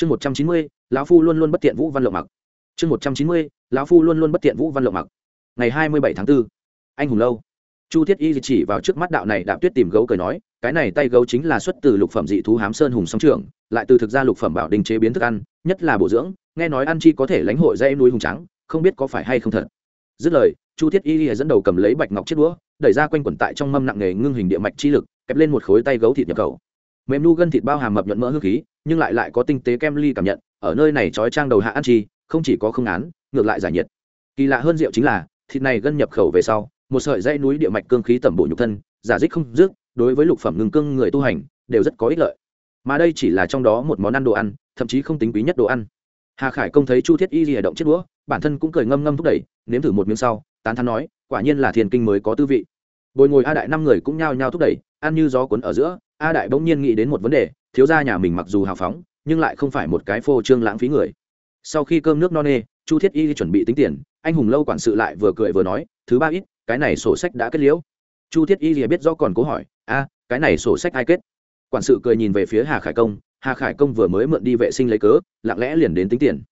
chương một trăm chín mươi lão phu luôn luôn bất tiện vũ văn lộng mặc. Chương một trăm chín mươi lão phu luôn luôn bất tiện vũ văn lộng mặc. Ngày hai mươi bảy tháng 4, anh hùng lâu. Chu thiết y chỉ vào trước mắt đạo này đạp tuyết tìm gấu cười nói cái này tay gấu chính là xuất từ lục phẩm dị thú hám sơn hùng song trưởng lại từ thực ra lục phẩm bảo đình chế biến thức ăn nhất là bổ dưỡng nghe nói ăn chi có thể lãnh hội dây núi hùng trắng không biết có phải hay không thật. Dứt lời chu thiết y dẫn đầu cầm lấy bạch ngọc chiếc đũa đẩy ra quanh quẩn tại trong mâm nặng nghề ngưng hình địa mạch chi lực kẹp lên một khối tay gấu thịt nhập khẩu mềm nu gân thịt bao hàm mập nhuận mỡ hương khí, nhưng lại lại có tinh tế kem ly cảm nhận, ở nơi này trói trang đầu hạ ăn chi, không chỉ có không án, ngược lại giải nhiệt. Kỳ lạ hơn rượu chính là, thịt này gân nhập khẩu về sau, một sợi dây núi địa mạch cương khí tẩm bổ nhục thân, giả dích không dứt, đối với lục phẩm ngưng cương người tu hành, đều rất có ích lợi. Mà đây chỉ là trong đó một món ăn đồ ăn, thậm chí không tính quý nhất đồ ăn. Hà khải công thấy chu thiết y lìa động chiếc đũa, bản thân cũng cười ngâm ngâm thúc đẩy, nếm thử một miếng sau, tán thán nói, quả nhiên là thiền kinh mới có tư vị. Bồi ngồi a đại năm người cũng nhao nhao thúc đẩy, ăn như gió cuốn ở giữa a đại bỗng nhiên nghĩ đến một vấn đề, thiếu gia nhà mình mặc dù hào phóng, nhưng lại không phải một cái phô trương lãng phí người. Sau khi cơm nước no nê, chu thiết y chuẩn bị tính tiền, anh hùng lâu quản sự lại vừa cười vừa nói, thứ ba ít, cái này sổ sách đã kết liễu. Chu thiết y lìa biết do còn cố hỏi, a, cái này sổ sách ai kết? Quản sự cười nhìn về phía hà khải công, hà khải công vừa mới mượn đi vệ sinh lấy cớ, lặng lẽ liền đến tính tiền.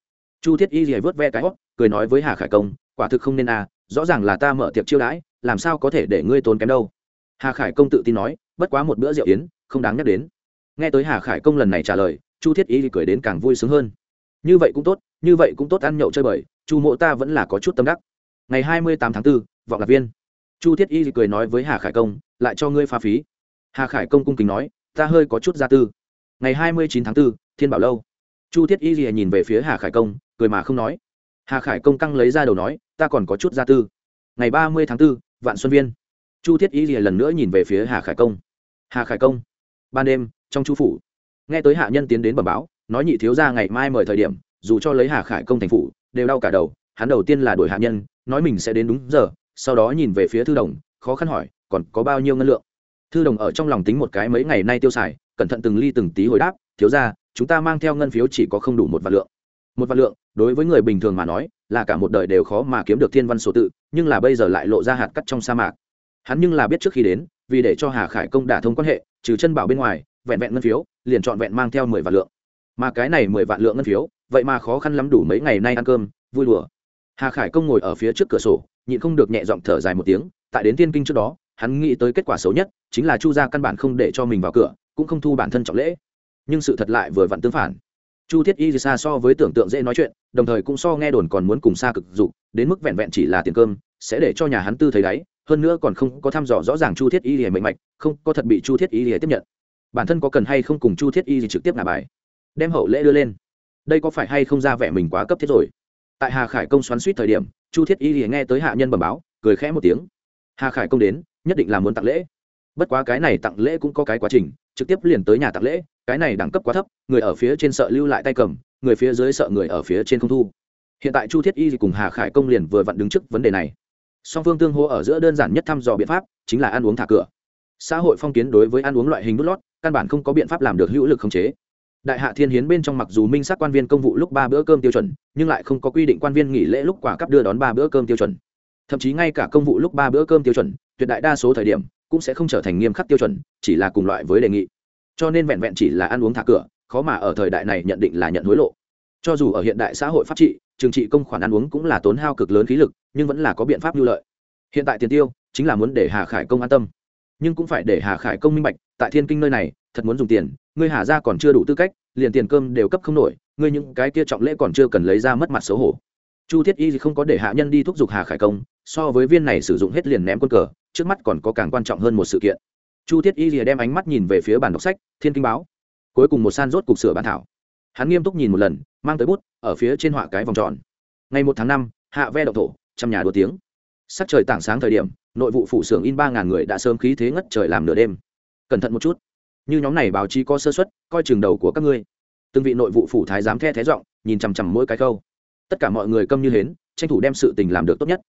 Chu thiết y lìa vớt ve cái hót cười nói với hà khải công, quả thực không nên a, rõ ràng là ta mở tiệc chiêu đãi, làm sao có thể để ngươi tốn kém đâu. Hà khải công tự tin nói, bất quá một bữa rượu yến không đáng nhắc đến. Nghe tới hà khải công lần này trả lời chu thiết y cười đến càng vui sướng hơn. Như vậy cũng tốt như vậy cũng tốt ăn nhậu chơi bời chu mộ ta vẫn là có chút tâm đắc. Ngày hai mươi tám tháng 4, vọng lạc viên. Chu thiết y cười nói với hà khải công lại cho ngươi pha phí. Hà khải công cung kính nói ta hơi có chút gia tư. Ngày hai mươi chín tháng 4, thiên bảo lâu. Chu thiết y nhìn về phía hà khải công cười mà không nói. Hà khải công căng lấy ra đầu nói ta còn có chút gia tư. Ngày ba mươi tháng 4, vạn xuân viên. Chu thiết y lần nữa nhìn về phía hà khải công. Hà khải công ban đêm, trong chu phủ. Nghe tới hạ nhân tiến đến bẩm báo, nói nhị thiếu ra ngày mai mời thời điểm, dù cho lấy hà khải công thành phủ, đều đau cả đầu, hắn đầu tiên là đuổi hạ nhân, nói mình sẽ đến đúng giờ, sau đó nhìn về phía thư đồng, khó khăn hỏi, còn có bao nhiêu ngân lượng? Thư đồng ở trong lòng tính một cái mấy ngày nay tiêu xài, cẩn thận từng ly từng tí hồi đáp, thiếu ra chúng ta mang theo ngân phiếu chỉ có không đủ một vạn lượng. Một vạn lượng, đối với người bình thường mà nói, là cả một đời đều khó mà kiếm được thiên văn số tự, nhưng là bây giờ lại lộ ra hạt cắt trong sa mạc. Hắn nhưng là biết trước khi đến vì để cho hà khải công đả thông quan hệ, trừ chân bảo bên ngoài, vẹn vẹn ngân phiếu, liền trọn vẹn mang theo mười vạn lượng. Mà cái này mười vạn lượng ngân phiếu, vậy mà khó khăn lắm đủ mấy ngày nay ăn cơm, vui đùa. Hà khải công ngồi ở phía trước cửa sổ, nhịn không được nhẹ giọng thở dài một tiếng, tại đến tiên kinh trước đó, hắn nghĩ tới kết quả xấu nhất, chính là chu gia căn bản không để cho mình vào cửa, cũng không thu bản thân trọng lễ. Nhưng sự thật lại vừa vặn tương phản. Chu thiết y xa so với tưởng tượng dễ nói chuyện, đồng thời cũng so nghe đồn còn muốn cùng xa cực dục, đến mức vẹn vẹn chỉ là tiền cơm, sẽ để cho nhà hắn tư thấy đáy hơn nữa còn không có thăm dò rõ ràng chu thiết y lìa mệnh mạch, không có thật bị chu thiết y lìa tiếp nhận. Bản thân có cần hay không cùng chu thiết y gì trực tiếp ngả bài? Đem hậu lễ đưa lên. Đây có phải hay không ra vẻ mình quá cấp thiết rồi? Tại hà khải công xoắn suýt thời điểm, chu thiết y lìa nghe tới hạ nhân bẩm báo, cười khẽ một tiếng. Hà khải công đến, nhất định là muốn tặng lễ. Bất quá cái này tặng lễ cũng có cái quá trình, trực tiếp liền tới nhà tặng lễ, cái này đẳng cấp quá thấp, người ở phía trên sợ lưu lại tay cầm, người phía dưới sợ người ở phía trên không thu. Hiện tại chu thiết y cùng hà khải công liền vừa vặn đứng trước vấn đề này song phương tương hô ở giữa đơn giản nhất thăm dò biện pháp chính là ăn uống thả cửa. Xã hội phong kiến đối với ăn uống loại hình đút lót, căn bản không có biện pháp làm được hữu lực khống chế. Đại hạ thiên hiến bên trong mặc dù minh xác quan viên công vụ lúc ba bữa cơm tiêu chuẩn, nhưng lại không có quy định quan viên nghỉ lễ lúc quả cấp đưa đón ba bữa cơm tiêu chuẩn. Thậm chí ngay cả công vụ lúc ba bữa cơm tiêu chuẩn, tuyệt đại đa số thời điểm cũng sẽ không trở thành nghiêm khắc tiêu chuẩn, chỉ là cùng loại với đề nghị. Cho nên vẹn vẹn chỉ là ăn uống thả cửa, khó mà ở thời đại này nhận định là nhận hối lộ. Cho dù ở hiện đại xã hội pháp trị trường trị công khoản ăn uống cũng là tốn hao cực lớn khí lực, nhưng vẫn là có biện pháp lưu lợi. Hiện tại tiền tiêu chính là muốn để hà khải công an tâm. Nhưng cũng phải để hà khải công minh bạch, tại thiên kinh nơi này, thật muốn dùng tiền, ngươi hà ra còn chưa đủ tư cách, liền tiền cơm đều cấp không nổi, ngươi những cái kia trọng lễ còn chưa cần lấy ra mất mặt xấu hổ. Chu thiết y không có để hạ nhân đi thúc giục hà khải công, so với viên này sử dụng hết liền ném quân cờ, trước mắt còn có càng quan trọng hơn một sự kiện. Chu thiết y đem ánh mắt nhìn về phía bản đọc sách, thiên kinh báo. Cuối cùng một san rốt cục sửa bản thảo. Hắn nghiêm túc nhìn một lần mang tới bút, ở phía trên họa cái vòng tròn. Ngày một tháng năm, hạ ve động thổ, trăm nhà đua tiếng. Sắc trời tảng sáng thời điểm, nội vụ phủ xưởng in ba ngàn người đã sớm khí thế ngất trời làm nửa đêm. Cẩn thận một chút. Như nhóm này báo chí có sơ xuất coi chừng đầu của các ngươi. Từng vị nội vụ phủ thái giám the thế giọng, nhìn chằm chằm mỗi cái câu. Tất cả mọi người câm như hến, tranh thủ đem sự tình làm được tốt nhất.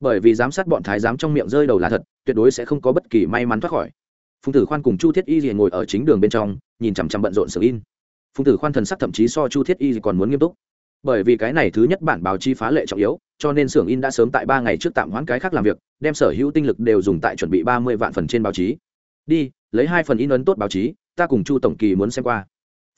Bởi vì giám sát bọn thái giám trong miệng rơi đầu là thật, tuyệt đối sẽ không có bất kỳ may mắn thoát khỏi. Phùng tử khoan cùng chu thiết y liền ngồi ở chính đường bên trong, nhìn chằm chằm bận rộn sử in phùng tử khoan thần sắc thậm chí so chu thiết y còn muốn nghiêm túc. Bởi vì cái này thứ nhất bản báo chí phá lệ trọng yếu, cho nên xưởng in đã sớm tại ba ngày trước tạm hoãn cái khác làm việc, đem sở hữu tinh lực đều dùng tại chuẩn bị ba mươi vạn phần trên báo chí. Đi, lấy hai phần in ấn tốt báo chí, ta cùng chu tổng kỳ muốn xem qua.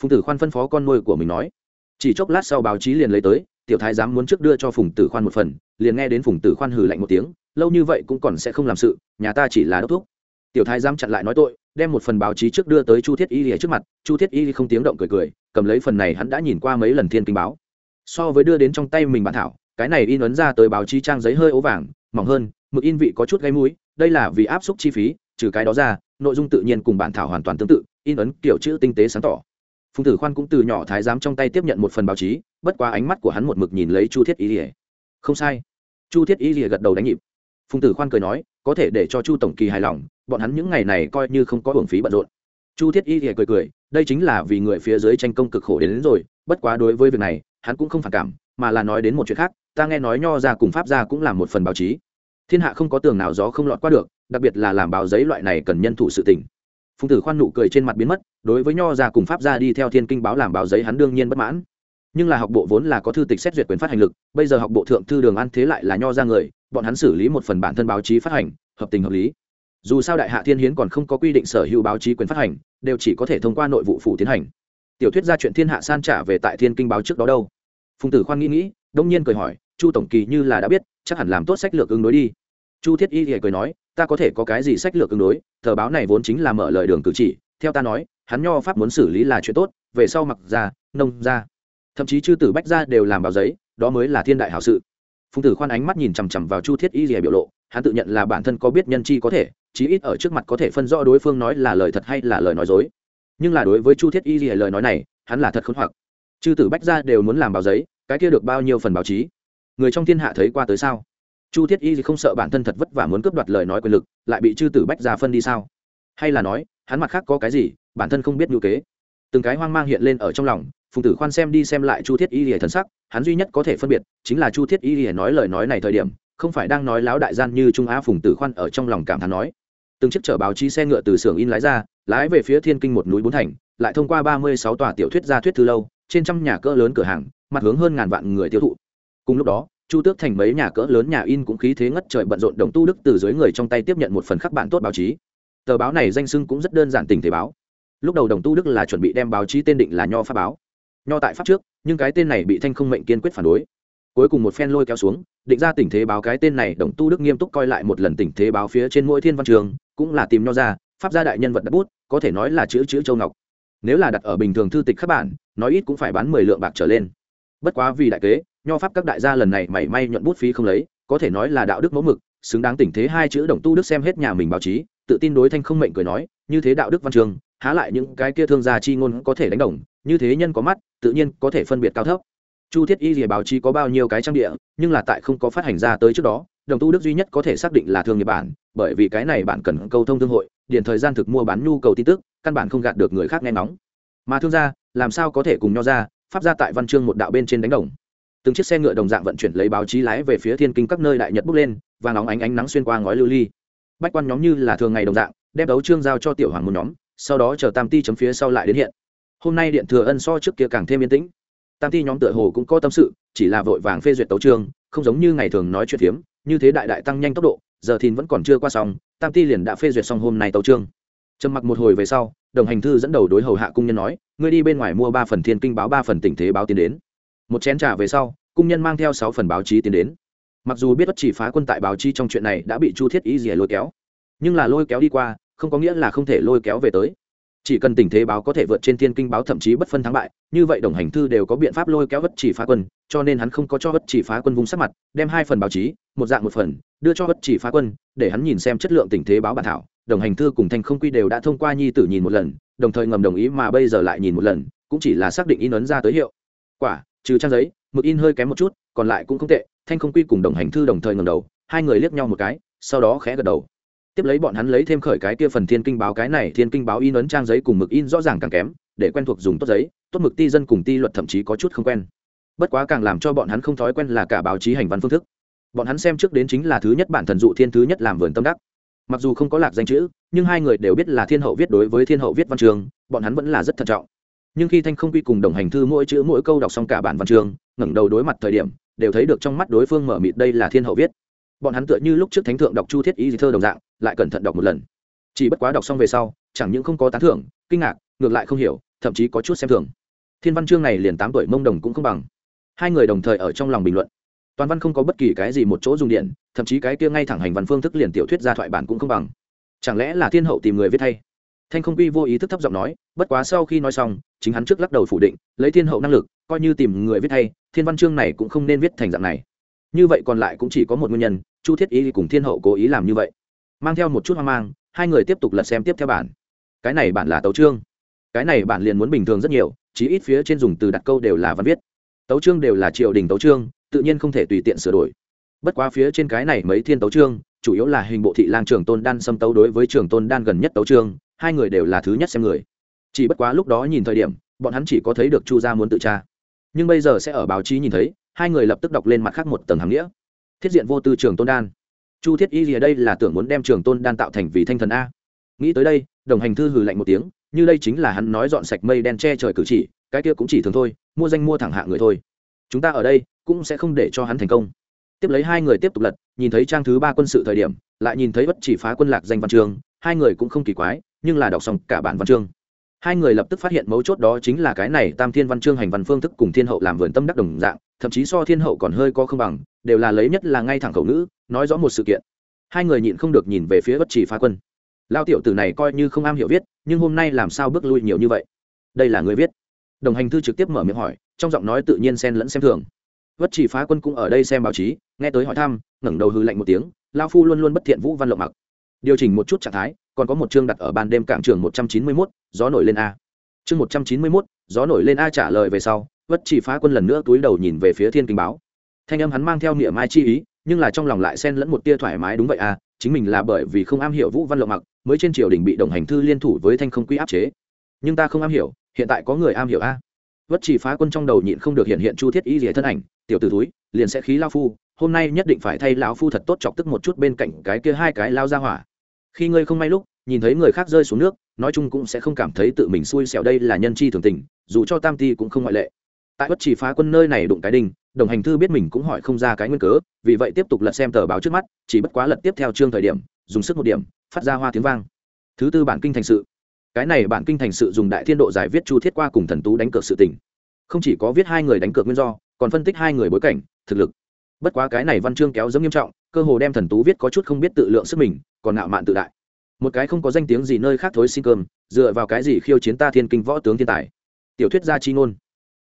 Phùng tử khoan phân phó con nuôi của mình nói. Chỉ chốc lát sau báo chí liền lấy tới, tiểu thái giám muốn trước đưa cho phùng tử khoan một phần, liền nghe đến phùng tử khoan hừ lạnh một tiếng, lâu như vậy cũng còn sẽ không làm sự, nhà ta chỉ là đốc thúc. Tiểu thái giám chặn lại nói tội đem một phần báo chí trước đưa tới chu thiết y lìa trước mặt, chu thiết y không tiếng động cười cười, cầm lấy phần này hắn đã nhìn qua mấy lần thiên kinh báo. So với đưa đến trong tay mình bản thảo, cái này in ấn ra tới báo chí trang giấy hơi ố vàng, mỏng hơn, mực in vị có chút gây mũi, đây là vì áp suất chi phí, trừ cái đó ra, nội dung tự nhiên cùng bản thảo hoàn toàn tương tự, in ấn kiểu chữ tinh tế sáng tỏ. Phùng tử khoan cũng từ nhỏ thái giám trong tay tiếp nhận một phần báo chí, bất quá ánh mắt của hắn một mực nhìn lấy chu thiết y lìa không sai. Chu thiết y lìa gật đầu đánh nhịp phùng tử khoan cười nói có thể để cho chu tổng kỳ hài lòng bọn hắn những ngày này coi như không có hưởng phí bận rộn. Chu thiết y thì cười cười đây chính là vì người phía dưới tranh công cực khổ đến, đến rồi bất quá đối với việc này hắn cũng không phản cảm mà là nói đến một chuyện khác ta nghe nói nho ra cùng pháp ra cũng là một phần báo chí. Thiên hạ không có tường nào gió không lọt qua được đặc biệt là làm báo giấy loại này cần nhân thủ sự tình. Phùng tử khoan nụ cười trên mặt biến mất đối với nho ra cùng pháp ra đi theo thiên kinh báo làm báo giấy hắn đương nhiên bất mãn nhưng là học bộ vốn là có thư tịch xét duyệt quyền phát hành lực, bây giờ học bộ thượng thư đường an thế lại là nho ra người, bọn hắn xử lý một phần bản thân báo chí phát hành, hợp tình hợp lý. Dù sao đại hạ thiên hiến còn không có quy định sở hữu báo chí quyền phát hành, đều chỉ có thể thông qua nội vụ phủ tiến hành. Tiểu thuyết ra chuyện thiên hạ san trả về tại thiên kinh báo trước đó đâu? Phùng tử khoan nghĩ nghĩ, đông nhiên cười hỏi, chu tổng kỳ như là đã biết, chắc hẳn làm tốt sách lược ứng đối đi. Chu thiết y thì cười nói, ta có thể có cái gì sách lược ứng đối, tờ báo này vốn chính là mở lời đường cử chỉ, theo ta nói, hắn nho pháp muốn xử lý là chuyện tốt, về sau mặc ra, nông ra thậm chí chư tử bách ra đều làm báo giấy, đó mới là thiên đại hảo sự. Phùng tử khoan ánh mắt nhìn chằm chằm vào chu thiết y rìa biểu lộ, hắn tự nhận là bản thân có biết nhân chi có thể, chí ít ở trước mặt có thể phân rõ đối phương nói là lời thật hay là lời nói dối. Nhưng là đối với chu thiết y rìa lời nói này, hắn là thật khốn hoặc. Chư tử bách ra đều muốn làm báo giấy, cái kia được bao nhiêu phần báo chí? Người trong thiên hạ thấy qua tới sao? Chu thiết y không sợ bản thân thật vất vả muốn cướp đoạt lời nói quyền lực, lại bị chư tử bách ra phân đi sao? Hay là nói, hắn mặt khác có cái gì, bản thân không biết ngữ kế? Từng cái hoang mang hiện lên ở trong lòng, phùng tử khoan xem đi xem lại chu thiết y lìa thần sắc, hắn duy nhất có thể phân biệt chính là chu thiết y lìa nói lời nói này thời điểm, không phải đang nói láo đại gian như trung á phùng tử khoan ở trong lòng cảm thán nói. Từng chiếc chở báo chí xe ngựa từ xưởng in lái ra, lái về phía thiên kinh một núi bốn thành, lại thông qua ba mươi sáu tòa tiểu thuyết gia thuyết thư lâu, trên trăm nhà cỡ lớn cửa hàng, mặt hướng hơn ngàn vạn người tiêu thụ. Cùng lúc đó, chu tước thành mấy nhà cỡ lớn nhà in cũng khí thế ngất trời bận rộn đồng tu đức từ dưới người trong tay tiếp nhận một phần khắc bản tốt báo chí. Tờ báo này danh sưng cũng rất đơn giản tình thế báo lúc đầu đồng tu đức là chuẩn bị đem báo chí tên định là nho pháp báo. Nho tại pháp trước, nhưng cái tên này bị thanh không mệnh kiên quyết phản đối. Cuối cùng một phen lôi kéo xuống, định ra tình thế báo cái tên này, đồng tu đức nghiêm túc coi lại một lần tình thế báo phía trên mỗi thiên văn trường, cũng là tìm nho ra, pháp gia đại nhân vật đất bút, có thể nói là chữ chữ châu ngọc. Nếu là đặt ở bình thường thư tịch các bản, nói ít cũng phải bán mười lượng bạc trở lên. Bất quá vì đại kế, nho pháp các đại gia lần này mảy may nhuận bút phí không lấy, có thể nói là đạo đức mẫu mực, xứng đáng tình thế hai chữ đồng tu đức xem hết nhà mình báo chí, tự tin đối thanh không mệnh cười nói, như thế đạo đức văn trường há lại những cái kia thương gia chi ngôn có thể đánh đồng, như thế nhân có mắt, tự nhiên có thể phân biệt cao thấp. Chu thiết y rìa báo chí có bao nhiêu cái trang địa, nhưng là tại không có phát hành ra tới trước đó, đồng tu đức duy nhất có thể xác định là thương nghiệp bản, bởi vì cái này bạn cần câu thông thương hội, điện thời gian thực mua bán nhu cầu tin tức, căn bản không gạt được người khác nghe ngóng. Mà thương gia, làm sao có thể cùng nho ra pháp ra tại văn chương một đạo bên trên đánh đồng? Từng chiếc xe ngựa đồng dạng vận chuyển lấy báo chí lái về phía thiên kinh các nơi đại nhật bước lên và nóng ánh ánh nắng xuyên qua ngói lưu ly. Bách quan nhóm như là thường ngày đồng dạng, đem đấu trương giao cho tiểu hoàng một nhóm sau đó chờ tam ti chấm phía sau lại đến hiện. Hôm nay điện thừa ân so trước kia càng thêm yên tĩnh. Tam ti nhóm tựa hồ cũng có tâm sự chỉ là vội vàng phê duyệt tấu trường, không giống như ngày thường nói chuyện phiếm như thế đại đại tăng nhanh tốc độ giờ thìn vẫn còn chưa qua xong tam ti liền đã phê duyệt xong hôm nay tấu trương trầm mặc một hồi về sau đồng hành thư dẫn đầu đối hầu hạ cung nhân nói ngươi đi bên ngoài mua ba phần thiên kinh báo ba phần tình thế báo tiến đến. Một chén trà về sau cung nhân mang theo sáu phần báo chí tiến đến. Mặc dù biết bất chỉ phá quân tại báo chí trong chuyện này đã bị chu thiết ý gì lôi kéo nhưng là lôi kéo đi qua không có nghĩa là không thể lôi kéo về tới. Chỉ cần tình thế báo có thể vượt trên thiên kinh báo thậm chí bất phân thắng bại, như vậy đồng hành thư đều có biện pháp lôi kéo bất chỉ phá quân, cho nên hắn không có cho bất chỉ phá quân vung sắc mặt, đem hai phần báo chí, một dạng một phần, đưa cho bất chỉ phá quân, để hắn nhìn xem chất lượng tình thế báo bản thảo. Đồng hành thư cùng thanh không quy đều đã thông qua nhi tử nhìn một lần, đồng thời ngầm đồng ý mà bây giờ lại nhìn một lần, cũng chỉ là xác định in ấn ra tới hiệu. Quả, trừ trang giấy, mực in hơi kém một chút, còn lại cũng không tệ. Thanh không quy cùng đồng hành thư đồng thời ngầm đầu, hai người liếc nhau một cái, sau đó khẽ gật đầu tiếp lấy bọn hắn lấy thêm khởi cái kia phần thiên kinh báo, cái này thiên kinh báo in ấn trang giấy cùng mực in rõ ràng càng kém, để quen thuộc dùng tốt giấy, tốt mực ti dân cùng ti luật thậm chí có chút không quen. Bất quá càng làm cho bọn hắn không thói quen là cả báo chí hành văn phương thức. Bọn hắn xem trước đến chính là thứ nhất bản thần dụ thiên, thứ nhất làm vườn tâm đắc. Mặc dù không có lạc danh chữ, nhưng hai người đều biết là thiên hậu viết đối với thiên hậu viết văn trường, bọn hắn vẫn là rất thận trọng. Nhưng khi thanh không quy cùng đồng hành thư mỗi chữ mỗi câu đọc xong cả bản văn trường, ngẩng đầu đối mặt thời điểm, đều thấy được trong mắt đối phương mở mịt đây là thiên hậu viết bọn hắn tựa như lúc trước thánh thượng đọc chu thiết ý gì thơ đồng dạng, lại cẩn thận đọc một lần. Chỉ bất quá đọc xong về sau, chẳng những không có tán thưởng, kinh ngạc, ngược lại không hiểu, thậm chí có chút xem thường. Thiên văn chương này liền tám tuổi mông đồng cũng không bằng. Hai người đồng thời ở trong lòng bình luận. Toàn văn không có bất kỳ cái gì một chỗ dùng điện, thậm chí cái kia ngay thẳng hành văn phương thức liền tiểu thuyết ra thoại bản cũng không bằng. Chẳng lẽ là thiên hậu tìm người viết thay? Thanh không quy vô ý thức thấp giọng nói, bất quá sau khi nói xong, chính hắn trước lắc đầu phủ định, lấy thiên hậu năng lực, coi như tìm người viết thay, thiên văn chương này cũng không nên viết thành dạng này như vậy còn lại cũng chỉ có một nguyên nhân, chu thiết ý cùng thiên hậu cố ý làm như vậy. Mang theo một chút hoang mang, hai người tiếp tục lật xem tiếp theo bản. Cái này bản là tấu chương. Cái này bản liền muốn bình thường rất nhiều, chí ít phía trên dùng từ đặt câu đều là văn viết. Tấu chương đều là triều đình tấu chương, tự nhiên không thể tùy tiện sửa đổi. Bất quá phía trên cái này mấy thiên tấu chương, chủ yếu là hình bộ thị lang trường tôn đan xâm tấu đối với trường tôn đan gần nhất tấu chương, hai người đều là thứ nhất xem người. Chỉ bất quá lúc đó nhìn thời điểm, bọn hắn chỉ có thấy được chu gia muốn tự tra. Nhưng bây giờ sẽ ở báo chí nhìn thấy hai người lập tức đọc lên mặt khác một tầng hàm nghĩa. Thiết diện vô tư trường tôn đan. Chu thiết y lìa đây là tưởng muốn đem trường tôn đan tạo thành vì thanh thần a. Nghĩ tới đây đồng hành thư hừ lạnh một tiếng như đây chính là hắn nói dọn sạch mây đen che trời cử chỉ cái kia cũng chỉ thường thôi mua danh mua thẳng hạ người thôi. Chúng ta ở đây cũng sẽ không để cho hắn thành công. Tiếp lấy hai người tiếp tục lật nhìn thấy trang thứ ba quân sự thời điểm lại nhìn thấy bất chỉ phá quân lạc danh văn trường, hai người cũng không kỳ quái nhưng là đọc xong cả bản văn chương. Hai người lập tức phát hiện mấu chốt đó chính là cái này tam thiên văn chương hành văn phương thức cùng thiên hậu làm vườn tâm đắc đồng dạng thậm chí so thiên hậu còn hơi có không bằng, đều là lấy nhất là ngay thẳng khẩu ngữ, nói rõ một sự kiện. Hai người nhịn không được nhìn về phía bất chỉ phá quân. Lao tiểu tử này coi như không am hiểu viết, nhưng hôm nay làm sao bước lui nhiều như vậy? Đây là người viết. Đồng hành thư trực tiếp mở miệng hỏi, trong giọng nói tự nhiên xen lẫn xem thường. Vất chỉ phá quân cũng ở đây xem báo chí, nghe tới hỏi thăm, ngẩng đầu hư lạnh một tiếng, lao phu luôn luôn bất thiện vũ văn lộng mặc. Điều chỉnh một chút trạng thái, còn có một chương đặt ở ban đêm cảng trường một trăm chín mươi mốt, gió nổi lên a. Chương một trăm chín mươi mốt, gió nổi lên a trả lời về sau vất chỉ phá quân lần nữa túi đầu nhìn về phía thiên kinh báo. Thanh âm hắn mang theo niệm mai chi ý, nhưng là trong lòng lại xen lẫn một tia thoải mái đúng vậy à chính mình là bởi vì không am hiểu vũ văn lộng mặc, mới trên triều đình bị đồng hành thư liên thủ với thanh không quy áp chế. Nhưng ta không am hiểu, hiện tại có người am hiểu à. a vất chỉ phá quân trong đầu nhịn không được hiện hiện chu thiết y rỉa thân ảnh, tiểu t ử túi liền sẽ khí lao phu, hôm nay nhất định phải thay lão phu thật tốt chọc tức một chút bên cạnh cái kia hai cái lao ra hỏa. Khi ngươi không may lúc, nhìn thấy người khác rơi xuống nước, nói chung cũng sẽ không cảm thấy tự mình xui xẻo đây là nhân chi thường tình, dù cho tam ti cũng không ngoại lệ tại bất chỉ phá quân nơi này đụng cái đinh, đồng hành thư biết mình cũng hỏi không ra cái nguyên cớ, vì vậy tiếp tục lật xem tờ báo trước mắt, chỉ bất quá lật tiếp theo chương thời điểm, dùng sức một điểm, phát ra hoa tiếng vang. Thứ tư bản kinh thành sự. Cái này bản kinh thành sự dùng đại thiên độ giải viết chu thiết qua cùng thần tú đánh cược sự tình. Không chỉ có viết hai người đánh cược nguyên do, còn phân tích hai người bối cảnh, thực lực. Bất quá cái này văn chương kéo dẫm nghiêm trọng, cơ hồ đem thần tú viết có chút không biết tự lượng sức mình, còn ngạo mạn tự đại. Một cái không có danh tiếng gì nơi khác thối xin cơm, dựa vào cái gì khiêu chiến ta thiên kinh võ tướng thiên tài? Tiểu thuyết gia chi ngôn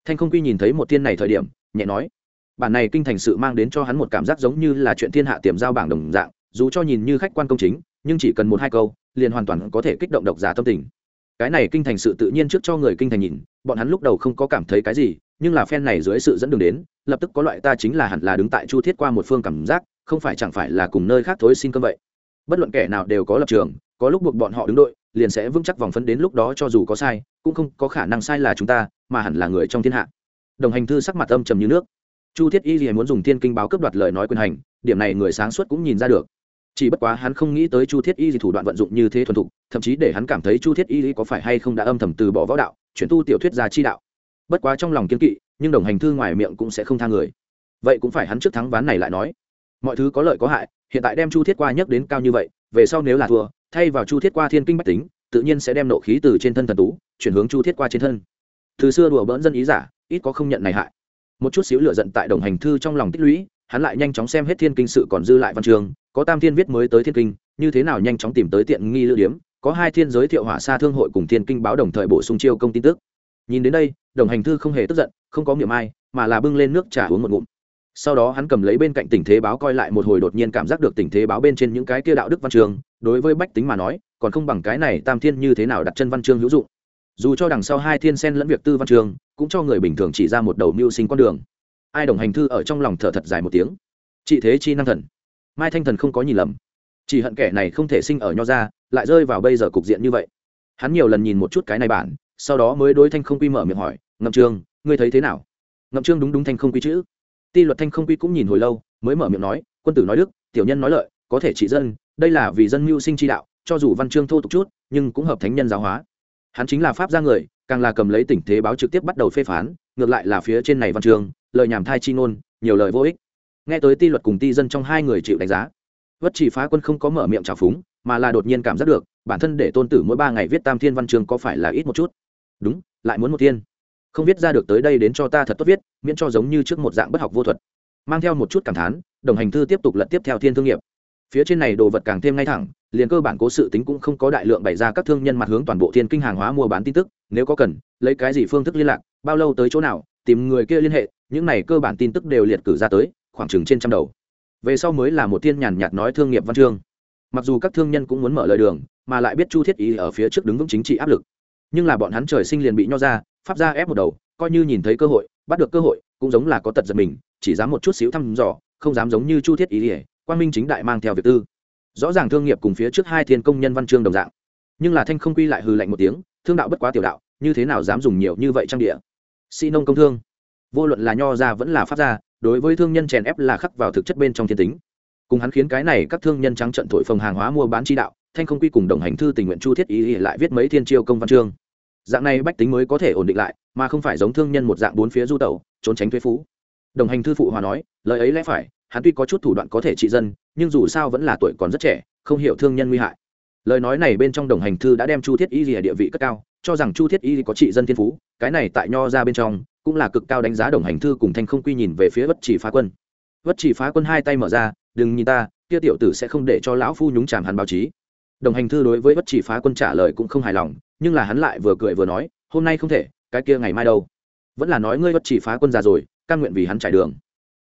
thanh không quy nhìn thấy một thiên này thời điểm, nhẹ nói, bản này kinh thành sự mang đến cho hắn một cảm giác giống như là chuyện thiên hạ tiềm giao bảng đồng dạng, dù cho nhìn như khách quan công chính, nhưng chỉ cần một hai câu, liền hoàn toàn có thể kích động độc giả tâm tình. Cái này kinh thành sự tự nhiên trước cho người kinh thành nhìn, bọn hắn lúc đầu không có cảm thấy cái gì, nhưng là phen này dưới sự dẫn đường đến, lập tức có loại ta chính là hẳn là đứng tại chu thiết qua một phương cảm giác, không phải chẳng phải là cùng nơi khác thối xin cơm vậy. Bất luận kẻ nào đều có lập trường, có lúc buộc bọn họ đứng đội, liền sẽ vững chắc vòng phấn đến lúc đó cho dù có sai, cũng không có khả năng sai là chúng ta mà hẳn là người trong thiên hạ. Đồng hành thư sắc mặt âm trầm như nước. Chu thiết y gì muốn dùng thiên kinh báo cướp đoạt lời nói quyền hành, điểm này người sáng suốt cũng nhìn ra được. Chỉ bất quá hắn không nghĩ tới chu thiết y gì thủ đoạn vận dụng như thế thuần thục, thậm chí để hắn cảm thấy chu thiết y có phải hay không đã âm thầm từ bỏ võ đạo, chuyển tu tiểu thuyết ra chi đạo. Bất quá trong lòng kiên kỵ, nhưng đồng hành thư ngoài miệng cũng sẽ không tha người. Vậy cũng phải hắn trước thắng ván này lại nói. Mọi thứ có lợi có hại, hiện tại đem chu thiết qua nhắc đến cao như vậy, về sau nếu là thua, thay vào chu thiết qua thiên kinh bách tính, tự nhiên sẽ đem nộ khí từ trên thân thần tú, chuyển hướng chu thiết qua trên thân từ xưa đùa bỡn dân ý giả, ít có không nhận này hại. Một chút xíu lựa giận tại đồng hành thư trong lòng tích lũy, hắn lại nhanh chóng xem hết thiên kinh sự còn dư lại văn trường, có tam thiên viết mới tới thiên kinh, như thế nào nhanh chóng tìm tới tiện nghi lưu điếm, có hai thiên giới thiệu hỏa xa thương hội cùng thiên kinh báo đồng thời bổ sung chiêu công tin tức. Nhìn đến đây, đồng hành thư không hề tức giận, không có miệng ai, mà là bưng lên nước trà uống một ngụm. Sau đó hắn cầm lấy bên cạnh tình thế báo coi lại một hồi đột nhiên cảm giác được tình thế báo bên trên những cái kia đạo đức văn trường, đối với bách tính mà nói, còn không bằng cái này tam thiên như thế nào đặt chân văn chương hữu dụng dù cho đằng sau hai thiên sen lẫn việc tư văn trường, cũng cho người bình thường chỉ ra một đầu mưu sinh con đường. Ai đồng hành thư ở trong lòng thở thật dài một tiếng. Chị thế chi năng thần. Mai thanh thần không có nhìn lầm. Chỉ hận kẻ này không thể sinh ở nho ra lại rơi vào bây giờ cục diện như vậy. Hắn nhiều lần nhìn một chút cái này bản, sau đó mới đối thanh không quy mở miệng hỏi, ngậm trương, ngươi thấy thế nào? Ngậm trương đúng đúng thanh không quy chữ. Ti luật thanh không quy cũng nhìn hồi lâu, mới mở miệng nói, quân tử nói đức, tiểu nhân nói lợi, có thể trị dân, đây là vì dân mưu sinh chi đạo, cho dù văn chương thô tục chút, nhưng cũng hợp thánh nhân giáo hóa hắn chính là pháp gia người càng là cầm lấy tình thế báo trực tiếp bắt đầu phê phán ngược lại là phía trên này văn trường, lời nhảm thai chi ngôn nhiều lời vô ích. Nghe tới ti luật cùng ti dân trong hai người chịu đánh giá vất chỉ phá quân không có mở miệng trào phúng mà là đột nhiên cảm giác được bản thân để tôn tử mỗi ba ngày viết tam thiên văn trường có phải là ít một chút? Đúng lại muốn một thiên. Không viết ra được tới đây đến cho ta thật tốt viết miễn cho giống như trước một dạng bất học vô thuật. Mang theo một chút cảm thán đồng hành thư tiếp tục lật tiếp theo thiên thương nghiệp. Phía trên này đồ vật càng thêm ngay thẳng liền cơ bản cố sự tính cũng không có đại lượng bày ra các thương nhân mặt hướng toàn bộ thiên kinh hàng hóa mua bán tin tức, nếu có cần, lấy cái gì phương thức liên lạc, bao lâu tới chỗ nào, tìm người kia liên hệ, những này cơ bản tin tức đều liệt cử ra tới, khoảng chừng trên trăm đầu. Về sau mới là một thiên nhàn nhạt nói thương nghiệp văn chương. Mặc dù các thương nhân cũng muốn mở lời đường, mà lại biết chu thiết ý ở phía trước đứng vững chính trị áp lực. Nhưng là bọn hắn trời sinh liền bị nho ra, pháp ra ép một đầu, coi như nhìn thấy cơ hội, bắt được cơ hội, cũng giống là có tật giật mình, chỉ dám một chút xíu thăm dò, không dám giống như chu thiết ý ỉa quang minh chính đại mang theo việc tư rõ ràng thương nghiệp cùng phía trước hai thiên công nhân văn chương đồng dạng. Nhưng là thanh không quy lại hừ lạnh một tiếng, thương đạo bất quá tiểu đạo, như thế nào dám dùng nhiều như vậy trang địa? Sĩ nông công thương. Vô luận là nho ra vẫn là pháp ra đối với thương nhân chèn ép là khắc vào thực chất bên trong thiên tính. Cùng hắn khiến cái này các thương nhân trắng trận thổi phồng hàng hóa mua bán chi đạo, thanh không quy cùng đồng hành thư tình nguyện chu thiết ý lại viết mấy thiên chiêu công văn chương. Dạng này bách tính mới có thể ổn định lại, mà không phải giống thương nhân một dạng bốn phía du tẩu, trốn tránh thuế phú. Đồng hành thư phụ hòa nói, lời ấy lẽ phải, hắn tuy có chút thủ đoạn có thể trị dân nhưng dù sao vẫn là tuổi còn rất trẻ, không hiểu thương nhân nguy hại. Lời nói này bên trong đồng hành thư đã đem chu thiết y rìa địa vị cất cao, cho rằng chu thiết y có trị dân thiên phú, cái này tại nho ra bên trong, cũng là cực cao đánh giá đồng hành thư cùng thanh không quy nhìn về phía bất chỉ phá quân. Bất chỉ phá quân hai tay mở ra, đừng nhìn ta, kia tiểu tử sẽ không để cho lão phu nhúng chàm hắn báo chí. Đồng hành thư đối với bất chỉ phá quân trả lời cũng không hài lòng, nhưng là hắn lại vừa cười vừa nói, hôm nay không thể, cái kia ngày mai đâu. Vẫn là nói ngươi bất chỉ phá quân già rồi căn nguyện vì hắn trải đường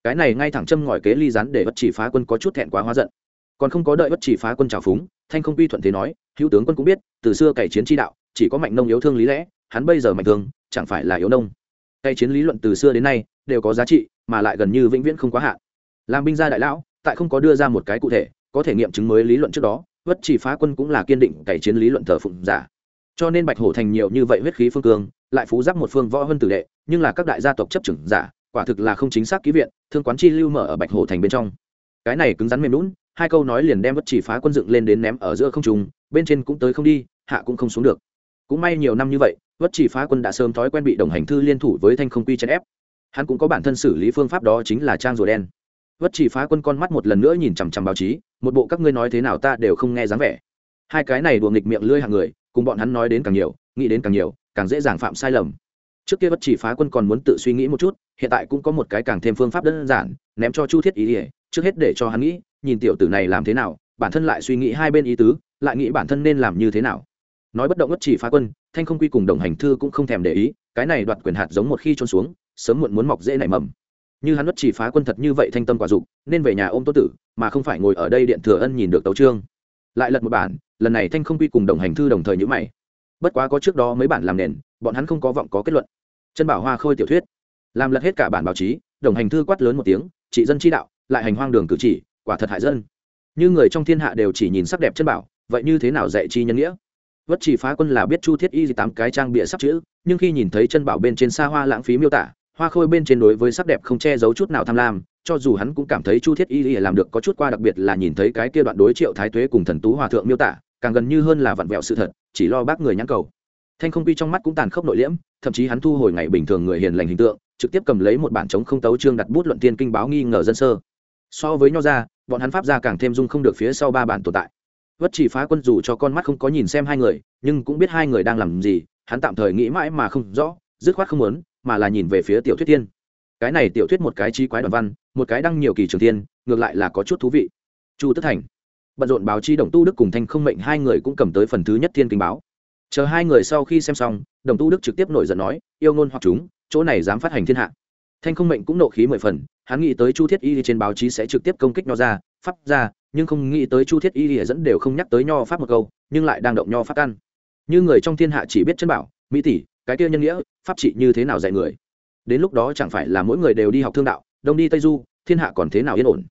cái này ngay thẳng châm ngòi kế ly rắn để bất chỉ phá quân có chút thẹn quá hóa giận. Còn không có đợi bất chỉ phá quân trào phúng, thanh không quy thuận thế nói, hữu tướng quân cũng biết, từ xưa cày chiến tri đạo, chỉ có mạnh nông yếu thương lý lẽ, hắn bây giờ mạnh thương, chẳng phải là yếu nông. Cày chiến lý luận từ xưa đến nay, đều có giá trị, mà lại gần như vĩnh viễn không quá hạn. Làm binh gia đại lão, tại không có đưa ra một cái cụ thể, có thể nghiệm chứng mới lý luận trước đó, bất chỉ phá quân cũng là kiên định cày chiến lý luận thờ phụng giả. Cho nên bạch hổ thành nhiều như vậy huyết khí phương cương, lại phú giáp một phương võ hơn tử đệ, nhưng là các đại gia tộc chấp trưởng giả quả thực là không chính xác ký viện, thương quán chi lưu mở ở bạch hổ thành bên trong. Cái này cứng rắn mềm lún hai câu nói liền đem bất chỉ phá quân dựng lên đến ném ở giữa không trùng bên trên cũng tới không đi, hạ cũng không xuống được. Cũng may nhiều năm như vậy, bất chỉ phá quân đã sớm thói quen bị đồng hành thư liên thủ với thanh không quy chèn ép. Hắn cũng có bản thân xử lý phương pháp đó chính là trang rùa đen. Bất chỉ phá quân con mắt một lần nữa nhìn chằm chằm báo chí, một bộ các ngươi nói thế nào ta đều không nghe dáng vẻ. Hai cái này đùa nghịch miệng lưỡi hàng người, cùng bọn hắn nói đến càng nhiều, nghĩ đến càng nhiều, càng dễ dàng phạm sai lầm trước kia bất chỉ phá quân còn muốn tự suy nghĩ một chút, hiện tại cũng có một cái càng thêm phương pháp đơn giản, ném cho chu thiết ý ỉa trước hết để cho hắn nghĩ, nhìn tiểu tử này làm thế nào, bản thân lại suy nghĩ hai bên ý tứ, lại nghĩ bản thân nên làm như thế nào. Nói bất động bất chỉ phá quân, thanh không quy cùng đồng hành thư cũng không thèm để ý, cái này đoạt quyền hạt giống một khi trôn xuống, sớm muộn muốn mọc dễ nảy mầm. Như hắn bất chỉ phá quân thật như vậy thanh tâm quả dục, nên về nhà ôm tô tử, mà không phải ngồi ở đây điện thừa ân nhìn được tấu trương lại lật một bản, lần này thanh không quy cùng đồng hành thư đồng thời nhữ mày. Bất quá có trước đó mấy bản làm nền, bọn hắn không có vọng có kết luận chân bảo hoa khôi tiểu thuyết. Làm lật hết cả bản báo chí, đồng hành thư quát lớn một tiếng, trị dân chi đạo, lại hành hoang đường cử chỉ, quả thật hại dân. Như người trong thiên hạ đều chỉ nhìn sắc đẹp chân bảo, vậy như thế nào dạy chi nhân nghĩa? Vất chỉ phá quân là biết chu thiết y tám cái trang bịa sắp chữ, nhưng khi nhìn thấy chân bảo bên trên xa hoa lãng phí miêu tả, hoa khôi bên trên đối với sắc đẹp không che giấu chút nào tham lam, cho dù hắn cũng cảm thấy chu thiết y làm được có chút qua đặc biệt là nhìn thấy cái kia đoạn đối triệu thái tuế cùng thần tú hòa thượng miêu tả, càng gần như hơn là vặn vẹo sự thật, chỉ lo bác người nhãn cầu thanh không quy trong mắt cũng tàn khốc nội liễm, thậm chí hắn thu hồi ngày bình thường người hiền lành hình tượng, trực tiếp cầm lấy một bản chống không tấu trương đặt bút luận tiên kinh báo nghi ngờ dân sơ. So với nho ra bọn hắn pháp ra càng thêm dung không được phía sau ba bản tồn tại. Vất chỉ phá quân dù cho con mắt không có nhìn xem hai người, nhưng cũng biết hai người đang làm gì, hắn tạm thời nghĩ mãi mà không rõ, dứt khoát không muốn, mà là nhìn về phía tiểu thuyết tiên cái này tiểu thuyết một cái chi quái đoàn văn, một cái đăng nhiều kỳ trường tiên ngược lại là có chút thú vị. Chu tất thành. Bận rộn báo chi đồng tu đức cùng thanh không mệnh hai người cũng cầm tới phần thứ nhất thiên kinh báo chờ hai người sau khi xem xong, đồng tu đức trực tiếp nổi giận nói, yêu ngôn hoặc chúng, chỗ này dám phát hành thiên hạ. Thanh không mệnh cũng nộ khí mười phần, hắn nghĩ tới chu thiết y trên báo chí sẽ trực tiếp công kích nho ra pháp ra, nhưng không nghĩ tới chu thiết y dẫn đều không nhắc tới nho pháp một câu, nhưng lại đang động nho pháp căn như người trong thiên hạ chỉ biết chân bảo, mỹ tỷ, cái kia nhân nghĩa, pháp trị như thế nào dạy người? Đến lúc đó chẳng phải là mỗi người đều đi học thương đạo, đông đi tây du, thiên hạ còn thế nào yên ổn?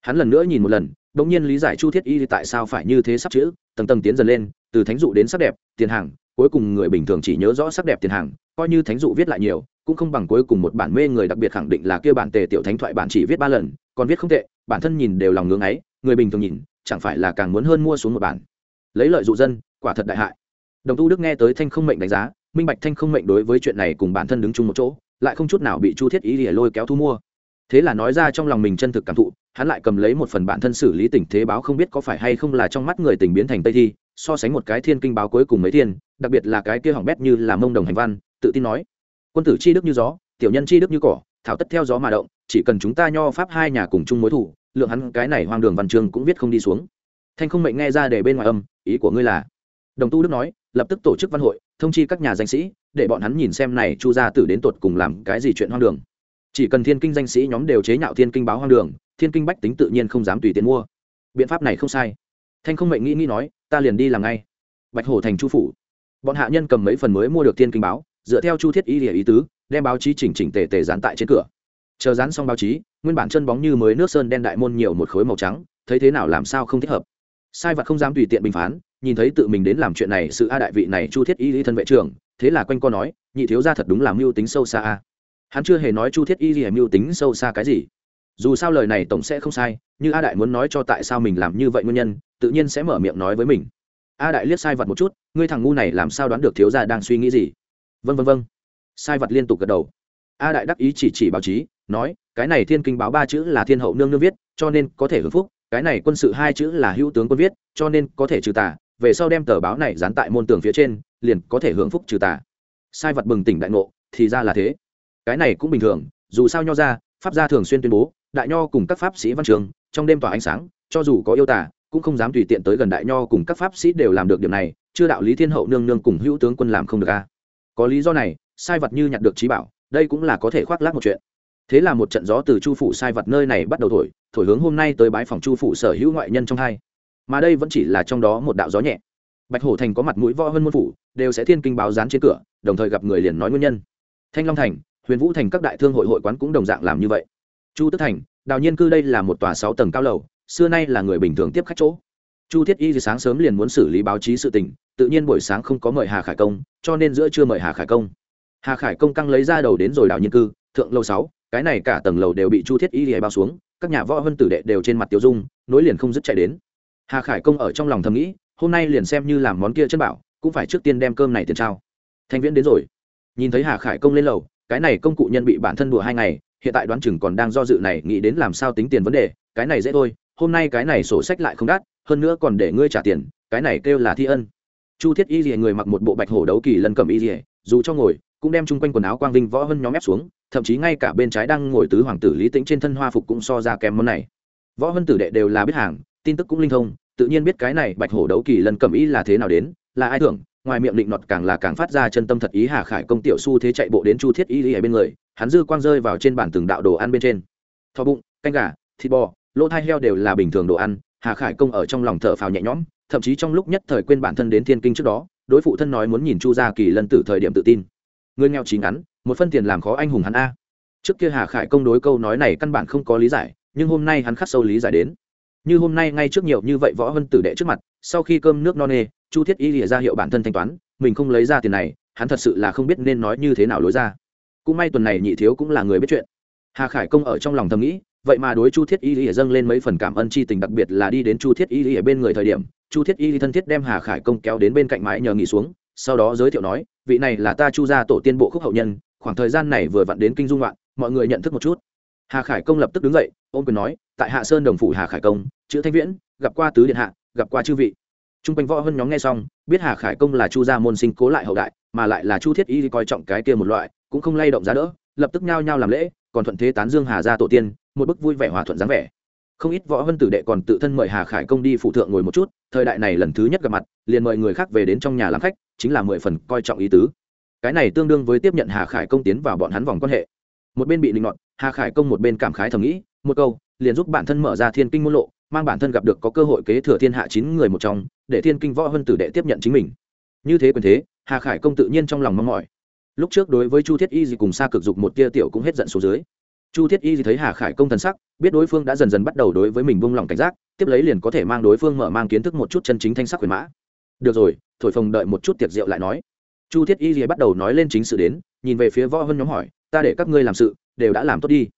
Hắn lần nữa nhìn một lần đ ỗ n g nhiên lý giải chu thiết y tại sao phải như thế sắp chữ, tầng tầng tiến dần lên từ thánh dụ đến sắc đẹp, tiền hàng, cuối cùng người bình thường chỉ nhớ rõ sắc đẹp tiền hàng, coi như thánh dụ viết lại nhiều, cũng không bằng cuối cùng một bản mê người đặc biệt khẳng định là kia bản tề tiểu thánh thoại bản chỉ viết ba lần, còn viết không tệ, bản thân nhìn đều lòng ngưỡng ấy, người bình thường nhìn, chẳng phải là càng muốn hơn mua xuống một bản. Lấy lợi dụ dân, quả thật đại hại. Đồng tu đức nghe tới thanh không mệnh đánh giá, minh bạch thanh không mệnh đối với chuyện này cùng bản thân đứng chung một chỗ, lại không chút nào bị chu thiết ý để lôi kéo thu mua. Thế là nói ra trong lòng mình chân thực cảm thụ, hắn lại cầm lấy một phần bản thân xử lý tình thế báo không biết có phải hay không là trong mắt người tình biến thành tây thi so sánh một cái thiên kinh báo cuối cùng mấy thiên, đặc biệt là cái kia hỏng bét như là mông đồng hành văn, tự tin nói, quân tử chi đức như gió, tiểu nhân chi đức như cỏ, thảo tất theo gió mà động, chỉ cần chúng ta nho pháp hai nhà cùng chung mối thủ, lượng hắn cái này hoang đường văn chương cũng viết không đi xuống. Thanh không mệnh nghe ra để bên ngoài âm, ý của ngươi là? Đồng tu đức nói, lập tức tổ chức văn hội, thông chi các nhà danh sĩ, để bọn hắn nhìn xem này chu gia tử đến tột cùng làm cái gì chuyện hoang đường. Chỉ cần thiên kinh danh sĩ nhóm đều chế nhạo thiên kinh báo hoang đường, thiên kinh bách tính tự nhiên không dám tùy tiện mua. Biện pháp này không sai thanh không mệnh nghĩ nghĩ nói, ta liền đi làm ngay. Bạch hổ thành chu phủ. Bọn hạ nhân cầm mấy phần mới mua được tiên kinh báo, dựa theo chu thiết Y địa ý tứ, đem báo chí chỉnh chỉnh tề tề dán tại trên cửa. Chờ dán xong báo chí, nguyên bản chân bóng như mới nước sơn đen đại môn nhiều một khối màu trắng, thấy thế nào làm sao không thích hợp. Sai vật không dám tùy tiện bình phán, nhìn thấy tự mình đến làm chuyện này, sự a đại vị này chu thiết y lý thân vệ trưởng, thế là quanh co nói, nhị thiếu ra thật đúng là mưu tính sâu xa a. Hắn chưa hề nói chu thiết y lý mưu tính sâu xa cái gì dù sao lời này tổng sẽ không sai, như a đại muốn nói cho tại sao mình làm như vậy nguyên nhân, tự nhiên sẽ mở miệng nói với mình. A đại liếc sai vật một chút, ngươi thằng ngu này làm sao đoán được thiếu gia đang suy nghĩ gì? Vân vân vân sai vật liên tục gật đầu. A đại đắc ý chỉ chỉ báo chí, nói, cái này thiên kinh báo ba chữ là thiên hậu nương nương viết, cho nên có thể hưởng phúc, cái này quân sự hai chữ là hữu tướng quân viết, cho nên có thể trừ tà, về sau đem tờ báo này dán tại môn tường phía trên, liền có thể hưởng phúc trừ tà. Sai vật bừng tỉnh đại ngộ, thì ra là thế. Cái này cũng bình thường, dù sao nho ra pháp gia thường xuyên tuyên bố đại nho cùng các pháp sĩ văn trường, trong đêm tỏa ánh sáng, cho dù có yêu tả cũng không dám tùy tiện tới gần đại nho cùng các pháp sĩ đều làm được điểm này, chưa đạo lý thiên hậu nương nương cùng hữu tướng quân làm không được a có lý do này, sai vật như nhặt được trí bảo, đây cũng là có thể khoác lác một chuyện. Thế là một trận gió từ chu phủ sai vật nơi này bắt đầu thổi thổi hướng hôm nay tới bái phòng chu phủ sở hữu ngoại nhân trong hai. Mà đây vẫn chỉ là trong đó một đạo gió nhẹ. Bạch hổ thành có mặt mũi võ hơn môn phủ, đều sẽ thiên kinh báo dán trên cửa, đồng thời gặp người liền nói nguyên nhân. Thanh long thành, huyền vũ thành các đại thương hội hội quán cũng đồng dạng làm như vậy chu tức thành, đào nhiên cư đây là một tòa sáu tầng cao lầu, xưa nay là người bình thường tiếp khách chỗ. Chu thiết y thì sáng sớm liền muốn xử lý báo chí sự tình, tự nhiên buổi sáng không có mời hà khải công, cho nên giữa chưa mời hà khải công. Hà khải công căng lấy ra đầu đến rồi đào nhiên cư, thượng lâu sáu, cái này cả tầng lầu đều bị chu thiết y thì bao xuống, các nhà võ vân tử đệ đều trên mặt tiêu dung, nối liền không dứt chạy đến. Hà khải công ở trong lòng thầm nghĩ, hôm nay liền xem như làm món kia chân bảo, cũng phải trước tiên đem cơm này tiền trao. Thanh viễn đến rồi. Nhìn thấy hà khải công lên lầu, cái này công cụ nhân bị bản thân đùa hai ngày hiện tại đoán chừng còn đang do dự này, nghĩ đến làm sao tính tiền vấn đề, cái này dễ thôi, hôm nay cái này sổ sách lại không đắt, hơn nữa còn để ngươi trả tiền, cái này kêu là thi ân. Chu thiết y rìa người mặc một bộ bạch hổ đấu kỳ lân cầm y rìa dù cho ngồi, cũng đem chung quanh quần áo quang vinh võ hơn nhóm ép xuống, thậm chí ngay cả bên trái đang ngồi tứ hoàng tử lý tĩnh trên thân hoa phục cũng so ra kém món này. Võ hơn tử đệ đều là biết hàng, tin tức cũng linh thông, tự nhiên biết cái này bạch hổ đấu kỳ lần cầm y là thế nào đến, là ai thưởng, ngoài miệng định nọt càng là càng phát ra chân tâm thật ý hà khải công tiểu su thế chạy bộ đến chu thiết y ở bên người hắn dư quang rơi vào trên bản từng đạo đồ ăn bên trên. Thò bụng, canh gà, thịt bò, lỗ thai heo đều là bình thường đồ ăn, hà khải công ở trong lòng thở phào nhẹ nhõm, thậm chí trong lúc nhất thời quên bản thân đến thiên kinh trước đó, đối phụ thân nói muốn nhìn chu gia kỳ lân tử thời điểm tự tin. Người nghèo chín ngắn, một phân tiền làm khó anh hùng hắn a. Trước kia hà khải công đối câu nói này căn bản không có lý giải, nhưng hôm nay hắn khắc sâu lý giải đến. Như hôm nay ngay trước nhiều như vậy võ hân tử đệ trước mặt, sau khi cơm nước no nê, chu thiết y lìa ra hiệu bản thân thanh toán, mình không lấy ra tiền này, hắn thật sự là không biết nên nói như thế nào lối ra cũng may tuần này nhị thiếu cũng là người biết chuyện. Hà khải công ở trong lòng thầm nghĩ, vậy mà đối chu thiết y lìa dâng lên mấy phần cảm ân chi tình, đặc biệt là đi đến chu thiết y lìa bên người thời điểm, chu thiết y thân thiết đem hà khải công kéo đến bên cạnh mái nhờ nghỉ xuống, sau đó giới thiệu nói, vị này là ta chu gia tổ tiên bộ khúc hậu nhân, khoảng thời gian này vừa vặn đến kinh dung loạn, mọi người nhận thức một chút. Hà khải công lập tức đứng dậy, ôm quyền nói, tại hạ sơn đồng phủ hà khải công, chữ thanh viễn, gặp qua tứ điện hạ, gặp qua chư vị. T r u n g quanh võ hơn nhóm nghe xong, biết hà khải công là chu gia môn sinh cố lại hậu đại, mà lại là chu thiết y coi trọng cái kia một loại cũng không lay động giá đỡ, lập tức nhao nhao làm lễ, còn thuận thế tán dương hà gia tổ tiên, một bức vui vẻ hòa thuận dáng vẻ. Không ít võ vân tử đệ còn tự thân mời hà khải công đi phụ thượng ngồi một chút, thời đại này lần thứ nhất gặp mặt, liền mời người khác về đến trong nhà làm khách, chính là mười phần coi trọng ý tứ. Cái này tương đương với tiếp nhận hà khải công tiến vào bọn hắn vòng quan hệ. Một bên bị linh ngọn hà khải công một bên cảm khái thầm nghĩ, một câu, liền giúp bản thân mở ra thiên kinh môn lộ, mang bản thân gặp được có cơ hội kế thừa thiên hạ chín người một trong, để thiên kinh võ vân tử đệ tiếp nhận chính mình. Như thế quyền thế, hà khải công tự nhiên trong lòng mong mỏi lúc trước đối với chu thiết y gì cùng xa cực dục một tia tiểu cũng hết giận số dưới. Chu thiết y gì thấy hà khải công thần sắc, biết đối phương đã dần dần bắt đầu đối với mình buông lỏng cảnh giác, tiếp lấy liền có thể mang đối phương mở mang kiến thức một chút chân chính thanh sắc quyền mã. Được rồi, thổi phồng đợi một chút tiệc rượu lại nói. Chu thiết y gì bắt đầu nói lên chính sự đến, nhìn về phía võ hân nhóm hỏi, ta để các ngươi làm sự, đều đã làm tốt đi.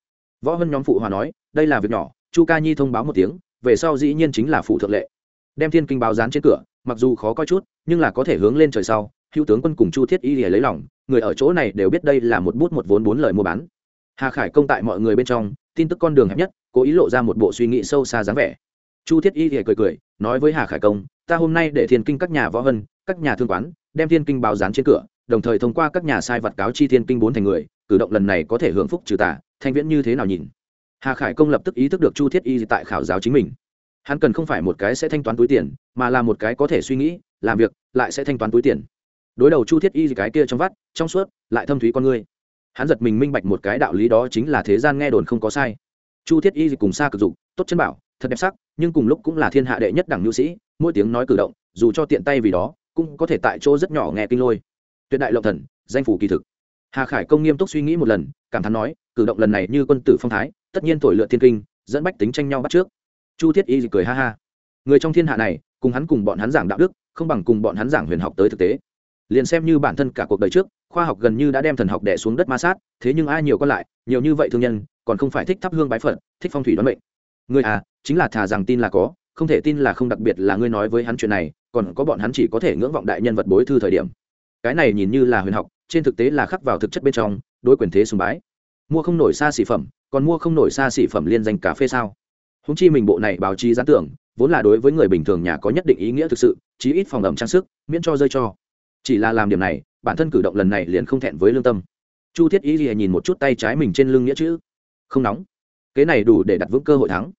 Võ hân nhóm phụ hòa nói, đây là việc nhỏ, chu ca nhi thông báo một tiếng, về sau dĩ nhiên chính là phụ thượng lệ. Đem thiên kinh báo dán trên cửa, mặc dù khó coi chút, nhưng là có thể hướng lên trời sau, hữu tướng quân cùng chu thiết y lìa lấy lòng người ở chỗ này đều biết đây là một bút một vốn bốn lời mua bán. Hà khải công tại mọi người bên trong, tin tức con đường hẹp nhất, cố ý lộ ra một bộ suy nghĩ sâu xa dáng vẻ. Chu thiết y thì cười cười, nói với hà khải công, ta hôm nay để thiên kinh các nhà võ hân các nhà thương quán, đem thiên kinh báo dán trên cửa, đồng thời thông qua các nhà sai vật cáo chi thiên kinh bốn thành người, cử động lần này có thể hưởng phúc trừ tà, thanh viễn như thế nào nhìn? Hà khải công lập tức ý thức được chu thiết y tại khảo giáo chính mình. Hắn cần không phải một cái sẽ thanh toán túi tiền, mà là một cái có thể suy nghĩ, làm việc, lại sẽ thanh toán túi tiền đối đầu chu thiết y cái kia trong vắt, trong suốt, lại thâm thúy con ngươi hắn giật mình minh bạch một cái đạo lý đó chính là thế gian nghe đồn không có sai. Chu thiết y cùng xa cực dụng tốt chân bảo, thật đẹp sắc, nhưng cùng lúc cũng là thiên hạ đệ nhất đẳng nhu sĩ, mỗi tiếng nói cử động, dù cho tiện tay vì đó, cũng có thể tại chỗ rất nhỏ nghe kinh lôi. Tuyệt đại lộng thần, danh phủ kỳ thực. Hà khải công nghiêm túc suy nghĩ một lần, cảm thán nói, cử động lần này như quân tử phong thái, tất nhiên thổi lựa thiên kinh, dẫn bách tính tranh nhau bắt trước. Chu thiết y cười ha ha. Người trong thiên hạ này, cùng hắn cùng bọn hắn giảng đạo đức, không bằng cùng bọn hắn giảng huyền học tới thực tế liền xem như bản thân cả cuộc đời trước, khoa học gần như đã đem thần học đẻ xuống đất ma sát, thế nhưng ai nhiều còn lại, nhiều như vậy thương nhân, còn không phải thích thắp hương bái phật, thích phong thủy đoán mệnh. Người à chính là thà rằng tin là có, không thể tin là không đặc biệt là ngươi nói với hắn chuyện này, còn có bọn hắn chỉ có thể ngưỡng vọng đại nhân vật bối thư thời điểm. Cái này nhìn như là huyền học, trên thực tế là khắc vào thực chất bên trong, đối quyền thế sùng bái. Mua không nổi xa xỉ phẩm, còn mua không nổi xa xỉ phẩm liên danh cà phê sao? Húng chi mình bộ này báo chí gián tưởng, vốn là đối với người bình thường nhà có nhất định ý nghĩa thực sự, chí ít phòng ẩm trang sức, miễn cho rơi cho chỉ là làm điểm này, bản thân cử động lần này liền không thẹn với lương tâm. Chu thiết ý gì nhìn một chút tay trái mình trên lưng nghĩa chữ. Không nóng. Kế này đủ để đặt vững cơ hội thắng.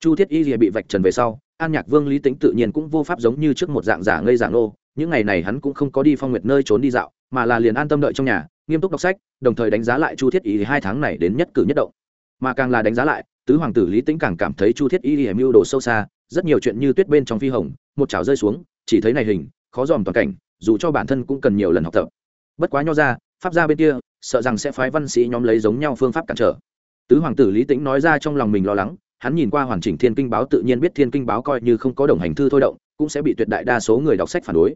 Chu thiết y rìa bị vạch trần về sau, an nhạc vương lý tính tự nhiên cũng vô pháp giống như trước một dạng giả ngây giả nô những ngày này hắn cũng không có đi phong nguyệt nơi trốn đi dạo, mà là liền an tâm đợi trong nhà, nghiêm túc đọc sách, đồng thời đánh giá lại chu thiết y hai tháng này đến nhất cử nhất động. Mà càng là đánh giá lại, tứ hoàng tử lý tính càng cảm thấy chu thiết y hiểm mưu đồ sâu xa, rất nhiều chuyện như tuyết bên trong phi hồng, một chảo rơi xuống, chỉ thấy này hình, khó dòm toàn cảnh dù cho bản thân cũng cần nhiều lần học tập. Bất quá nho ra, pháp gia bên kia, sợ rằng sẽ phái văn sĩ nhóm lấy giống nhau phương pháp cản trở. Tứ hoàng tử lý tĩnh nói ra trong lòng mình lo lắng, hắn nhìn qua hoàn chỉnh thiên kinh báo tự nhiên biết thiên kinh báo coi như không có đồng hành thư thôi động, cũng sẽ bị tuyệt đại đa số người đọc sách phản đối.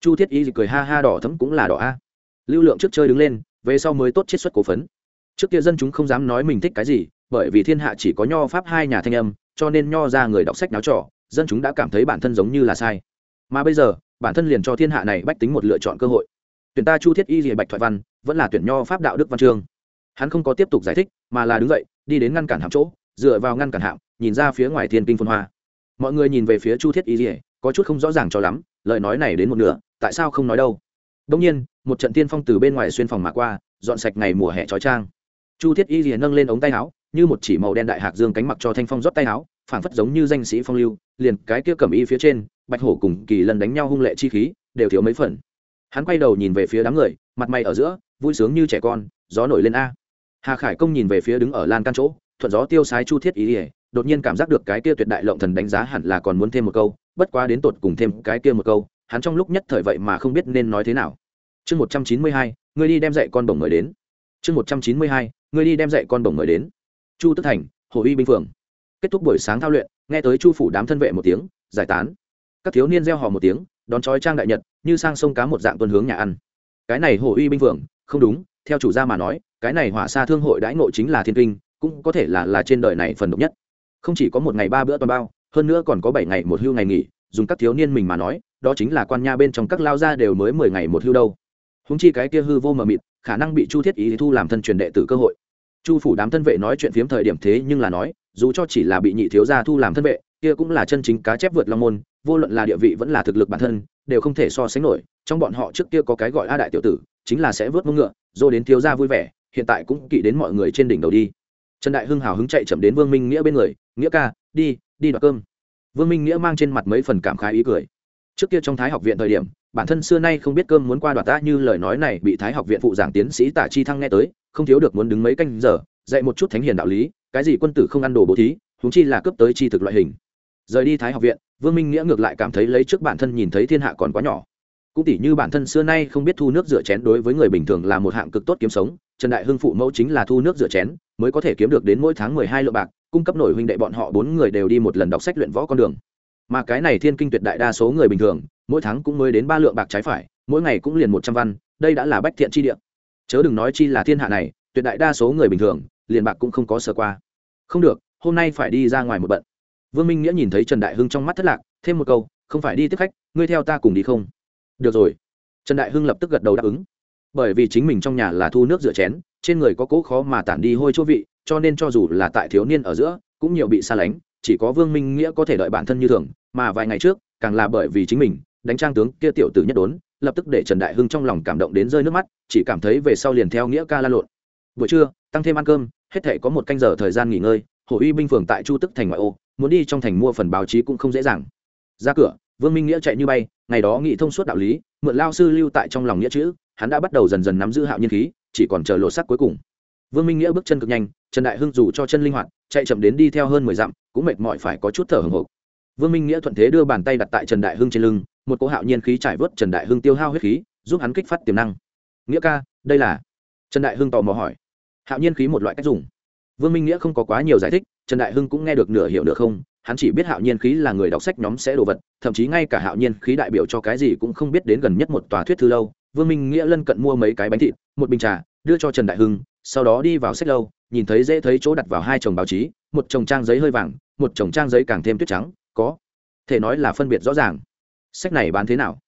Chu thiết y cười ha ha đỏ thấm cũng là đỏ a. Lưu lượng trước chơi đứng lên, về sau mới tốt chiết xuất cổ phấn. Trước kia dân chúng không dám nói mình thích cái gì, bởi vì thiên hạ chỉ có nho pháp hai nhà thanh âm, cho nên nho ra người đọc sách náo trỏ dân chúng đã cảm thấy bản thân giống như là sai. Mà bây giờ bản thân liền cho thiên hạ này bách tính một lựa chọn cơ hội. Tuyển ta chu thiết y rìa bạch thoại văn, vẫn là tuyển nho pháp đạo đức văn chương. Hắn không có tiếp tục giải thích, mà là đứng dậy, đi đến ngăn cản hạm chỗ, dựa vào ngăn cản hạm, nhìn ra phía ngoài thiên kinh phân hoa. Mọi người nhìn về phía chu thiết y rìa có chút không rõ ràng cho lắm, lời nói này đến một nửa, tại sao không nói đâu? Đông nhiên, một trận tiên phong từ bên ngoài xuyên phòng mà qua, dọn sạch ngày mùa hè trói trang. Chu thiết y rìa nâng lên ống tay áo, như một chỉ màu đen đại hạc dương cánh mặc cho thanh phong rót tay áo, phảng phất giống như danh sĩ phong lưu, liền cái kia cầm y phía trên bạch hổ cùng kỳ lần đánh nhau hung lệ chi khí, đều thiếu mấy phần. Hắn quay đầu nhìn về phía đám người, mặt mày ở giữa, vui sướng như trẻ con, gió nổi lên a. Hà khải công nhìn về phía đứng ở lan can chỗ, thuận gió tiêu sái chu thiết ý ỉa đột nhiên cảm giác được cái kia tuyệt đại lộng thần đánh giá hẳn là còn muốn thêm một câu, bất quá đến tột cùng thêm cái kia một câu, hắn trong lúc nhất thời vậy mà không biết nên nói thế nào. Chương một trăm chín mươi hai người đi đem dạy con bổng người đến. Chương một trăm chín mươi hai người đi đem dạy con bổng người đến. Chu tức thành, hồ uy binh phường kết thúc buổi sáng thao luyện, nghe tới chu phủ đám thân vệ một tiếng, giải tán các thiếu niên reo hò một tiếng đón trói trang đại nhật như sang sông cá một dạng tuần hướng nhà ăn. Cái này hồ uy binh vượng, không đúng theo chủ gia mà nói cái này hỏa xa thương hội đãi ngộ chính là thiên kinh cũng có thể là là trên đời này phần độc nhất. Không chỉ có một ngày ba bữa toàn bao hơn nữa còn có bảy ngày một hưu ngày nghỉ dùng các thiếu niên mình mà nói đó chính là quan nha bên trong các lao gia đều mới mười ngày một hưu đâu. Húng chi cái kia hư vô mờ mịt khả năng bị chu thiết ý thu làm thân truyền đệ tử cơ hội. Chu phủ đám thân vệ nói chuyện phiếm thời điểm thế nhưng là nói dù cho chỉ là bị nhị thiếu gia thu làm thân vệ kia cũng là chân chính cá chép vượt long môn, vô luận là địa vị vẫn là thực lực bản thân, đều không thể so sánh nổi. Trong bọn họ trước kia có cái gọi a đại tiểu tử, chính là sẽ vớt mông ngựa rồi đến thiếu gia vui vẻ, hiện tại cũng kỵ đến mọi người trên đỉnh đầu đi. Trần đại hưng hào hứng chạy chậm đến vương minh nghĩa bên người, nghĩa ca, đi đi đoạt cơm. Vương minh nghĩa mang trên mặt mấy phần cảm khái ý cười. Trước kia trong thái học viện thời điểm, bản thân xưa nay không biết cơm muốn qua đoạt ta như lời nói này bị thái học viện phụ giảng tiến sĩ tả chi thăng nghe tới, không thiếu được muốn đứng mấy canh giờ, dạy một chút thánh hiền đạo lý, cái gì quân tử không ăn đồ bố thí húng chi là cướp tới chi thực loại hình rời đi thái học viện, vương minh nghĩa ngược lại cảm thấy lấy trước bản thân nhìn thấy thiên hạ còn quá nhỏ. Cũng tỷ như bản thân xưa nay không biết thu nước rửa chén đối với người bình thường là một hạng cực tốt kiếm sống, trần đại hưng phụ mẫu chính là thu nước rửa chén, mới có thể kiếm được đến mỗi tháng mười hai lượng bạc, cung cấp nổi huynh đệ bọn họ bốn người đều đi một lần đọc sách luyện võ con đường. Mà cái này thiên kinh tuyệt đại đa số người bình thường, mỗi tháng cũng mới đến ba lượng bạc trái phải, mỗi ngày cũng liền một trăm văn, đây đã là bách thiện chi địa. Chớ đừng nói chi là thiên hạ này, tuyệt đại đa số người bình thường, liền bạc cũng không có sơ qua. Không được, hôm nay phải đi ra ngoài một bận vương minh nghĩa nhìn thấy trần đại hưng trong mắt thất lạc, thêm một câu, không phải đi tiếp khách, ngươi theo ta cùng đi không? Được rồi. Trần đại hưng lập tức gật đầu đáp ứng. Bởi vì chính mình trong nhà là thu nước rửa chén, trên người có cỗ khó mà tản đi hôi chỗ vị, cho nên cho dù là tại thiếu niên ở giữa, cũng nhiều bị xa lánh, chỉ có vương minh nghĩa có thể đợi bản thân như thường, mà vài ngày trước, càng là bởi vì chính mình, đánh trang tướng kia tiểu tử nhất đốn, lập tức để trần đại hưng trong lòng cảm động đến rơi nước mắt, chỉ cảm thấy về sau liền theo nghĩa ca la lộn. Buổi trưa, tăng thêm ăn cơm, hết thể có một canh giờ thời gian nghỉ ngơi hồ uy binh phường tại chu tức thành ngoại ô, muốn đi trong thành mua phần báo chí cũng không dễ dàng. Ra cửa, vương minh nghĩa chạy như bay, ngày đó nghị thông suốt đạo lý, mượn lao sư lưu tại trong lòng nghĩa chữ, hắn đã bắt đầu dần dần nắm giữ hạo nhiên khí, chỉ còn chờ lộ sắc cuối cùng. Vương minh nghĩa bước chân cực nhanh, trần đại hưng dù cho chân linh hoạt, chạy chậm đến đi theo hơn mười dặm, cũng mệt mỏi phải có chút thở hồng hộc. Vương minh nghĩa thuận thế đưa bàn tay đặt tại trần đại hưng trên lưng, một cỗ hạo nhiên khí trải vớt trần đại hưng tiêu hao huyết khí, giúp hắn kích phát tiềm năng. Nghĩa ca, đây là trần đại hưng tò mò hỏi. Hạo nhiên khí một loại cách dùng vương minh nghĩa không có quá nhiều giải thích, trần đại hưng cũng nghe được nửa hiểu được không, hắn chỉ biết hạo nhiên khí là người đọc sách nhóm sẽ đồ vật, thậm chí ngay cả hạo nhiên khí đại biểu cho cái gì cũng không biết đến gần nhất một tòa thuyết thư lâu. Vương minh nghĩa lân cận mua mấy cái bánh thịt, một bình trà, đưa cho trần đại hưng, sau đó đi vào sách lâu, nhìn thấy dễ thấy chỗ đặt vào hai chồng báo chí, một chồng trang giấy hơi vàng, một chồng trang giấy càng thêm tuyết trắng, có thể nói là phân biệt rõ ràng. Sách này bán thế nào?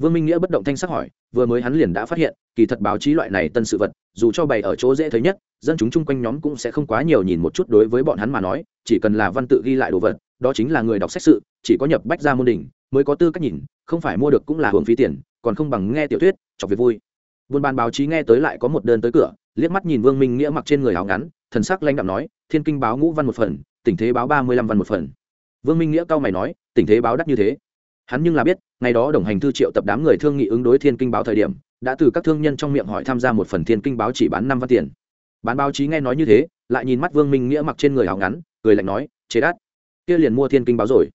Vương minh nghĩa bất động thanh sắc hỏi, vừa mới hắn liền đã phát hiện, kỳ thật báo chí loại này tân sự vật, dù cho bày ở chỗ dễ thấy nhất, dân chúng chung quanh nhóm cũng sẽ không quá nhiều nhìn một chút đối với bọn hắn mà nói, chỉ cần là văn tự ghi lại đồ vật, đó chính là người đọc sách sự, chỉ có nhập bách ra môn đỉnh, mới có tư cách nhìn, không phải mua được cũng là hưởng phí tiền, còn không bằng nghe tiểu thuyết, chọc việc vui. Buôn bán báo chí nghe tới lại có một đơn tới cửa, liếc mắt nhìn vương minh nghĩa mặc trên người áo ngắn, thần sắc lãnh đạm nói, thiên kinh báo ngũ văn một phần, Tỉnh thế báo ba mươi lăm văn một phần. Vương minh nghĩa cao mày nói, Tỉnh thế báo đắt như thế. Hắn nhưng là biết ngày đó đồng hành thư triệu tập đám người thương nghị ứng đối thiên kinh báo thời điểm, đã từ các thương nhân trong miệng hỏi tham gia một phần thiên kinh báo chỉ bán năm văn tiền. Bán báo chí nghe nói như thế, lại nhìn mắt vương minh nghĩa mặc trên người hào ngắn, cười lạnh nói, chế đắt kia liền mua thiên kinh báo rồi.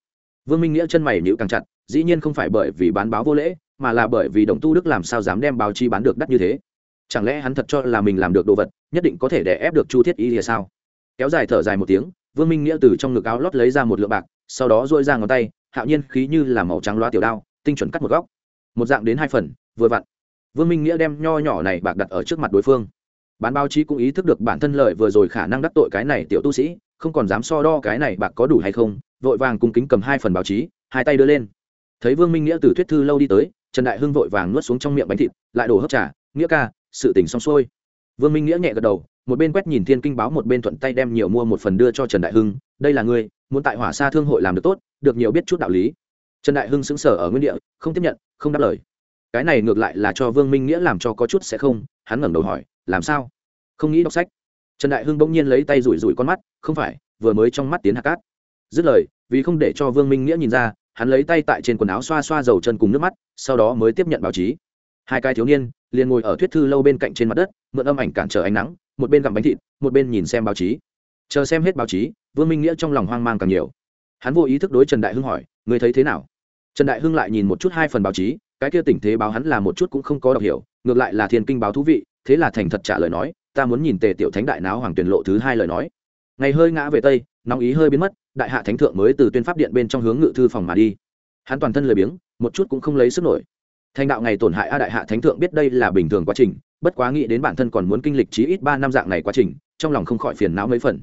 Vương minh nghĩa chân mày nhữ càng chặt, dĩ nhiên không phải bởi vì bán báo vô lễ, mà là bởi vì đồng tu đức làm sao dám đem báo chí bán được đắt như thế? Chẳng lẽ hắn thật cho là mình làm được đồ vật, nhất định có thể đè ép được chu thiết y thì sao? Kéo dài thở dài một tiếng, vương minh nghĩa từ trong ngực áo lót lấy ra một lượng bạc, sau đó dội ra ngón tay, hạo nhiên khí như là màu trắng loa tiểu đao tinh chuẩn cắt một góc. Một dạng đến hai phần, vừa vặn. Vương minh nghĩa đem nho nhỏ này bạc đặt ở trước mặt đối phương. Bán báo chí cũng ý thức được bản thân lợi vừa rồi khả năng đắc tội cái này tiểu tu sĩ, không còn dám so đo cái này bạc có đủ hay không, vội vàng cung kính cầm hai phần báo chí, hai tay đưa lên. Thấy vương minh nghĩa từ thuyết thư lâu đi tới, trần đại hưng vội vàng nuốt xuống trong miệng bánh thịt, lại đổ hấp trà, nghĩa ca, sự tình xong xuôi. Vương minh nghĩa nhẹ gật đầu, một bên quét nhìn thiên kinh báo, một bên thuận tay đem nhiều mua một phần đưa cho trần đại hưng, đây là ngươi, muốn tại hỏa xa thương hội làm được tốt, được nhiều biết chút đạo lý trần đại hưng xứng sở ở nguyên địa, không tiếp nhận, không đáp lời. Cái này ngược lại là cho vương minh nghĩa làm cho có chút sẽ không, hắn ngẩng đầu hỏi, làm sao? Không nghĩ đọc sách. Trần đại hưng bỗng nhiên lấy tay rủi rủi con mắt, không phải, vừa mới trong mắt tiến hạ cát. Dứt lời, vì không để cho vương minh nghĩa nhìn ra, hắn lấy tay tại trên quần áo xoa xoa dầu chân cùng nước mắt, sau đó mới tiếp nhận báo chí. Hai cái thiếu niên liền ngồi ở thuyết thư lâu bên cạnh trên mặt đất, mượn âm ảnh cản trở ánh nắng, một bên gặm bánh thịt, một bên nhìn xem báo chí. Chờ xem hết báo chí, vương minh nghĩa trong lòng hoang mang càng nhiều. Hắn vô ý thức đối trần đại hưng hỏi người thấy thế nào? Trần đại hưng lại nhìn một chút hai phần báo chí, cái kia tình thế báo hắn là một chút cũng không có đọc hiểu, ngược lại là thiên kinh báo thú vị, thế là thành thật trả lời nói, ta muốn nhìn tề tiểu thánh đại náo hoàng tuyển lộ thứ hai lời nói. Ngày hơi ngã về tây, nóng ý hơi biến mất, đại hạ thánh thượng mới từ tuyên pháp điện bên trong hướng ngự thư phòng mà đi. Hắn toàn thân lười biếng, một chút cũng không lấy sức nổi. Thành đạo ngày tổn hại a đại hạ thánh thượng biết đây là bình thường quá trình, bất quá nghĩ đến bản thân còn muốn kinh lịch chí ít ba năm dạng này quá trình, trong lòng không khỏi phiền não mấy phần.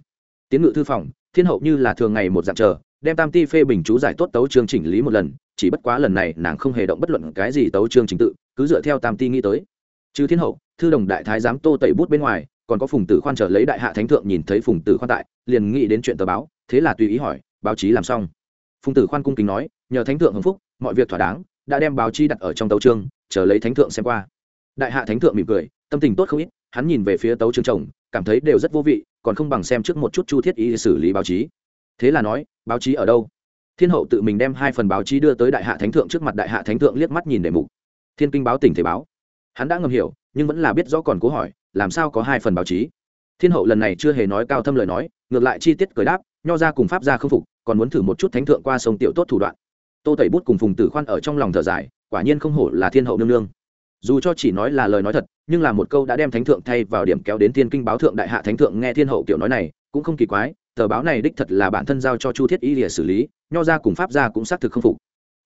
Tiến ngự thư phòng, thiên hậu như là thường ngày một dạng chờ, đem tam ti phê bình chú giải tốt tấu chương chỉnh lý một lần chỉ bất quá lần này nàng không hề động bất luận cái gì tấu chương trình tự, cứ dựa theo tam ti nghĩ tới. Chứ thiên hậu, thư đồng đại thái giám tô tẩy bút bên ngoài, còn có phùng tử khoan trở lấy đại hạ thánh thượng nhìn thấy phùng tử khoan tại, liền nghĩ đến chuyện tờ báo, thế là tùy ý hỏi, báo chí làm xong. Phùng tử khoan cung kính nói, nhờ thánh thượng hưng phúc, mọi việc thỏa đáng, đã đem báo chí đặt ở trong tấu chương, chờ lấy thánh thượng xem qua. Đại hạ thánh thượng mỉm cười, tâm tình tốt không ít, hắn nhìn về phía tấu chương chồng, cảm thấy đều rất vô vị, còn không bằng xem trước một chút chu thiết y xử lý báo chí. Thế là nói, báo chí ở đâu? Thiên hậu tự mình đem hai phần báo chí đưa tới đại hạ thánh thượng trước mặt đại hạ thánh thượng liếc mắt nhìn đề mục. Thiên kinh báo tỉnh thể báo. Hắn đã ngầm hiểu, nhưng vẫn là biết rõ còn cố hỏi, làm sao có hai phần báo chí? Thiên hậu lần này chưa hề nói cao thâm lời nói, ngược lại chi tiết cười đáp, nho ra cùng pháp ra không phục, còn muốn thử một chút thánh thượng qua sông tiểu tốt thủ đoạn. Tô tẩy bút cùng phùng tử khoan ở trong lòng thở dài, quả nhiên không hổ là thiên hậu nương nương. Dù cho chỉ nói là lời nói thật, nhưng là một câu đã đem thánh thượng thay vào điểm kéo đến thiên kinh báo thượng đại hạ thánh thượng nghe thiên hậu kiểu nói này, cũng không kỳ quái tờ báo này đích thật là bản thân giao cho chu thiết y lìa xử lý, nho ra cùng pháp ra cũng xác thực không phục.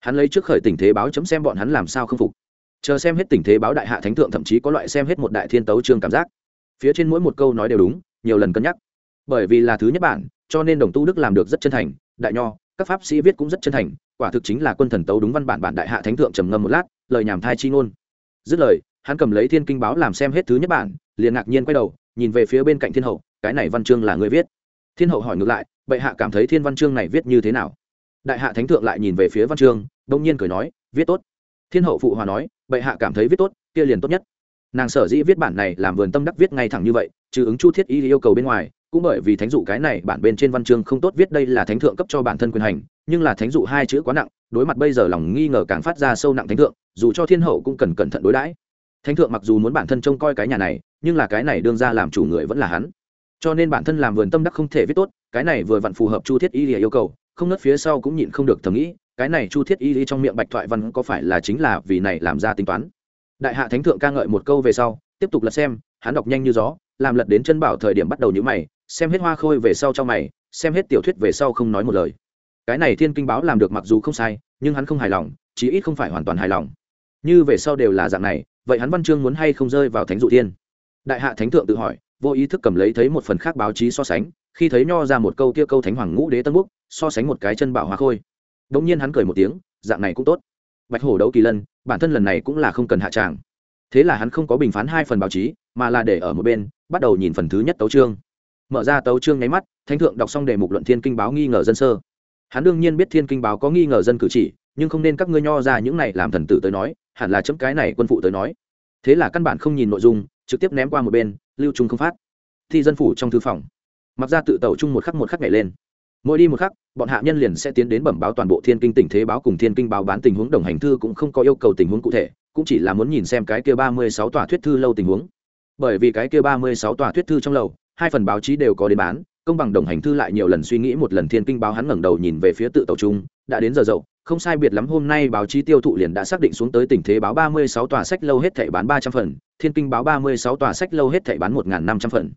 Hắn lấy trước khởi tình thế báo chấm xem bọn hắn làm sao không phục. Chờ xem hết tình thế báo đại hạ thánh thượng thậm chí có loại xem hết một đại thiên tấu trương cảm giác. Phía trên mỗi một câu nói đều đúng, nhiều lần cân nhắc. Bởi vì là thứ nhất bản, cho nên đồng tu đức làm được rất chân thành, đại nho, các pháp sĩ viết cũng rất chân thành, quả thực chính là quân thần tấu đúng văn bản bản đại hạ thánh thượng trầm ngâm một lát, lời nhảm thai chi ngôn. Dứt lời, hắn cầm lấy thiên kinh báo làm xem hết thứ nhất bản, liền ngạc nhiên quay đầu, nhìn về phía bên cạnh thiên hậu, cái này văn chương là người viết thiên hậu hỏi ngược lại, bệ hạ cảm thấy thiên văn chương này viết như thế nào? Đại hạ thánh thượng lại nhìn về phía văn chương đông nhiên cười nói, viết tốt. Thiên hậu phụ hòa nói, bệ hạ cảm thấy viết tốt, kia liền tốt nhất. Nàng sở dĩ viết bản này làm vườn tâm đắc viết ngay thẳng như vậy, trừ ứng chu thiết y yêu cầu bên ngoài, cũng bởi vì thánh dụ cái này bản bên trên văn chương không tốt viết đây là thánh thượng cấp cho bản thân quyền hành, nhưng là thánh dụ hai chữ quá nặng, đối mặt bây giờ lòng nghi ngờ càng phát ra sâu nặng thánh thượng, dù cho thiên hậu cũng cần cẩn thận đối đãi. Thánh thượng mặc dù muốn bản thân trông coi cái nhà này, nhưng là cái này đương ra làm chủ người vẫn là hắn cho nên bản thân làm vườn tâm đắc không thể viết tốt, cái này vừa vặn phù hợp chu thiết y yêu cầu, không nớt phía sau cũng nhịn không được thầm nghĩ, cái này chu thiết y trong miệng bạch thoại văn có phải là chính là vì này làm ra tính toán? Đại hạ thánh thượng ca ngợi một câu về sau, tiếp tục lật xem, hắn đọc nhanh như gió, làm lật đến chân bảo thời điểm bắt đầu nhữ mày, xem hết hoa khôi về sau cho mày, xem hết tiểu thuyết về sau không nói một lời. Cái này thiên kinh báo làm được mặc dù không sai, nhưng hắn không hài lòng, chí ít không phải hoàn toàn hài lòng. Như về sau đều là dạng này, vậy hắn văn chương muốn hay không rơi vào thánh dụ thiên? Đại hạ thánh thượng tự hỏi vô ý thức cầm lấy thấy một phần khác báo chí so sánh, khi thấy nho ra một câu kia câu thánh hoàng ngũ đế tân búc, so sánh một cái chân bảo hoa khôi. Đ ỗ n g nhiên hắn cười một tiếng, dạng này cũng tốt. Bạch hổ đấu kỳ lân, bản thân lần này cũng là không cần hạ tràng. Thế là hắn không có bình phán hai phần báo chí, mà là để ở một bên, bắt đầu nhìn phần thứ nhất tấu trương mở ra tấu trương nháy mắt, thánh thượng đọc xong đề mục luận thiên kinh báo nghi ngờ dân sơ. Hắn đương nhiên biết thiên kinh báo có nghi ngờ dân cử chỉ, nhưng không nên các ngươi nho ra những này làm thần tử tới nói, hẳn là chấm cái này quân phụ tới nói. Thế là căn bản không nhìn nội dung, trực tiếp ném qua một bên lưu trung không phát. Thi dân phủ trong thư phòng, mặc ra tự tàu chung một khắc một khắc nhảy lên. Mỗi đi một khắc, bọn hạ nhân liền sẽ tiến đến bẩm báo toàn bộ thiên kinh tỉnh thế báo cùng thiên kinh báo bán tình huống đồng hành thư cũng không có yêu cầu tình huống cụ thể, cũng chỉ là muốn nhìn xem cái kia ba mươi sáu tòa thuyết thư lâu tình huống. Bởi vì cái kia ba mươi sáu tòa thuyết thư trong lầu, hai phần báo chí đều có đến bán, công bằng đồng hành thư lại nhiều lần suy nghĩ một lần thiên kinh báo hắn ngẩng đầu nhìn về phía tự tàu trung đã đến giờ dậu không sai biệt lắm hôm nay báo chí tiêu thụ liền đã xác định xuống tới tình thế báo ba mươi sáu tòa sách lâu hết thảy bán ba trăm phần, thiên kinh báo ba mươi sáu tòa sách lâu hết thảy bán một năm trăm phần.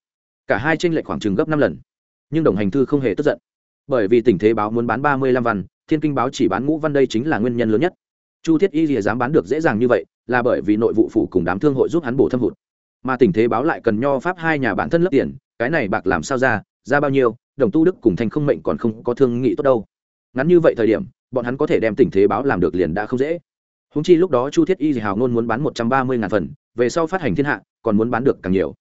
Cả hai chênh lệch khoảng chừng gấp năm lần. Nhưng đồng hành thư không hề tức giận. Bởi vì tình thế báo muốn bán ba mươi lăm văn, thiên kinh báo chỉ bán ngũ văn đây chính là nguyên nhân lớn nhất. Chu thiết y lìa dám bán được dễ dàng như vậy, là bởi vì nội vụ phủ cùng đám thương hội giúp hắn bổ thâm hụt. Mà tình thế báo lại cần nho pháp hai nhà bản thân lấp tiền, cái này bạc làm sao ra ra bao nhiêu, đồng tu đức cùng thành không mệnh còn không có thương nghị tốt đâu ngắn như vậy thời điểm, bọn hắn có thể đem tình thế báo làm được liền đã không dễ. Húng chi lúc đó chu thiết y thì hào ngôn muốn bán một trăm ba mươi ngàn phần, về sau phát hành thiên hạ, còn muốn bán được càng nhiều.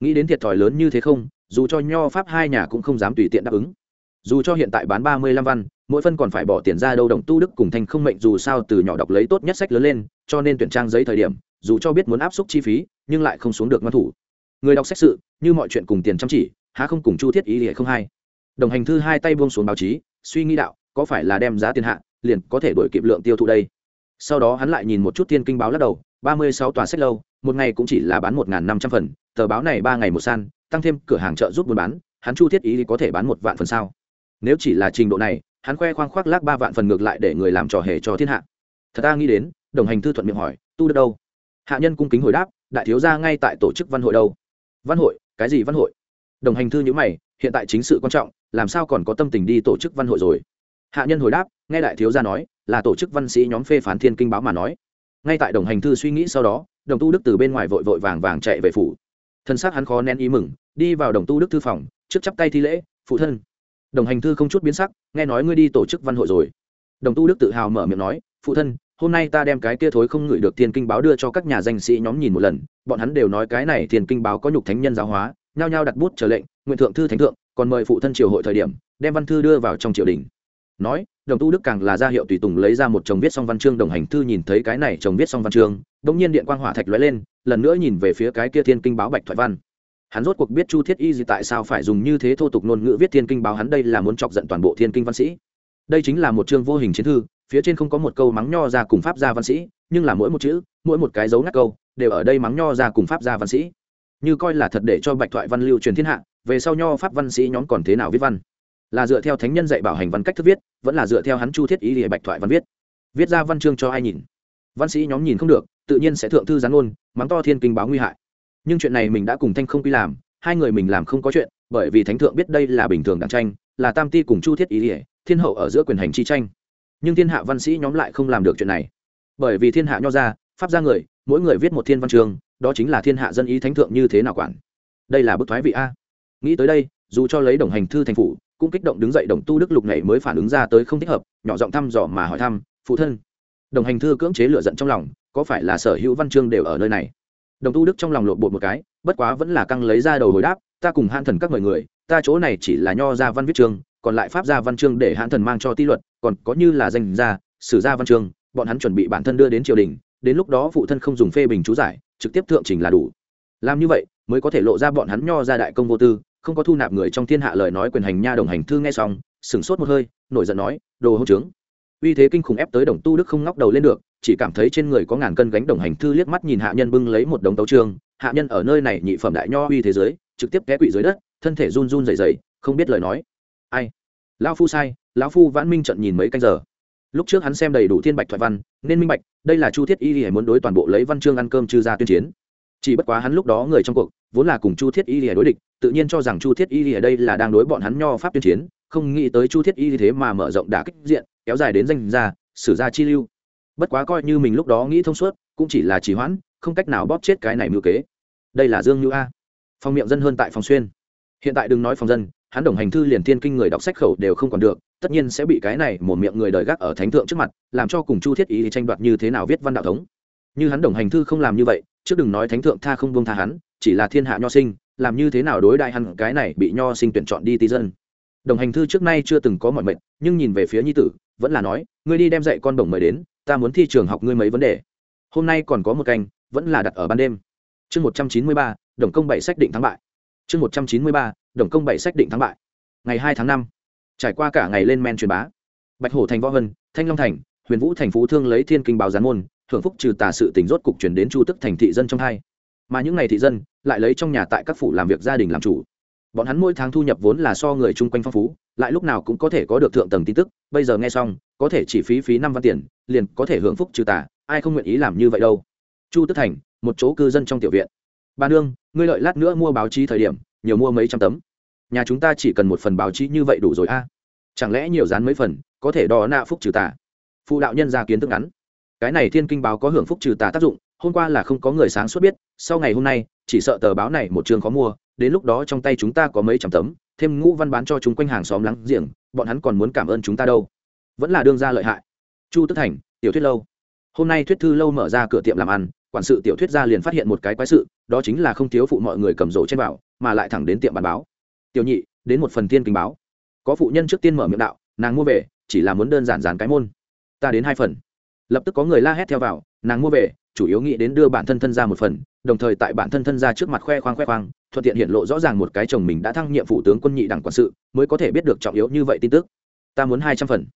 Nghĩ đến thiệt thòi lớn như thế không, dù cho nho pháp hai nhà cũng không dám tùy tiện đáp ứng. Dù cho hiện tại bán ba mươi lăm văn, mỗi phân còn phải bỏ tiền ra đâu đồng tu đức cùng thanh không mệnh dù sao từ nhỏ đọc lấy tốt nhất sách lớn lên, cho nên tuyển trang giấy thời điểm, dù cho biết muốn áp suất chi phí, nhưng lại không xuống được ngăn thủ. Người đọc sách sự, như mọi chuyện cùng tiền chăm chỉ, há không cùng chu thiết ý thì không hay. Đồng hành thư hai tay buông xuống báo chí, suy nghĩ đạo có phải là đem giá tiền hạ, liền có thể đổi kịp lượng tiêu thụ đây? Sau đó hắn lại nhìn một chút thiên kinh báo lắc đầu, ba mươi sáu tòa sách lâu, một ngày cũng chỉ là bán một năm trăm phần, tờ báo này ba ngày một san, tăng thêm cửa hàng chợ giúp buôn bán, hắn chu thiết ý có thể bán một vạn phần sao? Nếu chỉ là trình độ này, hắn khoe khoang khoác lác ba vạn phần ngược lại để người làm trò hề cho thiên hạ. Thật ta nghĩ đến, đồng hành thư thuận miệng hỏi, tu được đâu? Hạ nhân cung kính hồi đáp, đại thiếu gia ngay tại tổ chức văn hội đâu. Văn hội? Cái gì văn hội? Đồng hành thư nhữ mày, hiện tại chính sự quan trọng, làm sao còn có tâm tình đi tổ chức văn hội rồi? Hạ nhân hồi đáp, nghe đại thiếu gia nói, là tổ chức văn sĩ nhóm phê phán thiên kinh báo mà nói. Ngay tại đồng hành thư suy nghĩ sau đó, đồng tu đức từ bên ngoài vội vội vàng vàng chạy về phủ. Thân xác hắn khó nén ý mừng, đi vào đồng tu đức thư phòng, trước chắp tay thi lễ, phụ thân. Đồng hành thư không chút biến sắc, nghe nói ngươi đi tổ chức văn hội rồi. Đồng tu đức tự hào mở miệng nói, phụ thân, hôm nay ta đem cái kia thối không ngửi được thiên kinh báo đưa cho các nhà danh sĩ nhóm nhìn một lần, bọn hắn đều nói cái này thiên kinh báo có nhục thánh nhân giáo hóa, nhao nhao đặt bút trở lệnh, nguyện thượng thư thánh thượng, còn mời phụ thân triều hội thời điểm, đem văn thư đưa vào trong triều đình nói, đồng tu đức càng là ra hiệu tùy tùng lấy ra một chồng viết xong văn chương đồng hành thư nhìn thấy cái này chồng viết xong văn chương đ ỗ n g nhiên điện quang hỏa thạch lóe lên, lần nữa nhìn về phía cái kia thiên kinh báo bạch thoại văn. Hắn rốt cuộc biết chu thiết y gì tại sao phải dùng như thế thô tục ngôn ngữ viết thiên kinh báo, hắn đây là muốn chọc giận toàn bộ thiên kinh văn sĩ. Đây chính là một chương vô hình chiến thư, phía trên không có một câu mắng nho ra cùng pháp gia văn sĩ, nhưng là mỗi một chữ, mỗi một cái dấu ngắt câu, đều ở đây mắng nho ra cùng pháp gia văn sĩ. Như coi là thật để cho bạch thoại văn lưu truyền thiên hạ, về sau nho pháp văn sĩ nhóm còn thế nào viết văn? Là dựa theo thánh nhân dạy bảo hành văn cách thức viết, vẫn là dựa theo hắn chu thiết ý để bạch thoại văn viết. Viết ra văn chương cho ai nhìn? Văn sĩ nhóm nhìn không được, tự nhiên sẽ thượng thư gián ôn mắng to thiên kinh báo nguy hại. Nhưng chuyện này mình đã cùng thanh không quy làm, hai người mình làm không có chuyện, bởi vì thánh thượng biết đây là bình thường đảng tranh, là tam ti cùng chu thiết ý ỉa thiên hậu ở giữa quyền hành chi tranh. Nhưng thiên hạ văn sĩ nhóm lại không làm được chuyện này. Bởi vì thiên hạ nho ra, pháp ra người, mỗi người viết một thiên văn chương, đó chính là thiên hạ dân ý thánh thượng như thế nào quản. Đây là bức thoái vị a. Nghĩ tới đây, dù cho lấy đồng hành thư thành phủ cũng kích động đứng dậy đồng tu đức lục này mới phản ứng ra tới không thích hợp, nhỏ giọng thăm dò mà hỏi thăm, phụ thân, đồng hành thư cưỡng chế lựa giận trong lòng, có phải là sở hữu văn chương đều ở nơi này? Đồng tu đức trong lòng lộn bột một cái, bất quá vẫn là căng lấy ra đầu hồi đáp, ta cùng hãn thần các mọi người, ta chỗ này chỉ là nho gia văn viết chương, còn lại pháp gia văn chương để hãn thần mang cho ti luật, còn có như là danh gia, sử gia văn chương, bọn hắn chuẩn bị bản thân đưa đến triều đình, đến lúc đó phụ thân không dùng phê bình chú giải, trực tiếp thượng trình là đủ. Làm như vậy, mới có thể lộ ra bọn hắn nho ra đại công vô tư không có thu nạp người trong thiên hạ lời nói quyền hành nha đồng hành thư nghe xong, sửng sốt một hơi, nổi giận nói, đồ hỗn trướng. Uy thế kinh khủng ép tới đồng tu đức không ngóc đầu lên được, chỉ cảm thấy trên người có ngàn cân gánh đồng hành thư liếc mắt nhìn hạ nhân bưng lấy một đống tấu trương, hạ nhân ở nơi này nhị phẩm đại nho uy thế giới, trực tiếp té quỵ dưới đất, thân thể run run dày dày không biết lời nói. Ai? Lão phu sai, lão phu vãn minh trận nhìn mấy canh giờ. Lúc trước hắn xem đầy đủ thiên bạch thoại văn, nên minh bạch, đây là chu thiết y lìa muốn đối toàn bộ lấy văn chương ăn cơm chư ra tuyên chiến. Chỉ bất quá hắn lúc đó người trong cuộc, vốn là cùng chu thiết y lìa đối địch tự nhiên cho rằng chu thiết y ở đây là đang đối bọn hắn nho pháp tuyên chiến không nghĩ tới chu thiết y thế mà mở rộng đả kích diện kéo dài đến danh gia, sử ra chi lưu. Bất quá coi như mình lúc đó nghĩ thông suốt cũng chỉ là trì hoãn không cách nào bóp chết cái này mưu kế. Đây là dương như a. Phòng miệng dân hơn tại phòng xuyên. Hiện tại đừng nói phòng dân hắn đồng hành thư liền thiên kinh người đọc sách khẩu đều không còn được tất nhiên sẽ bị cái này một miệng người đời gác ở thánh thượng trước mặt làm cho cùng chu thiết ý tranh đoạt như thế nào viết văn đạo thống. Như hắn đồng hành thư không làm như vậy trước đừng nói thánh thượng tha không buông tha hắn chỉ là thiên hạ nho sinh làm như thế nào đối đại hắn, cái này bị nho sinh tuyển chọn đi tí dân. Đồng hành thư trước nay chưa từng có mọi mệnh, nhưng nhìn về phía nhi tử, vẫn là nói, ngươi đi đem dạy con đồng mời đến, ta muốn thi trường học ngươi mấy vấn đề. Hôm nay còn có một canh, vẫn là đặt ở ban đêm. Chương một trăm chín mươi ba, đồng công bảy xác định thắng bại. Chương một trăm chín mươi ba, đồng công bảy xác định thắng bại. Ngày hai tháng năm, trải qua cả ngày lên men truyền bá, bạch hổ thành võ vân, thanh long thành, huyền vũ thành phú thương lấy thiên kinh báo gián môn thượng phúc trừ tà sự tỉnh rốt cục chuyển đến chu tức thành thị dân trong hai mà những ngày thị dân lại lấy trong nhà tại các phủ làm việc gia đình làm chủ. Bọn hắn mỗi tháng thu nhập vốn là so người chung quanh phong phú, lại lúc nào cũng có thể có được thượng tầng tin tức, bây giờ nghe xong, có thể chỉ phí phí năm văn tiền, liền có thể hưởng phúc trừ tà, ai không nguyện ý làm như vậy đâu. Chu tức thành, một chỗ cư dân trong tiểu viện. Bà nương, ngươi lợi lát nữa mua báo chí thời điểm, nhiều mua mấy trăm tấm. Nhà chúng ta chỉ cần một phần báo chí như vậy đủ rồi a. Chẳng lẽ nhiều dán mấy phần, có thể đo nạ phúc trừ tà? Phụ đạo nhân ra kiến thức ngắn. Cái này thiên kinh báo có hưởng phúc trừ tà tác dụng, hôm qua là không có người sáng suốt biết sau ngày hôm nay, chỉ sợ tờ báo này một trường khó mua, đến lúc đó trong tay chúng ta có mấy trăm tấm, thêm ngũ văn bán cho chúng quanh hàng xóm lắng giềng, bọn hắn còn muốn cảm ơn chúng ta đâu. Vẫn là đương ra lợi hại. Chu tức thành, tiểu thuyết lâu. Hôm nay thuyết thư lâu mở ra cửa tiệm làm ăn, quản sự tiểu thuyết gia liền phát hiện một cái quái sự, đó chính là không thiếu phụ mọi người cầm rổ trên bảo, mà lại thẳng đến tiệm bán báo. Tiểu nhị, đến một phần tiên kinh báo. Có phụ nhân trước tiên mở miệng đạo, nàng mua về, chỉ là muốn đơn giản dán cái môn. Ta đến hai phần. Lập tức có người la hét theo vào nàng mua về, chủ yếu nghĩ đến đưa bản thân thân ra một phần, đồng thời tại bản thân thân ra trước mặt khoe khoang khoe khoang, thuận tiện hiện lộ rõ ràng một cái chồng mình đã thăng nhiệm vụ tướng quân nhị đảng quản sự, mới có thể biết được trọng yếu như vậy tin tức. Ta muốn hai trăm phần.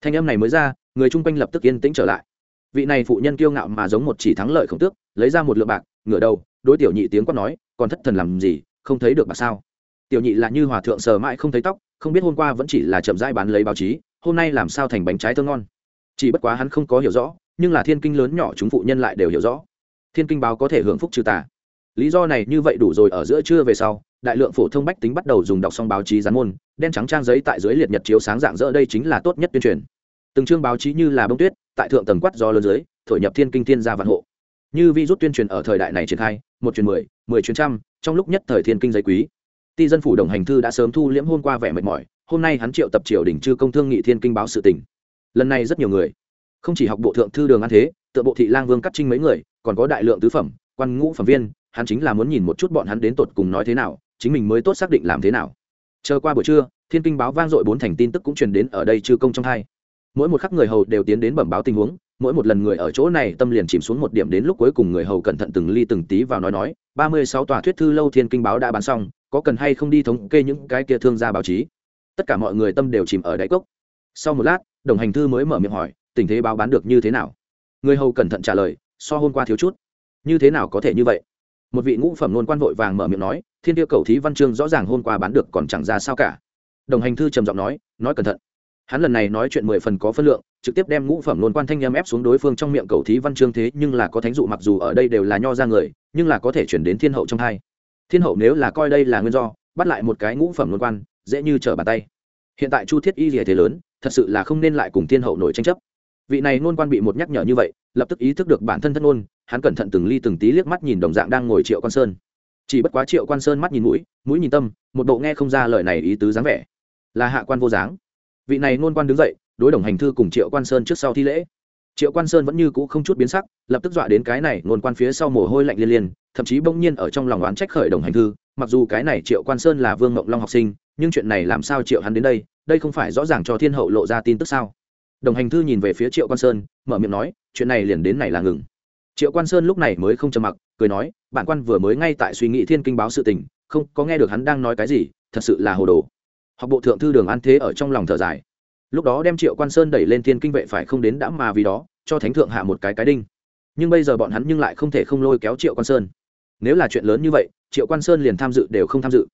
Thanh âm này mới ra, người chung quanh lập tức yên tĩnh trở lại. Vị này phụ nhân kiêu ngạo mà giống một chỉ thắng lợi khổng tước, lấy ra một lượng bạc, ngửa đầu, đối tiểu nhị tiếng quát nói, còn thất thần làm gì, không thấy được bạc sao? Tiểu nhị là như hòa thượng sờ mãi không thấy tóc, không biết hôm qua vẫn chỉ là chậm rãi bán lấy báo chí, hôm nay làm sao thành bánh trái thơ ngon. Chỉ bất quá hắn không có hiểu rõ nhưng là thiên kinh lớn nhỏ chúng phụ nhân lại đều hiểu rõ. Thiên kinh báo có thể hưởng phúc trừ tà. Lý do này như vậy đủ rồi, ở giữa trưa về sau, đại lượng phổ thông bách tính bắt đầu dùng đọc xong báo chí gián môn, đen trắng trang giấy tại dưới liệt nhật chiếu sáng dạng dỡ đây chính là tốt nhất tuyên truyền. Từng chương báo chí như là bông tuyết, tại thượng tầng quát do lớn dưới, thổi nhập thiên kinh thiên gia vạn hộ. Như vi rút tuyên truyền ở thời đại này triển khai, một truyền mười mười truyền trăm, trong lúc nhất thời thiên kinh giấy quý. Ti dân phủ đồng hành thư đã sớm thu liễm hôm qua vẻ mệt mỏi, hôm nay hắn triệu tập triều đỉnh chư công thương nghị thiên kinh báo sự tỉnh lần này rất nhiều người không chỉ học bộ thượng thư đường an thế, tựa bộ thị lang vương cắt trinh mấy người, còn có đại lượng tứ phẩm, quan ngũ phẩm viên, hắn chính là muốn nhìn một chút bọn hắn đến tột cùng nói thế nào, chính mình mới tốt xác định làm thế nào. Chờ qua buổi trưa, thiên kinh báo vang dội bốn thành tin tức cũng truyền đến ở đây chư công trong hai. Mỗi một khắc người hầu đều tiến đến bẩm báo tình huống, mỗi một lần người ở chỗ này tâm liền chìm xuống một điểm đến lúc cuối cùng người hầu cẩn thận từng ly từng tí vào nói nói, ba mươi sáu tòa thuyết thư lâu thiên kinh báo đã bán xong, có cần hay không đi thống kê những cái kia thương gia báo chí. Tất cả mọi người tâm đều chìm ở đáy cốc. Sau một lát, đồng hành thư mới mở miệng hỏi tình thế báo bán được như thế nào? Người hầu cẩn thận trả lời, so hôm qua thiếu chút. Như thế nào có thể như vậy? Một vị ngũ phẩm nôn quan vội vàng mở miệng nói, thiên tiêu cầu thí văn chương rõ ràng hôm qua bán được còn chẳng ra sao cả. Đồng hành thư trầm giọng nói nói cẩn thận. Hắn lần này nói chuyện mười phần có phân lượng, trực tiếp đem ngũ phẩm nôn quan thanh nhâm ép xuống đối phương trong miệng cầu thí văn chương thế nhưng là có thánh dụ mặc dù ở đây đều là nho ra người, nhưng là có thể chuyển đến thiên hậu trong hai. Thiên hậu nếu là coi đây là nguyên do, bắt lại một cái ngũ phẩm nôn quan, dễ như trở bàn tay. Hiện tại chu thiết y rỉa thế lớn, thật sự là không nên lại cùng thiên hậu nổi tranh chấp vị này nôn quan bị một nhắc nhở như vậy, lập tức ý thức được bản thân thân nôn hắn cẩn thận từng ly từng tí liếc mắt nhìn đồng dạng đang ngồi triệu quan sơn. Chỉ bất quá triệu quan sơn mắt nhìn mũi mũi nhìn tâm, một bộ nghe không ra lời này ý tứ dáng vẻ. Là hạ quan vô dáng. Vị này nôn quan đứng dậy, đối đồng hành thư cùng triệu quan sơn trước sau thi lễ. Triệu quan sơn vẫn như cũ không chút biến sắc, lập tức dọa đến cái này nôn quan phía sau mồ hôi lạnh liên liên, thậm chí bỗng nhiên ở trong lòng oán trách khởi đồng hành thư, mặc dù cái này triệu quan sơn là vương mộng long học sinh, nhưng chuyện này làm sao triệu hắn đến đây đây không phải rõ ràng cho thiên hậu lộ ra tin tức sao? Đồng hành thư nhìn về phía triệu quan sơn, mở miệng nói, chuyện này liền đến này là ngừng. Triệu quan sơn lúc này mới không trầm mặc, cười nói, bản quan vừa mới ngay tại suy nghĩ thiên kinh báo sự tình, không có nghe được hắn đang nói cái gì, thật sự là hồ đồ. Học bộ thượng thư đường an thế ở trong lòng thở dài. Lúc đó đem triệu quan sơn đẩy lên thiên kinh vệ phải không đến đã mà vì đó, cho thánh thượng hạ một cái cái đinh. Nhưng bây giờ bọn hắn nhưng lại không thể không lôi kéo triệu quan sơn. Nếu là chuyện lớn như vậy, triệu quan sơn liền tham dự đều không tham dự.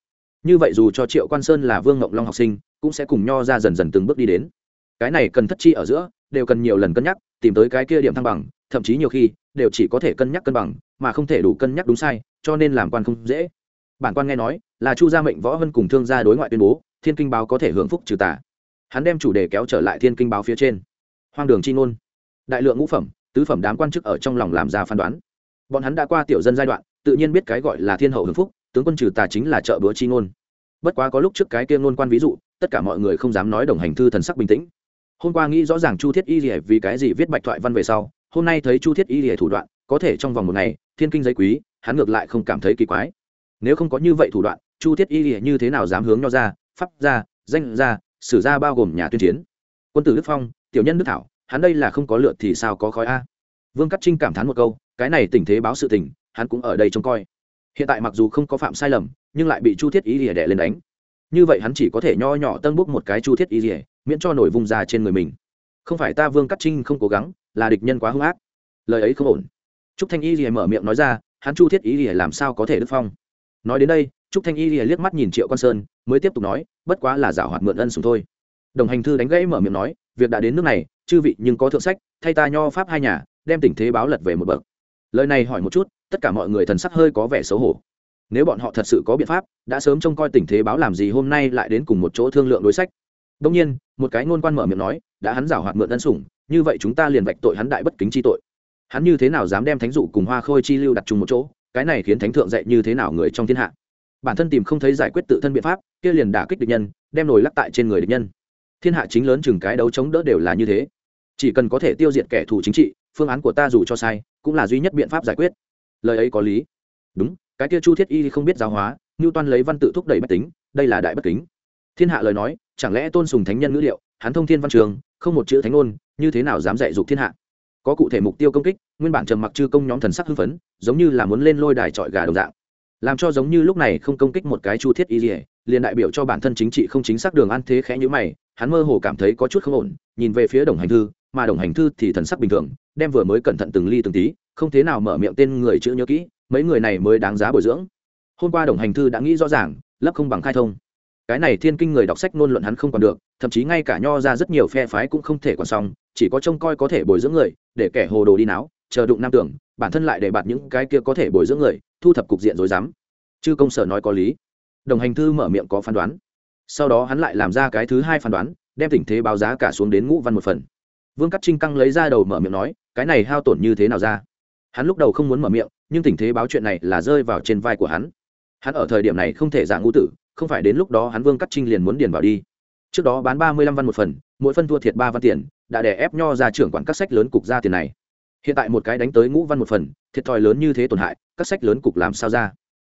Như vậy dù cho triệu quan sơn là vương ngộng long học sinh, cũng sẽ cùng nho ra dần dần từng bước đi đến cái này cần thất chi ở giữa, đều cần nhiều lần cân nhắc, tìm tới cái kia điểm thăng bằng, thậm chí nhiều khi, đều chỉ có thể cân nhắc cân bằng, mà không thể đủ cân nhắc đúng sai, cho nên làm quan không dễ. Bản quan nghe nói, là chu gia mệnh võ vân cùng thương gia đối ngoại tuyên bố, thiên kinh báo có thể hưởng phúc trừ tà. Hắn đem chủ đề kéo trở lại thiên kinh báo phía trên. Hoang đường c h i ngôn. Đại lượng ngũ phẩm, tứ phẩm đám quan chức ở trong lòng làm ra phán đoán. Bọn hắn đã qua tiểu dân giai đoạn, tự nhiên biết cái gọi là thiên hậu hưng phúc, tướng quân trừ tà chính là trợ búa chi ngôn. Bất quá có lúc trước cái kia ngôn quan ví dụ, tất cả mọi người không dám nói đồng hành thư thần sắc bình tĩnh hôm qua nghĩ rõ ràng chu thiết y rỉa vì cái gì viết bạch thoại văn về sau, hôm nay thấy chu thiết y rỉa thủ đoạn, có thể trong vòng một ngày, thiên kinh giấy quý, hắn ngược lại không cảm thấy kỳ quái. Nếu không có như vậy thủ đoạn, chu thiết y rỉa như thế nào dám hướng nho ra, pháp ra, danh ra, sử ra bao gồm nhà tuyên chiến. Quân tử đức phong, tiểu nhân đức thảo, hắn đây là không có lượt thì sao có khói a? Vương cắt trinh cảm thán một câu, cái này tình thế báo sự tình, hắn cũng ở đây trông coi. Hiện tại mặc dù không có phạm sai lầm, nhưng lại bị chu thiết Y rỉa đẻ lên đánh. Như vậy hắn chỉ có thể nho nhỏ tân bốc một cái chu thiết Y rỉa miễn cho nổi vùng ra trên người mình. Không phải ta vương cắt trinh không cố gắng, là địch nhân quá hung ác. Lời ấy không ổn. Trúc thanh y rỉa mở miệng nói ra, hắn chu thiết Y rỉa làm sao có thể đức phong? Nói đến đây, trúc thanh y rỉa liếc mắt nhìn triệu quan sơn, mới tiếp tục nói, bất quá là giảo hoạt mượn ân sùng thôi. Đồng hành thư đánh gãy mở miệng nói, việc đã đến nước này, chư vị nhưng có thượng sách, thay ta nho pháp hai nhà, đem tình thế báo lật về một bậc. Lời này hỏi một chút, tất cả mọi người thần sắc hơi có vẻ xấu hổ. Nếu bọn họ thật sự có biện pháp, đã sớm trông coi tình thế báo làm gì hôm nay lại đến cùng một chỗ thương lượng đối sách đông nhiên, một cái ngôn quan mở miệng nói, đã hắn giảo hoạt mượn ân sủng, như vậy chúng ta liền vạch tội hắn đại bất kính chi tội. Hắn như thế nào dám đem thánh dụ cùng hoa khôi chi lưu đặt chung một chỗ, cái này khiến thánh thượng dạy như thế nào người trong thiên hạ? Bản thân tìm không thấy giải quyết tự thân biện pháp, kia liền đả kích địch nhân, đem nổi lắc tại trên người địch nhân. Thiên hạ chính lớn chừng cái đấu chống đỡ đều là như thế. Chỉ cần có thể tiêu diệt kẻ thù chính trị, phương án của ta dù cho sai, cũng là duy nhất biện pháp giải quyết. Lời ấy có lý. Đúng, cái kia chu thiết y không biết giáo hóa như toan lấy văn tự thúc đẩy bất tính, đây là đại bất kính. Thiên hạ lời nói chẳng lẽ tôn sùng thánh nhân ngữ liệu, hắn thông thiên văn trường, không một chữ thánh ngôn, như thế nào dám dạy dục thiên hạ? Có cụ thể mục tiêu công kích, nguyên bản trầm mặc chư công nhóm thần sắc hưng phấn, giống như là muốn lên lôi đài trọi gà đồng dạng. Làm cho giống như lúc này không công kích một cái chu thiết y dỉa liền đại biểu cho bản thân chính trị không chính xác đường ăn thế khẽ như mày, hắn mơ hồ cảm thấy có chút không ổn, nhìn về phía đồng hành thư, mà đồng hành thư thì thần sắc bình thường, đem vừa mới cẩn thận từng ly từng tí, không thế nào mở miệng tên người chữ nhớ kỹ, mấy người này mới đáng giá bồi dưỡng. Hôm qua đồng hành thư đã nghĩ rõ ràng lấp không bằng khai thông cái này thiên kinh người đọc sách ngôn luận hắn không còn được, thậm chí ngay cả nho ra rất nhiều phe phái cũng không thể còn xong, chỉ có trông coi có thể bồi dưỡng người, để kẻ hồ đồ đi náo, chờ đụng nam tưởng, bản thân lại để bạt những cái kia có thể bồi dưỡng người, thu thập cục diện rồi dám chư công sở nói có lý. Đồng hành thư mở miệng có phán đoán. Sau đó hắn lại làm ra cái thứ hai phán đoán, đem tình thế báo giá cả xuống đến ngũ văn một phần. Vương cắt trinh căng lấy ra đầu mở miệng nói, cái này hao tổn như thế nào ra? Hắn lúc đầu không muốn mở miệng, nhưng tình thế báo chuyện này là rơi vào trên vai của hắn. Hắn ở thời điểm này không thể giả ngũ tử không phải đến lúc đó hắn vương cắt trinh liền muốn điền vào đi. Trước đó bán ba mươi lăm văn một phần, mỗi phân thua thiệt ba văn tiền, đã đè ép nho ra trưởng quản các sách lớn cục ra tiền này. Hiện tại một cái đánh tới ngũ văn một phần, thiệt thòi lớn như thế tổn hại, các sách lớn cục làm sao ra?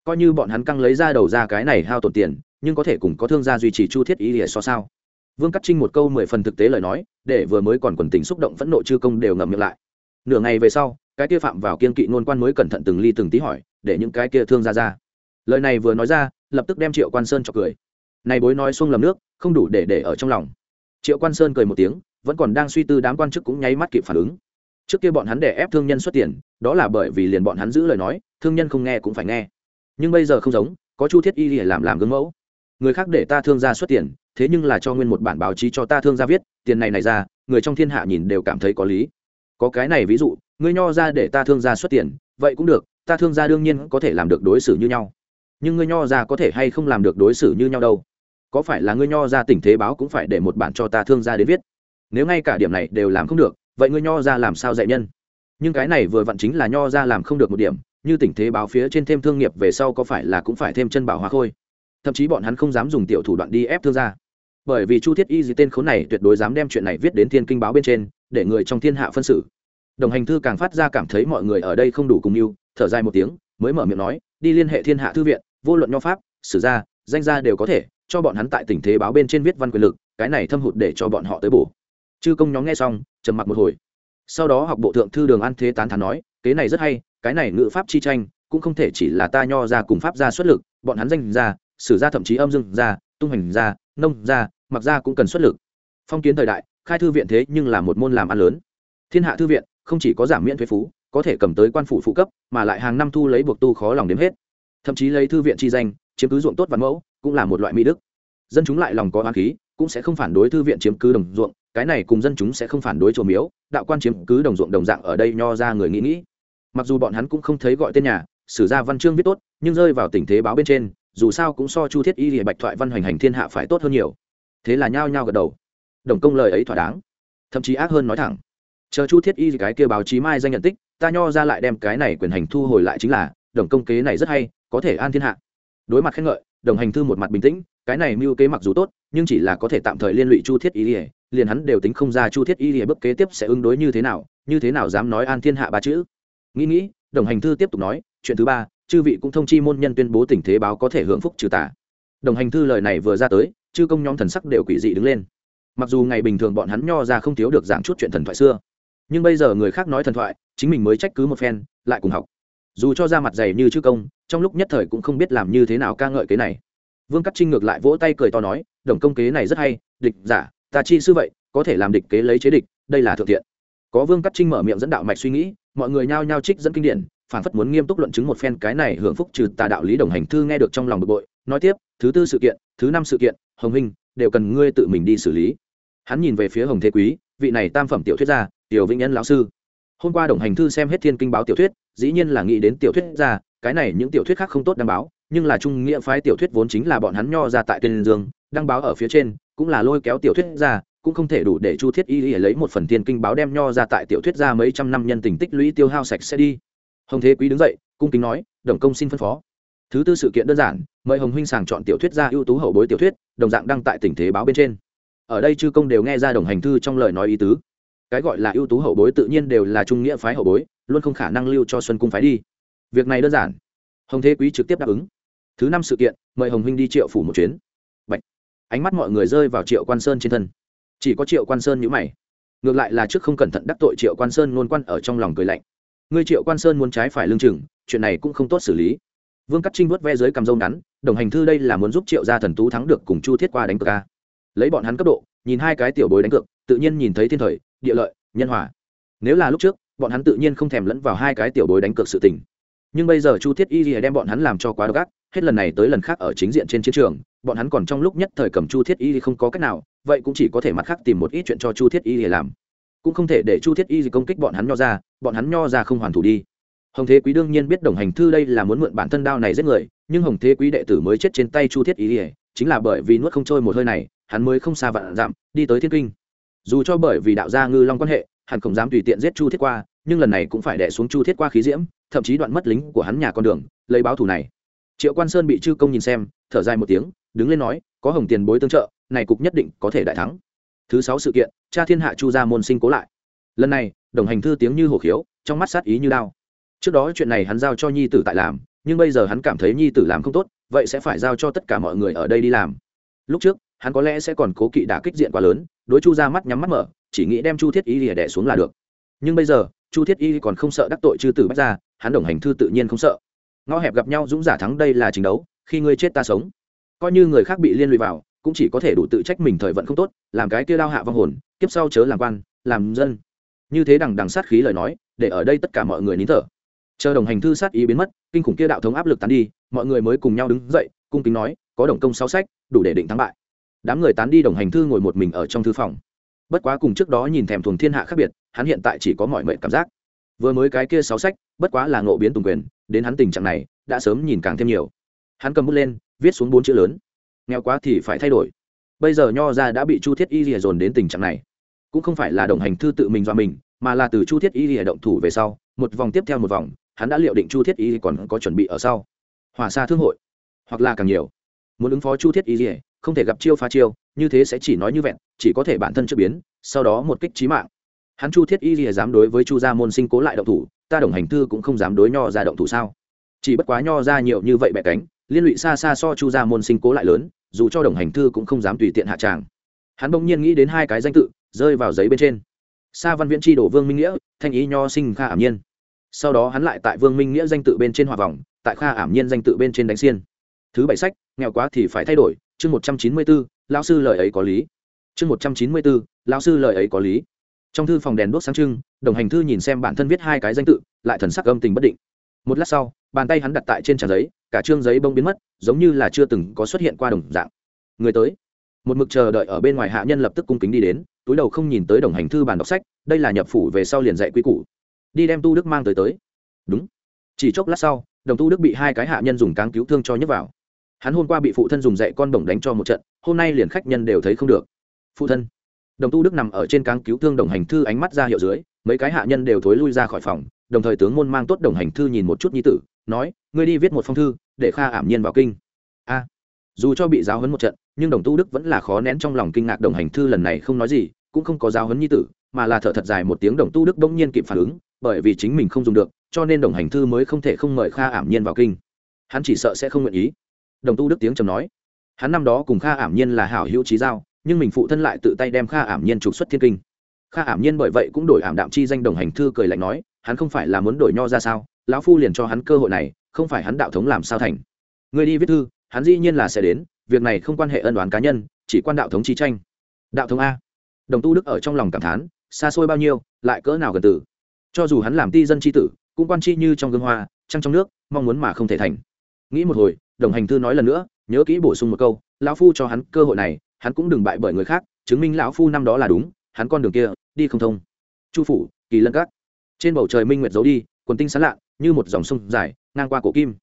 Coi như bọn hắn căng lấy ra đầu ra cái này hao tổn tiền, nhưng có thể cùng có thương gia duy trì chu thiết ý lìa so sao? Vương cắt trinh một câu mười phần thực tế lời nói, để vừa mới còn quần tình xúc động phẫn nộ chư công đều ngậm miệng lại. Nửa ngày về sau, cái kia phạm vào kiên kỵ ngôn quan mới cẩn thận từng ly từng tí hỏi, để những cái kia thương ra ra. Lời này vừa nói ra lập tức đem triệu quan sơn cho cười. Này bối nói xuông lầm nước, không đủ để để ở trong lòng. Triệu quan sơn cười một tiếng, vẫn còn đang suy tư đám quan chức cũng nháy mắt kịp phản ứng. Trước kia bọn hắn để ép thương nhân xuất tiền, đó là bởi vì liền bọn hắn giữ lời nói, thương nhân không nghe cũng phải nghe. Nhưng bây giờ không giống, có chu thiết y để làm làm gương mẫu. Người khác để ta thương gia xuất tiền, thế nhưng là cho nguyên một bản báo chí cho ta thương gia viết, tiền này này ra, người trong thiên hạ nhìn đều cảm thấy có lý. Có cái này ví dụ, ngươi nho ra để ta thương gia xuất tiền, vậy cũng được, ta thương gia đương nhiên có thể làm được đối xử như nhau nhưng ngươi nho ra có thể hay không làm được đối xử như nhau đâu? Có phải là ngươi nho ra tình thế báo cũng phải để một bản cho ta thương gia đến viết? Nếu ngay cả điểm này đều làm không được, vậy ngươi nho ra làm sao dạy nhân? Nhưng cái này vừa vặn chính là nho ra làm không được một điểm, như tình thế báo phía trên thêm thương nghiệp về sau có phải là cũng phải thêm chân bảo hóa khôi? Thậm chí bọn hắn không dám dùng tiểu thủ đoạn đi ép thương gia. Bởi vì chu thiết y gì tên khốn này tuyệt đối dám đem chuyện này viết đến thiên kinh báo bên trên, để người trong thiên hạ phân xử. Đồng hành thư càng phát ra cảm thấy mọi người ở đây không đủ cùng mưu thở dài một tiếng, mới mở miệng nói đi liên hệ thiên hạ thư viện, vô luận nho pháp, sử gia, danh gia đều có thể, cho bọn hắn tại tình thế báo bên trên viết văn quyền lực, cái này thâm hụt để cho bọn họ tới bổ. Chư công nhóm nghe xong, trầm mặc một hồi. Sau đó học bộ thượng thư đường an thế tán thán nói, kế này rất hay, cái này ngữ pháp chi tranh, cũng không thể chỉ là ta nho ra cùng pháp ra xuất lực, bọn hắn danh ra sử ra thậm chí âm dương ra tung hành ra nông ra mặc ra cũng cần xuất lực. Phong kiến thời đại, khai thư viện thế nhưng là một môn làm ăn lớn. Thiên hạ thư viện, không chỉ có giảm miễn thuế phú có thể cầm tới quan phủ phụ cấp, mà lại hàng năm thu lấy buộc tu khó lòng đếm hết. Thậm chí lấy thư viện chi danh, chiếm cứ ruộng tốt văn mẫu, cũng là một loại mỹ đức. Dân chúng lại lòng có hoa khí, cũng sẽ không phản đối thư viện chiếm cứ đồng ruộng, cái này cùng dân chúng sẽ không phản đối chùa miếu, đạo quan chiếm cứ đồng ruộng đồng dạng ở đây nho ra người nghĩ nghĩ. Mặc dù bọn hắn cũng không thấy gọi tên nhà, sử gia văn chương viết tốt, nhưng rơi vào tình thế báo bên trên, dù sao cũng so chu thiết y thì bạch thoại văn hoành hành thiên hạ phải tốt hơn nhiều. Thế là nhao nhao gật đầu. Đồng công lời ấy thỏa đáng. Thậm chí ác hơn nói thẳng chờ chu thiết y cái kia báo chí mai danh nhận tích, ta nho ra lại đem cái này quyền hành thu hồi lại chính là, đồng công kế này rất hay, có thể an thiên hạ. Đối mặt khen ngợi, đồng hành thư một mặt bình tĩnh, cái này mưu kế mặc dù tốt, nhưng chỉ là có thể tạm thời liên lụy chu thiết y lìa liền hắn đều tính không ra chu thiết y lìa bước kế tiếp sẽ ứng đối như thế nào, như thế nào dám nói an thiên hạ ba chữ. Nghĩ nghĩ, đồng hành thư tiếp tục nói, chuyện thứ ba, chư vị cũng thông chi môn nhân tuyên bố tình thế báo có thể hưởng phúc trừ tả đồng hành thư lời này vừa ra tới, chư công nhóm thần sắc đều quỷ dị đứng lên. Mặc dù ngày bình thường bọn hắn nho ra không thiếu được giảng chút chuyện thần thoại xưa nhưng bây giờ người khác nói thần thoại, chính mình mới trách cứ một phen, lại cùng học. Dù cho ra mặt dày như chư công, trong lúc nhất thời cũng không biết làm như thế nào ca ngợi cái này. Vương cắt trinh ngược lại vỗ tay cười to nói, đồng công kế này rất hay, địch giả, ta chi sư vậy, có thể làm địch kế lấy chế địch, đây là thượng thiện. Có vương cắt trinh mở miệng dẫn đạo mạch suy nghĩ, mọi người nhao nhao trích dẫn kinh điển phản phất muốn nghiêm túc luận chứng một phen cái này hưởng phúc trừ tà đạo lý đồng hành thư nghe được trong lòng bực bội, nói tiếp, thứ tư sự kiện, thứ năm sự kiện, hồng hình, đều cần ngươi tự mình đi xử lý. Hắn nhìn về phía hồng thế quý, vị này tam phẩm tiểu thuyết gia tiểu vĩnh nhân lão sư. Hôm qua đồng hành thư xem hết thiên kinh báo tiểu thuyết, dĩ nhiên là nghĩ đến tiểu thuyết gia cái này những tiểu thuyết khác không tốt đăng báo, nhưng là trung nghĩa phái tiểu thuyết vốn chính là bọn hắn nho ra tại tuyên dương, đăng báo ở phía trên, cũng là lôi kéo tiểu thuyết ra, cũng không thể đủ để chu thiết y lấy một phần thiên kinh báo đem nho ra tại tiểu thuyết ra mấy trăm năm nhân tình tích lũy tiêu hao sạch sẽ đi. Hồng thế quý đứng dậy, cung kính nói, đồng công xin phân phó. Thứ tư sự kiện đơn giản, mời hồng huynh sàng chọn tiểu thuyết ra ưu tú hậu bối tiểu thuyết, đồng dạng đăng tại tình thế báo bên trên. Ở đây chư công đều nghe ra đồng hành thư trong lời nói ý tứ cái gọi là ưu tú hậu bối tự nhiên đều là trung nghĩa phái hậu bối, luôn không khả năng lưu cho xuân cung phái đi. Việc này đơn giản. Hồng thế quý trực tiếp đáp ứng. Thứ năm sự kiện, mời hồng huynh đi triệu phủ một chuyến. Bạch. ánh mắt mọi người rơi vào triệu quan sơn trên thân. Chỉ có triệu quan sơn nhữ mày. Ngược lại là trước không cẩn thận đắc tội triệu quan sơn luôn quan ở trong lòng cười lạnh. Ngươi triệu quan sơn muốn trái phải lương chừng, chuyện này cũng không tốt xử lý. Vương cắt trinh vớt ve dưới cầm râu ngắn, đồng hành thư đây là muốn giúp triệu gia thần tú thắng được cùng chu thiết qua đánh cược ca lấy bọn hắn cấp độ, nhìn hai cái tiểu bối đánh cược, tự nhiên nhìn thấy thiên thời địa lợi, nhân hòa. Nếu là lúc trước, bọn hắn tự nhiên không thèm lẫn vào hai cái tiểu bối đánh cược sự tình. Nhưng bây giờ chu thiết y lìa đem bọn hắn làm cho quá độc ác, hết lần này tới lần khác ở chính diện trên chiến trường, bọn hắn còn trong lúc nhất thời cầm chu thiết y không có cách nào, vậy cũng chỉ có thể mặt khác tìm một ít chuyện cho chu thiết y lìa làm. Cũng không thể để chu thiết y công kích bọn hắn nho ra, bọn hắn nho ra không hoàn thủ đi. Hồng thế quý đương nhiên biết đồng hành thư đây là muốn mượn bản thân đao này giết người, nhưng hồng thế quý đệ tử mới chết trên tay chu thiết y lìa, chính là bởi vì nuốt không trôi một hơi này, hắn mới không xa vạn dặm đi tới thiên kinh dù cho bởi vì đạo gia ngư long quan hệ hắn không dám tùy tiện giết chu thiết qua, nhưng lần này cũng phải đẻ xuống chu thiết qua khí diễm, thậm chí đoạn mất lính của hắn nhà con đường, lấy báo thù này. Triệu quan sơn bị chư công nhìn xem, thở dài một tiếng, đứng lên nói, có hồng tiền bối tương trợ, này cục nhất định có thể đại thắng. Thứ sáu sự kiện, cha thiên hạ chu gia môn sinh cố lại. Lần này, đồng hành thư tiếng như hổ khiếu, trong mắt sát ý như đao. Trước đó chuyện này hắn giao cho nhi tử tại làm, nhưng bây giờ hắn cảm thấy nhi tử làm không tốt, vậy sẽ phải giao cho tất cả mọi người ở đây đi làm. Lúc trước hắn có lẽ sẽ còn cố kỵ đả kích diện quá lớn, đối chu ra mắt nhắm mắt mở, chỉ nghĩ đem chu thiết y lìa đẻ xuống là được. Nhưng bây giờ, chu thiết y còn không sợ đắc tội chư tử bách ra hắn đồng hành thư tự nhiên không sợ. Ngõ hẹp gặp nhau dũng giả thắng đây là trình đấu, khi ngươi chết ta sống. Coi như người khác bị liên lụy vào, cũng chỉ có thể đủ tự trách mình thời vận không tốt, làm cái kia đao hạ vong hồn, kiếp sau chớ làm quan, làm dân. Như thế đằng đằng sát khí lời nói, để ở đây tất cả mọi người nín thở. Chờ đồng hành thư sát ý biến mất, kinh khủng kia đạo thống áp lực tán đi, mọi người mới cùng nhau đứng dậy, cung kính nói, có đồng công sáu sách, đủ để định thắng bại đám người tán đi đồng hành thư ngồi một mình ở trong thư phòng. Bất quá cùng trước đó nhìn thèm thuồng thiên hạ khác biệt, hắn hiện tại chỉ có mọi mệnh cảm giác. Vừa mới cái kia sáu sách, bất quá là ngộ biến tùng quyền, đến hắn tình trạng này, đã sớm nhìn càng thêm nhiều. Hắn cầm bút lên, viết xuống bốn chữ lớn. Nghèo quá thì phải thay đổi. Bây giờ nho ra đã bị chu thiết y lìa dồn đến tình trạng này. Cũng không phải là đồng hành thư tự mình do mình, mà là từ chu thiết y lìa động thủ về sau, một vòng tiếp theo một vòng, hắn đã liệu định chu thiết y còn có chuẩn bị ở sau. Hòa xa thương hội, hoặc là càng nhiều. Muốn ứng phó chu thiết y lìa không thể gặp chiêu phá chiêu, như thế sẽ chỉ nói như vẹn, chỉ có thể bản thân chưa biến, sau đó một kích trí mạng. Hắn chu thiết y lìa dám đối với chu gia môn sinh cố lại động thủ, ta đồng hành thư cũng không dám đối nho ra động thủ sao? Chỉ bất quá nho ra nhiều như vậy bẻ cánh, liên lụy xa xa so chu gia môn sinh cố lại lớn, dù cho đồng hành thư cũng không dám tùy tiện hạ tràng. Hắn bỗng nhiên nghĩ đến hai cái danh tự, rơi vào giấy bên trên. Sa văn viễn tri đổ vương minh nghĩa, thanh ý nho sinh kha ảm nhiên. Sau đó hắn lại tại vương minh nghĩa danh tự bên trên hòa vòng, tại kha ảm nhiên danh tự bên trên đánh xiên. Thứ bảy sách, nghèo quá thì phải thay đổi chương một trăm chín mươi bốn lao sư lời ấy có lý. Chương một trăm chín mươi bốn lao sư lời ấy có lý. Trong thư phòng đèn đốt sáng trưng, đồng hành thư nhìn xem bản thân viết hai cái danh tự, lại thần sắc âm tình bất định. Một lát sau, bàn tay hắn đặt tại trên trang giấy, cả chương giấy bông biến mất, giống như là chưa từng có xuất hiện qua đồng dạng. Người tới. Một mực chờ đợi ở bên ngoài hạ nhân lập tức cung kính đi đến, túi đầu không nhìn tới đồng hành thư bàn đọc sách, đây là nhập phủ về sau liền dạy quy củ. Đi đem tu đức mang tới tới. Đúng. Chỉ chốc lát sau, đồng tu đức bị hai cái hạ nhân dùng cáng cứu thương cho nhấc vào hắn hôm qua bị phụ thân dùng dạy con đồng đánh cho một trận, hôm nay liền khách nhân đều thấy không được. Phụ thân. Đồng tu đức nằm ở trên cáng cứu thương đồng hành thư ánh mắt ra hiệu dưới, mấy cái hạ nhân đều thối lui ra khỏi phòng, đồng thời tướng môn mang tốt đồng hành thư nhìn một chút nhi tử, nói, ngươi đi viết một phong thư, để kha ảm nhiên vào kinh. A. À, dù cho bị giáo hấn một trận, nhưng đồng tu đức vẫn là khó nén trong lòng kinh ngạc đồng hành thư lần này không nói gì, cũng không có giáo hấn nhi tử, mà là thở thật dài một tiếng đồng tu đức bỗng nhiên kịp phản ứng, bởi vì chính mình không dùng được, cho nên đồng hành thư mới không thể không mời kha ảm nhiên vào kinh. Hắn chỉ sợ sẽ không nguyện ý đồng tu đức tiếng trầm nói. Hắn năm đó cùng kha ảm nhiên là hảo hữu trí giao, nhưng mình phụ thân lại tự tay đem kha ảm nhiên trục xuất thiên kinh. Kha ảm nhiên bởi vậy cũng đổi ảm đạm chi danh đồng hành thư cười lạnh nói, hắn không phải là muốn đổi nho ra sao, lão phu liền cho hắn cơ hội này, không phải hắn đạo thống làm sao thành. Người đi viết thư, hắn dĩ nhiên là sẽ đến, việc này không quan hệ ân đoán cá nhân, chỉ quan đạo thống chi tranh. Đạo thống a. Đồng tu đức ở trong lòng cảm thán, xa xôi bao nhiêu, lại cỡ nào gần tử. Cho dù hắn làm ti dân chi tử, cũng quan chi như trong gương hoa, trăng trong nước, mong muốn mà không thể thành. Nghĩ một hồi đồng hành thư nói lần nữa, nhớ kỹ bổ sung một câu, lão phu cho hắn cơ hội này, hắn cũng đừng bại bởi người khác, chứng minh lão phu năm đó là đúng, hắn con đường kia, đi không thông. Chu phủ, kỳ lân cát trên bầu trời minh nguyệt giấu đi, quần tinh sán lạ, như một dòng sông dài, ngang qua cổ kim.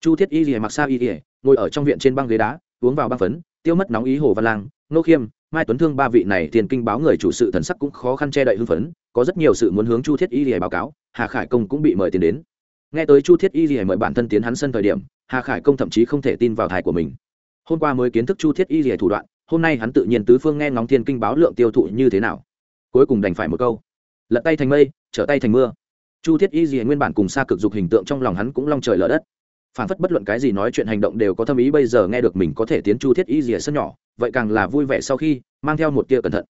Chu thiết y rìa mặc sa y rìa ngồi ở trong viện trên băng ghế đá, uống vào băng phấn, tiêu mất nóng ý hồ văn lang nô khiêm, mai tuấn thương ba vị này tiền kinh báo người chủ sự thần sắc cũng khó khăn che đậy hưng phấn, có rất nhiều sự muốn hướng chu thiết y rìa báo cáo, hà khải công cũng bị mời tiền đến nghe tới chu thiết y rìa mời bản thân tiến hắn sân thời điểm, hà khải công thậm chí không thể tin vào thải của mình. Hôm qua mới kiến thức chu thiết y rìa thủ đoạn, hôm nay hắn tự nhiên tứ phương nghe ngóng thiên kinh báo lượng tiêu thụ như thế nào. Cuối cùng đành phải một câu. Lật tay thành mây, trở tay thành mưa. Chu thiết y gì nguyên bản cùng xa cực dục hình tượng trong lòng hắn cũng long trời lở đất. Phản phất bất luận cái gì nói chuyện hành động đều có thâm ý bây giờ nghe được mình có thể tiến chu thiết y gì sân nhỏ, vậy càng là vui vẻ sau khi, mang theo một tia cẩn thận.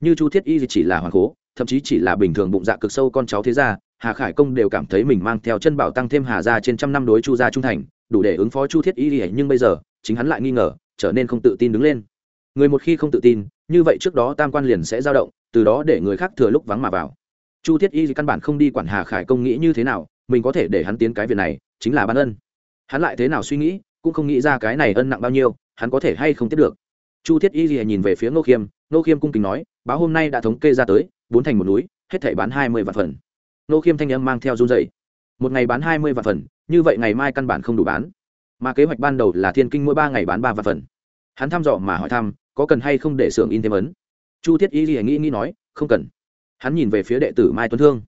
Như chu thiết y chỉ là hoàng cố thậm chí chỉ là bình thường bụng dạ cực sâu con cháu thế gia, hà khải công đều cảm thấy mình mang theo chân bảo tăng thêm hà gia trên trăm năm đối chu gia trung thành, đủ để ứng phó chu thiết y nhưng bây giờ, chính hắn lại nghi ngờ, trở nên không tự tin đứng lên. Người một khi không tự tin, như vậy trước đó tam quan liền sẽ dao động, từ đó để người khác thừa lúc vắng mà vào. Chu thiết y căn bản không đi quản hà khải công nghĩ như thế nào, mình có thể để hắn tiến cái việc này, chính là ban ân. Hắn lại thế nào suy nghĩ, cũng không nghĩ ra cái này ân nặng bao nhiêu, hắn có thể hay không tiếp được. Chu thiết y nhìn về phía ngô khiêm Nô khiêm cung kính nói, báo hôm nay đã thống kê ra tới, bốn thành một núi, hết thể bán hai mươi vạn phần. Nô khiêm thanh âm mang theo run dày một ngày bán hai mươi vạn phần, như vậy ngày mai căn bản không đủ bán. Mà kế hoạch ban đầu là thiên kinh mỗi ba ngày bán ba vạn phần. Hắn thăm dò mà hỏi thăm, có cần hay không để xưởng in thêm ấn? Chu thiết y nghĩ nghĩ nói, không cần. Hắn nhìn về phía đệ tử mai tuấn thương.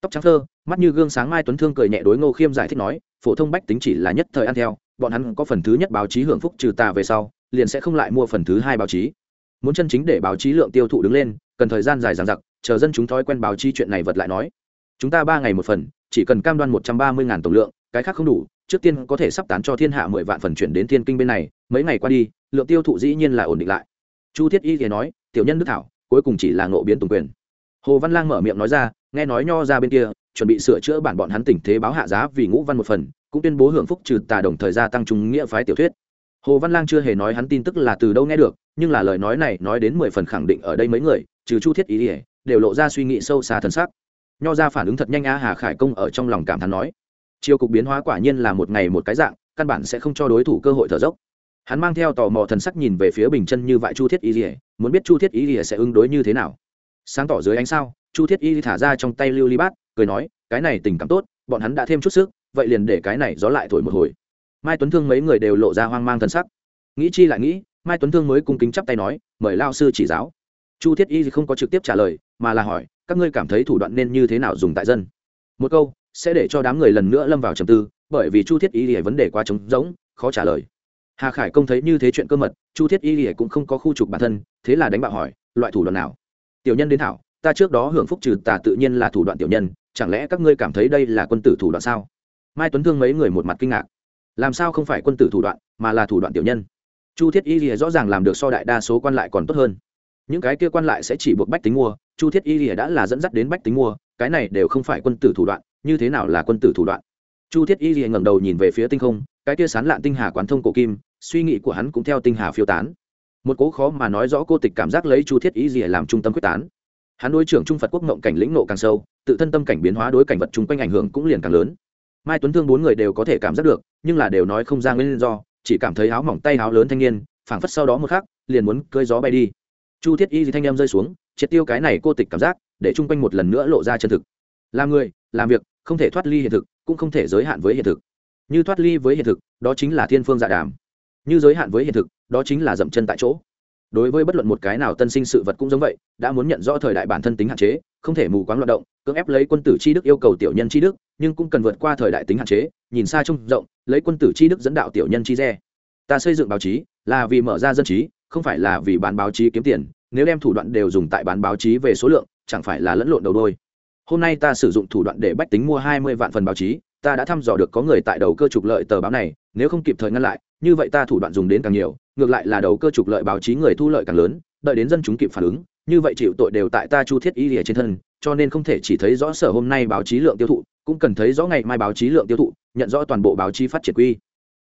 Tóc trắng thơ, mắt như gương sáng mai tuấn thương cười nhẹ đối ngô khiêm giải thích nói, phổ thông bách tính chỉ là nhất thời ăn theo, bọn hắn có phần thứ nhất báo chí hưởng phúc trừ tà về sau, liền sẽ không lại mua phần thứ hai báo chí muốn chân chính để báo chí lượng tiêu thụ đứng lên, cần thời gian dài dằng dặc, chờ dân chúng thói quen báo chí chuyện này vật lại nói. Chúng ta ba ngày một phần, chỉ cần cam đoan một trăm ba mươi ngàn tổng lượng, cái khác không đủ, trước tiên có thể sắp tán cho thiên hạ mười vạn phần chuyển đến thiên kinh bên này, mấy ngày qua đi, lượng tiêu thụ dĩ nhiên là ổn định lại. Chu thiết y thì nói, tiểu nhân đức thảo, cuối cùng chỉ là ngộ biến tùng quyền. Hồ văn lang mở miệng nói ra, nghe nói nho ra bên kia, chuẩn bị sửa chữa bản bọn hắn tình thế báo hạ giá vì ngũ văn một phần, cũng tuyên bố hưởng phúc trừ tà đồng thời gia tăng trung nghĩa phái tiểu thuyết. Hồ văn lang chưa hề nói hắn tin tức là từ đâu nghe được nhưng là lời nói này nói đến mười phần khẳng định ở đây mấy người, trừ chu thiết ý ỉa đều lộ ra suy nghĩ sâu xa thần sắc. Nho ra phản ứng thật nhanh a hà khải công ở trong lòng cảm thán nói chiều cục biến hóa quả nhiên là một ngày một cái dạng, căn bản sẽ không cho đối thủ cơ hội thở dốc. Hắn mang theo tò mò thần sắc nhìn về phía bình chân như vậy chu thiết y ỉa muốn biết chu thiết y ỉa sẽ ứng đối như thế nào. Sáng tỏ dưới ánh sao, chu thiết y thả ra trong tay lưu ly bát, cười nói, cái này tình cảm tốt, bọn hắn đã thêm chút sức, vậy liền để cái này gió lại thổi một hồi. Mai tuấn thương mấy người đều lộ ra hoang mang thần sắc. Nghĩ chi lại nghĩ mai tuấn thương mới cung kính chắp tay nói, mời lao sư chỉ giáo. Chu thiết y không có trực tiếp trả lời, mà là hỏi, các ngươi cảm thấy thủ đoạn nên như thế nào dùng tại dân? Một câu, sẽ để cho đám người lần nữa lâm vào trầm tư, bởi vì chu thiết y lìa vấn đề quá trống rỗng, khó trả lời. Hà khải công thấy như thế chuyện cơ mật, chu thiết y lìa cũng không có khu trục bản thân, thế là đánh bạo hỏi, loại thủ đoạn nào? Tiểu nhân đến thảo, ta trước đó hưởng phúc trừ tà tự nhiên là thủ đoạn tiểu nhân, chẳng lẽ các ngươi cảm thấy đây là quân tử thủ đoạn sao? Mai tuấn thương mấy người một mặt kinh ngạc. Làm sao không phải quân tử thủ đoạn, mà là thủ đoạn tiểu nhân? Chu thiết y lìa rõ ràng làm được so đại đa số quan lại còn tốt hơn. Những cái kia quan lại sẽ chỉ buộc bách tính mua, chu thiết y lìa đã là dẫn dắt đến bách tính mua, cái này đều không phải quân tử thủ đoạn, như thế nào là quân tử thủ đoạn? Chu thiết y liền ngẩng đầu nhìn về phía tinh không, cái kia sán lạn tinh hà quán thông cổ kim, suy nghĩ của hắn cũng theo tinh hà phiêu tán. Một cố khó mà nói rõ cô tịch cảm giác lấy chu thiết y gì làm trung tâm quyết tán. Hắn đối trưởng trung phật quốc mộng cảnh lĩnh nộ càng sâu, tự thân tâm cảnh biến hóa đối cảnh vật chung quanh ảnh hưởng cũng liền càng lớn. Mai tuấn thương bốn người đều có thể cảm giác được, nhưng là đều nói không ra nguyên do chỉ cảm thấy áo mỏng tay áo lớn thanh niên, phảng phất sau đó một khắc, liền muốn cơi gió bay đi. Chu thiết y gì thanh em rơi xuống, triệt tiêu cái này cô tịch cảm giác, để chung quanh một lần nữa lộ ra chân thực. Làm người, làm việc, không thể thoát ly hiện thực, cũng không thể giới hạn với hiện thực. Như thoát ly với hiện thực, đó chính là thiên phương dạ đàm. Như giới hạn với hiện thực, đó chính là dậm chân tại chỗ. Đối với bất luận một cái nào tân sinh sự vật cũng giống vậy, đã muốn nhận rõ thời đại bản thân tính hạn chế, không thể mù quáng loạt động, cưỡng ép lấy quân tử c h i đức yêu cầu tiểu nhân c h i đức nhưng cũng cần vượt qua thời đại tính hạn chế, nhìn xa trông rộng, lấy quân tử chi đức dẫn đạo tiểu nhân chi re. Ta xây dựng báo chí là vì mở ra dân trí, không phải là vì bán báo chí kiếm tiền, nếu đem thủ đoạn đều dùng tại bán báo chí về số lượng, chẳng phải là lẫn lộn đầu đôi. Hôm nay ta sử dụng thủ đoạn để bách tính mua hai mươi vạn phần báo chí, ta đã thăm dò được có người tại đầu cơ trục lợi tờ báo này, nếu không kịp thời ngăn lại, như vậy ta thủ đoạn dùng đến càng nhiều, ngược lại là đầu cơ trục lợi báo chí người thu lợi càng lớn, đợi đến dân chúng kịp phản ứng, như vậy chịu tội đều tại ta chu thiết y lìa trên thân, cho nên không thể chỉ thấy rõ sở hôm nay báo chí lượng tiêu thụ cũng cần thấy rõ ngày mai báo chí lượng tiêu thụ, nhận rõ toàn bộ báo chí phát triển quy.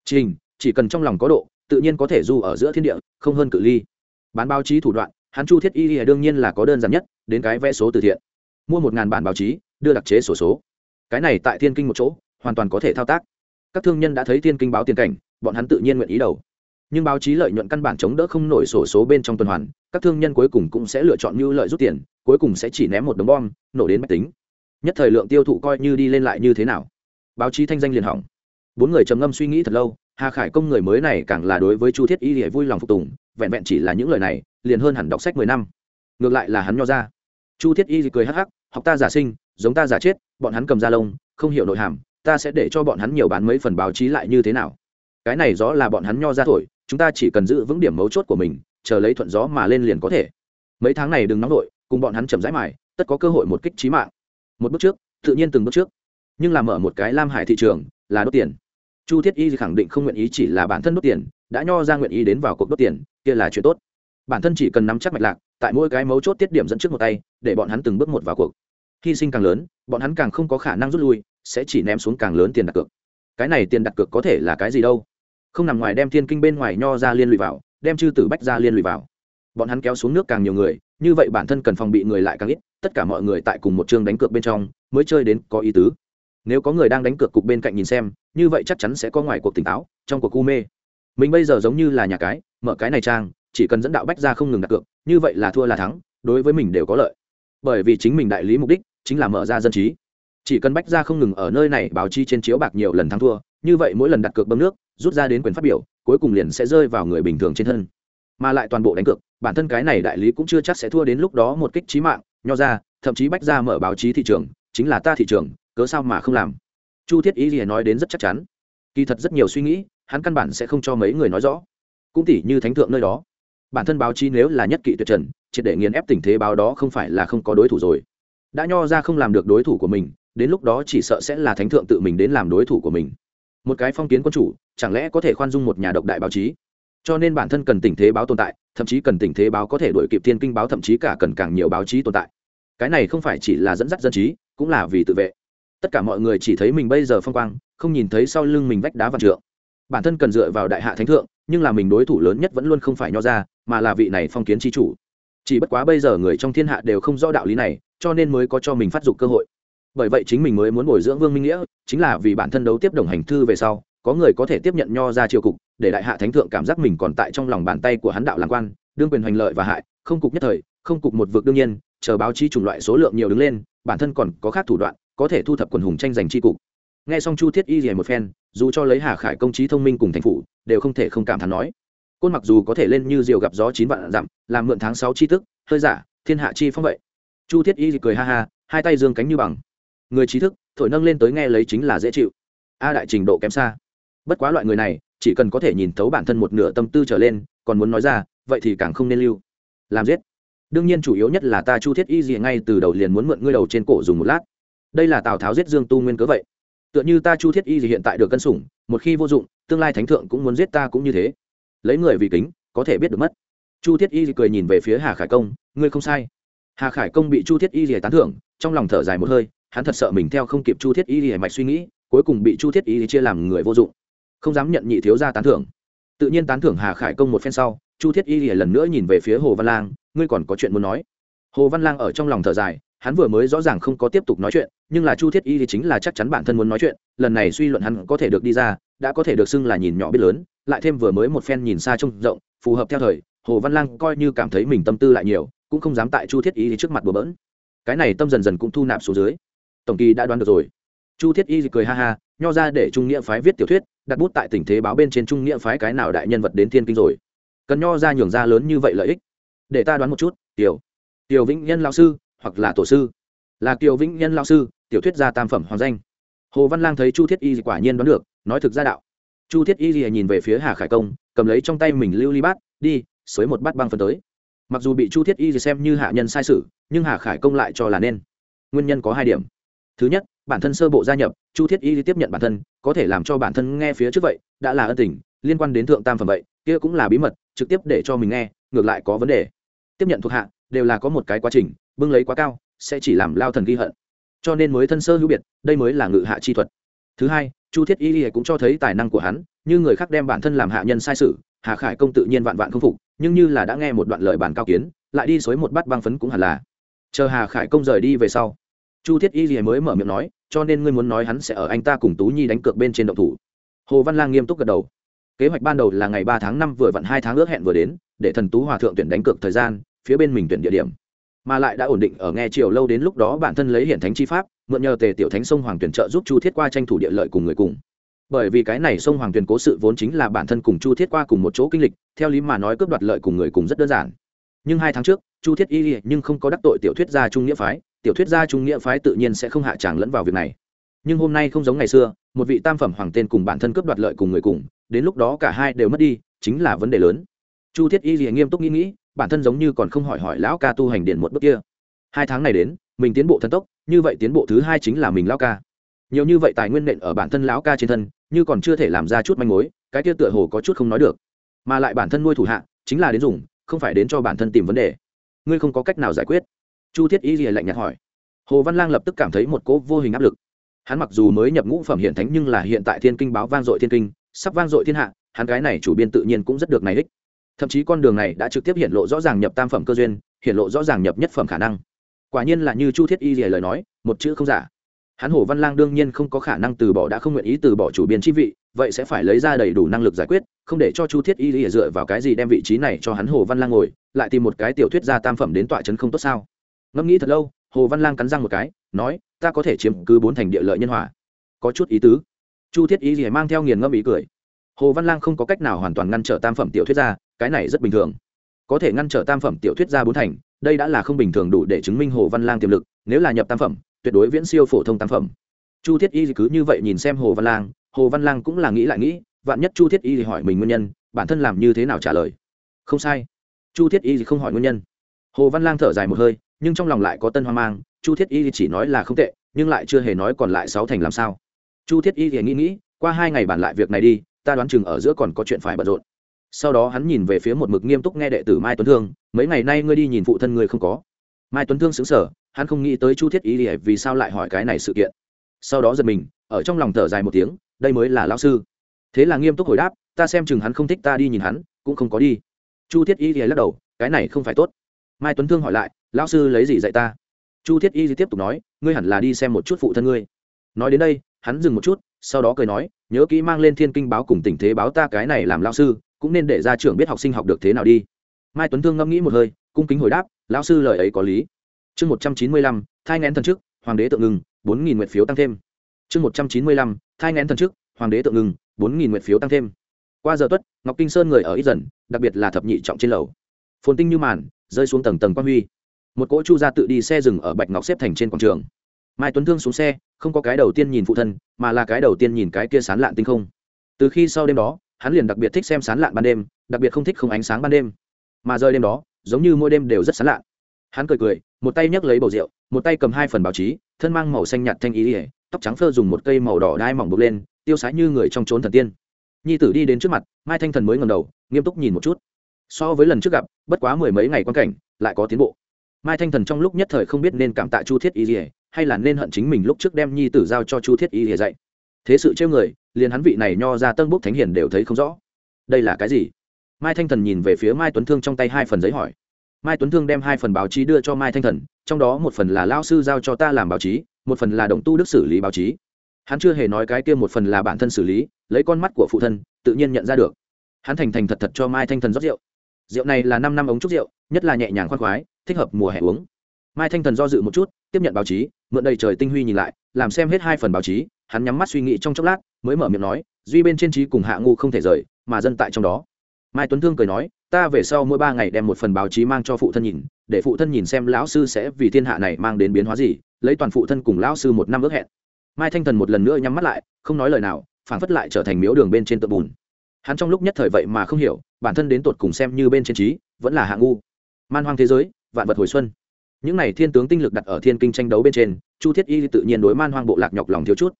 Trình, chỉ cần trong lòng có độ, tự nhiên có thể du ở giữa thiên địa, không hơn cự ly. Bán báo chí thủ đoạn, hắn chu thiết y lìa đương nhiên là có đơn giản nhất, đến cái vẽ số từ thiện. Mua một ngàn bản báo chí, đưa đặc chế sổ số. Cái này tại thiên kinh một chỗ, hoàn toàn có thể thao tác. Các thương nhân đã thấy thiên kinh báo tiền cảnh, bọn hắn tự nhiên nguyện ý đầu. Nhưng báo chí lợi nhuận căn bản chống đỡ không nổi sổ số bên trong tuần hoàn, các thương nhân cuối cùng cũng sẽ lựa chọn như lợi rút tiền, cuối cùng sẽ chỉ ném một đống bom, nổ đến máy tính nhất thời lượng tiêu thụ coi như đi lên lại như thế nào. Báo chí thanh danh liền hỏng. Bốn người trầm ngâm suy nghĩ thật lâu, hà khải công người mới này càng là đối với chu thiết y thì vui lòng phục tùng, vẹn vẹn chỉ là những lời này, liền hơn hẳn đọc sách mười năm. Ngược lại là hắn nho ra. Chu thiết y thì cười hắc hắc, học ta giả sinh, giống ta giả chết, bọn hắn cầm da lông, không hiểu nội hàm, ta sẽ để cho bọn hắn nhiều bán mấy phần báo chí lại như thế nào? Cái này rõ là bọn hắn nho ra thổi, chúng ta chỉ cần giữ vững điểm mấu chốt của mình, chờ lấy thuận gió mà lên liền có thể. Mấy tháng này đừng nóng vội, cùng bọn hắn chậm rãi mải tất có cơ hội một kích trí mạng một bước trước, tự nhiên từng bước trước. Nhưng làm mở một cái lam hải thị trường là đốt tiền. Chu thiết y khẳng định không nguyện ý chỉ là bản thân đốt tiền, đã nho ra nguyện ý đến vào cuộc đốt tiền, kia là chuyện tốt. Bản thân chỉ cần nắm chắc mạch lạc, tại mỗi cái mấu chốt tiết điểm dẫn trước một tay, để bọn hắn từng bước một vào cuộc. Hy sinh càng lớn, bọn hắn càng không có khả năng rút lui, sẽ chỉ ném xuống càng lớn tiền đặt cược. Cái này tiền đặt cược có thể là cái gì đâu? Không nằm ngoài đem thiên kinh bên ngoài nho ra liên lụy vào, đem chư tử bách ra liên lụy vào. Bọn hắn kéo xuống nước càng nhiều người như vậy bản thân cần phòng bị người lại càng ít, tất cả mọi người tại cùng một chương đánh cược bên trong, mới chơi đến có ý tứ. Nếu có người đang đánh cược cục bên cạnh nhìn xem, như vậy chắc chắn sẽ có ngoài cuộc tỉnh táo, trong cuộc cu mê. Mình bây giờ giống như là nhà cái, mở cái này trang, chỉ cần dẫn đạo bách ra không ngừng đặt cược, như vậy là thua là thắng, đối với mình đều có lợi. Bởi vì chính mình đại lý mục đích chính là mở ra dân trí. Chỉ cần bách ra không ngừng ở nơi này báo chi trên chiếu bạc nhiều lần thắng thua, như vậy mỗi lần đặt cược bấm nước, rút ra đến quyền phát biểu, cuối cùng liền sẽ rơi vào người bình thường trên thân mà lại toàn bộ đánh cược, bản thân cái này đại lý cũng chưa chắc sẽ thua đến lúc đó một kích trí mạng, nho ra, thậm chí bách ra mở báo chí thị trường, chính là ta thị trường, cớ sao mà không làm? Chu thiết ý gì nói đến rất chắc chắn. Kỳ thật rất nhiều suy nghĩ, hắn căn bản sẽ không cho mấy người nói rõ. Cũng tỉ như thánh thượng nơi đó. Bản thân báo chí nếu là nhất kỵ tuyệt trần, triệt để nghiền ép tình thế báo đó không phải là không có đối thủ rồi. Đã nho ra không làm được đối thủ của mình, đến lúc đó chỉ sợ sẽ là thánh thượng tự mình đến làm đối thủ của mình. Một cái phong kiến quân chủ, chẳng lẽ có thể khoan dung một nhà độc đại báo chí? Cho nên bản thân cần tình thế báo tồn tại, thậm chí cần tình thế báo có thể đổi kịp thiên kinh báo, thậm chí cả cần càng nhiều báo chí tồn tại. Cái này không phải chỉ là dẫn dắt dân trí, cũng là vì tự vệ. Tất cả mọi người chỉ thấy mình bây giờ phong quang, không nhìn thấy sau lưng mình vách đá vạn trượng. Bản thân cần dựa vào đại hạ thánh thượng, nhưng là mình đối thủ lớn nhất vẫn luôn không phải nho ra mà là vị này phong kiến tri chủ. Chỉ bất quá bây giờ người trong thiên hạ đều không rõ đạo lý này, cho nên mới có cho mình phát dụng cơ hội. Bởi vậy chính mình mới muốn bồi dưỡng vương minh nghĩa, chính là vì bản thân đấu tiếp đồng hành thư về sau có người có thể tiếp nhận nho ra triều cục, để đại hạ thánh thượng cảm giác mình còn tại trong lòng bàn tay của hắn đạo làm quan, đương quyền hoành lợi và hại, không cục nhất thời, không cục một vực đương nhiên, chờ báo chí chủng loại số lượng nhiều đứng lên, bản thân còn có khác thủ đoạn, có thể thu thập quần hùng tranh giành tri cục. Nghe xong chu thiết y rìa một phen, dù cho lấy hà khải công trí thông minh cùng thành phủ, đều không thể không cảm thán nói. Côn mặc dù có thể lên như diều gặp gió chín vạn dặm, làm mượn tháng sáu chi tức hơi giả, thiên hạ chi phong vậy. Chu thiết y cười ha ha, hai tay dương cánh như bằng. Người trí thức, thổi nâng lên tới nghe lấy chính là dễ chịu. A đại trình độ kém xa bất quá loại người này, chỉ cần có thể nhìn thấu bản thân một nửa tâm tư trở lên, còn muốn nói ra, vậy thì càng không nên lưu. Làm giết. Đương nhiên chủ yếu nhất là ta chu thiết y gì ngay từ đầu liền muốn mượn ngươi đầu trên cổ dùng một lát. Đây là tào tháo giết dương tu nguyên cớ vậy. Tựa như ta chu thiết y gì hiện tại được cân sủng, một khi vô dụng, tương lai thánh thượng cũng muốn giết ta cũng như thế. Lấy người vì kính, có thể biết được mất. Chu thiết y gì cười nhìn về phía hà khải công, ngươi không sai. Hà khải công bị chu thiết y gì tán thưởng, trong lòng thở dài một hơi, hắn thật sợ mình theo không kịp chu thiết y gì mạch suy nghĩ, cuối cùng bị chu thiết y chia làm người vô dụng không dám nhận nhị thiếu gia tán thưởng. Tự nhiên tán thưởng hà khải công một phen sau, chu thiết y lìa lần nữa nhìn về phía hồ văn lang, ngươi còn có chuyện muốn nói. Hồ văn lang ở trong lòng thở dài, hắn vừa mới rõ ràng không có tiếp tục nói chuyện, nhưng là chu thiết y thì chính là chắc chắn bản thân muốn nói chuyện, lần này suy luận hắn có thể được đi ra, đã có thể được xưng là nhìn nhỏ biết lớn, lại thêm vừa mới một phen nhìn xa trông rộng, phù hợp theo thời, hồ văn lang coi như cảm thấy mình tâm tư lại nhiều, cũng không dám tại chu thiết y thì trước mặt bừa bỡn. Cái này tâm dần dần cũng thu nạp xuống dưới. Tổng kỳ đã đoán được rồi. Chu thiết y cười ha ha, nho ra để trung nghĩa phái viết tiểu thuyết đặt bút tại tình thế báo bên trên trung nghĩa phái cái nào đại nhân vật đến thiên kinh rồi. Cần nho ra nhường ra lớn như vậy lợi ích. Để ta đoán một chút, tiểu tiểu vĩnh nhân lao sư, hoặc là tổ sư. Là tiểu vĩnh nhân lao sư, tiểu thuyết gia tam phẩm hoàng danh. Hồ văn lang thấy chu thiết y quả nhiên đoán được, nói thực ra đạo. Chu thiết y nhìn về phía hà khải công, cầm lấy trong tay mình lưu ly bát, đi, xới một bát băng phân tới. Mặc dù bị chu thiết y xem như hạ nhân sai sự, nhưng hà khải công lại cho là nên. Nguyên nhân có hai điểm. Thứ nhất bản thân sơ bộ gia nhập, chu thiết y tiếp nhận bản thân, có thể làm cho bản thân nghe phía trước vậy, đã là ân tình, liên quan đến thượng tam phẩm vậy, kia cũng là bí mật, trực tiếp để cho mình nghe, ngược lại có vấn đề. Tiếp nhận thuộc hạ, đều là có một cái quá trình, bưng lấy quá cao, sẽ chỉ làm lao thần ghi hận. Cho nên mới thân sơ hữu biệt, đây mới là ngự hạ chi thuật. Thứ hai, chu thiết y cũng cho thấy tài năng của hắn, như người khác đem bản thân làm hạ nhân sai sự, hà khải công tự nhiên vạn vạn không phục, nhưng như là đã nghe một đoạn lời bản cao kiến, lại đi xối một bát băng phấn cũng hẳn là. Chờ hà khải công rời đi về sau chu thiết y mới mở miệng nói, cho nên ngươi muốn nói hắn sẽ ở anh ta cùng tú nhi đánh cược bên trên động thủ. Hồ văn lang nghiêm túc gật đầu. Kế hoạch ban đầu là ngày ba tháng năm vừa vặn hai tháng ước hẹn vừa đến, để thần tú hòa thượng tuyển đánh cược thời gian, phía bên mình tuyển địa điểm. Mà lại đã ổn định ở nghe chiều lâu đến lúc đó bản thân lấy hiển thánh chi pháp, mượn nhờ tề tiểu thánh sông hoàng tuyển trợ giúp chu thiết qua tranh thủ địa lợi cùng người cùng. Bởi vì cái này sông hoàng tuyển cố sự vốn chính là bản thân cùng chu thiết qua cùng một chỗ kinh lịch, theo lý mà nói cướp đoạt lợi cùng người cùng rất đơn giản. Nhưng hai tháng trước, chu thiết y nhưng không có đắc tội tiểu thuyết gia trung nghĩa phái tiểu thuyết gia trung nghĩa phái tự nhiên sẽ không hạ tràng lẫn vào việc này. Nhưng hôm nay không giống ngày xưa, một vị tam phẩm hoàng tên cùng bản thân cướp đoạt lợi cùng người cùng, đến lúc đó cả hai đều mất đi, chính là vấn đề lớn. Chu thiết y nghiêm túc nghĩ nghĩ, bản thân giống như còn không hỏi hỏi lão ca tu hành điện một bước kia. Hai tháng này đến, mình tiến bộ thần tốc, như vậy tiến bộ thứ hai chính là mình lão ca. Nhiều như vậy tài nguyên nện ở bản thân lão ca trên thân, như còn chưa thể làm ra chút manh mối, cái kia tựa hồ có chút không nói được. Mà lại bản thân nuôi thủ hạ, chính là đến dùng, không phải đến cho bản thân tìm vấn đề. Ngươi không có cách nào giải quyết chu thiết y gì lạnh nhạt hỏi. Hồ văn lang lập tức cảm thấy một cỗ vô hình áp lực. Hắn mặc dù mới nhập ngũ phẩm hiện thánh nhưng là hiện tại thiên kinh báo vang dội thiên kinh, sắp vang dội thiên hạ, hắn cái này chủ biên tự nhiên cũng rất được này ích. Thậm chí con đường này đã trực tiếp hiện lộ rõ ràng nhập tam phẩm cơ duyên, hiện lộ rõ ràng nhập nhất phẩm khả năng. Quả nhiên là như chu thiết y rìa lời nói, một chữ không giả. Hắn Hồ văn lang đương nhiên không có khả năng từ bỏ đã không nguyện ý từ bỏ chủ biên chi vị, vậy sẽ phải lấy ra đầy đủ năng lực giải quyết, không để cho chu thiết y rìa dựa vào cái gì đem vị trí này cho hắn hồ văn lang ngồi, lại tìm một cái tiểu thuyết gia tam phẩm đến tọa chấn không tốt sao? Ngẫm nghĩ thật lâu, hồ văn lang cắn răng một cái, nói, ta có thể chiếm cứ bốn thành địa lợi nhân hòa. Có chút ý tứ. Chu thiết y gì mang theo nghiền ngẫm ý cười. Hồ văn lang không có cách nào hoàn toàn ngăn trở tam phẩm tiểu thuyết gia cái này rất bình thường. Có thể ngăn trở tam phẩm tiểu thuyết ra bốn thành, đây đã là không bình thường đủ để chứng minh hồ văn lang tiềm lực, nếu là nhập tam phẩm, tuyệt đối viễn siêu phổ thông tam phẩm. Chu thiết y cứ như vậy nhìn xem hồ văn lang, hồ văn lang cũng là nghĩ lại nghĩ, vạn nhất chu thiết y thì hỏi mình nguyên nhân, bản thân làm như thế nào trả lời? Không sai. Chu thiết y thì không hỏi nguyên nhân. Hồ văn lang thở dài một hơi nhưng trong lòng lại có tân hoang mang, chu thiết y chỉ nói là không tệ, nhưng lại chưa hề nói còn lại sáu thành làm sao. Chu thiết y thì nghĩ nghĩ, qua hai ngày bàn lại việc này đi, ta đoán chừng ở giữa còn có chuyện phải bận rộn. Sau đó hắn nhìn về phía một mực nghiêm túc nghe đệ tử mai tuấn thương, mấy ngày nay ngươi đi nhìn phụ thân ngươi không có. Mai tuấn thương xứng sở hắn không nghĩ tới chu thiết y thì vì sao lại hỏi cái này sự kiện. Sau đó giật mình, ở trong lòng thở dài một tiếng, đây mới là lão sư. Thế là nghiêm túc hồi đáp, ta xem chừng hắn không thích ta đi nhìn hắn, cũng không có đi. Chu thiết y thì lắc đầu, cái này không phải tốt mai tuấn thương hỏi lại, lão sư lấy gì dạy ta? Chu thiết y tiếp tục nói, ngươi hẳn là đi xem một chút phụ thân ngươi. Nói đến đây, hắn dừng một chút, sau đó cười nói, nhớ kỹ mang lên thiên kinh báo cùng tình thế báo ta cái này làm lão sư, cũng nên để ra trưởng biết học sinh học được thế nào đi. Mai tuấn thương ngẫm nghĩ một hơi, cung kính hồi đáp, lão sư lời ấy có lý. Chương một trăm chín mươi lăm, thai ngén thần chức, hoàng đế tự ngừng, bốn nghìn nguyện phiếu tăng thêm. Chương một trăm chín mươi lăm, thai ngén thần chức, hoàng đế tự ngừng, bốn nghìn nguyện phiếu tăng thêm. Qua giờ tuất, ngọc kinh sơn người ở ít dần, đặc biệt là thập nhị trọng trên lầu. Phồn tinh như màn rơi xuống tầng tầng quan huy. Một cỗ chu gia tự đi xe dừng ở bạch ngọc xếp thành trên quảng trường. Mai tuấn thương xuống xe, không có cái đầu tiên nhìn phụ thân, mà là cái đầu tiên nhìn cái kia sán lạn tinh không. Từ khi sau đêm đó, hắn liền đặc biệt thích xem sán lạn ban đêm, đặc biệt không thích không ánh sáng ban đêm. Mà rơi đêm đó, giống như mỗi đêm đều rất sán lạn. Hắn cười cười, một tay nhấc lấy bầu rượu, một tay cầm hai phần báo chí, thân mang màu xanh nhạt thanh ý ỉa tóc trắng phơ dùng một cây màu đỏ đai mỏng bục lên, tiêu sái như người trong trốn thần tiên. Nhi tử đi đến trước mặt, mai thanh thần mới ngầm đầu, nghiêm túc nhìn một chút so với lần trước gặp, bất quá mười mấy ngày quan cảnh, lại có tiến bộ. Mai thanh thần trong lúc nhất thời không biết nên cảm tạ chu thiết y rỉa hay là nên hận chính mình lúc trước đem nhi tử giao cho chu thiết y rỉa dạy. Thế sự trêu người, liền hắn vị này nho ra tân bốc thánh hiền đều thấy không rõ. Đây là cái gì? Mai thanh thần nhìn về phía mai tuấn thương trong tay hai phần giấy hỏi. Mai tuấn thương đem hai phần báo chí đưa cho mai thanh thần, trong đó một phần là lao sư giao cho ta làm báo chí, một phần là đồng tu đức xử lý báo chí. Hắn chưa hề nói cái kia một phần là bản thân xử lý, lấy con mắt của phụ thân, tự nhiên nhận ra được. Hắn thành thành thật thật cho mai thanh thần rót rượu rượu này là năm năm ống trúc rượu, nhất là nhẹ nhàng khoan khoái, thích hợp mùa hè uống. Mai thanh thần do dự một chút, tiếp nhận báo chí, mượn đầy trời tinh huy nhìn lại, làm xem hết hai phần báo chí, hắn nhắm mắt suy nghĩ trong chốc lát, mới mở miệng nói, duy bên trên trí cùng hạ ngu không thể rời, mà dân tại trong đó. Mai tuấn thương cười nói, ta về sau mỗi ba ngày đem một phần báo chí mang cho phụ thân nhìn, để phụ thân nhìn xem lão sư sẽ vì thiên hạ này mang đến biến hóa gì, lấy toàn phụ thân cùng lão sư một năm ước hẹn. Mai thanh thần một lần nữa nhắm mắt lại, không nói lời nào phản phất lại trở thành miếu đường bên trên tự bùn hắn trong lúc nhất thời vậy mà không hiểu, bản thân đến tột cùng xem như bên trên trí, vẫn là hạ ngu. Man hoang thế giới, vạn vật hồi xuân. Những n à y thiên tướng tinh lực đặt ở thiên kinh tranh đấu bên trên, chu thiết y tự nhiên đối man hoang bộ lạc nhọc lòng thiếu chút.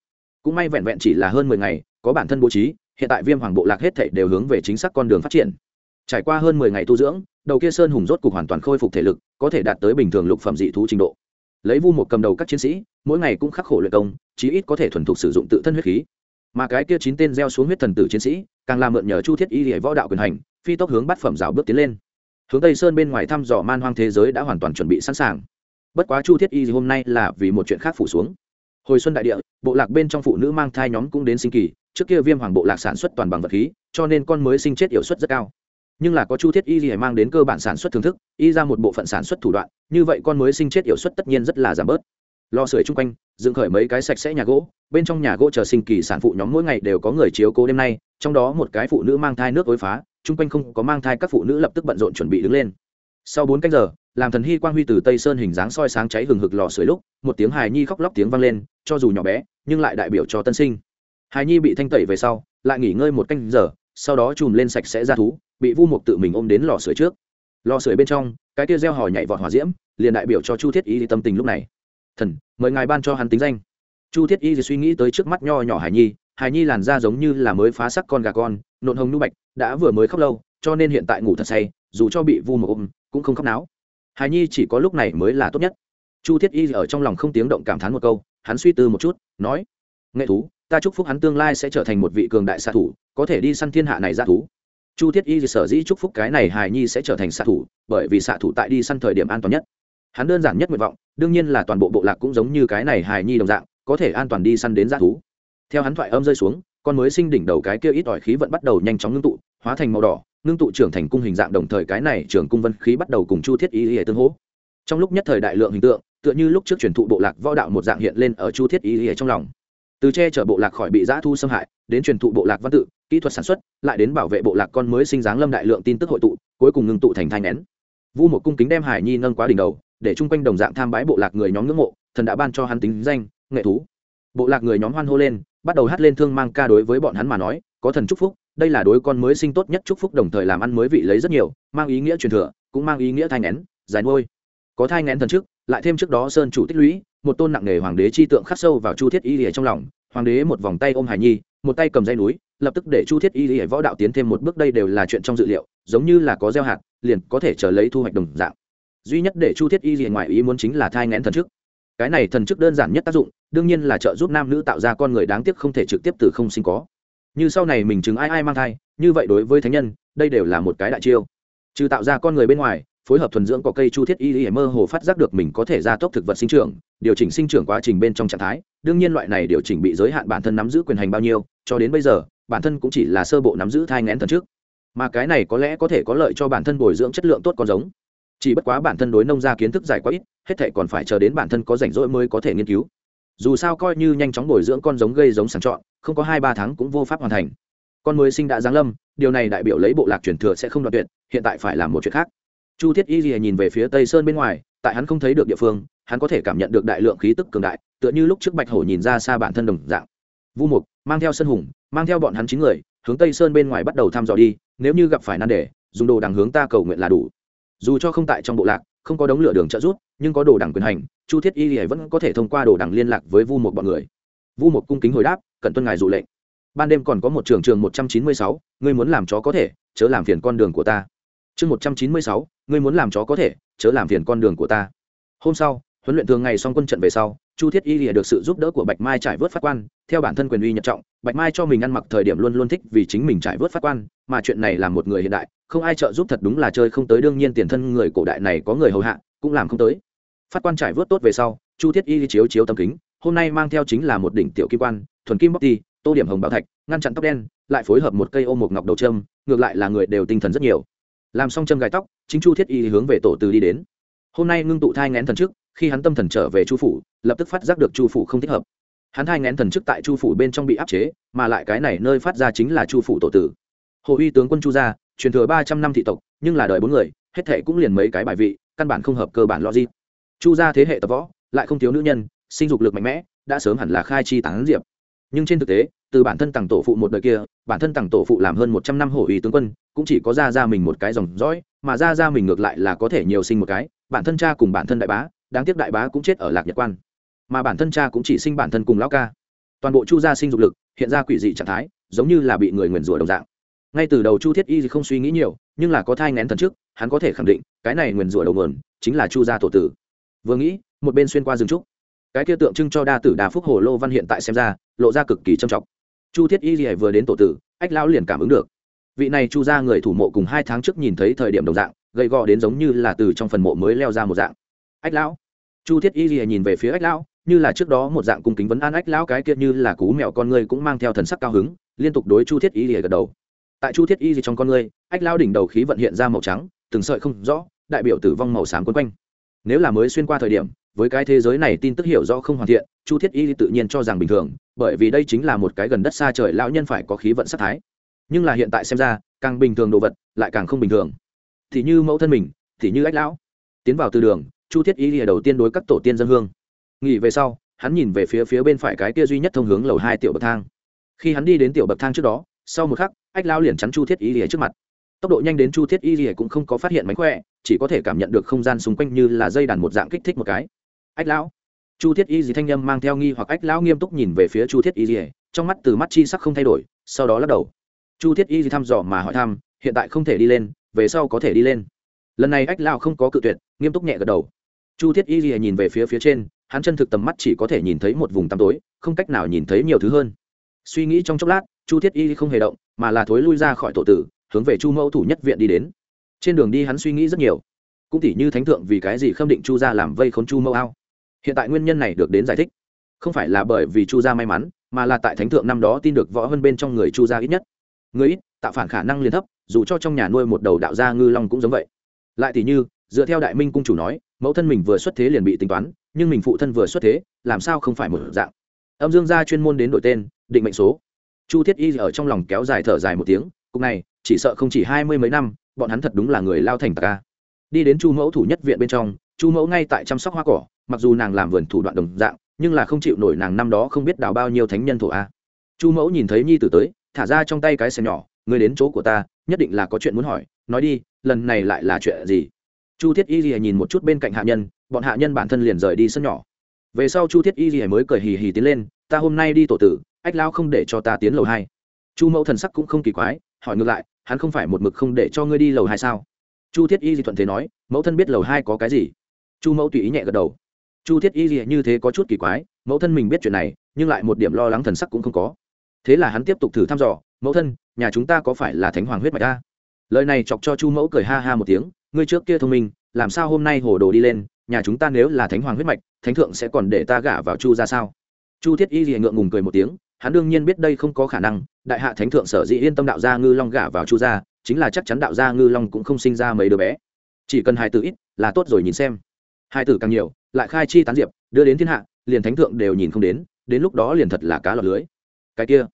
Cũng may vẹn vẹn chỉ là hơn mười ngày, có bản thân bố trí, hiện tại viêm hoàng bộ lạc hết thảy đều hướng về chính xác con đường phát triển. Trải qua hơn mười ngày tu dưỡng, đầu kia sơn hùng rốt cục hoàn toàn khôi phục thể lực, có thể đạt tới bình thường lục phẩm dị thú trình độ. Lấy vu một cầm đầu các chiến sĩ, mỗi ngày cũng khắc khổ luyện công, chí ít có thể thuần thục sử dụng tự thân huyết khí. Mà cái kia chín tên gieo xuống huyết thần tử chiến sĩ càng làm mượn nhờ chu thiết y hệ võ đạo quyền hành, phi tốc hướng bát phẩm rào bước tiến lên. Hướng tây sơn bên ngoài thăm dò man hoang thế giới đã hoàn toàn chuẩn bị sẵn sàng. Bất quá chu thiết y hôm nay là vì một chuyện khác phủ xuống. Hồi xuân đại địa, bộ lạc bên trong phụ nữ mang thai nhóm cũng đến sinh kỳ, trước kia viêm hoàng bộ lạc sản xuất toàn bằng vật khí, cho nên con mới sinh chết hiệu suất rất cao. Nhưng là có chu thiết y gì mang đến cơ bản sản xuất thưởng thức, y ra một bộ phận sản xuất thủ đoạn, như vậy con mới sinh chết hiệu suất tất nhiên rất là giảm bớt. Lo sưởi chung quanh, dựng khởi mấy cái sạch sẽ nhà gỗ, bên trong nhà gỗ chờ sinh kỳ sản phụ nhóm mỗi ngày đều có người chiếu cố đêm nay trong đó một cái phụ nữ mang thai nước ối phá, chung quanh không có mang thai các phụ nữ lập tức bận rộn chuẩn bị đứng lên. Sau bốn canh giờ, làm thần hy quang huy từ tây sơn hình dáng soi sáng cháy hừng hực lò sưởi lúc, một tiếng hài nhi khóc lóc tiếng vang lên, cho dù nhỏ bé, nhưng lại đại biểu cho tân sinh. Hài nhi bị thanh tẩy về sau, lại nghỉ ngơi một canh giờ, sau đó chùm lên sạch sẽ ra thú, bị vu mục tự mình ôm đến lò sưởi trước. Lò sưởi bên trong, cái tia reo hò nhảy vọt hỏa diễm, liền đại biểu cho chu thiết y tâm tình lúc này. Thần, mời ngài ban cho hắn tính danh. Chu thiết y suy nghĩ tới trước mắt nho nhỏ hải nhi hải nhi làn da giống như là mới phá sắc con gà con, nộn hồng nu bạch, đã vừa mới khóc lâu, cho nên hiện tại ngủ thật say, dù cho bị vu một ôm, cũng không khóc náo. Hải nhi chỉ có lúc này mới là tốt nhất. Chu thiết y ở trong lòng không tiếng động cảm thán một câu, hắn suy tư một chút, nói, nghệ thú, ta chúc phúc hắn tương lai sẽ trở thành một vị cường đại xạ thủ, có thể đi săn thiên hạ này ra thú. Chu thiết y sở dĩ chúc phúc cái này hài nhi sẽ trở thành xạ thủ, bởi vì xạ thủ tại đi săn thời điểm an toàn nhất. Hắn đơn giản nhất nguyện vọng, đương nhiên là toàn bộ bộ lạc cũng giống như cái này hài nhi đồng dạng, có thể an toàn đi săn đến g thú theo hắn thoại âm rơi xuống, con mới sinh đỉnh đầu cái kia ít ỏi khí vẫn bắt đầu nhanh chóng ngưng tụ, hóa thành màu đỏ, ngưng tụ trưởng thành cung hình dạng đồng thời cái này trưởng cung vân khí bắt đầu cùng chu thiết y y tương hỗ. Trong lúc nhất thời đại lượng hình tượng, tựa như lúc trước truyền thụ bộ lạc võ đạo một dạng hiện lên ở chu thiết y y trong lòng. Từ che chở bộ lạc khỏi bị giã thu xâm hại, đến truyền thụ bộ lạc văn tự, kỹ thuật sản xuất, lại đến bảo vệ bộ lạc con mới sinh dáng lâm đại lượng tin tức hội tụ, cuối cùng ngưng tụ thành thai nén. Vu một cung kính đem hải nhi nâng quá đỉnh đầu, để chung quanh đồng dạng tham bái bộ lạc người nhóm ngưỡng mộ, thần đã ban cho hắn tính danh, nghệ thú. Bộ lạc người nhóm hoan hô lên bắt đầu hát lên thương mang ca đối với bọn hắn mà nói, có thần chúc phúc, đây là đối con mới sinh tốt nhất chúc phúc đồng thời làm ăn mới vị lấy rất nhiều, mang ý nghĩa truyền thừa, cũng mang ý nghĩa thai ngén dài nuôi. Có thai ngén thần trước, lại thêm trước đó sơn chủ tích lũy, một tôn nặng nghề hoàng đế chi tượng khắc sâu vào chu thiết y lìa trong lòng, hoàng đế một vòng tay ôm hải nhi, một tay cầm dây núi, lập tức để chu thiết y lìa võ đạo tiến thêm một bước, đây đều là chuyện trong dự liệu, giống như là có gieo hạt, liền có thể chờ lấy thu hoạch đồng dạng. Duy nhất để chu thiết y lìa ngoài ý muốn chính là thai ngén thần trước cái này thần chức đơn giản nhất tác dụng, đương nhiên là trợ giúp nam nữ tạo ra con người đáng tiếc không thể trực tiếp từ không sinh có. Như sau này mình chứng ai ai mang thai, như vậy đối với thánh nhân, đây đều là một cái đại chiêu. Trừ tạo ra con người bên ngoài, phối hợp thuần dưỡng có cây chu thiết y y mơ hồ phát giác được mình có thể gia tốc thực vật sinh trưởng, điều chỉnh sinh trưởng quá trình bên trong trạng thái, đương nhiên loại này điều chỉnh bị giới hạn bản thân nắm giữ quyền hành bao nhiêu, cho đến bây giờ, bản thân cũng chỉ là sơ bộ nắm giữ thai ngén thần trước mà cái này có lẽ có thể có lợi cho bản thân bồi dưỡng chất lượng tốt con giống chỉ bất quá bản thân đối nông gia kiến thức dài quá ít, hết thể còn phải chờ đến bản thân có rảnh rỗi mới có thể nghiên cứu. Dù sao coi như nhanh chóng bồi dưỡng con giống gây giống sàng chọn, không có hai ba tháng cũng vô pháp hoàn thành. Con mới sinh đã giáng lâm, điều này đại biểu lấy bộ lạc truyền thừa sẽ không đoạt tuyệt, hiện tại phải làm một chuyện khác. Chu thiết y lìa nhìn về phía tây sơn bên ngoài, tại hắn không thấy được địa phương, hắn có thể cảm nhận được đại lượng khí tức cường đại, tựa như lúc trước bạch hổ nhìn ra xa bản thân đồng dạng. Vu mục, mang theo sân hùng, mang theo bọn hắn chín người, hướng tây sơn bên ngoài bắt đầu thăm dò đi, nếu như gặp phải nan đề, dùng đồ đằng hướng ta cầu nguyện là đủ dù cho không tại trong bộ lạc, không có đống lửa đường trợ giúp, nhưng có đồ đảng quyền hành, chu thiết y vẫn có thể thông qua đồ đảng liên lạc với vu một bọn người. Vu một cung kính hồi đáp cận tuân ngài dụ lệnh. Ban đêm còn có một trường trường một trăm chín mươi sáu, ngươi muốn làm chó có thể, chớ làm phiền con đường của ta. Chương một trăm chín mươi sáu, ngươi muốn làm chó có thể, chớ làm phiền con đường của ta. Hôm sau, huấn luyện thường ngày xong quân trận về sau, chu thiết y lìa được sự giúp đỡ của bạch mai trải vớt phát quan, theo bản thân quyền uy nhật trọng, bạch mai cho mình ăn mặc thời điểm luôn luôn thích vì chính mình trải vớt phát quan, mà chuyện này là một người hiện đại không ai trợ giúp thật đúng là chơi không tới, đương nhiên tiền thân người cổ đại này có người hầu hạ, cũng làm không tới. Phát quan trải vớt tốt về sau, chu thiết y chiếu chiếu tấm kính, hôm nay mang theo chính là một đỉnh tiểu kim quan, thuần kim bóc ti, tô điểm hồng bảo thạch, ngăn chặn tóc đen, lại phối hợp một cây ô một ngọc đầu trâm ngược lại là người đều tinh thần rất nhiều. Làm xong châm gai tóc, chính chu thiết y hướng về tổ từ đi đến. Hôm nay ngưng tụ thai ngén thần trước, khi hắn tâm thần trở về chu phủ, lập tức phát giác được chu phủ không thích hợp. Hắn thai ngén thần trước tại chu phủ bên trong bị áp chế, mà lại cái này nơi phát ra chính là chu phủ tổ tử. Hồ uy tướng quân chu gia truyền thừa ba trăm năm thị tộc, nhưng là đời bốn người, hết thệ cũng liền mấy cái bài vị, căn bản không hợp cơ bản logic. Chu gia thế hệ tập võ, lại không thiếu nữ nhân, sinh dục lực mạnh mẽ, đã sớm hẳn là khai chi tán diệp. Nhưng trên thực tế, từ bản thân tặng tổ phụ một đời kia, bản thân tặng tổ phụ làm hơn một trăm năm hổ uy tướng quân, cũng chỉ có ra ra mình một cái dòng dõi, mà ra ra mình ngược lại là có thể nhiều sinh một cái, bản thân cha cùng bản thân đại bá, đáng tiếc đại bá cũng chết ở lạc nhật quan. Mà bản thân cha cũng chỉ sinh bản thân cùng lão ca. Toàn bộ chu gia sinh dục lực, hiện ra quỷ dị trạng thái, giống như là bị người nguyền rủa đồng dạng ngay từ đầu chu thiết y không suy nghĩ nhiều, nhưng là có thai ngén thần trước, hắn có thể khẳng định, cái này nguyền rủa đầu nguồn chính là chu gia tổ tử. Vừa nghĩ, một bên xuyên qua rừng trúc, cái kia tượng trưng cho đa tử đa phúc hồ lô văn hiện tại xem ra, lộ ra cực kỳ trầm trọng. Chu thiết y gì vừa đến tổ tử, ách lão liền cảm ứng được. Vị này chu ra người thủ mộ cùng hai tháng trước nhìn thấy thời điểm đồng dạng, gầy gò đến giống như là từ trong phần mộ mới leo ra một dạng. Ách lão. Chu thiết y gì nhìn về phía ách lão, như là trước đó một dạng cung kính vấn an ách lão cái kia như là cú mèo con người cũng mang theo thần sắc cao hứng, liên tục đối chu thiết y gì gật đầu tại chu thiết y gì trong con người ách lão đỉnh đầu khí vận hiện ra màu trắng, từng sợi không rõ, đại biểu tử vong màu xám quấn quanh. Nếu là mới xuyên qua thời điểm, với cái thế giới này tin tức hiểu rõ không hoàn thiện, chu thiết y tự nhiên cho rằng bình thường, bởi vì đây chính là một cái gần đất xa trời lão nhân phải có khí vận sắc thái. Nhưng là hiện tại xem ra, càng bình thường đồ vật, lại càng không bình thường. Thì như mẫu thân mình, thì như ách lão. Tiến vào từ đường, chu thiết y lìa đầu tiên đối các tổ tiên dân hương. Nghỉ về sau, hắn nhìn về phía phía bên phải cái kia duy nhất thông hướng lầu hai tiểu bậc thang. Khi hắn đi đến tiểu bậc thang trước đó, sau một khắc ách lão liền chắn chu thiết y lìa trước mặt. Tốc độ nhanh đến chu thiết y lìa cũng không có phát hiện mánh khỏe, chỉ có thể cảm nhận được không gian xung quanh như là dây đàn một dạng kích thích một cái. Ách lão. Chu thiết y dì thanh â m mang theo nghi hoặc ách lão nghiêm túc nhìn về phía chu thiết y dì trong mắt từ mắt chi sắc không thay đổi, sau đó lắc đầu. Chu thiết y dì thăm dò mà hỏi thăm, hiện tại không thể đi lên, về sau có thể đi lên. Lần này ách lão không có cự tuyệt, nghiêm túc nhẹ gật đầu. Chu thiết y dì nhìn về phía phía trên, hắn chân thực tầm mắt chỉ có thể nhìn thấy một vùng tăm tối, không cách nào nhìn thấy nhiều thứ hơn. Suy nghĩ trong chốc lát chu thiết y không hề động, mà là thối lui ra khỏi tổ tử, hướng về chu mẫu thủ nhất viện đi đến. Trên đường đi hắn suy nghĩ rất nhiều. Cũng tỉ như thánh thượng vì cái gì khâm định chu ra làm vây khốn chu mẫu ao? Hiện tại nguyên nhân này được đến giải thích. Không phải là bởi vì chu gia may mắn, mà là tại thánh thượng năm đó tin được võ hơn bên trong người chu gia ít nhất. Người ít, tạo phản khả năng liền thấp, dù cho trong nhà nuôi một đầu đạo gia ngư long cũng giống vậy. Lại thì như, dựa theo đại minh cung chủ nói, mẫu thân mình vừa xuất thế liền bị tính toán, nhưng mình phụ thân vừa xuất thế, làm sao không phải một dạng? Âm dương gia chuyên môn đến đổi tên, định mệnh số chu thiết y ở trong lòng kéo dài thở dài một tiếng, cục này, chỉ sợ không chỉ hai mươi mấy năm, bọn hắn thật đúng là người lao thành tạc ca đi đến chu mẫu thủ nhất viện bên trong, chu mẫu ngay tại chăm sóc hoa cỏ, mặc dù nàng làm vườn thủ đoạn đồng dạng, nhưng là không chịu nổi nàng năm đó không biết đào bao nhiêu thánh nhân thổ a. Chu mẫu nhìn thấy nhi tử tới, thả ra trong tay cái xe nhỏ người đến chỗ của ta, nhất định là có chuyện muốn hỏi, nói đi, lần này lại là chuyện gì? Chu thiết y lìa nhìn một chút bên cạnh hạ nhân, bọn hạ nhân bản thân liền rời đi sân nhỏ. Về sau chu thiết y lìa mới cười hì hì tiến lên, ta hôm nay đi tổ tử ách lao không để cho ta tiến lầu hai. Chu mẫu thần sắc cũng không kỳ quái, hỏi ngược lại, hắn không phải một mực không để cho ngươi đi lầu hai sao? Chu thiết y di thuận thế nói, mẫu thân biết lầu hai có cái gì? Chu mẫu tùy ý nhẹ gật đầu. Chu thiết y gì như thế có chút kỳ quái, mẫu thân mình biết chuyện này, nhưng lại một điểm lo lắng thần sắc cũng không có. Thế là hắn tiếp tục thử thăm dò, mẫu thân, nhà chúng ta có phải là thánh hoàng huyết mạch ta lời này chọc cho chu mẫu cười ha ha một tiếng, ngươi trước kia thông minh, làm sao hôm nay hồ đồ đi lên, nhà chúng ta nếu là thánh hoàng huyết mạch, thánh thượng sẽ còn để ta gả vào chu ra sao? Chu thiết y gì ngượng ngùng cười một tiếng hắn đương nhiên biết đây không có khả năng, đại hạ thánh thượng sở dĩ yên tâm đạo gia ngư long gả vào chu gia, chính là chắc chắn đạo gia ngư long cũng không sinh ra mấy đứa bé. Chỉ cần hai tử ít là tốt rồi nhìn xem. Hai tử càng nhiều, lại khai chi tán diệp, đưa đến thiên hạ, liền thánh thượng đều nhìn không đến đến lúc đó liền thật là cá lọt lưới. Cái kia,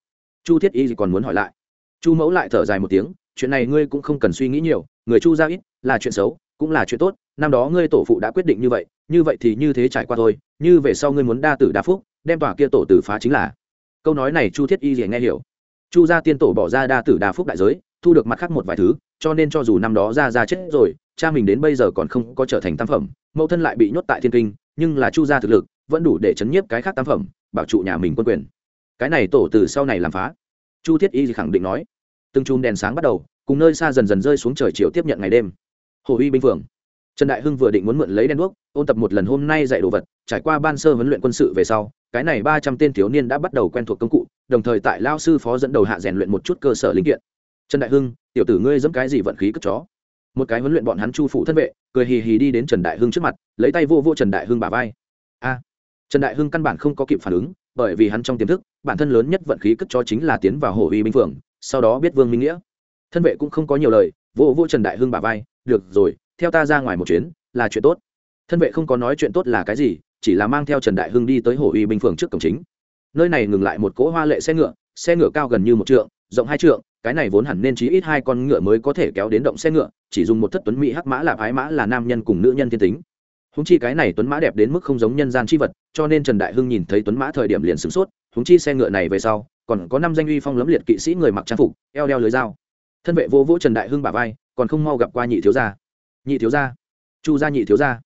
chu thiết y còn muốn hỏi lại. Chu mẫu lại thở dài một tiếng, chuyện này ngươi cũng không cần suy nghĩ nhiều, người chu ra ít là chuyện xấu, cũng là chuyện tốt, năm đó ngươi tổ phụ đã quyết định như vậy như vậy thì như thế trải qua thôi, như về sau ngươi muốn đa tử đa phúc, đem tòa kia tổ tử phá chính là câu nói này chu thiết y liền nghe hiểu. Chu gia tiên tổ bỏ ra đa tử đa phúc đại giới, thu được mặt khác một vài thứ, cho nên cho dù năm đó ra ra chết rồi, cha mình đến bây giờ còn không có trở thành tam phẩm, mẫu thân lại bị nhốt tại thiên kinh, nhưng là chu gia thực lực vẫn đủ để chấn nhiếp cái khác tam phẩm, bảo trụ nhà mình quân quyền. Cái này tổ từ sau này làm phá. Chu thiết y khẳng định nói. Từng chùm đèn sáng bắt đầu, cùng nơi xa dần dần rơi xuống trời chiều tiếp nhận ngày đêm. Hồ uy binh phường. Trần đại hưng vừa định muốn mượn lấy đèn đuốc, ôn tập một lần hôm nay dạy đồ vật, trải qua ban sơ huấn luyện quân sự về sau cái này ba trăm tên thiếu niên đã bắt đầu quen thuộc công cụ, đồng thời tại lao sư phó dẫn đầu hạ rèn luyện một chút cơ sở linh kiện. Trần đại hưng, tiểu tử ngươi dẫm cái gì vận khí cất chó? Một cái huấn luyện bọn hắn chu phụ thân vệ, cười hì hì đi đến trần đại hưng trước mặt, lấy tay vô vô trần đại hưng bả vai. A! Trần đại hưng căn bản không có kịp phản ứng, bởi vì hắn trong tiềm thức, bản thân lớn nhất vận khí cất chó chính là tiến vào hổ uy binh phượng sau đó biết vương minh nghĩa. Thân vệ cũng không có nhiều lời, vô vô trần đại hưng bả vai, được rồi, theo ta ra ngoài một chuyến, là chuyện tốt. Thân vệ không có nói chuyện tốt là cái gì chỉ là mang theo trần đại hưng đi tới hồ uy binh phường trước cổng chính. Nơi này ngừng lại một cỗ hoa lệ xe ngựa xe ngựa cao gần như một trượng, rộng hai trượng, cái này vốn hẳn nên chí ít hai con ngựa mới có thể kéo đến động xe ngựa, chỉ dùng một thất tuấn mỹ hắc mã là ái mã là nam nhân cùng nữ nhân thiên tính. Húng chi cái này tuấn mã đẹp đến mức không giống nhân gian c h i vật, cho nên trần đại hưng nhìn thấy tuấn mã thời điểm liền sửng sốt húng chi xe ngựa này về sau, còn có năm danh uy phong lấm liệt kỵ sĩ người mặc trang phục, eo đeo lưới dao. Thân vệ vô vỗ trần đại hưng bà vai, còn không mau gặp qua nhị thiếu gia. Nhị thiếu gia? Chu gia nhị thiếu gia?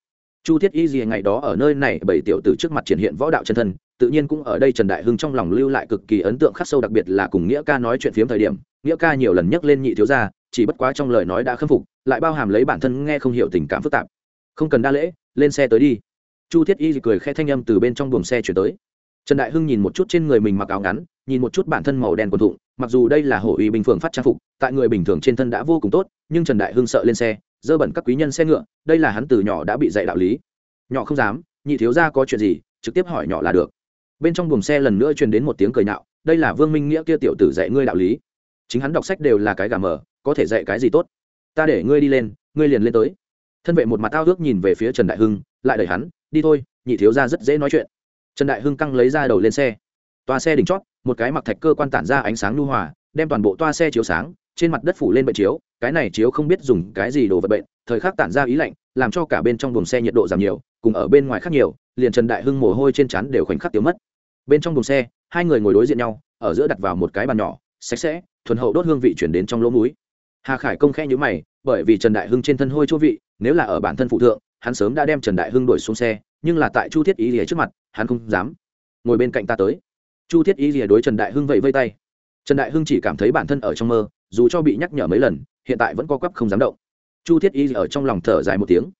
Chu thiết y gì ngày đó ở nơi này, bảy tiểu tử trước mặt triển hiện võ đạo chân thân, tự nhiên cũng ở đây trần đại hưng trong lòng lưu lại cực kỳ ấn tượng khắc sâu, đặc biệt là cùng nghĩa ca nói chuyện phiếm thời điểm, nghĩa ca nhiều lần nhắc lên nhị thiếu gia, chỉ bất quá trong lời nói đã khâm phục, lại bao hàm lấy bản thân nghe không hiểu tình cảm phức tạp. Không cần đa lễ, lên xe tới đi. Chu thiết y cười khẽ thanh âm từ bên trong buồng xe chuyển tới. Trần đại hưng nhìn một chút trên người mình mặc áo ngắn, nhìn một chút bản thân màu đen quần thụng mặc dù đây là hổ uy bình phường phát trang phục, tại người bình thường trên thân đã vô cùng tốt, nhưng trần đại hưng sợ lên xe dơ bẩn các quý nhân xe ngựa, đây là hắn từ nhỏ đã bị dạy đạo lý. Nhỏ không dám, nhị thiếu ra có chuyện gì, trực tiếp hỏi nhỏ là được. Bên trong buồng xe lần nữa truyền đến một tiếng cười nạo đây là vương minh nghĩa kia tiểu tử dạy ngươi đạo lý. Chính hắn đọc sách đều là cái gà mờ, có thể dạy cái gì tốt? Ta để ngươi đi lên, ngươi liền lên tới. Thân vệ một mặt ao ước nhìn về phía trần đại hưng, lại đẩy hắn, đi thôi, nhị thiếu ra rất dễ nói chuyện. Trần đại hưng căng lấy ra đầu lên xe. Toa xe đỉnh chót, một cái mặc thạch cơ quan tản ra ánh sáng lưu hòa, đem toàn bộ toa xe chiếu sáng trên mặt đất phủ lên bệnh chiếu, cái này chiếu không biết dùng cái gì đồ vật bệnh, thời khắc tản ra ý lạnh, làm cho cả bên trong buồng xe nhiệt độ giảm nhiều, cùng ở bên ngoài khác nhiều, liền trần đại hưng mồ hôi trên chắn đều khoảnh khắc tiêu mất. Bên trong buồng xe, hai người ngồi đối diện nhau, ở giữa đặt vào một cái bàn nhỏ, sạch sẽ, thuần hậu đốt hương vị chuyển đến trong lỗ mũi. Hà khải công khe nhữ mày, bởi vì trần đại hưng trên thân hôi chỗ vị, nếu là ở bản thân phụ thượng, hắn sớm đã đem trần đại hưng đuổi xuống xe, nhưng là tại chu thiết ý rìa trước mặt, hắn không dám. Ngồi bên cạnh ta tới. Chu thiết ý rìa đối trần đại hưng vẫy vây tay. Trần đại hưng chỉ cảm thấy bản thân ở trong mơ dù cho bị nhắc nhở mấy lần, hiện tại vẫn co quắp không dám động. Chu thiết y ở trong lòng thở dài một tiếng.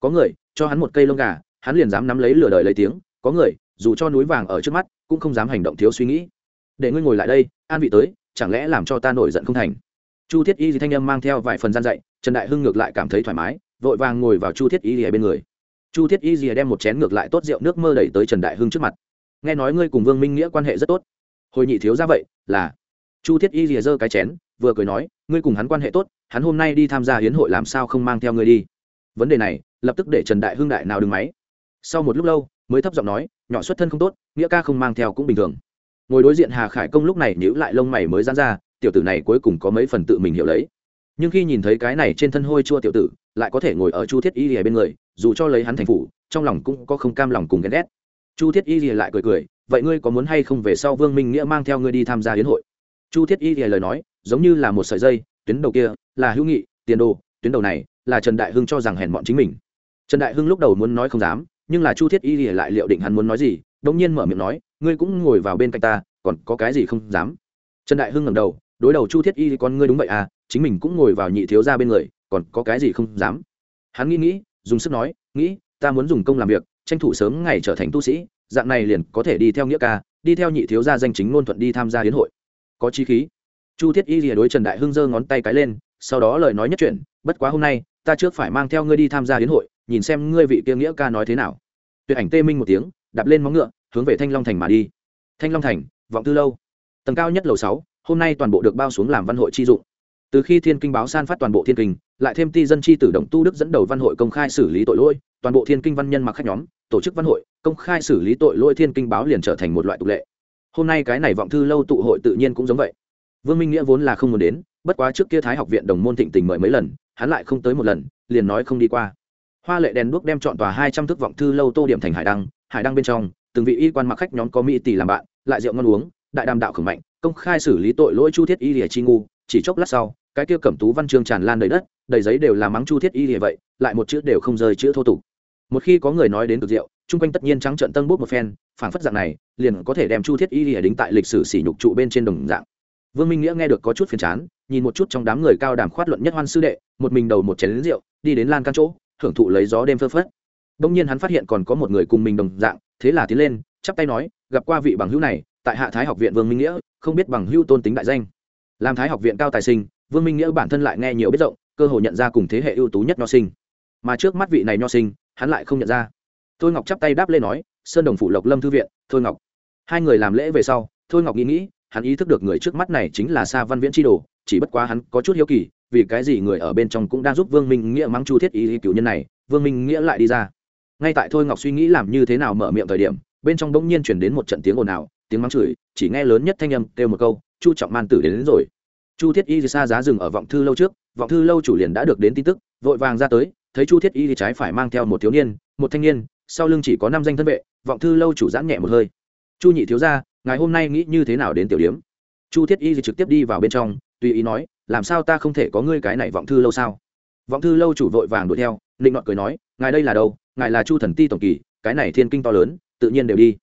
Có người, cho hắn một cây lông gà, hắn liền dám nắm lấy lửa đời lấy tiếng. Có người, dù cho núi vàng ở trước mắt, cũng không dám hành động thiếu suy nghĩ. Để ngươi ngồi lại đây, an vị tới, chẳng lẽ làm cho ta nổi giận không thành? Chu thiết y thanh âm mang theo vài phần gian dạy, trần đại hưng ngược lại cảm thấy thoải mái, vội vàng ngồi vào chu thiết y rìa bên người. Chu thiết y rìa đem một chén ngược lại tốt rượu nước mơ đẩy tới trần đại hưng trước mặt. Nghe nói ngươi cùng vương minh nghĩa quan hệ rất tốt. Hồi nhị thiếu ra vậy, là. Chu thiết y rìa giơ cái chén vừa cười nói, ngươi cùng hắn quan hệ tốt, hắn hôm nay đi tham gia hiến hội làm sao không mang theo ngươi đi? Vấn đề này, lập tức để trần đại hưng đại nào đừng máy. Sau một lúc lâu, mới thấp giọng nói, nhỏ xuất thân không tốt, nghĩa ca không mang theo cũng bình thường. Ngồi đối diện hà khải công lúc này nhíu lại lông mày mới dán ra, tiểu tử này cuối cùng có mấy phần tự mình hiểu lấy. Nhưng khi nhìn thấy cái này trên thân hôi chua tiểu tử, lại có thể ngồi ở chu thiết y lìa bên người, dù cho lấy hắn thành phủ, trong lòng cũng có không cam lòng cùng ghen ghét. Chu thiết y lìa lại cười cười, vậy ngươi có muốn hay không về sau vương minh nghĩa mang theo ngươi đi tham gia hiến hội? Chu thiết y lìa lời nói, giống như là một sợi dây, tuyến đầu kia là hữu nghị, tiền đồ, tuyến đầu này là trần đại hưng cho rằng hèn bọn chính mình. Trần đại hưng lúc đầu muốn nói không dám, nhưng là chu thiết y lìa lại liệu định hắn muốn nói gì đông nhiên mở miệng nói, ngươi cũng ngồi vào bên cạnh ta, còn có cái gì không dám? Trần đại hưng ngẩng đầu, đối đầu chu thiết y thì con ngươi đúng vậy à chính mình cũng ngồi vào nhị thiếu ra bên người, còn có cái gì không dám? Hắn nghĩ nghĩ, dùng sức nói, nghĩ, ta muốn dùng công làm việc, tranh thủ sớm ngày trở thành tu sĩ, dạng này liền có thể đi theo nghĩa ca, đi theo nhị thiếu gia danh chính ngôn thuận đi tham gia hiến hội có chi khí. Chu thiết y lìa đối trần đại hưng giơ ngón tay cái lên, sau đó lời nói nhất chuyện bất quá hôm nay, ta trước phải mang theo ngươi đi tham gia hiến hội, nhìn xem ngươi vị kia nghĩa ca nói thế nào. Tuyệt ảnh tê minh một tiếng, đạp lên móng ngựa, hướng về thanh long thành mà đi. Thanh long thành, vọng tư lâu. Tầng cao nhất lầu sáu, hôm nay toàn bộ được bao xuống làm văn hội chi dụng. Từ khi thiên kinh báo san phát toàn bộ thiên kinh, lại thêm ti dân chi tử động tu đức dẫn đầu văn hội công khai xử lý tội lỗi, toàn bộ thiên kinh văn nhân mặc khách nhóm, tổ chức văn hội, công khai xử lý tội lỗi thiên kinh báo liền trở thành một loại tục lệ hôm nay cái này vọng thư lâu tụ hội tự nhiên cũng giống vậy. Vương minh nghĩa vốn là không muốn đến, bất quá trước kia thái học viện đồng môn thịnh tình mời mấy lần, hắn lại không tới một lần, liền nói không đi qua. Hoa lệ đèn đuốc đem chọn tòa hai trăm thước vọng thư lâu tô điểm thành hải đăng hải đăng bên trong, từng vị y quan mặc khách nhóm có mỹ tỷ làm bạn, lại rượu ngon uống, đại đàm đạo khẩn mạnh, công khai xử lý tội lỗi chu thiết y lìa chi ngu, chỉ chốc lát sau, cái kia cẩm tú văn chương tràn lan đầy đất, đầy giấy đều là mắng chu thiết y lìa vậy, lại một chữ đều không rơi chữ thô tục một khi có người nói đến cực rượu chung quanh tất nhiên trắng trận tân bút một phen, phảng phất dạng này, liền có thể đem chu thiết y lìa đính tại lịch sử sỉ nhục trụ bên trên đồng dạng. Vương minh nghĩa nghe được có chút phiền chán, nhìn một chút trong đám người cao đàm khoát luận nhất hoan sư đệ, một mình đầu một chén lính rượu, đi đến lan căn chỗ hưởng thụ lấy gió đêm phơ phất. Đông nhiên hắn phát hiện còn có một người cùng mình đồng dạng, thế là tiến lên, chắp tay nói, gặp qua vị bằng hữu này, tại hạ thái học viện vương minh nghĩa, không biết bằng hữu tôn tính đại danh. Làm thái học viện cao tài sinh, vương minh nghĩa bản thân lại nghe nhiều biết rộng, cơ hội nhận ra cùng thế hệ ưu tú nhất nho sinh. Mà trước mắt vị này nho sinh hắn lại không nhận ra. Thôi ngọc chắp tay đáp lên nói sơn đồng phủ lộc lâm thư viện thôi ngọc. Hai người làm lễ về sau thôi ngọc nghĩ nghĩ hắn ý thức được người trước mắt này chính là sa văn viễn tri đồ chỉ bất quá hắn có chút hiếu kỳ vì cái gì người ở bên trong cũng đang giúp vương minh nghĩa mắng chu thiết ý cựu nhân này vương minh nghĩa lại đi ra. Ngay tại thôi ngọc suy nghĩ làm như thế nào mở miệng thời điểm bên trong bỗng nhiên chuyển đến một trận tiếng ồn ào tiếng mắng chửi chỉ nghe lớn nhất thanh âm kêu một câu chu trọng man tử đến, đến rồi. Chu thiết y xa giá rừng ở vọng thư lâu trước vọng thư lâu chủ liền đã được đến tin tức vội vàng ra tới thấy chu thiết y thì trái phải mang theo một thiếu niên, một thanh niên, sau lưng chỉ có năm danh thân vệ, vọng thư lâu chủ giãn nhẹ một hơi. Chu nhị thiếu ra ngày hôm nay nghĩ như thế nào đến tiểu điếm? Chu thiết y thì trực tiếp đi vào bên trong, tùy ý nói, làm sao ta không thể có ngươi cái này vọng thư lâu sao? Vọng thư lâu chủ vội vàng đuổi theo định nọt cười nói, ngài đây là đâu? Ngài là chu thần ti tổng kỳ, cái này thiên kinh to lớn, tự nhiên đều đi.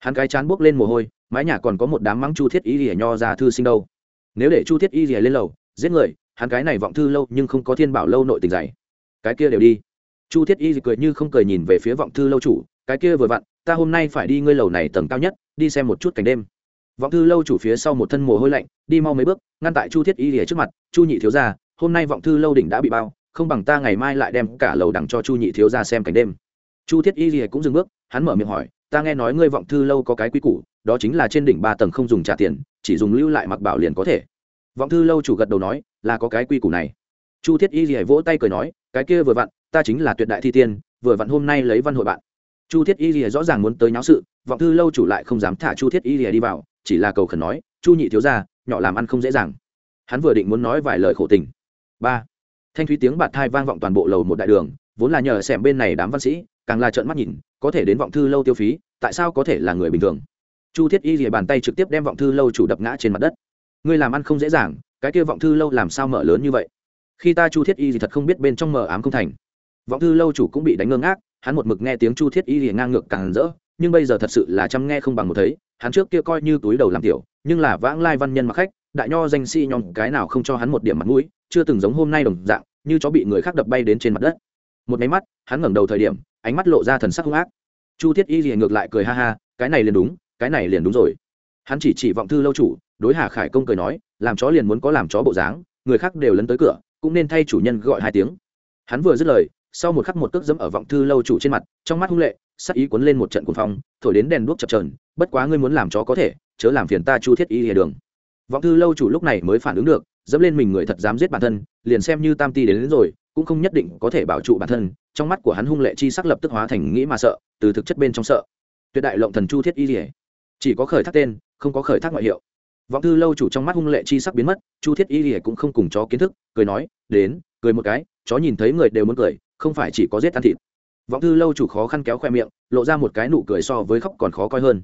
Hắn cái chán buốc lên mồ hôi, mái nhà còn có một đám mắng chu thiết y rỉa nho ra thư sinh đâu. Nếu để chu thiết y rỉa lên lầu, giết người, hắn cái này vọng thư lâu nhưng không có thiên bảo lâu nội tình dạy cái kia đều đi. Chu thiết y cười như không cười nhìn về phía vọng thư lâu chủ, cái kia vừa vặn, ta hôm nay phải đi ngơi lầu này tầng cao nhất, đi xem một chút cảnh đêm. Vọng thư lâu chủ phía sau một thân mồ hôi lạnh, đi mau mấy bước, ngăn tại chu thiết y lìa trước mặt, chu nhị thiếu gia, hôm nay vọng thư lâu đỉnh đã bị bao, không bằng ta ngày mai lại đem cả lầu đằng cho chu nhị thiếu gia xem cảnh đêm. Chu thiết y lìa cũng dừng bước, hắn mở miệng hỏi, ta nghe nói ngươi vọng thư lâu có cái quy củ, đó chính là trên đỉnh ba tầng không dùng trả tiền, chỉ dùng lưu lại mặc bảo liền có thể. Vọng thư lâu chủ gật đầu nói, là có cái quy củ này. Chu thiết y lìa vỗ tay cười nói cái kia vừa vặn, ta chính là tuyệt đại thi tiên, vừa vặn hôm nay lấy văn hội bạn. Chu thiết y lìa rõ ràng muốn tới nháo sự, vọng thư lâu chủ lại không dám thả chu thiết y lìa đi vào, chỉ là cầu khẩn nói, chu nhị thiếu ra nhỏ làm ăn không dễ dàng. Hắn vừa định muốn nói vài lời khổ tình. Ba. Thanh thúy tiếng bạt thai vang vọng toàn bộ lầu một đại đường, vốn là nhờ xẻm bên này đám văn sĩ, càng là trợn mắt nhìn, có thể đến vọng thư lâu tiêu phí, tại sao có thể là người bình thường? Chu thiết y rìa bàn tay trực tiếp đem vọng thư lâu chủ đập ngã trên mặt đất. Ngươi làm ăn không dễ dàng, cái kia vọng thư lâu làm sao mở lớn như vậy? Khi ta chu thiết y thì thật không biết bên trong mờ ám không thành. Vọng thư lâu chủ cũng bị đánh ngơ ngác, hắn một mực nghe tiếng chu thiết y thì ngang ngược càng rỡ, nhưng bây giờ thật sự là chăm nghe không bằng một thấy, hắn trước kia coi như túi đầu làm tiểu, nhưng là vãng lai văn nhân mặc khách, đại nho danh sĩ nhom cái nào không cho hắn một điểm mặt mũi, chưa từng giống hôm nay đồng dạng, như chó bị người khác đập bay đến trên mặt đất. Một máy mắt, hắn ngẩng đầu thời điểm, ánh mắt lộ ra thần sắc hung ác. Chu thiết y liền ngược lại cười ha ha, cái này liền đúng, cái này liền đúng rồi. Hắn chỉ chỉ vọng thư lâu chủ, đối hà khải công cười nói, làm chó liền muốn có làm chó bộ dáng, người khác đều lấn tới cửa cũng nên thay chủ nhân gọi hai tiếng. Hắn vừa dứt lời sau một khắc một cước dẫm ở vọng thư lâu chủ trên mặt trong mắt hung lệ sắc ý cuốn lên một trận cuồng phong thổi đến đèn đuốc chập trờn bất quá ngươi muốn làm chó có thể chớ làm phiền ta chu thiết y hề đường. Vọng thư lâu chủ lúc này mới phản ứng được dẫm lên mình người thật dám giết bản thân liền xem như tam ti đến, đến rồi cũng không nhất định có thể bảo trụ bản thân trong mắt của hắn hung lệ chi sắc lập tức hóa thành nghĩ mà sợ từ thực chất bên trong sợ. Tuyệt đại lộng thần chu thiết y hề. Chỉ có khởi thác tên không có khởi thác ngoại hiệu vọng thư lâu chủ trong mắt hung lệ chi sắc biến mất, chu thiết y lìa cũng không cùng chó kiến thức, cười nói, đến, cười một cái, chó nhìn thấy người đều muốn cười, không phải chỉ có giết ăn thịt. Vọng thư lâu chủ khó khăn kéo khoe miệng, lộ ra một cái nụ cười so với khóc còn khó coi hơn.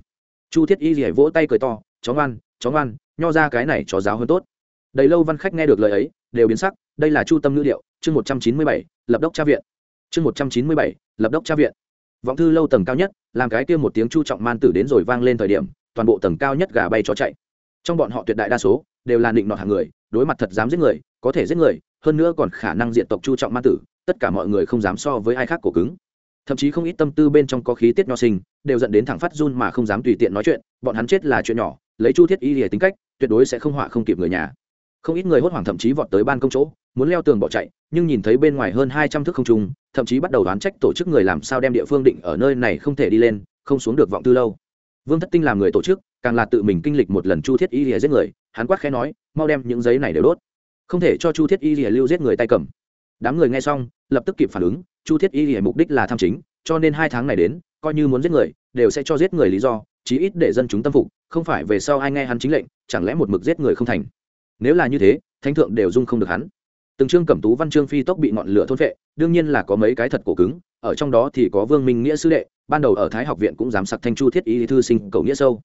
Chu thiết y Lìa vỗ tay cười to, chó ngoan chó ngoan, nho ra cái này chó giáo hơn tốt. Đầy lâu văn khách nghe được lời ấy, đều biến sắc, đây là chu tâm ngữ điệu, chương một trăm chín mươi bảy, lập đốc tra viện. Chương một trăm chín mươi bảy, lập đốc tra viện. Vọng thư lâu tầng cao nhất, làm cái kia một tiếng chu trọng man tử đến rồi vang lên thời điểm, toàn bộ tầng cao nhất gà bay chó chạy trong bọn họ tuyệt đại đa số đều là định nọ hàng người, đối mặt thật dám giết người, có thể giết người, hơn nữa còn khả năng diện tộc chu trọng ma tử, tất cả mọi người không dám so với ai khác cổ cứng. Thậm chí không ít tâm tư bên trong có khí tiết nho sinh, đều dẫn đến thẳng phát run mà không dám tùy tiện nói chuyện, bọn hắn chết là chuyện nhỏ, lấy chu thiết y lìa tính cách, tuyệt đối sẽ không họa không kịp người nhà. Không ít người hốt hoảng thậm chí vọt tới ban công chỗ, muốn leo tường bỏ chạy, nhưng nhìn thấy bên ngoài hơn hai trăm thước không trung, thậm chí bắt đầu đoán trách tổ chức người làm sao đem địa phương định ở nơi này không thể đi lên, không xuống được vọng tư lâu. Vương thất tinh làm người tổ chức càng là tự mình kinh lịch một lần chu thiết y lìa giết người, hắn quát khẽ nói, mau đem những giấy này đều đốt. Không thể cho chu thiết y lìa lưu giết người tay cầm. Đám người nghe xong, lập tức kịp phản ứng, chu thiết y lìa mục đích là tham chính, cho nên hai tháng này đến, coi như muốn giết người, đều sẽ cho giết người lý do, chí ít để dân chúng tâm phục, không phải về sau ai nghe hắn chính lệnh, chẳng lẽ một mực giết người không thành? Nếu là như thế, thánh thượng đều dung không được hắn. Từng trương cẩm tú văn trương phi tốc bị ngọn lửa thôn vệ đương nhiên là có mấy cái thật cổ cứng, ở trong đó thì có vương minh nghĩa sư đệ, ban đầu ở thái học viện cũng dám sặc thanh chu thiết y thư sinh cầu nghĩa sâu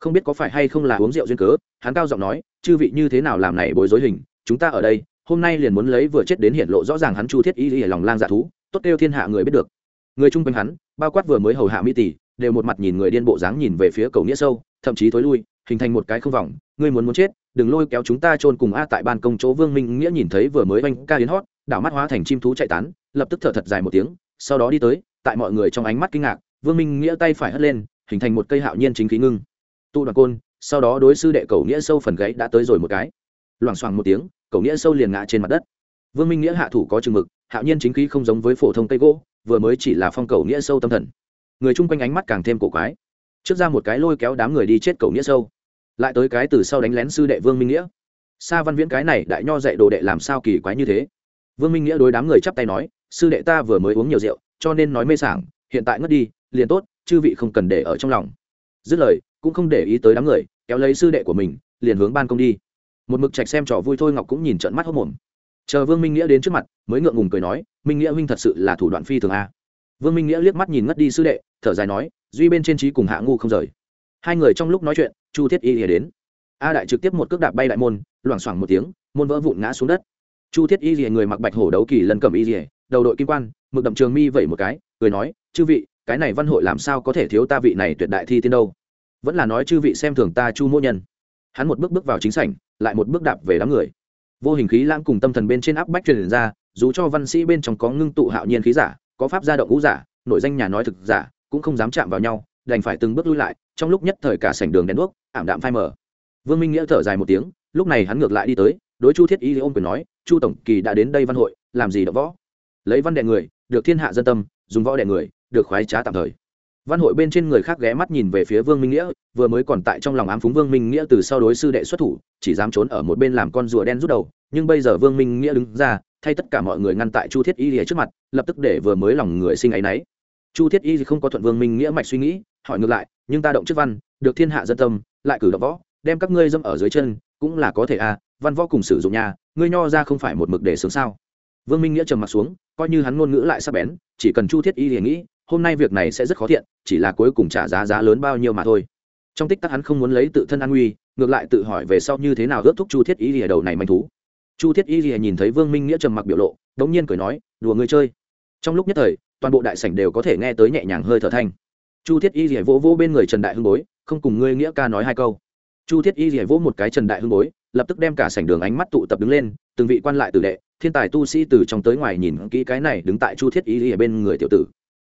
không biết có phải hay không là uống rượu duyên cớ, hắn cao giọng nói, chư vị như thế nào làm này bối rối hình, chúng ta ở đây, hôm nay liền muốn lấy vừa chết đến hiện lộ rõ ràng hắn chu thiết y lòng lang dạ thú, tốt kêu thiên hạ người biết được. Người chung quanh hắn, bao quát vừa mới hầu hạ mỹ tỷ, đều một mặt nhìn người điên bộ dáng nhìn về phía cầu nghĩa sâu, thậm chí thối lui, hình thành một cái không vòng, ngươi muốn muốn chết, đừng lôi kéo chúng ta chôn cùng a tại ban công chỗ vương minh nghĩa nhìn thấy vừa mới oanh ca đến hót, đảo mắt hóa thành chim thú chạy tán, lập tức thở thật dài một tiếng, sau đó đi tới, tại mọi người trong ánh mắt kinh ngạc, vương minh nghĩa tay phải hất lên, hình thành một cây hạo nhiên chính khí ngưng tụ đoàn côn, sau đó đối sư đệ cầu nghĩa sâu phần gãy đã tới rồi một cái. Loảng xoảng một tiếng, cầu nghĩa sâu liền ngã trên mặt đất. Vương minh nghĩa hạ thủ có chừng mực, hạo nhiên chính khí không giống với phổ thông cây gỗ, vừa mới chỉ là phong cầu nghĩa sâu tâm thần. Người chung quanh ánh mắt càng thêm cổ quái. Trước ra một cái lôi kéo đám người đi chết cầu nghĩa sâu. Lại tới cái từ sau đánh lén sư đệ vương minh nghĩa. Sa văn viễn cái này đại nho dạy đồ đệ làm sao kỳ quái như thế? Vương minh nghĩa đối đám người chắp tay nói, sư đệ ta vừa mới uống nhiều rượu, cho nên nói mê sảng, hiện tại ngất đi, liền tốt, chư vị không cần để ở trong lòng. Dứt lời cũng không để ý tới đám người, kéo lấy sư đệ của mình, liền hướng ban công đi. Một mực trạch xem trò vui thôi ngọc cũng nhìn trận mắt hốc mồm chờ vương minh nghĩa đến trước mặt, mới ngượng ngùng cười nói, minh nghĩa huynh thật sự là thủ đoạn phi thường a. Vương minh nghĩa liếc mắt nhìn ngất đi sư đệ, thở dài nói, duy bên trên trí cùng hạ ngu không rời. Hai người trong lúc nói chuyện, chu thiết y ỉa đến. A đại trực tiếp một cước đạp bay đại môn, loảng xoảng một tiếng, môn vỡ vụn ngã xuống đất. Chu thiết y ỉa người mặc bạch hổ đấu kỳ lần cầm y ỉa đầu đội kim quan, mực đậm trường mi vẩy một cái, cười nói, chư vị, cái này văn hội làm sao có thể thiếu ta vị này tuyệt đại thi tiên đâu? Vẫn là nói chư vị xem thường ta chu mỗ nhân. Hắn một bước bước vào chính sảnh, lại một bước đạp về đám người. Vô hình khí lãng cùng tâm thần bên trên áp bách truyền ra, dù cho văn sĩ bên trong có ngưng tụ hạo nhiên khí giả, có pháp gia động ngũ giả, nội danh nhà nói thực giả, cũng không dám chạm vào nhau, đành phải từng bước lui lại, trong lúc nhất thời cả sảnh đường đèn đuốc, ảm đạm phai mờ. Vương minh nghĩa thở dài một tiếng, lúc này hắn ngược lại đi tới, đối chu thiết y ôm quyền nói, chu tổng, kỳ đã đến đây văn hội, làm gì đ võ? Lấy văn đệ người, được thiên hạ dân tâm, dùng võ đệ người, được khoái trá tạm thời văn hội bên trên người khác ghé mắt nhìn về phía vương minh nghĩa, vừa mới còn tại trong lòng ám phúng vương minh nghĩa từ sau đối sư đệ xuất thủ, chỉ dám trốn ở một bên làm con rùa đen rút đầu. Nhưng bây giờ vương minh nghĩa đứng ra, thay tất cả mọi người ngăn tại chu thiết y lìa trước mặt, lập tức để vừa mới lòng người sinh ấ y n ấ y chu thiết y không có thuận vương minh nghĩa mạch suy nghĩ, hỏi ngược lại, nhưng ta động chức văn, được thiên hạ dân tâm, lại cử động võ, đem các ngươi dâm ở dưới chân, cũng là có thể à văn võ cùng sử dụng nhà, ngươi nho ra không phải một mực để sướng sao? Vương minh nghĩa trầm m ặ t xuống, coi như hắn ngôn ngữ lại sắp bén, chỉ cần chu thiết y lìa nghĩ hôm nay việc này sẽ rất khó thiện, chỉ là cuối cùng trả giá giá lớn bao nhiêu mà thôi. Trong tích tắc hắn không muốn lấy tự thân an nguy, ngược lại tự hỏi về sau như thế nào ước thúc chu thiết y lìa đầu này manh thú. Chu thiết y lìa nhìn thấy vương minh nghĩa trầm mặc biểu lộ, đống nhiên cười nói, đùa người chơi. Trong lúc nhất thời, toàn bộ đại sảnh đều có thể nghe tới nhẹ nhàng hơi thở thanh. Chu thiết y lìa vỗ vỗ bên người trần đại hưng bối, không cùng ngươi nghĩa ca nói hai câu. Chu thiết y lìa vỗ một cái trần đại hưng bối, lập tức đem cả sảnh đường ánh mắt tụ tập đứng lên, từng vị quan lại tử đệ, thiên tài tu sĩ từ trong tới ngoài nhìn kỹ cái này đứng tại chu thiết y lìa bên người tiểu tử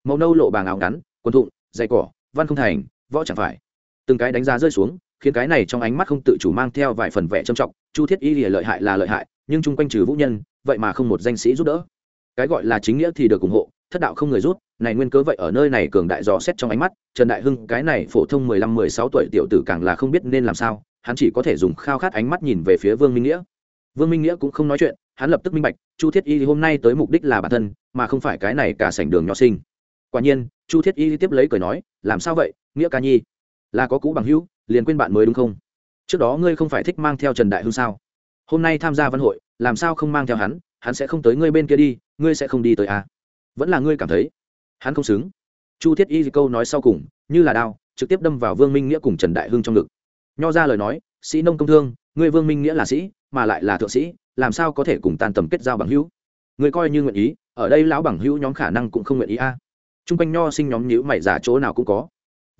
màu nâu lộ bàng áo ngắn, quần thụng dày cỏ, văn không thành, võ chẳng phải. Từng cái đánh giá rơi xuống, khiến cái này trong ánh mắt không tự chủ mang theo vài phần vẻ trầm trọng, chu thiết y lìa lợi hại là lợi hại, nhưng chung quanh trừ vũ nhân, vậy mà không một danh sĩ giúp đỡ. Cái gọi là chính nghĩa thì được ủng hộ, thất đạo không người rút này nguyên cớ vậy ở nơi này cường đại dò xét trong ánh mắt, trần đại hưng, cái này phổ thông mười lăm mười sáu tuổi tiểu tử càng là không biết nên làm sao, hắn chỉ có thể dùng khao khát ánh mắt nhìn về phía vương minh nghĩa. Vương minh nghĩa cũng không nói chuyện, hắn lập tức minh bạch, chu thiết y hôm nay tới mục đích là bản thân, mà không phải cái này cả sảnh đường nho sinh quả nhiên, chu thiết y tiếp lấy cười nói, làm sao vậy, nghĩa ca nhi? Là có cũ bằng hữu, liền quên bạn mới đúng không? Trước đó ngươi không phải thích mang theo trần đại hưng sao? Hôm nay tham gia văn hội, làm sao không mang theo hắn? Hắn sẽ không tới ngươi bên kia đi, ngươi sẽ không đi tới à. vẫn là ngươi cảm thấy hắn không xứng. Chu thiết y câu nói sau cùng, như là đao, trực tiếp đâm vào vương minh nghĩa cùng trần đại hưng trong ngực. Nho ra lời nói, sĩ nông công thương, ngươi vương minh nghĩa là sĩ, mà lại là thượng sĩ, làm sao có thể cùng tan tầm kết giao bằng hữu? Người coi như nguyện ý, ở đây lão bằng hữu nhóm khả năng cũng không nguyện ý a. à t r u n g quanh nho sinh nhóm nhữ mày giả chỗ nào cũng có.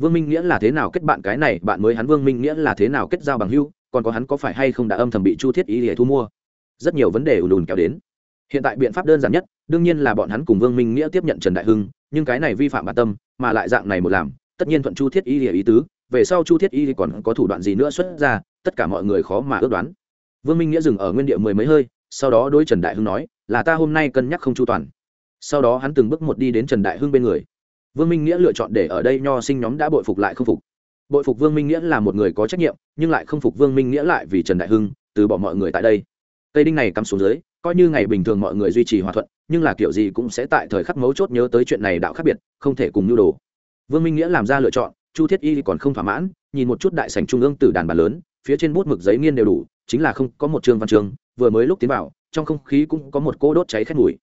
Vương minh nghĩa là thế nào kết bạn cái này? Bạn mới hắn vương minh nghĩa là thế nào kết giao bằng hữu? Còn có hắn có phải hay không đã âm thầm bị chu thiết ý để thu mua? Rất nhiều vấn đề ùn ùn kéo đến. Hiện tại biện pháp đơn giản nhất, đương nhiên là bọn hắn cùng vương minh nghĩa tiếp nhận trần đại hưng, nhưng cái này vi phạm bản tâm, mà lại dạng này một làm, tất nhiên thuận chu thiết y ý tứ, về sau chu thiết y còn có thủ đoạn gì nữa xuất ra, tất cả mọi người khó mà ước đoán. Vương minh nghĩa dừng ở nguyên địa mười mấy hơi, sau đó đối trần đại hưng nói, là ta hôm nay cân nhắc không chu toàn sau đó hắn từng bước một đi đến trần đại hưng bên người. Vương minh nghĩa lựa chọn để ở đây nho sinh nhóm đã bội phục lại không phục. Bội phục vương minh nghĩa là một người có trách nhiệm, nhưng lại không phục vương minh nghĩa lại vì trần đại hưng, từ bỏ mọi người tại đây. Cây đinh này cắm xuống dưới, coi như ngày bình thường mọi người duy trì hòa thuận, nhưng là kiểu gì cũng sẽ tại thời khắc mấu chốt nhớ tới chuyện này đạo khác biệt, không thể cùng nhu đồ. Vương minh nghĩa làm ra lựa chọn, chu thiết y còn không thỏa mãn, nhìn một chút đại sảnh trung ương từ đàn bàn lớn, phía trên bút mực giấy nghiên đều đủ, chính là không có một chương văn chương, vừa mới lúc tiến vào, trong không khí cũng có một cỗ đốt cháy khét mùi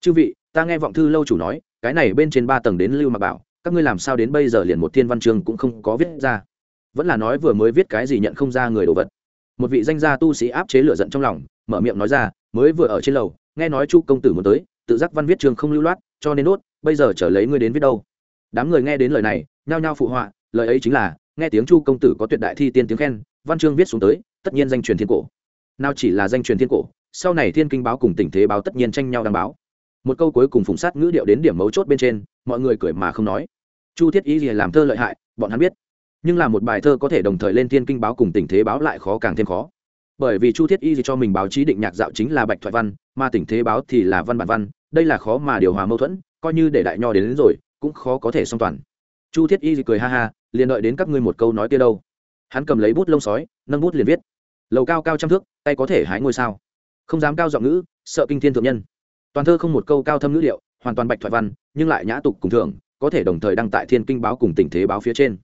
chư vị, ta nghe vọng thư lâu chủ nói, cái này bên trên ba tầng đến lưu mà bảo, các ngươi làm sao đến bây giờ liền một thiên văn chương cũng không có viết ra? Vẫn là nói vừa mới viết cái gì nhận không ra người đồ vật. Một vị danh gia tu sĩ áp chế lửa giận trong lòng, mở miệng nói ra, mới vừa ở trên lầu, nghe nói chu công tử muốn tới, tự giác văn viết trường không lưu loát, cho nên đốt bây giờ trở lấy ngươi đến viết đâu. Đám người nghe đến lời này, nhao nhao phụ họa, lời ấy chính là, nghe tiếng chu công tử có tuyệt đại thi tiên tiếng khen, văn chương viết xuống tới, tất nhiên danh truyền thiên cổ. Nào chỉ là danh truyền thiên cổ, sau này thiên kinh báo cùng tình thế báo tất nhiên tranh nhau đăng báo một câu cuối cùng phùng sát ngữ điệu đến điểm mấu chốt bên trên mọi người cười mà không nói. Chu thiết y gì làm thơ lợi hại bọn hắn biết. Nhưng là một bài thơ có thể đồng thời lên thiên kinh báo cùng tình thế báo lại khó càng thêm khó. Bởi vì chu thiết y gì cho mình báo chí định nhạc dạo chính là bạch thoại văn mà tình thế báo thì là văn bản văn đây là khó mà điều hòa mâu thuẫn coi như để đại nho đến, đến rồi cũng khó có thể song toàn. Chu thiết y gì cười ha ha liền đợi đến các ngươi một câu nói kia đâu. Hắn cầm lấy bút lông sói nâng bút liền viết. Lầu cao cao trăm thước tay có thể hái ngôi sao. Không dám cao giọng ngữ sợ kinh thiên thượng nhân toàn thơ không một câu cao thâm ngữ liệu, hoàn toàn bạch thoại văn nhưng lại nhã tục cùng thường có thể đồng thời đăng tại thiên kinh báo cùng tình thế báo phía trên.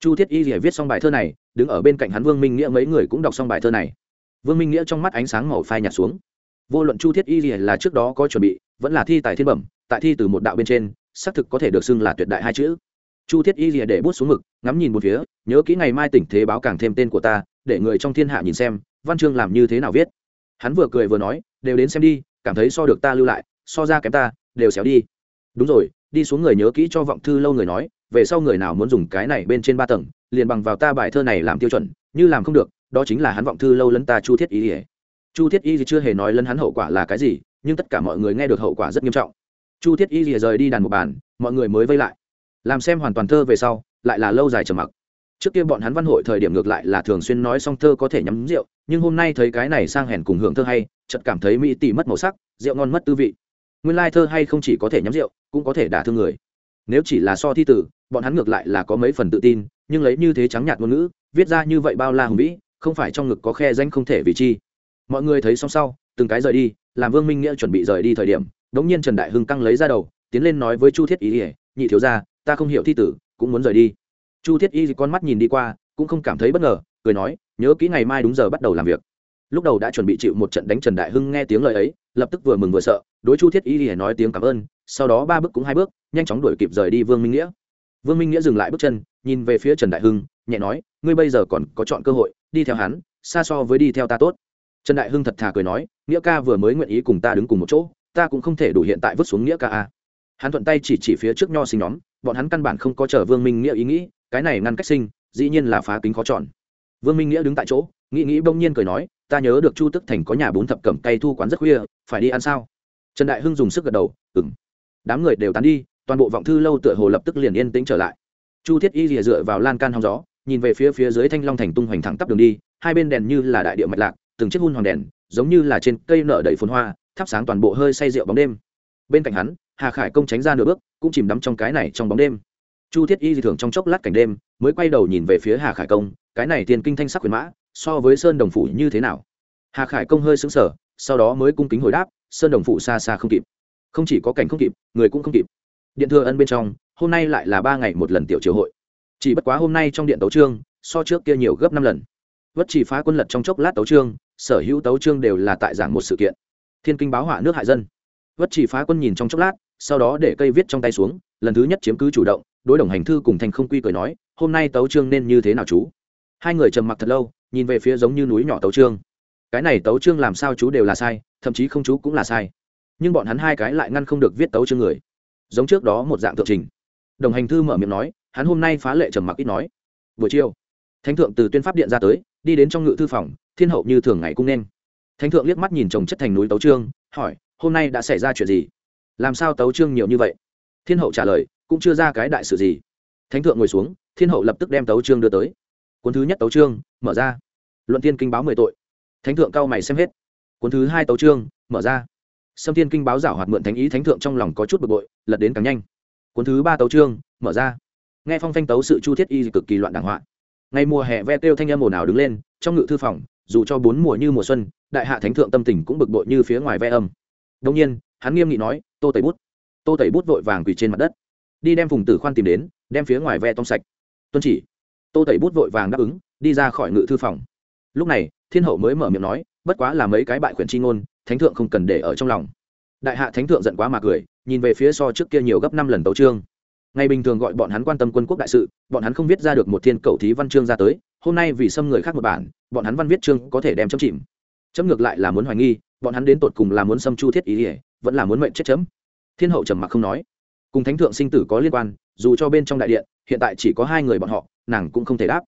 Chu thiết y viết xong bài thơ này đứng ở bên cạnh hắn vương minh nghĩa mấy người cũng đọc xong bài thơ này. Vương minh nghĩa trong mắt ánh sáng màu phai nhạt xuống. Vô luận chu thiết y là trước đó có chuẩn bị vẫn là thi tại thiên bẩm tại thi từ một đạo bên trên xác thực có thể được xưng là tuyệt đại hai chữ. Chu thiết y để bút xuống mực ngắm nhìn một phía nhớ kỹ ngày mai Tỉnh thế báo càng thêm tên của ta để người trong thiên hạ nhìn xem văn chương làm như thế nào viết. Hắn vừa cười vừa nói đều đến xem đi cảm thấy so được ta lưu lại, so ra kém ta, đều xéo đi. Đúng rồi, đi xuống người nhớ kỹ cho vọng thư lâu người nói, về sau người nào muốn dùng cái này bên trên ba tầng, liền bằng vào ta bài thơ này làm tiêu chuẩn, như làm không được, đó chính là hắn vọng thư lâu lấn ta chu thiết y ỉa chu thiết y chưa hề nói lấn hắn hậu quả là cái gì, nhưng tất cả mọi người nghe được hậu quả rất nghiêm trọng. Chu thiết y rời đi đàn một bàn, mọi người mới vây lại. Làm xem hoàn toàn thơ về sau, lại là lâu dài trầm mặc trước kia bọn hắn văn hội thời điểm ngược lại là thường xuyên nói xong thơ có thể nhắm rượu, nhưng hôm nay thấy cái này sang hèn cùng hưởng thơ hay, chợt cảm thấy mỹ tỷ mất màu sắc, rượu ngon mất tư vị. Nguyên lai thơ hay không chỉ có thể nhắm rượu, cũng có thể đả thương người. Nếu chỉ là so thi tử, bọn hắn ngược lại là có mấy phần tự tin, nhưng lấy như thế trắng nhạt ngôn ngữ, viết ra như vậy bao la hùng vĩ, không phải trong ngực có khe danh không thể vì chi. Mọi người thấy xong sau, từng cái rời đi, làm vương minh nghĩa chuẩn bị rời đi thời điểm, đống nhiên trần đại hưng căng lấy ra đầu, tiến lên nói với chu thiết ý ỉa nhị thiếu ra ta không hiểu thi tử, cũng muốn rời đi chu thiết y con mắt nhìn đi qua, cũng không cảm thấy bất ngờ, cười nói, nhớ kỹ ngày mai đúng giờ bắt đầu làm việc. Lúc đầu đã chuẩn bị chịu một trận đánh trần đại hưng nghe tiếng lời ấy, lập tức vừa mừng vừa sợ, đối chu thiết y thì nói tiếng cảm ơn, sau đó ba bước cũng hai bước, nhanh chóng đuổi kịp rời đi vương minh nghĩa. Vương minh nghĩa dừng lại bước chân, nhìn về phía trần đại hưng, nhẹ nói, ngươi bây giờ còn có chọn cơ hội, đi theo hắn, xa so với đi theo ta tốt. Trần đại hưng thật thà cười nói, nghĩa ca vừa mới nguyện ý cùng ta đứng cùng một chỗ, ta cũng không thể đủ hiện tại vứt xuống nghĩa ca a. Hắn thuận tay chỉ chỉ phía trước nho sinh nhóm, bọn hắn căn bản không có chờ vương minh nghĩa ý nghĩ cái này ngăn cách sinh, dĩ nhiên là phá kính khó chọn. Vương minh nghĩa đứng tại chỗ, nghĩ nghĩ bỗng nhiên cười nói, ta nhớ được chu tức thành có nhà bốn thập cẩm cây thu quán rất khuya, phải đi ăn sao? Trần đại hưng dùng sức gật đầu ừng đám người đều tán đi, toàn bộ vọng thư lâu tựa hồ lập tức liền yên tĩnh trở lại. Chu thiết y rìa dựa vào lan can hóng gió, nhìn về phía phía dưới thanh long thành tung hoành thẳng tắp đường đi, hai bên đèn như là đại địa mạch lạc, từng chiếc hun hoàng đèn, giống như là trên cây nở đầy phun hoa, thắp sáng toàn bộ hơi say rượu bóng đêm. Bên cạnh hắn, hà khải công tránh ra nửa bước, cũng chìm đắm trong cái này trong bóng đêm chu thiết y dị thường trong chốc lát cảnh đêm, mới quay đầu nhìn về phía hà khải công, cái này tiền kinh thanh sắc quyền mã, so với sơn đồng phủ như thế nào? Hà khải công hơi xứng sở sau đó mới cung kính hồi đáp, sơn đồng phủ xa xa không kịp. Không chỉ có cảnh không kịp, người cũng không kịp. Điện thừa ân bên trong, hôm nay lại là ba ngày một lần tiểu triều hội. Chỉ bất quá hôm nay trong điện tấu trương, so trước kia nhiều gấp năm lần. Vất chỉ phá quân lật trong chốc lát tấu trương, sở hữu tấu trương đều là tại giảng một sự kiện. Thiên kinh báo hỏa nước hại dân. Vất chỉ phá quân nhìn trong chốc lát, sau đó để cây viết trong tay xuống, lần thứ nhất chiếm cứ chủ động đối đồng hành thư cùng thành không quy cười nói, hôm nay tấu trương nên như thế nào chú? Hai người trầm mặc thật lâu, nhìn về phía giống như núi nhỏ tấu trương cái này tấu trương làm sao chú đều là sai, thậm chí không chú cũng là sai. Nhưng bọn hắn hai cái lại ngăn không được viết tấu trương người. Giống trước đó một dạng thượng trình. Đồng hành thư mở miệng nói, hắn hôm nay phá lệ trầm mặc ít nói. Buổi chiều, thánh thượng từ tuyên pháp điện ra tới, đi đến trong ngự thư phòng, thiên hậu như thường ngày cung nên. Thánh thượng liếc mắt nhìn chồng chất thành núi tấu trương hỏi, hôm nay đã xảy ra chuyện gì? Làm sao tấu trương nhiều như vậy? Thiên hậu trả lời cũng chưa ra cái đại sự gì. Thánh thượng ngồi xuống, thiên hậu lập tức đem tấu trương đưa tới. Cuốn thứ nhất tấu trương mở ra. Luận tiên kinh báo mười tội. Thánh thượng cao mày xem hết. Cuốn thứ hai tấu trương mở ra. Xâm tiên kinh báo giả hoạt mượn thánh ý thánh thượng trong lòng có chút bực bội, lật đến càng nhanh. Cuốn thứ ba tấu trương mở ra. Nghe phong thanh tấu sự chu thiết y cực kỳ loạn đảng họa. Ngày mùa hè ve kêu thanh âm ồn ào đứng lên, trong ngự thư phòng, dù cho bốn mùa như mùa xuân, đại hạ thánh thượng tâm tình cũng bực bội như phía ngoài ve âm. Đông nhiên, hắn nghiêm nghị nói, tô tẩy bút. Tô tẩy bút vội vàng quỳ trên mặt đất đi đem phùng tử khoan tìm đến, đem phía ngoài ve tông sạch. Tuân chỉ. Tô tẩy bút vội vàng đáp ứng, đi ra khỏi ngự thư phòng. Lúc này, thiên hậu mới mở miệng nói, bất quá là mấy cái bại quyển tri ngôn, thánh thượng không cần để ở trong lòng. Đại hạ thánh thượng giận quá mà cười, nhìn về phía so trước kia nhiều gấp năm lần tấu trương ngày bình thường gọi bọn hắn quan tâm quân quốc đại sự, bọn hắn không viết ra được một thiên cầu thí văn chương ra tới, hôm nay vì xâm người khác một bản, bọn hắn văn viết chương có thể đem chấm chìm. Chấm ngược lại là muốn hoài nghi, bọn hắn đến tột cùng là muốn xâm chu thiết ý ỉa vẫn là muốn mệnh chết chấm. Thiên hậu trầm mặc không nói cùng thánh thượng sinh tử có liên quan, dù cho bên trong đại điện, hiện tại chỉ có hai người bọn họ, nàng cũng không thể đáp.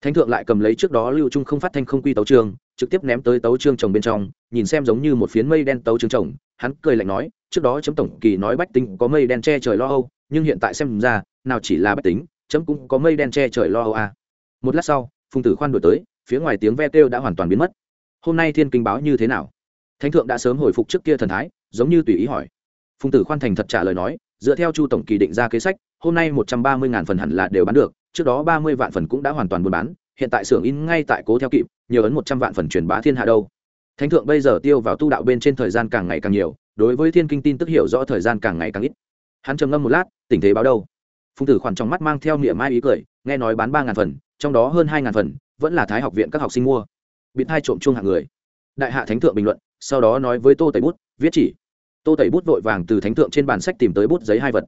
Thánh thượng lại cầm lấy trước đó lưu trung không phát thanh không quy tấu trương trực tiếp ném tới tấu trương chồng bên trong, nhìn xem giống như một phiến mây đen tấu trương chồng, hắn cười lạnh nói, trước đó chấm tổng kỳ nói bách tính có mây đen che trời lo âu, nhưng hiện tại xem ra, nào chỉ là bách tính, chấm cũng có mây đen che trời lo âu à. một lát sau, phùng tử khoan đổi tới, phía ngoài tiếng ve kêu đã hoàn toàn biến mất. Hôm nay thiên kinh báo như thế nào? Thánh thượng đã sớm hồi phục trước kia thần thái, giống như tùy ý hỏi. Phùng tử khoan thành thật trả lời nói dựa theo chu tổng kỳ định ra kế sách, hôm nay một trăm ba mươi ngàn phần hẳn là đều bán được, trước đó ba mươi vạn phần cũng đã hoàn toàn buôn bán, hiện tại xưởng in ngay tại cố theo kịp, nhiều ấn một trăm vạn phần truyền bá thiên hạ đâu. Thánh thượng bây giờ tiêu vào tu đạo bên trên thời gian càng ngày càng nhiều, đối với thiên kinh tin tức hiểu rõ thời gian càng ngày càng ít. Hắn trầm ngâm một lát tình thế báo đâu. Phùng tử khoản trong mắt mang theo niệm mai ý cười, nghe nói bán ba ngàn phần, trong đó hơn hai ngàn phần vẫn là thái học viện các học sinh mua. Bị hai trộm chuông hạng người. Đại hạ thánh thượng bình luận, sau đó nói với tô tẩy bút, viết chỉ tô tẩy bút vội vàng từ thánh thượng trên bản sách tìm tới bút giấy hai vật.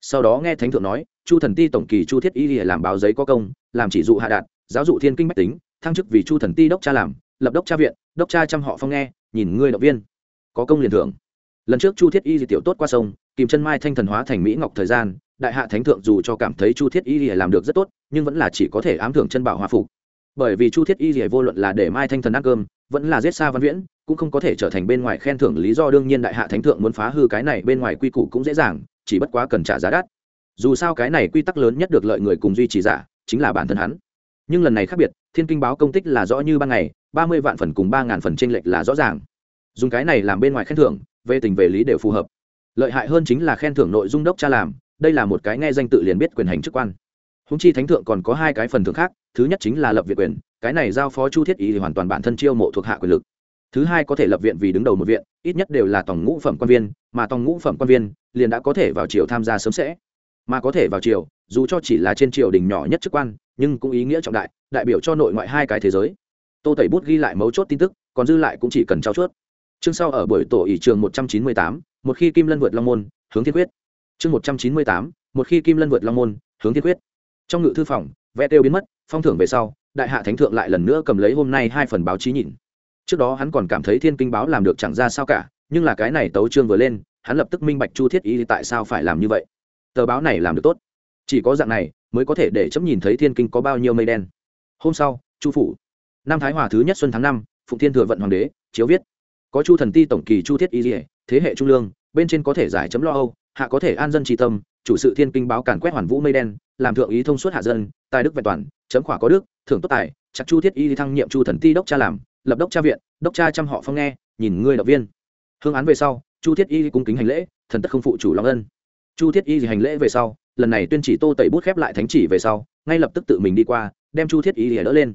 Sau đó nghe thánh thượng nói, chu thần ti tổng kỳ chu thiết y làm báo giấy có công, làm chỉ dụ hạ đạt, giáo dụ thiên kinh bách tính, thăng chức vì chu thần ti đốc cha làm, lập đốc cha viện, đốc cha chăm họ phong nghe, nhìn ngươi động viên. Có công liền thưởng. Lần trước chu thiết y di tiểu tốt qua sông, kìm chân mai thanh thần hóa thành mỹ ngọc thời gian, đại hạ thánh thượng dù cho cảm thấy chu thiết y làm được rất tốt, nhưng vẫn là chỉ có thể ám thưởng chân bảo hòa phục. Bởi vì chu thiết y vô luận là để mai thanh thần ăn cơm, vẫn là giết xa văn viễn cũng không có thể trở thành bên ngoài khen thưởng lý do đương nhiên đại hạ thánh thượng muốn phá hư cái này bên ngoài quy củ cũng dễ dàng, chỉ bất quá cần trả giá đắt. Dù sao cái này quy tắc lớn nhất được lợi người cùng duy trì giả, chính là bản thân hắn. Nhưng lần này khác biệt, thiên kinh báo công tích là rõ như ban ngày, ba mươi vạn phần cùng ba ngàn phần tranh lệch là rõ ràng. Dùng cái này làm bên ngoài khen thưởng, về tình về lý đều phù hợp. Lợi hại hơn chính là khen thưởng nội dung đốc cha làm, đây là một cái nghe danh tự liền biết quyền hành chức quan. Húng chi thánh thượng còn có hai cái phần thưởng khác, thứ nhất chính là lập viện quyền, cái này giao phó chu thiết ý thì hoàn toàn bản thân chiêu mộ thuộc hạ quyền lực thứ hai có thể lập viện vì đứng đầu một viện, ít nhất đều là tổng ngũ phẩm quan viên, mà tổng ngũ phẩm quan viên liền đã có thể vào triều tham gia sớm sẽ. Mà có thể vào triều, dù cho chỉ là trên triều đình nhỏ nhất chức quan, nhưng cũng ý nghĩa trọng đại đại biểu cho nội ngoại hai cái thế giới. Tô tẩy bút ghi lại mấu chốt tin tức, còn dư lại cũng chỉ cần trao chuốt. Chương sau ở buổi tổ ỷ trường một trăm chín mươi tám, một khi kim lân vượt long môn, hướng thiên quyết. Chương một trăm chín mươi tám, một khi kim lân vượt long môn, hướng thiên quyết. Trong ngự thư phòng, vẽ tiêu biến mất, phong thưởng về sau, đại hạ thánh thượng lại lần nữa cầm lấy hôm nay hai phần báo chí nhìn trước đó hắn còn cảm thấy thiên kinh báo làm được chẳng ra sao cả, nhưng là cái này tấu trương vừa lên, hắn lập tức minh bạch chu thiết y tại sao phải làm như vậy. Tờ báo này làm được tốt. Chỉ có dạng này, mới có thể để chấm nhìn thấy thiên kinh có bao nhiêu mây đen. Hôm sau, chu phủ. Năm thái hòa thứ nhất xuân tháng năm, phụng thiên thừa vận hoàng đế, chiếu viết. Có chu thần ti tổng kỳ chu thiết y dỉa thế hệ trung lương, bên trên có thể giải chấm lo âu, hạ có thể an dân tri tâm, chủ sự thiên kinh báo càn quét hoàn vũ mây đen, làm thượng ý thông suốt hạ dân, tài đức vẹn toàn, chấm khỏa có đức, thưởng tốt tài chặt chu thiết y thăng nhiệm chu thần ti đốc cha làm lập đốc cha viện, đốc cha chăm họ phong nghe, nhìn ngươi động viên. Hương án về sau, chu thiết y cung kính hành lễ, thần tất không phụ chủ long ân. Chu thiết y hành lễ về sau, lần này tuyên chỉ tô tẩy bút khép lại thánh chỉ về sau, ngay lập tức tự mình đi qua, đem chu thiết y đỡ lên.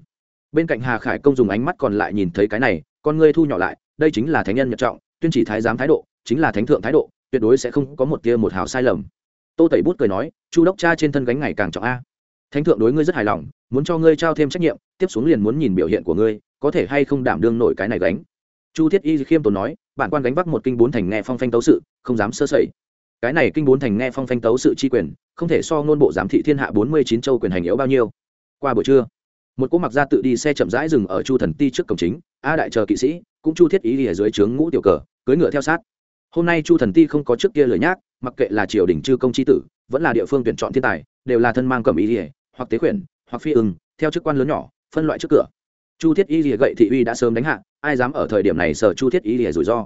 Bên cạnh hà khải công dùng ánh mắt còn lại nhìn thấy cái này, con ngươi thu nhỏ lại, đây chính là thánh nhân nhật trọng, tuyên chỉ thái giám thái độ, chính là thánh thượng thái độ, tuyệt đối sẽ không có một tia một hào sai lầm. Tô tẩy bút cười nói, chu đốc cha trên thân gánh ngày càng trọng a. Thánh thượng đối ngươi rất hài lòng, muốn cho ngươi trao thêm trách nhiệm, tiếp xuống liền muốn nhìn biểu hiện của ngươi có thể hay không đảm đương nổi cái này gánh? Chu thiết y khiêm tốn nói, bản quan gánh vác một kinh bốn thành nghe phong phanh tấu sự, không dám sơ sẩy. Cái này kinh bốn thành nghe phong phanh tấu sự chi quyền, không thể so ngôn bộ giám thị thiên hạ bốn mươi chín châu quyền hành yếu bao nhiêu. Qua buổi trưa, một cỗ mặc ra tự đi xe chậm rãi dừng ở chu thần ti trước cổng chính, a đại chờ kỵ sĩ, cũng chu thiết ý ở dưới trướng ngũ tiểu cờ cưới ngựa theo sát. Hôm nay chu thần ti không có trước kia lời nhác, mặc kệ là triều đình chư công tri tử, vẫn là địa phương tuyển chọn thiên tài, đều là thân mang cầm ý ỉa hoặc tế khuyển, hoặc phi ưng, theo chức quan lớn nhỏ, phân loại trước cửa chu thiết y lìa gậy thị uy đã sớm đánh hạ, ai dám ở thời điểm này sở chu thiết y lìa rủi ro?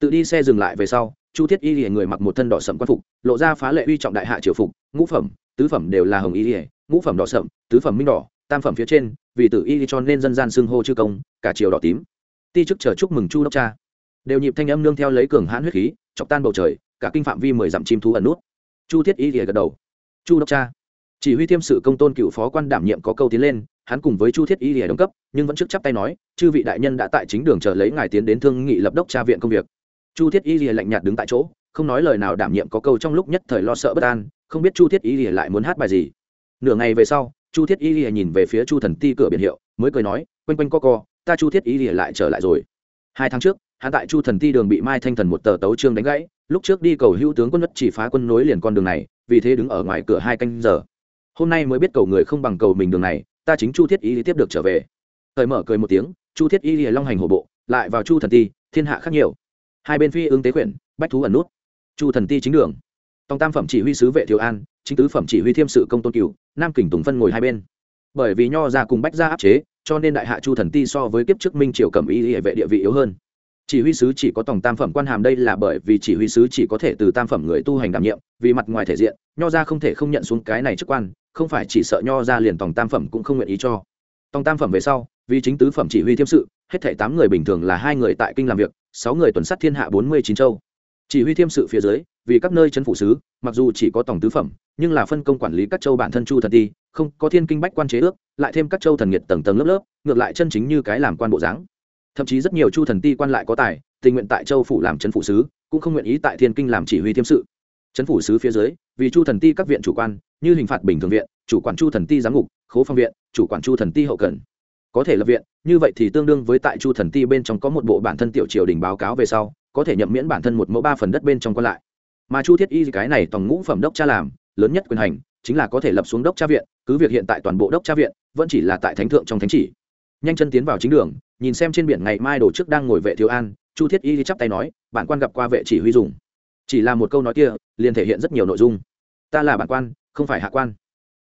Tự đi xe dừng lại về sau, chu thiết y lìa người mặc một thân đỏ sậm quan phục, lộ ra phá lệ uy trọng đại hạ triều phục, ngũ phẩm, tứ phẩm đều là hồng y lìa, ngũ phẩm đỏ sậm tứ phẩm minh đỏ, tam phẩm phía trên, vì tử y cho nên dân gian xưng hô chư công, cả triều đỏ tím. Ti chức chờ chúc mừng chu đốc cha. Đều nhịp thanh âm nương theo lấy cường hãn huyết khí, chọc tan bầu trời, cả kinh phạm vi mười dặm chim thú ẩn nút. Chu thiết y lìa gật đầu. Chu đốc cha chỉ huy thiêm sự công tôn cựu phó quan đảm nhiệm có câu tiến lên, hắn cùng với chu thiết y lìa đồng cấp, nhưng vẫn trước chắp tay nói, chư vị đại nhân đã tại chính đường chờ lấy ngài tiến đến thương nghị lập đốc tra viện công việc. Chu thiết y lìa lạnh nhạt đứng tại chỗ, không nói lời nào đảm nhiệm có câu trong lúc nhất thời lo sợ bất an, không biết chu thiết y lìa lại muốn hát bài gì. Nửa ngày về sau, chu thiết y lìa nhìn về phía chu thần ti cửa biển hiệu, mới cười nói, quanh quanh co co, ta chu thiết y lìa lại trở lại rồi. Hai tháng trước, hắn tại chu thần ti đường bị mai thanh thần một tờ tấu trương đánh gãy, lúc trước đi cầu hữu tướng quân nhất chỉ phá quân nối liền con đường này, vì thế đứng ở ngoài cửa hai canh giờ hôm nay mới biết cầu người không bằng cầu mình đường này ta chính chu thiết y tiếp được trở về. Thời mở cười một tiếng chu thiết y long hành hổ bộ lại vào chu thần ti thiên hạ khác nhiều. Hai bên phi ứng tế quyển bách thú ẩn nút. Chu thần ti chính đường. Tòng tam phẩm chỉ huy sứ vệ thiếu an chính tứ phẩm chỉ huy thiêm sự công tôn cửu, nam kình tùng phân ngồi hai bên. Bởi vì nho ra cùng bách ra áp chế cho nên đại hạ chu thần ti so với kiếp trước minh triều cầm y hệ vệ địa vị yếu hơn. Chỉ huy sứ chỉ có tổng tam phẩm quan hàm đây là bởi vì chỉ huy sứ chỉ có thể từ tam phẩm người tu hành đảm nhiệm vì mặt ngoài thể diện nho ra không thể không nhận xuống cái này chức quan không phải chỉ sợ nho ra liền tổng tam phẩm cũng không nguyện ý cho. Tổng tam phẩm về sau, vì chính tứ phẩm chỉ huy thiêm sự, hết thể tám người bình thường là hai người tại kinh làm việc, sáu người tuần sát thiên hạ bốn mươi chín châu. Chỉ huy thiêm sự phía dưới, vì các nơi chấn phủ sứ, mặc dù chỉ có tổng tứ phẩm, nhưng là phân công quản lý các châu bản thân chu thần ti, không có thiên kinh bách quan chế ước, lại thêm các châu thần nghiệt tầng tầng lớp lớp, ngược lại chân chính như cái làm quan bộ dáng. Thậm chí rất nhiều chu thần ti quan lại có tài, tình nguyện tại châu phủ làm chấn phủ sứ, cũng không nguyện ý tại thiên kinh làm chỉ huy thiêm sự. Chấn phủ sứ phía dưới, vì chu thần ti các viện chủ quan như hình phạt bình thường viện, chủ quản chu thần ti giám ngục, khố phong viện, chủ quản chu thần ti hậu cần. Có thể lập viện, như vậy thì tương đương với tại chu thần ti bên trong có một bộ bản thân tiểu triều đình báo cáo về sau, có thể nhậm miễn bản thân một mẫu ba phần đất bên trong còn lại. Mà chu thiết y cái này tổng ngũ phẩm đốc cha làm, lớn nhất quyền hành, chính là có thể lập xuống đốc cha viện, cứ việc hiện tại toàn bộ đốc cha viện, vẫn chỉ là tại thánh thượng trong thánh chỉ. Nhanh chân tiến vào chính đường, nhìn xem trên biển ngày mai đổ trước đang ngồi vệ thiếu an, chu thiết y chắp tay nói, bản quan gặp qua vệ chỉ huy dùng. Chỉ là một câu nói kia, liền thể hiện rất nhiều nội dung. Ta là bản quan không phải hạ quan.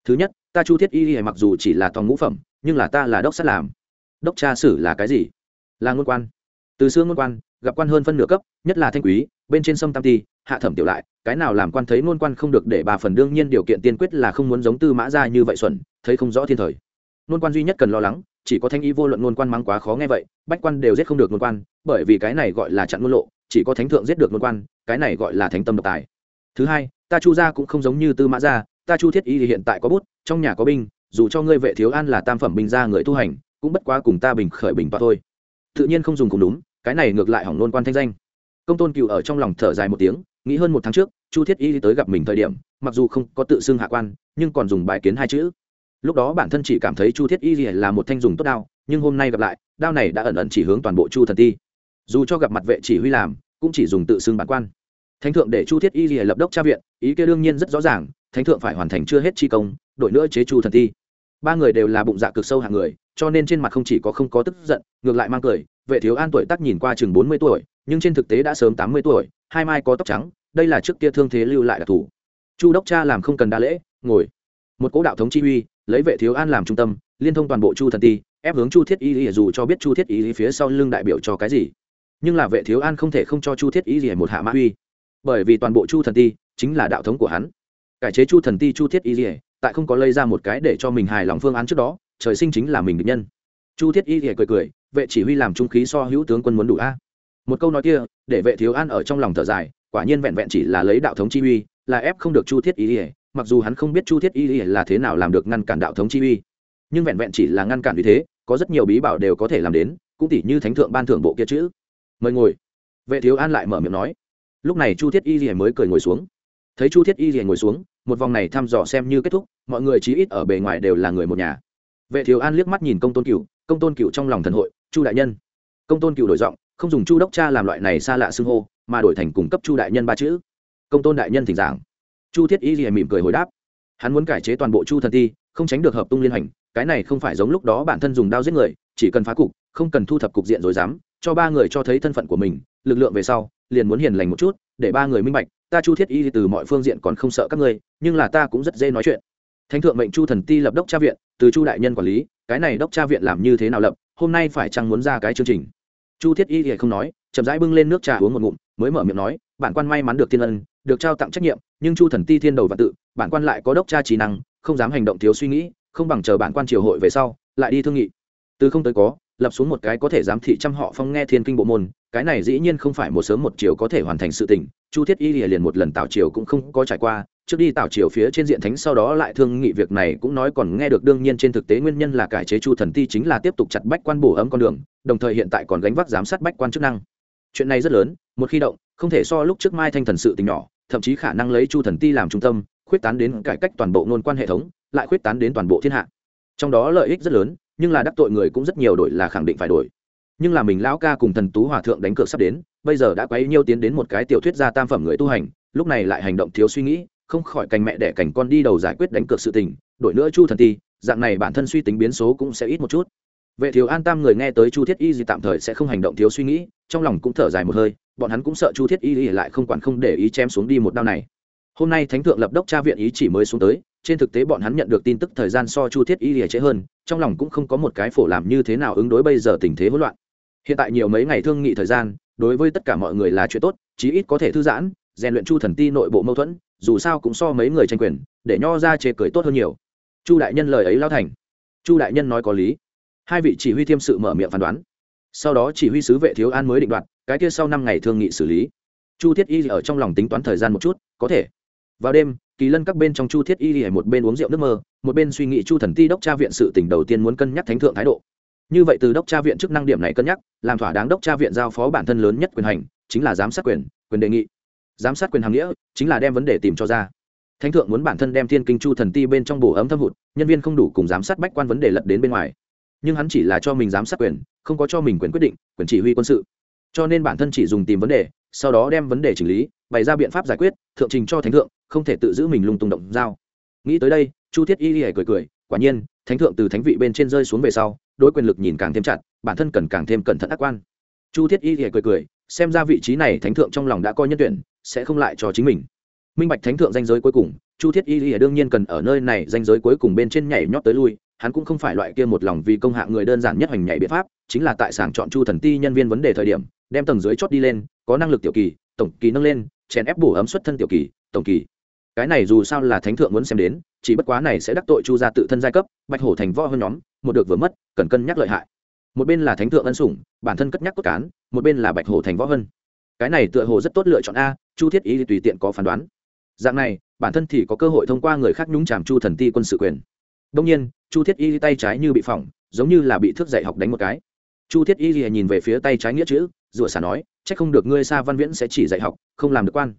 Thứ nhất, ta chu thiết y mặc dù chỉ là tòng ngũ phẩm, nhưng là ta là đốc sát làm. Đốc cha sử là cái gì? Là ngôn quan. Từ xưa ngôn quan, gặp quan hơn phân nửa cấp, nhất là thanh quý, bên trên sông tam ti, hạ thẩm tiểu lại, cái nào làm quan thấy ngôn quan không được để bà phần đương nhiên điều kiện tiên quyết là không muốn giống tư mã ra như vậy xuẩn, thấy không rõ thiên thời. Ngôn quan duy nhất cần lo lắng, chỉ có thanh ý vô luận ngôn quan mắng quá khó nghe vậy, bách quan đều giết không được ngôn quan, bởi vì cái này gọi là chặn ngôn lộ, chỉ có thánh thượng giết được ngôn quan, cái này gọi là thánh tâm độc tài. Thứ hai, ta chu gia cũng không giống như tư mã gia ta chu thiết y thì hiện tại có bút, trong nhà có binh, dù cho ngươi vệ thiếu an là tam phẩm binh gia người tu hành, cũng bất quá cùng ta bình khởi bình và thôi. Tự nhiên không dùng cùng đúng, cái này ngược lại hỏng nôn quan thanh danh. Công tôn cựu ở trong lòng thở dài một tiếng, nghĩ hơn một tháng trước, chu thiết y tới gặp mình thời điểm, mặc dù không có tự xưng hạ quan, nhưng còn dùng bài kiến hai chữ. Lúc đó bản thân chỉ cảm thấy chu thiết y là một thanh dùng tốt đao, nhưng hôm nay gặp lại, đao này đã ẩn ẩn chỉ hướng toàn bộ chu thần ti. Dù cho gặp mặt vệ chỉ huy làm, cũng chỉ dùng tự xưng bản quan. Thánh thượng để chu thiết y lập đốc tra viện, ý kia đương nhiên rất rõ ràng thánh thượng phải hoàn thành chưa hết chi công, đội nữa chế chu thần thi. ba người đều là bụng dạ cực sâu hạng người, cho nên trên mặt không chỉ có không có tức giận, ngược lại mang cười, vệ thiếu an tuổi tác nhìn qua chừng bốn mươi tuổi, nhưng trên thực tế đã sớm tám mươi tuổi, hai mai có tóc trắng, đây là trước kia thương thế lưu lại đặc thù. Chu đốc cha làm không cần đa lễ, ngồi. Một cố đạo thống chi uy, lấy vệ thiếu an làm trung tâm, liên thông toàn bộ chu thần ti, ép hướng chu thiết y lìa dù cho biết chu thiết y lìa phía sau lưng đại biểu cho cái gì. Nhưng là vệ thiếu an không thể không cho chu thiết y lìa một hạ mã uy. Bởi vì toàn bộ chu thần ti chính là đạo thống của hắn cải chế chu thần ti, chu thiết y lý tại không có lây ra một cái để cho mình hài lòng phương án trước đó, trời sinh chính là mình định nhân. Chu thiết y thì cười cười, vệ chỉ huy làm trung khí so hữu tướng quân muốn đủ a. Một câu nói kia, để vệ thiếu an ở trong lòng thở dài, quả nhiên vẹn vẹn chỉ là lấy đạo thống chi uy, là ép không được chu thiết y ỉa mặc dù hắn không biết chu thiết y ỉa là thế nào làm được ngăn cản đạo thống chi uy, nhưng vẹn vẹn chỉ là ngăn cản vì thế, có rất nhiều bí bảo đều có thể làm đến, cũng tỷ như thánh thượng ban thưởng bộ kia chữ. Mời ngồi. Vệ thiếu an lại mở miệng nói. Lúc này chu thiết y ỉa mới cười ngồi xuống thấy chu thiết y liền ngồi xuống, một vòng này thăm dò xem như kết thúc, mọi người chí ít ở bề ngoài đều là người một nhà. Vệ thiếu an liếc mắt nhìn công tôn cựu công tôn cựu trong lòng thần hội, chu đại nhân. Công tôn cựu đổi giọng, không dùng chu đốc cha làm loại này xa lạ xưng hô, mà đổi thành cung cấp chu đại nhân ba chữ. Công tôn đại nhân thỉnh giảng. Chu thiết y liền mỉm cười hồi đáp, hắn muốn cải chế toàn bộ chu thần ti, không tránh được hợp tung liên hành, cái này không phải giống lúc đó bản thân dùng đao giết người, chỉ cần phá cục, không cần thu thập cục diện rồi dám, cho ba người cho thấy thân phận của mình, lực lượng về sau, liền muốn hiền lành một chút, để ba người minh bạch ta chu thiết y từ mọi phương diện còn không sợ các ngươi, nhưng là ta cũng rất dễ nói chuyện. Thánh thượng mệnh chu thần ti lập đốc tra viện, từ chu đại nhân quản lý, cái này đốc tra viện làm như thế nào lập, hôm nay phải chăng muốn ra cái chương trình? Chu thiết y thì không nói, chậm rãi bưng lên nước trà uống một ngụm, mới mở miệng nói, bản quan may mắn được thiên ân, được trao tặng trách nhiệm, nhưng chu thần ti thiên đầu và tự, bản quan lại có đốc tra trí năng, không dám hành động thiếu suy nghĩ, không bằng chờ bản quan triều hội về sau, lại đi thương nghị. Từ không tới có lập xuống một cái có thể giám thị trăm họ phong nghe thiên kinh bộ môn, cái này dĩ nhiên không phải một sớm một chiều có thể hoàn thành sự tình, chu thiết y liền một lần tạo triều cũng không có trải qua, trước đi tạo triều phía trên diện thánh sau đó lại thương nghị việc này cũng nói còn nghe được đương nhiên trên thực tế nguyên nhân là cải chế chu thần ti chính là tiếp tục chặt bách quan bổ ấm con đường, đồng thời hiện tại còn gánh vác giám sát bách quan chức năng. Chuyện này rất lớn, một khi động, không thể so lúc trước mai thanh thần sự tình nhỏ, thậm chí khả năng lấy chu thần ti làm trung tâm, khuyết tán đến cải cách toàn bộ nôn quan hệ thống, lại khuyết tán đến toàn bộ thiên hạ. Trong đó lợi ích rất lớn nhưng là đắc tội người cũng rất nhiều đổi là khẳng định phải đổi. Nhưng là mình lão ca cùng thần tú hòa thượng đánh cược sắp đến, bây giờ đã quấy nhiêu tiến đến một cái tiểu thuyết gia tam phẩm người tu hành, lúc này lại hành động thiếu suy nghĩ, không khỏi cành mẹ đẻ cảnh con đi đầu giải quyết đánh cược sự tình, đổi nữa chu thần ti, dạng này bản thân suy tính biến số cũng sẽ ít một chút. Vệ thiếu an tam người nghe tới chu thiết y gì tạm thời sẽ không hành động thiếu suy nghĩ, trong lòng cũng thở dài một hơi, bọn hắn cũng sợ chu thiết y lại không quản không để ý chém xuống đi một đao này hôm nay thánh thượng lập đốc tra viện ý chỉ mới xuống tới, trên thực tế bọn hắn nhận được tin tức thời gian so chu thiết y lìa trễ hơn, trong lòng cũng không có một cái phổ làm như thế nào ứng đối bây giờ tình thế hỗn loạn. Hiện tại nhiều mấy ngày thương nghị thời gian, đối với tất cả mọi người là chuyện tốt, chí ít có thể thư giãn, rèn luyện chu thần ti nội bộ mâu thuẫn, dù sao cũng so mấy người tranh quyền, để nho ra chê cười tốt hơn nhiều. Chu đại nhân lời ấy lao thành. Chu đại nhân nói có lý. Hai vị chỉ huy thiêm sự mở miệng phán đoán. Sau đó chỉ huy sứ vệ thiếu an mới định đoạt, cái kia sau năm ngày thương nghị xử lý. Chu thiết y ở trong lòng tính toán thời gian một chút, có thể vào đêm, kỳ lân các bên trong chu thiết y một bên uống rượu nước mơ, một bên suy nghĩ chu thần ti đốc tra viện sự tỉnh đầu tiên muốn cân nhắc thánh thượng thái độ. Như vậy từ đốc tra viện chức năng điểm này cân nhắc, làm thỏa đáng đốc tra viện giao phó bản thân lớn nhất quyền hành, chính là giám sát quyền quyền đề nghị. Giám sát quyền hàng nghĩa, chính là đem vấn đề tìm cho ra. Thánh thượng muốn bản thân đem thiên kinh chu thần ti bên trong bổ ấm thâm hụt, nhân viên không đủ cùng giám sát bách quan vấn đề lật đến bên ngoài. Nhưng hắn chỉ là cho mình giám sát quyền, không có cho mình quyền quyết định, quyền chỉ huy quân sự. Cho nên bản thân chỉ dùng tìm vấn đề, sau đó đem vấn đề chỉnh lý, bày ra biện pháp giải quyết, thượng trình cho thánh thượng không thể tự giữ mình lung tung động dao. Nghĩ tới đây, chu thiết y y cười cười, quả nhiên, thánh thượng từ thánh vị bên trên rơi xuống về sau, đối quyền lực nhìn càng thêm chặt, bản thân cần càng thêm cẩn thận ác quan. Chu thiết y y cười cười, xem ra vị trí này thánh thượng trong lòng đã coi nhân tuyển, sẽ không lại cho chính mình. Minh bạch thánh thượng danh giới cuối cùng, chu thiết y y đương nhiên cần ở nơi này danh giới cuối cùng bên trên nhảy nhót tới lui, hắn cũng không phải loại kia một lòng vì công hạ người đơn giản nhất hoành nhảy biện pháp, chính là tại sàng chọn chu thần ti nhân viên vấn đề thời điểm, đem tầng dưới chót đi lên, có năng lực tiểu kỳ, tổng kỳ nâng lên, chèn ép bổ ấm xuất thân tiểu kỳ, tổng kỳ cái này dù sao là thánh thượng muốn xem đến, chỉ bất quá này sẽ đắc tội chu gia tự thân giai cấp, bạch hổ thành võ hơn nhóm, một được vừa mất, cần cân nhắc lợi hại. Một bên là thánh thượng ân sủng, bản thân cất nhắc cốt cán, một bên là bạch hổ thành võ hơn. Cái này tựa hồ rất tốt lựa chọn a, chu thiết ý tùy tiện có phán đoán. Dạng này, bản thân thì có cơ hội thông qua người khác nhúng chàm chu thần ti quân sự quyền. Đông nhiên, chu thiết y tay trái như bị phỏng, giống như là bị thước dạy học đánh một cái. Chu thiết y nhìn về phía tay trái nghĩa chữ, rủa xả nói c h ắ c không được ngươi xa văn viễn sẽ chỉ dạy học, không làm được quan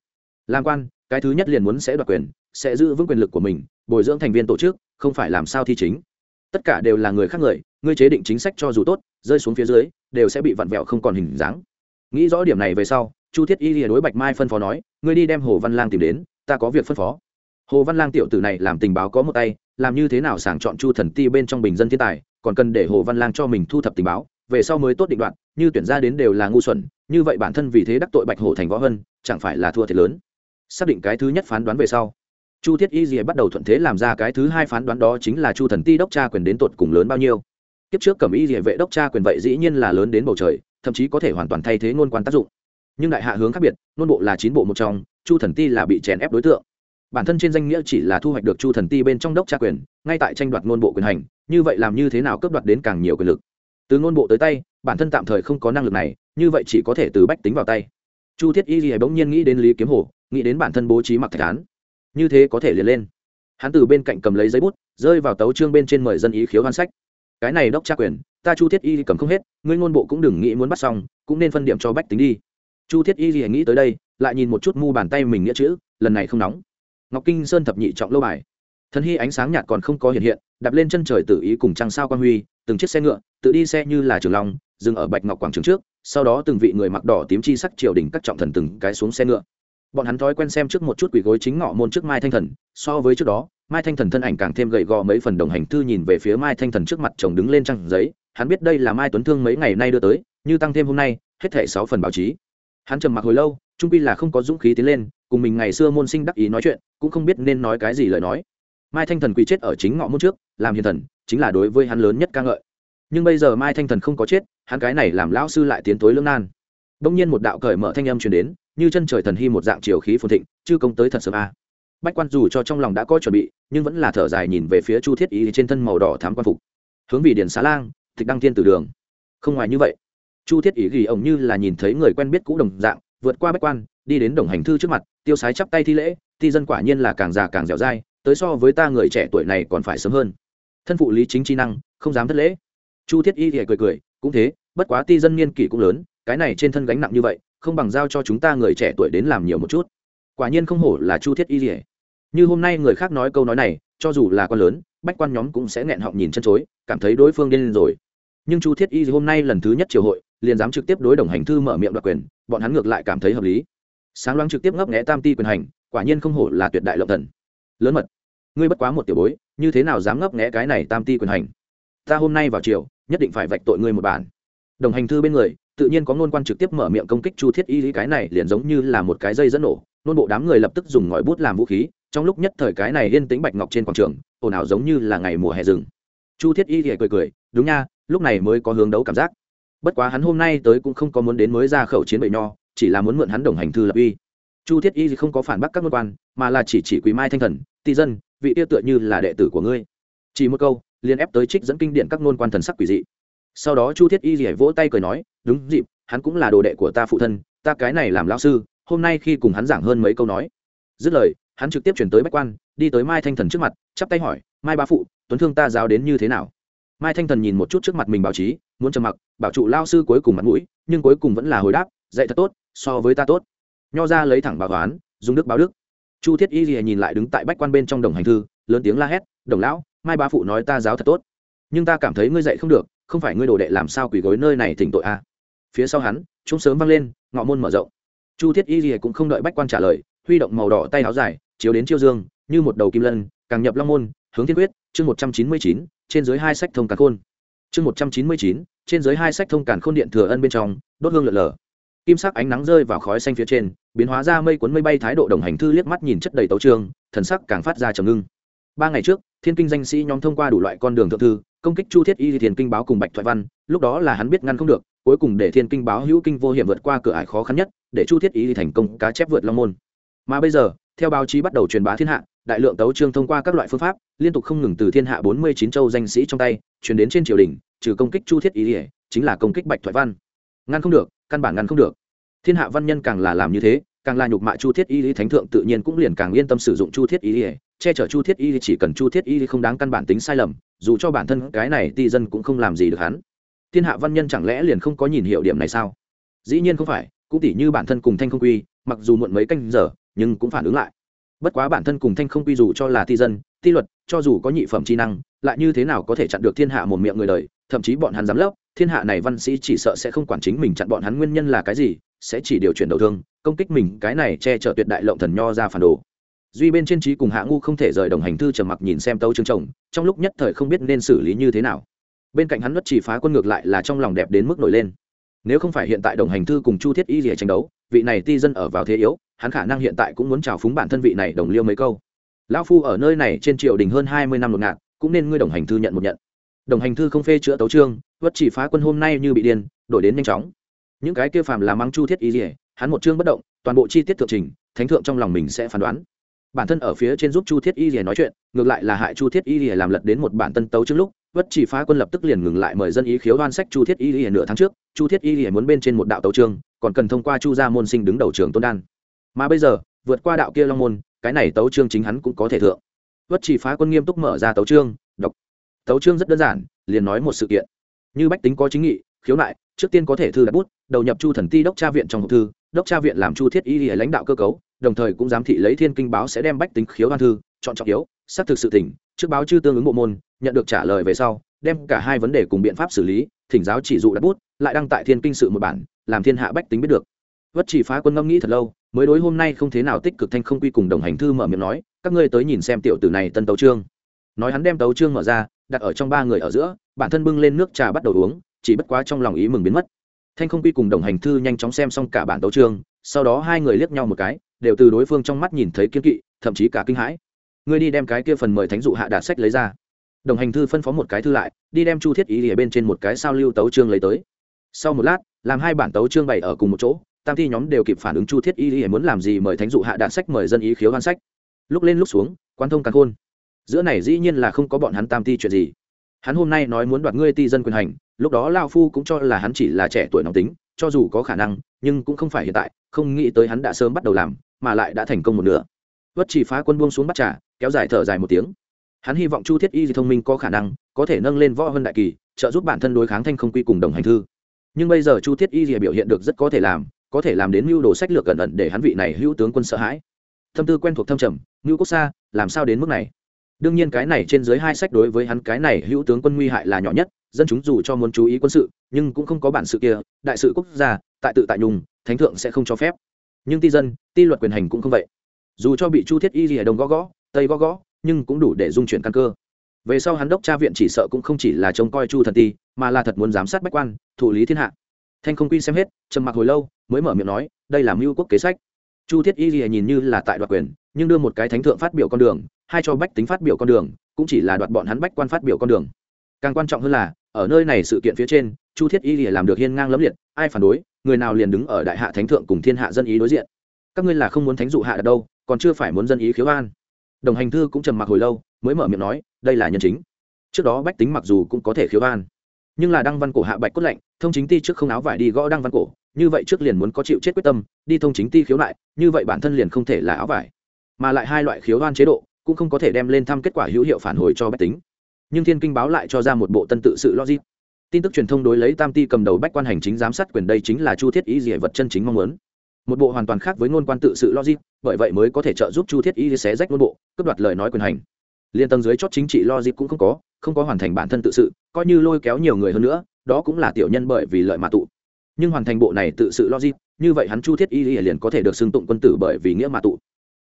làm quan, cái thứ nhất liền muốn sẽ đoạt quyền, sẽ giữ vững quyền lực của mình, bồi dưỡng thành viên tổ chức, không phải làm sao thi chính. Tất cả đều là người khác người, ngươi chế định chính sách cho dù tốt, rơi xuống phía dưới, đều sẽ bị vặn vẹo không còn hình dáng. Nghĩ rõ điểm này về sau, chu thiết y lìa đối bạch mai phân phó nói, ngươi đi đem hồ văn lang tìm đến, ta có việc phân phó. Hồ văn lang tiểu tử này làm tình báo có một tay, làm như thế nào sàng chọn chu thần ti bên trong bình dân thiên tài, còn cần để hồ văn lang cho mình thu thập tình báo, về sau mới tốt định đoạn, như tuyển ra đến đều là ngu xuẩn, như vậy bản thân vì thế đắc tội bạch hổ thành võ hân chẳng phải là thua thiệt lớn xác định cái thứ nhất phán đoán về sau. Chu thiết y gì bắt đầu thuận thế làm ra cái thứ hai phán đoán đó chính là chu thần ti đốc tra quyền đến tột cùng lớn bao nhiêu. Kiếp trước cẩm y gì vệ đốc tra quyền vậy dĩ nhiên là lớn đến bầu trời, thậm chí có thể hoàn toàn thay thế ngôn quan tác dụng. Nhưng đại hạ hướng khác biệt, ngôn bộ là chín bộ một trong, chu thần ti là bị chèn ép đối tượng. Bản thân trên danh nghĩa chỉ là thu hoạch được chu thần ti bên trong đốc tra quyền, ngay tại tranh đoạt ngôn bộ quyền hành, như vậy làm như thế nào cướp đoạt đến càng nhiều quyền lực? Từ ngôn bộ tới tay, bản thân tạm thời không có năng lực này, như vậy chỉ có thể từ bách tính vào tay. Chu thiết y gì bỗng nhiên nghĩ đến lý kiếm hồ nghĩ đến bản thân bố trí mặc thạch án. Như thế có thể liền lên. Hắn từ bên cạnh cầm lấy giấy bút, rơi vào tấu trương bên trên mời dân ý khiếu hoan sách. Cái này đốc tra quyền, ta chu thiết y cầm không hết, ngươi ngôn bộ cũng đừng nghĩ muốn bắt xong, cũng nên phân điểm cho bách tính đi. Chu thiết y gì nghĩ tới đây, lại nhìn một chút mu bàn tay mình nghĩa chữ, lần này không nóng. Ngọc kinh sơn thập nhị trọng lâu bài. Thần hy ánh sáng nhạt còn không có hiện hiện, đạp lên chân trời tự ý cùng trăng sao quan huy, từng chiếc xe ngựa, tự đi xe như là trường long, dừng ở bạch ngọc quảng trường trước, sau đó từng vị người mặc đỏ tím chi sắc triều đình các trọng thần từng cái xuống xe ngựa bọn hắn thói quen xem trước một chút quỷ gối chính ngọ môn trước mai thanh thần, so với trước đó, mai thanh thần thân ảnh càng thêm gầy gò mấy phần đồng hành thư nhìn về phía mai thanh thần trước mặt chồng đứng lên trăng giấy, hắn biết đây là mai tuấn thương mấy ngày nay đưa tới, như tăng thêm hôm nay, hết thảy sáu phần báo chí. Hắn trầm mặc hồi lâu trung pi là không có dũng khí tiến lên, cùng mình ngày xưa môn sinh đắc ý nói chuyện, cũng không biết nên nói cái gì lời nói. Mai thanh thần quỳ chết ở chính ngọ môn trước, làm hiền thần, chính là đối với hắn lớn nhất ca ngợi. Nhưng bây giờ mai thanh thần không có chết, hắn cái này làm lão sư lại tiến tối lương nan đông nhiên một đạo cởi mở thanh âm truyền đến, như chân trời thần hy một dạng chiều khí phồn thịnh, chư công tới thật sớm a. À. bách quan dù cho trong lòng đã có chuẩn bị, nhưng vẫn là thở dài nhìn về phía chu thiết ý trên thân màu đỏ thám quan phục. Hướng vì điển xá lang tịch đăng thiên từ đường. Không ngoài như vậy, chu thiết ý ghi ổng như là nhìn thấy người quen biết cũ đồng dạng, vượt qua bách quan, đi đến đồng hành thư trước mặt, tiêu sái chắp tay thi lễ, thi dân quả nhiên là càng già càng dẻo dai, tới so với ta người trẻ tuổi này còn phải sớm hơn. Thân phụ lý chính chi năng, không dám thất lễ. Chu thiết y thì cười cười, cũng thế, bất quá ti dân niên kỷ cũng lớn cái này trên thân gánh nặng như vậy, không bằng giao cho chúng ta người trẻ tuổi đến làm nhiều một chút. Quả nhiên không hổ là chu thiết y dỉa như hôm nay người khác nói câu nói này, cho dù là con lớn, bách quan nhóm cũng sẽ nghẹn họng nhìn chân chối, cảm thấy đối phương điên rồi. Nhưng chu thiết y hôm nay lần thứ nhất triều hội, liền dám trực tiếp đối đồng hành thư mở miệng đoạt quyền, bọn hắn ngược lại cảm thấy hợp lý. Sáng loáng trực tiếp ngấp nghẽ tam ti quyền hành, quả nhiên không hổ là tuyệt đại lộng thần. Lớn mật, ngươi bất quá một tiểu bối, như thế nào dám ngấp nghẽ cái này tam ti quyền hành? Ta hôm nay vào chiều nhất định phải vạch tội ngươi một bản. Đồng hành thư bên người tự nhiên có ngôn quan trực tiếp mở miệng công kích chu thiết y cái này liền giống như là một cái dây dẫn nổ nôn bộ đám người lập tức dùng ngòi bút làm vũ khí, trong lúc nhất thời cái này yên tĩnh bạch ngọc trên quảng trường, ồn ào giống như là ngày mùa hè rừng chu thiết y thì cười cười, đúng nha, lúc này mới có hướng đấu cảm giác. Bất quá hắn hôm nay tới cũng không có muốn đến mới ra khẩu chiến bệ nho, chỉ là muốn mượn hắn đồng hành thư lập uy. Chu thiết y thì không có phản bác các ngôn quan, mà là chỉ chỉ quý mai thanh thần ti dân, vị tiêu tựa như là đệ tử của ngươi. Chỉ một câu, liền ép tới trích dẫn kinh điển các ngôn quan thần sắc quỷ dị sau đó chu thiết y rỉa vỗ tay cười nói, đúng dịp, hắn cũng là đồ đệ của ta phụ thân, ta cái này làm lao sư, hôm nay khi cùng hắn giảng hơn mấy câu nói. Dứt lời, hắn trực tiếp chuyển tới bách quan, đi tới mai thanh thần trước mặt, chắp tay hỏi, mai ba phụ, tuấn thương ta giáo đến như thế nào? Mai thanh thần nhìn một chút trước mặt mình báo chí, muốn trầm mặc, bảo trụ lao sư cuối cùng mặt mũi, nhưng cuối cùng vẫn là hồi đáp, dạy thật tốt, so với ta tốt. Nho ra lấy thẳng bà toán dùng đức báo đức. Chu thiết y rìa nhìn lại đứng tại bách quan bên trong đồng hành thư, lớn tiếng la hét, đồng lão, mai ba phụ nói ta giáo thật tốt, nhưng ta cảm thấy ngươi dạy không được không phải ngươi đồ đệ làm sao quỳ gối nơi này thỉnh tội a à. phía sau hắn chúng sớm vang lên, ngọ môn mở rộng. Chu thiết y gì cũng không đợi bách quan trả lời, huy động màu đỏ tay áo dài, chiếu đến chiêu dương, như một đầu kim lân, càng nhập long môn, hướng thiên quyết, chương một trăm chín mươi chín, trên dưới hai sách thông càn khôn. Chương một trăm chín mươi chín, trên dưới hai sách thông càn khôn điện thừa ân bên trong, đốt hương lượn lờ. Kim sắc ánh nắng rơi vào khói xanh phía trên, biến hóa ra mây cuốn mây bay thái độ đồng hành thư liếc mắt nhìn chất đầy tấu trường, thần sắc càng phát ra trầm ngưng. Ba ngày trước, thiên kinh danh sĩ nhóm thông qua đủ loại con đường thượng thư công kích chu thiết y thiên kinh báo cùng bạch thoại văn, lúc đó là hắn biết ngăn không được, cuối cùng để thiên kinh báo hữu kinh vô hiểm vượt qua cửa ải khó khăn nhất, để chu thiết y thành công cá chép vượt long môn. Mà bây giờ, theo báo chí bắt đầu truyền bá thiên hạ, đại lượng tấu trương thông qua các loại phương pháp, liên tục không ngừng từ thiên hạ bốn mươi chín châu danh sĩ trong tay chuyển đến trên triều đình, trừ công kích chu thiết Y chính là công kích bạch thoại văn. Ngăn không được, căn bản ngăn không được. Thiên hạ văn nhân càng là làm như thế, càng là nhục mạ chu thiết y lý thánh thượng tự nhiên cũng liền càng yên tâm sử dụng chu thiết y lý che chở chu thiết y chỉ cần chu thiết y không đáng căn bản tính sai lầm, dù cho bản thân cái này ti dân cũng không làm gì được hắn. Thiên hạ văn nhân chẳng lẽ liền không có nhìn hiệu điểm này sao? Dĩ nhiên không phải, cũng tỉ như bản thân cùng thanh không quy, mặc dù muộn mấy canh giờ, nhưng cũng phản ứng lại. Bất quá bản thân cùng thanh không quy dù cho là ti dân, ti luật, cho dù có nhị phẩm chi năng, lại như thế nào có thể chặn được thiên hạ một miệng người đời, thậm chí bọn hắn giám lốc thiên hạ này văn sĩ chỉ sợ sẽ không quản chính mình chặn bọn hắn nguyên nhân là cái gì, sẽ chỉ điều chuyển đầu thương, công kích mình, cái này che chở tuyệt đại lộng thần nho ra phản đồ duy bên trên trí cùng hạ ngu không thể rời đồng hành thư trầm mặc nhìn xem tấu chương chồng, trong lúc nhất thời không biết nên xử lý như thế nào. Bên cạnh hắn bất chỉ phá quân ngược lại là trong lòng đẹp đến mức nổi lên. Nếu không phải hiện tại đồng hành thư cùng chu thiết y rỉa tranh đấu, vị này ti dân ở vào thế yếu, hắn khả năng hiện tại cũng muốn chào phúng bản thân vị này đồng liêu mấy câu. Lão phu ở nơi này trên triều đình hơn hai mươi năm một ngạn cũng nên ngươi đồng hành thư nhận một nhận. Đồng hành thư không phê chữa tấu trương vất chỉ phá quân hôm nay như bị điên, đổi đến nhanh chóng. Những cái kia phàm là mắng chu thiết y rỉa hắn một chương bất động, toàn bộ chi tiết thượng trình, thánh thượng trong lòng mình sẽ phán đoán bản thân ở phía trên giúp chu thiết y rìa nói chuyện, ngược lại là hại chu thiết y rìa làm lật đến một bản tân tấu trước lúc vất chỉ phá quân lập tức liền ngừng lại mời dân ý khiếu đoan sách chu thiết y rìa nửa tháng trước, chu thiết y rìa muốn bên trên một đạo tấu trương còn cần thông qua chu gia môn sinh đứng đầu trường tôn đan. Mà bây giờ, vượt qua đạo kia long môn, cái này tấu trương chính hắn cũng có thể thượng. Vất chỉ phá quân nghiêm túc mở ra tấu trương đọc. Tấu trương rất đơn giản, liền nói một sự kiện. Như bách tính có chính nghị, khiếu nại, trước tiên có thể thư đặt bút, đầu nhập chu thần ti đốc tra viện trong hộp thư, đốc tra viện làm chu thiết y lìa lãnh đạo cơ cấu đồng thời cũng giám thị lấy thiên kinh báo sẽ đem bách tính khiếu văn thư, chọn trọng yếu, xác thực sự tỉnh trước báo chư tương ứng bộ môn, nhận được trả lời về sau, đem cả hai vấn đề cùng biện pháp xử lý, thỉnh giáo chỉ dụ đặt bút, lại đăng tại thiên kinh sự một bản, làm thiên hạ bách tính biết được. Vất chỉ phá quân ngâm nghĩ thật lâu, mới đối hôm nay không thế nào tích cực thanh không quy cùng đồng hành thư mở miệng nói, các ngươi tới nhìn xem tiểu tử này tân tấu trương nói hắn đem tấu trương mở ra, đặt ở trong ba người ở giữa, bản thân bưng lên nước trà bắt đầu uống, chỉ bất quá trong lòng ý mừng biến mất. Thanh không quy cùng đồng hành thư nhanh chóng xem xong cả bản tấu trương sau đó hai người liếc nhau một cái đều từ đối phương trong mắt nhìn thấy kiên kỵ, thậm chí cả kinh hãi. Ngươi đi đem cái kia phần mời thánh dụ hạ đạt sách lấy ra. Đồng hành thư phân phó một cái thư lại, đi đem chu thiết ý ở bên trên một cái sao lưu tấu trương lấy tới. Sau một lát, làm hai bản tấu trương bày ở cùng một chỗ, tam thi nhóm đều kịp phản ứng chu thiết ý y muốn làm gì mời thánh dụ hạ đạt sách mời dân ý khiếu hoan sách. Lúc lên lúc xuống, quan thông càng khôn. Giữa này dĩ nhiên là không có bọn hắn tam thi chuyện gì. Hắn hôm nay nói muốn đoạt ngươi ti dân quyền hành, lúc đó lao phu cũng cho là hắn chỉ là trẻ tuổi nóng tính, cho dù có khả năng, nhưng cũng không phải hiện tại, không nghĩ tới hắn đã sớm bắt đầu làm mà lại đã thành công một nửa. Vất chỉ phá quân buông xuống bắt trà, kéo dài thở dài một tiếng. Hắn hy vọng chu thiết y thông minh có khả năng, có thể nâng lên võ hơn đại kỳ, trợ giúp bản thân đối kháng thanh không quy cùng đồng hành thư. Nhưng bây giờ chu thiết y biểu hiện được rất có thể làm, có thể làm đến mưu đồ sách lược cẩn ẩn để hắn vị này hữu tướng quân sợ hãi. Thâm tư quen thuộc thâm trầm, ngưu quốc xa làm sao đến mức này? Đương nhiên cái này trên dưới hai sách đối với hắn cái này hữu tướng quân nguy hại là nhỏ nhất, dân chúng dù cho muốn chú ý quân sự, nhưng cũng không có bản sự kia, đại sự quốc gia, tại tự tại nhung, thánh thượng sẽ không cho phép nhưng ti dân, ti luật quyền hành cũng không vậy. Dù cho bị chu thiết y lìa đông gõ gõ, tây gõ gõ, nhưng cũng đủ để dung chuyển căn cơ. Về sau hắn đốc tra viện chỉ sợ cũng không chỉ là trông coi chu thần ti, mà là thật muốn giám sát bách quan thụ lý thiên hạ. Thanh không quy xem hết, trầm mặc hồi lâu, mới mở miệng nói, đây là mưu quốc kế sách. Chu thiết y nhìn như là tại đoạt quyền, nhưng đưa một cái thánh thượng phát biểu con đường, hai cho bách tính phát biểu con đường, cũng chỉ là đoạt bọn hắn bách quan phát biểu con đường. Càng quan trọng hơn là, ở nơi này sự kiện phía trên, chu thiết y làm được hiên ngang lẫm liệt, ai phản đối người nào liền đứng ở đại hạ thánh thượng cùng thiên hạ dân ý đối diện. Các ngươi là không muốn thánh dụ hạ đặt đâu còn chưa phải muốn dân ý khiếu an đồng hành thư cũng trầm mặc hồi lâu mới mở miệng nói đây là nhân chính. Trước đó bách tính mặc dù cũng có thể khiếu an nhưng là đăng văn cổ hạ bạch cốt lệnh thông chính ti trước không áo vải đi gõ đăng văn cổ như vậy trước liền muốn có chịu chết quyết tâm đi thông chính ti khiếu lại, như vậy bản thân liền không thể là áo vải. Mà lại hai loại khiếu an chế độ cũng không có thể đem lên thăm kết quả hữu hiệu phản hồi cho bách tính. Nhưng thiên kinh báo lại cho ra một bộ tân tự sự logic tin tức truyền thông đối lấy tam ti cầm đầu bách quan hành chính giám sát quyền đây chính là chu thiết y dỉa vật chân chính mong muốn. Một bộ hoàn toàn khác với ngôn quan tự sự logic, bởi vậy mới có thể trợ giúp chu thiết y xé rách ngôn bộ, cướp đoạt lời nói quyền hành. Liên tầng dưới chót chính trị logic cũng không có không có hoàn thành bản thân tự sự, coi như lôi kéo nhiều người hơn nữa, đó cũng là tiểu nhân bởi vì lợi mà tụ. Nhưng hoàn thành bộ này tự sự logic, như vậy hắn chu thiết y liền có thể được xưng tụng quân tử bởi vì nghĩa mà tụ.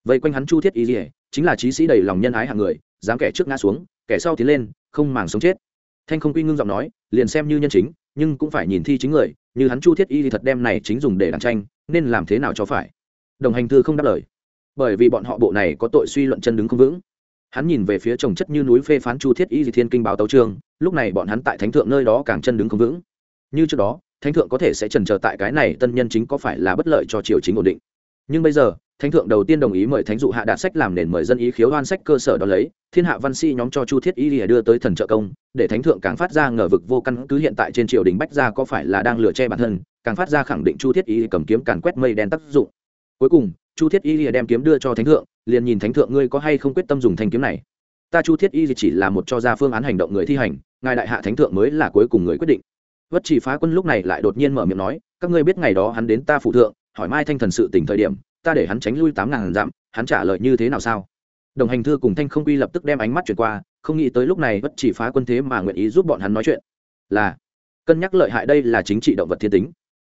Vậy quanh hắn chu thiết y chính là trí sĩ đầy lòng nhân ái hạng người, dám kẻ trước ngã xuống, kẻ sau tiến lên, không màng sống chết thanh không quy ngưng giọng nói, liền xem như nhân chính, nhưng cũng phải nhìn thi chính người, như hắn chu thiết y thì thật đem này chính dùng để đàn tranh, nên làm thế nào cho phải? Đồng hành thư không đáp lời. Bởi vì bọn họ bộ này có tội suy luận chân đứng không vững. Hắn nhìn về phía trồng chất như núi phê phán chu thiết y di thiên kinh báo tấu trường, lúc này bọn hắn tại thánh thượng nơi đó càng chân đứng không vững. Như trước đó, thánh thượng có thể sẽ trần trờ tại cái này tân nhân chính có phải là bất lợi cho triều chính ổn định. Nhưng bây giờ thánh thượng đầu tiên đồng ý mời thánh dụ hạ đạt sách làm nền mời dân ý khiếu đoan sách cơ sở đó lấy, thiên hạ văn sĩ nhóm cho chu thiết y lìa đưa tới thần trợ công, để thánh thượng càng phát ra ngờ vực vô căn cứ hiện tại trên triều đình bách gia có phải là đang lừa che bản thân, càng phát ra khẳng định chu thiết y cầm kiếm càn quét mây đen tác dụng. Cuối cùng, chu thiết y lìa đem kiếm đưa cho thánh thượng, liền nhìn thánh thượng ngươi có hay không quyết tâm dùng thanh kiếm này. Ta chu thiết y chỉ là một cho ra phương án hành động người thi hành, ngài đại hạ thánh thượng mới là cuối cùng người quyết định. Vất chỉ phá quân lúc này lại đột nhiên mở miệng nói, các ngươi biết ngày đó hắn đến ta phụ thượng, hỏi mai thanh thần sự tỉnh thời điểm ta để hắn tránh lui tám ngàn dặm, hắn trả lời như thế nào sao? Đồng hành thư cùng thanh không quy lập tức đem ánh mắt chuyển qua, không nghĩ tới lúc này bất chỉ phá quân thế mà nguyện ý giúp bọn hắn nói chuyện. Là, cân nhắc lợi hại đây là chính trị động vật thiên tính.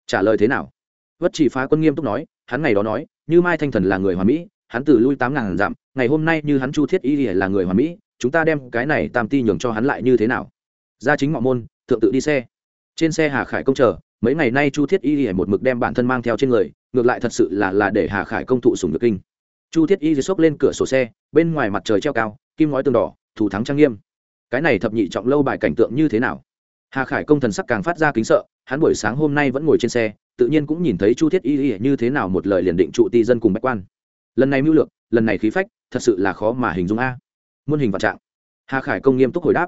Trả lời thế nào? Bất chỉ phá quân nghiêm túc nói, hắn ngày đó nói, như mai thanh thần là người hòa mỹ, hắn từ lui tám ngàn dặm, ngày hôm nay như hắn chu thiết y là người hòa mỹ, chúng ta đem cái này tam ti nhường cho hắn lại như thế nào? Ra chính ngọ môn, thượng tự đi xe. Trên xe hà khải công chờ, mấy ngày nay chu thiết y một mực đem bản thân mang theo trên người ngược lại thật sự là là để hà khải công thụ sùng được kinh. Chu thiết y xốc lên cửa sổ xe, bên ngoài mặt trời treo cao, kim ngói tường đỏ, thủ thắng trang nghiêm. Cái này thập nhị trọng lâu bài cảnh tượng như thế nào? Hà khải công thần sắc càng phát ra kính sợ, hắn buổi sáng hôm nay vẫn ngồi trên xe, tự nhiên cũng nhìn thấy chu thiết y như thế nào một lời liền định trụ ti dân cùng bách quan. Lần này mưu lược, lần này khí phách, thật sự là khó mà hình dung a. Muôn hình vạn trạng. Hà khải công nghiêm túc hồi đáp.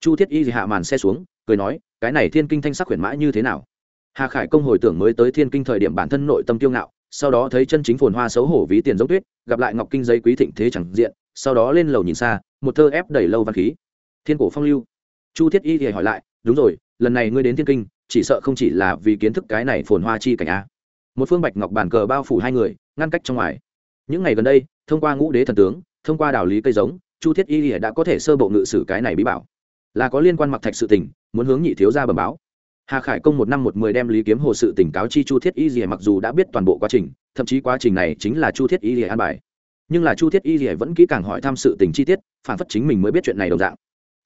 Chu thiết y hạ màn xe xuống, cười nói, cái này thiên kinh thanh sắc huyền mã như thế nào? Hà khải công hồi tưởng mới tới thiên kinh thời điểm bản thân nội tâm tiêu ngạo, sau đó thấy chân chính phồn hoa xấu hổ ví tiền giống tuyết, gặp lại ngọc kinh giấy quý thịnh thế chẳng diện, sau đó lên lầu nhìn xa, một thơ ép đẩy lâu văn khí. Thiên cổ phong lưu. Chu thiết y thì hỏi lại, đúng rồi, lần này ngươi đến thiên kinh, chỉ sợ không chỉ là vì kiến thức cái này phồn hoa chi cảnh a. Một phương bạch ngọc bàn cờ bao phủ hai người, ngăn cách trong ngoài. Những ngày gần đây, thông qua ngũ đế thần tướng, thông qua đảo lý cây giống, chu thiết y đã có thể sơ bộ ngự sử cái này bí bảo. Là có liên quan mặc thạch sự tình, muốn hướng nhị thiếu ra bẩm báo hà khải công một năm một mười đem lý kiếm hồ sự tỉnh cáo chi chu thiết y rìa mặc dù đã biết toàn bộ quá trình, thậm chí quá trình này chính là chu thiết y rìa an bài. Nhưng là chu thiết y rìa vẫn kỹ càng hỏi thăm sự tình chi tiết, phản phất chính mình mới biết chuyện này đồng dạng.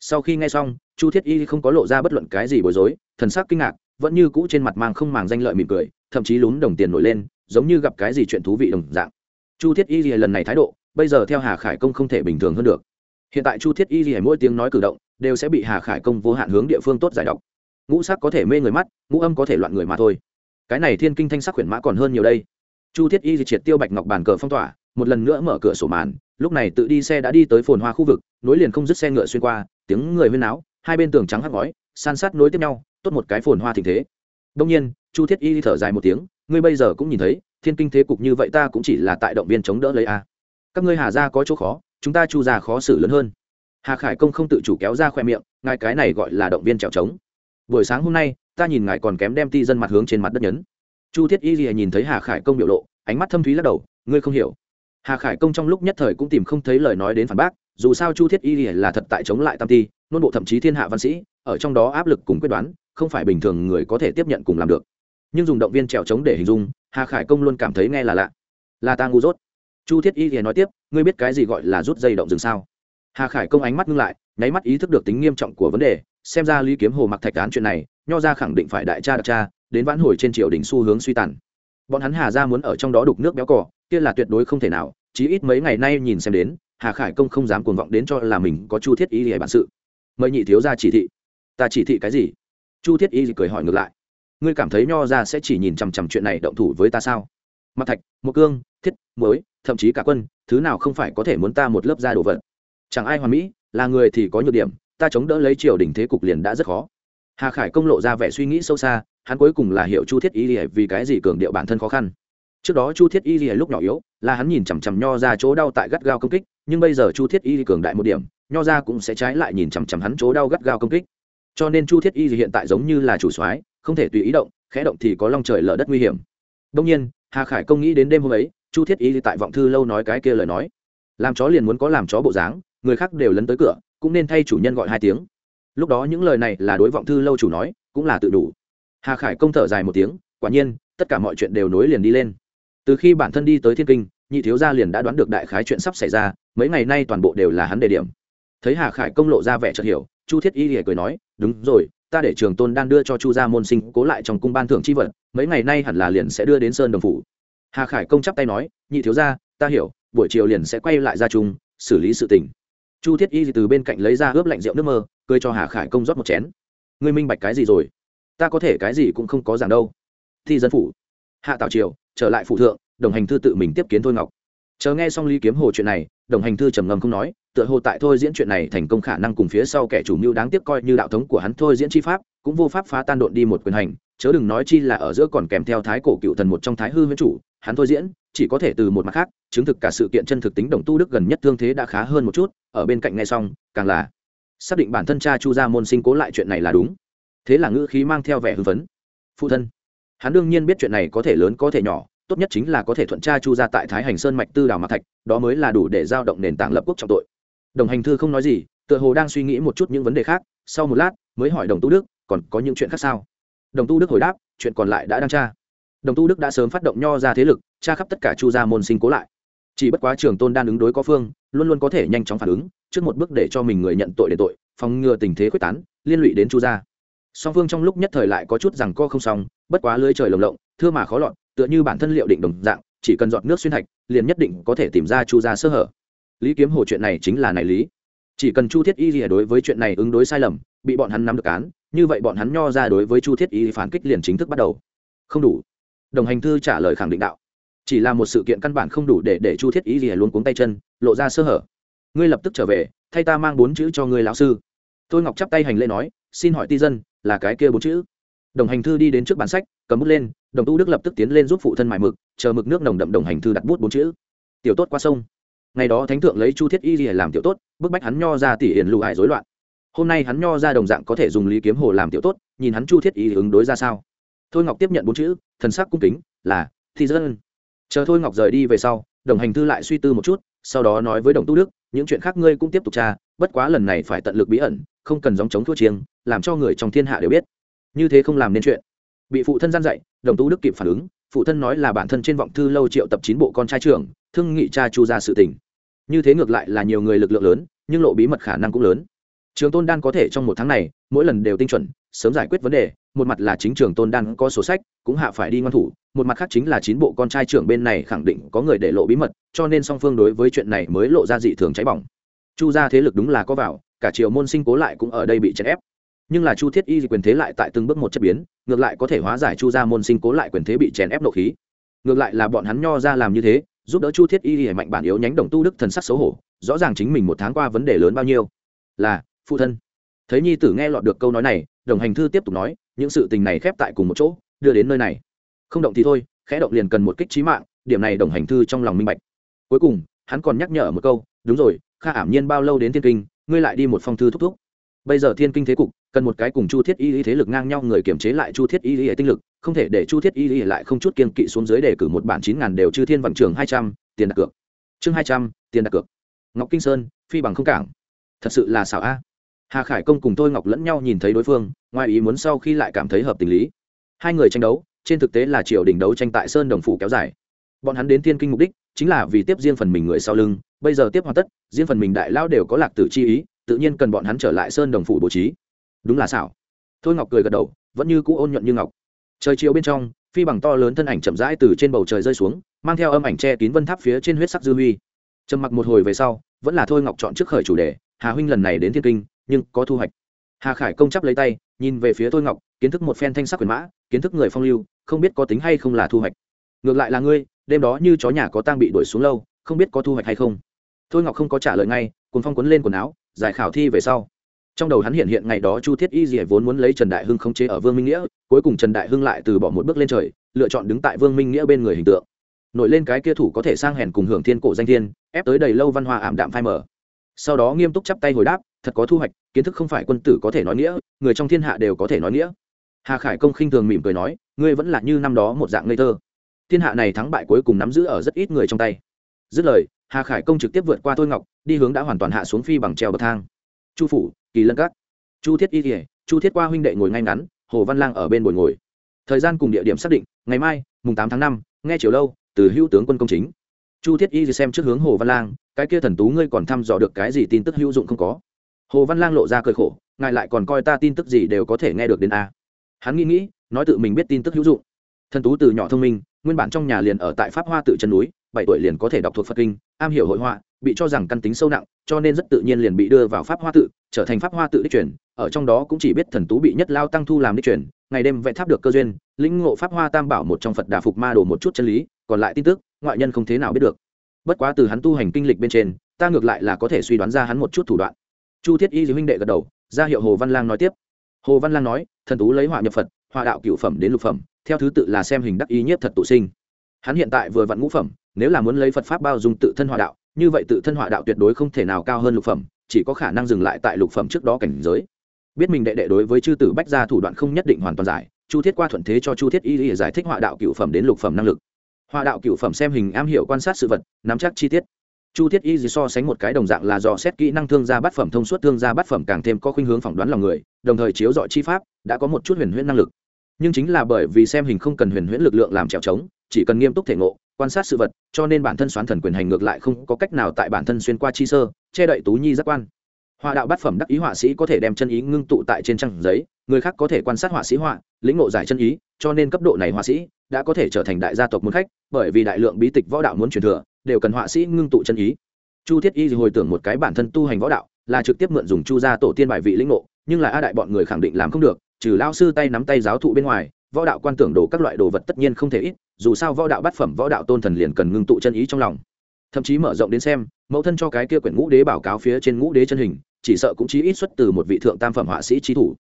Sau khi nghe xong, chu thiết y không có lộ ra bất luận cái gì bối rối, thần sắc kinh ngạc, vẫn như cũ trên mặt mang không màng danh lợi mỉm cười, thậm chí lún đồng tiền nổi lên, giống như gặp cái gì chuyện thú vị đồng dạng. Chu thiết y lần này thái độ, bây giờ theo hà khải công không thể bình thường hơn được. Hiện tại chu thiết y mỗi tiếng nói cử động, đều sẽ bị hà khải công vô hạn hướng địa phương tốt giải độc ngũ sắc có thể mê người mắt, ngũ âm có thể loạn người mà thôi. Cái này thiên kinh thanh sắc khuyển mã còn hơn nhiều đây. Chu thiết y triệt tiêu bạch ngọc bàn cờ phong tỏa, một lần nữa mở cửa sổ màn, lúc này tự đi xe đã đi tới phồn hoa khu vực, nối liền không dứt xe ngựa xuyên qua, tiếng người huyên náo, hai bên tường trắng hắt ngói, san sát nối tiếp nhau, tốt một cái phồn hoa tình thế. Đông nhiên, chu thiết y thở dài một tiếng, ngươi bây giờ cũng nhìn thấy, thiên kinh thế cục như vậy ta cũng chỉ là tại động viên chống đỡ lấy a. Các ngươi hà ra có chỗ khó, chúng ta chu ra khó xử lớn hơn. Hà khải công không tự chủ kéo ra khoe miệng, ngài cái này gọi là động viên trèo trống buổi sáng hôm nay, ta nhìn ngài còn kém đem ti dân mặt hướng trên mặt đất nhấn. Chu thiết y lìa nhìn thấy hà khải công biểu lộ, ánh mắt thâm thúy lắc đầu, ngươi không hiểu. Hà khải công trong lúc nhất thời cũng tìm không thấy lời nói đến phản bác, dù sao chu thiết y lìa là thật tại chống lại tam ti, nôn bộ thậm chí thiên hạ văn sĩ, ở trong đó áp lực cùng quyết đoán, không phải bình thường người có thể tiếp nhận cùng làm được. Nhưng dùng động viên trèo trống để hình dung, hà khải công luôn cảm thấy nghe là lạ. Là ta ngu dốt. Chu thiết y thì nói tiếp, ngươi biết cái gì gọi là rút dây động rừng sao? Hà khải công ánh mắt ngưng lại, nháy mắt ý thức được tính nghiêm trọng của vấn đề xem ra lý kiếm hồ mặc thạch án chuyện này, nho ra khẳng định phải đại cha đặc cha, đến vãn hồi trên triều đình xu hướng suy tàn. Bọn hắn hà ra muốn ở trong đó đục nước béo cỏ kia là tuyệt đối không thể nào, chí ít mấy ngày nay nhìn xem đến, hà khải công không dám cuồng vọng đến cho là mình có chu thiết y hề bản sự. Mời nhị thiếu ra chỉ thị. Ta chỉ thị cái gì? Chu thiết y cười hỏi ngược lại. Ngươi cảm thấy nho ra sẽ chỉ nhìn chằm chằm chuyện này động thủ với ta sao? Mặt thạch một cương, thiết, muối, thậm chí cả quân, thứ nào không phải có thể muốn ta một lớp ra đồ vật? Chẳng ai hoàn mỹ, là người thì có nhược điểm ta chống đỡ lấy triều đình thế cục liền đã rất khó. Hà khải công lộ ra vẻ suy nghĩ sâu xa, hắn cuối cùng là hiểu chu thiết y lìa vì cái gì cường điệu bản thân khó khăn. Trước đó chu thiết y lìa lúc nhỏ yếu, là hắn nhìn chằm chằm nho ra chỗ đau tại gắt gao công kích, nhưng bây giờ chu thiết y cường đại một điểm, nho ra cũng sẽ trái lại nhìn chằm chằm hắn chỗ đau gắt gao công kích. Cho nên chu thiết y hiện tại giống như là chủ soái, không thể tùy ý động, khẽ động thì có long trời lở đất nguy hiểm. Đông nhiên, hà khải công nghĩ đến đêm hôm ấy, chu thiết y tại vọng thư lâu nói cái kia lời nói. Làm chó liền muốn có làm chó bộ dáng, người khác đều lấn tới cửa cũng nên thay chủ nhân gọi hai tiếng. Lúc đó những lời này là đối vọng thư lâu chủ nói, cũng là tự đủ. Hà khải công thở dài một tiếng, quả nhiên, tất cả mọi chuyện đều nối liền đi lên. Từ khi bản thân đi tới thiên kinh, nhị thiếu gia liền đã đoán được đại khái chuyện sắp xảy ra, mấy ngày nay toàn bộ đều là hắn đề điểm. Thấy hà khải công lộ ra vẻ chợt hiểu, chu thiết y hề cười nói, đúng rồi, ta để trường tôn đan đưa cho chu gia môn sinh cố lại trong cung ban thưởng c h i vật, mấy ngày nay hẳn là liền sẽ đưa đến sơn đồng phủ. Hà khải công chắp tay nói, nhị thiếu gia, ta hiểu, buổi chiều liền sẽ quay lại ra chung xử lý sự tình chu thiết y từ bên cạnh lấy ra ướp lạnh rượu nước mơ, cười cho hà khải công rót một chén. Ngươi minh bạch cái gì rồi? Ta có thể cái gì cũng không có giảng đâu. Thi dân phủ. Hạ tảo triều, trở lại phụ thượng, đồng hành thư tự mình tiếp kiến thôi ngọc. Chờ nghe xong lý kiếm hồ chuyện này, đồng hành thư trầm ngâm không nói, tựa hồ tại thôi diễn chuyện này thành công khả năng cùng phía sau kẻ chủ mưu đáng tiếc coi như đạo thống của hắn thôi diễn chi pháp, cũng vô pháp phá tan độn đi một quyền hành, chớ đừng nói chi là ở giữa còn kèm theo thái cổ cựu thần một trong thái hư với chủ, hắn thôi diễn chỉ có thể từ một mặt khác, chứng thực cả sự kiện chân thực tính đồng tu đức gần nhất thương thế đã khá hơn một chút, ở bên cạnh nghe xong, càng là xác định bản thân cha chu gia môn sinh cố lại chuyện này là đúng. Thế là ngữ khí mang theo vẻ hưng phấn. Phụ thân, hắn đương nhiên biết chuyện này có thể lớn có thể nhỏ, tốt nhất chính là có thể thuận tra chu ra tại thái hành sơn mạch tư đào mạc thạch, đó mới là đủ để giao động nền tảng lập quốc trọng tội. Đồng hành thư không nói gì, tựa hồ đang suy nghĩ một chút những vấn đề khác, sau một lát, mới hỏi đồng tu đức, còn có những chuyện khác sao? Đồng tu đức hồi đáp, chuyện còn lại đã đang tra. Đồng tu đức đã sớm phát động nho ra thế lực tra khắp tất cả chu gia môn sinh cố lại. Chỉ bất quá trường tôn đan ứng đối có phương, luôn luôn có thể nhanh chóng phản ứng, trước một bước để cho mình người nhận tội để tội, phòng ngừa tình thế quyết tán, liên lụy đến chu gia. Song phương trong lúc nhất thời lại có chút rằng co không xong, bất quá lưới trời lồng lộng, thưa mà khó lọt, tựa như bản thân liệu định đồng dạng, chỉ cần dọn nước xuyên thạch, liền nhất định có thể tìm ra chu gia sơ hở. Lý kiếm hồ chuyện này chính là này lý. Chỉ cần chu thiết y gì đối với chuyện này ứng đối sai lầm, bị bọn hắn nắm được án, như vậy bọn hắn nho ra đối với chu thiết y phản kích liền chính thức bắt đầu. Không đủ. Đồng hành thư trả lời khẳng định đạo chỉ là một sự kiện căn bản không đủ để để chu thiết ý gì luôn cuống tay chân, lộ ra sơ hở. Ngươi lập tức trở về, thay ta mang bốn chữ cho ngươi lão sư. Tôi ngọc chắp tay hành lễ nói, xin hỏi ti dân, là cái kia bốn chữ? Đồng hành thư đi đến trước bản sách, cầm bút lên, đồng tu đức lập tức tiến lên giúp phụ thân mài mực, chờ mực nước nồng đậm đồng hành thư đặt bút bốn chữ. Tiểu tốt qua sông. Ngày đó thánh thượng lấy chu thiết y làm tiểu tốt, bức bách hắn nho ra tỉ hiền lụ hại rối loạn. Hôm nay hắn nho ra đồng dạng có thể dùng lý kiếm hồ làm tiểu tốt, nhìn hắn chu thiết y ứng đối ra sao. Thôi ngọc tiếp nhận bốn chữ, thần sắc cung kính, là thi dân chờ thôi ngọc rời đi về sau, đồng hành thư lại suy tư một chút, sau đó nói với đồng tu đức, những chuyện khác ngươi cũng tiếp tục tra, bất quá lần này phải tận lực bí ẩn, không cần dòng chống thua chiêng, làm cho người trong thiên hạ đều biết. Như thế không làm nên chuyện. Bị phụ thân gian dạy, đồng tu đức kịp phản ứng, phụ thân nói là bản thân trên vọng thư lâu triệu tập chín bộ con trai trưởng, thương nghị cha chu ra sự tình. Như thế ngược lại là nhiều người lực lượng lớn, nhưng lộ bí mật khả năng cũng lớn. Trường tôn đan có thể trong một tháng này, mỗi lần đều tinh chuẩn sớm giải quyết vấn đề, một mặt là chính trường tôn đan có sổ sách, cũng hạ phải đi ngoan thủ, một mặt khác chính là chín bộ con trai trưởng bên này khẳng định có người để lộ bí mật, cho nên song phương đối với chuyện này mới lộ ra dị thường cháy bỏng. Chu ra thế lực đúng là có vào, cả triều môn sinh cố lại cũng ở đây bị chèn ép. Nhưng là chu thiết y quyền thế lại tại từng bước một chất biến, ngược lại có thể hóa giải chu ra môn sinh cố lại quyền thế bị chèn ép nộ khí. Ngược lại là bọn hắn nho ra làm như thế, giúp đỡ chu thiết y mạnh bản yếu nhánh đồng tu đức thần sắc xấu hổ, rõ ràng chính mình một tháng qua vấn đề lớn bao nhiêu. Là, phụ thân. Thấy nhi tử nghe lọt được câu nói này đồng hành thư tiếp tục nói, những sự tình này khép tại cùng một chỗ, đưa đến nơi này. Không động thì thôi, khẽ động liền cần một kích trí mạng, điểm này đồng hành thư trong lòng minh bạch. Cuối cùng, hắn còn nhắc nhở một câu, đúng rồi, kha ảm nhiên bao lâu đến thiên kinh, ngươi lại đi một phong thư thúc thúc. Bây giờ thiên kinh thế cục, cần một cái cùng chu thiết y lý thế lực ngang nhau người kiểm chế lại chu thiết y lý tinh lực, không thể để chu thiết y lý lại không chút kiên kỵ xuống dưới để cử một bản chín ngàn đều chư thiên vận trường hai trăm, tiền đặt cược. Chương hai trăm, tiền đặt cược. Ngọc kinh sơn, phi bằng không cảng. Thật sự là xảo a hà khải công cùng tôi ngọc lẫn nhau nhìn thấy đối phương, ngoài ý muốn sau khi lại cảm thấy hợp tình lý. Hai người tranh đấu, trên thực tế là triều đình đấu tranh tại sơn đồng phủ kéo dài. Bọn hắn đến thiên kinh mục đích, chính là vì tiếp riêng phần mình người sau lưng, bây giờ tiếp hoàn tất, riêng phần mình đại lao đều có lạc tử chi ý, tự nhiên cần bọn hắn trở lại sơn đồng phủ bố trí. Đúng là xảo. Thôi ngọc cười gật đầu, vẫn như cũ ôn nhuận như ngọc. Trời chiều bên trong, phi bằng to lớn thân ảnh chậm rãi từ trên bầu trời rơi xuống, mang theo âm ảnh che kín vân tháp phía trên huyết sắc dư huy. Trầm mặc một hồi về sau, vẫn là thôi ngọc chọn trước khởi chủ đề, hà huynh lần này đến thiên kinh nhưng có thu hoạch. Hà khải công chấp lấy tay, nhìn về phía thôi ngọc, kiến thức một phen thanh sắc quyền mã, kiến thức người phong lưu, không biết có tính hay không là thu hoạch. Ngược lại là ngươi, đêm đó như chó nhà có tang bị đuổi xuống lâu, không biết có thu hoạch hay không. Thôi ngọc không có trả lời ngay cùng phong quấn lên quần áo, giải khảo thi về sau. Trong đầu hắn hiện hiện ngày đó chu thiết y dỉa vốn muốn lấy trần đại hưng khống chế ở vương minh nghĩa, cuối cùng trần đại hưng lại từ bỏ một bước lên trời, lựa chọn đứng tại vương minh nghĩa bên người hình tượng. Nổi lên cái kia thủ có thể sang hèn cùng hưởng thiên cổ danh thiên, ép tới đầy lâu văn hoa ảm đạm phai mờ sau đó nghiêm túc chắp tay hồi đáp thật có thu hoạch kiến thức không phải quân tử có thể nói nghĩa người trong thiên hạ đều có thể nói nghĩa. Hà khải công khinh thường mỉm cười nói ngươi vẫn là như năm đó một dạng ngây thơ. Thiên hạ này thắng bại cuối cùng nắm giữ ở rất ít người trong tay. Dứt lời hà khải công trực tiếp vượt qua thôi ngọc đi hướng đã hoàn toàn hạ xuống phi bằng treo bậc thang. Chu phủ kỳ lân Cát, chu thiết y kỉa chu thiết qua huynh đệ ngồi ngay ngắn hồ văn lang ở bên bồi ngồi. Thời gian cùng địa điểm xác định ngày mai mùng tám tháng năm nghe chiều lâu từ hữu tướng quân công chính chu thiết y xem trước hướng hồ văn lang, cái kia thần tú ngươi còn thăm dò được cái gì tin tức hữu dụng không có? Hồ văn lang lộ ra cười khổ, ngài lại còn coi ta tin tức gì đều có thể nghe được đến a. Hắn nghĩ nghĩ, nói tự mình biết tin tức hữu dụng. Thần tú từ nhỏ thông minh, nguyên bản trong nhà liền ở tại pháp hoa tự chân núi, bảy tuổi liền có thể đọc thuộc phật kinh, am hiểu hội họa, bị cho rằng căn tính sâu nặng, cho nên rất tự nhiên liền bị đưa vào pháp hoa tự, trở thành pháp hoa tự đích truyền, ở trong đó cũng chỉ biết thần tú bị nhất lao tăng thu làm đích truyền, ngày đêm vẽ tháp được cơ duyên, lĩnh ngộ pháp hoa tam bảo một trong phật đà phục ma đồ một chút chân lý, còn lại tin tức ngoại nhân không thế nào biết được. Bất quá từ hắn tu hành kinh lịch bên trên, ta ngược lại là có thể suy đoán ra hắn một chút thủ đoạn. Chu thiết y huynh đệ gật đầu, ra hiệu hồ văn lang nói tiếp. Hồ văn lang nói, thần tú lấy họa nhập phật, họa đạo cựu phẩm đến lục phẩm, theo thứ tự là xem hình đắc ý nhất thật tụ sinh. Hắn hiện tại vừa vặn ngũ phẩm, nếu là muốn lấy phật pháp bao dung tự thân họa đạo, như vậy tự thân họa đạo tuyệt đối không thể nào cao hơn lục phẩm, chỉ có khả năng dừng lại tại lục phẩm trước đó cảnh giới. Biết mình đệ đệ đối với chư tử bách gia thủ đoạn không nhất định hoàn toàn giải, chu thiết qua thuận thế cho chu thiết y giải thích họa đạo cựu phẩm đến lục phẩm năng lực họa đạo cựu phẩm xem hình am hiểu quan sát sự vật, nắm chắc chi tiết. Chu thiết y so sánh một cái đồng dạng là dò xét kỹ năng thương gia bát phẩm thông suốt, thương gia bát phẩm càng thêm có khuynh hướng phỏng đoán lòng người, đồng thời chiếu dọi chi pháp, đã có một chút huyền huyễn năng lực. Nhưng chính là bởi vì xem hình không cần huyền huyễn lực lượng làm trèo trống, chỉ cần nghiêm túc thể ngộ, quan sát sự vật, cho nên bản thân xoán thần quyền hành ngược lại không có cách nào tại bản thân xuyên qua chi sơ, che đậy tú nhi giác quan. Họa đạo bát phẩm đắc ý họa sĩ có thể đem chân ý ngưng tụ tại trên trang giấy, người khác có thể quan sát họa sĩ họa, lĩnh ngộ giải chân ý, cho nên cấp độ này họa sĩ đã có thể trở thành đại gia tộc muốn khách, bởi vì đại lượng bí tịch võ đạo muốn truyền thừa, đều cần họa sĩ ngưng tụ chân ý. Chu thiết y hồi tưởng một cái bản thân tu hành võ đạo, là trực tiếp mượn dùng chu gia tổ tiên bài vị lĩnh ngộ, nhưng là a đại bọn người khẳng định làm không được, trừ lao sư tay nắm tay giáo thụ bên ngoài, võ đạo quan tưởng đồ các loại đồ vật tất nhiên không thể ít, dù sao võ đạo bát phẩm võ đạo tôn thần liền cần ngưng tụ chân ý trong lòng. Thậm chí mở rộng đến xem, mẫu thân cho cái kia quyển ngũ đế báo cáo phía trên ngũ đế chân hình, chỉ sợ cũng chỉ ít xuất từ một vị thượng tam phẩm họa sĩ trí thủ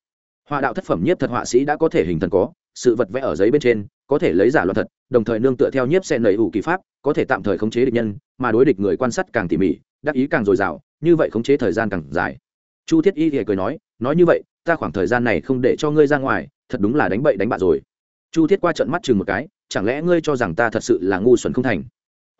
họa đạo thất phẩm nhiếp thật họa sĩ đã có thể hình thần có, sự vật vẽ ở giấy bên trên, có thể lấy giả loạn thật, đồng thời nương tựa theo nhiếp xe lầy ủ kỳ pháp, có thể tạm thời khống chế địch nhân, mà đối địch người quan sát càng tỉ mỉ, đắc ý càng dồi dào, như vậy khống chế thời gian càng dài. Chu thiết y thì cười nói nói như vậy, ta khoảng thời gian này không để cho ngươi ra ngoài, thật đúng là đánh bậy đánh bạ rồi. Chu thiết qua trận mắt chừng một cái, chẳng lẽ ngươi cho rằng ta thật sự là ngu xuẩn không thành?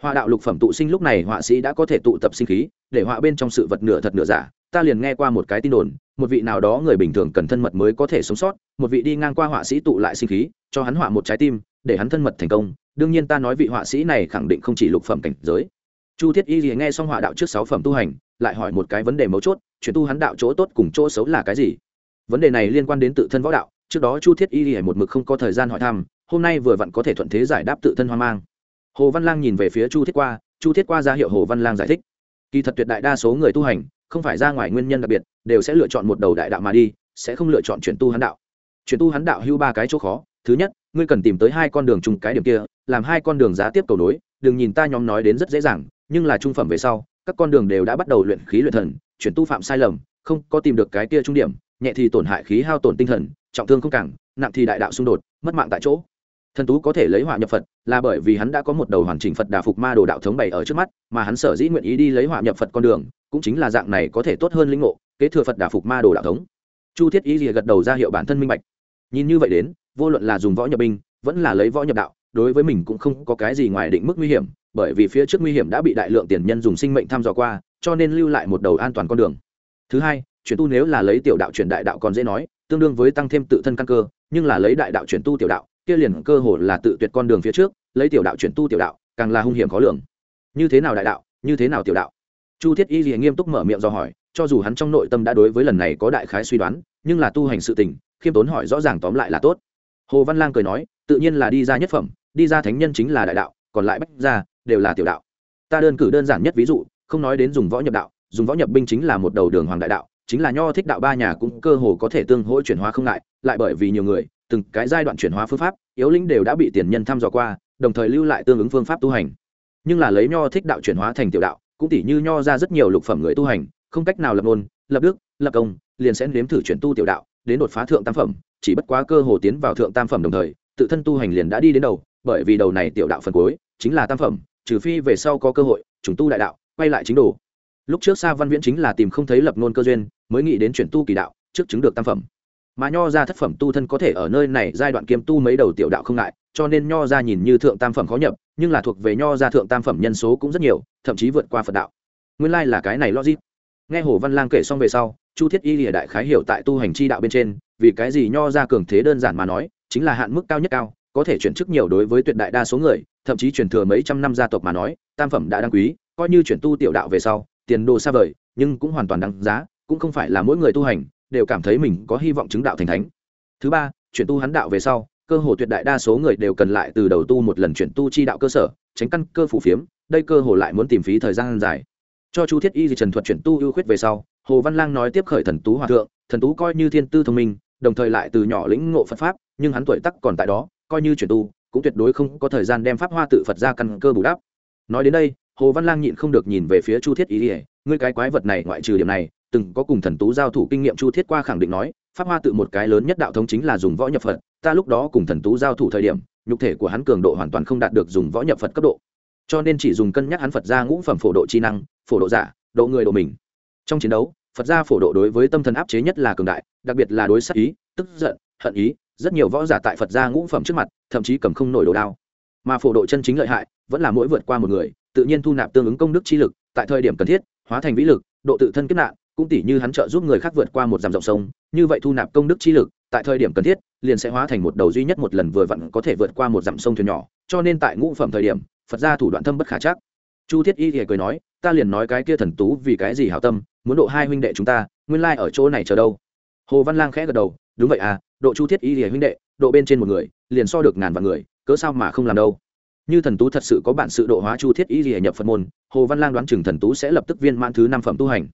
Họa đạo lục phẩm tụ sinh lúc này họa sĩ đã có thể tụ tập sinh khí, để họa bên trong sự vật nửa thật nửa giả, ta liền nghe qua một cái tin đồn một vị nào đó người bình thường cần thân mật mới có thể sống sót, một vị đi ngang qua họa sĩ tụ lại sinh khí, cho hắn họa một trái tim, để hắn thân mật thành công. Đương nhiên ta nói vị họa sĩ này khẳng định không chỉ lục phẩm cảnh giới. Chu thiết y thì nghe xong họa đạo trước sáu phẩm tu hành, lại hỏi một cái vấn đề mấu chốt chuyển tu hắn đạo chỗ tốt cùng chỗ xấu là cái gì? Vấn đề này liên quan đến tự thân võ đạo, trước đó chu thiết y thì một mực không có thời gian hỏi thăm, hôm nay vừa vặn có thể thuận thế giải đáp tự thân hoang mang. Hồ văn lang nhìn về phía chu thiết qua, chu thiết qua ra hiệu hồ văn lang giải thích. Kỳ thật tuyệt đại đa số người tu hành không phải ra ngoài nguyên nhân đặc biệt, đều sẽ lựa chọn một đầu đại đạo mà đi, sẽ không lựa chọn chuyển tu hắn đạo. Chuyển tu hắn đạo hưu ba cái chỗ khó. Thứ nhất, ngươi cần tìm tới hai con đường chung cái điểm kia, làm hai con đường giá tiếp cầu nối, đừng nhìn ta nhóm nói đến rất dễ dàng, nhưng là trung phẩm về sau, các con đường đều đã bắt đầu luyện khí luyện thần, chuyển tu phạm sai lầm, không có tìm được cái kia trung điểm, nhẹ thì tổn hại khí hao tổn tinh thần, trọng thương không cảng, nặng thì đại đạo xung đột, mất mạng tại chỗ. Thần tú có thể lấy họa nhập phật, là bởi vì hắn đã có một đầu hoàn chỉnh phật đà phục ma đồ đạo thống bày ở trước mắt, mà hắn sở dĩ nguyện ý đi lấy họa nhập phật con đường cũng chính là dạng này có thể tốt hơn linh ngộ, kế thừa phật đà phục ma đồ đạo thống. Chu thiết ý rìa gật đầu ra hiệu bản thân minh bạch. Nhìn như vậy đến, vô luận là dùng võ nhập binh, vẫn là lấy võ nhập đạo, đối với mình cũng không có cái gì ngoài định mức nguy hiểm, bởi vì phía trước nguy hiểm đã bị đại lượng tiền nhân dùng sinh mệnh thăm dò qua, cho nên lưu lại một đầu an toàn con đường. Thứ hai, chuyển tu nếu là lấy tiểu đạo chuyển đại đạo còn dễ nói, tương đương với tăng thêm tự thân căn cơ, nhưng là lấy đại đạo chuyển tu tiểu đạo, kia liền cơ hồ là tự tuyệt con đường phía trước, lấy tiểu đạo chuyển tu tiểu đạo, càng là hung hiểm khó lường. Như thế nào đại đạo, như thế nào tiểu đạo? Chu thiết y liền nghiêm túc mở miệng do hỏi, cho dù hắn trong nội tâm đã đối với lần này có đại khái suy đoán, nhưng là tu hành sự tình, khiêm tốn hỏi rõ ràng tóm lại là tốt. Hồ văn lang cười nói, tự nhiên là đi ra nhất phẩm, đi ra thánh nhân chính là đại đạo, còn lại bách ra đều là tiểu đạo. Ta đơn cử đơn giản nhất ví dụ, không nói đến dùng võ nhập đạo, dùng võ nhập binh chính là một đầu đường hoàng đại đạo, chính là nho thích đạo ba nhà cũng cơ hồ có thể tương hỗ chuyển hóa không ngại, lại bởi vì nhiều người, từng cái giai đoạn chuyển hóa phương pháp, yếu lĩnh đều đã bị tiền nhân thăm dò qua, đồng thời lưu lại tương ứng phương pháp tu hành. Nhưng là lấy nho thích đạo chuyển hóa thành tiểu đạo cũng tỷ như nho ra rất nhiều lục phẩm người tu hành, không cách nào lập ngôn, lập đức, lập công, liền sẽ nếm thử chuyển tu tiểu đạo, đến đột phá thượng tam phẩm, chỉ bất quá cơ hồ tiến vào thượng tam phẩm đồng thời, tự thân tu hành liền đã đi đến đầu, bởi vì đầu này tiểu đạo phần cuối, chính là tam phẩm, trừ phi về sau có cơ hội, trùng tu đại đạo, quay lại chính đồ. Lúc trước xa văn viễn chính là tìm không thấy lập ngôn cơ duyên, mới nghĩ đến chuyển tu kỳ đạo, trước chứng được tam phẩm. Mà nho ra thất phẩm tu thân có thể ở nơi này giai đoạn kiêm tu mấy đầu tiểu đạo không ngại, cho nên nho ra nhìn như thượng tam phẩm khó nhập nhưng là thuộc về nho gia thượng tam phẩm nhân số cũng rất nhiều, thậm chí vượt qua phật đạo. Nguyên lai là cái này logic. Nghe hồ văn lang kể xong về sau, chu thiết y lìa đại khái hiểu tại tu hành chi đạo bên trên, vì cái gì nho ra cường thế đơn giản mà nói, chính là hạn mức cao nhất cao, có thể chuyển chức nhiều đối với tuyệt đại đa số người, thậm chí chuyển thừa mấy trăm năm gia tộc mà nói, tam phẩm đã đáng quý, coi như chuyển tu tiểu đạo về sau, tiền đồ xa vời, nhưng cũng hoàn toàn đáng giá, cũng không phải là mỗi người tu hành, đều cảm thấy mình có hy vọng chứng đạo thành thánh. Thứ ba, chuyển tu hắn đạo về sau cơ hồ tuyệt đại đa số người đều cần lại từ đầu tu một lần chuyển tu chi đạo cơ sở, tránh căn cơ phủ phiếm, đây cơ hồ lại muốn tìm phí thời gian dài. Cho chu thiết y di trần thuật chuyển tu ưu khuyết về sau, hồ văn lang nói tiếp khởi thần tú hòa thượng, thần tú coi như thiên tư thông minh, đồng thời lại từ nhỏ lĩnh ngộ phật pháp, nhưng hắn tuổi tắc còn tại đó, coi như chuyển tu, cũng tuyệt đối không có thời gian đem pháp hoa tự phật ra căn cơ bù đắp. Nói đến đây, hồ văn lang nhịn không được nhìn về phía chu thiết y ngươi cái quái vật này, ngoại trừ điểm này, từng có cùng thần tú giao thủ kinh nghiệm chu thiết qua khẳng định nói pháp hoa tự một cái lớn nhất đạo thống chính là dùng võ nhập phật, ta lúc đó cùng thần tú giao thủ thời điểm, nhục thể của hắn cường độ hoàn toàn không đạt được dùng võ nhập phật cấp độ. Cho nên chỉ dùng cân nhắc hắn phật ra ngũ phẩm phổ độ chi năng, phổ độ giả, độ người độ mình. Trong chiến đấu, phật gia phổ độ đối với tâm thần áp chế nhất là cường đại, đặc biệt là đối sắc ý, tức giận, hận ý, rất nhiều võ giả tại phật gia ngũ phẩm trước mặt, thậm chí cầm không nổi đồ đao. Mà phổ độ chân chính lợi hại, vẫn là mỗi vượt qua một người, tự nhiên thu nạp tương ứng công đức chi lực, tại thời điểm cần thiết, hóa thành vĩ lực, độ tự thân kết nạn cũng tỷ như hắn trợ giúp người khác vượt qua một dòng dòng sông, như vậy thu nạp công đức chi lực, tại thời điểm cần thiết, liền sẽ hóa thành một đầu duy nhất một lần vừa vặn có thể vượt qua một dặm sông thuyền nhỏ, cho nên tại ngũ phẩm thời điểm, phật gia thủ đoạn thâm bất khả chắc. Chu thiết y thì cười nói, ta liền nói cái kia thần tú vì cái gì hảo tâm, muốn độ hai huynh đệ chúng ta, nguyên lai ở chỗ này chờ đâu. Hồ văn lang khẽ gật đầu, đúng vậy à độ chu thiết y thì huynh đệ, độ bên trên một người, liền so được ngàn vạn người, cớ sao mà không làm đâu? Như thần tú thật sự có bản sự độ hóa chu thiết y thì nhập phật môn, hồ văn lang đoán chừng thần tú sẽ lập tức viên mãn thứ năm phẩm tu hành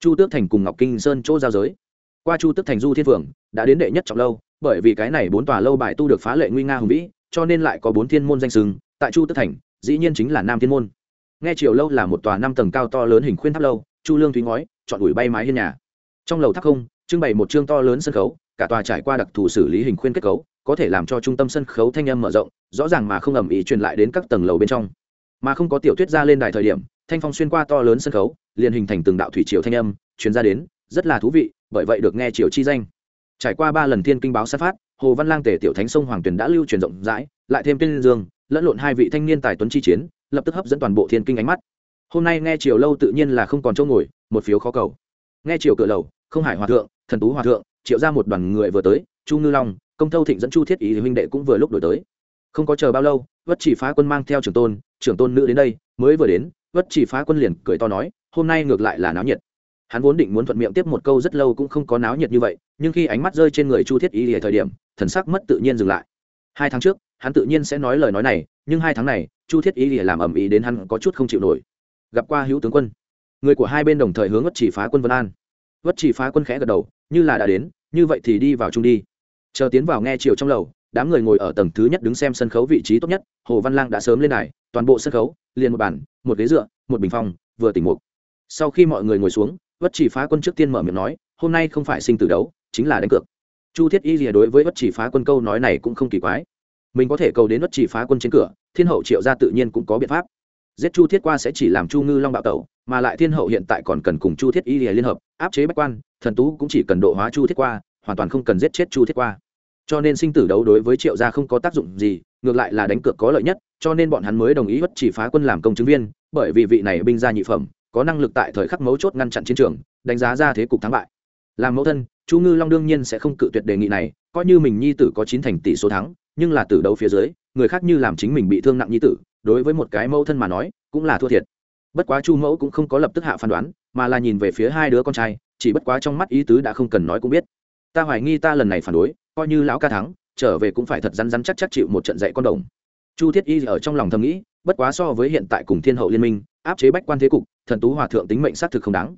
chu tước thành cùng ngọc kinh sơn chỗ giao giới. Qua chu tước thành du thiên phượng, đã đến đệ nhất trọng lâu, bởi vì cái này bốn tòa lâu bài tu được phá lệ nguy nga hùng vĩ, cho nên lại có bốn thiên môn danh sừng tại chu tước thành, dĩ nhiên chính là nam thiên môn. Nghe chiều lâu là một tòa năm tầng cao to lớn hình khuyên tháp lâu, chu lương thúy ngói, chọn ủi bay mái hiên nhà. Trong lầu tháp không, trưng bày một chương to lớn sân khấu, cả tòa trải qua đặc thù xử lý hình khuyên kết cấu, có thể làm cho trung tâm sân khấu thanh âm mở rộng, rõ ràng mà không ầm ĩ truyền lại đến các tầng lầu bên trong. Mà không có tiểu tuyết ra lên đài thời điểm thanh phong xuyên qua to lớn sân khấu, liền hình thành từng đạo thủy triều thanh âm, truyền ra đến, rất là thú vị, bởi vậy được nghe triều chi danh. Trải qua ba lần thiên kinh báo sát phát, hồ văn lang tể tiểu thánh sông hoàng tuyền đã lưu truyền rộng rãi, lại thêm tên dương, lẫn lộn hai vị thanh niên tài tuấn chi chiến, lập tức hấp dẫn toàn bộ thiên kinh ánh mắt. Hôm nay nghe triều lâu tự nhiên là không còn chỗ ngồi, một phiếu khó cầu. Nghe triều cửa lầu, không hải hòa thượng, thần tú hòa thượng, triệu ra một đoàn người vừa tới, chu ngư long, công thâu thịnh dẫn chu thiết ý huynh đệ cũng vừa lúc đổi tới. Không có chờ bao lâu, vất chỉ phá quân mang theo trưởng tôn trưởng tôn nữ đến đây, mới vừa đến vất chỉ phá quân liền cười to nói, hôm nay ngược lại là náo nhiệt. Hắn vốn định muốn thuận miệng tiếp một câu rất lâu cũng không có náo nhiệt như vậy, nhưng khi ánh mắt rơi trên người chu thiết y ở thời điểm, thần sắc mất tự nhiên dừng lại. Hai tháng trước, hắn tự nhiên sẽ nói lời nói này, nhưng hai tháng này, chu thiết y làm ầm ĩ đến hắn có chút không chịu nổi. Gặp qua hữu tướng quân, người của hai bên đồng thời hướng vất chỉ phá quân vân an. Vất chỉ phá quân khẽ gật đầu, như là đã đến, như vậy thì đi vào chung đi. Chờ tiến vào nghe chiều trong lầu đám người ngồi ở tầng thứ nhất đứng xem sân khấu vị trí tốt nhất, hồ văn lang đã sớm lên đài, toàn bộ sân khấu, liền một bàn, một ghế dựa, một bình phong, vừa tỉnh mục sau khi mọi người ngồi xuống, vất chỉ phá quân trước tiên mở miệng nói, hôm nay không phải sinh tử đấu, chính là đánh cược. Chu thiết y rìa đối với vất chỉ phá quân câu nói này cũng không kỳ quái. Mình có thể cầu đến vất chỉ phá quân trên cửa, thiên hậu triệu ra tự nhiên cũng có biện pháp. Giết chu thiết qua sẽ chỉ làm chu ngư long bạo tẩu, mà lại thiên hậu hiện tại còn cần cùng chu thiết y rìa liên hợp, áp chế bách quan, thần tú cũng chỉ cần độ hóa chu thiết qua, hoàn toàn không cần giết chết chu thiết qua cho nên sinh tử đấu đối với triệu gia không có tác dụng gì, ngược lại là đánh cược có lợi nhất, cho nên bọn hắn mới đồng ý bất chỉ phá quân làm công chứng viên, bởi vì vị này binh gia nhị phẩm, có năng lực tại thời khắc mấu chốt ngăn chặn chiến trường, đánh giá ra thế cục thắng bại. Làm mẫu thân, chu ngư long đương nhiên sẽ không cự tuyệt đề nghị này, coi như mình nhi tử có chín thành tỷ số thắng, nhưng là tử đấu phía dưới, người khác như làm chính mình bị thương nặng nhi tử, đối với một cái mẫu thân mà nói, cũng là thua thiệt. Bất quá chu mẫu cũng không có lập tức hạ phán đoán, mà là nhìn về phía hai đứa con trai, chỉ bất quá trong mắt ý tứ đã không cần nói cũng biết. Ta hoài nghi ta lần này phản đối coi như lão ca thắng, trở về cũng phải thật rắn rắn chắc chắc chịu một trận dạy con đồng. Chu thiết y ở trong lòng thầm nghĩ, bất quá so với hiện tại cùng thiên hậu liên minh, áp chế bách quan thế cục, thần tú hòa thượng tính mệnh xác thực không đáng.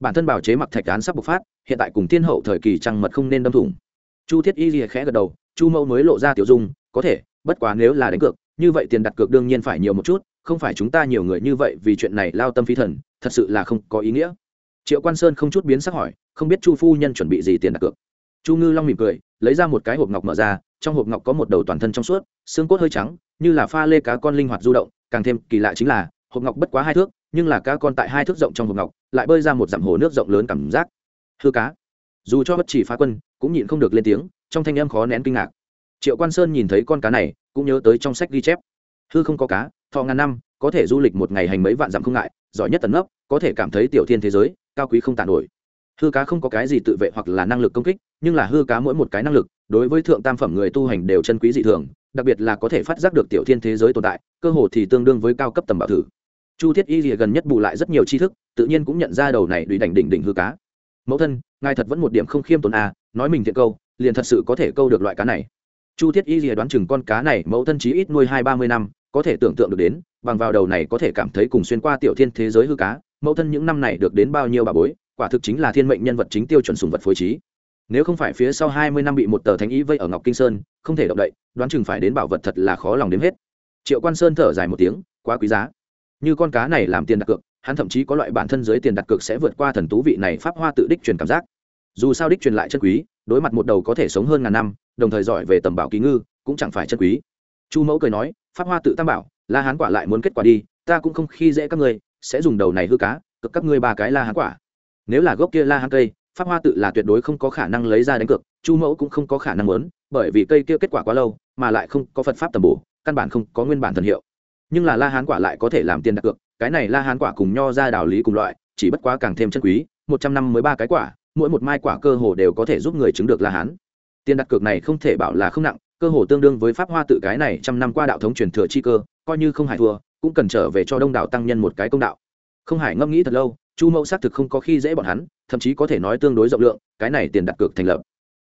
Bản thân bảo chế mặc thạch án sắp bộc phát, hiện tại cùng thiên hậu thời kỳ trăng mật không nên đâm thủng. Chu thiết y khẽ gật đầu, chu mẫu mới lộ ra tiểu dung, có thể, bất quá nếu là đánh cược, như vậy tiền đặt cược đương nhiên phải nhiều một chút, không phải chúng ta nhiều người như vậy vì chuyện này lao tâm phi thần, thật sự là không có ý nghĩa. Triệu quan sơn không chút biến sắc hỏi, không biết chu phu nhân chuẩn bị gì tiền đặt cược? Chu ngư long mỉm cười lấy ra một cái hộp ngọc mở ra, trong hộp ngọc có một đầu toàn thân trong suốt, xương cốt hơi trắng, như là pha lê cá con linh hoạt du động, càng thêm kỳ lạ chính là, hộp ngọc bất quá hai thước, nhưng là cá con tại hai thước rộng trong hộp ngọc, lại bơi ra một dặm hồ nước rộng lớn cảm giác. Hư cá. Dù cho bất chỉ phá quân, cũng nhịn không được lên tiếng, trong thanh âm khó nén kinh ngạc. Triệu quan sơn nhìn thấy con cá này, cũng nhớ tới trong sách ghi chép. Hư không có cá, thọ ngàn năm, có thể du lịch một ngày hành mấy vạn dặm không ngại, giỏi nhất tấn ngốc, có thể cảm thấy tiểu thiên thế giới, cao quý không tàn nổi. Hư cá không có cái gì tự vệ hoặc là năng lực công kích nhưng là hư cá mỗi một cái năng lực, đối với thượng tam phẩm người tu hành đều chân quý dị thường, đặc biệt là có thể phát giác được tiểu thiên thế giới tồn tại, cơ hồ thì tương đương với cao cấp tầm bảo thử. Chu thiết y rìa gần nhất bù lại rất nhiều tri thức, tự nhiên cũng nhận ra đầu này đùi đành đỉnh đỉnh hư cá. Mẫu thân, ngài thật vẫn một điểm không khiêm tốn à nói mình thiện câu, liền thật sự có thể câu được loại cá này. Chu thiết y rìa đoán chừng con cá này mẫu thân chí ít nuôi hai ba mươi năm, có thể tưởng tượng được đến, bằng vào đầu này có thể cảm thấy cùng xuyên qua tiểu thiên thế giới hư cá, mẫu thân những năm này được đến bao nhiêu bà bối, quả thực chính là thiên mệnh nhân vật chính tiêu chuẩn sùng vật phối trí nếu không phải phía sau hai mươi năm bị một tờ thánh ý vây ở ngọc kinh sơn, không thể động đậy, đoán chừng phải đến bảo vật thật là khó lòng đếm hết. Triệu quan sơn thở dài một tiếng, quá quý giá. Như con cá này làm tiền đặt cược, hắn thậm chí có loại bản thân dưới tiền đặt cược sẽ vượt qua thần tú vị này pháp hoa tự đích truyền cảm giác. Dù sao đích truyền lại chân quý, đối mặt một đầu có thể sống hơn ngàn năm, đồng thời giỏi về tầm bảo ký ngư, cũng chẳng phải chân quý. Chu mẫu cười nói, pháp hoa tự tam bảo, la hán quả lại muốn kết quả đi, ta cũng không khi dễ các ngươi, sẽ dùng đầu này hư cá cực các ngươi ba cái la hán quả. Nếu là gốc kia la hán cây pháp hoa tự là tuyệt đối không có khả năng lấy ra đánh cược, chu mẫu cũng không có khả năng muốn, bởi vì cây kia kết quả quá lâu, mà lại không có phật pháp tầm bổ, căn bản không có nguyên bản thần hiệu. Nhưng là la hán quả lại có thể làm tiền đặt cược, cái này la hán quả cùng nho ra đạo lý cùng loại, chỉ bất quá càng thêm chân quý, một trăm năm mới ba cái quả, mỗi một mai quả cơ hồ đều có thể giúp người chứng được la hán. Tiền đặt cược này không thể bảo là không nặng, cơ hồ tương đương với pháp hoa tự cái này trăm năm qua đạo thống truyền thừa chi cơ, coi như không hải thua, cũng cần trở về cho đông đảo tăng nhân một cái công đạo. Không hải ngẫm nghĩ thật lâu chu mẫu xác thực không có khi dễ bọn hắn, thậm chí có thể nói tương đối rộng lượng, cái này tiền đặt cược thành lập.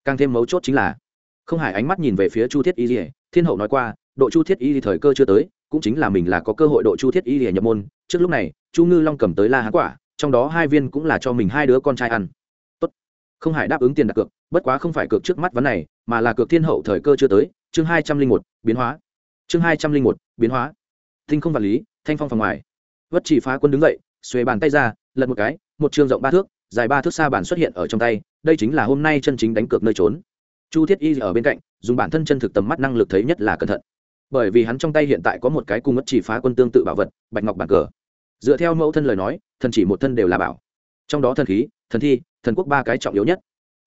Càng thêm mấu chốt chính là, không hải ánh mắt nhìn về phía chu thiết y lìa, thiên hậu nói qua, độ chu thiết y thời cơ chưa tới, cũng chính là mình là có cơ hội độ chu thiết y lìa nhập môn. Trước lúc này, chu ngư long cầm tới la hán quả, trong đó hai viên cũng là cho mình hai đứa con trai ăn. Tốt. không hải đáp ứng tiền đặt cược, bất quá không phải cược trước mắt vấn này, mà là cược thiên hậu thời cơ chưa tới. Chương hai trăm linh một, biến hóa. Chương hai trăm linh một, biến hóa. Thinh không vật lý, thanh phong phòng ngoài. Vất chỉ phá quân đứng dậy, xuề bàn tay ra lật một cái, một chương rộng ba thước, dài ba thước xa bàn xuất hiện ở trong tay, đây chính là hôm nay chân chính đánh cược nơi trốn. Chu thiết y ở bên cạnh, dùng bản thân chân thực tầm mắt năng lực thấy nhất là cẩn thận. Bởi vì hắn trong tay hiện tại có một cái cung ất chỉ phá quân tương tự bảo vật, bạch ngọc bản cờ. Dựa theo mẫu thân lời nói, thần chỉ một thân đều là bảo. Trong đó thần khí, thần thi, thần quốc ba cái trọng yếu nhất.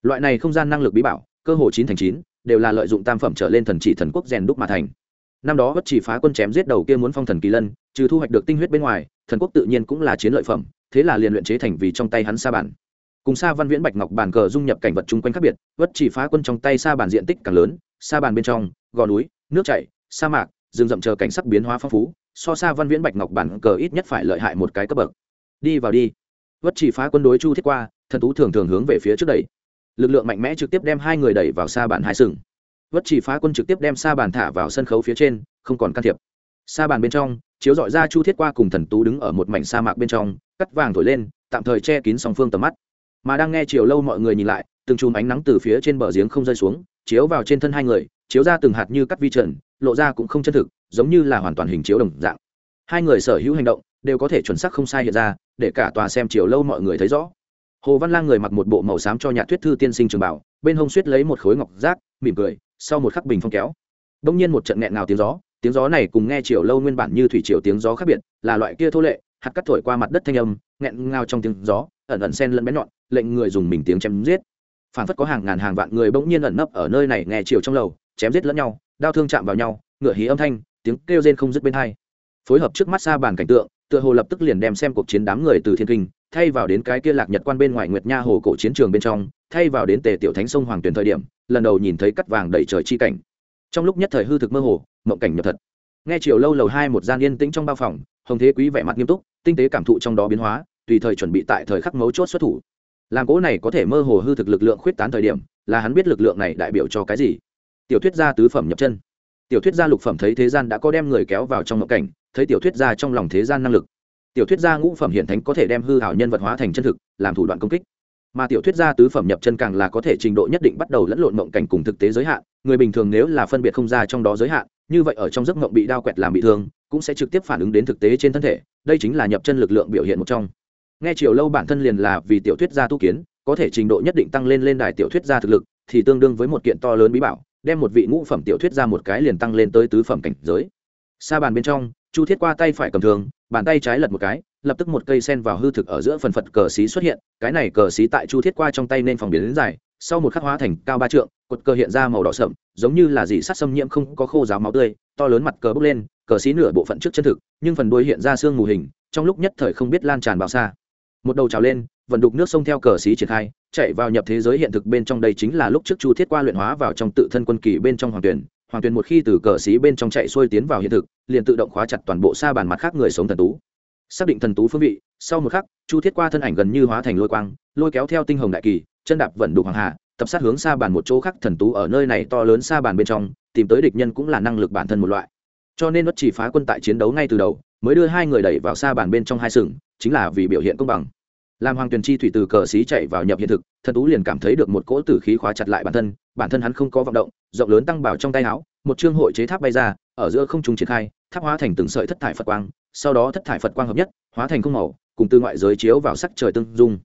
Loại này không gian năng lực bí bảo, cơ hồ chín thành chín, đều là lợi dụng tam phẩm trở lên thần chỉ thần quốc rèn đúc mà thành. Năm đó bất chỉ phá quân chém giết đầu kia muốn phong thần kỳ lân, trừ thu hoạch được tinh huyết bên ngoài, thần quốc tự nhiên cũng là chiến lợi phẩm thế là liền luyện chế thành vì trong tay hắn sa bản cùng sa văn viễn bạch ngọc bàn cờ dung nhập cảnh vật chung quanh khác biệt bất chỉ phá quân trong tay sa bản diện tích càng lớn, sa bàn bên trong, gò núi, nước chảy, sa mạc, rừng rậm chờ cảnh sắc biến hóa phong phú, so sa văn viễn bạch ngọc bản cờ ít nhất phải lợi hại một cái cấp bậc. Đi vào đi. Bất chỉ phá quân đối chu thiết qua, thần tú thường thường hướng về phía trước đẩy. Lực lượng mạnh mẽ trực tiếp đem hai người đẩy vào sa bàn hai sừng. Vất chỉ phá quân trực tiếp đem sa bàn thả vào sân khấu phía trên, không còn can thiệp. Sa bàn bên trong chiếu dọi ra chu thiết qua cùng thần tú đứng ở một mảnh sa mạc bên trong, cắt vàng thổi lên, tạm thời che kín song phương tầm mắt. Mà đang nghe chiều lâu mọi người nhìn lại, từng chùm ánh nắng từ phía trên bờ giếng không rơi xuống, chiếu vào trên thân hai người, chiếu ra từng hạt như cắt vi trần, lộ ra cũng không chân thực, giống như là hoàn toàn hình chiếu đồng dạng. Hai người sở hữu hành động, đều có thể chuẩn xác không sai hiện ra, để cả tòa xem chiều lâu mọi người thấy rõ. Hồ văn lang người mặc một bộ màu xám cho nhà thuyết thư tiên sinh trường bảo, bên hông suýt lấy một khối ngọc rác, mỉm cười, sau một khắc bình phong kéo. Đông nhiên một trận nghẹn nào tiếng gió tiếng gió này cùng nghe chiều lâu nguyên bản như thủy chiều tiếng gió khác biệt, là loại kia thô lệ, hạt cắt thổi qua mặt đất thanh âm, nghẹn ngào trong tiếng gió, ẩn ẩn sen lẫn bén nhọn, lệnh người dùng mình tiếng chém giết. Phản phất có hàng ngàn hàng vạn người bỗng nhiên ẩn nấp ở nơi này nghe chiều trong lầu, chém giết lẫn nhau, đao thương chạm vào nhau, ngựa hí âm thanh, tiếng kêu rên không dứt bên hai. Phối hợp trước mắt xa bàn cảnh tượng, tựa hồ lập tức liền đem xem cuộc chiến đám người từ thiên kinh, thay vào đến cái kia lạc nhật quan bên ngoài nguyệt nha hồ cổ chiến trường bên trong, thay vào đến tề tiểu thánh sông hoàng tuyển thời điểm, lần đầu nhìn thấy cắt vàng đầy trời chi cảnh trong lúc nhất thời hư thực mơ hồ, mộng cảnh nhập thật. Nghe chiều lâu lầu hai một gian yên tĩnh trong bao phòng, hồng thế quý vẻ mặt nghiêm túc, tinh tế cảm thụ trong đó biến hóa, tùy thời chuẩn bị tại thời khắc mấu chốt xuất thủ. Làm cố này có thể mơ hồ hư thực lực lượng khuyết tán thời điểm, là hắn biết lực lượng này đại biểu cho cái gì. Tiểu thuyết gia tứ phẩm nhập chân. Tiểu thuyết gia lục phẩm thấy thế gian đã có đem người kéo vào trong mộng cảnh, thấy tiểu thuyết gia trong lòng thế gian năng lực. Tiểu thuyết gia ngũ phẩm hiện thánh có thể đem hư hảo nhân vật hóa thành chân thực, làm thủ đoạn công kích mà tiểu thuyết gia tứ phẩm nhập chân càng là có thể trình độ nhất định bắt đầu lẫn lộn mộng cảnh cùng thực tế giới hạn. Người bình thường nếu là phân biệt không ra trong đó giới hạn, như vậy ở trong giấc mộng bị đao quẹt làm bị thương, cũng sẽ trực tiếp phản ứng đến thực tế trên thân thể. Đây chính là nhập chân lực lượng biểu hiện một trong. Nghe chiều lâu bản thân liền là vì tiểu thuyết gia tu kiến, có thể trình độ nhất định tăng lên lên đài tiểu thuyết gia thực lực, thì tương đương với một kiện to lớn bí bảo, đem một vị ngũ phẩm tiểu thuyết gia một cái liền tăng lên tới tứ phẩm cảnh giới. Xa bàn bên trong chu thiết qua tay phải cầm thường bàn tay trái lật một cái, lập tức một cây sen vào hư thực ở giữa phần phật cờ xí xuất hiện, cái này cờ xí tại chu thiết qua trong tay nên phòng biến đến dài, sau một khắc hóa thành cao ba trượng, cột cờ hiện ra màu đỏ sậm, giống như là dị sắt xâm nhiễm không có khô ráo máu tươi, to lớn mặt cờ bốc lên, cờ xí nửa bộ phận trước chân thực, nhưng phần đuôi hiện ra xương mù hình, trong lúc nhất thời không biết lan tràn bao xa. Một đầu trào lên, vận đục nước sông theo cờ xí triển khai, chạy vào nhập thế giới hiện thực bên trong đây chính là lúc trước chu thiết qua luyện hóa vào trong tự thân quân kỳ bên trong hoàng tuyển hoàng Tuyền một khi từ cờ xí bên trong chạy xuôi tiến vào hiện thực, liền tự động khóa chặt toàn bộ xa bàn mặt khác người sống thần tú. Xác định thần tú phương vị, sau một khắc, chu thiết qua thân ảnh gần như hóa thành lôi quang, lôi kéo theo tinh hồng đại kỳ, chân đạp vận đục hoàng hà, tập sát hướng xa bàn một chỗ khác thần tú ở nơi này to lớn xa bàn bên trong, tìm tới địch nhân cũng là năng lực bản thân một loại. Cho nên nó chỉ phá quân tại chiến đấu ngay từ đầu, mới đưa hai người đẩy vào xa bàn bên trong hai sừng, chính là vì biểu hiện công bằng làm hoàng tuyền chi thủy từ cờ xí chạy vào nhập hiện thực, thần tú liền cảm thấy được một cỗ tử khí khóa chặt lại bản thân bản thân hắn không có vọng động, rộng lớn tăng bảo trong tay áo, một chương hội chế tháp bay ra, ở giữa không trung triển khai, tháp hóa thành từng sợi thất thải phật quang, sau đó thất thải phật quang hợp nhất, hóa thành không màu, cùng từ ngoại giới chiếu vào sắc trời tương dung.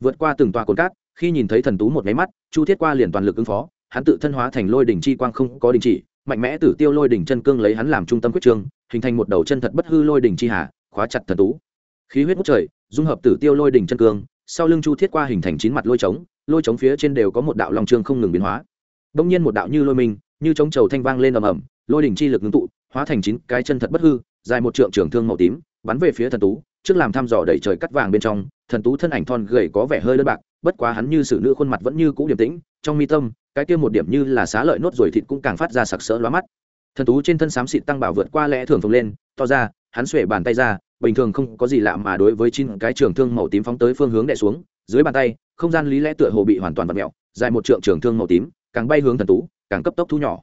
Vượt qua từng tòa cồn cát, khi nhìn thấy thần tú một máy mắt, chu thiết qua liền toàn lực ứng phó, hắn tự thân hóa thành lôi đỉnh chi quang không có đình chỉ, mạnh mẽ tử tiêu lôi đỉnh chân cương lấy hắn làm trung tâm quyết trương hình thành một đầu chân thật bất hư lôi đỉnh chi hà, khóa chặt thần tú. Khí huyết ngút trời dung hợp tử tiêu lôi đỉnh chân cương, sau lưng chu thiết qua hình thành chín mặt lôi trống lôi trống phía trên đều có một đạo long trương không ngừng biến hóa. Đông nhiên một đạo như lôi minh, như trống trầu thanh vang lên ầm ầm, lôi đỉnh chi lực ngưng tụ, hóa thành chín cái chân thật bất hư, dài một trượng trường thương màu tím, bắn về phía thần tú, trước làm thăm dò đẩy trời cắt vàng bên trong, thần tú thân ảnh thon gầy có vẻ hơi đơn bạc, bất quá hắn như sự nữ khuôn mặt vẫn như cũ điềm tĩnh, trong mi tâm, cái kia một điểm như là xá lợi nốt rồi thịt cũng càng phát ra sặc sỡ lóa mắt. Thần tú trên thân xám xịt tăng bảo vượt qua lẽ thường phồng lên, to ra, hắn xuể bàn tay ra bình thường không có gì lạ mà đối với chín cái trường thương màu tím phóng tới phương hướng đè xuống, dưới bàn tay, không gian lý lẽ tựa hồ bị hoàn toàn vặn mẹo, dài một trượng trường thương màu tím, càng bay hướng thần tú, càng cấp tốc thu nhỏ.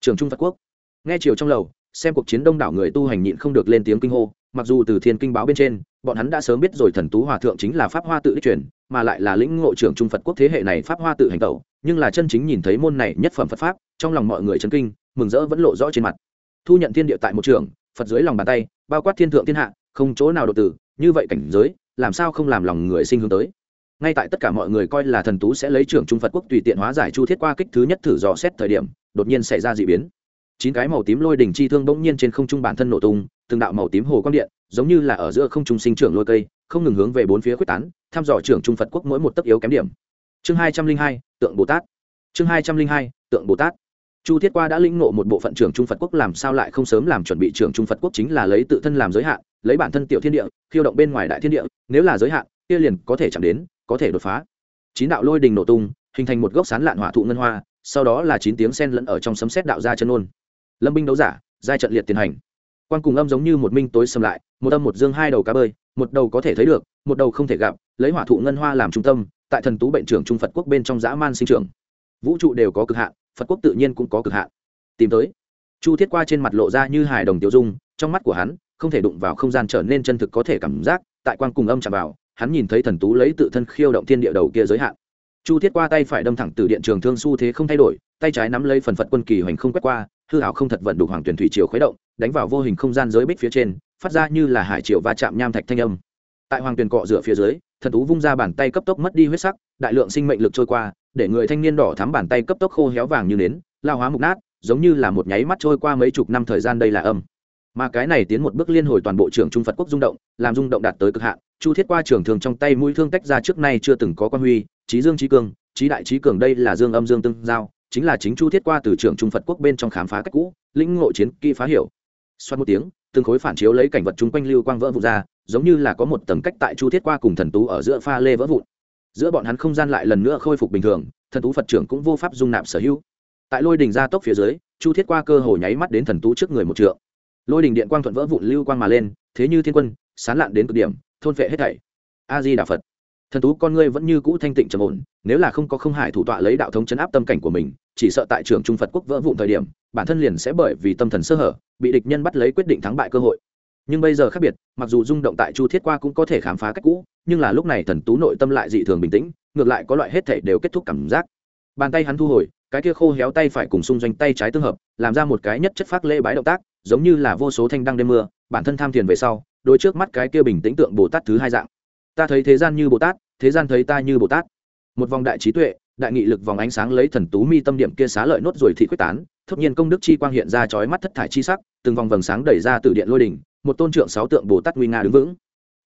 Trường trung phật quốc. Nghe chiều trong lầu, xem cuộc chiến đông đảo người tu hành nhịn không được lên tiếng kinh hô, mặc dù từ thiên kinh báo bên trên, bọn hắn đã sớm biết rồi thần tú hòa thượng chính là pháp hoa tự đích truyền, mà lại là lĩnh ngộ trưởng trung phật quốc thế hệ này pháp hoa tự hành tẩu, nhưng là chân chính nhìn thấy môn này nhất phẩm phật pháp, trong lòng mọi người chấn kinh, mừng rỡ vẫn lộ rõ trên mặt. Thu nhận thiên địa tại một trường, phật dưới lòng bàn tay, bao quát thiên thượng thiên hạ không chỗ nào độ tử, như vậy cảnh giới, làm sao không làm lòng người sinh hướng tới? Ngay tại tất cả mọi người coi là thần tú sẽ lấy trưởng trung phật quốc tùy tiện hóa giải chu thiết qua kích thứ nhất thử dò xét thời điểm, đột nhiên xảy ra d ị biến. Chín cái màu tím lôi đỉnh chi thương bỗng nhiên trên không trung bản thân nổ tung, từng đạo màu tím hồ quang điện, giống như là ở giữa không trung sinh trưởng lôi cây, không ngừng hướng về bốn phía quyết tán, thăm dò trưởng trung phật quốc mỗi một tấc yếu kém điểm. Chương hai trăm linh hai, tượng bồ tát. Chương hai trăm linh hai, tượng bồ tát chu thiết qua đã lĩnh ngộ một bộ phận trưởng trung phật quốc, làm sao lại không sớm làm chuẩn bị trưởng trung phật quốc chính là lấy tự thân làm giới hạn, lấy bản thân tiểu thiên địa, khiêu động bên ngoài đại thiên địa, nếu là giới hạn, kia liền có thể chạm đến, có thể đột phá. Chín đạo lôi đình nổ tung, hình thành một gốc sán lạn hỏa thụ ngân hoa, sau đó là chín tiếng sen lẫn ở trong sấm xét đạo ra chân ôn lâm binh đấu giả, giai trận liệt tiến hành. Quan cùng âm giống như một minh tối xâm lại, một âm một dương hai đầu cá bơi, một đầu có thể thấy được, một đầu không thể gặp, lấy hỏa thụ ngân hoa làm trung tâm, tại thần tú bệnh trưởng trung phật quốc bên trong dã man sinh trưởng. Vũ trụ đều có cực hạn phật quốc tự nhiên cũng có cực hạn. Tìm tới. Chu thiết qua trên mặt lộ ra như hài đồng tiêu dung, trong mắt của hắn, không thể đụng vào không gian trở nên chân thực có thể cảm giác, tại quan cùng âm chạm vào, hắn nhìn thấy thần tú lấy tự thân khiêu động thiên địa đầu kia giới hạn. Chu thiết qua tay phải đâm thẳng từ điện trường thương xu thế không thay đổi, tay trái nắm lấy phần phật quân kỳ hoành không quét qua, hư hảo không thật vận đủ hoàng tuyển thủy triều khuấy động, đánh vào vô hình không gian giới bích phía trên, phát ra như là hải triều va chạm nham thạch thanh âm. Tại hoàng tuyển cọ rửa phía dưới, thần tú vung ra bàn tay cấp tốc mất đi huyết sắc, đại lượng sinh mệnh lực trôi qua để người thanh niên đỏ thắm bàn tay cấp tốc khô héo vàng như nến, lao hóa mục nát, giống như là một nháy mắt trôi qua mấy chục năm thời gian đây là âm. Mà cái này tiến một bước liên hồi toàn bộ trưởng trung phật quốc rung động, làm rung động đạt tới cực hạn, chu thiết qua trường thường trong tay mũi thương tách ra trước nay chưa từng có quan huy trí dương trí cường trí đại trí cường đây là dương âm dương tương giao, chính là chính chu thiết qua từ trường trung phật quốc bên trong khám phá cách cũ, lĩnh ngộ chiến kỹ phá hiểu. Xoát một tiếng, từng khối phản chiếu lấy cảnh vật chung quanh lưu quang vỡ vụn ra, giống như là có một tầng cách tại chu thiết qua cùng thần tú ở giữa pha lê vỡ vụn giữa bọn hắn không gian lại lần nữa khôi phục bình thường, thần tú phật trưởng cũng vô pháp dung nạp sở hữu. Tại lôi đình gia tốc phía dưới, chu thiết qua cơ hồ nháy mắt đến thần tú trước người một trượng. Lôi đình điện quang thuận vỡ vụn lưu quang mà lên, thế như thiên quân, sán lạn đến cực điểm, thôn phệ hết thảy. A di đà phật. Thần tú con ngươi vẫn như cũ thanh tịnh trầm ổn, nếu là không có không hải thủ tọa lấy đạo thống chấn áp tâm cảnh của mình, chỉ sợ tại trường trung phật quốc vỡ vụn thời điểm, bản thân liền sẽ bởi vì tâm thần sơ hở, bị địch nhân bắt lấy quyết định thắng bại cơ hội nhưng bây giờ khác biệt, mặc dù rung động tại chu thiết qua cũng có thể khám phá cách cũ, nhưng là lúc này thần tú nội tâm lại dị thường bình tĩnh, ngược lại có loại hết thể đều kết thúc cảm giác. Bàn tay hắn thu hồi, cái kia khô héo tay phải cùng xung doanh tay trái tương hợp, làm ra một cái nhất chất phát lễ bái động tác, giống như là vô số thanh đăng đêm mưa, bản thân tham thiền về sau đôi trước mắt cái kia bình tĩnh tượng bồ tát thứ hai dạng. Ta thấy thế gian như bồ tát, thế gian thấy ta như bồ tát. Một vòng đại trí tuệ, đại nghị lực vòng ánh sáng lấy thần tú mi tâm điểm kia xá lợi nốt rồi thị quyết tán, thốt nhiên công đức chi quang hiện ra chói mắt thất thải chi sắc, từng vòng vầng sáng đẩy ra từ điện lôi đỉnh một tôn trượng sáu tượng bồ tát nguy nga đứng vững.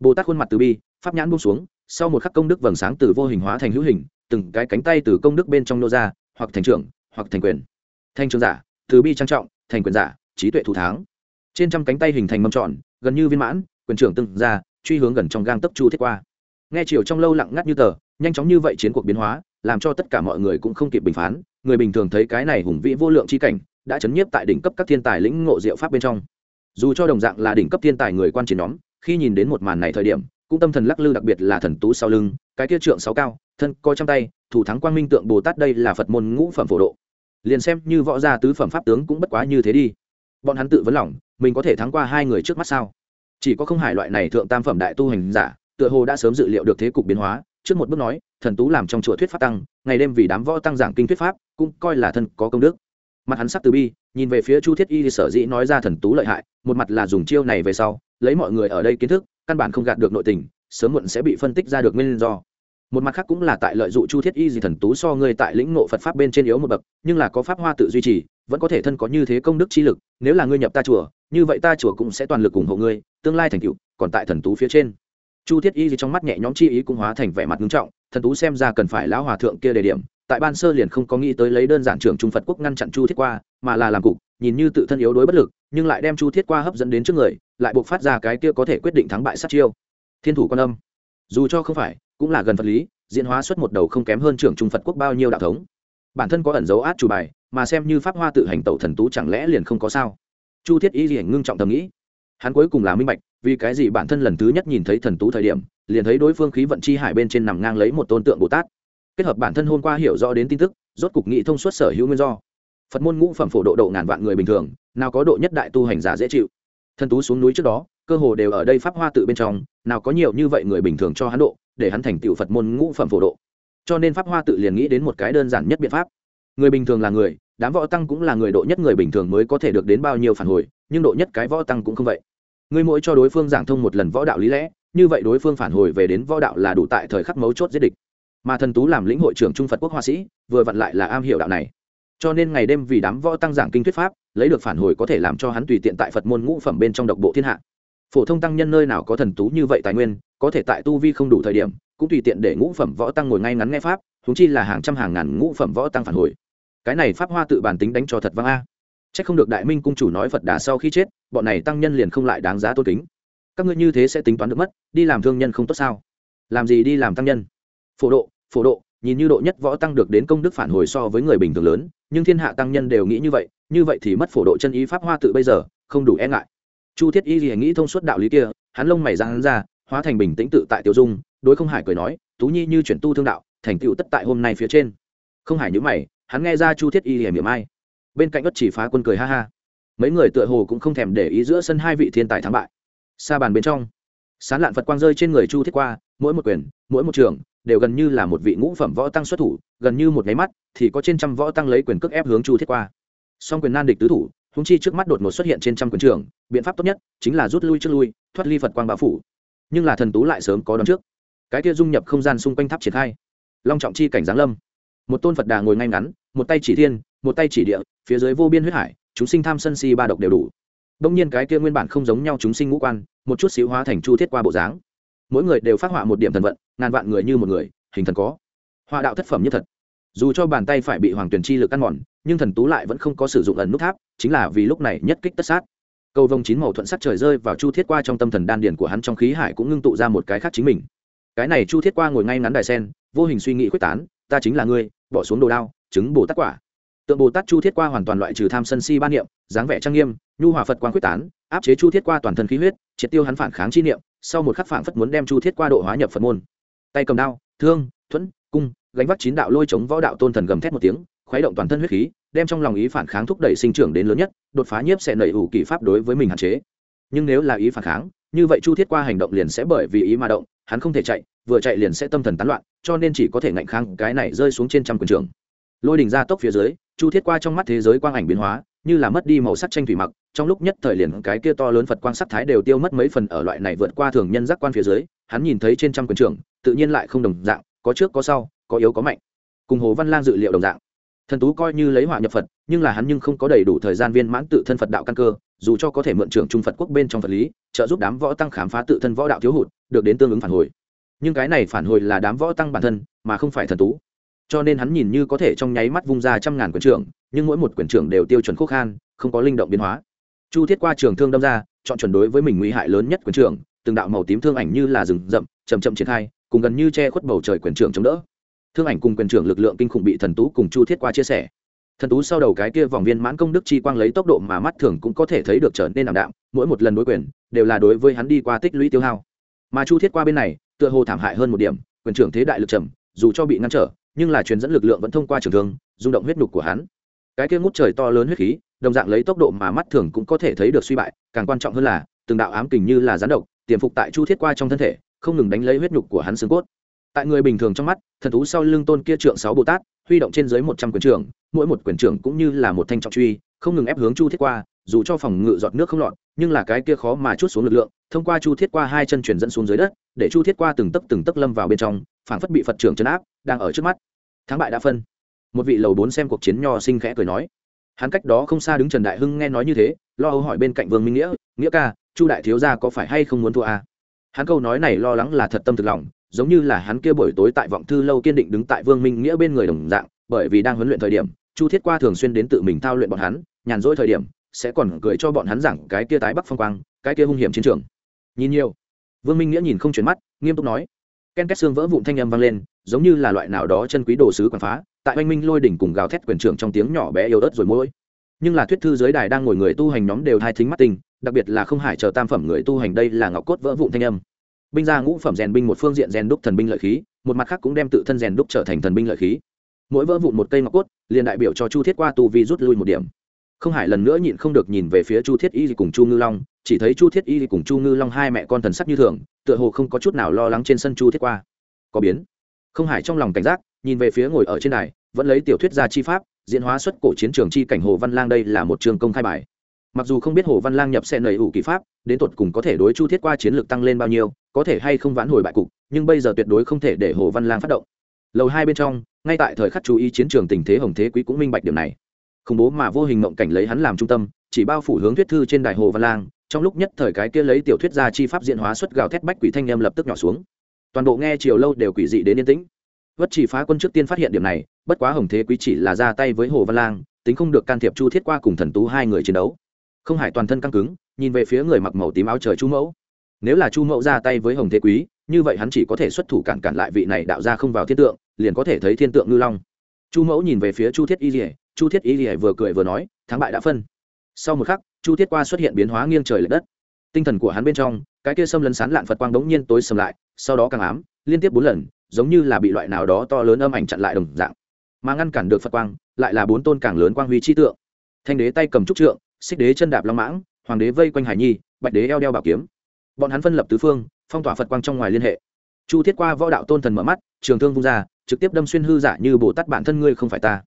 Bồ tát khuôn mặt từ bi, pháp nhãn buông xuống, sau một khắc công đức vầng sáng từ vô hình hóa thành hữu hình, từng cái cánh tay từ công đức bên trong nô ra, hoặc thành trưởng, hoặc thành quyền. Thanh trường giả, từ bi trang trọng, thành quyền giả, trí tuệ thủ tháng trên trăm cánh tay hình thành mâm tròn, gần như viên mãn, quyền trưởng từng ra, truy hướng gần trong gang tấp chu thiết qua. Nghe chiều trong lâu lặng ngắt như tờ, nhanh chóng như vậy chiến cuộc biến hóa, làm cho tất cả mọi người cũng không kịp bình phán, người bình thường thấy cái này hùng vĩ vô lượng chi cảnh, đã chấn nhiếp tại đỉnh cấp các thiên tài lĩnh ngộ diệu pháp bên trong dù cho đồng dạng là đỉnh cấp thiên tài người quan chiến nhóm, khi nhìn đến một màn này thời điểm, cũng tâm thần lắc lư đặc biệt là thần tú sau lưng, cái kia trượng sáu cao, thân coi trong tay, thủ thắng quang minh tượng bồ tát đây là phật môn ngũ phẩm phổ độ. Liền xem như võ gia tứ phẩm pháp tướng cũng bất quá như thế đi. Bọn hắn tự vấn lòng, mình có thể thắng qua hai người trước mắt sao? Chỉ có không hải loại này thượng tam phẩm đại tu hành giả, tựa hồ đã sớm dự liệu được thế cục biến hóa, trước một bước nói, thần tú làm trong chùa thuyết pháp tăng, ngày đêm vì đám võ tăng giảng kinh thuyết pháp, cũng coi là thân có công đức mặt hắn sắc từ bi, nhìn về phía chu thiết y thì sở dĩ nói ra thần tú lợi hại, một mặt là dùng chiêu này về sau, lấy mọi người ở đây kiến thức, căn bản không gạt được nội tình, sớm muộn sẽ bị phân tích ra được nguyên do. Một mặt khác cũng là tại lợi dụng chu thiết y gì thần tú so ngươi tại lĩnh ngộ phật pháp bên trên yếu một bậc, nhưng là có pháp hoa tự duy trì, vẫn có thể thân có như thế công đức chi lực, nếu là ngươi nhập ta chùa, như vậy ta chùa cũng sẽ toàn lực ủng hộ ngươi, tương lai thành tựu, còn tại thần tú phía trên. Chu thiết y gì trong mắt nhẹ nhõm chi ý cũng hóa thành vẻ mặt nghiêm trọng, thần tú xem ra cần phải lão hòa thượng kia đề điểm tại ban sơ liền không có nghĩ tới lấy đơn giản trưởng trung phật quốc ngăn chặn chu thiết qua, mà là làm cục, nhìn như tự thân yếu đối bất lực, nhưng lại đem chu thiết qua hấp dẫn đến trước người, lại buộc phát ra cái kia có thể quyết định thắng bại sát chiêu. Thiên thủ quan âm. Dù cho không phải, cũng là gần vật lý, diễn hóa xuất một đầu không kém hơn trưởng trung phật quốc bao nhiêu đạo thống. Bản thân có ẩn dấu át chủ bài, mà xem như pháp hoa tự hành tẩu thần tú chẳng lẽ liền không có sao? Chu thiết y liền ngưng trọng tầm nghĩ. Hắn cuối cùng là minh bạch, vì cái gì bản thân lần thứ nhất nhìn thấy thần tú thời điểm, liền thấy đối phương khí vận chi hải bên trên nằm ngang lấy một tôn tượng bồ tát kết hợp bản thân hôm qua hiểu rõ đến tin tức, rốt cục nghị thông suốt sở hữu nguyên do. Phật môn ngũ phẩm phổ độ độ ngàn vạn người bình thường, nào có độ nhất đại tu hành giả dễ chịu. Thần tú xuống núi trước đó, cơ hồ đều ở đây pháp hoa tự bên trong, nào có nhiều như vậy người bình thường cho hắn độ, để hắn thành tựu phật môn ngũ phẩm phổ độ. Cho nên pháp hoa tự liền nghĩ đến một cái đơn giản nhất biện pháp. Người bình thường là người, đám võ tăng cũng là người độ nhất người bình thường mới có thể được đến bao nhiêu phản hồi, nhưng độ nhất cái võ tăng cũng không vậy. Người mỗi cho đối phương giảng thông một lần võ đạo lý lẽ, như vậy đối phương phản hồi về đến võ đạo là đủ tại thời khắc mấu chốt giết địch mà thần tú làm lĩnh hội trưởng trung phật quốc hoa sĩ, vừa vặn lại là am hiểu đạo này. Cho nên ngày đêm vì đám võ tăng giảng kinh thuyết pháp, lấy được phản hồi có thể làm cho hắn tùy tiện tại phật môn ngũ phẩm bên trong độc bộ thiên hạ. Phổ thông tăng nhân nơi nào có thần tú như vậy tài nguyên, có thể tại tu vi không đủ thời điểm, cũng tùy tiện để ngũ phẩm võ tăng ngồi ngay ngắn nghe pháp thúng chi là hàng trăm hàng ngàn ngũ phẩm võ tăng phản hồi. Cái này pháp hoa tự bản tính đánh cho thật vang a. C h ắ c không được đại minh cung chủ nói phật đà sau khi chết, bọn này tăng nhân liền không lại đáng giá tôn kính. Các ngươi như thế sẽ tính toán được mất, đi làm thương nhân không tốt sao? Làm gì đi làm tăng nhân? Phổ độ phổ độ, nhìn như độ nhất võ tăng được đến công đức phản hồi so với người bình thường lớn, nhưng thiên hạ tăng nhân đều nghĩ như vậy như vậy thì mất phổ độ chân ý pháp hoa tự bây giờ, không đủ e ngại. Chu thiết y gì nghĩ thông suốt đạo lý kia, hắn lông mày ra hắn ra, hóa thành bình tĩnh tự tại tiêu dung, đối không hải cười nói, tú nhi như chuyển tu thương đạo, thành tựu tất tại hôm nay phía trên. Không hải nhữ mày, hắn nghe ra chu thiết y hiểm hiểm ai. Bên cạnh ất chỉ phá quân cười ha ha. Mấy người tựa hồ cũng không thèm để ý giữa sân hai vị thiên tài thắng bại. Xa bàn bên trong, sán lạn phật quang rơi trên người chu thiết qua, mỗi một quyền, mỗi một trường đều gần như là một vị ngũ phẩm võ tăng xuất thủ, gần như một nháy mắt thì có trên trăm võ tăng lấy quyền cước ép hướng chu thiết qua. Song quyền nan địch tứ thủ húng chi trước mắt đột ngột xuất hiện trên trăm quyền trường biện pháp tốt nhất chính là rút lui trước lui, thoát ly phật quang bão phủ. Nhưng là thần tú lại sớm có đón trước. Cái kia dung nhập không gian xung quanh tháp triển khai. Long trọng chi cảnh giáng lâm. Một tôn phật đà ngồi ngay ngắn, một tay chỉ thiên, một tay chỉ địa, phía dưới vô biên huyết hải, chúng sinh tham sân si ba độc đều đủ. Đông nhiên cái kia nguyên bản không giống nhau chúng sinh ngũ quan, một chút xíu hóa thành chu thiết qua bộ dáng mỗi người đều phát họa một điểm thần vận, ngàn vạn người như một người, hình thần có. Họa đạo thất phẩm nhất thật. Dù cho bàn tay phải bị hoàng tuyển chi lực ăn mòn, nhưng thần tú lại vẫn không có sử dụng ẩn nút tháp, chính là vì lúc này nhất kích tất sát. Cầu vông chín màu thuận sắc trời rơi vào chu thiết qua trong tâm thần đan điền của hắn trong khí hải cũng ngưng tụ ra một cái khác chính mình. Cái này chu thiết qua ngồi ngay ngắn đài sen, vô hình suy nghĩ quyết tán, ta chính là ngươi, bỏ xuống đồ đao, chứng bồ tát quả. Tượng bồ tát chu thiết qua hoàn toàn loại trừ tham sân si ban niệm, dáng vẻ trang nghiêm nhu hòa phật quang quyết tán, áp chế chu thiết qua toàn thân khí huyết, triệt tiêu hắn phản kháng chi niệm, sau một khắc phản phất muốn đem chu thiết qua độ hóa nhập phật môn. Tay cầm đao, thương, thuẫn, cung, gánh vác chín đạo lôi chống võ đạo tôn thần gầm thét một tiếng, khuấy động toàn thân huyết khí, đem trong lòng ý phản kháng thúc đẩy sinh trưởng đến lớn nhất, đột phá nhiếp sẽ nảy ủ kỳ pháp đối với mình hạn chế. Nhưng nếu là ý phản kháng, như vậy chu thiết qua hành động liền sẽ bởi vì ý mà động, hắn không thể chạy, vừa chạy liền sẽ tâm thần tán loạn, cho nên chỉ có thể ngạnh kháng cái này rơi xuống trên trăm quần trường. Lôi đỉnh ra tốc phía dưới, chu thiết qua trong mắt thế giới quang ảnh biến hóa như là mất đi màu sắc tranh thủy mặc, trong lúc nhất thời liền cái kia to lớn phật quang sắc thái đều tiêu mất mấy phần ở loại này vượt qua thường nhân giác quan phía dưới, hắn nhìn thấy trên trăm quần trường tự nhiên lại không đồng dạng, có trước có sau, có yếu có mạnh. Cùng hồ văn lang dự liệu đồng dạng. Thần tú coi như lấy họa nhập phật, nhưng là hắn nhưng không có đầy đủ thời gian viên mãn tự thân phật đạo căn cơ, dù cho có thể mượn trưởng trung phật quốc bên trong phật lý, trợ giúp đám võ tăng khám phá tự thân võ đạo thiếu hụt, được đến tương ứng phản hồi. Nhưng cái này phản hồi là đám võ tăng bản thân, mà không phải thần tú cho nên hắn nhìn như có thể trong nháy mắt vung ra trăm ngàn quyền trưởng, nhưng mỗi một quyền trưởng đều tiêu chuẩn khúc khan, không có linh động biến hóa. Chu thiết qua trường thương đâm ra, chọn chuẩn đối với mình nguy hại lớn nhất quyền trưởng, từng đạo màu tím thương ảnh như là rừng rậm chầm chậm triển khai, cùng gần như che khuất bầu trời quyền trưởng chống đỡ. Thương ảnh cùng quyền trưởng lực lượng kinh khủng bị thần tú cùng chu thiết qua chia sẻ. Thần tú sau đầu cái kia vòng viên mãn công đức chi quang lấy tốc độ mà mắt thường cũng có thể thấy được trở nên ảm đạm, mỗi một lần đối quyền, đều là đối với hắn đi qua tích lũy tiêu hao. Mà chu thiết qua bên này, tựa hồ thảm hại hơn một điểm, quyền trưởng thế đại lực trầm, dù cho bị ngăn trở nhưng là truyền dẫn lực lượng vẫn thông qua trường thương, rung động huyết nhục của hắn. Cái kia ngút trời to lớn huyết khí, đồng dạng lấy tốc độ mà mắt thường cũng có thể thấy được suy bại, càng quan trọng hơn là, từng đạo ám kình như là gián độc, tiềm phục tại chu thiết qua trong thân thể, không ngừng đánh lấy huyết nhục của hắn xương cốt. Tại người bình thường trong mắt, thần thú sau lưng tôn kia trượng sáu bồ tát, huy động trên dưới một trăm quyền trưởng, mỗi một quyền trưởng cũng như là một thanh trọng truy, không ngừng ép hướng chu thiết qua, dù cho phòng ngự giọt nước không lọt, nhưng là cái kia khó mà chút xuống lực lượng, thông qua chu thiết qua hai chân chuyển dẫn xuống dưới đất, để chu thiết qua từng tấc từng tấc lâm vào bên trong, phảng phất bị phật trưởng chấn áp, đang ở trước mắt thắng bại đã phân. Một vị lầu bốn xem cuộc chiến nho sinh khẽ cười nói. Hắn cách đó không xa đứng trần đại hưng nghe nói như thế, lo âu hỏi bên cạnh vương minh nghĩa nghĩa ca, chu đại thiếu gia có phải hay không muốn thua à? hắn câu nói này lo lắng là thật tâm thực lòng, giống như là hắn kia buổi tối tại vọng thư lâu kiên định đứng tại vương minh nghĩa bên người đồng dạng, bởi vì đang huấn luyện thời điểm, chu thiết qua thường xuyên đến tự mình thao luyện bọn hắn, nhàn rỗi thời điểm, sẽ còn cười cho bọn hắn rằng cái kia tái bắc phong quang, cái kia hung hiểm chiến trường. Nhìn nhiều. Vương minh nghĩa nhìn không chuyển mắt, nghiêm túc nói ken két xương vỡ vụn thanh âm vang lên, giống như là loại nào đó chân quý đồ sứ quảng phá, tại oanh minh lôi đỉnh cùng gào thét quyền trưởng trong tiếng nhỏ bé yếu ớt rồi mỗi. Nhưng là thuyết thư giới đài đang ngồi người tu hành nhóm đều hai thính mắt tình, đặc biệt là không hải chờ tam phẩm người tu hành đây là ngọc cốt vỡ vụn thanh âm. Binh gia ngũ phẩm rèn binh một phương diện rèn đúc thần binh lợi khí, một mặt khác cũng đem tự thân rèn đúc trở thành thần binh lợi khí. Mỗi vỡ vụn một cây ngọc cốt, liền đại biểu cho chu thiết qua tu vi rút lui một điểm. Không hải lần nữa nhịn không được nhìn về phía chu thiết y cùng chu ngư long chỉ thấy chu thiết y cùng chu ngư long hai mẹ con thần sắc như thường, tựa hồ không có chút nào lo lắng trên sân chu thiết qua. Có biến. Không hải trong lòng cảnh giác, nhìn về phía ngồi ở trên đài, vẫn lấy tiểu thuyết gia chi pháp, diễn hóa xuất cổ chiến trường chi cảnh hồ văn lang đây là một trường công khai bài. Mặc dù không biết hồ văn lang nhập xe nầy ủ kỳ pháp, đến tột cùng có thể đối chu thiết qua chiến lược tăng lên bao nhiêu, có thể hay không vãn hồi bại cục, nhưng bây giờ tuyệt đối không thể để hồ văn lang phát động. Lầu hai bên trong, ngay tại thời khắc chú ý chiến trường tình thế hồng thế quý cũng minh bạch điểm này. Khủng bố mà vô hình mộng cảnh lấy hắn làm trung tâm, chỉ bao phủ hướng thuyết thư trên đài hồ văn lang trong lúc nhất thời cái kia lấy tiểu thuyết ra chi pháp diện hóa xuất gào thét bách quỷ thanh em lập tức nhỏ xuống. Toàn bộ nghe chiều lâu đều quỷ dị đến yên tĩnh. Vất chỉ phá quân trước tiên phát hiện điểm này, bất quá hồng thế quý chỉ là ra tay với hồ văn lang, tính không được can thiệp chu thiết qua cùng thần tú hai người chiến đấu. Không hải toàn thân căng cứng, nhìn về phía người mặc màu tím áo trời chu mẫu. Nếu là chu mẫu ra tay với hồng thế quý, như vậy hắn chỉ có thể xuất thủ cản cản lại vị này đạo ra không vào thiên tượng, liền có thể thấy thiên tượng ngư long. Chu mẫu nhìn về phía chu thiết y lìa, chu thiết y lìa vừa cười vừa nói, thắng bại đã phân sau một khắc, chu thiết qua xuất hiện biến hóa nghiêng trời l ệ đất. Tinh thần của hắn bên trong, cái kia xâm lấn sán lạn phật quang đống nhiên tối sầm lại, sau đó càng ám, liên tiếp bốn lần, giống như là bị loại nào đó to lớn âm ảnh chặn lại đồng dạng. Mà ngăn cản được phật quang, lại là bốn tôn càng lớn quang huy chi tượng. Thanh đế tay cầm trúc trượng, xích đế chân đạp long mãng, hoàng đế vây quanh hải nhi, bạch đế eo đeo bảo kiếm. Bọn hắn phân lập tứ phương, phong tỏa phật quang trong ngoài liên hệ. Chu thiết qua võ đạo tôn thần mở mắt, trường thương vung ra, trực tiếp đâm xuyên hư giả như bồ tát bản thân ngươi không phải ta.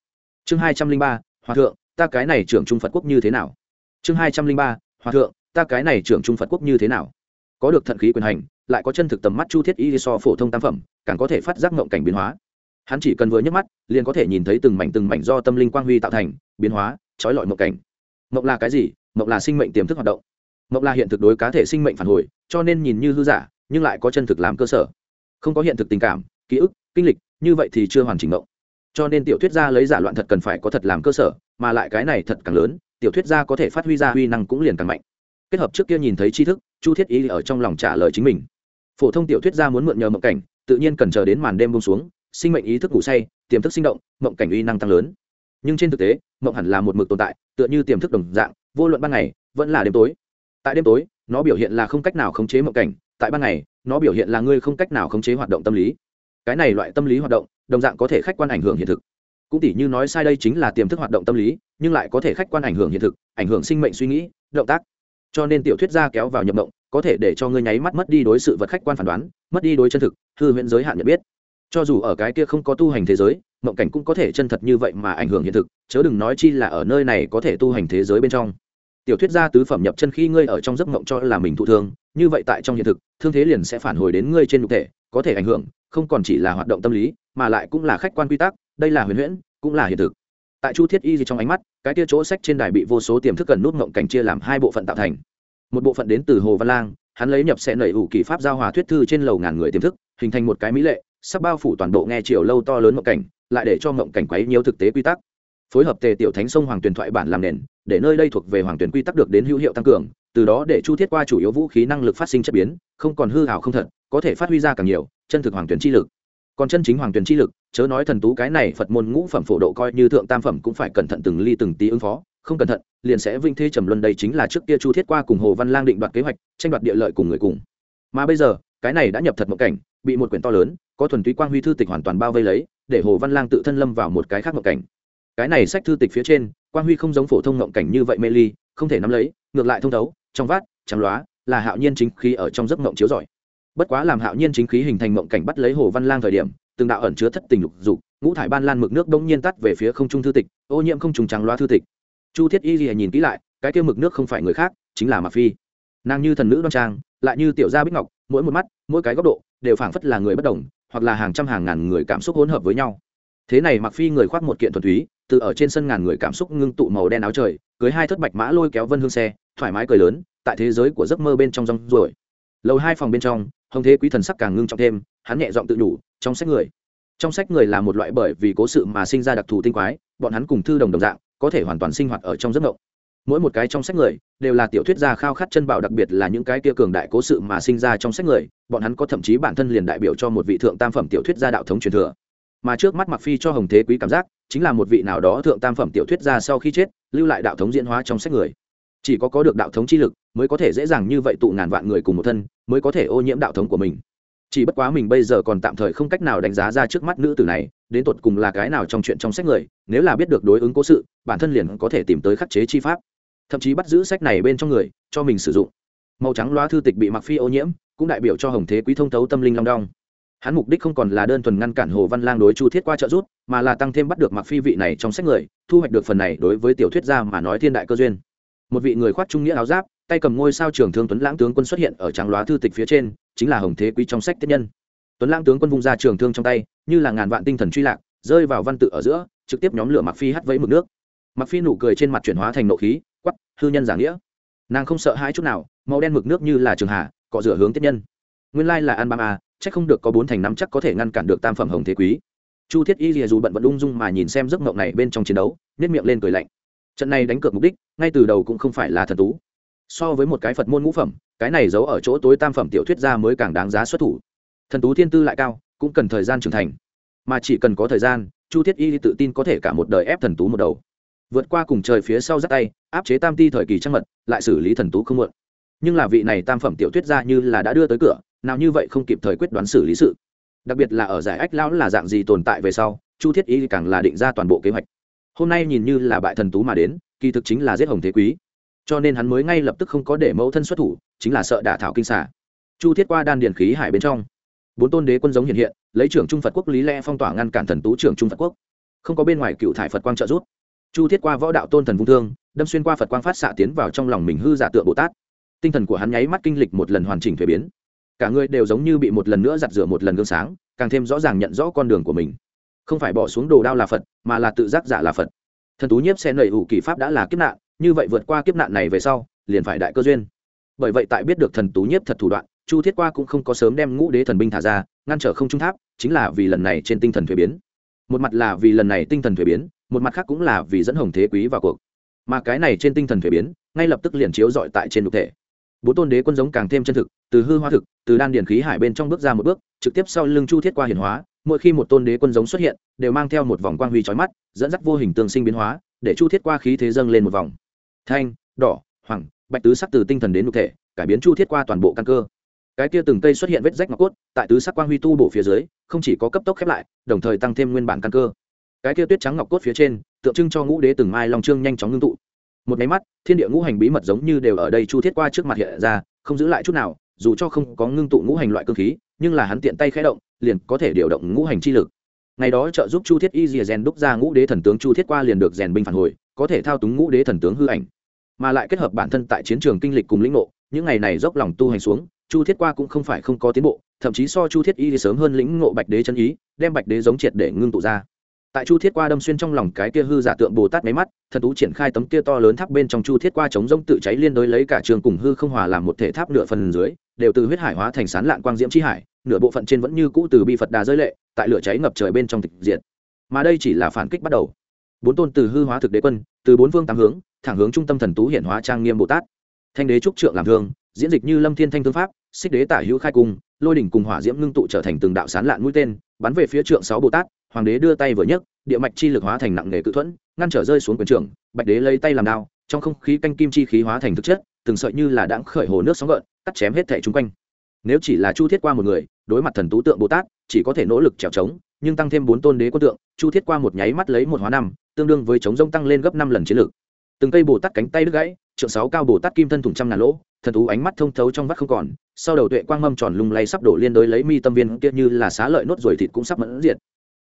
Chương hai trăm linh ba, hòa thượng, ta cái này trưởng trung phật quốc như thế nào? Chương hai trăm linh ba, hòa thượng, ta cái này trưởng trung phật quốc như thế nào? Có được thận khí quyền hành, lại có chân thực tầm mắt chu thiết y so phổ thông tam phẩm, càng có thể phát giác ngộng cảnh biến hóa. Hắn chỉ cần vừa nhấc mắt, liền có thể nhìn thấy từng mảnh từng mảnh do tâm linh quang huy tạo thành, biến hóa, trói lọi ngộng cảnh. Ngộng là cái gì? Ngộng là sinh mệnh tiềm thức hoạt động. Ngộng là hiện thực đối cá thể sinh mệnh phản hồi, cho nên nhìn như hư giả, nhưng lại có chân thực làm cơ sở. Không có hiện thực tình cảm, ký ức, kinh lịch, như vậy thì chưa hoàn chỉnh ngộng. Cho nên tiểu thuyết gia lấy giả loạn thật cần phải có thật làm cơ sở, mà lại cái này thật càng lớn tiểu thuyết gia có thể phát huy ra huy năng cũng liền càng mạnh. Kết hợp trước kia nhìn thấy tri thức, chu thiết ý ở trong lòng trả lời chính mình. Phổ thông tiểu thuyết gia muốn mượn nhờ mộng cảnh, tự nhiên cần chờ đến màn đêm bông xuống, sinh mệnh ý thức ngủ say, tiềm thức sinh động, mộng cảnh uy năng tăng lớn. Nhưng trên thực tế, mộng hẳn là một mực tồn tại, tựa như tiềm thức đồng dạng, vô luận ban ngày, vẫn là đêm tối. Tại đêm tối, nó biểu hiện là không cách nào khống chế mộng cảnh, tại ban ngày, nó biểu hiện là ngươi không cách nào khống chế hoạt động tâm lý. Cái này loại tâm lý hoạt động, đồng dạng có thể khách quan ảnh hưởng hiện thực cũng tỷ như nói sai đây chính là tiềm thức hoạt động tâm lý, nhưng lại có thể khách quan ảnh hưởng hiện thực, ảnh hưởng sinh mệnh suy nghĩ, động tác. Cho nên tiểu thuyết gia kéo vào nhập động có thể để cho ngươi nháy mắt mất đi đối sự vật khách quan phản đoán, mất đi đối chân thực, hư huyễn giới hạn nhận biết. Cho dù ở cái kia không có tu hành thế giới, mộng cảnh cũng có thể chân thật như vậy mà ảnh hưởng hiện thực, chớ đừng nói chi là ở nơi này có thể tu hành thế giới bên trong. Tiểu thuyết gia tứ phẩm nhập chân khi ngươi ở trong giấc mộng cho là mình thụ thương, như vậy tại trong hiện thực, thương thế liền sẽ phản hồi đến ngươi trên nhục thể, có thể ảnh hưởng, không còn chỉ là hoạt động tâm lý, mà lại cũng là khách quan quy tắc đây là huyền huyễn, cũng là hiện thực. Tại chu thiết y gì trong ánh mắt, cái tia chỗ sách trên đài bị vô số tiềm thức cần nút ngộng cảnh chia làm hai bộ phận tạo thành. Một bộ phận đến từ hồ văn lang, hắn lấy nhập sẽ nảy ủ kỳ pháp giao hòa thuyết thư trên lầu ngàn người tiềm thức, hình thành một cái mỹ lệ, sắp bao phủ toàn bộ nghe chiều lâu to lớn ngộng cảnh, lại để cho ngộng cảnh quấy nhiều thực tế quy tắc. Phối hợp tề tiểu thánh sông hoàng tuyển thoại bản làm nền, để nơi đây thuộc về hoàng tuyển quy tắc được đến hữu hiệu tăng cường, từ đó để chu thiết qua chủ yếu vũ khí năng lực phát sinh chất biến, không còn hư hào không thật, có thể phát huy ra càng nhiều chân thực hoàng tuyển chi lực còn chân chính hoàng tuyển chi lực, chớ nói thần tú cái này phật môn ngũ phẩm phổ độ coi như thượng tam phẩm cũng phải cẩn thận từng ly từng tí ứng phó, không cẩn thận, liền sẽ vinh thế trầm luân đây chính là trước kia chu thiết qua cùng hồ văn lang định đoạt kế hoạch, tranh đoạt địa lợi cùng người cùng. Mà bây giờ, cái này đã nhập thật một cảnh, bị một quyển to lớn, có thuần túy quang huy thư tịch hoàn toàn bao vây lấy, để hồ văn lang tự thân lâm vào một cái khác một cảnh. Cái này sách thư tịch phía trên, quang huy không giống phổ thông ngộng cảnh như vậy mê ly, không thể nắm lấy, ngược lại thông thấu, trong vát, trắng loá, là hạo nhiên chính khi ở trong giấc ngộng chiếu giỏi bất quá làm hạo nhiên chính khí hình thành mộng cảnh bắt lấy hồ văn lang thời điểm, từng đạo ẩn chứa thất tình lục dục, ngũ thải ban lan mực nước đông nhiên tắt về phía không trung thư tịch, ô nhiễm không trùng trắng loa thư tịch. Chu thiết y lìa nhìn kỹ lại, cái kia mực nước không phải người khác, chính là mạc phi. Nàng như thần nữ đoan trang, lại như tiểu gia bích ngọc, mỗi một mắt, mỗi cái góc độ, đều phảng phất là người bất đồng, hoặc là hàng trăm hàng ngàn người cảm xúc hỗn hợp với nhau. Thế này mặc phi người khoác một kiện thuần túy, từ ở trên sân ngàn người cảm xúc ngưng tụ màu đen áo trời, cưới hai thất bạch mã lôi kéo vân hương xe, thoải mái cười lớn, tại thế giới của giấc mơ bên trong rong ruổi. Lầu hai phòng bên trong hồng thế quý thần sắc càng ngưng trọng thêm, hắn nhẹ giọng tự đủ trong sách người, trong sách người là một loại bởi vì cố sự mà sinh ra đặc thù tinh quái, bọn hắn cùng thư đồng đồng dạng, có thể hoàn toàn sinh hoạt ở trong giấc mộng. Mỗi một cái trong sách người, đều là tiểu thuyết gia khao khát chân bảo, đặc biệt là những cái kia cường đại cố sự mà sinh ra trong sách người, bọn hắn có thậm chí bản thân liền đại biểu cho một vị thượng tam phẩm tiểu thuyết gia đạo thống truyền thừa. Mà trước mắt mặc phi cho hồng thế quý cảm giác, chính là một vị nào đó thượng tam phẩm tiểu thuyết gia sau khi chết, lưu lại đạo thống diễn hóa trong sách người chỉ có có được đạo thống chi lực, mới có thể dễ dàng như vậy tụ ngàn vạn người cùng một thân, mới có thể ô nhiễm đạo thống của mình. Chỉ bất quá mình bây giờ còn tạm thời không cách nào đánh giá ra trước mắt nữ tử này, đến tột cùng là cái nào trong chuyện trong sách người, nếu là biết được đối ứng cố sự, bản thân liền có thể tìm tới khắc chế chi pháp. Thậm chí bắt giữ sách này bên trong người, cho mình sử dụng. Màu trắng loa thư tịch bị mặc phi ô nhiễm, cũng đại biểu cho hồng thế quý thông thấu tâm linh long đong. Hắn mục đích không còn là đơn thuần ngăn cản hồ văn lang đối chu thiết qua trợ rút mà là tăng thêm bắt được mặc phi vị này trong sách người, thu hoạch được phần này đối với tiểu thuyết gia mà nói thiên đại cơ duyên một vị người khoác trung nghĩa áo giáp, tay cầm ngôi sao trường thương tuấn lãng tướng quân xuất hiện ở trắng loá thư tịch phía trên, chính là hồng thế quý trong sách tiết nhân. Tuấn lãng tướng quân vung ra trường thương trong tay, như là ngàn vạn tinh thần truy lạc, rơi vào văn tự ở giữa, trực tiếp nhóm lửa mặc phi hắt vẫy mực nước. Mặc phi nụ cười trên mặt chuyển hóa thành nộ khí quắp hư nhân giả nghĩa. Nàng không sợ hãi chút nào, màu đen mực nước như là trường hà cọ rửa hướng tiết nhân. Nguyên lai là an bam a, chắc không được có bốn thành năm chắc có thể ngăn cản được tam phẩm hồng thế quý. Chu thiết y rìa dù bận vẫn ung dung mà nhìn xem giấc mộng này bên trong chiến đấu nhét miệng lên cười lạnh trận này đánh cược mục đích, ngay từ đầu cũng không phải là thần tú. So với một cái phật môn ngũ phẩm, cái này giấu ở chỗ tối tam phẩm tiểu thuyết ra mới càng đáng giá xuất thủ. Thần tú thiên tư lại cao, cũng cần thời gian trưởng thành. Mà chỉ cần có thời gian, chu thiết y tự tin có thể cả một đời ép thần tú một đầu. Vượt qua cùng trời phía sau dắt tay, áp chế tam ti thời kỳ trăng mật, lại xử lý thần tú không muộn. Nhưng là vị này tam phẩm tiểu thuyết ra như là đã đưa tới cửa, nào như vậy không kịp thời quyết đoán xử lý sự. Đặc biệt là ở giải ách lão là dạng gì tồn tại về sau, chu thiết y càng là định ra toàn bộ kế hoạch hôm nay nhìn như là bại thần tú mà đến, kỳ thực chính là giết hồng thế quý. Cho nên hắn mới ngay lập tức không có để mẫu thân xuất thủ, chính là sợ đả thảo kinh xả chu thiết qua đan điền khí hải bên trong. Bốn tôn đế quân giống hiện hiện, lấy trưởng trung phật quốc lý lẽ phong tỏa ngăn cản thần tú trưởng trung phật quốc. Không có bên ngoài cựu thải phật quang trợ giúp. Chu thiết qua võ đạo tôn thần vung thương, đâm xuyên qua phật quang phát xạ tiến vào trong lòng mình hư giả tượng bồ tát. Tinh thần của hắn nháy mắt kinh lịch một lần hoàn chỉnh thuế biến. Cả người đều giống như bị một lần nữa giặt rửa một lần gương sáng, càng thêm rõ ràng nhận rõ con đường của mình không phải bỏ xuống đồ đao là phật, mà là tự giác giả là phật. Thần tú nhiếp xe nầy ủ kỳ pháp đã là kiếp nạn, như vậy vượt qua kiếp nạn này về sau, liền phải đại cơ duyên. Bởi vậy tại biết được thần tú nhiếp thật thủ đoạn, chu thiết qua cũng không có sớm đem ngũ đế thần binh thả ra, ngăn trở không trung tháp, chính là vì lần này trên tinh thần thuế biến. Một mặt là vì lần này tinh thần thuế biến, một mặt khác cũng là vì dẫn hồng thế quý vào cuộc. Mà cái này trên tinh thần thuế biến, ngay lập tức liền chiếu dọi tại trên đục thể. Bốn tôn đế quân giống càng thêm chân thực, từ hư hoa thực, từ đan điển khí hải bên trong bước ra một bước, trực tiếp sau lưng chu thiết qua hiển hóa mỗi khi một tôn đế quân giống xuất hiện, đều mang theo một vòng quang huy trói mắt, dẫn dắt vô hình tương sinh biến hóa, để chu thiết qua khí thế dâng lên một vòng. Thanh, đỏ, hoàng, bạch tứ sắc từ tinh thần đến nhục thể, cải biến chu thiết qua toàn bộ căn cơ. Cái kia từng cây xuất hiện vết rách ngọc cốt, tại tứ sắc quang huy tu bổ phía dưới, không chỉ có cấp tốc khép lại, đồng thời tăng thêm nguyên bản căn cơ. Cái kia tuyết trắng ngọc cốt phía trên, tượng trưng cho ngũ đế từng mai long trương nhanh chóng ngưng tụ. Một máy mắt, thiên địa ngũ hành bí mật giống như đều ở đây chu thiết qua trước mặt hiện ra, không giữ lại chút nào, dù cho không có ngưng tụ ngũ hành loại cơ khí nhưng là hắn tiện tay khẽ động, liền có thể điều động ngũ hành chi lực. Ngày đó trợ giúp chu thiết y rìa rèn đúc ra ngũ đế thần tướng chu thiết qua liền được rèn binh phản hồi, có thể thao túng ngũ đế thần tướng hư ảnh. Mà lại kết hợp bản thân tại chiến trường kinh lịch cùng lĩnh ngộ, những ngày này dốc lòng tu hành xuống, chu thiết qua cũng không phải không có tiến bộ, thậm chí so chu thiết y sớm hơn lĩnh ngộ bạch đế chân ý, đem bạch đế giống triệt để ngưng tụ ra. Tại chu thiết qua đâm xuyên trong lòng cái kia hư giả tượng bồ tát máy mắt, thần tú triển khai tấm kia to lớn tháp bên trong chu thiết qua chống rông tự cháy liên đối lấy cả trường cùng hư không hòa làm một thể tháp nửa phần dưới, đều từ huyết hải hóa thành sán lạn quang diễm chi hải nửa bộ phận trên vẫn như cũ từ bi phật đà rơi lệ, tại lửa cháy ngập trời bên trong tịch diện mà đây chỉ là phản kích bắt đầu. Bốn tôn từ hư hóa thực đế quân, từ bốn phương tám hướng, thẳng hướng trung tâm thần tú hiển hóa trang nghiêm bồ tát. Thanh đế trúc trượng làm thương, diễn dịch như lâm thiên thanh thương pháp, xích đế tả hữu khai cung, lôi đỉnh cùng hỏa diễm ngưng tụ trở thành từng đạo sán lạn mũi tên, bắn về phía trượng sáu bồ tát, hoàng đế đưa tay vừa nhấc, địa mạch chi lực hóa thành nặng nghề cự thuẫn, ngăn trở rơi xuống quyền trưởng, bạch đế lấy tay làm đao, trong không khí canh kim chi khí hóa thành thực chất, từng sợi như là đãng khởi hồ nước sóng gợn, cắt chém hết thảy chung quanh nếu chỉ là chu thiết qua một người, đối mặt thần tú tượng bồ tát, chỉ có thể nỗ lực trèo trống, nhưng tăng thêm bốn tôn đế quân tượng, chu thiết qua một nháy mắt lấy một hóa năm, tương đương với chống rông tăng lên gấp năm lần chiến lược. Từng cây bồ tát cánh tay đứt gãy, trượng sáu cao bồ tát kim thân thủng trăm ngàn lỗ, thần tú ánh mắt thông thấu trong vắt không còn, sau đầu tuệ quang mâm tròn lung lay sắp đổ liên đối lấy mi tâm viên kia như là xá lợi nốt ruồi thịt cũng sắp mẫn diệt.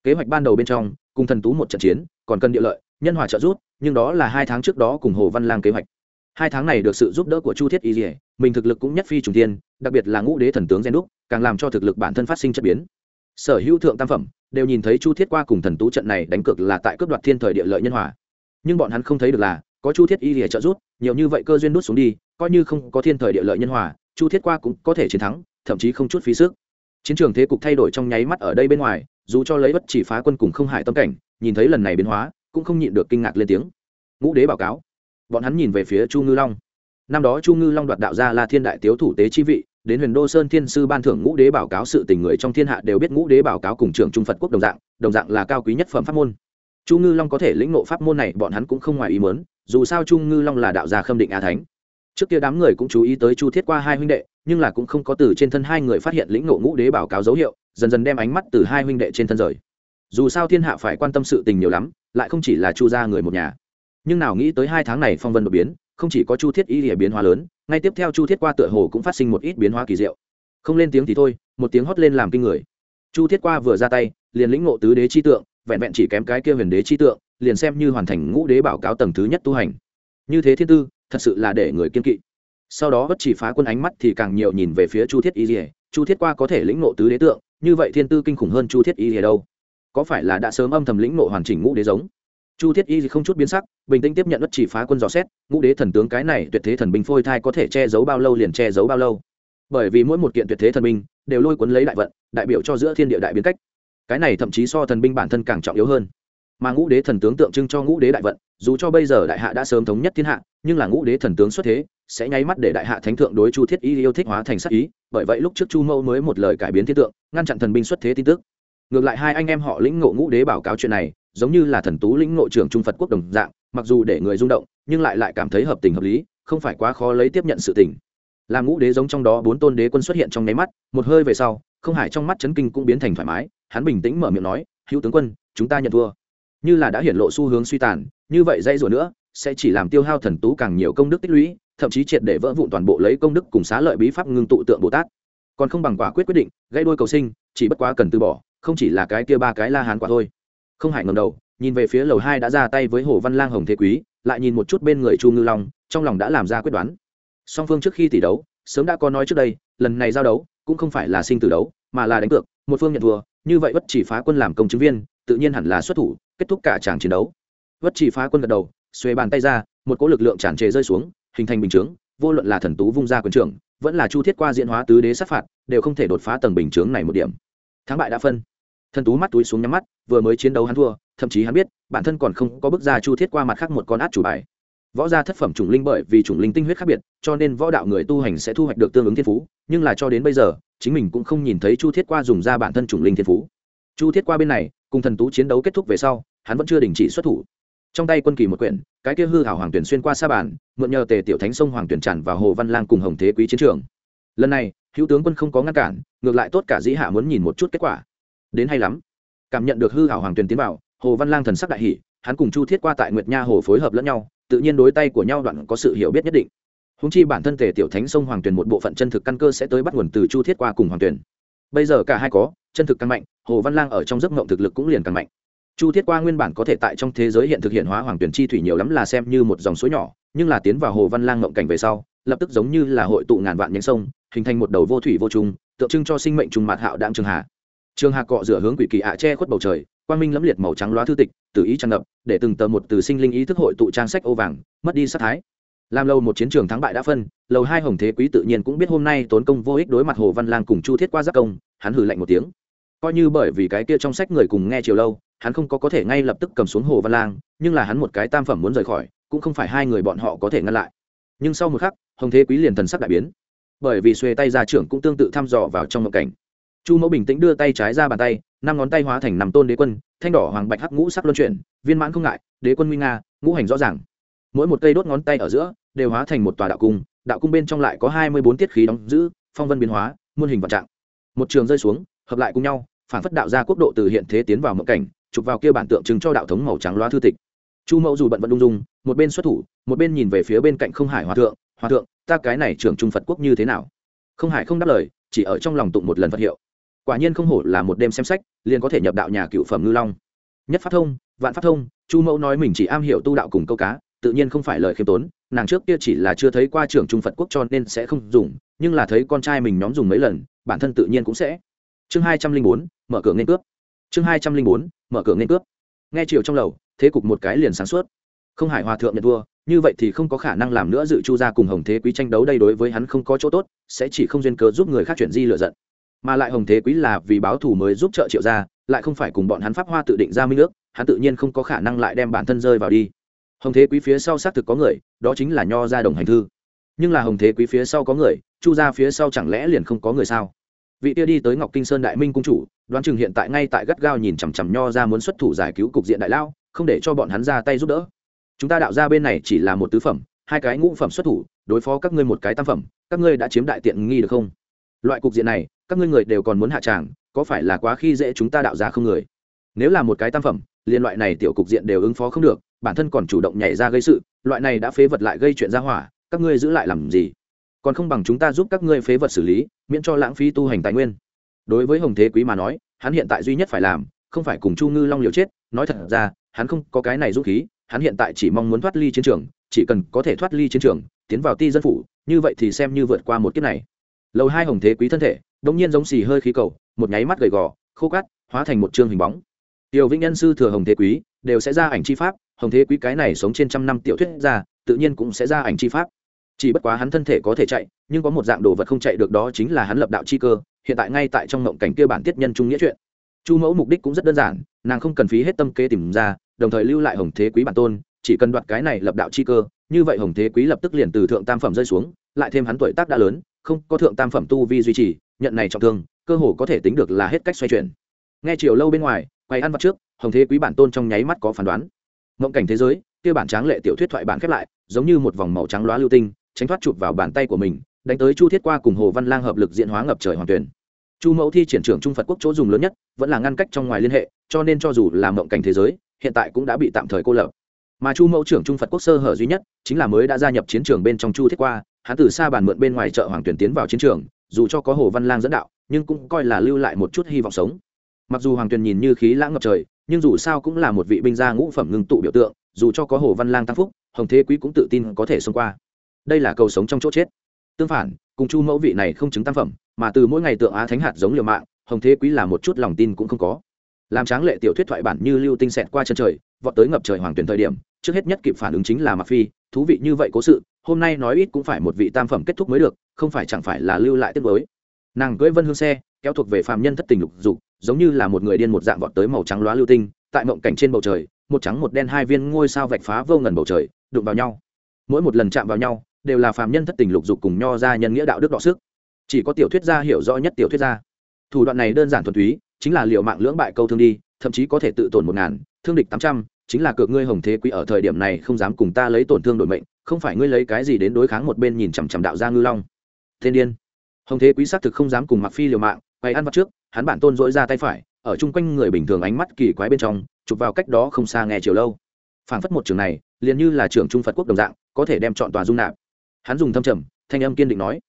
Kế hoạch ban đầu bên trong, cùng thần tú một trận chiến, còn cần địa lợi, nhân hòa trợ rút nhưng đó là hai tháng trước đó cùng hồ văn lang kế hoạch. Hai tháng này được sự giúp đỡ của chu thiết y dỉa mình thực lực cũng nhất phi trùng tiên đặc biệt là ngũ đế thần tướng gen đúc càng làm cho thực lực bản thân phát sinh chất biến. Sở hữu thượng tam phẩm đều nhìn thấy chu thiết qua cùng thần tú trận này đánh cược là tại cướp đoạt thiên thời địa lợi nhân hòa. Nhưng bọn hắn không thấy được là, có chu thiết y lìa trợ rút nhiều như vậy cơ duyên đút xuống đi, coi như không có thiên thời địa lợi nhân hòa, chu thiết qua cũng có thể chiến thắng, thậm chí không chút phí sức. Chiến trường thế cục thay đổi trong nháy mắt ở đây bên ngoài, dù cho lấy bất chỉ phá quân cùng không hại tâm cảnh, nhìn thấy lần này biến hóa, cũng không nhịn được kinh ngạc lên tiếng. Ngũ đế báo cáo. Bọn hắn nhìn về phía chu ngư long năm đó chu ngư long đoạt đạo ra là thiên đại tiếu thủ tế chi vị, đến huyền đô sơn thiên sư ban thưởng ngũ đế báo cáo sự tình người trong thiên hạ đều biết ngũ đế báo cáo cùng trưởng trung phật quốc đồng dạng đồng dạng là cao quý nhất phẩm pháp môn. Chu ngư long có thể lĩnh ngộ pháp môn này, bọn hắn cũng không ngoài ý mớn dù sao chu ngư long là đạo gia khâm định a thánh. Trước kia đám người cũng chú ý tới chu thiết qua hai huynh đệ, nhưng là cũng không có từ trên thân hai người phát hiện lĩnh ngộ ngũ đế báo cáo dấu hiệu, dần dần đem ánh mắt từ hai huynh đệ trên thân rời. Dù sao thiên hạ phải quan tâm sự tình nhiều lắm, lại không chỉ là chu gia người một nhà. Nhưng nào nghĩ tới hai tháng này phong vân đột biến không chỉ có chu thiết y địa biến hóa lớn, ngay tiếp theo chu thiết qua tựa hồ cũng phát sinh một ít biến hóa kỳ diệu. Không lên tiếng thì thôi, một tiếng hót lên làm kinh người. Chu thiết qua vừa ra tay, liền lĩnh ngộ tứ đế chi tượng, vẹn vẹn chỉ kém cái kia huyền đế chi tượng, liền xem như hoàn thành ngũ đế bảo cáo tầng thứ nhất tu hành. Như thế thiên tư, thật sự là để người kiên kỵ. Sau đó bất chỉ phá quân ánh mắt thì càng nhiều nhìn về phía chu thiết y dỉa chu thiết qua có thể lĩnh ngộ tứ đế tượng, như vậy thiên tư kinh khủng hơn chu thiết y dỉa đâu? Có phải là đã sớm âm thầm lĩnh ngộ hoàn chỉnh ngũ đế giống? Chu thiết y không chút biến sắc, bình tĩnh tiếp nhận đất chỉ phá quân dò xét, ngũ đế thần tướng cái này tuyệt thế thần binh phôi thai có thể che giấu bao lâu liền che giấu bao lâu. Bởi vì mỗi một kiện tuyệt thế thần binh đều lôi cuốn lấy đại vận, đại biểu cho giữa thiên địa đại biến cách. Cái này thậm chí so thần binh bản thân càng trọng yếu hơn. Mà ngũ đế thần tướng tượng trưng cho ngũ đế đại vận, dù cho bây giờ đại hạ đã sớm thống nhất thiên hạ, nhưng là ngũ đế thần tướng xuất thế, sẽ nháy mắt để đại hạ thánh thượng đối chu thiết y yêu thích hóa thành sắc ý, bởi vậy lúc trước chu mẫu mới một lời cải biến thiên tượng, ngăn chặn thần binh xuất thế tin tức. Ngược lại hai anh em họ lĩnh ngộ ngũ đế báo cáo chuyện này giống như là thần tú lĩnh ngộ trưởng trung phật quốc đồng dạng, mặc dù để người rung động, nhưng lại lại cảm thấy hợp tình hợp lý, không phải quá khó lấy tiếp nhận sự tình. Làm ngũ đế giống trong đó bốn tôn đế quân xuất hiện trong nháy mắt, một hơi về sau, không hải trong mắt chấn kinh cũng biến thành thoải mái, hắn bình tĩnh mở miệng nói, hữu tướng quân, chúng ta nhận thua. Như là đã hiển lộ xu hướng suy tàn, như vậy dây rủa nữa, sẽ chỉ làm tiêu hao thần tú càng nhiều công đức tích lũy, thậm chí triệt để vỡ vụn toàn bộ lấy công đức cùng xá lợi bí pháp ngưng tụ tượng bồ tát. Còn không bằng quả quyết quyết định gây đôi cầu sinh, chỉ bất quá cần từ bỏ, không chỉ là cái kia ba cái la hán quả thôi không hải ngầm đầu, nhìn về phía lầu hai đã ra tay với hồ văn lang hồng thế quý, lại nhìn một chút bên người chu ngư long, trong lòng đã làm ra quyết đoán. Song phương trước khi tỷ đấu, sớm đã có nói trước đây, lần này giao đấu cũng không phải là sinh tử đấu, mà là đánh cược, một phương nhận thua, như vậy bất chỉ phá quân làm công chứng viên, tự nhiên hẳn là xuất thủ, kết thúc cả tràng chiến đấu. Bất chỉ phá quân gật đầu xuê bàn tay ra, một cỗ lực lượng tràn trề rơi xuống, hình thành bình chướng, vô luận là thần tú vung ra quyền trưởng, vẫn là chu thiết qua diễn hóa tứ đế sát phạt, đều không thể đột phá tầng bình chướng này một điểm. Thắng bại đã phân thần tú mắt túi xuống nhắm mắt, vừa mới chiến đấu hắn thua, thậm chí hắn biết, bản thân còn không có bước ra chu thiết qua mặt khác một con át chủ bài. Võ gia thất phẩm chủng linh bởi vì chủng linh tinh huyết khác biệt, cho nên võ đạo người tu hành sẽ thu hoạch được tương ứng thiên phú, nhưng là cho đến bây giờ, chính mình cũng không nhìn thấy chu thiết qua dùng ra bản thân chủng linh thiên phú. Chu thiết qua bên này, cùng thần tú chiến đấu kết thúc về sau, hắn vẫn chưa đình chỉ xuất thủ. Trong tay quân kỳ một quyển, cái kia hư hảo hoàng tuyển xuyên qua sa bàn, mượn nhờ tề tiểu thánh sông hoàng tuyển tràn vào hồ văn lang cùng hồng thế quý chiến trường. Lần này, hữu tướng quân không có ngăn cản, ngược lại tốt cả dĩ hạ muốn nhìn một chút kết quả đến hay lắm. Cảm nhận được hư hảo hoàng tuyền tiến vào, hồ văn lang thần sắc đại hỷ hắn cùng chu thiết qua tại nguyệt nha hồ phối hợp lẫn nhau, tự nhiên đối tay của nhau đoạn có sự hiểu biết nhất định. Húng chi bản thân thể tiểu thánh sông hoàng tuyền một bộ phận chân thực căn cơ sẽ tới bắt nguồn từ chu thiết qua cùng hoàng tuyền. Bây giờ cả hai có, chân thực càng mạnh, hồ văn lang ở trong giấc mộng thực lực cũng liền càng mạnh. Chu thiết qua nguyên bản có thể tại trong thế giới hiện thực hiện hóa hoàng tuyển chi thủy nhiều lắm là xem như một dòng suối nhỏ, nhưng là tiến vào hồ văn lang ngộng cảnh về sau, lập tức giống như là hội tụ ngàn vạn nhánh sông, hình thành một đầu vô thủy vô trung tượng trưng cho sinh mệnh trùng mạt hạo đạm trường hà trường Hạc cọ rửa hướng quỷ kỳ ạ che khuất bầu trời, quang minh lẫm liệt màu trắng loá thư tịch tự ý tràn ngập, để từng tờ một từ sinh linh ý thức hội tụ trang sách ô vàng, mất đi sát thái. Làm lâu một chiến trường thắng bại đã phân, lầu hai hồng thế quý tự nhiên cũng biết hôm nay tốn công vô ích đối mặt hồ văn lang cùng chu thiết qua giác công, hắn hử lạnh một tiếng. Coi như bởi vì cái kia trong sách người cùng nghe chiều lâu, hắn không có có thể ngay lập tức cầm xuống hồ văn lang, nhưng là hắn một cái tam phẩm muốn rời khỏi, cũng không phải hai người bọn họ có thể ngăn lại. Nhưng sau một khắc, hồng thế quý liền thần sắc đại biến. Bởi vì xuê tay ra trưởng cũng tương tự thăm dò vào trong ngộ cảnh chu mẫu bình tĩnh đưa tay trái ra bàn tay, năm ngón tay hóa thành nằm tôn đế quân, thanh đỏ, hoàng bạch hắc ngũ sắc luân chuyển, viên mãn không ngại, đế quân nguy nga, ngũ hành rõ ràng. Mỗi một cây đốt ngón tay ở giữa đều hóa thành một tòa đạo cung đạo cung bên trong lại có hai mươi bốn tiết khí đóng giữ, phong vân biến hóa, muôn hình vạn trạng. Một trường rơi xuống, hợp lại cùng nhau, phản phất đạo ra quốc độ từ hiện thế tiến vào mộng cảnh, chụp vào kia bản tượng trưng cho đạo thống màu trắng loa thư tịch. Chu mẫu dù bận vận lung dung, một bên xuất thủ, một bên nhìn về phía bên cạnh không hải hòa thượng hòa thượng, ta cái này trưởng trung phật quốc như thế nào? Không hải không đáp lời, chỉ ở trong lòng tụng một lần phật hiệu quả nhiên không hổ là một đêm xem sách, liền có thể nhập đạo nhà cựu phẩm ngư long. Nhất phát thông, vạn phát thông, chu mẫu nói mình chỉ am hiểu tu đạo cùng câu cá, tự nhiên không phải lời khiêm tốn, nàng trước kia chỉ là chưa thấy qua trưởng trung phật quốc cho nên sẽ không dùng, nhưng là thấy con trai mình nhóm dùng mấy lần, bản thân tự nhiên cũng sẽ. Chương hai trăm linh bốn, mở cửa nên cướp. Chương hai trăm linh bốn, mở cửa nên cướp. Nghe chiều trong lầu, thế cục một cái liền sáng suốt. Không hải hòa thượng nhận thua như vậy thì không có khả năng làm nữa dự chu ra cùng hồng thế quý tranh đấu đây đối với hắn không có chỗ tốt, sẽ chỉ không duyên cớ giúp người khác chuyển di lựa giận mà lại hồng thế quý là vì báo thù mới giúp trợ triệu ra lại không phải cùng bọn hắn pháp hoa tự định ra minh ước, hắn tự nhiên không có khả năng lại đem bản thân rơi vào đi. Hồng thế quý phía sau xác thực có người, đó chính là nho gia đồng hành thư. Nhưng là hồng thế quý phía sau có người, chu ra phía sau chẳng lẽ liền không có người sao? Vị tia đi tới ngọc kinh sơn đại minh cung chủ, đoán chừng hiện tại ngay tại gắt gao nhìn chằm chằm nho ra muốn xuất thủ giải cứu cục diện đại lao, không để cho bọn hắn ra tay giúp đỡ. Chúng ta đạo ra bên này chỉ là một tứ phẩm, hai cái ngũ phẩm xuất thủ, đối phó các ngươi một cái tam phẩm, các ngươi đã chiếm đại tiện nghi được không? Loại cục diện này các ngươi người đều còn muốn hạ tràng, có phải là quá khi dễ chúng ta đạo ra không người? Nếu là một cái tam phẩm, liên loại này tiểu cục diện đều ứng phó không được, bản thân còn chủ động nhảy ra gây sự, loại này đã phế vật lại gây chuyện ra hỏa, các ngươi giữ lại làm gì? Còn không bằng chúng ta giúp các ngươi phế vật xử lý, miễn cho lãng phí tu hành tài nguyên. Đối với hồng thế quý mà nói, hắn hiện tại duy nhất phải làm, không phải cùng chu ngư long liều chết, nói thật ra, hắn không có cái này dũng khí, hắn hiện tại chỉ mong muốn thoát ly chiến trường, chỉ cần có thể thoát ly chiến trường, tiến vào ti dân phủ, như vậy thì xem như vượt qua một kiếp này lầu hai hồng thế quý thân thể đ ỗ n g nhiên giống xì hơi khí cầu, một nháy mắt gầy gò, khô cát, hóa thành một chương hình bóng. Tiểu vĩnh nhân sư thừa hồng thế quý, đều sẽ ra ảnh chi pháp, hồng thế quý cái này sống trên trăm năm tiểu thuyết ra tự nhiên cũng sẽ ra ảnh chi pháp. Chỉ bất quá hắn thân thể có thể chạy, nhưng có một dạng đồ vật không chạy được đó chính là hắn lập đạo chi cơ, hiện tại ngay tại trong ngộng cảnh kia bản tiết nhân trung nghĩa chuyện. Chu mẫu mục đích cũng rất đơn giản, nàng không cần phí hết tâm kế tìm ra, đồng thời lưu lại hồng thế quý bản tôn, chỉ cần đoạt cái này lập đạo chi cơ, như vậy hồng thế quý lập tức liền từ thượng tam phẩm rơi xuống, lại thêm hắn tuổi tác đã lớn không có thượng tam phẩm tu vi duy trì, nhận này trọng thương, cơ hồ có thể tính được là hết cách xoay chuyển. Nghe chiều lâu bên ngoài, quay ăn vặt trước, hồng thế quý bản tôn trong nháy mắt có phán đoán. Ngộng cảnh thế giới, kia bản tráng lệ tiểu thuyết thoại bản khép lại, giống như một vòng màu trắng loá lưu tinh, tránh thoát chụp vào bàn tay của mình, đánh tới chu thiết qua cùng hồ văn lang hợp lực diện hóa ngập trời hoàng tuyển. Chu mẫu thi triển trưởng trung phật quốc chỗ dùng lớn nhất, vẫn là ngăn cách trong ngoài liên hệ, cho nên cho dù là mộng cảnh thế giới, hiện tại cũng đã bị tạm thời cô lập. Mà chu mẫu trưởng trung phật quốc sơ hở duy nhất, chính là mới đã gia nhập chiến trường bên trong chu thiết qua hắn từ xa bàn mượn bên ngoài chợ hoàng tuyển tiến vào chiến trường, dù cho có hồ văn lang dẫn đạo, nhưng cũng coi là lưu lại một chút hy vọng sống. Mặc dù hoàng tuyền nhìn như khí lãng ngập trời, nhưng dù sao cũng là một vị binh gia ngũ phẩm ngưng tụ biểu tượng, dù cho có hồ văn lang tăng phúc, hồng thế quý cũng tự tin có thể xông qua. Đây là cầu sống trong chỗ chết. Tương phản, cùng chu mẫu vị này không chứng tam phẩm, mà từ mỗi ngày tượng á thánh hạt giống liều mạng, hồng thế quý là một chút lòng tin cũng không có. Làm tráng lệ tiểu thuyết thoại bản như lưu tinh xẹt qua chân trời, vọt tới ngập trời hoàng tuyển thời điểm trước hết nhất kịp phản ứng chính là mặc phi, thú vị như vậy cố sự, hôm nay nói ít cũng phải một vị tam phẩm kết thúc mới được, không phải chẳng phải là lưu lại tiết mới nàng cưỡi vân hương xe, kéo thuộc về phàm nhân thất tình lục dục, giống như là một người điên một dạng vọt tới màu trắng loá lưu tinh, tại mộng cảnh trên bầu trời, một trắng một đen hai viên ngôi sao vạch phá vô ngần bầu trời, đụng vào nhau. Mỗi một lần chạm vào nhau, đều là phàm nhân thất tình lục dục cùng nho ra nhân nghĩa đạo đức đọ sức. Chỉ có tiểu thuyết gia hiểu rõ nhất tiểu thuyết gia. Thủ đoạn này đơn giản thuần túy, chính là liệu mạng lưỡng bại câu thương đi, thậm chí có thể tự tổn một ngàn, thương địch tám trăm chính là cược ngươi hồng thế quý ở thời điểm này không dám cùng ta lấy tổn thương đổi mệnh, không phải ngươi lấy cái gì đến đối kháng một bên nhìn chằm chằm đạo gia ngư long. Thiên điên. Hồng thế quý xác thực không dám cùng mặc phi liều mạng, quay ăn vặt trước, hắn bản tôn dỗi ra tay phải, ở chung quanh người bình thường ánh mắt kỳ quái bên trong, chụp vào cách đó không xa nghe chiều lâu. Phảng phất một trường này, liền như là trường trung phật quốc đồng dạng, có thể đem chọn tòa dung nạp. Hắn dùng thâm trầm, thanh âm kiên định nói,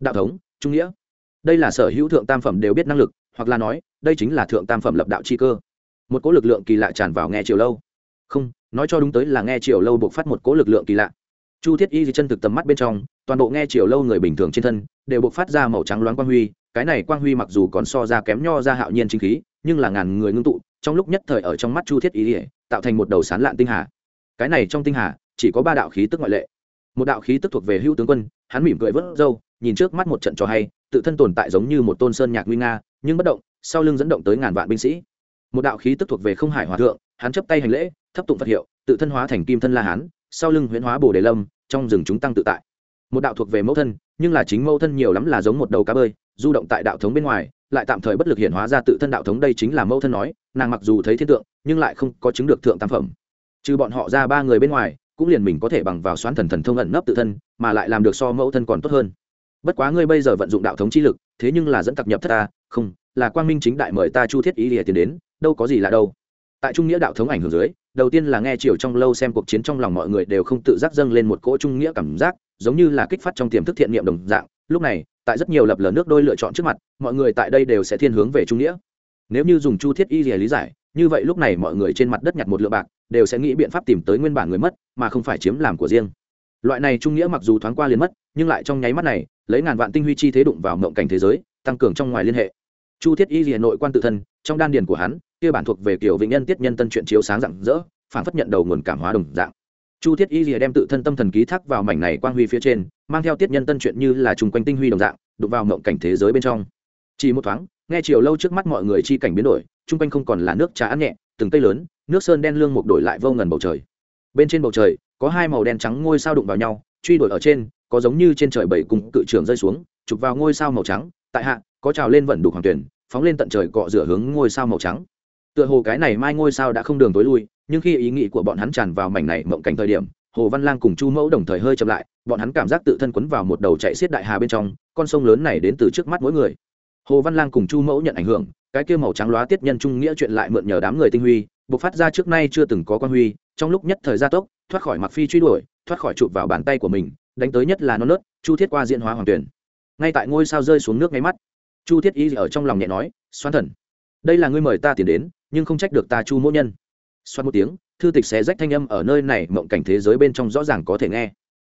đạo thống, trung nghĩa. Đây là sở hữu thượng tam phẩm đều biết năng lực, hoặc là nói, đây chính là thượng tam phẩm lập đạo chi cơ. Một cỗ lực lượng kỳ lạ tràn vào nghe chiều lâu không, nói cho đúng tới là nghe chiều lâu buộc phát một cỗ lực lượng kỳ lạ. Chu thiết y chân thực tầm mắt bên trong, toàn bộ nghe chiều lâu người bình thường trên thân, đều buộc phát ra màu trắng loáng quang huy. Cái này quang huy mặc dù còn so ra kém nho ra hạo nhiên chính khí, nhưng là ngàn người ngưng tụ, trong lúc nhất thời ở trong mắt chu thiết y tạo thành một đầu sán lạn tinh hà. Cái này trong tinh hà, chỉ có ba đạo khí tức ngoại lệ. Một đạo khí tức thuộc về hữu tướng quân, hắn mỉm cười vớt râu, nhìn trước mắt một trận trò hay, tự thân tồn tại giống như một tôn sơn nhạc nguy nga, nhưng bất động, sau lưng dẫn động tới ngàn vạn binh sĩ. Một đạo khí tức thuộc về không hải hòa thượng hắn chấp tay hành lễ, thấp tụng phật hiệu, tự thân hóa thành kim thân la hán, sau lưng huyễn hóa bồ đề lâm, trong rừng chúng tăng tự tại. Một đạo thuộc về mẫu thân, nhưng là chính mẫu thân nhiều lắm là giống một đầu cá bơi, du động tại đạo thống bên ngoài, lại tạm thời bất lực hiện hóa ra tự thân đạo thống đây chính là mẫu thân nói, nàng mặc dù thấy thiên tượng, nhưng lại không có chứng được thượng tam phẩm. Trừ bọn họ ra ba người bên ngoài, cũng liền mình có thể bằng vào xoán thần thần thông ẩn nấp tự thân, mà lại làm được so mẫu thân còn tốt hơn. Bất quá ngươi bây giờ vận dụng đạo thống chi lực, thế nhưng là dẫn tặc nhập thất ta, không, là quang minh chính đại mời ta chu thiết ý lìa tiền đến, đâu có gì là đâu tại trung nghĩa đạo thống ảnh hưởng dưới, đầu tiên là nghe chiều trong lâu xem cuộc chiến trong lòng mọi người đều không tự giác dâng lên một cỗ trung nghĩa cảm giác, giống như là kích phát trong tiềm thức thiện niệm đồng dạng. Lúc này, tại rất nhiều lập lờ nước đôi lựa chọn trước mặt, mọi người tại đây đều sẽ thiên hướng về trung nghĩa. Nếu như dùng chu thiết y lìa lý giải, như vậy lúc này mọi người trên mặt đất nhặt một lượng bạc, đều sẽ nghĩ biện pháp tìm tới nguyên bản người mất, mà không phải chiếm làm của riêng. Loại này trung nghĩa mặc dù thoáng qua liền mất, nhưng lại trong nháy mắt này, lấy ngàn vạn tinh huy chi thế đụng vào mộng cảnh thế giới, tăng cường trong ngoài liên hệ. Chu thiết y lìa nội quan tự thân, trong đan điền của hắn kia bản thuộc về kiểu vĩnh nhân tiết nhân tân chuyện chiếu sáng rạng rỡ phản phất nhận đầu nguồn cảm hóa đồng dạng. Chu thiết y lìa đem tự thân tâm thần ký thác vào mảnh này quang huy phía trên, mang theo tiết nhân tân chuyện như là trùng quanh tinh huy đồng dạng, đụng vào mộng cảnh thế giới bên trong. Chỉ một thoáng, nghe chiều lâu trước mắt mọi người chi cảnh biến đổi, chung quanh không còn là nước trà ăn nhẹ, từng cây lớn, nước sơn đen lương mục đổi lại vô ngần bầu trời. Bên trên bầu trời, có hai màu đen trắng ngôi sao đụng vào nhau, truy đuổi ở trên, có giống như trên trời bảy cùng cự trường rơi xuống, chụp vào ngôi sao màu trắng, tại hạ, có trào lên vận đục hoàng tuyển, phóng lên tận trời cọ rửa hướng ngôi sao màu trắng tựa hồ cái này mai ngôi sao đã không đường tối lui, nhưng khi ý nghĩ của bọn hắn tràn vào mảnh này mộng cảnh thời điểm, hồ văn lang cùng chu mẫu đồng thời hơi chậm lại, bọn hắn cảm giác tự thân quấn vào một đầu chạy xiết đại hà bên trong, con sông lớn này đến từ trước mắt mỗi người. Hồ văn lang cùng chu mẫu nhận ảnh hưởng, cái kia màu trắng lóa tiết nhân trung nghĩa chuyện lại mượn nhờ đám người tinh huy, bộc phát ra trước nay chưa từng có quan huy, trong lúc nhất thời gia tốc, thoát khỏi mặc phi truy đuổi, thoát khỏi chụp vào bàn tay của mình, đánh tới nhất là non nớt, chu thiết qua diễn hóa hoàng tuyển. Ngay tại ngôi sao rơi xuống nước ngay mắt, chu thiết y ở trong lòng nhẹ nói, xoan thần, đây là ngươi mời ta tiền đến nhưng không trách được ta chu mỗ nhân. Xoát một tiếng, thư tịch xé rách thanh âm ở nơi này mộng cảnh thế giới bên trong rõ ràng có thể nghe.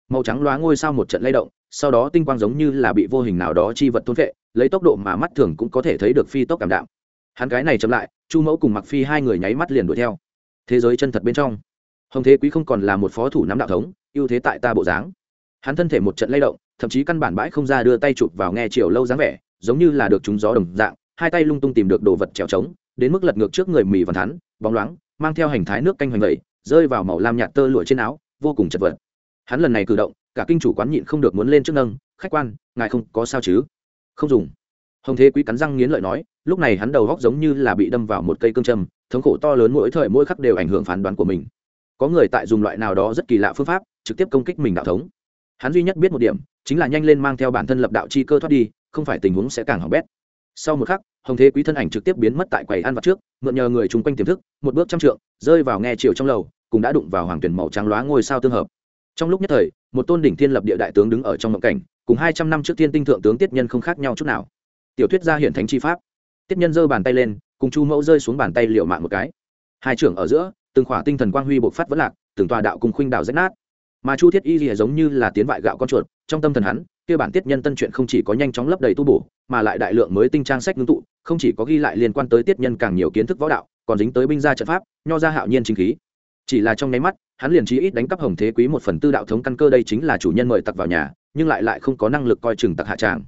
Màu trắng loá ngôi sao một trận lay động, sau đó tinh quang giống như là bị vô hình nào đó chi vật thôn vệ lấy tốc độ mà mắt thường cũng có thể thấy được phi tốc cảm đạm. Hắn cái này chậm lại, chu mẫu cùng mặc phi hai người nháy mắt liền đuổi theo. Thế giới chân thật bên trong, hồng thế quý không còn là một phó thủ nắm đạo thống, ưu thế tại ta bộ dáng. Hắn thân thể một trận lay động, thậm chí căn bản bãi không ra đưa tay chụp vào nghe chiều lâu dáng vẻ, giống như là được trúng gió đồng dạng, hai tay lung tung tìm được đồ vật trèo trống đến mức lật ngược trước người mì Văn thắn, bóng loáng, mang theo hành thái nước canh hoành vẩy, rơi vào màu lam nhạt tơ lụa trên áo, vô cùng chật vật. Hắn lần này cử động, cả kinh chủ quán nhịn không được muốn lên trước nâng, khách quan, ngài không có sao chứ? Không dùng. Hồng thế quý cắn răng nghiến lợi nói, lúc này hắn đầu góc giống như là bị đâm vào một cây cương châm, thống khổ to lớn mỗi thời mỗi khắc đều ảnh hưởng phán đoán của mình. Có người tại dùng loại nào đó rất kỳ lạ phương pháp, trực tiếp công kích mình đạo thống. Hắn duy nhất biết một điểm, chính là nhanh lên mang theo bản thân lập đạo chi cơ thoát đi, không phải tình huống sẽ càng hỏng bét sau một khắc, hồng thế quý thân ảnh trực tiếp biến mất tại quầy ăn vặt trước, mượn nhờ người chung quanh tiềm thức, một bước trăm trượng, rơi vào nghe chiều trong lầu, cùng đã đụng vào hoàng tuyển màu trắng lóa ngôi sao tương hợp. Trong lúc nhất thời, một tôn đỉnh thiên lập địa đại tướng đứng ở trong mộng cảnh, cùng hai trăm năm trước tiên tinh thượng tướng tiết nhân không khác nhau chút nào. Tiểu thuyết gia hiển thánh chi pháp. Tiết nhân giơ bàn tay lên, cùng chu mẫu rơi xuống bàn tay liệu mạng một cái. Hai trưởng ở giữa, từng khỏa tinh thần quang huy bộc phát vẫn lạc, từng tòa đạo cùng khuynh đạo rách nát. Mà chu thiết y thì giống như là tiến vại gạo con chuột, trong tâm thần hắn kia bản tiết nhân tân truyện không chỉ có nhanh chóng lấp đầy tu bổ, mà lại đại lượng mới tinh trang sách ngưng tụ, không chỉ có ghi lại liên quan tới tiết nhân càng nhiều kiến thức võ đạo, còn dính tới binh gia trận pháp, nho ra hạo nhiên chính khí. Chỉ là trong nháy mắt, hắn liền chí ít đánh cắp hồng thế quý một phần tư đạo thống căn cơ đây chính là chủ nhân mời tặc vào nhà, nhưng lại lại không có năng lực coi chừng tặc hạ tràng.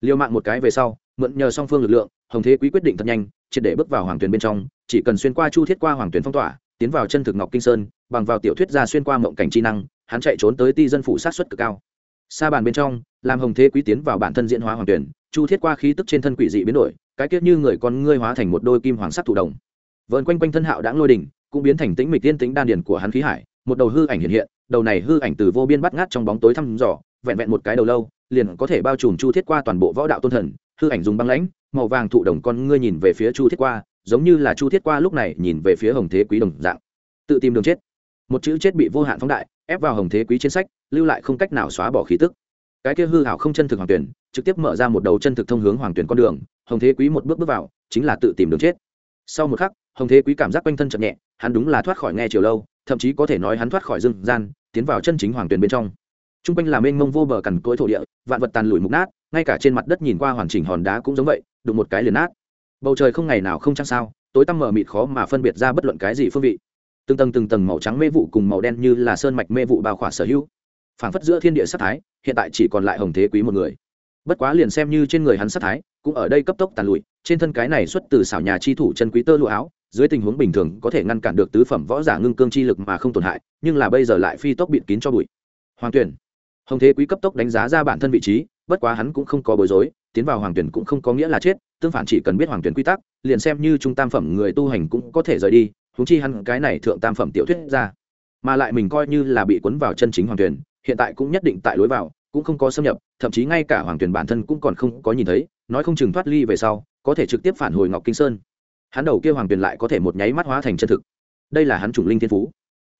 Liều mạng một cái về sau, mượn nhờ song phương lực lượng, hồng thế quý quyết định thật nhanh, triệt để bước vào hoàng tuyền bên trong, chỉ cần xuyên qua chu thiết qua hoàng tuyền phong tỏa, tiến vào chân thực ngọc kinh sơn, bằng vào tiểu thuyết ra xuyên qua mộng cảnh chi năng, hắn chạy trốn tới ti dân phủ sát xuất cực cao. Xa bàn bên trong làm hồng thế quý tiến vào bản thân diễn hóa hoàng tuyển, chu thiết qua khí tức trên thân quỷ dị biến đổi, cái kết như người con ngươi hóa thành một đôi kim hoàng sắc thủ đồng. Vợn quanh quanh thân hạo đãng lôi đỉnh, cũng biến thành tĩnh mịch tiên tính đan điền của hắn khí hải, một đầu hư ảnh hiện hiện, đầu này hư ảnh từ vô biên bắt ngát trong bóng tối thăm dò, vẹn vẹn một cái đầu lâu, liền có thể bao trùm chu thiết qua toàn bộ võ đạo tôn thần, hư ảnh dùng băng lãnh, màu vàng thụ đồng con ngươi nhìn về phía chu thiết qua, giống như là chu thiết qua lúc này nhìn về phía hồng thế quý đồng dạng. Tự tìm đường chết. Một chữ chết bị vô hạn phóng đại, ép vào hồng thế quý trên sách, lưu lại không cách nào xóa bỏ khí tức cái kia hư hảo không chân thực hoàng tuyển, trực tiếp mở ra một đầu chân thực thông hướng hoàng tuyển con đường, hồng thế quý một bước bước vào, chính là tự tìm đường chết. Sau một khắc, hồng thế quý cảm giác quanh thân chậm nhẹ, hắn đúng là thoát khỏi nghe chiều lâu, thậm chí có thể nói hắn thoát khỏi dương gian, tiến vào chân chính hoàng tuyển bên trong. T r u n g quanh là mênh mông vô bờ cằn cỗi thổ địa, vạn vật tàn lủi mục nát, ngay cả trên mặt đất nhìn qua hoàn chỉnh hòn đá cũng giống vậy, đụng một cái liền nát. Bầu trời không ngày nào không trăng sao, tối tăm mờ mịt khó mà phân biệt ra bất luận cái gì phương vị. Từng tầng từng tầng màu trắng mê vụ cùng màu đen như là sơn mạch mê vụ bao khỏa sở hữu phảng phất giữa thiên địa sát thái, hiện tại chỉ còn lại hồng thế quý một người. Bất quá liền xem như trên người hắn sát thái, cũng ở đây cấp tốc tàn lụi, trên thân cái này xuất từ xảo nhà chi thủ chân quý tơ lụa áo, dưới tình huống bình thường có thể ngăn cản được tứ phẩm võ giả ngưng cương chi lực mà không tổn hại, nhưng là bây giờ lại phi tốc bịt kín cho bụi. Hoàng tuyển. Hồng thế quý cấp tốc đánh giá ra bản thân vị trí, bất quá hắn cũng không có bối rối, tiến vào hoàng tuyển cũng không có nghĩa là chết, tương phản chỉ cần biết hoàng tuyển quy tắc, liền xem như trung tam phẩm người tu hành cũng có thể rời đi húng chi hắn cái này thượng tam phẩm tiểu thuyết ra, mà lại mình coi như là bị cuốn vào chân chính hoàng tuyển hiện tại cũng nhất định tại lối vào, cũng không có xâm nhập, thậm chí ngay cả hoàng tuyển bản thân cũng còn không có nhìn thấy, nói không chừng thoát ly về sau, có thể trực tiếp phản hồi ngọc kinh sơn. Hắn đầu kia hoàng tuyển lại có thể một nháy mắt hóa thành chân thực. Đây là hắn chủng linh thiên phú.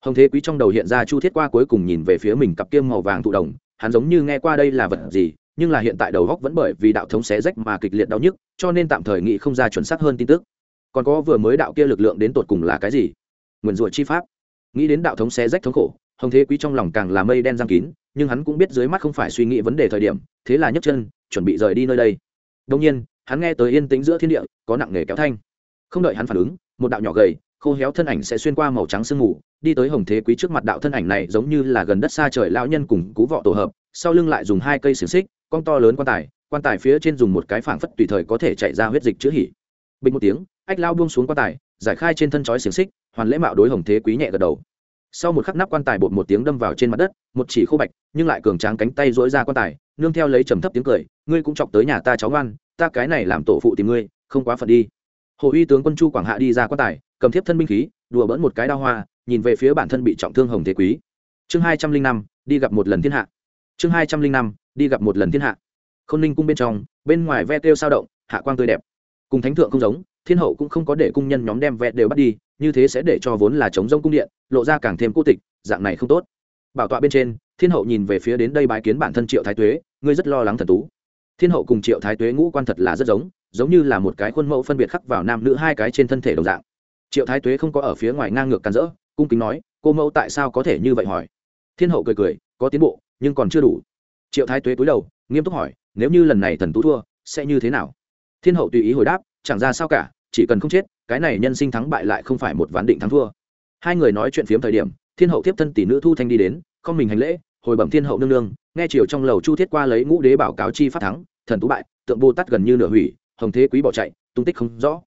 Hồng thế quý trong đầu hiện ra chu thiết qua cuối cùng nhìn về phía mình cặp kiêm màu vàng thụ đồng, hắn giống như nghe qua đây là vật gì, nhưng là hiện tại đầu góc vẫn bởi vì đạo thống xé rách mà kịch liệt đau nhức, cho nên tạm thời nghĩ không ra chuẩn xác hơn tin tức. Còn có vừa mới đạo kia lực lượng đến tột cùng là cái gì? Nguyền rủa chi pháp. Nghĩ đến đạo thống xé rách thống khổ hồng thế quý trong lòng càng là mây đen giang kín, nhưng hắn cũng biết dưới mắt không phải suy nghĩ vấn đề thời điểm, thế là nhấc chân, chuẩn bị rời đi nơi đây. Đông nhiên, hắn nghe tới yên tĩnh giữa thiên địa, có nặng nghề kéo thanh. Không đợi hắn phản ứng, một đạo nhỏ gầy, khô héo thân ảnh sẽ xuyên qua màu trắng sương mù, đi tới hồng thế quý trước mặt đạo thân ảnh này giống như là gần đất xa trời lão nhân cùng cú vọ tổ hợp, sau lưng lại dùng hai cây xiềng xích, con to lớn quan tài quan tài phía trên dùng một cái phảng phất tùy thời có thể chạy ra huyết dịch chữa hỉ. Bình một tiếng, ách lao buông xuống quan tài, giải khai trên thân chói xiềng xích, hoàn lễ mạo đối hồng thế quý nhẹ gật đầu sau một khắc nắp quan tài bột một tiếng đâm vào trên mặt đất, một chỉ khô bạch, nhưng lại cường tráng cánh tay dỗi ra quan tài, nương theo lấy trầm thấp tiếng cười, ngươi cũng chọc tới nhà ta cháu ngoan, ta cái này làm tổ phụ tìm ngươi, không quá phận đi. Hồ uy tướng quân chu quảng hạ đi ra quan tài, cầm thiếp thân binh khí, đùa bỡn một cái đao hoa, nhìn về phía bản thân bị trọng thương hồng thế quý. Chương hai trăm linh năm, đi gặp một lần thiên hạ. Chương hai trăm linh năm, đi gặp một lần thiên hạ. K h ô n ninh cung bên trong, bên ngoài ve kêu sao động, hạ quang tươi đẹp. Cùng thánh thượng không giống, thiên hậu cũng không có để cung nhân nhóm đem ve đều bắt đi như thế sẽ để cho vốn là chống rông cung điện, lộ ra càng thêm cô tịch, dạng này không tốt. Bảo tọa bên trên, thiên hậu nhìn về phía đến đây bái kiến bản thân triệu thái tuế, ngươi rất lo lắng thần tú. Thiên hậu cùng triệu thái tuế ngũ quan thật là rất giống giống như là một cái khuôn mẫu phân biệt khắc vào nam nữ hai cái trên thân thể đồng dạng. Triệu thái tuế không có ở phía ngoài ngang ngược càn rỡ, cung kính nói, cô mẫu tại sao có thể như vậy hỏi? Thiên hậu cười cười, có tiến bộ, nhưng còn chưa đủ. Triệu thái tuế cúi đầu, nghiêm túc hỏi, nếu như lần này thần tú thua, sẽ như thế nào? Thiên hậu tùy ý hồi đáp, chẳng ra sao cả chỉ cần không chết, cái này nhân sinh thắng bại lại không phải một ván định thắng thua. Hai người nói chuyện phiếm thời điểm, thiên hậu tiếp thân tỷ nữ thu thanh đi đến, không mình hành lễ, hồi bẩm thiên hậu nương nương, nghe chiều trong lầu chu thiết qua lấy ngũ đế bảo cáo chi phát thắng, thần tú bại, tượng bồ tát gần như nửa hủy, hồng thế quý bỏ chạy, tung tích không rõ.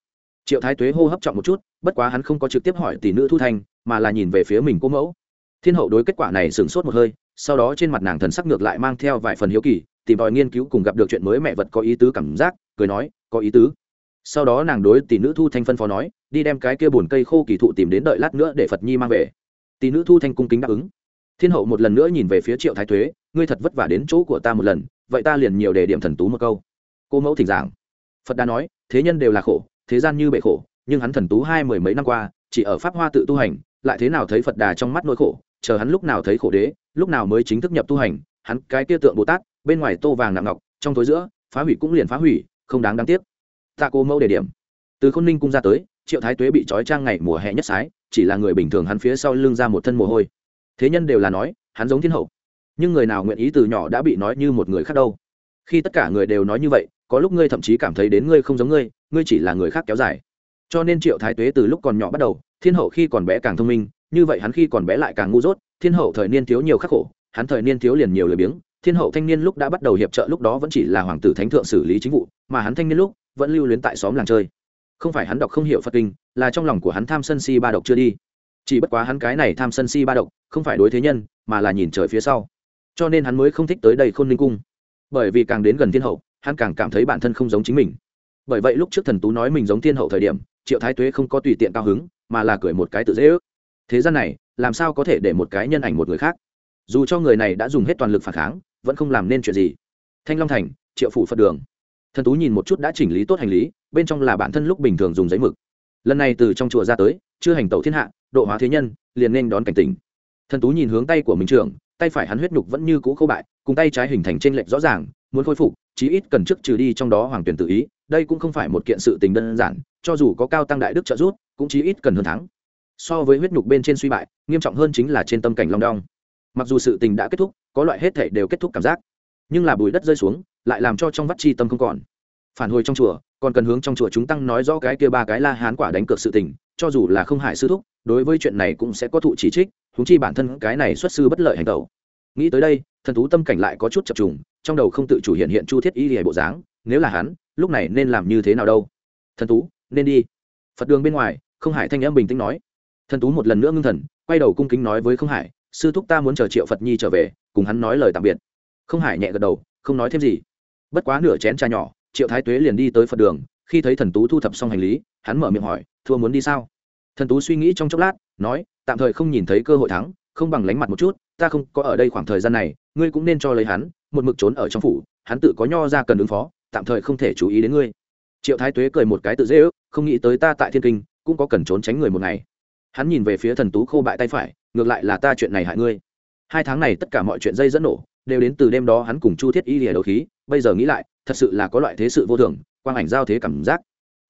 Triệu thái tuế hô hấp trọng một chút, bất quá hắn không có trực tiếp hỏi tỷ nữ thu thanh, mà là nhìn về phía mình cô mẫu. Thiên hậu đối kết quả này sửng sốt một hơi, sau đó trên mặt nàng thần sắc ngược lại mang theo vài phần hiếu kỳ, tìm tòi nghiên cứu cùng gặp được chuyện mới mẹ vật có ý tứ cảm giác, cười nói, có ý tứ sau đó nàng đối tỷ nữ thu thanh phân phó nói, đi đem cái kia bùn cây khô kỳ thụ tìm đến đợi lát nữa để phật nhi mang về. Tỷ nữ thu thanh cung kính đáp ứng. Thiên hậu một lần nữa nhìn về phía triệu thái thuế, ngươi thật vất vả đến chỗ của ta một lần, vậy ta liền nhiều đề điểm thần tú một câu. Cô mẫu thỉnh giảng. Phật đã nói, thế nhân đều là khổ, thế gian như bệ khổ, nhưng hắn thần tú hai mười mấy năm qua, chỉ ở pháp hoa tự tu hành, lại thế nào thấy phật đà trong mắt nỗi khổ, chờ hắn lúc nào thấy khổ đế, lúc nào mới chính thức nhập tu hành, hắn cái kia tượng bồ tát, bên ngoài tô vàng nặng ngọc, trong tối giữa, phá hủy cũng liền phá hủy, không đáng đáng tiếc tạ cô mẫu đề điểm. Từ khôn ninh cung ra tới, triệu thái tuế bị trói trang ngày mùa hè nhất sái, chỉ là người bình thường hắn phía sau lưng ra một thân mồ hôi. Thế nhân đều là nói, hắn giống thiên hậu. Nhưng người nào nguyện ý từ nhỏ đã bị nói như một người khác đâu. Khi tất cả người đều nói như vậy, có lúc ngươi thậm chí cảm thấy đến ngươi không giống ngươi ngươi chỉ là người khác kéo dài. Cho nên triệu thái tuế từ lúc còn nhỏ bắt đầu, thiên hậu khi còn bé càng thông minh, như vậy hắn khi còn bé lại càng ngu dốt, thiên hậu thời niên thiếu nhiều khắc khổ, hắn thời niên thiếu liền nhiều lười biếng, thiên hậu thanh niên lúc đã bắt đầu hiệp trợ lúc đó vẫn chỉ là hoàng tử thánh thượng xử lý chính vụ, mà hắn thanh niên lúc vẫn lưu luyến tại xóm làng chơi. Không phải hắn đọc không hiểu phật kinh, là trong lòng của hắn tham sân si ba độc chưa đi. Chỉ bất quá hắn cái này tham sân si ba độc, không phải đối thế nhân, mà là nhìn trời phía sau. Cho nên hắn mới không thích tới đây khôn ninh cung. Bởi vì càng đến gần thiên hậu, hắn càng cảm thấy bản thân không giống chính mình. Bởi vậy lúc trước thần tú nói mình giống thiên hậu thời điểm, triệu thái tuế không có tùy tiện cao hứng, mà là cười một cái tự dễ ước. Thế gian này, làm sao có thể để một cái nhân ảnh một người khác? Dù cho người này đã dùng hết toàn lực phản kháng, vẫn không làm nên chuyện gì. Thanh long thành, triệu phủ phật đường thần tú nhìn một chút đã chỉnh lý tốt hành lý, bên trong là bản thân lúc bình thường dùng giấy mực. Lần này từ trong chùa ra tới, chưa hành tẩu thiên hạ, độ hóa thế nhân, liền nên đón cảnh tỉnh. Thần tú nhìn hướng tay của mình trưởng, tay phải hắn huyết nhục vẫn như cũ khâu bại, cùng tay trái hình thành trên lệnh rõ ràng, muốn khôi phục, chí ít cần trước trừ đi trong đó hoàng tuyển tự ý, đây cũng không phải một kiện sự tình đơn giản, cho dù có cao tăng đại đức trợ giúp, cũng chí ít cần hơn thắng. So với huyết nhục bên trên suy bại, nghiêm trọng hơn chính là trên tâm cảnh long đong. Mặc dù sự tình đã kết thúc, có loại hết thể đều kết thúc cảm giác. Nhưng là bùi đất rơi xuống lại làm cho trong vắt chi tâm không còn. Phản hồi trong chùa, còn cần hướng trong chùa chúng tăng nói rõ cái kia ba cái la hán quả đánh cược sự tình, cho dù là không hại sư thúc, đối với chuyện này cũng sẽ có thụ chỉ trích húng chi bản thân cái này xuất sư bất lợi hành tẩu nghĩ tới đây, thần thú tâm cảnh lại có chút chập trùng, trong đầu không tự chủ hiện hiện chu thiết y hề bộ dáng, nếu là hắn, lúc này nên làm như thế nào đâu? Thần tú nên đi. Phật đường bên ngoài, không hải thanh âm bình tĩnh nói. Thần tú một lần nữa ngưng thần, quay đầu cung kính nói với không hải sư thúc ta muốn chờ triệu phật nhi trở về, cùng hắn nói lời tạm biệt. Không hải nhẹ gật đầu, không nói thêm gì bất quá nửa chén trà nhỏ, triệu thái tuế liền đi tới phật đường, khi thấy thần tú thu thập xong hành lý, hắn mở miệng hỏi, thua muốn đi sao? Thần tú suy nghĩ trong chốc lát, nói, tạm thời không nhìn thấy cơ hội thắng, không bằng lánh mặt một chút, ta không có ở đây khoảng thời gian này, ngươi cũng nên cho lấy hắn, một mực trốn ở trong phủ, hắn tự có nho ra cần ứng phó, tạm thời không thể chú ý đến ngươi. Triệu thái tuế cười một cái tự dễ ước, không nghĩ tới ta tại thiên kinh, cũng có cần trốn tránh người một ngày. Hắn nhìn về phía thần tú khô bại tay phải, ngược lại là ta chuyện này hại ngươi. Hai tháng này tất cả mọi chuyện dây dẫn nổ, đều đến từ đêm đó hắn cùng chu thiết y lìa đầu khí bây giờ nghĩ lại, thật sự là có loại thế sự vô thường, quang ảnh giao thế cảm giác.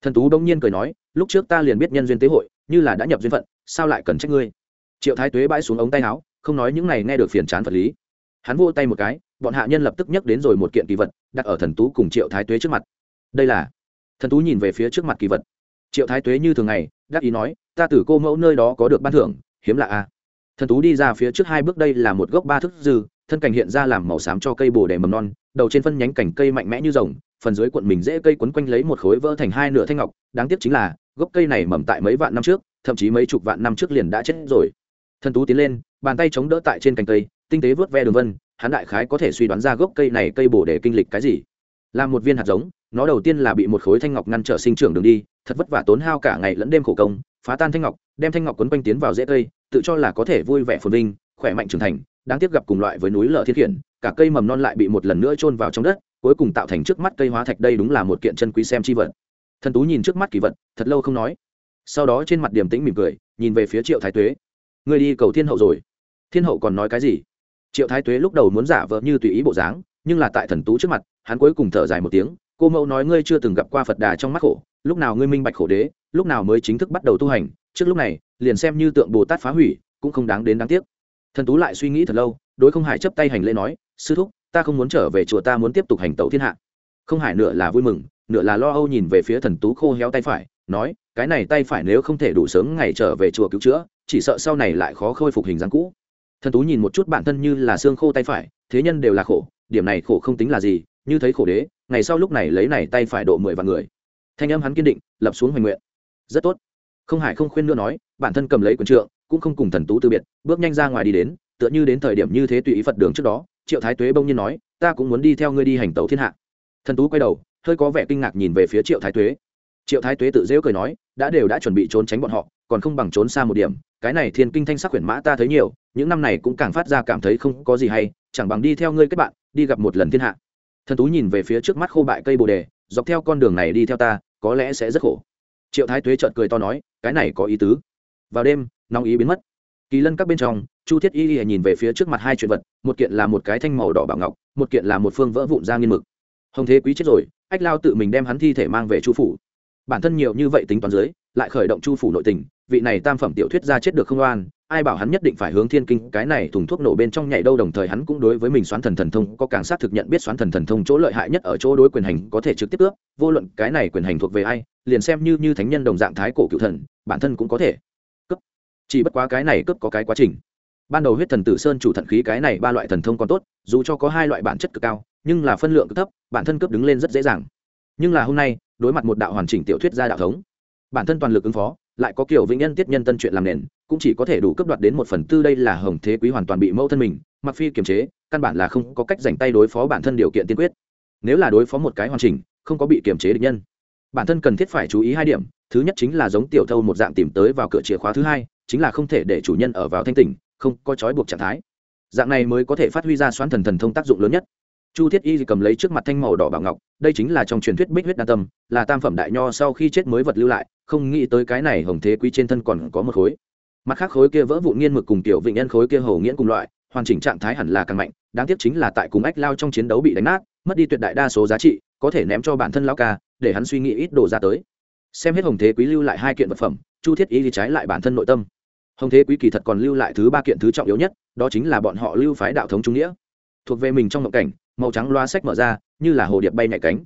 Thần tú đông nhiên cười nói, lúc trước ta liền biết nhân duyên tế hội, như là đã nhập duyên phận, sao lại cần trách ngươi? Triệu thái tuế bãi xuống ống tay áo, không nói những này nghe được phiền chán vật lý. Hắn vô tay một cái, bọn hạ nhân lập tức nhắc đến rồi một kiện kỳ vật, đặt ở thần tú cùng triệu thái tuế trước mặt. Đây là? Thần tú nhìn về phía trước mặt kỳ vật. Triệu thái tuế như thường ngày, đắc ý nói, ta từ cô mẫu nơi đó có được ban thưởng, hiếm lạ a à. thần tú đi ra phía trước hai bước, đây là một gốc ba thức dư, thân cảnh hiện ra làm màu xám cho cây bồ đề mầm non đầu trên phân nhánh cành cây mạnh mẽ như rồng, phần dưới cuộn mình dễ cây quấn quanh lấy một khối vỡ thành hai nửa thanh ngọc, đáng tiếc chính là, gốc cây này mầm tại mấy vạn năm trước, thậm chí mấy chục vạn năm trước liền đã chết rồi. Thần tú tiến lên, bàn tay chống đỡ tại trên cành cây, tinh tế vớt ve đường vân, hắn đại khái có thể suy đoán ra gốc cây này cây bổ để kinh lịch cái gì. Làm một viên hạt giống, nó đầu tiên là bị một khối thanh ngọc ngăn trở sinh trưởng đường đi, thật vất vả tốn hao cả ngày lẫn đêm khổ công, phá tan thanh ngọc, đem thanh ngọc quấn quanh tiến vào rễ cây, tự cho là có thể vui vẻ phồn vinh, khỏe mạnh trưởng thành, đáng tiếc gặp cùng loại với núi lở thiết khiển cả cây mầm non lại bị một lần nữa chôn vào trong đất, cuối cùng tạo thành trước mắt cây hóa thạch đây đúng là một kiện chân quý xem chi vật. Thần tú nhìn trước mắt kỳ vật, thật lâu không nói. Sau đó trên mặt điềm tĩnh mỉm cười, nhìn về phía triệu thái tuế. Người đi cầu thiên hậu rồi. Thiên hậu còn nói cái gì? Triệu thái tuế lúc đầu muốn giả vờ như tùy ý bộ dáng, nhưng là tại thần tú trước mặt, hắn cuối cùng thở dài một tiếng, cô mẫu nói ngươi chưa từng gặp qua phật đà trong mắt khổ, lúc nào ngươi minh bạch khổ đế, lúc nào mới chính thức bắt đầu tu hành, trước lúc này, liền xem như tượng bồ tát phá hủy, cũng không đáng đến đáng tiếc. Thần tú lại suy nghĩ thật lâu, đối không hải chấp tay hành lễ nói sư thúc, ta không muốn trở về chùa, ta muốn tiếp tục hành tẩu thiên hạ. Không hải nửa là vui mừng, nửa là lo âu nhìn về phía thần tú khô héo tay phải, nói, cái này tay phải nếu không thể đủ sớm ngày trở về chùa cứu chữa, chỉ sợ sau này lại khó khôi phục hình dáng cũ. Thần tú nhìn một chút bản thân như là xương khô tay phải, thế nhân đều là khổ, điểm này khổ không tính là gì, như thấy khổ đế, ngày sau lúc này lấy này tay phải độ mười vạn người. Thanh âm hắn kiên định, lập xuống hoành nguyện. Rất tốt. Không hải không khuyên nữa nói, bản thân cầm lấy quần trượng, cũng không cùng thần tú từ biệt, bước nhanh ra ngoài đi đến tựa như đến thời điểm như thế tùy ý phật đường trước đó, triệu thái tuế bông nhiên nói, ta cũng muốn đi theo ngươi đi hành tàu thiên hạ. Thần tú quay đầu, hơi có vẻ kinh ngạc nhìn về phía triệu thái tuế. Triệu thái tuế tự dễu cười nói, đã đều đã chuẩn bị trốn tránh bọn họ, còn không bằng trốn xa một điểm, cái này thiên kinh thanh sắc huyền mã ta thấy nhiều, những năm này cũng càng phát ra cảm thấy không có gì hay, chẳng bằng đi theo ngươi kết bạn, đi gặp một lần thiên hạ. Thần tú nhìn về phía trước mắt khô bại cây bồ đề, dọc theo con đường này đi theo ta, có lẽ sẽ rất khổ. Triệu thái tuế trợn cười to nói, cái này có ý tứ. Vào đêm, nóng ý biến mất kỳ lân các bên trong, chu thiết y y nhìn về phía trước mặt hai chuyện vật, một kiện là một cái thanh màu đỏ bảo ngọc, một kiện là một phương vỡ vụn ra nghiên mực. Hồng thế quý chết rồi, ách lao tự mình đem hắn thi thể mang về chu phủ. Bản thân nhiều như vậy tính toán dưới, lại khởi động chu phủ nội tình, vị này tam phẩm tiểu thuyết ra chết được không oan, ai bảo hắn nhất định phải hướng thiên kinh, cái này thùng thuốc nổ bên trong nhảy đâu đồng thời hắn cũng đối với mình xoán thần thần thông có càng xác thực nhận biết xoán thần thần thông chỗ lợi hại nhất ở chỗ đối quyền hành có thể trực tiếp ước, vô luận cái này quyền hành thuộc về ai, liền xem như như thánh nhân đồng dạng thái cổ cựu thần, bản thân cũng có thể chỉ bất quá cái này cấp có cái quá trình. Ban đầu huyết thần tử sơn chủ thần khí cái này ba loại thần thông còn tốt, dù cho có hai loại bản chất cực cao, nhưng là phân lượng cực thấp, bản thân cấp đứng lên rất dễ dàng. Nhưng là hôm nay, đối mặt một đạo hoàn chỉnh tiểu thuyết gia đạo thống, bản thân toàn lực ứng phó, lại có kiểu vĩnh nhân tiết nhân tân chuyện làm nền, cũng chỉ có thể đủ cấp đoạt đến một phần tư đây là hồng thế quý hoàn toàn bị mâu thân mình, mặc phi kiềm chế, căn bản là không có cách dành tay đối phó bản thân điều kiện tiên quyết. Nếu là đối phó một cái hoàn chỉnh, không có bị kiềm chế địch nhân, bản thân cần thiết phải chú ý hai điểm, thứ nhất chính là giống tiểu thâu một dạng tìm tới vào cửa chìa khóa thứ hai chính là không thể để chủ nhân ở vào thanh tỉnh, không có trói buộc trạng thái. Dạng này mới có thể phát huy ra xoán thần thần thông tác dụng lớn nhất. Chu thiết y cầm lấy trước mặt thanh màu đỏ bảo ngọc, đây chính là trong truyền thuyết bích huyết đa tâm, là tam phẩm đại nho sau khi chết mới vật lưu lại, không nghĩ tới cái này hồng thế quý trên thân còn có một khối. Mặt khác khối kia vỡ vụn nghiên mực cùng tiểu vịnh nhân khối kia hầu nghiễn cùng loại, hoàn chỉnh trạng thái hẳn là càng mạnh, đáng tiếc chính là tại cùng ách lao trong chiến đấu bị đánh nát, mất đi tuyệt đại đa số giá trị, có thể ném cho bản thân lao ca, để hắn suy nghĩ ít đồ ra tới. Xem hết hồng thế quý lưu lại hai kiện vật phẩm, chu thiết y thì trái lại bản thân nội tâm hồng thế quý kỳ thật còn lưu lại thứ ba kiện thứ trọng yếu nhất, đó chính là bọn họ lưu phái đạo thống trung nghĩa. Thuộc về mình trong ngộng cảnh, màu trắng loa sách mở ra, như là hồ điệp bay nhạy cánh.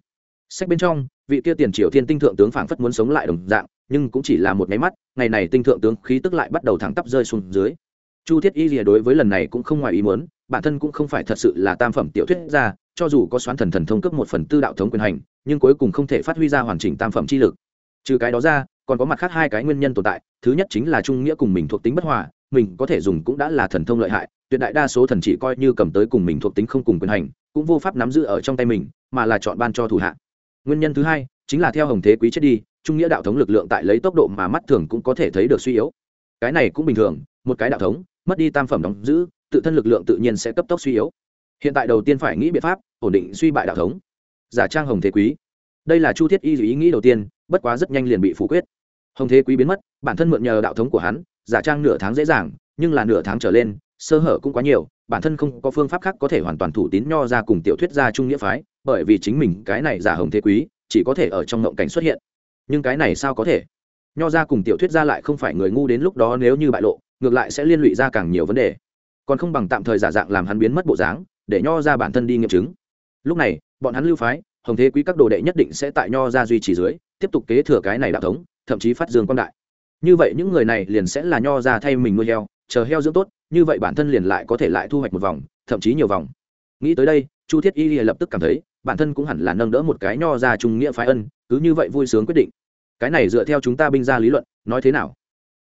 Sách bên trong, vị kia tiền triều thiên tinh thượng tướng phảng phất muốn sống lại đồng dạng, nhưng cũng chỉ là một máy mắt, ngày này tinh thượng tướng khí tức lại bắt đầu thẳng tắp rơi xuống dưới. Chu thiết y rìa đối với lần này cũng không ngoài ý muốn, bản thân cũng không phải thật sự là tam phẩm tiểu thuyết ra cho dù có xoán thần thần thông cấp một phần tư đạo thống quyền hành, nhưng cuối cùng không thể phát huy ra hoàn chỉnh tam phẩm chi lực. Trừ cái đó ra còn có mặt khác hai cái nguyên nhân tồn tại. Thứ nhất chính là trung nghĩa cùng mình thuộc tính bất hòa, mình có thể dùng cũng đã là thần thông lợi hại, tuyệt đại đa số thần chỉ coi như cầm tới cùng mình thuộc tính không cùng quyền hành, cũng vô pháp nắm giữ ở trong tay mình, mà là chọn ban cho thủ hạ. Nguyên nhân thứ hai chính là theo hồng thế quý chết đi, trung nghĩa đạo thống lực lượng tại lấy tốc độ mà mắt thường cũng có thể thấy được suy yếu. Cái này cũng bình thường, một cái đạo thống, mất đi tam phẩm đóng giữ, tự thân lực lượng tự nhiên sẽ cấp tốc suy yếu. Hiện tại đầu tiên phải nghĩ biện pháp ổn định suy bại đạo thống. Giả trang hồng thế quý. Đây là chu thiết y ý nghĩ đầu tiên, bất quá rất nhanh liền bị phủ quyết hồng thế quý biến mất, bản thân mượn nhờ đạo thống của hắn, giả trang nửa tháng dễ dàng, nhưng là nửa tháng trở lên, sơ hở cũng quá nhiều, bản thân không có phương pháp khác có thể hoàn toàn thủ tín nho ra cùng tiểu thuyết gia trung nghĩa phái, bởi vì chính mình cái này giả hồng thế quý, chỉ có thể ở trong ngộng cảnh xuất hiện. Nhưng cái này sao có thể? Nho ra cùng tiểu thuyết gia lại không phải người ngu đến lúc đó nếu như bại lộ, ngược lại sẽ liên lụy ra càng nhiều vấn đề. Còn không bằng tạm thời giả dạng làm hắn biến mất bộ dáng, để nho ra bản thân đi nghiệm chứng. Lúc này, bọn hắn lưu phái, hồng thế quý các đồ đệ nhất định sẽ tại nho ra duy trì dưới, tiếp tục kế thừa cái này đạo thống thậm chí phát dương quan đại. Như vậy những người này liền sẽ là nho ra thay mình nuôi heo, chờ heo dưỡng tốt, như vậy bản thân liền lại có thể lại thu hoạch một vòng, thậm chí nhiều vòng. Nghĩ tới đây, chu thiết y lập tức cảm thấy, bản thân cũng hẳn là nâng đỡ một cái nho ra trung nghĩa phái ân, cứ như vậy vui sướng quyết định. Cái này dựa theo chúng ta binh ra lý luận, nói thế nào?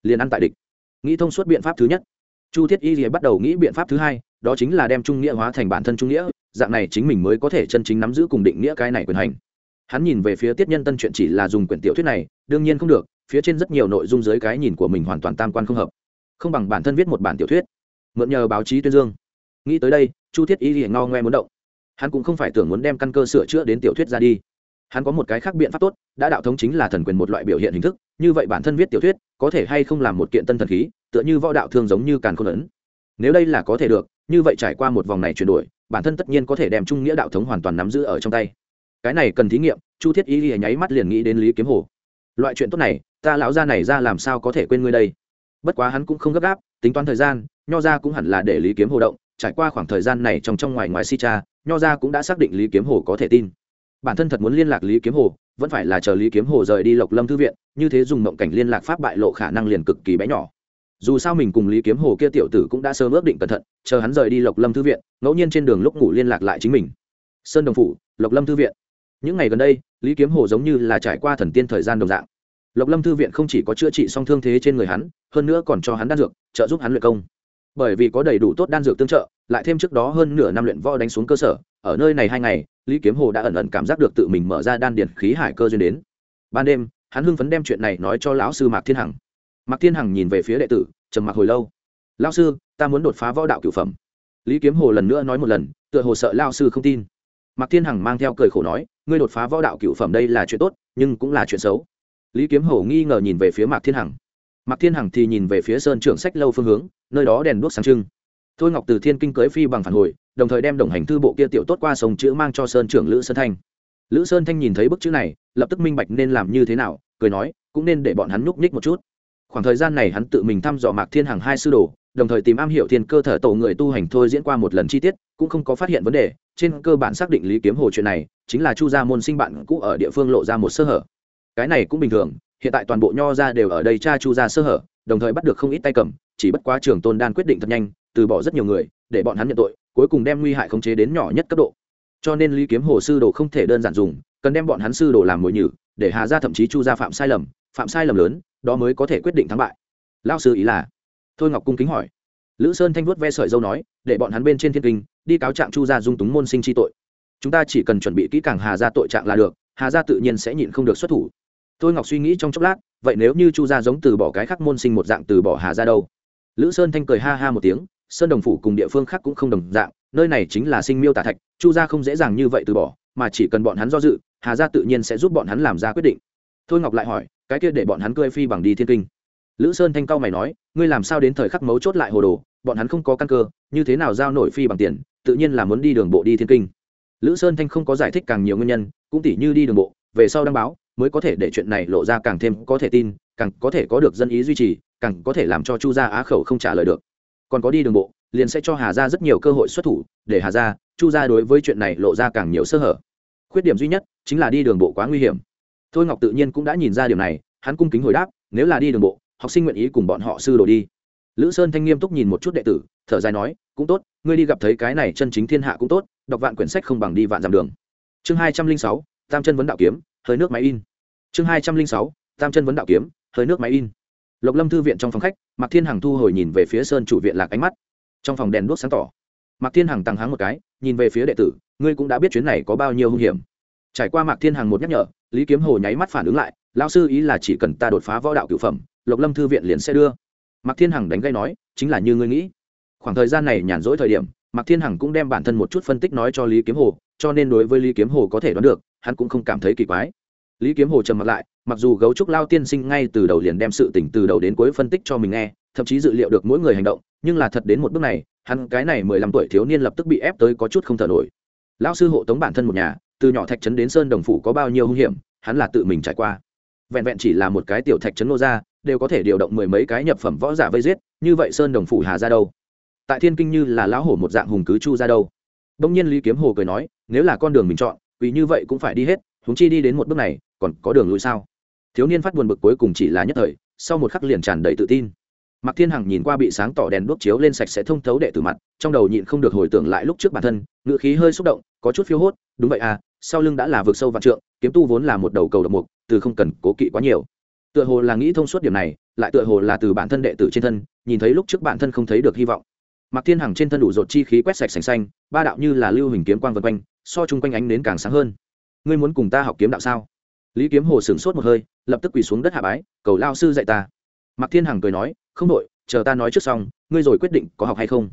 Liền ăn tại địch. Nghĩ thông suốt biện pháp thứ nhất. Chu thiết y thì bắt đầu nghĩ biện pháp thứ hai, đó chính là đem trung nghĩa hóa thành bản thân trung nghĩa, dạng này chính mình mới có thể chân chính nắm giữ cùng định nghĩa cái này quyền hành hắn nhìn về phía tiết nhân tân chuyện chỉ là dùng quyển tiểu thuyết này, đương nhiên không được, phía trên rất nhiều nội dung dưới cái nhìn của mình hoàn toàn tam quan không hợp. Không bằng bản thân viết một bản tiểu thuyết. Mượn nhờ báo chí tuyên dương. Nghĩ tới đây, chu thiết y hiện ngao ngoe muốn động. Hắn cũng không phải tưởng muốn đem căn cơ sửa chữa đến tiểu thuyết ra đi. Hắn có một cái khác biện pháp tốt, đã đạo thống chính là thần quyền một loại biểu hiện hình thức, như vậy bản thân viết tiểu thuyết, có thể hay không làm một kiện tân thần khí, tựa như võ đạo thương giống như càn khôn ấn. Nếu đây là có thể được, như vậy trải qua một vòng này chuyển đổi, bản thân tất nhiên có thể đem trung nghĩa đạo thống hoàn toàn nắm giữ ở trong tay cái này cần thí nghiệm, chu thiết y lìa nháy mắt liền nghĩ đến lý kiếm hồ. Loại chuyện tốt này, ta lão gia này ra làm sao có thể quên ngươi đây? Bất quá hắn cũng không gấp gáp, tính toán thời gian, nho ra cũng hẳn là để lý kiếm hồ động, trải qua khoảng thời gian này trong trong ngoài ngoài si cha, nho ra cũng đã xác định lý kiếm hồ có thể tin. Bản thân thật muốn liên lạc lý kiếm hồ, vẫn phải là chờ lý kiếm hồ rời đi lộc lâm thư viện, như thế dùng mộng cảnh liên lạc pháp bại lộ khả năng liền cực kỳ bé nhỏ. Dù sao mình cùng lý kiếm hồ kia tiểu tử cũng đã sớm ước định cẩn thận, chờ hắn rời đi lộc lâm thư viện, ngẫu nhiên trên đường lúc ngủ liên lạc lại chính mình. Sơn đồng phủ, lộc lâm thư viện những ngày gần đây, lý kiếm hồ giống như là trải qua thần tiên thời gian đồng dạng. Lộc lâm thư viện không chỉ có chữa trị song thương thế trên người hắn, hơn nữa còn cho hắn đan dược, trợ giúp hắn luyện công. Bởi vì có đầy đủ tốt đan dược tương trợ, lại thêm trước đó hơn nửa năm luyện võ đánh xuống cơ sở, ở nơi này hai ngày, lý kiếm hồ đã ẩn ẩn cảm giác được tự mình mở ra đan điền khí hải cơ duyên đến. Ban đêm, hắn hưng phấn đem chuyện này nói cho lão sư mạc thiên hằng. Mạc thiên hằng nhìn về phía đệ tử, trầm mặc hồi lâu. Lão sư, ta muốn đột phá võ đạo cửu phẩm. Lý kiếm hồ lần nữa nói một lần, tựa hồ sợ lao sư không tin. Mạc thiên hằng mang theo cười khổ nói ngươi đột phá võ đạo cựu phẩm đây là chuyện tốt, nhưng cũng là chuyện xấu. Lý kiếm Hổ nghi ngờ nhìn về phía mạc thiên hằng. Mạc thiên hằng thì nhìn về phía sơn trưởng sách lâu phương hướng, nơi đó đèn đuốc sáng trưng. Thôi ngọc từ thiên kinh cưới phi bằng phản hồi, đồng thời đem đồng hành thư bộ kia tiểu tốt qua sông chữ mang cho sơn trưởng lữ sơn thanh. Lữ sơn thanh nhìn thấy bức chữ này, lập tức minh bạch nên làm như thế nào, cười nói, cũng nên để bọn hắn nhúc nhích một chút. Khoảng thời gian này hắn tự mình thăm dò mạc thiên hằng hai sư đồ, đồng thời tìm am hiểu thiên cơ thở tổ người tu hành thôi diễn qua một lần chi tiết, cũng không có phát hiện vấn đề, trên cơ bản xác định lý kiếm hồ chuyện này chính là chu gia môn sinh bạn cũ ở địa phương lộ ra một sơ hở. Cái này cũng bình thường, hiện tại toàn bộ nho gia đều ở đây cha chu gia sơ hở, đồng thời bắt được không ít tay cầm, chỉ bất quá trường tôn đan quyết định thật nhanh, từ bỏ rất nhiều người, để bọn hắn nhận tội, cuối cùng đem nguy hại khống chế đến nhỏ nhất cấp độ. Cho nên lý kiếm hồ sư đồ không thể đơn giản dùng, cần đem bọn hắn sư đồ làm mồi nhử, để hà ra thậm chí chu ra phạm sai lầm, phạm sai lầm lớn, đó mới có thể quyết định thắng bại. Lao sư ý là? Thôi ngọc cung kính hỏi. Lữ sơn thanh vuốt ve sợi dâu nói, để bọn hắn bên trên thiên kinh, đi cáo trạng chu ra dung túng môn sinh chi tội chúng ta chỉ cần chuẩn bị kỹ càng hà ra tội trạng là được, hà ra tự nhiên sẽ nhịn không được xuất thủ. Thôi ngọc suy nghĩ trong chốc lát, vậy nếu như chu gia giống từ bỏ cái khắc môn sinh một dạng từ bỏ hà ra đâu? Lữ sơn thanh cười ha ha một tiếng, sơn đồng phủ cùng địa phương khác cũng không đồng dạng, nơi này chính là sinh miêu tả thạch, chu gia không dễ dàng như vậy từ bỏ, mà chỉ cần bọn hắn do dự, hà gia tự nhiên sẽ giúp bọn hắn làm ra quyết định. Thôi ngọc lại hỏi, cái kia để bọn hắn cưỡi phi bằng đi thiên kinh. Lữ sơn thanh cao mày nói, ngươi làm sao đến thời khắc mấu chốt lại hồ đồ, bọn hắn không có căn cơ, như thế nào giao nổi phi bằng tiền, tự nhiên là muốn đi đường bộ đi thiên kinh lữ sơn thanh không có giải thích càng nhiều nguyên nhân, cũng tỉ như đi đường bộ, về sau đăng báo, mới có thể để chuyện này lộ ra càng thêm có thể tin, càng có thể có được dân ý duy trì, càng có thể làm cho chu gia á khẩu không trả lời được. Còn có đi đường bộ, liền sẽ cho hà gia rất nhiều cơ hội xuất thủ, để hà gia, chu gia đối với chuyện này lộ ra càng nhiều sơ hở. Khuyết điểm duy nhất chính là đi đường bộ quá nguy hiểm. Thôi ngọc tự nhiên cũng đã nhìn ra điều này, hắn cung kính hồi đáp, nếu là đi đường bộ, học sinh nguyện ý cùng bọn họ sư đồ đi. Lữ sơn thanh nghiêm túc nhìn một chút đệ tử, thở dài nói, cũng tốt ngươi đi gặp thấy cái này chân chính thiên hạ cũng tốt, đọc vạn quyển sách không bằng đi vạn dặm đường. Chương hai trăm linh sáu, tam chân vấn đạo kiếm, hơi nước máy in. Chương hai trăm linh sáu, tam chân vấn đạo kiếm, hơi nước máy in. Lộc lâm thư viện trong phòng khách, mạc thiên hằng thu hồi nhìn về phía sơn chủ viện lạc ánh mắt. Trong phòng đèn đuốc sáng tỏ. Mạc thiên hằng tăng háng một cái, nhìn về phía đệ tử, ngươi cũng đã biết chuyến này có bao nhiêu hung hiểm. Trải qua mạc thiên hằng một nhắc nhở, lý kiếm hồ nháy mắt phản ứng lại lao sư ý là chỉ cần ta đột phá võ đạo cửu phẩm, lộc lâm thư viện liền sẽ đưa. Mạc thiên hằng đánh gây nói, chính là như ngươi nghĩ khoảng thời gian này nhàn rỗi thời điểm, mạc thiên hằng cũng đem bản thân một chút phân tích nói cho lý kiếm hồ, cho nên đối với lý kiếm hồ có thể đoán được, hắn cũng không cảm thấy kỳ quái. Lý kiếm hồ trầm mặt lại, mặc dù gấu trúc lao tiên sinh ngay từ đầu liền đem sự tỉnh từ đầu đến cuối phân tích cho mình nghe, thậm chí dự liệu được mỗi người hành động, nhưng là thật đến một bước này, hắn cái này mười lăm tuổi thiếu niên lập tức bị ép tới có chút không thở nổi. Lão sư hộ tống bản thân một nhà, từ nhỏ thạch trấn đến sơn đồng phủ có bao nhiêu hung hiểm, hắn là tự mình trải qua. Vẹn vẹn chỉ là một cái tiểu thạch trấn nô ra, đều có thể điều động mười mấy cái nhập phẩm võ giả vây giết, như vậy sơn đồng phủ hà ra đâu? Tại thiên kinh như là lão hổ một dạng hùng cứ chu ra đâu. Đông nhiên lý kiếm hồ cười nói, nếu là con đường mình chọn, vì như vậy cũng phải đi hết húng chi đi đến một bước này, còn có đường lùi sao? Thiếu niên phát buồn bực cuối cùng chỉ là nhất thời, sau một khắc liền tràn đầy tự tin. Mạc thiên hằng nhìn qua bị sáng tỏ đèn đuốc chiếu lên sạch sẽ thông thấu đệ tử mặt, trong đầu nhịn không được hồi tưởng lại lúc trước bản thân ngự khí hơi xúc động, có chút phiêu hốt, đúng vậy à sau lưng đã là vực sâu vạn trượng, kiếm tu vốn là một đầu cầu độc mục, từ không cần cố kỵ quá nhiều. Tựa hồ là nghĩ thông suốt điểm này, lại tựa hồ là từ bản thân đệ tử trên thân, nhìn thấy lúc trước bản thân không thấy được hy vọng mạc thiên hằng trên thân đủ rột chi khí quét sạch sành xanh ba đạo như là lưu hình kiếm quang vần quanh so chung quanh ánh đến càng sáng hơn. Ngươi muốn cùng ta học kiếm đạo sao? Lý kiếm hồ sửng sốt một hơi lập tức quỳ xuống đất hạ bái cầu lao sư dạy ta. Mạc thiên hằng cười nói không đổi, chờ ta nói trước xong ngươi rồi quyết định có học hay không?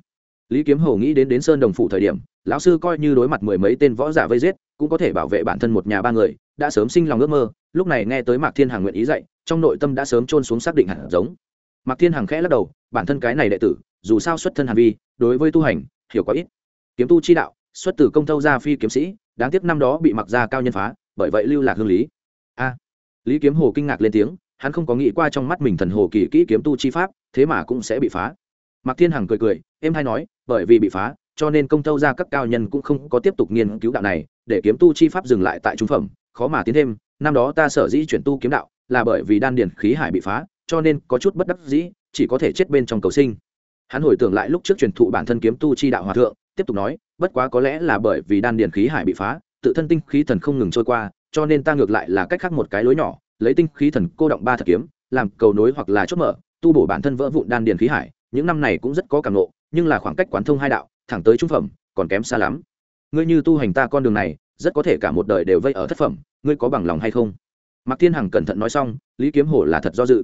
Lý kiếm hồ nghĩ đến đến sơn đồng phủ thời điểm lão sư coi như đối mặt mười mấy tên võ giả vây giết cũng có thể bảo vệ bản thân một nhà ba người đã sớm sinh lòng ước mơ lúc này nghe tới mạc thiên hằng nguyện ý dạy trong nội tâm đã sớm trôn xuống xác định hẳn giống. Mạc thiên hằng khẽ lắc đầu bản thân cái này đệ tử dù sao xuất thân hàn vi, đối với tu hành, hiểu quá ít. Kiếm tu chi đạo, xuất từ công thâu gia phi kiếm sĩ, đáng tiếc năm đó bị mặc gia cao nhân phá, bởi vậy lưu lạc hương lý. A. Lý kiếm hồ kinh ngạc lên tiếng, hắn không có nghĩ qua trong mắt mình thần hồ kỳ kỹ kiếm tu chi pháp, thế mà cũng sẽ bị phá. Mạc thiên hằng cười cười em hay nói, bởi vì bị phá, cho nên công thâu gia các cao nhân cũng không có tiếp tục nghiên cứu đạo này, để kiếm tu chi pháp dừng lại tại trung phẩm, khó mà tiến thêm. Năm đó ta sở dĩ chuyển tu kiếm đạo, là bởi vì đan điển khí hải bị phá, cho nên có chút bất đắc dĩ, chỉ có thể chết bên trong cầu sinh hắn hồi tưởng lại lúc trước truyền thụ bản thân kiếm tu chi đạo hòa thượng, tiếp tục nói, bất quá có lẽ là bởi vì đan điền khí hải bị phá, tự thân tinh khí thần không ngừng trôi qua, cho nên ta ngược lại là cách khác một cái lối nhỏ, lấy tinh khí thần cô động ba thật kiếm, làm cầu nối hoặc là chốt mở, tu bổ bản thân vỡ vụn đan điền khí hải, những năm này cũng rất có cảm nộ nhưng là khoảng cách quán thông hai đạo, thẳng tới trung phẩm, còn kém xa lắm. Ngươi như tu hành ta con đường này, rất có thể cả một đời đều vây ở thất phẩm, ngươi có bằng lòng hay không? Mạc thiên hằng cẩn thận nói xong, lý kiếm hổ là thật do dự.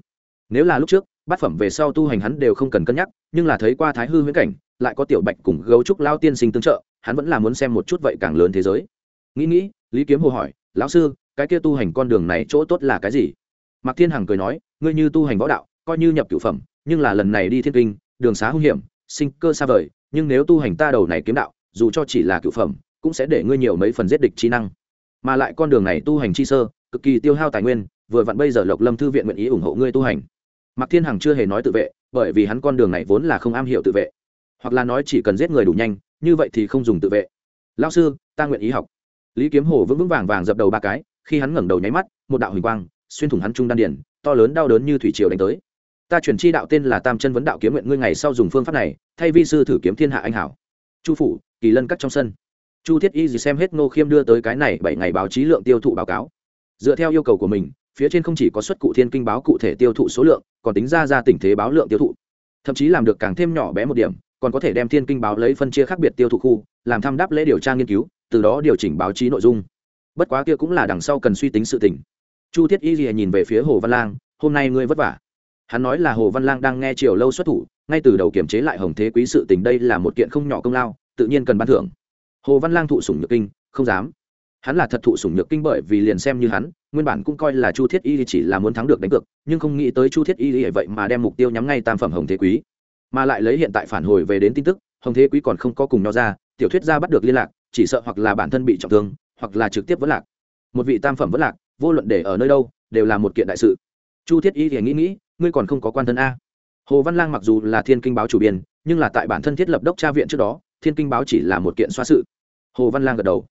Nếu là lúc trước bát phẩm về sau tu hành hắn đều không cần cân nhắc, nhưng là thấy qua thái hư huyễn cảnh, lại có tiểu bạch cùng gấu trúc lao tiên sinh tương trợ, hắn vẫn là muốn xem một chút vậy càng lớn thế giới. Nghĩ nghĩ, lý kiếm hồ hỏi, lão sư, cái kia tu hành con đường này chỗ tốt là cái gì? Mạc thiên hằng cười nói, ngươi như tu hành võ đạo, coi như nhập cửu phẩm, nhưng là lần này đi thiên kinh, đường xá hung hiểm, sinh cơ xa vời, nhưng nếu tu hành ta đầu này kiếm đạo, dù cho chỉ là cửu phẩm, cũng sẽ để ngươi nhiều mấy phần giết địch trí năng. Mà lại con đường này tu hành chi sơ, cực kỳ tiêu hao tài nguyên, vừa vặn bây giờ lộc lâm thư viện nguyện ý ủng hộ ngươi tu hành mạc thiên hằng chưa hề nói tự vệ, bởi vì hắn con đường này vốn là không am hiểu tự vệ. Hoặc là nói chỉ cần giết người đủ nhanh, như vậy thì không dùng tự vệ. Lao sư, ta nguyện ý học. Lý kiếm hồ vững vững vàng vàng dập đầu ba cái, khi hắn ngẩng đầu nháy mắt, một đạo huỳnh quang xuyên thủng hắn trung đan điển, to lớn đau đớn như thủy triều đánh tới. Ta chuyển chi đạo tên là tam chân vấn đạo kiếm nguyện ngươi ngày sau dùng phương pháp này, thay vi sư thử kiếm thiên hạ anh hảo. Chu phủ, kỳ lân cắt trong sân. Chu thiết y gì xem hết ngô khiêm đưa tới cái này bảy ngày báo chí lượng tiêu thụ báo cáo. Dựa theo yêu cầu của mình phía trên không chỉ có xuất cụ thiên kinh báo cụ thể tiêu thụ số lượng, còn tính ra ra tình thế báo lượng tiêu thụ. Thậm chí làm được càng thêm nhỏ bé một điểm, còn có thể đem thiên kinh báo lấy phân chia khác biệt tiêu thụ khu, làm thăm đáp lễ điều tra nghiên cứu, từ đó điều chỉnh báo chí nội dung. Bất quá kia cũng là đằng sau cần suy tính sự tình. Chu thiết y gì nhìn về phía hồ văn lang, hôm nay ngươi vất vả. Hắn nói là hồ văn lang đang nghe triều lâu xuất thủ, ngay từ đầu kiểm chế lại hồng thế quý sự tình đây là một kiện không nhỏ công lao, tự nhiên cần ban thưởng. Hồ văn lang thụ sủng nhược kinh, không dám hắn là thật thụ sủng nhược kinh bởi vì liền xem như hắn, nguyên bản cũng coi là chu thiết y chỉ là muốn thắng được đánh cược, nhưng không nghĩ tới chu thiết y vậy mà đem mục tiêu nhắm ngay tam phẩm hồng thế quý. Mà lại lấy hiện tại phản hồi về đến tin tức, hồng thế quý còn không có cùng nhau ra, tiểu thuyết gia bắt được liên lạc, chỉ sợ hoặc là bản thân bị trọng thương, hoặc là trực tiếp vẫn lạc. Một vị tam phẩm vẫn lạc, vô luận để ở nơi đâu, đều là một kiện đại sự. Chu thiết y thì nghĩ nghĩ, ngươi còn không có quan thân a. Hồ văn lang mặc dù là thiên kinh báo chủ biên, nhưng là tại bản thân thiết lập đốc tra viện trước đó, thiên kinh báo chỉ là một kiện xoa sự. Hồ văn lang gật đầu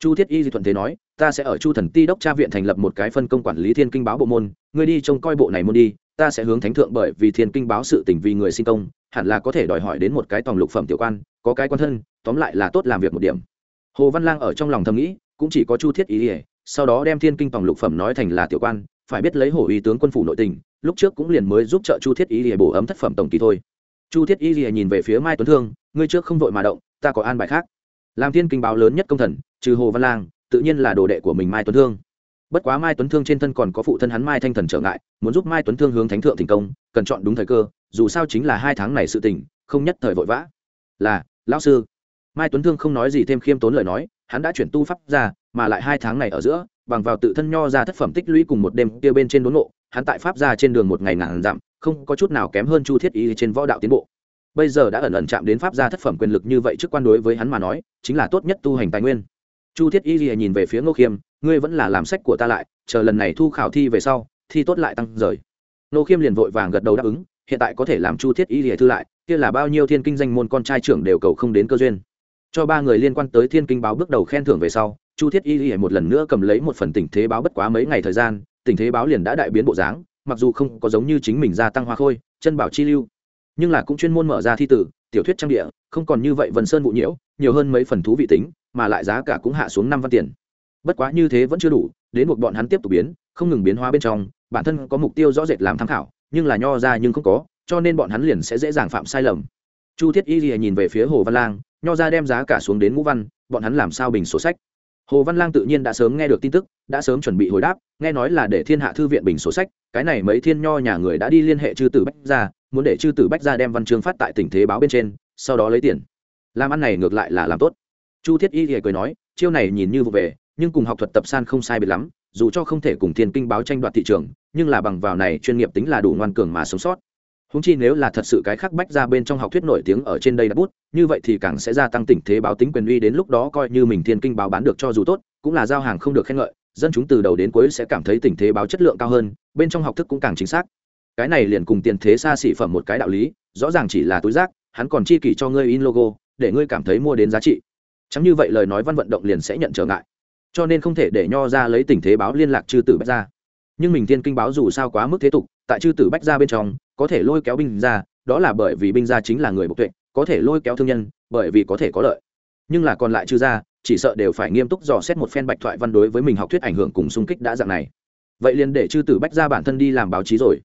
chu thiết y di thuận thế nói, ta sẽ ở chu thần ti đốc tra viện thành lập một cái phân công quản lý thiên kinh báo bộ môn, ngươi đi trông coi bộ này môn đi, ta sẽ hướng thánh thượng bởi vì thiên kinh báo sự tình vì người sinh công, hẳn là có thể đòi hỏi đến một cái tòng lục phẩm tiểu quan, có cái quan thân, tóm lại là tốt làm việc một điểm. Hồ văn lang ở trong lòng thầm nghĩ, cũng chỉ có chu thiết ý ỉa sau đó đem thiên kinh tòng lục phẩm nói thành là tiểu quan, phải biết lấy hổ ý tướng quân phủ nội tình, lúc trước cũng liền mới giúp trợ chu thiết ý ỉa bổ ấm thất phẩm tổng kỳ thôi. Chu thiết ý ỉa nhìn về phía mai tuấn thương, ngươi trước không vội mà động, ta có an bài khác làm thiên kinh báo lớn nhất công thần trừ hồ văn lang tự nhiên là đồ đệ của mình mai tuấn thương. Bất quá mai tuấn thương trên thân còn có phụ thân hắn mai thanh thần trở ngại muốn giúp mai tuấn thương hướng thánh thượng thành công cần chọn đúng thời cơ dù sao chính là hai tháng này sự tình không nhất thời vội vã. Là lão sư. Mai tuấn thương không nói gì thêm khiêm tốn lời nói hắn đã chuyển tu pháp ra mà lại hai tháng này ở giữa bằng vào tự thân nho ra thất phẩm tích lũy cùng một đêm kia bên trên đốn ngộ, hắn tại pháp ra trên đường một ngày ngàn dặm không có chút nào kém hơn chu thiết Y trên võ đạo tiến bộ bây giờ đã ẩn ẩn chạm đến pháp gia thất phẩm quyền lực như vậy trước quan đối với hắn mà nói, chính là tốt nhất tu hành tài nguyên. Chu thiết y lìa nhìn về phía ngô khiêm, ngươi vẫn là làm sách của ta lại, chờ lần này thu khảo thi về sau, thi tốt lại tăng rời. Ngô khiêm liền vội vàng gật đầu đáp ứng, hiện tại có thể làm chu thiết y lìa thư lại, kia là bao nhiêu thiên kinh danh môn con trai trưởng đều cầu không đến cơ duyên. Cho ba người liên quan tới thiên kinh báo bước đầu khen thưởng về sau, chu thiết y lìa một lần nữa cầm lấy một phần tình thế báo bất quá mấy ngày thời gian tình thế báo liền đã đại biến bộ dáng, mặc dù không có giống như chính mình gia tăng hoa khôi, chân bảo chi lưu nhưng là cũng chuyên môn mở ra thi tử, tiểu thuyết trang địa, không còn như vậy vần sơn vụ nhiễu, nhiều hơn mấy phần thú vị tính, mà lại giá cả cũng hạ xuống năm văn tiền. Bất quá như thế vẫn chưa đủ, đến buộc bọn hắn tiếp tục biến, không ngừng biến hóa bên trong, bản thân có mục tiêu rõ rệt làm tham khảo, nhưng là nho ra nhưng không có, cho nên bọn hắn liền sẽ dễ dàng phạm sai lầm. Chu thiết y lìa nhìn về phía hồ văn lang, nho ra đem giá cả xuống đến ngũ văn, bọn hắn làm sao bình sổ sách? Hồ văn lang tự nhiên đã sớm nghe được tin tức, đã sớm chuẩn bị hồi đáp, nghe nói là để thiên hạ thư viện bình sổ sách, cái này mấy thiên nho nhà người đã đi liên hệ chư tử bách ra muốn để chư tử bách ra đem văn chương phát tại tình thế báo bên trên, sau đó lấy tiền. Làm ăn này ngược lại là làm tốt. Chu thiết y thì cười nói, chiêu này nhìn như vụ về, nhưng cùng học thuật tập san không sai biệt lắm, dù cho không thể cùng thiên kinh báo tranh đoạt thị trường, nhưng là bằng vào này chuyên nghiệp tính là đủ ngoan cường mà sống sót. Húng chi nếu là thật sự cái khác bách ra bên trong học thuyết nổi tiếng ở trên đây đã bút, như vậy thì càng sẽ gia tăng tình thế báo tính quyền uy đến lúc đó coi như mình thiên kinh báo bán được cho dù tốt, cũng là giao hàng không được khen ngợi, dân chúng từ đầu đến cuối sẽ cảm thấy tình thế báo chất lượng cao hơn, bên trong học thức cũng càng chính xác cái này liền cùng tiền thế xa xỉ phẩm một cái đạo lý, rõ ràng chỉ là túi rác, hắn còn chi kỷ cho ngươi in logo, để ngươi cảm thấy mua đến giá trị. Chẳng như vậy lời nói văn vận động liền sẽ nhận trở ngại. Cho nên không thể để nho ra lấy tình thế báo liên lạc chư tử bách ra nhưng mình tiên kinh báo dù sao quá mức thế tục, tại chư tử bách ra bên trong, có thể lôi kéo binh ra đó là bởi vì binh gia chính là người bộc tuệ, có thể lôi kéo thương nhân, bởi vì có thể có lợi. Nhưng là còn lại chư gia, chỉ sợ đều phải nghiêm túc dò xét một phen bạch thoại văn đối với mình học thuyết ảnh hưởng cùng xung kích đã dạng này. Vậy liền để chư tử bách ra bản thân đi làm báo chí rồi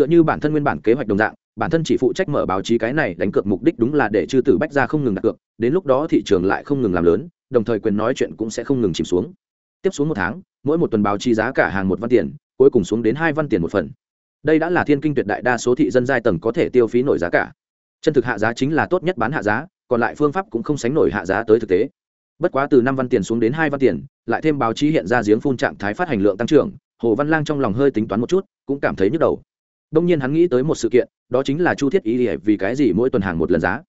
tựa như bản thân nguyên bản kế hoạch đồng dạng, bản thân chỉ phụ trách mở báo chí cái này đánh cược mục đích đúng là để chư tử bách ra không ngừng đặt cược, đến lúc đó thị trường lại không ngừng làm lớn, đồng thời quyền nói chuyện cũng sẽ không ngừng chìm xuống. Tiếp xuống một tháng, mỗi một tuần báo chí giá cả hàng một văn tiền, cuối cùng xuống đến hai văn tiền một phần. Đây đã là thiên kinh tuyệt đại đa số thị dân giai tầng có thể tiêu phí nổi giá cả. Chân thực hạ giá chính là tốt nhất bán hạ giá, còn lại phương pháp cũng không sánh nổi hạ giá tới thực tế. Bất quá từ năm văn tiền xuống đến hai văn tiền, lại thêm báo chí hiện ra giếng phun trạng thái phát hành lượng tăng trưởng, hồ văn lang trong lòng hơi tính toán một chút, cũng cảm thấy nhức đầu đông nhiên hắn nghĩ tới một sự kiện, đó chính là chu thiết ý ỉa vì cái gì mỗi tuần hàng một lần giá.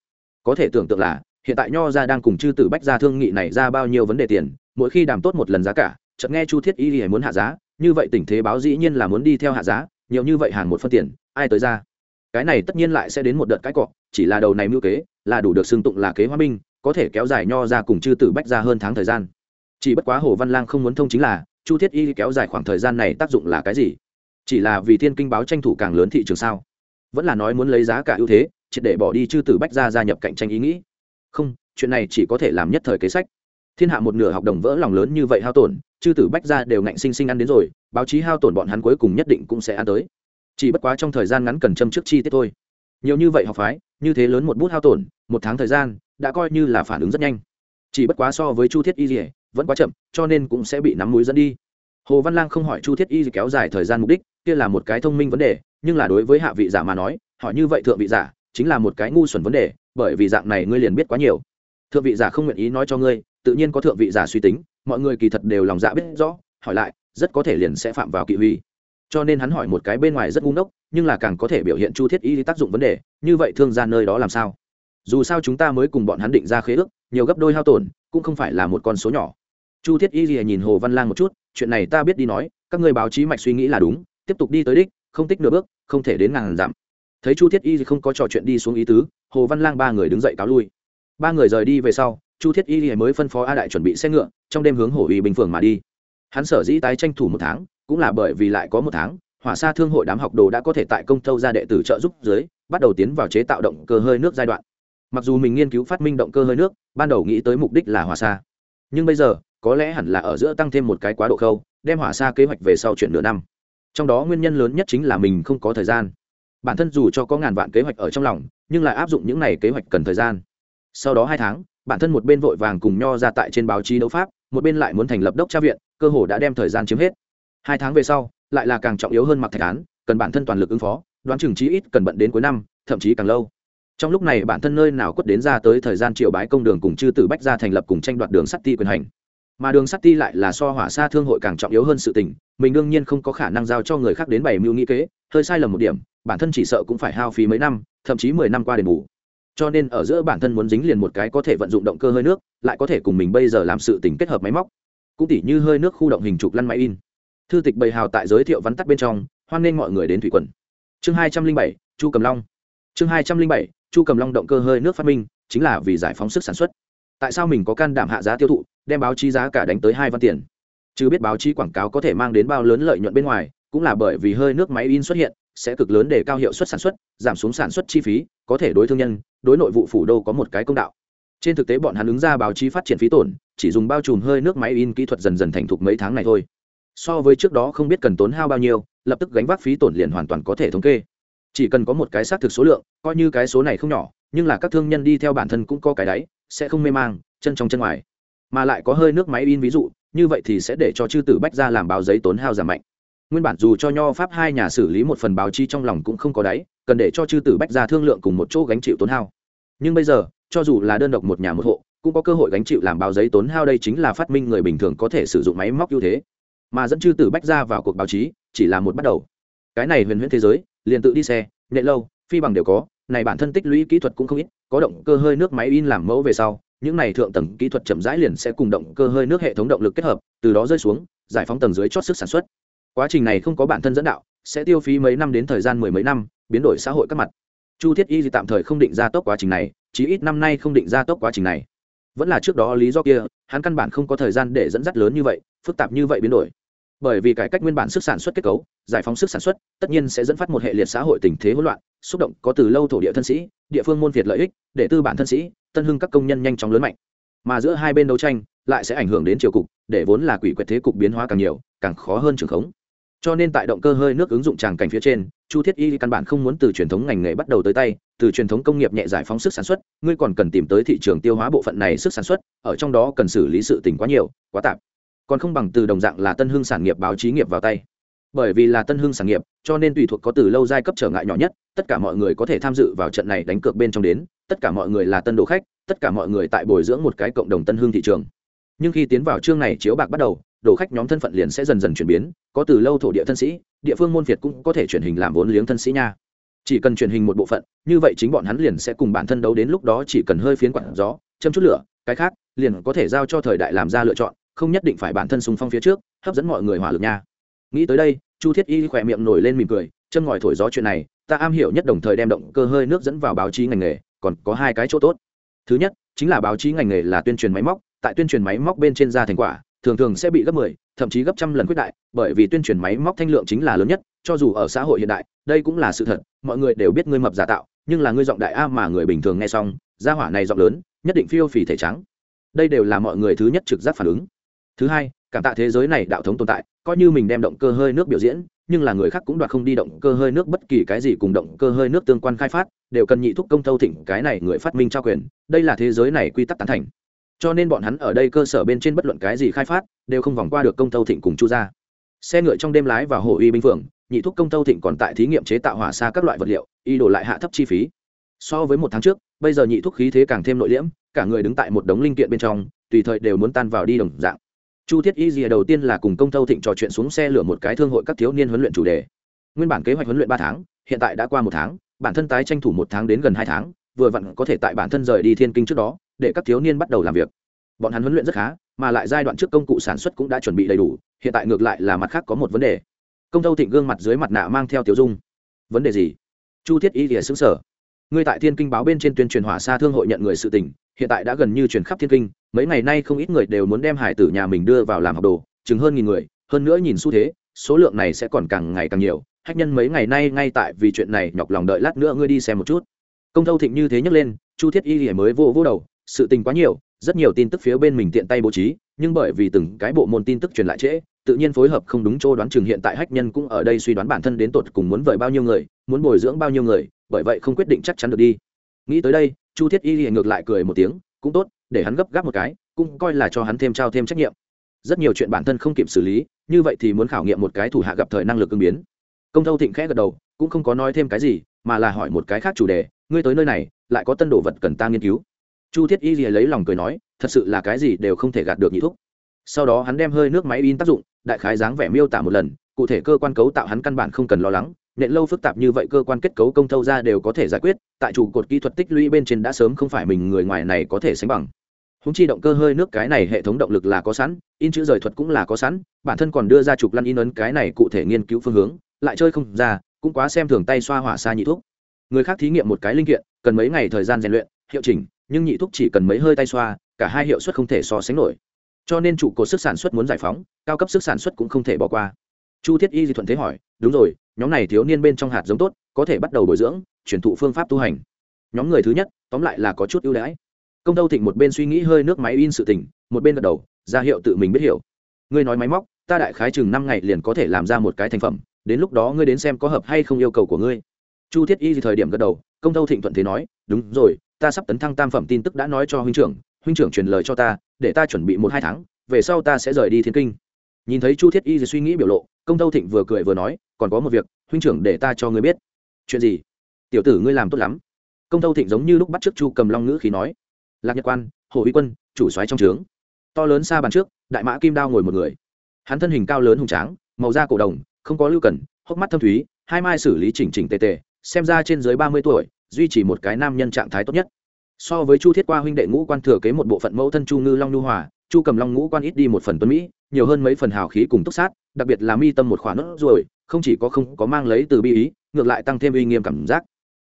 Có thể tưởng tượng là, hiện tại nho ra đang cùng chư tử bách ra thương nghị này ra bao nhiêu vấn đề tiền, mỗi khi đàm tốt một lần giá cả, chợt nghe chu thiết ý ỉa muốn hạ giá, như vậy tình thế báo dĩ nhiên là muốn đi theo hạ giá, nhiều như vậy hàng một phân tiền, ai tới ra? Cái này tất nhiên lại sẽ đến một đợt cãi cọ, chỉ là đầu này mưu kế, là đủ được xưng tụng là kế hoa binh có thể kéo dài nho ra cùng chư tử bách ra hơn tháng thời gian. Chỉ bất quá hồ văn lang không muốn thông chính là, chu thiết y kéo dài khoảng thời gian này tác dụng là cái gì? Chỉ là vì thiên kinh báo tranh thủ càng lớn thị trường sao? Vẫn là nói muốn lấy giá cả ưu thế, triệt để bỏ đi chư tử bách ra gia nhập cạnh tranh ý nghĩ. Không, chuyện này chỉ có thể làm nhất thời kế sách. Thiên hạ một nửa học đồng vỡ lòng lớn như vậy hao tổn, chư tử bách ra đều ngạnh sinh sinh ăn đến rồi, báo chí hao tổn bọn hắn cuối cùng nhất định cũng sẽ ăn tới. Chỉ bất quá trong thời gian ngắn cần châm trước chi tiết thôi. Nhiều như vậy học phái, như thế lớn một bút hao tổn, một tháng thời gian, đã coi như là phản ứng rất nhanh. Chỉ bất quá so với chu thiết y dỉa vẫn quá chậm, cho nên cũng sẽ bị nắm mũi dẫn đi. Hồ văn lang không hỏi chu thiết y kéo dài thời gian mục đích kia là một cái thông minh vấn đề, nhưng là đối với hạ vị giả mà nói hỏi như vậy thượng vị giả, chính là một cái ngu xuẩn vấn đề, bởi vì dạng này ngươi liền biết quá nhiều. Thượng vị giả không nguyện ý nói cho ngươi, tự nhiên có thượng vị giả suy tính, mọi người kỳ thật đều lòng dạ biết rõ, hỏi lại, rất có thể liền sẽ phạm vào kỵ huy. Cho nên hắn hỏi một cái bên ngoài rất ngu ngốc, nhưng là càng có thể biểu hiện chu thiết y tác dụng vấn đề, như vậy thương gia nơi đó làm sao? Dù sao chúng ta mới cùng bọn hắn định ra khế ước, nhiều gấp đôi hao tổn, cũng không phải là một con số nhỏ. Chu thiết y nhìn hồ văn lang một chút, chuyện này ta biết đi nói, các người báo chí mạch suy nghĩ là đúng tiếp tục đi tới đích, không tích nửa bước, không thể đến ngàn dặm. Thấy chu thiết y không có trò chuyện đi xuống ý tứ, hồ văn lang ba người đứng dậy cáo lui. Ba người rời đi về sau, chu thiết y mới phân phó a đại chuẩn bị xe ngựa, trong đêm hướng hổ uy bình phường mà đi. Hắn sở dĩ tái tranh thủ một tháng, cũng là bởi vì lại có một tháng, hỏa xa thương hội đám học đồ đã có thể tại công thâu ra đệ tử trợ giúp dưới, bắt đầu tiến vào chế tạo động cơ hơi nước giai đoạn. Mặc dù mình nghiên cứu phát minh động cơ hơi nước, ban đầu nghĩ tới mục đích là hỏa xa nhưng bây giờ, có lẽ hẳn là ở giữa tăng thêm một cái quá độ khâu, đem hỏa xa kế hoạch về sau chuyển nửa năm trong đó nguyên nhân lớn nhất chính là mình không có thời gian. Bản thân dù cho có ngàn vạn kế hoạch ở trong lòng, nhưng lại áp dụng những này kế hoạch cần thời gian. Sau đó hai tháng, bản thân một bên vội vàng cùng nho ra tại trên báo chí đấu pháp, một bên lại muốn thành lập đốc tra viện, cơ hồ đã đem thời gian chiếm hết. Hai tháng về sau, lại là càng trọng yếu hơn mặc thạch án, cần bản thân toàn lực ứng phó, đoán chừng chí ít cần bận đến cuối năm, thậm chí càng lâu. Trong lúc này bản thân nơi nào quất đến ra tới thời gian triều bái công đường cùng chư tử bách ra thành lập cùng tranh đoạt đường sắt ti quyền hành. Mà đường sắt ti lại là so hỏa xa thương hội càng trọng yếu hơn sự tình mình đương nhiên không có khả năng giao cho người khác đến bảy mưu nghĩ kế, hơi sai lầm một điểm, bản thân chỉ sợ cũng phải hao phí mấy năm, thậm chí mười năm qua đền bù. Cho nên ở giữa bản thân muốn dính liền một cái có thể vận dụng động cơ hơi nước, lại có thể cùng mình bây giờ làm sự tình kết hợp máy móc. Cũng tỉ như hơi nước khu động hình trục lăn máy in. Thư tịch bày hào tại giới thiệu vắn tắt bên trong, hoan nghênh mọi người đến thủy quần. Chương hai trăm linh bảy, chu cầm long. Chương hai trăm linh bảy, chu cầm long động cơ hơi nước phát minh, chính là vì giải phóng sức sản xuất. Tại sao mình có can đảm hạ giá tiêu thụ, đem báo chí giá cả đánh tới hai văn tiền? Chứ biết báo chí quảng cáo có thể mang đến bao lớn lợi nhuận bên ngoài, cũng là bởi vì hơi nước máy in xuất hiện, sẽ cực lớn để cao hiệu suất sản xuất, giảm xuống sản xuất chi phí, có thể đối thương nhân, đối nội vụ phủ đô có một cái công đạo. Trên thực tế bọn hắn ứng ra báo chí phát triển phí tổn, chỉ dùng bao trùm hơi nước máy in kỹ thuật dần dần thành thục mấy tháng này thôi. So với trước đó không biết cần tốn hao bao nhiêu, lập tức gánh vác phí tổn liền hoàn toàn có thể thống kê. Chỉ cần có một cái xác thực số lượng, coi như cái số này không nhỏ, nhưng là các thương nhân đi theo bản thân cũng có cái đáy, sẽ không mê mang, chân trong chân ngoài. Mà lại có hơi nước máy in ví dụ như vậy thì sẽ để cho chư tử bách ra làm báo giấy tốn hao giảm mạnh. Nguyên bản dù cho nho pháp hai nhà xử lý một phần báo chi trong lòng cũng không có đáy, cần để cho chư tử bách ra thương lượng cùng một chỗ gánh chịu tốn hao. Nhưng bây giờ, cho dù là đơn độc một nhà một hộ, cũng có cơ hội gánh chịu làm báo giấy tốn hao đây chính là phát minh người bình thường có thể sử dụng máy móc ưu thế. Mà dẫn chư tử bách ra vào cuộc báo chí, chỉ là một bắt đầu. Cái này huyền huyễn thế giới, liền tự đi xe nhện lâu, phi bằng đều có, này bản thân tích lũy kỹ thuật cũng không ít, có động cơ hơi nước máy in làm mẫu về sau những này thượng tầng kỹ thuật chậm rãi liền sẽ cùng động cơ hơi nước hệ thống động lực kết hợp, từ đó rơi xuống, giải phóng tầng dưới chót sức sản xuất. Quá trình này không có bản thân dẫn đạo, sẽ tiêu phí mấy năm đến thời gian mười mấy năm, biến đổi xã hội các mặt. Chu thiết y thì tạm thời không định ra tốc quá trình này, chí ít năm nay không định ra tốc quá trình này. Vẫn là trước đó lý do kia, hắn căn bản không có thời gian để dẫn dắt lớn như vậy, phức tạp như vậy biến đổi. Bởi vì cải cách nguyên bản sức sản xuất kết cấu, giải phóng sức sản xuất, tất nhiên sẽ dẫn phát một hệ liệt xã hội tình thế hỗn loạn, xúc động có từ lâu thổ địa thân sĩ, địa phương môn việt lợi ích, để tư bản thân sĩ tân hưng các công nhân nhanh chóng lớn mạnh. Mà giữa hai bên đấu tranh, lại sẽ ảnh hưởng đến triều cục, để vốn là quỷ quyệt thế cục biến hóa càng nhiều, càng khó hơn trường khống. Cho nên tại động cơ hơi nước ứng dụng tràng cảnh phía trên, chu thiết y căn bản không muốn từ truyền thống ngành nghề bắt đầu tới tay, từ truyền thống công nghiệp nhẹ giải phóng sức sản xuất, ngươi còn cần tìm tới thị trường tiêu hóa bộ phận này sức sản xuất, ở trong đó cần xử lý sự tình quá nhiều, quá tạp. Còn không bằng từ đồng dạng là tân hưng sản nghiệp báo chí nghiệp vào tay. Bởi vì là tân hưng sản nghiệp, cho nên tùy thuộc có từ lâu giai cấp trở ngại nhỏ nhất, tất cả mọi người có thể tham dự vào trận này đánh cược bên trong đến tất cả mọi người là tân đồ khách, tất cả mọi người tại bồi dưỡng một cái cộng đồng tân hương thị trường. Nhưng khi tiến vào chương này chiếu bạc bắt đầu, đồ khách nhóm thân phận liền sẽ dần dần chuyển biến, có từ lâu thổ địa thân sĩ, địa phương môn việt cũng có thể chuyển hình làm vốn liếng thân sĩ nha. Chỉ cần truyền hình một bộ phận, như vậy chính bọn hắn liền sẽ cùng bản thân đấu đến lúc đó chỉ cần hơi phiến quản gió, châm chút lửa, cái khác, liền có thể giao cho thời đại làm ra lựa chọn, không nhất định phải bản thân sùng phong phía trước, hấp dẫn mọi người hỏa lực nha. Nghĩ tới đây, chu thiết y khỏe miệng nổi lên mỉm cười, châm ngòi thổi gió chuyện này, ta am hiểu nhất đồng thời đem động cơ hơi nước dẫn vào báo chí ngành nghề còn có hai cái chỗ tốt. Thứ nhất chính là báo chí ngành nghề là tuyên truyền máy móc tại tuyên truyền máy móc bên trên ra thành quả thường thường sẽ bị gấp 10, thậm chí gấp trăm lần quyết đại bởi vì tuyên truyền máy móc thanh lượng chính là lớn nhất cho dù ở xã hội hiện đại đây cũng là sự thật mọi người đều biết ngươi mập giả tạo nhưng là ngươi giọng đại a mà người bình thường nghe xong gia hỏa này giọng lớn nhất định phiêu phì thể trắng. Đây đều là mọi người thứ nhất trực giác phản ứng. Thứ hai cảm tạ thế giới này đạo thống tồn tại coi như mình đem động cơ hơi nước biểu diễn nhưng là người khác cũng đoạt không đi động cơ hơi nước, bất kỳ cái gì cùng động cơ hơi nước tương quan khai phát, đều cần nhị thúc công thâu thịnh cái này người phát minh trao quyền. Đây là thế giới này quy tắc tán thành. Cho nên bọn hắn ở đây cơ sở bên trên bất luận cái gì khai phát, đều không vòng qua được công thâu thịnh cùng chu gia. Xe ngựa trong đêm lái vào hồ uy binh phượng nhị thúc công thâu thịnh còn tại thí nghiệm chế tạo hỏa xa các loại vật liệu, y đổ lại hạ thấp chi phí. So với một tháng trước, bây giờ nhị thúc khí thế càng thêm nội liễm, cả người đứng tại một đống linh kiện bên trong, tùy thời đều muốn tan vào đi đồng dạng chu thiết y rìa đầu tiên là cùng công tâu thịnh trò chuyện xuống xe lửa một cái thương hội các thiếu niên huấn luyện chủ đề. Nguyên bản kế hoạch huấn luyện ba tháng, hiện tại đã qua một tháng, bản thân tái tranh thủ một tháng đến gần hai tháng, vừa vặn có thể tại bản thân rời đi thiên kinh trước đó, để các thiếu niên bắt đầu làm việc. Bọn hắn huấn luyện rất khá, mà lại giai đoạn trước công cụ sản xuất cũng đã chuẩn bị đầy đủ, hiện tại ngược lại là mặt khác có một vấn đề. Công tâu thịnh gương mặt dưới mặt nạ mang theo tiểu dung. Vấn đề gì? Chu thiết y thì xứng sở ngươi tại thiên kinh báo bên trên tuyên truyền hỏa xa thương hội nhận người sự tình hiện tại đã gần như truyền khắp thiên kinh, mấy ngày nay không ít người đều muốn đem hải tử nhà mình đưa vào làm học đồ, chừng hơn nghìn người, hơn nữa nhìn xu thế, số lượng này sẽ còn càng ngày càng nhiều. Hách nhân mấy ngày nay ngay tại vì chuyện này nhọc lòng đợi lát nữa ngươi đi xem một chút. Công thâu thịnh như thế nhấc lên, chu thiết y thì mới vô vô đầu, sự tình quá nhiều, rất nhiều tin tức phía bên mình tiện tay bố trí, nhưng bởi vì từng cái bộ môn tin tức truyền lại trễ, tự nhiên phối hợp không đúng chỗ đoán chừng hiện tại hách nhân cũng ở đây suy đoán bản thân đến tột cùng muốn vời bao nhiêu người, muốn bồi dưỡng bao nhiêu người, bởi vậy không quyết định chắc chắn được đi. Nghĩ tới đây chu thiết y ngược lại cười một tiếng, cũng tốt, để hắn gấp gáp một cái, cũng coi là cho hắn thêm trao thêm trách nhiệm. Rất nhiều chuyện bản thân không kịp xử lý, như vậy thì muốn khảo nghiệm một cái thủ hạ gặp thời năng lực ứng biến. Công thâu thịnh khẽ gật đầu, cũng không có nói thêm cái gì, mà là hỏi một cái khác chủ đề, ngươi tới nơi này, lại có tân đồ vật cần ta nghiên cứu? Chu thiết y lấy lòng cười nói, thật sự là cái gì đều không thể gạt được nhị thúc. Sau đó hắn đem hơi nước máy in tác dụng, đại khái dáng vẻ miêu tả một lần, cụ thể cơ quan cấu tạo hắn căn bản không cần lo lắng nện lâu phức tạp như vậy cơ quan kết cấu công thâu ra đều có thể giải quyết, tại trụ cột kỹ thuật tích lũy bên trên đã sớm không phải mình người ngoài này có thể sánh bằng. Húng chi động cơ hơi nước cái này hệ thống động lực là có sẵn, in chữ rời thuật cũng là có sẵn, bản thân còn đưa ra trục lăn in ấn cái này cụ thể nghiên cứu phương hướng, lại chơi không ra, cũng quá xem thường tay xoa hỏa xa nhị thuốc người khác thí nghiệm một cái linh kiện, cần mấy ngày thời gian rèn luyện, hiệu chỉnh, nhưng nhị thuốc chỉ cần mấy hơi tay xoa, cả hai hiệu suất không thể so sánh nổi. Cho nên trụ cột sức sản xuất muốn giải phóng, cao cấp sức sản xuất cũng không thể bỏ qua. Chu thiết y di thuận thế hỏi, đúng rồi nhóm này thiếu niên bên trong hạt giống tốt, có thể bắt đầu bồi dưỡng chuyển thụ phương pháp tu hành. Nhóm người thứ nhất, tóm lại là có chút ưu đãi. Công tâu thịnh một bên suy nghĩ hơi nước máy in sự tỉnh một bên gật đầu, ra hiệu tự mình biết hiểu. Ngươi nói máy móc, ta đại khái chừng năm ngày liền có thể làm ra một cái thành phẩm, đến lúc đó ngươi đến xem có hợp hay không yêu cầu của ngươi. Chu thiết y thì thời điểm gật đầu, công tâu thịnh thuận thế nói, đúng rồi, ta sắp tấn thăng tam phẩm tin tức đã nói cho huynh trưởng huynh trưởng truyền lời cho ta, để ta chuẩn bị một hai tháng, về sau ta sẽ rời đi thiên kinh nhìn thấy chu thiết y suy nghĩ biểu lộ, công tâu thịnh vừa cười vừa nói, còn có một việc, huynh trưởng để ta cho ngươi biết. Chuyện gì? Tiểu tử ngươi làm tốt lắm. Công tâu thịnh giống như lúc bắt trước chu cầm long ngữ khí nói, lạc nhật quan, hồ uy quân, chủ soái trong trướng. To lớn xa bàn trước, đại mã kim đao ngồi một người. Hắn thân hình cao lớn hùng tráng, màu da cổ đồng, không có lưu cần, hốc mắt thâm thúy, hai mai xử lý chỉnh chỉnh tề tề, xem ra trên dưới ba mươi tuổi, duy trì một cái nam nhân trạng thái tốt nhất. So với chu thiết qua huynh đệ ngũ quan thừa kế một bộ phận mẫu thân chu ngư long nhu hòa, chu cầm long ngũ quan ít đi một phần tuấn mỹ nhiều hơn mấy phần hào khí cùng túc sát, đặc biệt là mi tâm một khoản nốt ruồi, không chỉ có không có mang lấy từ bi ý, ngược lại tăng thêm uy nghiêm cảm giác.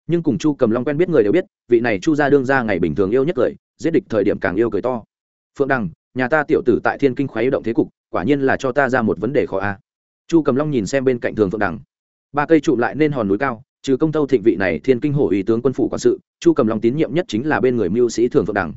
Nhưng cùng chu cầm long quen biết người đều biết, vị này chu gia đương ra ngày bình thường yêu nhất cười, giết địch thời điểm càng yêu cười to. Phượng đằng, nhà ta tiểu tử tại thiên kinh khoái động thế cục, quả nhiên là cho ta ra một vấn đề khó a. Chu cầm long nhìn xem bên cạnh thường phượng đằng. Ba cây trụ lại nên hòn núi cao, trừ công tâu thịnh vị này thiên kinh hổ ý tướng quân phủ quản sự, chu cầm long tín nhiệm nhất chính là bên người mưu sĩ thường phượng đằng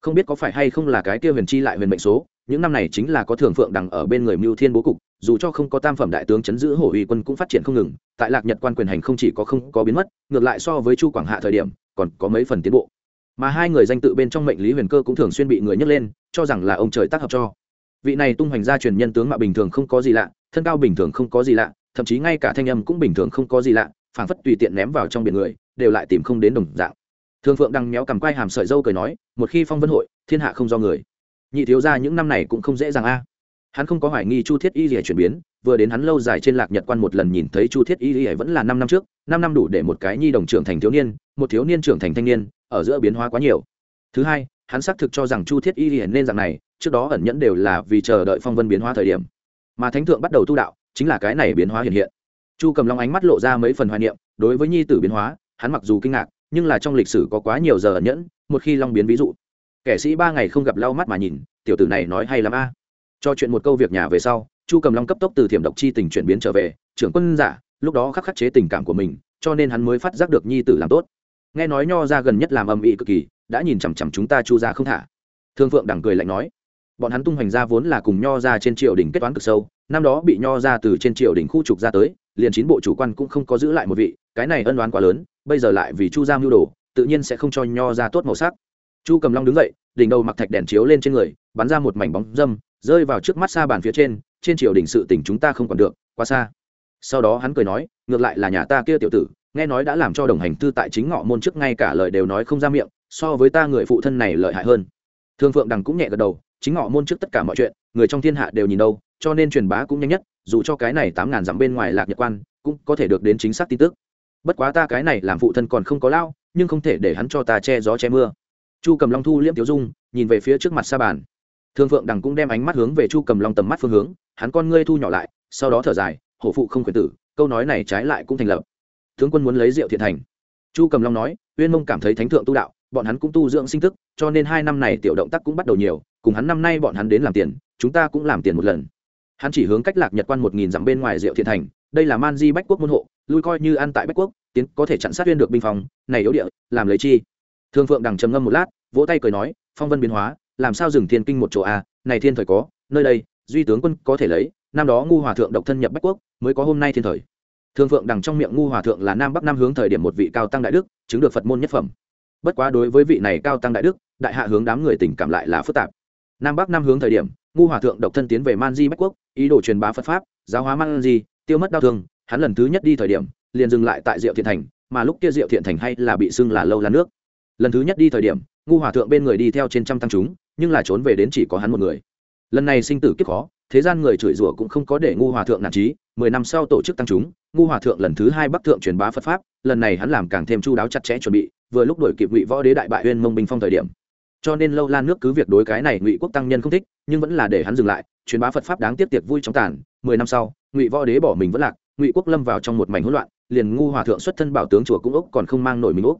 không biết có phải hay không là cái kia huyền chi lại huyền mệnh số, những năm này chính là có thường phượng đằng ở bên người mưu thiên bố cục, dù cho không có tam phẩm đại tướng chấn giữ hổ uy quân cũng phát triển không ngừng, tại lạc nhật quan quyền hành không chỉ có không có biến mất, ngược lại so với chu quảng hạ thời điểm, còn có mấy phần tiến bộ. Mà hai người danh tự bên trong mệnh lý huyền cơ cũng thường xuyên bị người nhắc lên, cho rằng là ông trời tác hợp cho. Vị này tung hoành gia truyền nhân tướng mạ bình thường không có gì lạ, thân cao bình thường không có gì lạ, thậm chí ngay cả thanh âm cũng bình thường không có gì lạ, phảng phất tùy tiện ném vào trong biển người, đều lại tìm không đến đồng dạng thường phượng đằng méo cầm quai hàm sợi dâu cười nói, một khi phong vân hội, thiên hạ không do người. Nhị thiếu ra những năm này cũng không dễ dàng a. Hắn không có hoài nghi chu thiết y lìa chuyển biến, vừa đến hắn lâu dài trên lạc nhật quan một lần nhìn thấy chu thiết y lìa vẫn là năm năm trước, năm năm đủ để một cái nhi đồng trưởng thành thiếu niên, một thiếu niên trưởng thành thanh niên, ở giữa biến hóa quá nhiều. Thứ hai, hắn xác thực cho rằng chu thiết y lìa nên dạng này, trước đó ẩn nhẫn đều là vì chờ đợi phong vân biến hóa thời điểm. Mà thánh thượng bắt đầu tu đạo, chính là cái này biến hóa hiện hiện. Chu cầm long ánh mắt lộ ra mấy phần hoài niệm, đối với nhi tử biến hóa, hắn mặc dù kinh ngạc nhưng là trong lịch sử có quá nhiều giờ ẩn nhẫn, một khi long biến ví dụ, kẻ sĩ ba ngày không gặp lau mắt mà nhìn, tiểu tử này nói hay lắm a. Cho chuyện một câu việc nhà về sau, chu cầm long cấp tốc từ thiểm độc chi tình chuyển biến trở về, trưởng quân giả, lúc đó khắc khắc chế tình cảm của mình, cho nên hắn mới phát giác được nhi tử làm tốt. Nghe nói nho ra gần nhất làm âm ỉ cực kỳ, đã nhìn chằm chằm chúng ta chu ra không thả. Thương phượng đằng cười lạnh nói, bọn hắn tung hoành ra vốn là cùng nho ra trên triều đình kết toán cực sâu, năm đó bị nho ra từ trên triều đình khu trục ra tới, liền chín bộ chủ quan cũng không có giữ lại một vị, cái này ân đoán quá lớn bây giờ lại vì chu gia mưu đồ, tự nhiên sẽ không cho nho ra tốt màu sắc. Chu cầm long đứng dậy, đỉnh đầu mặc thạch đèn chiếu lên trên người, bắn ra một mảnh bóng dâm, rơi vào trước mắt xa bàn phía trên trên triều đình sự tỉnh chúng ta không còn được, quá xa. Sau đó hắn cười nói, ngược lại là nhà ta kia tiểu tử, nghe nói đã làm cho đồng hành tư tại chính ngọ môn trước ngay cả lời đều nói không ra miệng, so với ta người phụ thân này lợi hại hơn. Thương phượng đằng cũng nhẹ gật đầu, chính ngọ môn trước tất cả mọi chuyện, người trong thiên hạ đều nhìn đâu, cho nên truyền bá cũng nhanh nhất, dù cho cái này tám ngàn dặm bên ngoài lạc nhật quan, cũng có thể được đến chính xác tin tức bất quá ta cái này làm phụ thân còn không có lao, nhưng không thể để hắn cho ta che gió che mưa. Chu cầm long thu liễm tiểu dung, nhìn về phía trước mặt sa bàn. Thương phượng đằng cũng đem ánh mắt hướng về chu cầm long tầm mắt phương hướng, hắn con ngươi thu nhỏ lại, sau đó thở dài, hổ phụ không khuyến tử, câu nói này trái lại cũng thành lập. Tướng quân muốn lấy rượu thiện thành. Chu cầm long nói, uyên mông cảm thấy thánh thượng tu đạo, bọn hắn cũng tu dưỡng sinh thức, cho nên hai năm này tiểu động tác cũng bắt đầu nhiều, cùng hắn năm nay bọn hắn đến làm tiền, chúng ta cũng làm tiền một lần. Hắn chỉ hướng cách lạc nhật quan một nghìn dặm bên ngoài rượu thiện thành, đây là man di bách quốc môn hộ, lui coi như ăn tại bách quốc tiến có thể chặn sát viên được binh phòng này yếu địa làm lấy chi? Thương phượng đằng trầm ngâm một lát vỗ tay cười nói phong vân biến hóa làm sao dừng thiên kinh một chỗ a à, này thiên thời có nơi đây duy tướng quân có thể lấy năm đó ngu hòa thượng độc thân nhập bách quốc mới có hôm nay thiên thời. Thương phượng đằng trong miệng ngu hòa thượng là nam bắc nam hướng thời điểm một vị cao tăng đại đức chứng được phật môn nhất phẩm. Bất quá đối với vị này cao tăng đại đức đại hạ hướng đám người tình cảm lại là phức tạp. Nam bắc nam hướng thời điểm ngu hòa thượng độc thân tiến về man di bách quốc ý đồ truyền bá phật pháp giáo hóa man di tiêu mất đau thương hắn lần thứ nhất đi thời điểm liền dừng lại tại diệu thiện thành, mà lúc kia diệu thiện thành hay là bị xưng là lâu lan nước. Lần thứ nhất đi thời điểm, ngu hòa thượng bên người đi theo trên trăm tăng chúng, nhưng là trốn về đến chỉ có hắn một người. Lần này sinh tử kiếp khó, thế gian người chửi rủa cũng không có để ngu hòa thượng nản trí. Mười năm sau tổ chức tăng chúng, ngu hòa thượng lần thứ hai bắc thượng truyền bá phật pháp, lần này hắn làm càng thêm chu đáo chặt chẽ chuẩn bị, vừa lúc đổi kịp ngụy võ đế đại bại huyên mông bình phong thời điểm. Cho nên lâu lan nước cứ việc đối cái này ngụy quốc tăng nhân không thích, nhưng vẫn là để hắn dừng lại, truyền bá phật pháp đáng tiếp tiệc vui trong tàn. Mười năm sau, ngụy võ đế bỏ mình vẫn lạc ngụy quốc lâm vào trong một mảnh hỗn loạn, liền ngu hòa thượng xuất thân bảo tướng chùa cũng úc còn không mang nổi mình úc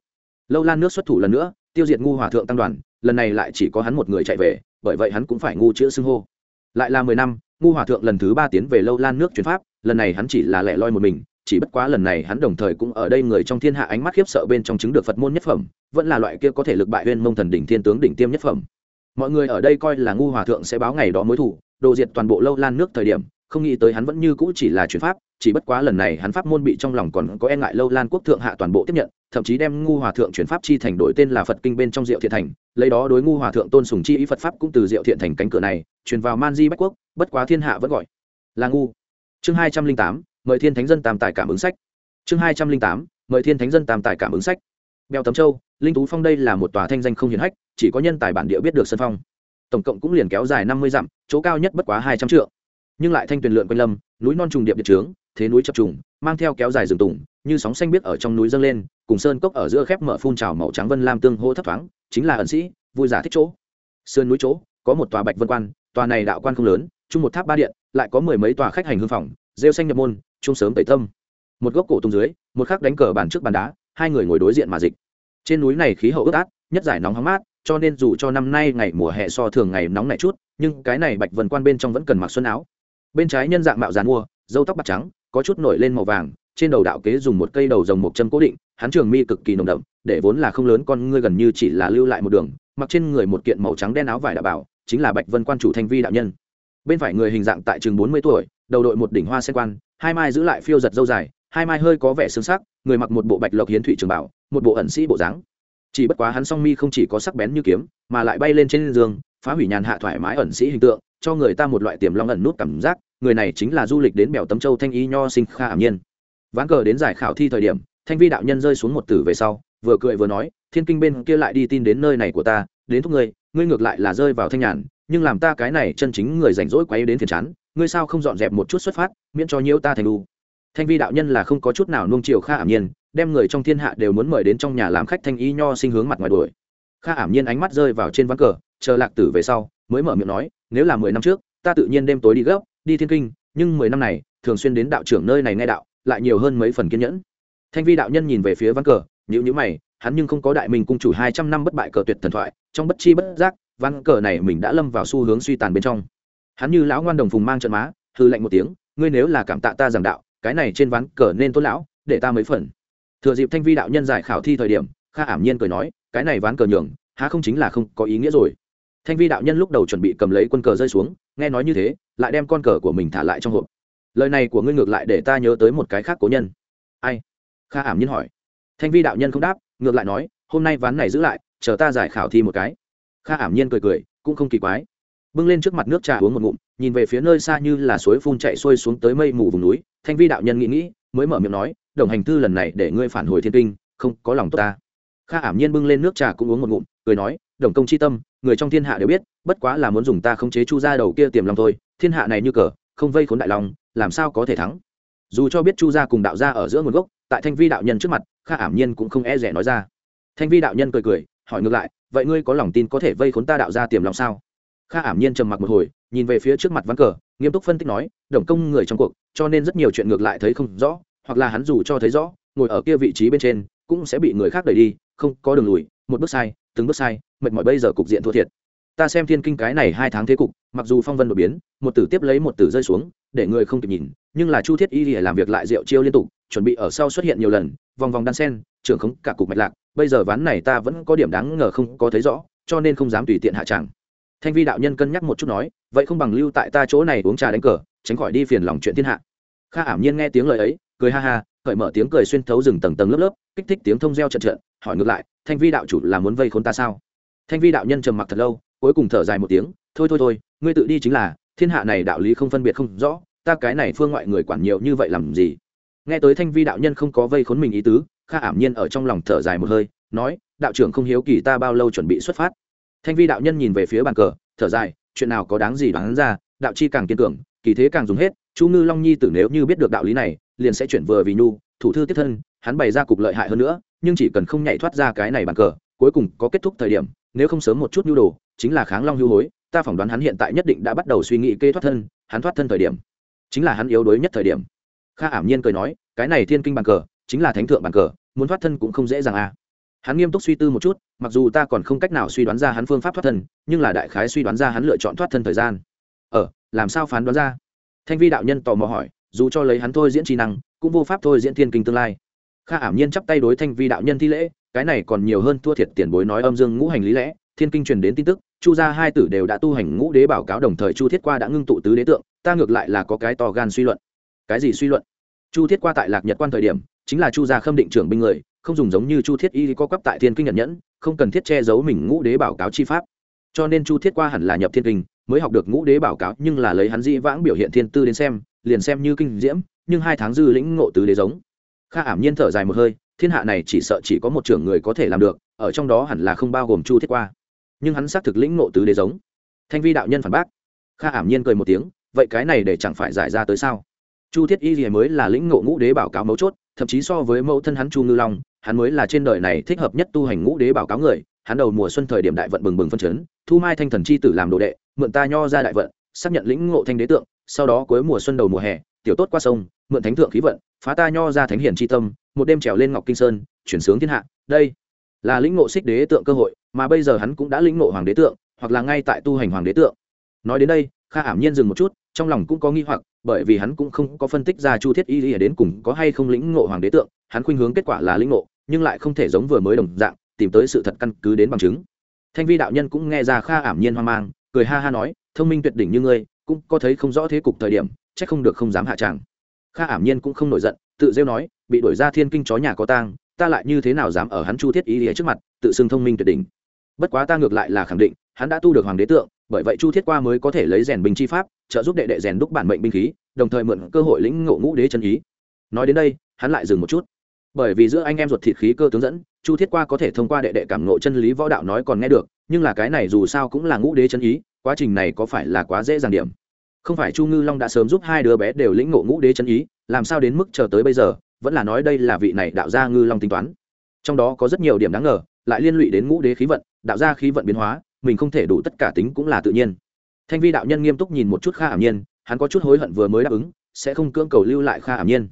lâu lan nước xuất thủ lần nữa, tiêu diệt ngu hòa thượng tăng đoàn, lần này lại chỉ có hắn một người chạy về, bởi vậy hắn cũng phải ngu chữ xưng hô. Lại là mười năm, ngu hòa thượng lần thứ ba tiến về lâu lan nước chuyển pháp, lần này hắn chỉ là lẻ loi một mình, chỉ bất quá lần này hắn đồng thời cũng ở đây người trong thiên hạ ánh mắt khiếp sợ bên trong chứng được phật môn nhất phẩm, vẫn là loại kia có thể lực bại huyên mông thần đỉnh thiên tướng đỉnh tiêm nhất phẩm. Mọi người ở đây coi là ngu hòa thượng sẽ báo ngày đó mối thủ đồ diệt toàn bộ lâu lan nước thời điểm, không nghĩ tới hắn vẫn như cũ chỉ là chuyển pháp chỉ bất quá lần này hắn pháp môn bị trong lòng còn có e ngại lâu lan quốc thượng hạ toàn bộ tiếp nhận, thậm chí đem ngu hòa thượng chuyển pháp chi thành đổi tên là phật kinh bên trong diệu thiện thành, lấy đó đối ngu hòa thượng tôn sùng chi ý phật pháp cũng từ diệu thiện thành cánh cửa này, truyền vào man di bách quốc, bất quá thiên hạ vẫn gọi là ngu. Chương hai trăm linh tám, mời thiên thánh dân tam tài cảm ứng sách. Chương hai trăm linh tám, mời thiên thánh dân tam tài cảm ứng sách. Bèo tấm châu, linh tú phong đây là một tòa thanh danh không hiển hách, chỉ có nhân tài bản địa biết được sân phong. Tổng cộng cũng liền kéo dài năm mươi dặm, chỗ cao nhất bất quá hai trăm triệu nhưng lại thanh tuyền lượn quanh lâm, núi non trùng điệp địa trướng thế núi chập trùng, mang theo kéo dài rừng tùng, như sóng xanh biếc ở trong núi dâng lên, cùng sơn cốc ở giữa khép mở phun trào màu trắng vân lam tương hô thấp thoáng, chính là ẩn sĩ, vui giả thích chỗ. Sơn núi chỗ, có một tòa bạch vân quan, tòa này đạo quan không lớn, chung một tháp ba điện, lại có mười mấy tòa khách hành hương phòng, rêu xanh nhập môn, chung sớm tẩy tâm. Một gốc cổ tung dưới, một khắc đánh cờ bàn trước bàn đá, hai người ngồi đối diện mà dịch. Trên núi này khí hậu ướt át, nhất giải nóng hóng mát, cho nên dù cho năm nay ngày mùa hè so thường ngày nóng này chút, nhưng cái này bạch vân quan bên trong vẫn cần mặc xuân áo. Bên trái nhân dạng mạo dàn mua dâu tóc bạc trắng có chút nổi lên màu vàng, trên đầu đạo kế dùng một cây đầu rồng một chân cố định, hắn trường mi cực kỳ nồng đậm, để vốn là không lớn, con ngươi gần như chỉ là lưu lại một đường, mặc trên người một kiện màu trắng đen áo vải đạo bảo, chính là bạch vân quan chủ thanh vi đạo nhân. Bên phải người hình dạng tại chừng bốn mươi tuổi, đầu đội một đỉnh hoa sen quan, hai mai giữ lại phiêu giật dâu dài, hai mai hơi có vẻ xương sắc, người mặc một bộ bạch lộc hiến thủy trường bảo, một bộ ẩn sĩ bộ dáng. Chỉ bất quá hắn song mi không chỉ có sắc bén như kiếm, mà lại bay lên trên giường, phá hủy nhàn hạ thoải mái ẩn sĩ hình tượng, cho người ta một loại tiềm long ẩn nút cảm giác người này chính là du lịch đến bèo tấm châu thanh y nho sinh kha ảm nhiên. Ván cờ đến giải khảo thi thời điểm, thanh vi đạo nhân rơi xuống một tử về sau, vừa cười vừa nói, thiên kinh bên kia lại đi tin đến nơi này của ta, đến thúc ngươi ngươi ngược lại là rơi vào thanh nhàn, nhưng làm ta cái này chân chính người rảnh rỗi quay đến phiền chán, ngươi sao không dọn dẹp một chút xuất phát, miễn cho nhiễu ta thành đu thanh vi đạo nhân là không có chút nào nung chiều kha ảm nhiên, đem người trong thiên hạ đều muốn mời đến trong nhà làm khách thanh y nho sinh hướng mặt ngoài đuổi. Kha ảm nhiên ánh mắt rơi vào trên ván cờ, chờ lạc tử về sau, mới mở miệng nói, nếu là mười năm trước, ta tự nhiên đêm tối đi gấp đi thiên kinh, nhưng mười năm này, thường xuyên đến đạo trưởng nơi này nghe đạo, lại nhiều hơn mấy phần kiên nhẫn. Thanh vi đạo nhân nhìn về phía ván cờ nhữ nhữ mày, hắn nhưng không có đại minh cung chủ hai trăm năm bất bại cờ tuyệt thần thoại, trong bất chi bất giác, ván cờ này mình đã lâm vào xu hướng suy tàn bên trong. Hắn như lão ngoan đồng phùng mang trận má, hư lạnh một tiếng, ngươi nếu là cảm tạ ta giảng đạo, cái này trên ván cờ nên tôn lão, để ta mấy phần. Thừa dịp thanh vi đạo nhân giải khảo thi thời điểm, kha ảm nhiên cười nói, cái này ván cờ nhường, há không chính là không có ý nghĩa rồi thanh vi đạo nhân lúc đầu chuẩn bị cầm lấy quân cờ rơi xuống, nghe nói như thế, lại đem con cờ của mình thả lại trong hộp. Lời này của ngươi ngược lại để ta nhớ tới một cái khác cố nhân. Ai? Kha ảm nhiên hỏi. Thanh vi đạo nhân không đáp, ngược lại nói, hôm nay ván này giữ lại, chờ ta giải khảo thi một cái. Kha ảm nhiên cười cười, cũng không kỳ quái. Bưng lên trước mặt nước trà uống một ngụm, nhìn về phía nơi xa như là suối phun chạy xuôi xuống tới mây mù vùng núi, thanh vi đạo nhân nghĩ nghĩ, mới mở miệng nói, đồng hành thư lần này để ngươi phản hồi thiên kinh, không có lòng tốt ta. Kha ảm nhiên bưng lên nước trà cũng uống một ngụm, cười nói đồng công chi tâm, người trong thiên hạ đều biết, bất quá là muốn dùng ta khống chế chu ra đầu kia tiềm lòng thôi, thiên hạ này như cờ, không vây khốn đại long, làm sao có thể thắng? Dù cho biết chu gia cùng đạo gia ở giữa nguồn gốc, tại thanh vi đạo nhân trước mặt, kha ảm nhiên cũng không e rẻ nói ra. Thanh vi đạo nhân cười cười, hỏi ngược lại, vậy ngươi có lòng tin có thể vây khốn ta đạo gia tiềm lòng sao? Kha ảm nhiên trầm mặc một hồi, nhìn về phía trước mặt ván cờ, nghiêm túc phân tích nói, đồng công người trong cuộc, cho nên rất nhiều chuyện ngược lại thấy không rõ, hoặc là hắn dù cho thấy rõ, ngồi ở kia vị trí bên trên, cũng sẽ bị người khác đẩy đi, không có đường lùi, một bước sai từng bước sai, mệt mỏi bây giờ cục diện thua thiệt. Ta xem thiên kinh cái này hai tháng thế cục, mặc dù phong vân đột biến, một tử tiếp lấy một tử rơi xuống, để người không kịp nhìn, nhưng là chu thiết y làm việc lại rượu chiêu liên tục, chuẩn bị ở sau xuất hiện nhiều lần, vòng vòng đan sen, trưởng không cả cục mạch lạc, bây giờ ván này ta vẫn có điểm đáng ngờ không có thấy rõ, cho nên không dám tùy tiện hạ tràng. Thanh vi đạo nhân cân nhắc một chút nói, vậy không bằng lưu tại ta chỗ này uống trà đánh cờ, tránh khỏi đi phiền lòng chuyện thiên hạ. Kha ảm nhiên nghe tiếng lời ấy, cười ha ha, cởi mở tiếng cười xuyên thấu rừng tầng tầng lớp lớp, kích thích tiếng thông reo trận trận, hỏi ngược lại thanh vi đạo chủ là muốn vây khốn ta sao? Thanh vi đạo nhân trầm mặc thật lâu, cuối cùng thở dài một tiếng, thôi thôi thôi, ngươi tự đi chính là, thiên hạ này đạo lý không phân biệt không rõ, ta cái này phương ngoại người quản nhiều như vậy làm gì? Nghe tới thanh vi đạo nhân không có vây khốn mình ý tứ, kha ảm nhiên ở trong lòng thở dài một hơi, nói, đạo trưởng không hiếu kỳ ta bao lâu chuẩn bị xuất phát. Thanh vi đạo nhân nhìn về phía bàn cờ, thở dài, chuyện nào có đáng gì đoán ra, đạo chi càng kiên cường, kỳ thế càng dùng hết, chu ngư long nhi tử nếu như biết được đạo lý này, liền sẽ chuyển vừa vì nhu, thủ thư tiếp thân, hắn bày ra cục lợi hại hơn nữa nhưng chỉ cần không nhảy thoát ra cái này bàn cờ, cuối cùng có kết thúc thời điểm, nếu không sớm một chút nhu đồ, chính là kháng long hưu hối, ta phỏng đoán hắn hiện tại nhất định đã bắt đầu suy nghĩ kê thoát thân, hắn thoát thân thời điểm. Chính là hắn yếu đuối nhất thời điểm. Kha ảm nhiên cười nói, cái này thiên kinh bàn cờ, chính là thánh thượng bàn cờ, muốn thoát thân cũng không dễ dàng à. Hắn nghiêm túc suy tư một chút, mặc dù ta còn không cách nào suy đoán ra hắn phương pháp thoát thân, nhưng là đại khái suy đoán ra hắn lựa chọn thoát thân thời gian. Ờ làm sao phán đoán ra? Thanh vi đạo nhân tò mò hỏi, dù cho lấy hắn thôi diễn trí năng, cũng vô pháp thôi diễn thiên kinh tương lai kha ảm nhiên chắp tay đối thanh vi đạo nhân thi lễ, cái này còn nhiều hơn thua thiệt tiền bối nói âm dương ngũ hành lý lẽ, thiên kinh truyền đến tin tức, chu gia hai tử đều đã tu hành ngũ đế bảo cáo đồng thời chu thiết qua đã ngưng tụ tứ đế tượng, ta ngược lại là có cái to gan suy luận. Cái gì suy luận? Chu thiết qua tại lạc nhật quan thời điểm, chính là chu gia khâm định trưởng binh người, không dùng giống như chu thiết y có quắp tại thiên kinh nhật nhẫn, không cần thiết che giấu mình ngũ đế bảo cáo chi pháp. Cho nên chu thiết qua hẳn là nhập thiên kinh, mới học được ngũ đế bảo cáo, nhưng là lấy hắn dĩ vãng biểu hiện thiên tư đến xem, liền xem như kinh diễm, nhưng hai tháng dư lĩnh ngộ tứ đế giống kha ảm nhiên thở dài một hơi, thiên hạ này chỉ sợ chỉ có một trưởng người có thể làm được, ở trong đó hẳn là không bao gồm chu thiết qua. Nhưng hắn xác thực lĩnh ngộ tứ đế giống. Thanh vi đạo nhân phản bác. Kha ảm nhiên cười một tiếng, vậy cái này để chẳng phải giải ra tới sao? Chu thiết y gì mới là lĩnh ngộ ngũ đế bảo cáo mấu chốt, thậm chí so với mẫu thân hắn chu ngư long, hắn mới là trên đời này thích hợp nhất tu hành ngũ đế bảo cáo người. Hắn đầu mùa xuân thời điểm đại vận bừng bừng phân chấn, thu mai thanh thần chi tử làm đồ đệ, mượn ta nho ra đại vận, xác nhận lĩnh ngộ thanh đế tượng, sau đó cuối mùa xuân đầu mùa hè tiểu tốt qua sông, mượn thánh thượng khí vận, phá ta nho ra thánh hiển chi tâm, một đêm trèo lên ngọc kinh sơn, chuyển sướng thiên hạ, đây là lĩnh ngộ xích đế tượng cơ hội, mà bây giờ hắn cũng đã lĩnh ngộ hoàng đế tượng, hoặc là ngay tại tu hành hoàng đế tượng. Nói đến đây, kha ảm nhiên dừng một chút, trong lòng cũng có nghi hoặc, bởi vì hắn cũng không có phân tích ra chu thiết y lìa đến cùng có hay không lĩnh ngộ hoàng đế tượng, hắn khuynh hướng kết quả là lĩnh ngộ, nhưng lại không thể giống vừa mới đồng dạng, tìm tới sự thật căn cứ đến bằng chứng. Thanh vi đạo nhân cũng nghe ra kha ảm nhiên hoang mang, cười ha ha nói, thông minh tuyệt đỉnh như ngươi cũng có thấy không rõ thế cục thời điểm c h ắ c không được không dám hạ tràng. Kha ảm nhiên cũng không nổi giận, tự rêu nói, bị đổi ra thiên kinh chó nhà có tang, ta lại như thế nào dám ở hắn chu thiết ý ý trước mặt, tự xưng thông minh tuyệt đỉnh. Bất quá ta ngược lại là khẳng định, hắn đã tu được hoàng đế tượng, bởi vậy chu thiết qua mới có thể lấy rèn binh chi pháp, trợ giúp đệ đệ rèn đúc bản mệnh binh khí, đồng thời mượn cơ hội lĩnh ngộ ngũ đế chân ý. Nói đến đây, hắn lại dừng một chút. Bởi vì giữa anh em ruột thịt khí cơ tướng dẫn, chu thiết qua có thể thông qua đệ đệ cảm ngộ chân lý võ đạo nói còn nghe được, nhưng là cái này dù sao cũng là ngũ đế chân ý quá trình này có phải là quá dễ dàng điểm? Không phải chu ngư long đã sớm giúp hai đứa bé đều lĩnh ngộ ngũ đế chân ý, làm sao đến mức chờ tới bây giờ, vẫn là nói đây là vị này đạo gia ngư long tính toán. Trong đó có rất nhiều điểm đáng ngờ, lại liên lụy đến ngũ đế khí vận, đạo gia khí vận biến hóa, mình không thể đủ tất cả tính cũng là tự nhiên. Thanh vi đạo nhân nghiêm túc nhìn một chút kha ảm nhiên, hắn có chút hối hận vừa mới đáp ứng, sẽ không cưỡng cầu lưu lại kha ảm nhiên.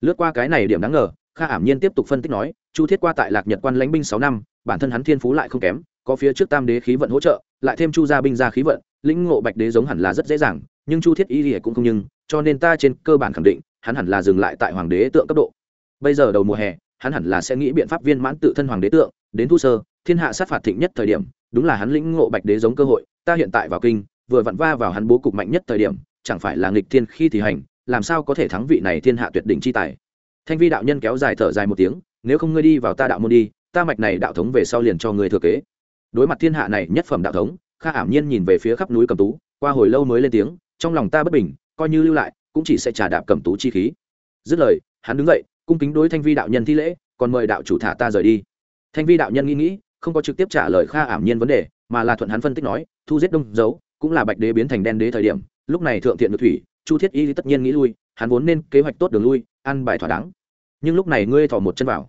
Lướt qua cái này điểm đáng ngờ, kha ảm nhiên tiếp tục phân tích nói, chu thiết qua tại lạc nhật quan lãnh binh sáu năm, bản thân hắn thiên phú lại không kém có phía trước tam đế khí vận hỗ trợ, lại thêm chu gia binh gia khí vận, lĩnh ngộ bạch đế giống hẳn là rất dễ dàng, nhưng chu thiết y thì cũng không nhưng, cho nên ta trên cơ bản khẳng định, hắn hẳn là dừng lại tại hoàng đế tượng cấp độ. Bây giờ đầu mùa hè, hắn hẳn là sẽ nghĩ biện pháp viên mãn tự thân hoàng đế tượng, đến thu sơ, thiên hạ sát phạt thịnh nhất thời điểm, đúng là hắn lĩnh ngộ bạch đế giống cơ hội, ta hiện tại vào kinh, vừa vặn va vào hắn bố cục mạnh nhất thời điểm, chẳng phải là nghịch thiên khi thì hành, làm sao có thể thắng vị này thiên hạ tuyệt đỉnh chi tài. Thanh vi đạo nhân kéo dài thở dài một tiếng, nếu không ngươi đi vào ta đạo môn đi, ta mạch này đạo thống về sau liền cho ngươi thừa kế đối mặt thiên hạ này nhất phẩm đạo thống, kha ảm nhiên nhìn về phía khắp núi cầm tú, qua hồi lâu mới lên tiếng, trong lòng ta bất bình, coi như lưu lại, cũng chỉ sẽ trả đạp cầm tú chi khí. Dứt lời, hắn đứng dậy, cung kính đối thanh vi đạo nhân thi lễ, còn mời đạo chủ thả ta rời đi. Thanh vi đạo nhân nghĩ nghĩ, không có trực tiếp trả lời kha ảm nhiên vấn đề, mà là thuận hắn phân tích nói, thu giết đông dấu, cũng là bạch đế biến thành đen đế thời điểm, lúc này thượng thiện được thủy, chu thiết y tất nhiên nghĩ lui, hắn vốn nên kế hoạch tốt đường lui, ăn bài thỏa đáng. Nhưng lúc này ngươi thỏ một chân vào.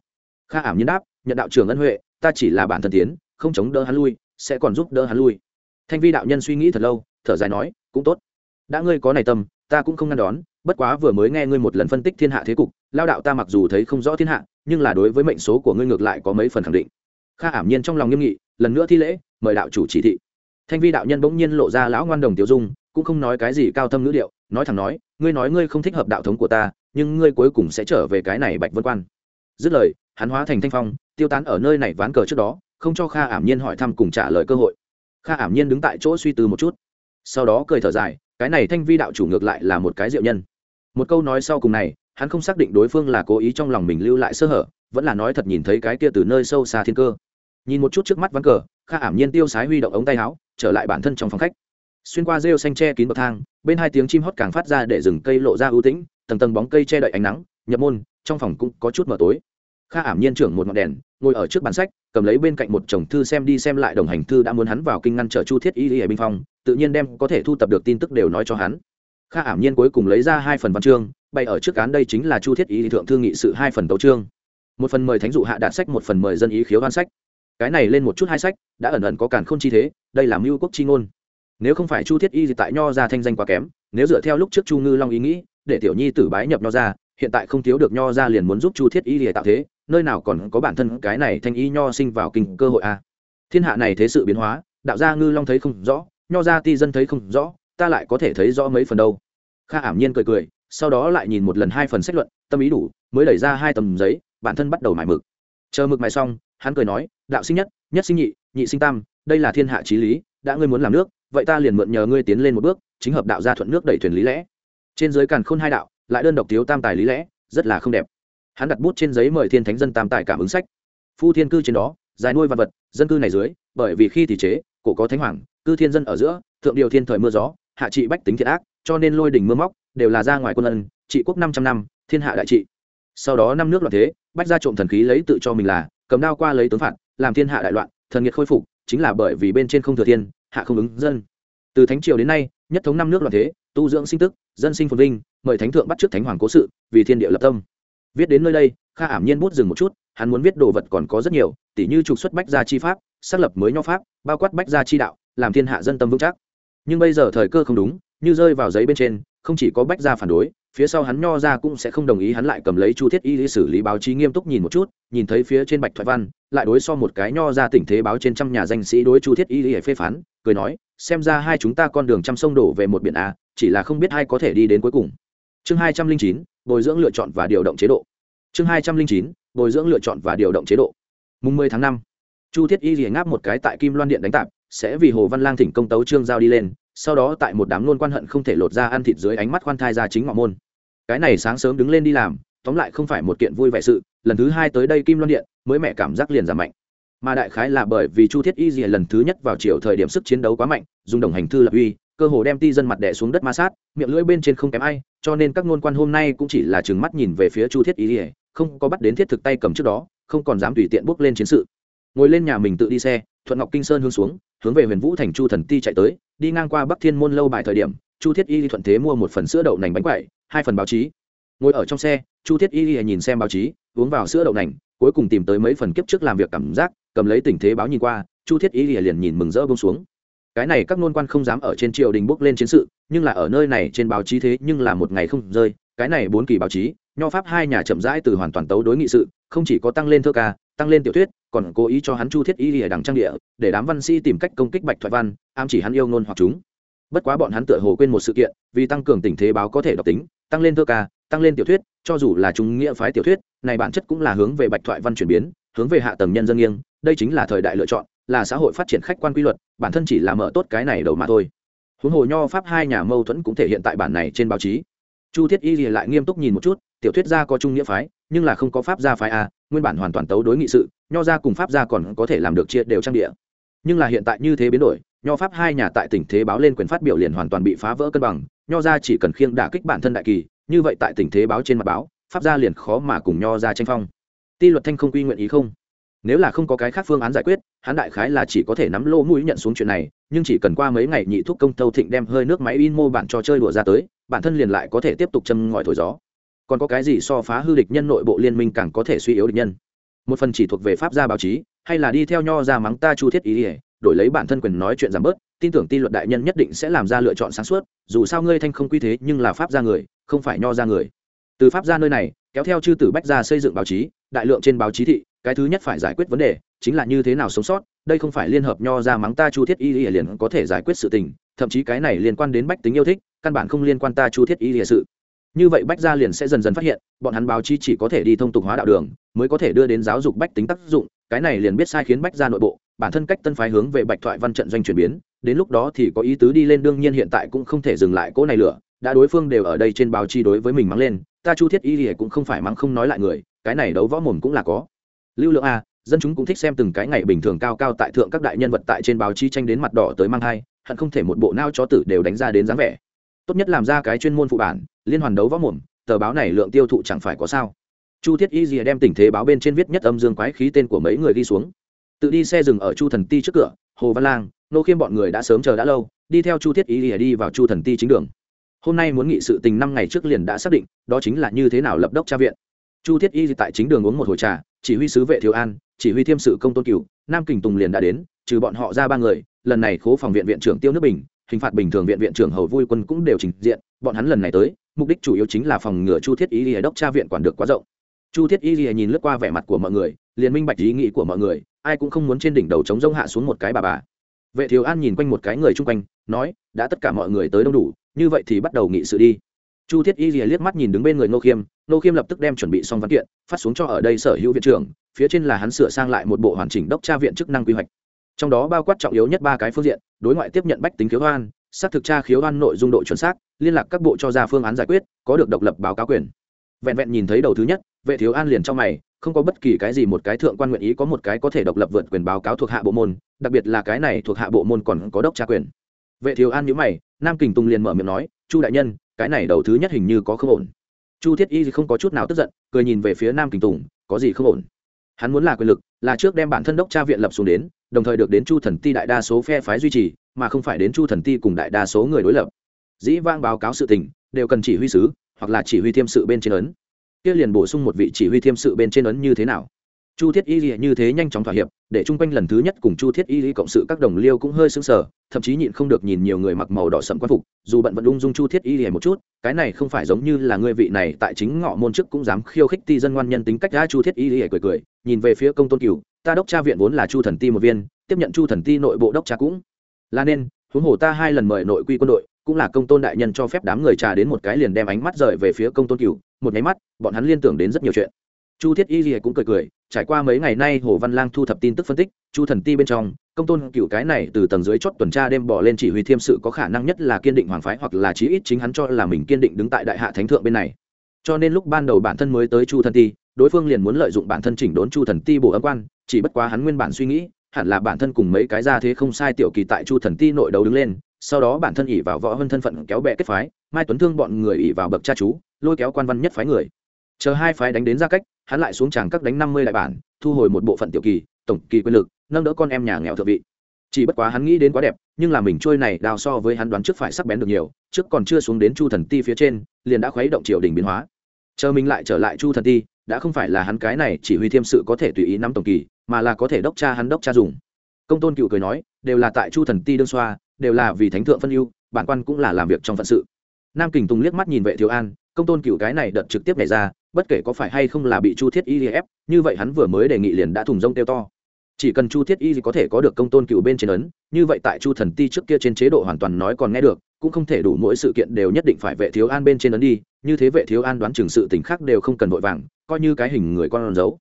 Kha ảm nhiên đáp, nhận đạo trưởng ân huệ, ta chỉ là bản thân tiến không chống đỡ hắn lui, sẽ còn giúp đỡ hắn lui. Thanh vi đạo nhân suy nghĩ thật lâu, thở dài nói, cũng tốt. Đã ngươi có này tâm, ta cũng không ngăn đón, bất quá vừa mới nghe ngươi một lần phân tích thiên hạ thế cục, lao đạo ta mặc dù thấy không rõ thiên hạ, nhưng là đối với mệnh số của ngươi ngược lại có mấy phần khẳng định. Kha ảm nhiên trong lòng nghiêm nghị, lần nữa thi lễ, mời đạo chủ chỉ thị. Thanh vi đạo nhân bỗng nhiên lộ ra lão ngoan đồng tiêu dung, cũng không nói cái gì cao thâm ngữ điệu, nói thẳng nói, ngươi nói ngươi không thích hợp đạo thống của ta, nhưng ngươi cuối cùng sẽ trở về cái này bạch vân quan. Dứt lời, hắn hóa thành thanh phong, tiêu tán ở nơi này ván cờ trước đó không cho kha ảm nhiên hỏi thăm cùng trả lời cơ hội. Kha ảm nhiên đứng tại chỗ suy tư một chút. Sau đó cười thở dài, cái này thanh vi đạo chủ ngược lại là một cái diệu nhân. Một câu nói sau cùng này, hắn không xác định đối phương là cố ý trong lòng mình lưu lại sơ hở, vẫn là nói thật nhìn thấy cái kia từ nơi sâu xa thiên cơ. Nhìn một chút trước mắt ván cờ, kha ảm nhiên tiêu sái huy động ống tay áo, trở lại bản thân trong phòng khách. Xuyên qua rêu xanh tre kín bậc thang, bên hai tiếng chim hót càng phát ra để rừng cây lộ ra ưu tĩnh, tầng tầng bóng cây che đậy ánh nắng, nhập môn, trong phòng cũng có chút mờ tối kha ảm nhiên trưởng một ngọn đèn, ngồi ở trước bàn sách, cầm lấy bên cạnh một chồng thư xem đi xem lại đồng hành thư đã muốn hắn vào kinh ngăn trở chu thiết y y binh phong tự nhiên đem có thể thu tập được tin tức đều nói cho hắn. Kha ảm nhiên cuối cùng lấy ra hai phần văn chương, bày ở trước cán đây chính là chu thiết y thượng thư nghị sự hai phần tấu chương. Một phần mời thánh dụ hạ đạt sách, một phần mời dân ý khiếu văn sách. Cái này lên một chút hai sách, đã ẩn ẩn có cản khôn chi thế, đây là mưu quốc chi ngôn. Nếu không phải chu thiết y thì tại nho ra thanh danh quá kém, nếu dựa theo lúc trước chu ngư long ý nghĩ, để tiểu nhi tử bái nhập nho ra, hiện tại không thiếu được nho ra liền muốn giúp chu thiết y thì tạo thế nơi nào còn có bản thân cái này thanh y nho sinh vào kinh cơ hội a thiên hạ này thế sự biến hóa, đạo gia ngư long thấy không rõ, nho gia ti dân thấy không rõ, ta lại có thể thấy rõ mấy phần đâu. Kha ảm nhiên cười cười, sau đó lại nhìn một lần hai phần sách luận, tâm ý đủ, mới đẩy ra hai tầm giấy, bản thân bắt đầu mải mực. Chờ mực mài xong, hắn cười nói, đạo sinh nhất nhất sinh nhị nhị sinh tam, đây là thiên hạ trí lý, đã ngươi muốn làm nước, vậy ta liền mượn nhờ ngươi tiến lên một bước, chính hợp đạo gia thuận nước đẩy thuyền lý lẽ. Trên dưới càn khôn hai đạo, lại đơn độc thiếu tam tài lý lẽ, rất là không đẹp hắn đặt bút trên giấy mời thiên thánh dân tam tài cảm ứng sách. Phu thiên cư trên đó, dài nuôi văn vật, dân cư này dưới, bởi vì khi thì chế, cổ có thánh hoàng, cư thiên dân ở giữa, thượng điều thiên thời mưa gió, hạ trị bách tính thiệt ác, cho nên lôi đỉnh mưa móc, đều là ra ngoài quân ân, trị quốc năm trăm năm, thiên hạ đại trị. Sau đó năm nước loạn thế, bách ra trộm thần khí lấy tự cho mình là, cầm đao qua lấy tướng phạt, làm thiên hạ đại loạn, thần nghiệt khôi phục, chính là bởi vì bên trên không thừa thiên, hạ không ứng dân. Từ thánh triều đến nay, nhất thống năm nước loạn thế, tu dưỡng sinh tức, dân sinh phồn vinh, mời thánh thượng bắt trước thánh hoàng cố sự, vì thiên địa lập tâm viết đến nơi đây, kha ảm nhiên bút dừng một chút, hắn muốn viết đồ vật còn có rất nhiều, tỉ như trục xuất bách gia chi pháp, xác lập mới nho pháp, bao quát bách gia chi đạo, làm thiên hạ dân tâm vững chắc. Nhưng bây giờ thời cơ không đúng, như rơi vào giấy bên trên, không chỉ có bách gia phản đối, phía sau hắn nho ra cũng sẽ không đồng ý hắn lại cầm lấy chu thiết y xử lý báo chí nghiêm túc nhìn một chút, nhìn thấy phía trên bạch thoại văn, lại đối so một cái nho ra tình thế báo trên trăm nhà danh sĩ đối chu thiết y phê phán, cười nói, xem ra hai chúng ta con đường trăm sông đổ về một biển a, chỉ là không biết ai có thể đi đến cuối cùng chương hai trăm linh chín, bồi dưỡng lựa chọn và điều động chế độ. Chương hai trăm linh chín, bồi dưỡng lựa chọn và điều động chế độ. Mùng mười tháng năm, chu thiết y liền ngáp một cái tại kim loan điện đánh tạp, sẽ vì hồ văn lang thỉnh công tấu trương giao đi lên, sau đó tại một đám luôn quan hận không thể lột ra ăn thịt dưới ánh mắt khoan thai ra chính ngọ môn. Cái này sáng sớm đứng lên đi làm, tóm lại không phải một kiện vui vẻ sự, lần thứ hai tới đây kim loan điện, mới mẹ cảm giác liền giảm mạnh. Mà đại khái là bởi vì chu thiết y rìa lần thứ nhất vào chiều thời điểm sức chiến đấu quá mạnh, dùng đồng hành thư lập uy cơ hồ đem ti dân mặt đẻ xuống đất ma sát, miệng lưỡi bên trên không kém ai, cho nên các ngôn quan hôm nay cũng chỉ là chừng mắt nhìn về phía chu thiết y ỉa, không có bắt đến thiết thực tay cầm trước đó, không còn dám tùy tiện bước lên chiến sự. Ngồi lên nhà mình tự đi xe, thuận ngọc kinh sơn hướng xuống, hướng về huyền vũ thành chu thần ti chạy tới, đi ngang qua bắc thiên môn lâu bài thời điểm, chu thiết y thuận thế mua một phần sữa đậu nành bánh quậy hai phần báo chí. Ngồi ở trong xe, chu thiết y nhìn xem báo chí, uống vào sữa đậu nành, cuối cùng tìm tới mấy phần kiếp trước làm việc cảm giác, cầm lấy tình thế báo nhìn qua, chu thiết y liền nhìn mừng rỡ bông xuống cái này các nôn quan không dám ở trên triều đình bước lên chiến sự, nhưng là ở nơi này trên báo chí thế nhưng là một ngày không rơi. Cái này bốn kỳ báo chí, nho pháp hai nhà chậm rãi từ hoàn toàn tấu đối nghị sự, không chỉ có tăng lên thơ ca, tăng lên tiểu thuyết, còn cố ý cho hắn chu thiết y lìa đằng trang địa, để đám văn sĩ tìm cách công kích bạch thoại văn am chỉ hắn yêu ngôn hoặc chúng. Bất quá bọn hắn tựa hồ quên một sự kiện, vì tăng cường tình thế báo có thể đọc tính, tăng lên thơ ca, tăng lên tiểu thuyết, cho dù là chúng nghĩa phái tiểu thuyết, này bản chất cũng là hướng về bạch thoại văn chuyển biến, hướng về hạ tầng nhân dân nghiêng, đây chính là thời đại lựa chọn là xã hội phát triển khách quan quy luật, bản thân chỉ là mở tốt cái này đầu mà thôi. Huống hồ nho pháp hai nhà mâu thuẫn cũng thể hiện tại bản này trên báo chí. Chu thiết y lại nghiêm túc nhìn một chút, tiểu thuyết gia có trung nghĩa phái, nhưng là không có pháp gia phái a nguyên bản hoàn toàn tấu đối nghị sự, nho gia cùng pháp gia còn có thể làm được chia đều trang địa. Nhưng là hiện tại như thế biến đổi, nho pháp hai nhà tại tỉnh thế báo lên quyền phát biểu liền hoàn toàn bị phá vỡ cân bằng, nho gia chỉ cần khiêng đả kích bản thân đại kỳ, như vậy tại tỉnh thế báo trên mặt báo, pháp gia liền khó mà cùng nho gia tranh phong. Ti luật thanh không quy nguyện ý không? Nếu là không có cái khác phương án giải quyết, hắn đại khái là chỉ có thể nắm lô mũi nhận xuống chuyện này, nhưng chỉ cần qua mấy ngày nhị thúc công tâu thịnh đem hơi nước máy in mô bản cho chơi đùa ra tới, bản thân liền lại có thể tiếp tục châm ngòi thổi gió. Còn có cái gì so phá hư địch nhân nội bộ liên minh càng có thể suy yếu địch nhân? Một phần chỉ thuộc về pháp gia báo chí, hay là đi theo nho ra mắng ta chu thiết ý ỉa đổi lấy bản thân quyền nói chuyện giảm bớt, tin tưởng ti luật đại nhân nhất định sẽ làm ra lựa chọn sáng suốt, dù sao ngươi thanh không quy thế nhưng là pháp gia người, không phải nho ra người. Từ pháp gia nơi này, kéo theo chư tử bách gia xây dựng báo chí, đại lượng trên báo chí thị cái thứ nhất phải giải quyết vấn đề chính là như thế nào sống sót, đây không phải liên hợp nho ra mắng ta chu thiết y lìa liền có thể giải quyết sự tình, thậm chí cái này liên quan đến bách tính yêu thích, căn bản không liên quan ta chu thiết y lìa sự. Như vậy bách gia liền sẽ dần dần phát hiện, bọn hắn báo chí chỉ có thể đi thông tục hóa đạo đường, mới có thể đưa đến giáo dục bách tính tác dụng, cái này liền biết sai khiến bách gia nội bộ, bản thân cách tân phái hướng về bạch thoại văn trận doanh chuyển biến, đến lúc đó thì có ý tứ đi lên đương nhiên hiện tại cũng không thể dừng lại cỗ này lửa, đã đối phương đều ở đây trên báo chí đối với mình mắng lên, ta chu thiết y lìa cũng không phải mắng không nói lại người, cái này đấu võ mồm cũng là có lưu lượng a, dân chúng cũng thích xem từng cái ngày bình thường cao cao tại thượng các đại nhân vật tại trên báo chí tranh đến mặt đỏ tới mang hai hận không thể một bộ nao chó tử đều đánh ra đến dáng vẻ. Tốt nhất làm ra cái chuyên môn phụ bản, liên hoàn đấu võ mồm, tờ báo này lượng tiêu thụ chẳng phải có sao. Chu thiết y rìa đem tình thế báo bên trên viết nhất âm dương quái khí tên của mấy người đi xuống. Tự đi xe dừng ở chu thần ti trước cửa, hồ văn lang, nô khiêm bọn người đã sớm chờ đã lâu, đi theo chu thiết y rìa đi vào chu thần ti chính đường. Hôm nay muốn nghị sự tình năm ngày trước liền đã xác định, đó chính là như thế nào lập đốc tra viện. Chu thiết y tại chính đường uống một hồi trà chỉ huy sứ vệ thiếu an, chỉ huy thiêm sự công tôn cửu, nam kình tùng liền đã đến, trừ bọn họ ra ba người, lần này khố phòng viện viện trưởng tiêu nước bình, hình phạt bình thường viện viện trưởng hầu vui quân cũng đều trình diện, bọn hắn lần này tới, mục đích chủ yếu chính là phòng ngừa chu thiết y lìa đốc tra viện quản được quá rộng. Chu thiết y lìa nhìn lướt qua vẻ mặt của mọi người, liền minh bạch ý nghĩ của mọi người, ai cũng không muốn trên đỉnh đầu chống rông hạ xuống một cái bà bà. Vệ thiếu an nhìn quanh một cái người chung quanh, nói, đã tất cả mọi người tới đông đủ, như vậy thì bắt đầu nghị sự đi chu thiết y rìa liếc mắt nhìn đứng bên người ngô khiêm ngô khiêm lập tức đem chuẩn bị xong văn kiện, phát xuống cho ở đây sở hữu viện trưởng, phía trên là hắn sửa sang lại một bộ hoàn chỉnh đốc tra viện chức năng quy hoạch. Trong đó bao quát trọng yếu nhất ba cái phương diện, đối ngoại tiếp nhận bách tính khiếu hoan xác thực tra khiếu hoan nội dung độ chuẩn xác, liên lạc các bộ cho ra phương án giải quyết, có được độc lập báo cáo quyền. Vẹn vẹn nhìn thấy đầu thứ nhất, vệ thiếu an liền trong mày, không có bất kỳ cái gì một cái thượng quan nguyện ý có một cái có thể độc lập vượt quyền báo cáo thuộc hạ bộ môn, đặc biệt là cái này thuộc hạ bộ môn còn có đốc tra quyền. Vệ thiếu an nhữ mày, nam kình tùng liền mở miệng nói chu đại nhân, cái này đầu thứ nhất hình như có không ổn. Chu thiết y không có chút nào tức giận, cười nhìn về phía nam kình tùng, có gì không ổn? Hắn muốn là quyền lực, là trước đem bản thân đốc tra viện lập xuống đến, đồng thời được đến chu thần ti đại đa số phe phái duy trì, mà không phải đến chu thần ti cùng đại đa số người đối lập. Dĩ vang báo cáo sự tình, đều cần chỉ huy sứ, hoặc là chỉ huy thiêm sự bên trên ấn. Kia liền bổ sung một vị chỉ huy thiêm sự bên trên ấn như thế nào? Chu thiết y như thế nhanh chóng thỏa hiệp, để chung quanh lần thứ nhất cùng chu thiết y cộng sự các đồng liêu cũng hơi sững sờ, thậm chí nhịn không được nhìn nhiều người mặc màu đỏ sẫm quan phục, dù bận vẫn ung dung chu thiết y một chút, cái này không phải giống như là ngươi vị này tại chính ngọ môn chức cũng dám khiêu khích ti dân ngoan nhân tính cách ra chu thiết y cười cười, nhìn về phía công tôn cửu, ta đốc tra viện vốn là chu thần ti một viên, tiếp nhận chu thần ti nội bộ đốc tra cũng. Là nên, huống hồ ta hai lần mời nội quy quân đội, cũng là công tôn đại nhân cho phép đám người trà đến một cái liền đem ánh mắt rời về phía công tôn cửu, một nháy mắt, bọn hắn liên tưởng đến rất nhiều chuyện chu thiết y gì cũng cười cười, trải qua mấy ngày nay hồ văn lang thu thập tin tức phân tích, chu thần ti bên trong, công tôn cựu cái này từ tầng dưới chót tuần tra đêm bỏ lên chỉ huy thiêm sự có khả năng nhất là kiên định hoàng phái hoặc là chí ít chính hắn cho là mình kiên định đứng tại đại hạ thánh thượng bên này. Cho nên lúc ban đầu bản thân mới tới chu thần ti, đối phương liền muốn lợi dụng bản thân chỉnh đốn chu thần ti bổ âm quan, chỉ bất quá hắn nguyên bản suy nghĩ, hẳn là bản thân cùng mấy cái ra thế không sai tiểu kỳ tại chu thần ti nội đấu đứng lên, sau đó bản thân ỉ vào võ hơn thân phận kéo bè kết phái, mai tuấn thương bọn người ỉ vào bậc cha chú, lôi kéo quan văn nhất phái người chờ hai phái đánh đến ra cách, hắn lại xuống tràng các đánh năm mươi đại bản, thu hồi một bộ phận tiểu kỳ, tổng kỳ quyền lực, nâng đỡ con em nhà nghèo thượng vị. Chỉ bất quá hắn nghĩ đến quá đẹp, nhưng là mình trôi này đào so với hắn đoán trước phải sắc bén được nhiều, trước còn chưa xuống đến chu thần ti phía trên, liền đã khuấy động triều đình biến hóa. Chờ mình lại trở lại chu thần ti, đã không phải là hắn cái này chỉ huy thiêm sự có thể tùy ý nắm tổng kỳ, mà là có thể đốc cha hắn đốc cha dùng. Công tôn cựu cười nói, đều là tại chu thần ti đương xoa, đều là vì thánh thượng phân ưu, bản quan cũng là làm việc trong phận sự. Nam kình tùng liếc mắt nhìn vệ thiếu an, công tôn cựu cái này đợt trực tiếp nhảy ra bất kể có phải hay không là bị chu thiết y ép, như vậy hắn vừa mới đề nghị liền đã thùng rông tiêu to. Chỉ cần chu thiết y có thể có được công tôn cựu bên trên ấn, như vậy tại chu thần ti trước kia trên chế độ hoàn toàn nói còn nghe được, cũng không thể đủ mỗi sự kiện đều nhất định phải vệ thiếu an bên trên ấn đi, như thế vệ thiếu an đoán chừng sự tình khác đều không cần vội vàng, coi như cái hình người con giấu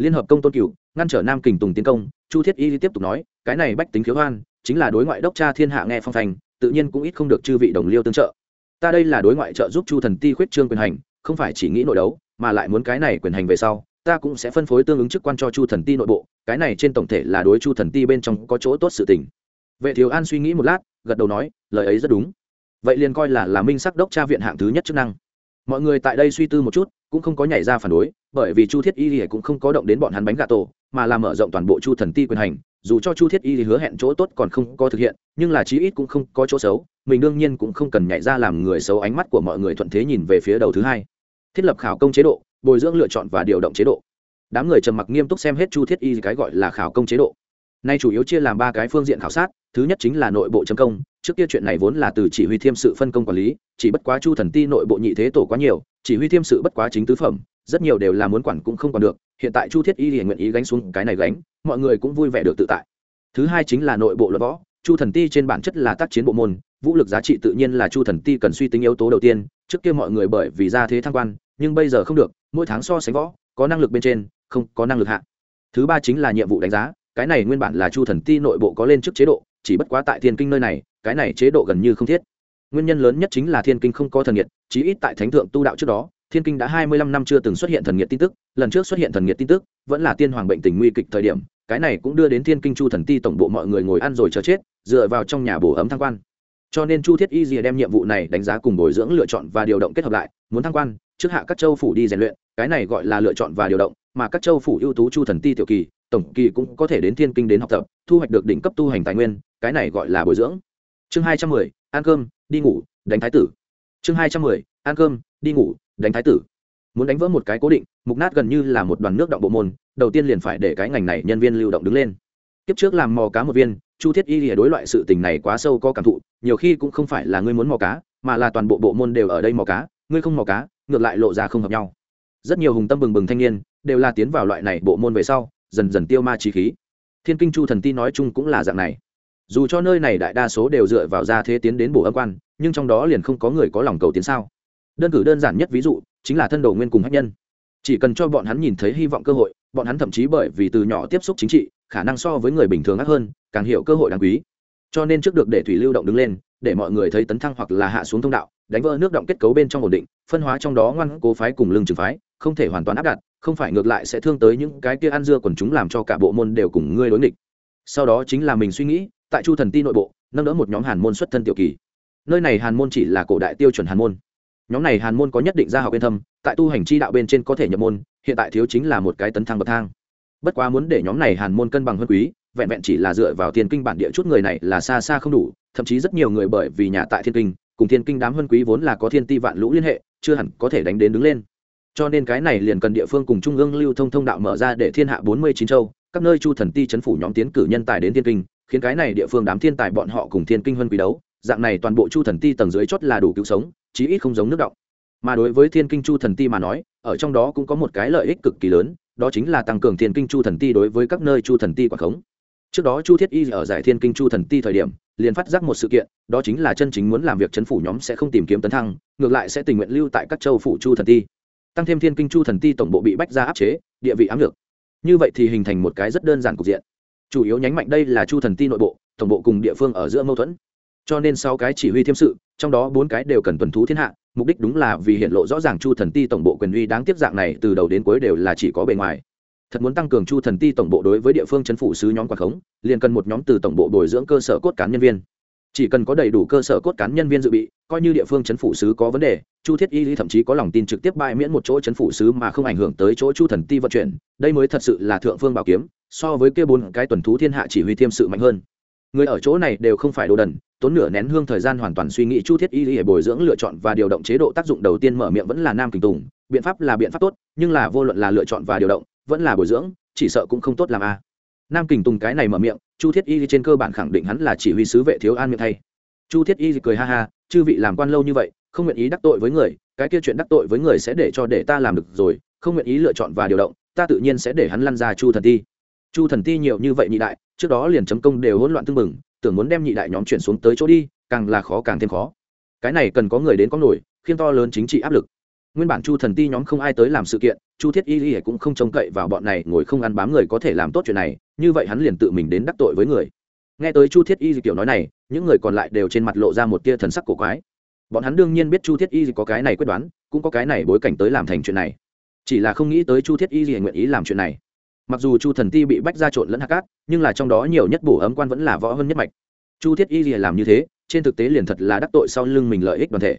liên hợp công tôn cựu, ngăn trở nam kình tùng tiến công, chu thiết y tiếp tục nói, cái này bách tính khiếu hoan chính là đối ngoại đốc cha thiên hạ nghe phong thành, tự nhiên cũng ít không được chư vị đồng liêu tương trợ. Ta đây là đối ngoại trợ giúp chu thần ti khuyết trương quyền hành, không phải chỉ nghĩ nội đấu mà lại muốn cái này quyền hành về sau, ta cũng sẽ phân phối tương ứng chức quan cho chu thần ti nội bộ, cái này trên tổng thể là đối chu thần ti bên trong có chỗ tốt sự tình. Vệ thiếu an suy nghĩ một lát, gật đầu nói, lời ấy rất đúng. Vậy liền coi là là minh sắc đốc tra viện hạng thứ nhất chức năng. Mọi người tại đây suy tư một chút, cũng không có nhảy ra phản đối, bởi vì chu thiết y thì cũng không có động đến bọn hắn bánh gà tổ, mà là mở rộng toàn bộ chu thần ti quyền hành. Dù cho chu thiết y thì hứa hẹn chỗ tốt còn không có thực hiện, nhưng là chí ít cũng không có chỗ xấu, mình đương nhiên cũng không cần nhảy ra làm người xấu ánh mắt của mọi người thuận thế nhìn về phía đầu thứ hai thiết lập khảo công chế độ, bồi dưỡng lựa chọn và điều động chế độ. Đám người trầm mặc nghiêm túc xem hết chu thiết y cái gọi là khảo công chế độ. Nay chủ yếu chia làm ba cái phương diện khảo sát, thứ nhất chính là nội bộ chấm công, trước kia chuyện này vốn là từ chỉ huy thiêm sự phân công quản lý, chỉ bất quá chu thần ti nội bộ nhị thế tổ quá nhiều, chỉ huy thiêm sự bất quá chính tứ phẩm, rất nhiều đều là muốn quản cũng không còn được, hiện tại chu thiết y liền nguyện ý gánh xuống cái này gánh, mọi người cũng vui vẻ được tự tại. Thứ hai chính là nội bộ luật võ, chu thần ti trên bản chất là tác chiến bộ môn vũ lực giá trị tự nhiên là chu thần ti cần suy tính yếu tố đầu tiên, trước kia mọi người bởi vì ra thế thăng quan, nhưng bây giờ không được, mỗi tháng so sánh võ, có năng lực bên trên, không, có năng lực hạ. Thứ ba chính là nhiệm vụ đánh giá, cái này nguyên bản là chu thần ti nội bộ có lên chức chế độ, chỉ bất quá tại thiên kinh nơi này, cái này chế độ gần như không thiết. Nguyên nhân lớn nhất chính là thiên kinh không có thần nhiệt, chí ít tại thánh thượng tu đạo trước đó, thiên kinh đã hai mươi lăm năm chưa từng xuất hiện thần nhiệt tin tức, lần trước xuất hiện thần nhiệt tin tức, vẫn là tiên hoàng bệnh tình nguy kịch thời điểm, cái này cũng đưa đến thiên kinh chu thần ti tổng bộ mọi người ngồi ăn rồi chờ chết, dựa vào trong nhà bổ ấm thăng quan cho nên chu thiết y dìa đem nhiệm vụ này đánh giá cùng bồi dưỡng lựa chọn và điều động kết hợp lại, muốn thăng quan, trước hạ các châu phủ đi rèn luyện, cái này gọi là lựa chọn và điều động, mà các châu phủ ưu tú chu thần ti tiểu kỳ, tổng kỳ cũng có thể đến thiên kinh đến học tập, thu hoạch được đỉnh cấp tu hành tài nguyên, cái này gọi là bồi dưỡng. Chương hai trăm mười, ăn cơm, đi ngủ, đánh thái tử. Chương hai trăm mười, ăn cơm, đi ngủ, đánh thái tử. Muốn đánh vỡ một cái cố định, mục nát gần như là một đoàn nước động bộ môn, đầu tiên liền phải để cái ngành này nhân viên lưu động đứng lên. Kiếp trước làm mò cá một viên chu thiết y lìa đối loại sự tình này quá sâu có cảm thụ, nhiều khi cũng không phải là ngươi muốn mò cá, mà là toàn bộ bộ môn đều ở đây mò cá, ngươi không mò cá, ngược lại lộ ra không hợp nhau. Rất nhiều hùng tâm bừng bừng thanh niên, đều là tiến vào loại này bộ môn về sau, dần dần tiêu ma trí khí. Thiên kinh chu thần ti nói chung cũng là dạng này. Dù cho nơi này đại đa số đều dựa vào gia thế tiến đến bổ âm quan, nhưng trong đó liền không có người có lòng cầu tiến sao? Đơn cử đơn giản nhất ví dụ, chính là thân đồ nguyên cùng hách nhân. Chỉ cần cho bọn hắn nhìn thấy hy vọng cơ hội bọn hắn thậm chí bởi vì từ nhỏ tiếp xúc chính trị, khả năng so với người bình thường ác hơn, càng hiểu cơ hội đáng quý. Cho nên trước được để thủy lưu động đứng lên, để mọi người thấy tấn thăng hoặc là hạ xuống thông đạo, đánh vỡ nước động kết cấu bên trong ổn định, phân hóa trong đó ngoan cố phái cùng lưng trừng phái, không thể hoàn toàn áp đặt, không phải ngược lại sẽ thương tới những cái kia ăn dưa quần chúng làm cho cả bộ môn đều cùng ngươi đối nghịch. Sau đó chính là mình suy nghĩ, tại chu thần ti nội bộ, nâng đỡ một nhóm hàn môn xuất thân tiểu kỳ. Nơi này hàn môn chỉ là cổ đại tiêu chuẩn hàn môn. Nhóm này hàn môn có nhất định gia học yên thâm tại tu hành chi đạo bên trên có thể nhập môn hiện tại thiếu chính là một cái tấn thang bậc thang. Bất quá muốn để nhóm này hàn môn cân bằng hơn quý, vẹn vẹn chỉ là dựa vào Thiên kinh bản địa chút người này là xa xa không đủ, thậm chí rất nhiều người bởi vì nhà tại thiên kinh, cùng thiên kinh đám hơn quý vốn là có thiên ti vạn lũ liên hệ, chưa hẳn có thể đánh đến đứng lên. Cho nên cái này liền cần địa phương cùng trung ương lưu thông thông đạo mở ra để thiên hạ bốn mươi chín châu, các nơi chu thần ti chấn phủ nhóm tiến cử nhân tài đến thiên kinh, khiến cái này địa phương đám thiên tài bọn họ cùng thiên kinh hơn quý đấu, dạng này toàn bộ chu thần ti tầng dưới chót là đủ cứu sống, chí ít không giống nước động mà đối với thiên kinh chu thần ti mà nói, ở trong đó cũng có một cái lợi ích cực kỳ lớn, đó chính là tăng cường thiên kinh chu thần ti đối với các nơi chu thần ti quản khống. Trước đó chu thiết y ở giải thiên kinh chu thần ti thời điểm, liền phát giác một sự kiện, đó chính là chân chính muốn làm việc chấn phủ nhóm sẽ không tìm kiếm tấn thăng, ngược lại sẽ tình nguyện lưu tại các châu phủ chu thần ti. Tăng thêm thiên kinh chu thần ti tổng bộ bị bách ra áp chế, địa vị ám lược như vậy thì hình thành một cái rất đơn giản cục diện. Chủ yếu nhánh mạnh đây là chu thần ti nội bộ, tổng bộ cùng địa phương ở giữa mâu thuẫn. Cho nên sáu cái chỉ huy thiêm sự, trong đó bốn cái đều cần tuần thú thiên hạ mục đích đúng là vì hiện lộ rõ ràng chu thần ti tổng bộ quyền uy đáng tiếp dạng này, từ đầu đến cuối đều là chỉ có bề ngoài. Thật muốn tăng cường chu thần ti tổng bộ đối với địa phương chấn phủ sứ nhóm quảng khống, liền cần một nhóm từ tổng bộ bồi dưỡng cơ sở cốt cán nhân viên. Chỉ cần có đầy đủ cơ sở cốt cán nhân viên dự bị, coi như địa phương chấn phủ sứ có vấn đề, chu thiết y lý thậm chí có lòng tin trực tiếp bãi miễn một chỗ chấn phủ sứ mà không ảnh hưởng tới chỗ chu thần ti vận chuyển, đây mới thật sự là thượng phương bảo kiếm, so với kia bốn cái tuần thú thiên hạ chỉ huy thiêm sự mạnh hơn. Người ở chỗ này đều không phải đồ đần tốn nửa nén hương thời gian hoàn toàn suy nghĩ chu thiết y lý bồi dưỡng lựa chọn và điều động chế độ tác dụng đầu tiên mở miệng vẫn là nam kình tùng, biện pháp là biện pháp tốt, nhưng là vô luận là lựa chọn và điều động, vẫn là bồi dưỡng, chỉ sợ cũng không tốt làm a. Nam kình tùng cái này mở miệng, chu thiết y trên cơ bản khẳng định hắn là chỉ huy sứ vệ thiếu an miệng thay. Chu thiết y cười ha ha, chư vị làm quan lâu như vậy, không nguyện ý đắc tội với người, cái kia chuyện đắc tội với người sẽ để cho để ta làm được rồi, không nguyện ý lựa chọn và điều động, ta tự nhiên sẽ để hắn lăn ra chu thần ti. Chu thần ti nhiều như vậy nhị đại, trước đó liền chấm công đều hỗn loạn tương mừng tưởng muốn đem nhị đại nhóm chuyển xuống tới chỗ đi, càng là khó càng thêm khó. Cái này cần có người đến có nổi khiên to lớn chính trị áp lực. Nguyên bản chu thần ti nhóm không ai tới làm sự kiện, chu thiết y y cũng không trông cậy vào bọn này, ngồi không ăn bám người có thể làm tốt chuyện này, như vậy hắn liền tự mình đến đắc tội với người. Nghe tới chu thiết y kiểu nói này, những người còn lại đều trên mặt lộ ra một tia thần sắc cổ quái. Bọn hắn đương nhiên biết chu thiết y có cái này quyết đoán, cũng có cái này bối cảnh tới làm thành chuyện này. Chỉ là không nghĩ tới chu thiết y gì nguyện ý làm chuyện này mặc dù chu thần ti bị bách ra trộn lẫn hạ cát nhưng là trong đó nhiều nhất bổ ấm quan vẫn là võ hơn nhất mạch. Chu thiết y gì làm như thế, trên thực tế liền thật là đắc tội sau lưng mình lợi ích đoàn thể.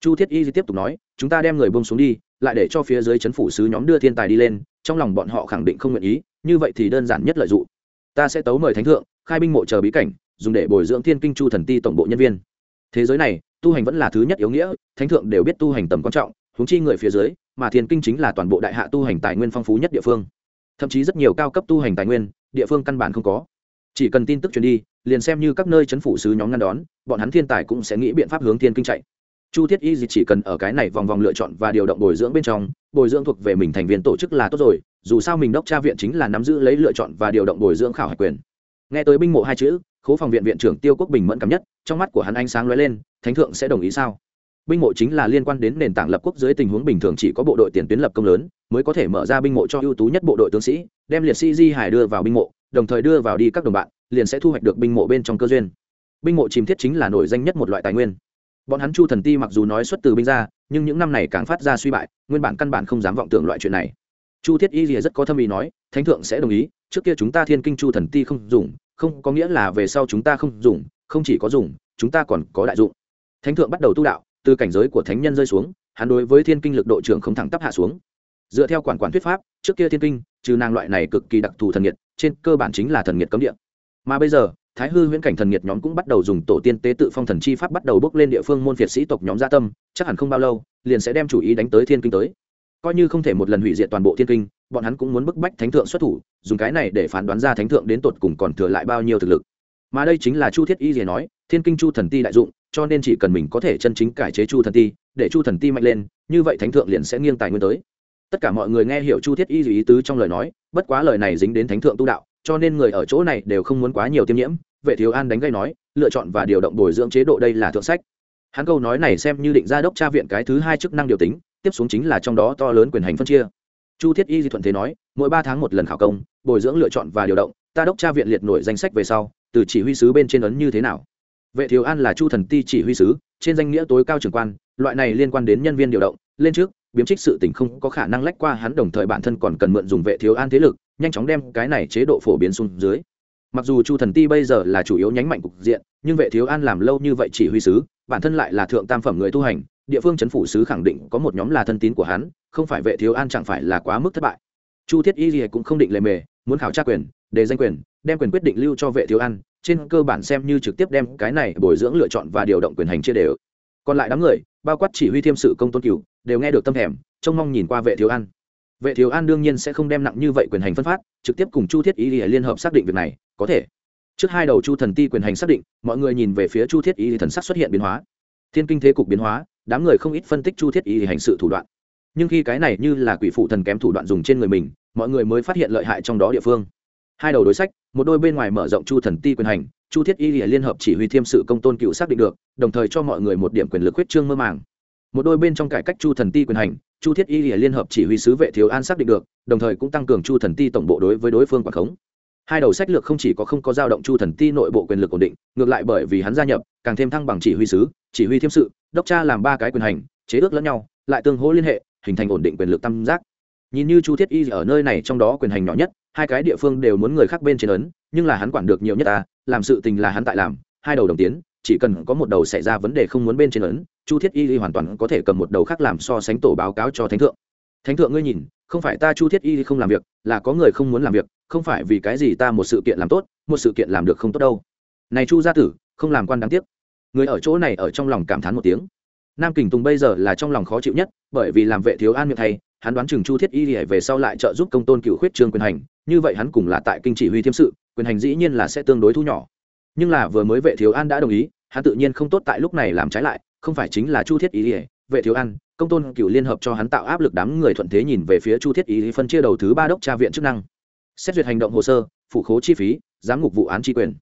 Chu thiết y tiếp tục nói, chúng ta đem người bông xuống đi, lại để cho phía dưới c h ấ n phủ sứ nhóm đưa thiên tài đi lên, trong lòng bọn họ khẳng định không nguyện ý, như vậy thì đơn giản nhất lợi dụng. Ta sẽ tấu mời thánh thượng, khai binh mộ chờ bí cảnh, dùng để bồi dưỡng thiên kinh chu thần ti tổng bộ nhân viên. Thế giới này, tu hành vẫn là thứ nhất yếu nghĩa, thánh thượng đều biết tu hành tầm quan trọng húng chi người phía dưới, mà thiên kinh chính là toàn bộ đại hạ tu hành tài nguyên phong phú nhất địa phương thậm chí rất nhiều cao cấp tu hành tài nguyên, địa phương căn bản không có. Chỉ cần tin tức truyền đi, liền xem như các nơi chấn phủ sứ nhóm ngăn đón, bọn hắn thiên tài cũng sẽ nghĩ biện pháp hướng thiên kinh chạy. Chu thiết y chỉ cần ở cái này vòng vòng lựa chọn và điều động bồi dưỡng bên trong, bồi dưỡng thuộc về mình thành viên tổ chức là tốt rồi, dù sao mình đốc tra viện chính là nắm giữ lấy lựa chọn và điều động bồi dưỡng khảo hạch quyền. Nghe tới binh mộ hai chữ, khố phòng viện viện trưởng tiêu quốc bình mẫn cảm nhất, trong mắt của hắn ánh sáng lóe lên, thánh thượng sẽ đồng ý sao? Binh mộ chính là liên quan đến nền tảng lập quốc dưới tình huống bình thường, chỉ có bộ đội tiền tuyến lập công lớn mới có thể mở ra binh mộ cho ưu tú nhất bộ đội tướng sĩ, đem liệt sĩ di hải đưa vào binh mộ, đồng thời đưa vào đi các đồng bạn, liền sẽ thu hoạch được binh mộ bên trong cơ duyên. Binh mộ chìm thiết chính là nổi danh nhất một loại tài nguyên. Bọn hắn chu thần ti mặc dù nói xuất từ binh ra nhưng những năm này càng phát ra suy bại, nguyên bản căn bản không dám vọng tưởng loại chuyện này. Chu thiết y rìa rất có thâm ý nói, thánh thượng sẽ đồng ý, trước kia chúng ta thiên kinh chu thần ti không dùng, không có nghĩa là về sau chúng ta không dùng, không chỉ có dùng, chúng ta còn có đại dụng. Thánh thượng bắt đầu tu đạo từ cảnh giới của thánh nhân rơi xuống, hắn đối với thiên kinh lực độ trưởng không thẳng tắp hạ xuống. Dựa theo quản quản thuyết pháp, trước kia thiên kinh, trừ nàng loại này cực kỳ đặc thù thần nhiệt, trên cơ bản chính là thần nhiệt cấm địa. Mà bây giờ, thái hư huyễn cảnh thần nhiệt nhóm cũng bắt đầu dùng tổ tiên tế tự phong thần chi pháp bắt đầu bước lên địa phương môn phiệt sĩ tộc nhóm gia tâm, chắc hẳn không bao lâu, liền sẽ đem chủ ý đánh tới thiên kinh tới. Coi như không thể một lần hủy diệt toàn bộ thiên kinh, bọn hắn cũng muốn bức bách thánh thượng xuất thủ, dùng cái này để phán đoán ra thánh thượng đến tột cùng còn thừa lại bao nhiêu thực lực. Mà đây chính là chu thiết y gì nói, thiên kinh chu thần ti đại dụng cho nên chỉ cần mình có thể chân chính cải chế chu thần ti, để chu thần ti mạnh lên, như vậy thánh thượng liền sẽ nghiêng tài nguyên tới. Tất cả mọi người nghe hiểu chu thiết y ý tứ trong lời nói, bất quá lời này dính đến thánh thượng tu đạo, cho nên người ở chỗ này đều không muốn quá nhiều tiêm nhiễm. Vệ thiếu an đánh gây nói, lựa chọn và điều động bồi dưỡng chế độ đây là thượng sách. Hắn câu nói này xem như định ra đốc tra viện cái thứ hai chức năng điều tính, tiếp xuống chính là trong đó to lớn quyền hành phân chia. Chu thiết y di thuận thế nói, mỗi ba tháng một lần khảo công, bồi dưỡng lựa chọn và điều động, ta đốc tra viện liệt nổi danh sách về sau, từ chỉ huy sứ bên trên ấn như thế nào? Vệ thiếu an là chu thần ti chỉ huy sứ, trên danh nghĩa tối cao trưởng quan, loại này liên quan đến nhân viên điều động, lên trước, biếm trích sự tình không có khả năng lách qua hắn đồng thời bản thân còn cần mượn dùng vệ thiếu an thế lực, nhanh chóng đem cái này chế độ phổ biến xuống dưới. Mặc dù chu thần ti bây giờ là chủ yếu nhánh mạnh cục diện, nhưng vệ thiếu an làm lâu như vậy chỉ huy sứ, bản thân lại là thượng tam phẩm người tu hành, địa phương c h ấ n phủ sứ khẳng định có một nhóm là thân tín của hắn, không phải vệ thiếu an chẳng phải là quá mức thất bại. Chu thiết y gì cũng không định lề mề, muốn khảo tra quyền, đề danh quyền, đem quyền quyết định lưu cho vệ thiếu an trên cơ bản xem như trực tiếp đem cái này bồi dưỡng lựa chọn và điều động quyền hành chia đều. Còn lại đám người, bao quát chỉ huy thiêm sự công tôn cửu, đều nghe được tâm thèm, trông mong nhìn qua vệ thiếu an. Vệ thiếu an đương nhiên sẽ không đem nặng như vậy quyền hành phân phát, trực tiếp cùng chu thiết y liên hợp xác định việc này, có thể. Trước hai đầu chu thần ti quyền hành xác định, mọi người nhìn về phía chu thiết y thần sắc xuất hiện biến hóa. Thiên kinh thế cục biến hóa, đám người không ít phân tích chu thiết y hành sự thủ đoạn. Nhưng khi cái này như là quỷ phụ thần kém thủ đoạn dùng trên người mình, mọi người mới phát hiện lợi hại trong đó địa phương hai đầu đối sách, một đôi bên ngoài mở rộng chu thần ti quyền hành, chu thiết y liên hợp chỉ huy thiêm sự công tôn cựu xác định được, đồng thời cho mọi người một điểm quyền lực huyết trương mơ màng. Một đôi bên trong cải cách chu thần ti quyền hành, chu thiết y liên hợp chỉ huy sứ vệ thiếu an xác định được, đồng thời cũng tăng cường chu thần ti tổng bộ đối với đối phương quản khống. Hai đầu sách lược không chỉ có không có dao động chu thần ti nội bộ quyền lực ổn định, ngược lại bởi vì hắn gia nhập, càng thêm thăng bằng chỉ huy sứ, chỉ huy thiêm sự, đốc tra làm ba cái quyền hành, chế ước lẫn nhau, lại tương hỗ liên hệ, hình thành ổn định quyền lực tam giác. Nhìn như chu thiết y ở nơi này trong đó quyền hành nhỏ nhất hai cái địa phương đều muốn người khác bên trên ấn, nhưng là hắn quản được nhiều nhất ta, làm sự tình là hắn tại làm, hai đầu đồng tiến, chỉ cần có một đầu xảy ra vấn đề không muốn bên trên ấn, chu thiết y Y hoàn toàn có thể cầm một đầu khác làm so sánh tổ báo cáo cho thánh thượng. Thánh thượng ngươi nhìn, không phải ta chu thiết y không làm việc, là có người không muốn làm việc, không phải vì cái gì ta một sự kiện làm tốt, một sự kiện làm được không tốt đâu. Này chu gia tử, không làm quan đáng tiếc. Người ở chỗ này ở trong lòng cảm thán một tiếng. Nam kình tùng bây giờ là trong lòng khó chịu nhất, bởi vì làm vệ thiếu an miệng thay, hắn đoán chừng chu thiết y về sau lại trợ giúp công tôn cựu khuyết trương quyền hành như vậy hắn cùng là tại kinh chỉ huy thiêm sự, quyền hành dĩ nhiên là sẽ tương đối thu nhỏ. Nhưng là vừa mới vệ thiếu an đã đồng ý, hắn tự nhiên không tốt tại lúc này làm trái lại, không phải chính là chu thiết ý y vệ thiếu an, công tôn cựu liên hợp cho hắn tạo áp lực đám người thuận thế nhìn về phía chu thiết ý phân chia đầu thứ ba đốc tra viện chức năng. Xét duyệt hành động hồ sơ phụ khố chi phí, giám ngục vụ án tri quyền.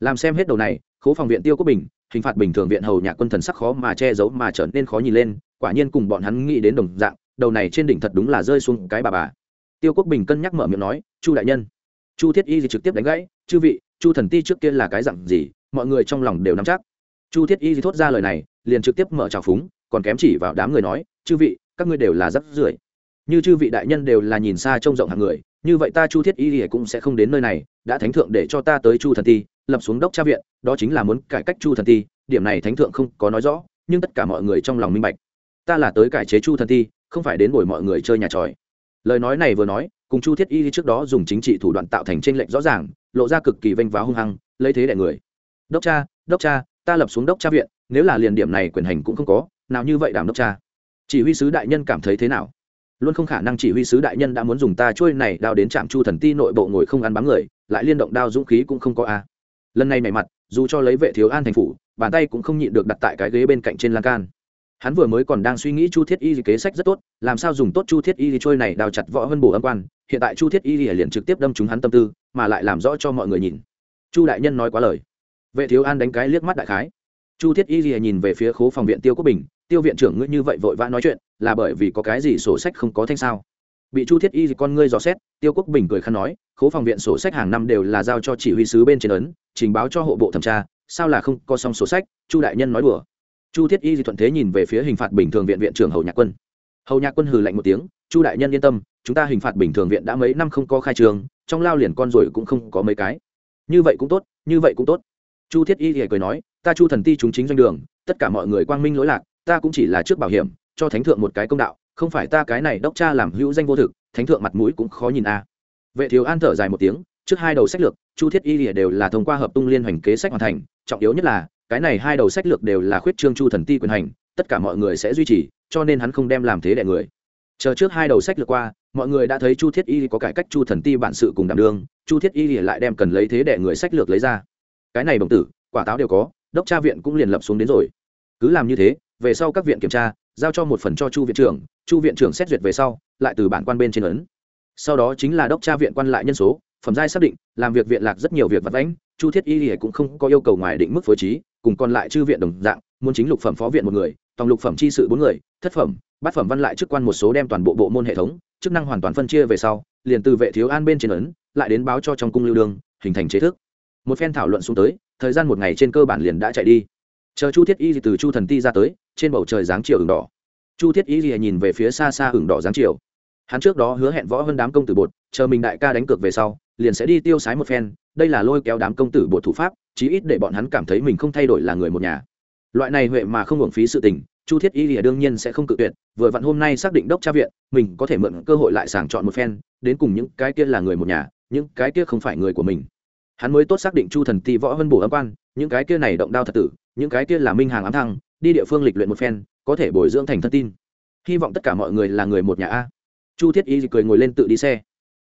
Làm xem hết đầu này, khố phòng viện tiêu quốc bình, hình phạt bình thường viện hầu nhạc quân thần sắc khó mà che giấu mà trở nên khó nhìn lên, quả nhiên cùng bọn hắn nghĩ đến đồng dạng, đầu này trên đỉnh thật đúng là rơi xuống cái bà bà tiêu quốc bình cân nhắc mở miệng nói, chu đại nhân. Chu thiết y thì trực tiếp đánh gãy, chư vị, chu thần ti trước kia là cái dặn gì, mọi người trong lòng đều nắm chắc. Chu thiết y thì thốt ra lời này, liền trực tiếp mở trào phúng, còn kém chỉ vào đám người nói, chư vị, các ngươi đều là rắc rưởi. Như chư vị đại nhân đều là nhìn xa trông rộng hàng người, như vậy ta chu thiết y thì cũng sẽ không đến nơi này, đã thánh thượng để cho ta tới chu thần ti, lập xuống đốc tra viện, đó chính là muốn cải cách chu thần ti, điểm này thánh thượng không có nói rõ, nhưng tất cả mọi người trong lòng minh bạch. Ta là tới cải chế chu thần ti, không phải đến bồi mọi người chơi nhà tròi lời nói này vừa nói, cùng chu thiết y trước đó dùng chính trị thủ đoạn tạo thành tranh lệnh rõ ràng, lộ ra cực kỳ vênh váo hung hăng, lấy thế đại người. Đốc cha đốc cha, ta lập xuống đốc cha viện, nếu là liền điểm này quyền hành cũng không có, nào như vậy đảm đốc cha. Chỉ huy sứ đại nhân cảm thấy thế nào? Luôn không khả năng chỉ huy sứ đại nhân đã muốn dùng ta trôi này đao đến trạm chu thần ti nội bộ ngồi không ăn bám người, lại liên động đao dũng khí cũng không có a. Lần này mày mặt, dù cho lấy vệ thiếu an thành phủ, bàn tay cũng không nhịn được đặt tại cái ghế bên cạnh trên lan can hắn vừa mới còn đang suy nghĩ chu thiết y kế sách rất tốt, làm sao dùng tốt chu thiết y trôi này đào chặt võ hơn bổ âm quan, hiện tại chu thiết y liền trực tiếp đâm trúng hắn tâm tư, mà lại làm rõ cho mọi người nhìn. Chu đại nhân nói quá lời. Vệ thiếu an đánh cái liếc mắt đại khái. Chu thiết y nhìn về phía khố phòng viện tiêu quốc bình, tiêu viện trưởng ngươi như vậy vội vã nói chuyện, là bởi vì có cái gì sổ sách không có thanh sao? Bị chu thiết y con ngươi dò xét, tiêu quốc bình cười khăn nói, khố phòng viện sổ sách hàng năm đều là giao cho chỉ huy sứ bên trên ấn, trình báo cho hộ bộ thẩm tra, sao là không có xong sổ sách? Chu đại nhân nói đùa chu thiết y thuận thế nhìn về phía hình phạt bình thường viện viện trưởng hầu nhạc quân. Hầu nhạc quân hừ lạnh một tiếng, chu đại nhân yên tâm, chúng ta hình phạt bình thường viện đã mấy năm không có khai trường, trong lao liền con rồi cũng không có mấy cái. Như vậy cũng tốt, như vậy cũng tốt. Chu thiết y thì cười nói, ta chu thần ti chúng chính doanh đường, tất cả mọi người quang minh lỗi lạc, ta cũng chỉ là trước bảo hiểm, cho thánh thượng một cái công đạo, không phải ta cái này đốc cha làm hữu danh vô thực, thánh thượng mặt mũi cũng khó nhìn a. Vệ thiếu an thở dài một tiếng, trước hai đầu sách lược, chu thiết y đều là thông qua hợp tung liên hoành kế sách hoàn thành, trọng yếu nhất là cái này hai đầu sách lược đều là khuyết trương chu thần ti quyền hành, tất cả mọi người sẽ duy trì, cho nên hắn không đem làm thế đẻ người. Chờ trước hai đầu sách lược qua, mọi người đã thấy chu thiết y có cải cách chu thần ti bản sự cùng đảm đương, chu thiết y lại đem cần lấy thế đẻ người sách lược lấy ra. Cái này đồng tử, quả táo đều có, đốc tra viện cũng liền lập xuống đến rồi. Cứ làm như thế, về sau các viện kiểm tra, giao cho một phần cho chu viện trưởng, chu viện trưởng xét duyệt về sau, lại từ bản quan bên trên ấn. Sau đó chính là đốc tra viện quan lại nhân số, phẩm giai xác định, làm việc viện lạc rất nhiều việc vật lãnh chu thiết y lìa cũng không có yêu cầu ngoài định mức phối trí, cùng còn lại chư viện đồng dạng, muốn chính lục phẩm phó viện một người, tòng lục phẩm chi sự bốn người, thất phẩm, bát phẩm văn lại chức quan một số đem toàn bộ bộ môn hệ thống, chức năng hoàn toàn phân chia về sau, liền từ vệ thiếu an bên trên ấn, lại đến báo cho trong cung lưu đường, hình thành chế thức. Một phen thảo luận xuống tới, thời gian một ngày trên cơ bản liền đã chạy đi. Chờ chu thiết y từ chu thần ti ra tới, trên bầu trời dáng chiều ửng đỏ. Chu thiết y nhìn về phía xa xa ửng đỏ dáng chiều hắn trước đó hứa hẹn võ hơn đám công tử bột, chờ mình đại ca đánh cược về sau, liền sẽ đi tiêu sái một phen, đây là lôi kéo đám công tử bột thủ pháp, chí ít để bọn hắn cảm thấy mình không thay đổi là người một nhà. Loại này huệ mà không hưởng phí sự tình, chu thiết y lìa đương nhiên sẽ không cự tuyệt, vừa vặn hôm nay xác định đốc tra viện, mình có thể mượn cơ hội lại sàng chọn một phen, đến cùng những cái kia là người một nhà, những cái kia không phải người của mình. Hắn mới tốt xác định chu thần ti võ vân bổ âm quan, những cái kia này động đao thật tử, những cái kia là minh hàng ám thăng, đi địa phương lịch luyện một phen, có thể bồi dưỡng thành thân tin. Hy vọng tất cả mọi người là người một nhà a chu thiết y cười ngồi lên tự đi xe.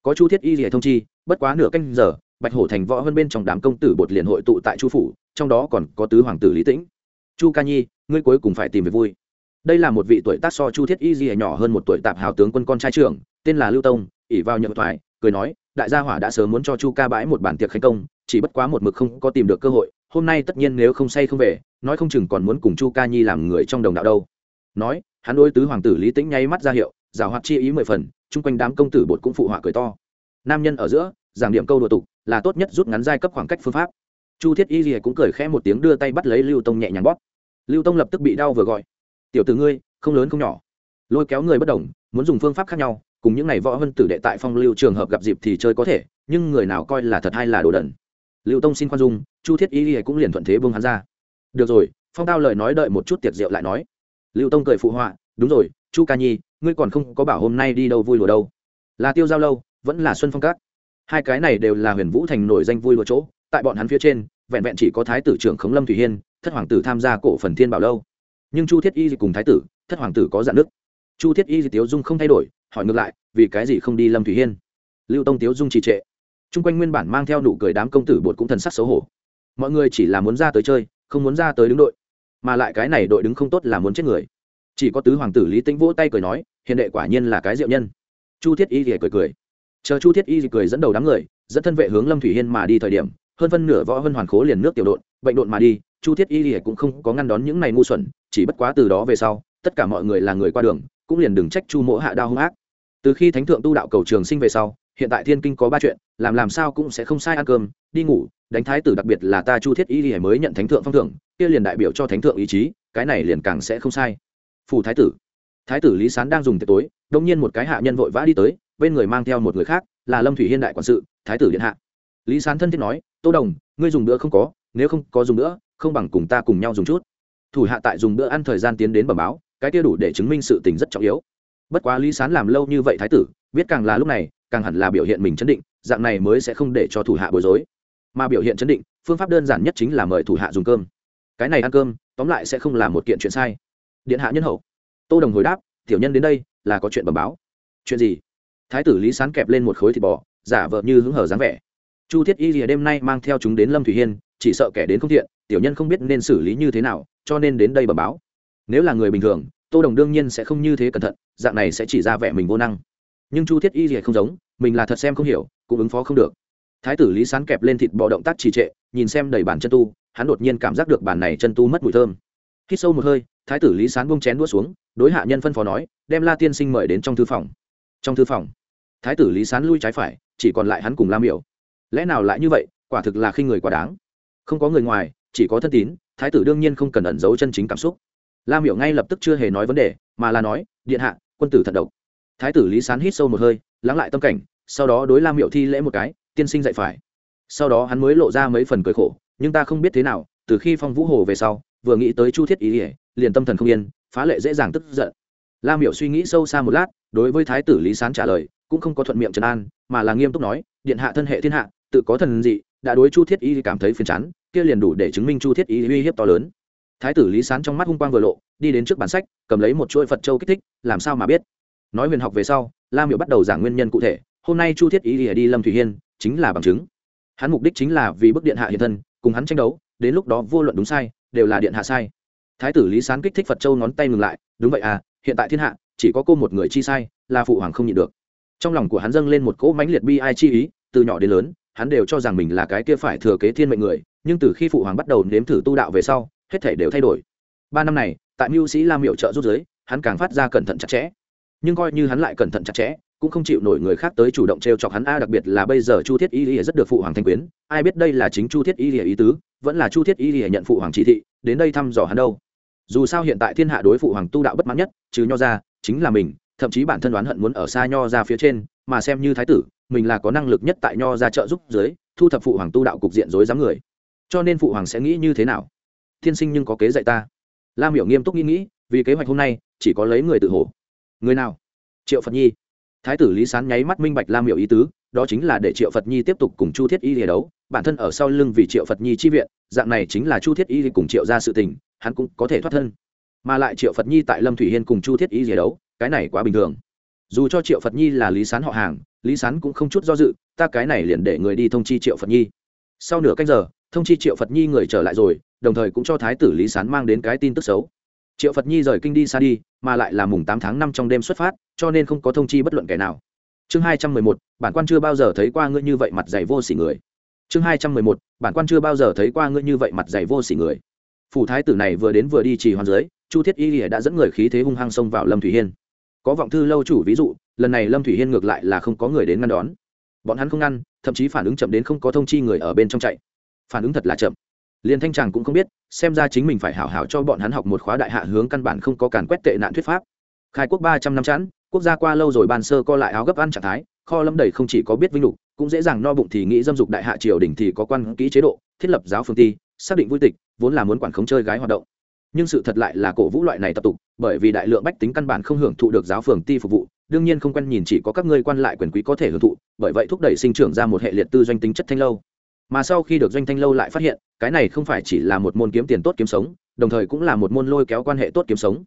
Có chu thiết y gì thông chi, bất quá nửa canh giờ, bạch hổ thành võ hơn bên trong đám công tử bột liền hội tụ tại chu phủ, trong đó còn có tứ hoàng tử lý tĩnh. Chu ca nhi, ngươi cuối cùng phải tìm về vui. Đây là một vị tuổi tác so chu thiết y gì nhỏ hơn một tuổi tạp hào tướng quân con trai trưởng, tên là lưu tông ỉ vào nhậm thoại, cười nói, đại gia hỏa đã sớm muốn cho chu ca bãi một bản tiệc khánh công, chỉ bất quá một mực không có tìm được cơ hội, hôm nay tất nhiên nếu không say không về, nói không chừng còn muốn cùng chu ca nhi làm người trong đồng đạo đâu. Nói, hắn đối tứ hoàng tử lý tĩnh nháy mắt ra hiệu giảo hoạt chi ý mười phần, chung quanh đám công tử bột cũng phụ họa cười to. Nam nhân ở giữa, giảng điểm câu đùa tục, là tốt nhất rút ngắn giai cấp khoảng cách phương pháp. Chu thiết y rìa cũng cười khẽ một tiếng đưa tay bắt lấy lưu tông nhẹ nhàng bóp. Lưu tông lập tức bị đau vừa gọi. Tiểu từ ngươi, không lớn không nhỏ. Lôi kéo người bất đồng muốn dùng phương pháp khác nhau, cùng những ngày võ vân tử đệ tại phong lưu trường hợp gặp dịp thì chơi có thể, nhưng người nào coi là thật hay là đồ đần. Lưu tông xin khoan dung, chu thiết y rìa cũng liền thuận thế vương hắn ra. Được rồi, phong tao lời nói đợi một chút tiệc rượu lại nói. Lưu tông cười phụ họa, đúng rồi chu ca nhi, ngươi còn không có bảo hôm nay đi đâu vui lùa đâu. Là tiêu giao lâu, vẫn là xuân phong các. Hai cái này đều là huyền vũ thành nổi danh vui lùa chỗ, tại bọn hắn phía trên, vẹn vẹn chỉ có thái tử trưởng khống lâm thủy hiên, thất hoàng tử tham gia cổ phần thiên bảo lâu. Nhưng chu thiết y cùng thái tử, thất hoàng tử có dạn đức chu thiết y tiếu dung không thay đổi, hỏi ngược lại, vì cái gì không đi lâm thủy hiên? Lưu tông tiếu dung trì trệ. Chung quanh nguyên bản mang theo nụ cười đám công tử bột cũng thần sắc xấu hổ. Mọi người chỉ là muốn ra tới chơi, không muốn ra tới đứng đội. Mà lại cái này đội đứng không tốt là muốn chết người chỉ có tứ hoàng tử lý tĩnh vỗ tay cười nói, hiền đệ quả nhiên là cái diệu nhân. Chu thiết y thì cười cười. Chờ chu thiết y thì cười dẫn đầu đám người, dẫn thân vệ hướng lâm thủy hiên mà đi thời điểm, hơn phân nửa võ vân hoàn khố liền nước tiểu độn, bệnh độn mà đi, chu thiết y thì cũng không có ngăn đón những này ngu xuẩn, chỉ bất quá từ đó về sau, tất cả mọi người là người qua đường, cũng liền đừng trách chu mỗ hạ đao hung ác. Từ khi thánh thượng tu đạo cầu trường sinh về sau, hiện tại thiên kinh có ba chuyện, làm làm sao cũng sẽ không sai ăn cơm, đi ngủ, đánh thái tử đặc biệt là ta chu thiết y thì mới nhận thánh thượng phong thưởng, kia liền đại biểu cho thánh thượng ý chí, cái này liền càng sẽ không sai. Phủ thái tử. Thái tử lý sán đang dùng tiệc tối đông nhiên một cái hạ nhân vội vã đi tới bên người mang theo một người khác là lâm thủy hiên đại quản sự thái tử điện hạ. Lý sán thân thiết nói tô đồng ngươi dùng bữa không có nếu không có dùng nữa, không bằng cùng ta cùng nhau dùng chút. Thủ hạ tại dùng bữa ăn thời gian tiến đến bẩm báo cái kia đủ để chứng minh sự tình rất trọng yếu. Bất quá lý sán làm lâu như vậy thái tử biết càng là lúc này càng hẳn là biểu hiện mình chấn định dạng này mới sẽ không để cho thủ hạ bối rối. Mà biểu hiện chấn định phương pháp đơn giản nhất chính là mời thủ hạ dùng cơm. Cái này ăn cơm tóm lại sẽ không là một kiện chuyện sai điện hạ nhân hậu. Tô đồng hồi đáp, tiểu nhân đến đây, là có chuyện bẩm báo. Chuyện gì? Thái tử lý sán kẹp lên một khối thịt bò, giả vợ như hứng hở dáng vẻ. Chu thiết y lìa đêm nay mang theo chúng đến lâm thủy hiên, chỉ sợ kẻ đến không thiện, tiểu nhân không biết nên xử lý như thế nào, cho nên đến đây bẩm báo. Nếu là người bình thường, tô đồng đương nhiên sẽ không như thế cẩn thận, dạng này sẽ chỉ ra vẻ mình vô năng. Nhưng chu thiết y lìa không giống, mình là thật xem không hiểu, cũng ứng phó không được. Thái tử lý sán kẹp lên thịt bò động tác trì trệ, nhìn xem đầy bản chân tu, hắn đột nhiên cảm giác được bản này chân tu mất mùi thơm. Hít sâu một hơi thái tử lý sán bông chén đua xuống, đối hạ nhân phân phó nói, đem la tiên sinh mời đến trong thư phòng. Trong thư phòng, thái tử lý sán lui trái phải, chỉ còn lại hắn cùng la miểu. Lẽ nào lại như vậy, quả thực là khi người quá đáng. Không có người ngoài, chỉ có thân tín, thái tử đương nhiên không cần ẩn giấu chân chính cảm xúc. La miểu ngay lập tức chưa hề nói vấn đề, mà là nói, điện hạ, quân tử thận độc. Thái tử lý sán hít sâu một hơi, lắng lại tâm cảnh, sau đó đối la miểu thi lễ một cái, tiên sinh dạy phải. Sau đó hắn mới lộ ra mấy phần cười khổ, nhưng ta không biết thế nào, từ khi phong vũ hồ về sau, vừa nghĩ tới chu thiết ý ỉa liền tâm thần không yên, phá lệ dễ dàng tức giận. La miểu suy nghĩ sâu xa một lát, đối với thái tử lý sán trả lời, cũng không có thuận miệng Trần an, mà là nghiêm túc nói, điện hạ thân hệ thiên hạ, tự có thần dị, đã đối chu thiết y cảm thấy phiền chán, kia liền đủ để chứng minh chu thiết y uy hiếp to lớn. Thái tử lý sán trong mắt hung quang vừa lộ, đi đến trước bản sách, cầm lấy một chuỗi phật châu kích thích, làm sao mà biết? Nói huyền học về sau la miệu bắt đầu giảng nguyên nhân cụ thể, hôm nay chu thiết y đi lâm thủy hiên, chính là bằng chứng. Hắn mục đích chính là vì bức điện hạ hiện thân, cùng hắn tranh đấu, đến lúc đó vô luận đúng sai, đều là điện hạ sai thái tử lý sán kích thích phật châu ngón tay ngừng lại, đúng vậy à hiện tại thiên hạ, chỉ có cô một người chi sai, là phụ hoàng không nhịn được. Trong lòng của hắn dâng lên một cỗ mãnh liệt bi ai chi ý, từ nhỏ đến lớn, hắn đều cho rằng mình là cái kia phải thừa kế thiên mệnh người, nhưng từ khi phụ hoàng bắt đầu nếm thử tu đạo về sau, hết thể đều thay đổi. Ba năm này, tại mưu sĩ lam hiệu trợ rút giới, hắn càng phát ra cẩn thận chặt chẽ. Nhưng coi như hắn lại cẩn thận chặt chẽ, cũng không chịu nổi người khác tới chủ động t r e o chọc hắn, a, đặc biệt là bây giờ chu thiết y lìa rất được phụ hoàng thanh quyến, ai biết đây là chính chu thiết y lìa ý tứ, vẫn là chu thiết y lìa nhận phụ hoàng chỉ thị, đến đây thăm dò hắn đâu dù sao hiện tại thiên hạ đối phụ hoàng tu đạo bất mãn nhất chứ nho ra, chính là mình, thậm chí bản thân đoán hận muốn ở xa nho ra phía trên, mà xem như thái tử, mình là có năng lực nhất tại nho ra trợ giúp dưới, thu thập phụ hoàng tu đạo cục diện rối rắm người. Cho nên phụ hoàng sẽ nghĩ như thế nào? Thiên sinh nhưng có kế dạy ta. Lam hiểu nghiêm túc nghĩ nghĩ, vì kế hoạch hôm nay, chỉ có lấy người tự hổ người nào? Triệu phật nhi. Thái tử lý sán nháy mắt minh bạch lam hiểu ý tứ, đó chính là để triệu phật nhi tiếp tục cùng chu thiết y lìa đấu, bản thân ở sau lưng vì triệu phật nhi chi viện, dạng này chính là chu thiết y cùng triệu ra sự tình hắn cũng có thể thoát thân. Mà lại triệu phật nhi tại lâm thủy hiên cùng chu thiết y gì đấu, cái này quá bình thường. Dù cho triệu phật nhi là lý sán họ hàng, lý sán cũng không chút do dự, ta cái này liền để người đi thông chi triệu phật nhi. Sau nửa canh giờ, thông chi triệu phật nhi người trở lại rồi, đồng thời cũng cho thái tử lý sán mang đến cái tin tức xấu. Triệu phật nhi rời kinh đi xa đi, mà lại là mùng tám tháng năm trong đêm xuất phát, cho nên không có thông chi bất luận kẻ nào. Chương hai trăm mười một, bản quan chưa bao giờ thấy qua ngươi như vậy mặt dày vô s ỉ người. Chương hai trăm mười một, bản quan chưa bao giờ thấy qua ngươi như vậy mặt dày vô s ỉ người phủ thái tử này vừa đến vừa đi trì hoàn dưới, chu thiết y lìa đã dẫn người khí thế hung hăng xông vào lâm thủy hiên. Có vọng thư lâu chủ ví dụ lần này lâm thủy hiên ngược lại là không có người đến ngăn đón. Bọn hắn không ngăn thậm chí phản ứng chậm đến không có thông chi người ở bên trong chạy. Phản ứng thật là chậm. Liền thanh tràng cũng không biết xem ra chính mình phải hảo hảo cho bọn hắn học một khóa đại hạ hướng căn bản không có càn quét tệ nạn thuyết pháp. Khai quốc ba trăm năm chẵn quốc gia qua lâu rồi ban sơ co lại áo gấp ăn trạng thái kho lâm đầy không chỉ có biết vinh lục cũng dễ dàng no bụng thì nghĩ dâm dục đại hạ triều đình thì có quan kỹ chế độ thiết lập giáo phương ti xác định vui tịch vốn là muốn quản khống chơi gái hoạt động. Nhưng sự thật lại là cổ vũ loại này tập tục, bởi vì đại lượng bách tính căn bản không hưởng thụ được giáo phường ti phục vụ, đương nhiên không quen nhìn chỉ có các ngươi quan lại quyền quý có thể hưởng thụ, bởi vậy thúc đẩy sinh trưởng ra một hệ liệt tư doanh tính chất thanh lâu. Mà sau khi được doanh thanh lâu lại phát hiện, cái này không phải chỉ là một môn kiếm tiền tốt kiếm sống, đồng thời cũng là một môn lôi kéo quan hệ tốt kiếm sống.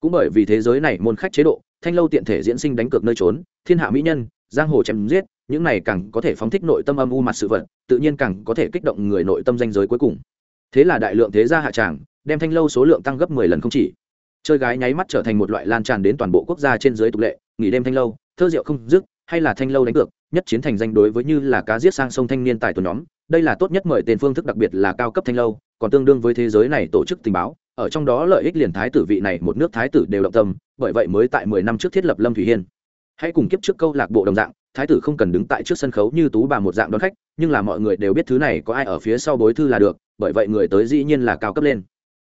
Cũng bởi vì thế giới này môn khách chế độ, thanh lâu tiện thể diễn sinh đánh cược nơi trốn, thiên hạ mỹ nhân, giang hồ chém giết, những này càng có thể phóng thích nội tâm âm u mặt sự vật, tự nhiên càng có thể kích động người nội tâm danh giới cuối cùng thế là đại lượng thế gia hạ tràng, đem thanh lâu số lượng tăng gấp mười lần không chỉ. Chơi gái nháy mắt trở thành một loại lan tràn đến toàn bộ quốc gia trên dưới tục lệ, nghỉ đêm thanh lâu, thơ rượu không dứt, hay là thanh lâu đánh cược, nhất chiến thành danh đối với như là cá giết sang sông thanh niên tài tuần nhóm, đây là tốt nhất mời tên phương thức đặc biệt là cao cấp thanh lâu, còn tương đương với thế giới này tổ chức tình báo, ở trong đó lợi ích liền thái tử vị này một nước thái tử đều động tâm, bởi vậy mới tại mười năm trước thiết lập lâm thủy hiên. Hãy cùng kiếp trước câu lạc bộ đồng dạng thái tử không cần đứng tại trước sân khấu như tú bà một dạng đón khách, nhưng là mọi người đều biết thứ này có ai ở phía sau bối thư là được, bởi vậy người tới dĩ nhiên là cao cấp lên.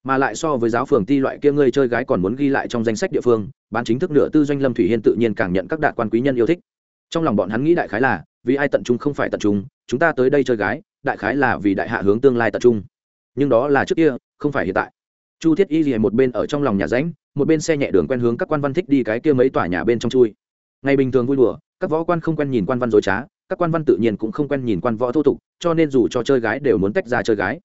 Mà lại so với giáo phường ti loại kia ngươi chơi gái còn muốn ghi lại trong danh sách địa phương, bán chính thức nửa tư doanh lâm thủy hiên tự nhiên càng nhận các đạt quan quý nhân yêu thích. Trong lòng bọn hắn nghĩ đại khái là, vì ai tận trung không phải tận trung, chúng ta tới đây chơi gái, đại khái là vì đại hạ hướng tương lai tận trung. Nhưng đó là trước kia, không phải hiện tại. Chu thiết y gì một bên ở trong lòng nhà ránh một bên xe nhẹ đường quen hướng các quan văn thích đi cái kia mấy tòa nhà bên trong chui. Ngày bình thường vui đùa các võ quan không quen nhìn quan văn dối trá, các quan văn tự nhiên cũng không quen nhìn quan võ thô tục, cho nên dù cho chơi gái đều muốn tách ra chơi gái.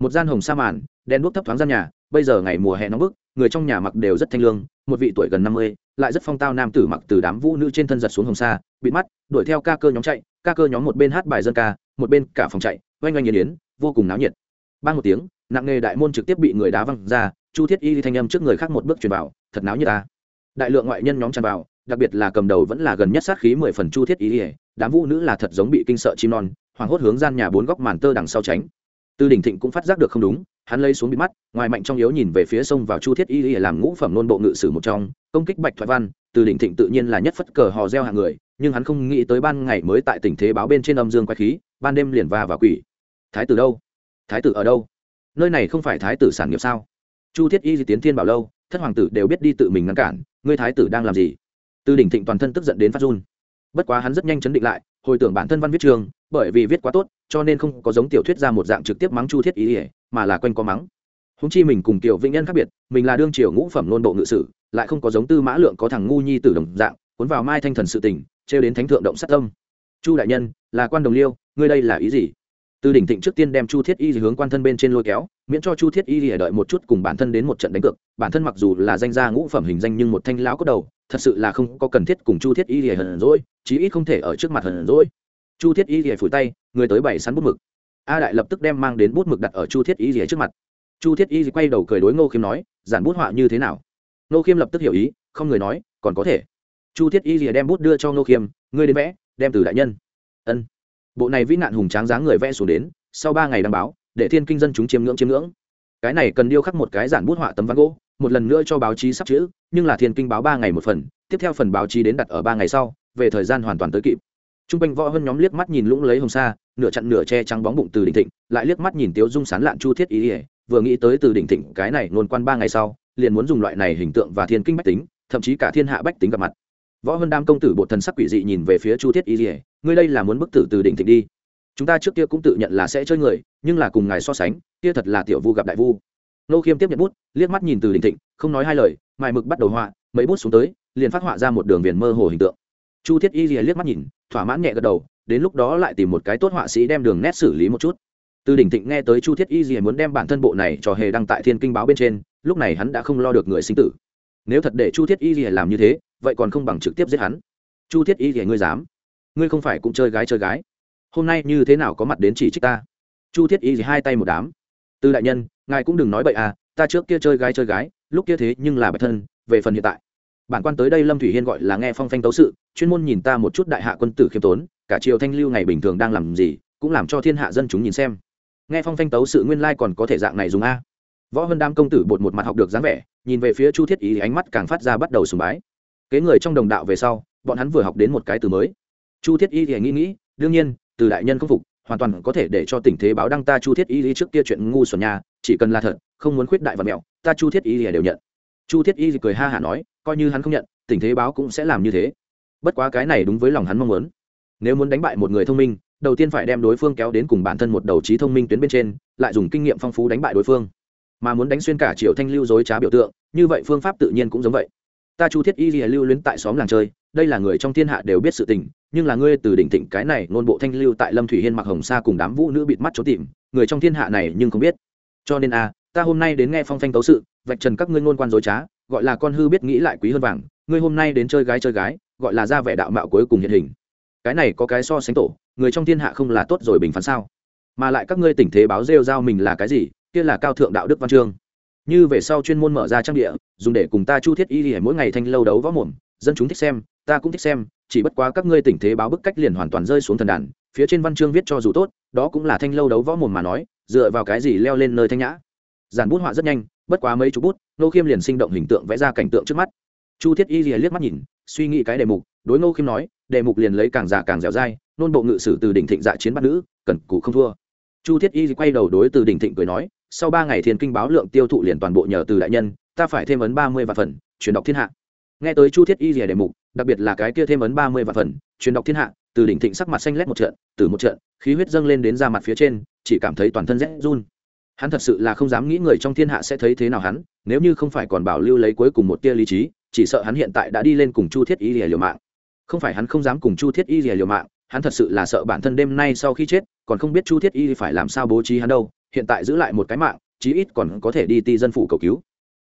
Một gian hồng sa màn đen đuốc thấp thoáng gian nhà, bây giờ ngày mùa hè nóng bức, người trong nhà mặc đều rất thanh lương, một vị tuổi gần năm mươi, lại rất phong tao nam tử mặc từ đám vũ nữ trên thân giật xuống hồng sa, bịt mắt, đuổi theo ca cơ nhóm chạy, ca cơ nhóm một bên hát bài dân ca, một bên cả phòng chạy, oanh oanh nhiệt yến, vô cùng náo nhiệt. Ban một tiếng, nặng nghề đại môn trực tiếp bị người đá văng ra, chu thiết y thanh âm trước người khác một bước truyền vào, thật náo như ta à. đại lượng ngoại nhân nhóm tràn vào đặc biệt là cầm đầu vẫn là gần nhất sát khí mười phần chu thiết y đám vũ nữ là thật giống bị kinh sợ chim non hoàng hốt hướng gian nhà bốn góc màn tơ đằng sau tránh. Tư đình thịnh cũng phát giác được không đúng, hắn lấy xuống bị mắt, ngoài mạnh trong yếu nhìn về phía sông vào chu thiết y làm ngũ phẩm nôn bộ ngự sử một trong, công kích bạch thoại văn, từ đỉnh thịnh tự nhiên là nhất phất cờ hò reo hàng người, nhưng hắn không nghĩ tới ban ngày mới tại tỉnh thế báo bên trên âm dương quay khí, ban đêm liền va và quỷ. Thái tử đâu? Thái tử ở đâu? Nơi này không phải thái tử sản nghiệp sao? Chu thiết y di tiến thiên bảo lâu, thất hoàng tử đều biết đi tự mình ngăn cản, ngươi thái tử đang làm gì? Từ đỉnh thịnh toàn thân tức giận đến phát run. Bất quá hắn rất nhanh chấn định lại, hồi tưởng bản thân văn viết trường, bởi vì viết quá tốt, cho nên không có giống tiểu thuyết ra một dạng trực tiếp mắng chu thiết ý ỉa mà là quanh có mắng. Húng chi mình cùng tiểu vĩnh nhân khác biệt, mình là đương triều ngũ phẩm nôn bộ ngự sử, lại không có giống tư mã lượng có thằng ngu nhi tử đồng dạng, cuốn vào mai thanh thần sự tình, trêu đến thánh thượng động sát tâm. Chu đại nhân, là quan đồng liêu, ngươi đây là ý gì? Từ đỉnh thịnh trước tiên đem chu thiết y hướng quan thân bên trên lôi kéo, miễn cho chu thiết y lìa đợi một chút cùng bản thân đến một trận đánh cược. Bản thân mặc dù là danh gia ngũ phẩm hình danh nhưng một thanh lão có đầu, thật sự là không có cần thiết cùng chu thiết y lìa hờn rỗi chí ít không thể ở trước mặt hờn rỗi chu thiết y lìa phủi tay, người tới bảy sắn bút mực. A đại lập tức đem mang đến bút mực đặt ở chu thiết y lìa trước mặt. Chu thiết y quay đầu cười đối ngô khiêm nói, giản bút họa như thế nào? Ngô khiêm lập tức hiểu ý, không người nói, còn có thể. Chu thiết y lìa đem bút đưa cho ngô khiêm, ngươi đến vẽ, đem từ đại nhân. Ân bộ này vĩ nạn hùng tráng dáng người vẽ xuống đến, sau ba ngày đăng báo, để thiên kinh dân chúng chiêm ngưỡng chiêm ngưỡng. Cái này cần điêu khắc một cái giản bút họa tấm ván gỗ, một lần nữa cho báo chí sắp chữ, nhưng là thiên kinh báo ba ngày một phần, tiếp theo phần báo chí đến đặt ở ba ngày sau, về thời gian hoàn toàn tới kịp. T r u n g quanh võ hơn nhóm liếc mắt nhìn lũng lấy hồng sa, nửa chặn nửa che trắng bóng bụng từ đỉnh thịnh, lại liếc mắt nhìn tiếu dung sán lạn chu thiết ý ỉa vừa nghĩ tới từ đỉnh thịnh cái này nôn quan ba ngày sau, liền muốn dùng loại này hình tượng và thiên kinh bách tính, thậm chí cả thiên hạ bách tính gặp mặt võ hơn đam công tử bộ thần sắc quỷ dị nhìn về phía chu thiết y dỉa ngươi đây là muốn bức tử từ đỉnh thịnh đi. Chúng ta trước kia cũng tự nhận là sẽ chơi người, nhưng là cùng ngài so sánh, kia thật là tiểu vu gặp đại vu. Nô khiêm tiếp nhận bút, liếc mắt nhìn từ đình thịnh, không nói hai lời, mài mực bắt đầu họa, mấy bút xuống tới, liền phát họa ra một đường viền mơ hồ hình tượng. Chu thiết y lìa liếc mắt nhìn, thỏa mãn nhẹ gật đầu, đến lúc đó lại tìm một cái tốt họa sĩ đem đường nét xử lý một chút. Từ đỉnh thịnh nghe tới chu thiết y lìa muốn đem bản thân bộ này cho hề đăng tại thiên kinh báo bên trên, lúc này hắn đã không lo được người sinh tử. Nếu thật để chu thiết y lìa làm như thế vậy còn không bằng trực tiếp giết hắn. Chu thiết y thì ngươi dám. Ngươi không phải cũng chơi gái chơi gái. Hôm nay như thế nào có mặt đến chỉ trích ta? Chu thiết y gì hai tay một đám. Tư đại nhân, ngài cũng đừng nói bậy à ta trước kia chơi gái chơi gái, lúc kia thế nhưng là bạch thân, về phần hiện tại. Bản quan tới đây lâm thủy hiên gọi là nghe phong phanh tấu sự, chuyên môn nhìn ta một chút đại hạ quân tử khiêm tốn, cả triều thanh lưu ngày bình thường đang làm gì, cũng làm cho thiên hạ dân chúng nhìn xem. Nghe phong phanh tấu sự nguyên lai còn có thể dạng này dùng a. Võ vân đam công tử bột một mặt học được dáng vẻ, nhìn về phía chu thiết ý ánh mắt càng phát ra bắt đầu sùng bái kế người trong đồng đạo về sau, bọn hắn vừa học đến một cái từ mới. Chu thiết y thì nghĩ nghĩ, đương nhiên, từ đại nhân không phục, hoàn toàn có thể để cho tình thế báo đăng ta chu thiết y lý trước kia chuyện ngu xuẩn nhà, chỉ cần là thật, không muốn khuyết đại vật mẹo, ta chu thiết y thì đều nhận. Chu thiết y cười ha hả nói, coi như hắn không nhận, tình thế báo cũng sẽ làm như thế. Bất quá cái này đúng với lòng hắn mong muốn. Nếu muốn đánh bại một người thông minh, đầu tiên phải đem đối phương kéo đến cùng bản thân một đầu trí thông minh tuyến bên trên, lại dùng kinh nghiệm phong phú đánh bại đối phương. Mà muốn đánh xuyên cả triều thanh lưu dối trá biểu tượng, như vậy phương pháp tự nhiên cũng giống vậy ta chu thiết y lưu luyến tại xóm làng chơi, đây là người trong thiên hạ đều biết sự tình, nhưng là ngươi từ đỉnh thịnh cái này nôn bộ thanh lưu tại lâm thủy hiên mặc hồng sa cùng đám vũ nữ bịt mắt trốn tìm, người trong thiên hạ này nhưng không biết. Cho nên a ta hôm nay đến nghe phong phanh tấu sự, vạch trần các ngươi ngôn quan dối trá, gọi là con hư biết nghĩ lại quý hơn vàng, ngươi hôm nay đến chơi gái chơi gái, gọi là ra vẻ đạo mạo cuối cùng hiện hình. Cái này có cái so sánh tổ, người trong thiên hạ không là tốt rồi bình phán sao? Mà lại các ngươi tỉnh thế báo rêu giao mình là cái gì, kia là cao thượng đạo đức văn chương như về sau chuyên môn mở ra trang địa, dùng để cùng ta chu thiết y mỗi ngày thanh lâu đấu võ mồm. Dân chúng thích xem, ta cũng thích xem, chỉ bất quá các ngươi tình thế báo bức cách liền hoàn toàn rơi xuống thần đàn, phía trên văn chương viết cho dù tốt, đó cũng là thanh lâu đấu võ mồm mà nói, dựa vào cái gì leo lên nơi thanh nhã. Giản bút họa rất nhanh, bất quá mấy chú bút nô khiêm liền sinh động hình tượng vẽ ra cảnh tượng trước mắt. Chu thiết y liếc mắt nhìn, suy nghĩ cái đề mục, đối ngô khiêm nói, đề mục liền lấy càng già càng dẻo dai, nôn bộ ngự sử từ đỉnh thịnh dạ chiến bắt nữ, cần cụ không thua. Chu thiết y quay đầu đối từ đỉnh thịnh cười nói sau ba ngày thiên kinh báo lượng tiêu thụ liền toàn bộ nhờ từ đại nhân, ta phải thêm ấn ba mươi vạn phần, chuyển đọc thiên hạ. Nghe tới chu thiết y rìa đề mục, đặc biệt là cái kia thêm ấn ba mươi vạn phần, chuyển đọc thiên hạ, từ đỉnh thịnh sắc mặt xanh lét một trận, từ một trận, khí huyết dâng lên đến da mặt phía trên, chỉ cảm thấy toàn thân rét run. Hắn thật sự là không dám nghĩ người trong thiên hạ sẽ thấy thế nào hắn, nếu như không phải còn bảo lưu lấy cuối cùng một tia lý trí, chỉ sợ hắn hiện tại đã đi lên cùng chu thiết y rìa liều mạng. Không phải hắn không dám cùng chu thiết y rìa liều mạng, hắn thật sự là sợ bản thân đêm nay sau khi chết, còn không biết chu thiết y phải làm sao bố trí hắn đâu hiện tại giữ lại một cái mạng, chí ít còn có thể đi ti dân phủ cầu cứu.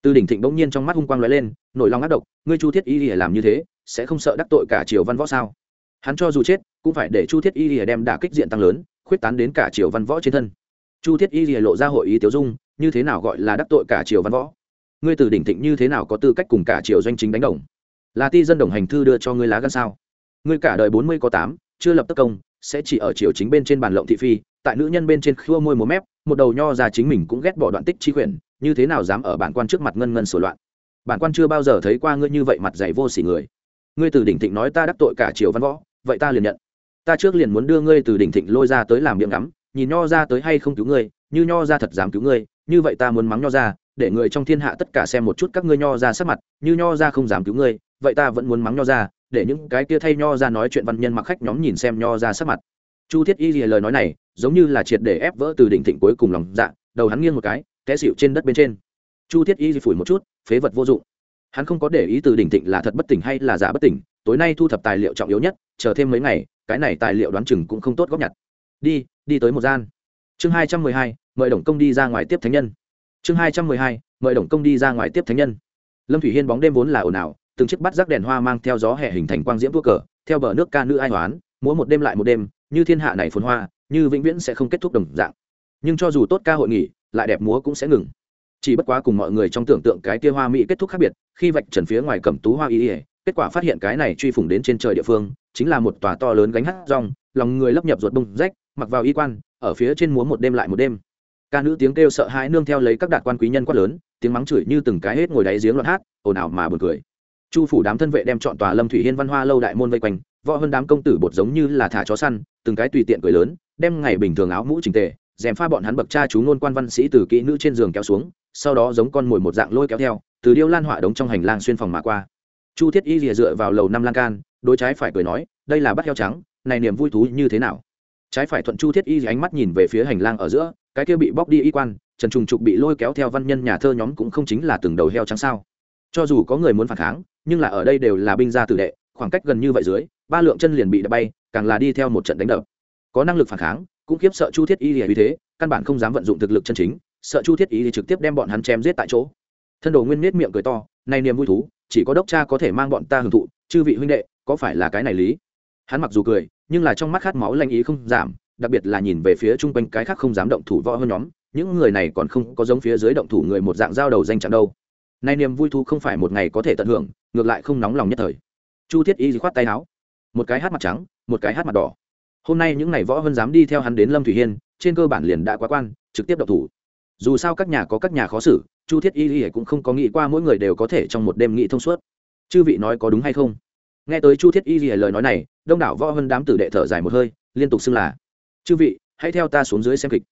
Từ đỉnh thịnh bỗng nhiên trong mắt hung quang lóe lên, nổi lòng ác độc, ngươi chu thiết y lìa làm như thế, sẽ không sợ đắc tội cả triều văn võ sao? Hắn cho dù chết, cũng phải để chu thiết y lìa đem đả kích diện tăng lớn, khuyết tán đến cả triều văn võ trên thân. Chu thiết y lìa lộ ra hội ý tiểu dung, như thế nào gọi là đắc tội cả triều văn võ? Ngươi từ đỉnh thịnh như thế nào có tư cách cùng cả triều doanh chính đánh đồng? Là ti dân đồng hành thư đưa cho ngươi lá gan sao? Ngươi cả đời bốn mươi có tám, chưa lập tất công, sẽ chỉ ở triều chính bên trên bàn lộng thị phi tại nữ nhân bên trên khua môi múa mép, một đầu nho ra chính mình cũng ghét bỏ đoạn tích chi quyển như thế nào dám ở bản quan trước mặt ngân ngân sửa loạn? Bản quan chưa bao giờ thấy qua ngươi như vậy mặt dày vô sỉ người. Ngươi từ đỉnh thịnh nói ta đắc tội cả triều văn võ, vậy ta liền nhận. Ta trước liền muốn đưa ngươi từ đỉnh thịnh lôi ra tới làm miệng ngắm, nhìn nho ra tới hay không cứu ngươi, như nho ra thật dám cứu ngươi, như vậy ta muốn mắng nho ra, để người trong thiên hạ tất cả xem một chút các ngươi nho ra sắc mặt, như nho ra không dám cứu ngươi, vậy ta vẫn muốn mắng nho ra, để những cái kia thay nho ra nói chuyện văn nhân mặc khách nhóm nhìn xem nho ra sắc mặt. Chu thiết y lìa lời nói này giống như là triệt để ép vỡ từ đỉnh thịnh cuối cùng lòng dạ đầu hắn nghiêng một cái, té xịu trên đất bên trên. Chu thiết y phủi một chút, phế vật vô dụng. Hắn không có để ý từ đỉnh thịnh là thật bất tỉnh hay là giả bất tỉnh, tối nay thu thập tài liệu trọng yếu nhất, chờ thêm mấy ngày, cái này tài liệu đoán chừng cũng không tốt góp nhặt. Đi đi tới một gian. Chương hai trăm mười hai, mời đồng công đi ra ngoài tiếp thánh nhân. Chương hai trăm mười hai, mời đồng công đi ra ngoài tiếp thánh nhân. Lâm thủy hiên bóng đêm vốn là ồn ào, từng chiếc bắt rác đèn hoa mang theo gió hè hình thành quang diễm vua cờ, theo bờ nước ca nữ ai hoán, múa một đêm lại một đêm, như thiên hạ này phồn hoa như vĩnh viễn sẽ không kết thúc đồng dạng. Nhưng cho dù tốt ca hội nghị, lại đẹp múa cũng sẽ ngừng. Chỉ bất quá cùng mọi người trong tưởng tượng cái kia hoa mỹ kết thúc khác biệt, khi vạch trần phía ngoài cầm tú hoa y ỉa kết quả phát hiện cái này truy phủng đến trên trời địa phương, chính là một tòa to lớn gánh hát rong, lòng người lấp nhập ruột bông rách, mặc vào y quan, ở phía trên múa một đêm lại một đêm. Ca nữ tiếng kêu sợ hãi nương theo lấy các đạt quan quý nhân quát lớn, tiếng mắng chửi như từng cái hết ngồi đáy giếng loạn hát, ồn ào mà buồn cười. Chu phủ đám thân vệ đem chọn tòa lâm thủy hiên văn hoa lâu đại môn vây quanh, võ hơn đám công tử bột giống như là thả chó săn, từng cái tùy tiện cười lớn đem ngày bình thường áo mũ trình tề dèm pha bọn hắn bậc cha chú ngôn quan văn sĩ từ kỹ nữ trên giường kéo xuống, sau đó giống con mồi một dạng lôi kéo theo, từ điêu lan họa đống trong hành lang xuyên phòng mà qua. Chu thiết y lìa dựa vào lầu năm lan can đôi trái phải cười nói, đây là bắt heo trắng, này niềm vui thú như thế nào? Trái phải thuận chu thiết y ánh mắt nhìn về phía hành lang ở giữa, cái kia bị bóc đi y quan, trần trùng trục bị lôi kéo theo văn nhân nhà thơ nhóm cũng không chính là từng đầu heo trắng sao. Cho dù có người muốn phản kháng, nhưng là ở đây đều là binh gia tử đệ, khoảng cách gần như vậy dưới, ba lượng chân liền bị đập bay, càng là đi theo một trận đánh đập có năng lực phản kháng, cũng khiếp sợ chu thiết y lìa vì thế, căn bản không dám vận dụng thực lực chân chính, sợ chu thiết y thì trực tiếp đem bọn hắn chém giết tại chỗ. Thân đồ nguyên nết miệng cười to nay niềm vui thú, chỉ có đốc cha có thể mang bọn ta hưởng thụ, chư vị huynh đệ, có phải là cái này lý? Hắn mặc dù cười, nhưng là trong mắt khát máu lanh ý không giảm, đặc biệt là nhìn về phía chung quanh cái khác không dám động thủ võ hơn nhóm, những người này còn không có giống phía dưới động thủ người một dạng giao đầu danh chẳng đâu. Nay niềm vui thú không phải một ngày có thể tận hưởng, ngược lại không nóng lòng nhất thời. Chu thiết y khoát tay áo, một cái hát mặt trắng, một cái hát mặt đỏ hôm nay những ngày võ vân dám đi theo hắn đến lâm thủy hiên, trên cơ bản liền đã quá quan, trực tiếp độc thủ. Dù sao các nhà có các nhà khó xử, chu thiết y y cũng không có nghĩ qua mỗi người đều có thể trong một đêm nghĩ thông suốt. Chư vị nói có đúng hay không? Nghe tới chu thiết y y lời nói này, đông đảo võ vân đám tử đệ thở dài một hơi, liên tục xưng là, chư vị, hãy theo ta xuống dưới xem kịch.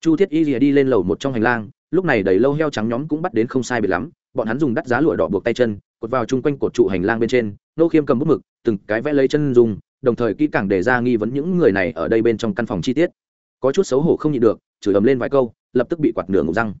Chu thiết y y đi lên lầu một trong hành lang, lúc này đầy lâu heo trắng nhóm cũng bắt đến không sai biệt lắm, bọn hắn dùng đắt giá lụa đỏ buộc tay chân, cột vào chung quanh cột trụ hành lang bên trên, nô khiêm cầm bút mực, từng cái vẽ lấy chân dùng đồng thời kỹ càng đề ra nghi vấn những người này ở đây bên trong căn phòng chi tiết. Có chút xấu hổ không nhịn được, chửi ầm lên vài câu, lập tức bị quạt nửa ngục răng.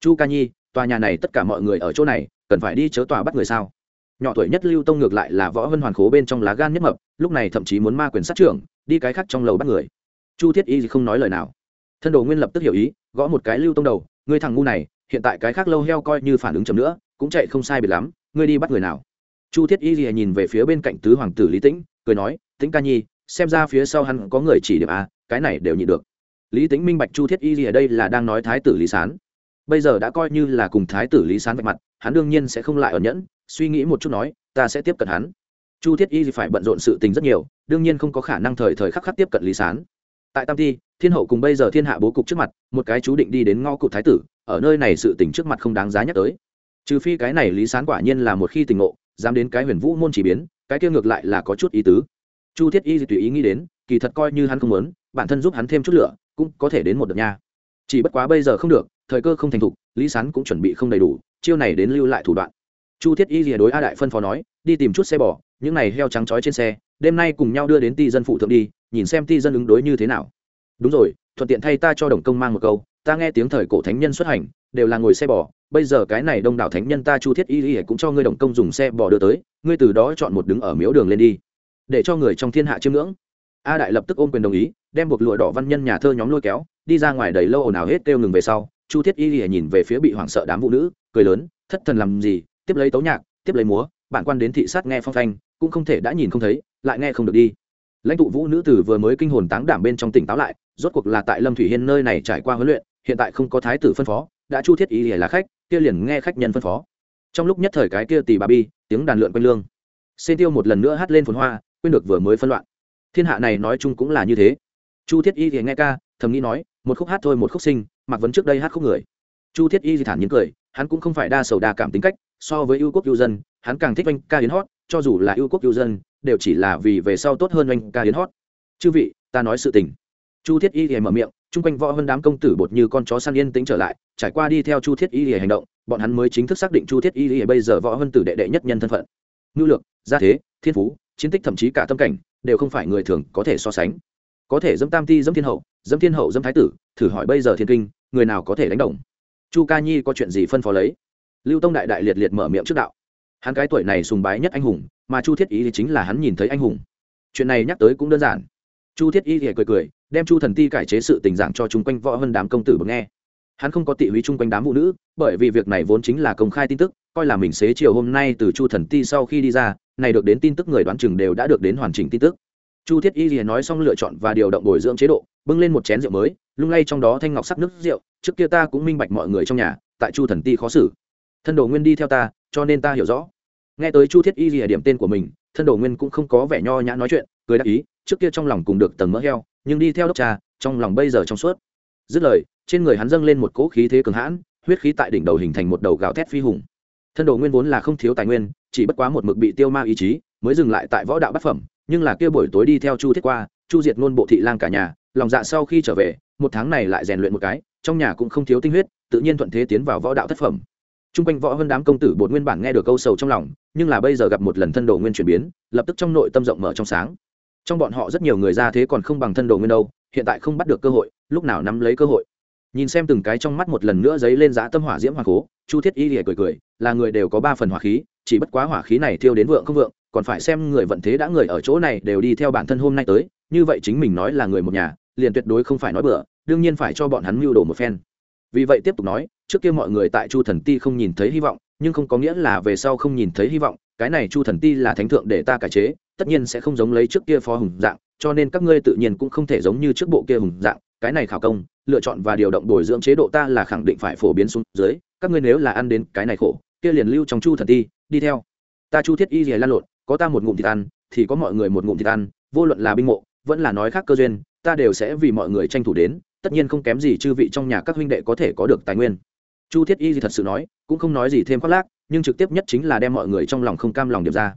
Chu ca nhi, tòa nhà này tất cả mọi người ở chỗ này, cần phải đi chớ tòa bắt người sao? Nhỏ tuổi nhất lưu tông ngược lại là võ vân hoàn khố bên trong lá gan nhất mập, lúc này thậm chí muốn ma quyền sát trưởng, đi cái khác trong lầu bắt người. Chu thiết y không nói lời nào. Thân đồ nguyên lập tức hiểu ý, gõ một cái lưu tông đầu, ngươi thằng ngu này, hiện tại cái khác lâu heo coi như phản ứng chậm nữa, cũng chạy không sai biệt lắm, ngươi đi bắt người nào? Chu thiết y nhìn về phía bên cạnh tứ hoàng tử lý tĩnh cười nói, tĩnh ca nhi, xem ra phía sau hắn có người chỉ điểm à cái này đều nhịn được. Lý tĩnh minh bạch chu thiết y gì ở đây là đang nói thái tử lý sán. Bây giờ đã coi như là cùng thái tử lý sán vạch mặt, hắn đương nhiên sẽ không lại ở nhẫn, suy nghĩ một chút nói, ta sẽ tiếp cận hắn. Chu thiết y phải bận rộn sự tình rất nhiều, đương nhiên không có khả năng thời thời khắc khắc tiếp cận lý sán. Tại tam ti, thiên hậu cùng bây giờ thiên hạ bố cục trước mặt, một cái chú định đi đến ngõ cụ thái tử, ở nơi này sự tình trước mặt không đáng giá nhắc tới. Trừ phi cái này lý sán quả nhiên là một khi tình ngộ dám đến cái huyền vũ môn chỉ biến, cái kia ngược lại là có chút ý tứ. Chu thiết y tùy ý nghĩ đến, kỳ thật coi như hắn không muốn, bản thân giúp hắn thêm chút lửa, cũng có thể đến một đợt nha. Chỉ bất quá bây giờ không được, thời cơ không thành thục, lý sán cũng chuẩn bị không đầy đủ, chiêu này đến lưu lại thủ đoạn. Chu thiết y rìa đối a đại phân phó nói, đi tìm chút xe bò, những này heo trắng trói trên xe, đêm nay cùng nhau đưa đến ti dân phụ thượng đi, nhìn xem ti dân ứng đối như thế nào. Đúng rồi, thuận tiện thay ta cho đồng công mang một câu, ta nghe tiếng thời cổ thánh nhân xuất hành đều là ngồi xe bò, bây giờ cái này đông đảo thánh nhân ta chu thiết y y cũng cho ngươi đồng công dùng xe bò đưa tới, ngươi từ đó chọn một đứng ở miếu đường lên đi, để cho người trong thiên hạ chiêm ngưỡng. A đại lập tức ôm quyền đồng ý, đem buộc lụa đỏ văn nhân nhà thơ nhóm lôi kéo, đi ra ngoài đầy lâu ồn ào hết kêu ngừng về sau, chu thiết y y nhìn về phía bị hoảng sợ đám vũ nữ, cười lớn, thất thần làm gì, tiếp lấy tấu nhạc, tiếp lấy múa, bản quan đến thị sát nghe phong thanh, cũng không thể đã nhìn không thấy, lại nghe không được đi. Lãnh tụ vũ nữ tử vừa mới kinh hồn táng đảm bên trong tỉnh táo lại, rốt cuộc là tại lâm thủy hiên nơi này trải qua huấn luyện, hiện tại không có thái tử phân phó đã chu thiết ý là khách, kia liền nghe khách nhân phân phó. Trong lúc nhất thời cái kia tì bà bi, tiếng đàn lượn quanh lương. Xê tiêu một lần nữa hát lên phồn hoa, quên được vừa mới phân loạn. Thiên hạ này nói chung cũng là như thế. Chu thiết y thì nghe ca, thầm nghĩ nói, một khúc hát thôi một khúc sinh, mặc vấn trước đây hát khúc người. Chu thiết y thì thản nhiên cười, hắn cũng không phải đa sầu đa cảm tính cách, so với ưu quốc ưu dân, hắn càng thích oanh ca hiến hót, cho dù là ưu quốc ưu dân, đều chỉ là vì về sau tốt hơn oanh ca hiến hót. Chư vị, ta nói sự tình chu thiết y thì mở miệng, chung quanh võ hơn đám công tử bột như con chó săn yên tĩnh trở lại, trải qua đi theo chu thiết y thì hành động, bọn hắn mới chính thức xác định chu thiết y thì bây giờ võ hơn tử đệ đệ nhất nhân thân phận. Ngưu lược, gia thế, thiên phú, chiến tích thậm chí cả tâm cảnh, đều không phải người thường có thể so sánh. Có thể dâm tam ti dâm thiên hậu dâm thiên hậu dâm thái tử, thử hỏi bây giờ thiên kinh, người nào có thể đánh đồng? Chu ca nhi có chuyện gì phân phó lấy? Lưu tông đại đại liệt liệt mở miệng trước đạo. Hắn cái tuổi này sùng bái nhất anh hùng, mà chu thiết y thì chính là hắn nhìn thấy anh hùng. Chuyện này nhắc tới cũng đơn giản. Chu thiết y thì cười cười đem chu thần ti cải chế sự tình giảng cho chung quanh võ hơn đám công tử bậc nghe. Hắn không có tị húy chung quanh đám phụ nữ, bởi vì việc này vốn chính là công khai tin tức, coi là mình xế chiều hôm nay từ chu thần ti sau khi đi ra, này được đến tin tức người đoán chừng đều đã được đến hoàn chỉnh tin tức. Chu thiết y liền nói xong lựa chọn và điều động bồi dưỡng chế độ, bưng lên một chén rượu mới, lung lay trong đó thanh ngọc sắc nước rượu, trước kia ta cũng minh bạch mọi người trong nhà, tại chu thần ti khó xử. Thân đồ nguyên đi theo ta, cho nên ta hiểu rõ. Nghe tới chu thiết y lìa điểm tên của mình, thân đồ nguyên cũng không có vẻ nho nhã nói chuyện, cười đáp ý, trước kia trong lòng cùng được tầng mỡ heo nhưng đi theo đốc cha, trong lòng bây giờ trong suốt. Dứt lời, trên người hắn dâng lên một cỗ khí thế cường hãn, huyết khí tại đỉnh đầu hình thành một đầu gào thét phi hùng. Thân đồ nguyên vốn là không thiếu tài nguyên, chỉ bất quá một mực bị tiêu ma ý chí, mới dừng lại tại võ đạo bát phẩm, nhưng là kia buổi tối đi theo chu thiết qua, chu diệt ngôn bộ thị lang cả nhà, lòng dạ sau khi trở về, một tháng này lại rèn luyện một cái, trong nhà cũng không thiếu tinh huyết, tự nhiên thuận thế tiến vào võ đạo thất phẩm. T r u n g quanh võ hơn đám công tử bột nguyên bản nghe được câu sầu trong lòng, nhưng là bây giờ gặp một lần thân đồ nguyên chuyển biến, lập tức trong nội tâm rộng mở trong sáng trong bọn họ rất nhiều người ra thế còn không bằng thân đồ nguyên đâu, hiện tại không bắt được cơ hội, lúc nào nắm lấy cơ hội. Nhìn xem từng cái trong mắt một lần nữa dấy lên giá tâm hỏa diễm hoàng cố, chu thiết y lìa cười cười, là người đều có ba phần hỏa khí, chỉ bất quá hỏa khí này thiêu đến vượng không vượng, còn phải xem người vận thế đã người ở chỗ này đều đi theo bản thân hôm nay tới, như vậy chính mình nói là người một nhà, liền tuyệt đối không phải nói bừa, đương nhiên phải cho bọn hắn mưu đồ một phen. Vì vậy tiếp tục nói, trước kia mọi người tại chu thần ti không nhìn thấy hy vọng, nhưng không có nghĩa là về sau không nhìn thấy hy vọng cái này chu thần ti là thánh thượng để ta cải chế, tất nhiên sẽ không giống lấy trước kia phó hùng dạng, cho nên các ngươi tự nhiên cũng không thể giống như trước bộ kia hùng dạng, cái này khảo công, lựa chọn và điều động bồi dưỡng chế độ ta là khẳng định phải phổ biến xuống dưới, các ngươi nếu là ăn đến cái này khổ, kia liền lưu trong chu thần ti, đi theo. Ta chu thiết y gì lan lộn, có ta một ngụm thịt ăn, thì có mọi người một ngụm thịt ăn, vô luận là binh mộ, vẫn là nói khác cơ duyên, ta đều sẽ vì mọi người tranh thủ đến, tất nhiên không kém gì chư vị trong nhà các huynh đệ có thể có được tài nguyên. Chu thiết y gì thật sự nói, cũng không nói gì thêm khoác lác nhưng trực tiếp nhất chính là đem mọi người trong lòng không cam lòng điệp ra.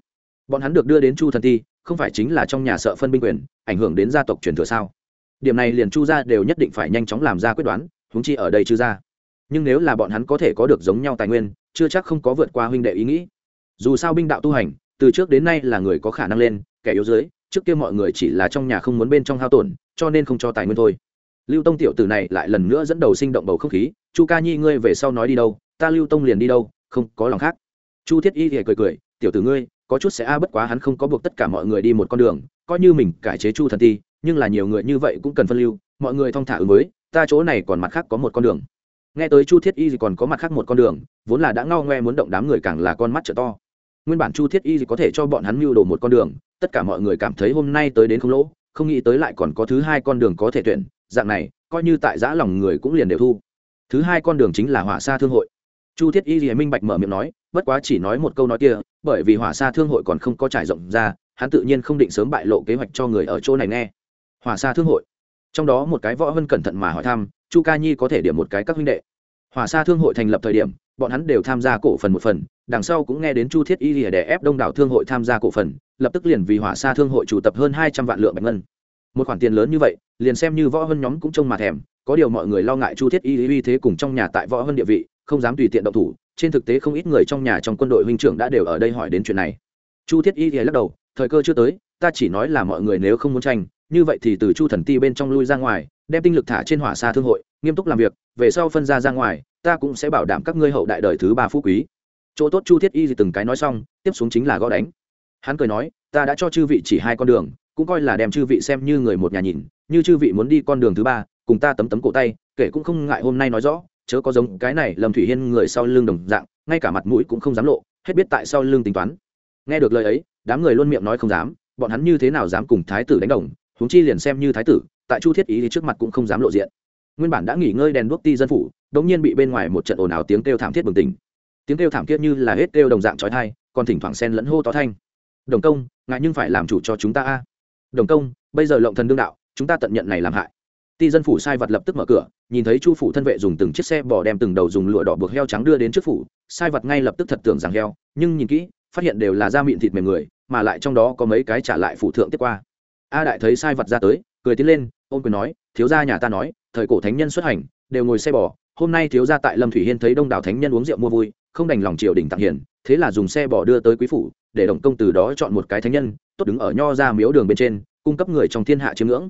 Bọn hắn được đưa đến chu thần ti, không phải chính là trong nhà sợ phân binh quyền, ảnh hưởng đến gia tộc truyền thừa sao? Điểm này liền chu gia đều nhất định phải nhanh chóng làm ra quyết đoán, huống chi ở đây chư gia. Nhưng nếu là bọn hắn có thể có được giống nhau tài nguyên, chưa chắc không có vượt qua huynh đệ ý nghĩ. Dù sao binh đạo tu hành, từ trước đến nay là người có khả năng lên, kẻ yếu dưới, trước kia mọi người chỉ là trong nhà không muốn bên trong hao tổn, cho nên không cho tài nguyên thôi. Lưu tông tiểu tử này lại lần nữa dẫn đầu sinh động bầu không khí, chu ca nhi, ngươi về sau nói đi đâu, ta lưu tông liền đi đâu không có lòng khác. Chu thiết y thì cười cười tiểu tử ngươi có chút sẽ a bất quá hắn không có buộc tất cả mọi người đi một con đường coi như mình cải chế chu thần ti nhưng là nhiều người như vậy cũng cần phân lưu mọi người thong thả ứng mới, ta chỗ này còn mặt khác có một con đường. Nghe tới chu thiết y thì còn có mặt khác một con đường vốn là đã ngao ngoe muốn động đám người càng là con mắt trở to. Nguyên bản chu thiết y thì có thể cho bọn hắn mưu đồ một con đường tất cả mọi người cảm thấy hôm nay tới đến không lỗ không nghĩ tới lại còn có thứ hai con đường có thể tuyển dạng này coi như tại giã lòng người cũng liền đều thu. Thứ hai con đường chính là hỏa xa thương hội chu thiết y thì minh bạch mở miệng nói, bất quá chỉ nói một câu nói kia, bởi vì hỏa xa thương hội còn không có trải rộng ra, hắn tự nhiên không định sớm bại lộ kế hoạch cho người ở chỗ này nghe. Hỏa xa thương hội. Trong đó một cái võ hơn cẩn thận mà hỏi thăm, chu ca nhi có thể điểm một cái các huynh đệ. Hỏa xa thương hội thành lập thời điểm, bọn hắn đều tham gia cổ phần một phần, đằng sau cũng nghe đến chu thiết y lìa để ép đông đảo thương hội tham gia cổ phần, lập tức liền vì hỏa xa thương hội chủ tập hơn hai trăm vạn lượng bạch ngân. Một khoản tiền lớn như vậy, liền xem như võ hơn nhóm cũng trông mà thèm, có điều mọi người lo ngại chu thiết y uy thế cùng trong nhà tại võ hơn địa vị không dám tùy tiện động thủ, trên thực tế không ít người trong nhà trong quân đội huynh trưởng đã đều ở đây hỏi đến chuyện này. Chu thiết y thì lắc đầu, thời cơ chưa tới, ta chỉ nói là mọi người nếu không muốn tranh, như vậy thì từ chu thần ti bên trong lui ra ngoài, đem tinh lực thả trên hỏa xa thương hội, nghiêm túc làm việc, về sau phân ra ra ngoài, ta cũng sẽ bảo đảm các ngươi hậu đại đời thứ ba phú quý. Chỗ tốt chu thiết y thì từng cái nói xong, tiếp xuống chính là gõ đánh. Hắn cười nói, ta đã cho chư vị chỉ hai con đường, cũng coi là đem chư vị xem như người một nhà nhìn, như chư vị muốn đi con đường thứ ba, cùng ta tấm tấm cổ tay, kể cũng không ngại hôm nay nói rõ chớ có giống cái này lâm thủy hiên người sau lưng đồng dạng, ngay cả mặt mũi cũng không dám lộ, hết biết tại sau lưng tính toán. Nghe được lời ấy, đám người luôn miệng nói không dám, bọn hắn như thế nào dám cùng thái tử đánh đồng, huống chi liền xem như thái tử, tại chu thiết ý thì trước mặt cũng không dám lộ diện. Nguyên bản đã nghỉ ngơi đèn đuốc ti dân phủ, đống nhiên bị bên ngoài một trận ồn ào tiếng kêu thảm thiết bừng tỉnh. Tiếng kêu thảm thiết như là hết kêu đồng dạng trói thai còn thỉnh thoảng xen lẫn hô to thanh. Đồng công ngại nhưng phải làm chủ cho chúng ta a. Đồng công, bây giờ lộng thần đương đạo, chúng ta tận nhận này làm hại ti dân phủ sai vật lập tức mở cửa, nhìn thấy chu phủ thân vệ dùng từng chiếc xe bò đem từng đầu dùng lụa đỏ buộc heo trắng đưa đến trước phủ, sai vật ngay lập tức thật tưởng rằng heo, nhưng nhìn kỹ, phát hiện đều là da miệng thịt mềm người, mà lại trong đó có mấy cái trả lại phủ thượng tiếp qua. A đại thấy sai vật ra tới, cười tiến lên ôm quyền nói, thiếu gia nhà ta nói, thời cổ thánh nhân xuất hành, đều ngồi xe bò, hôm nay thiếu gia tại lâm thủy hiên thấy đông đảo thánh nhân uống rượu mua vui, không đành lòng triều đình tặng hiền, thế là dùng xe bò đưa tới quý phủ, để đồng công từ đó chọn một cái thánh nhân, tốt đứng ở nho ra miếu đường bên trên, cung cấp người trong thiên hạ chiêm ngưỡng.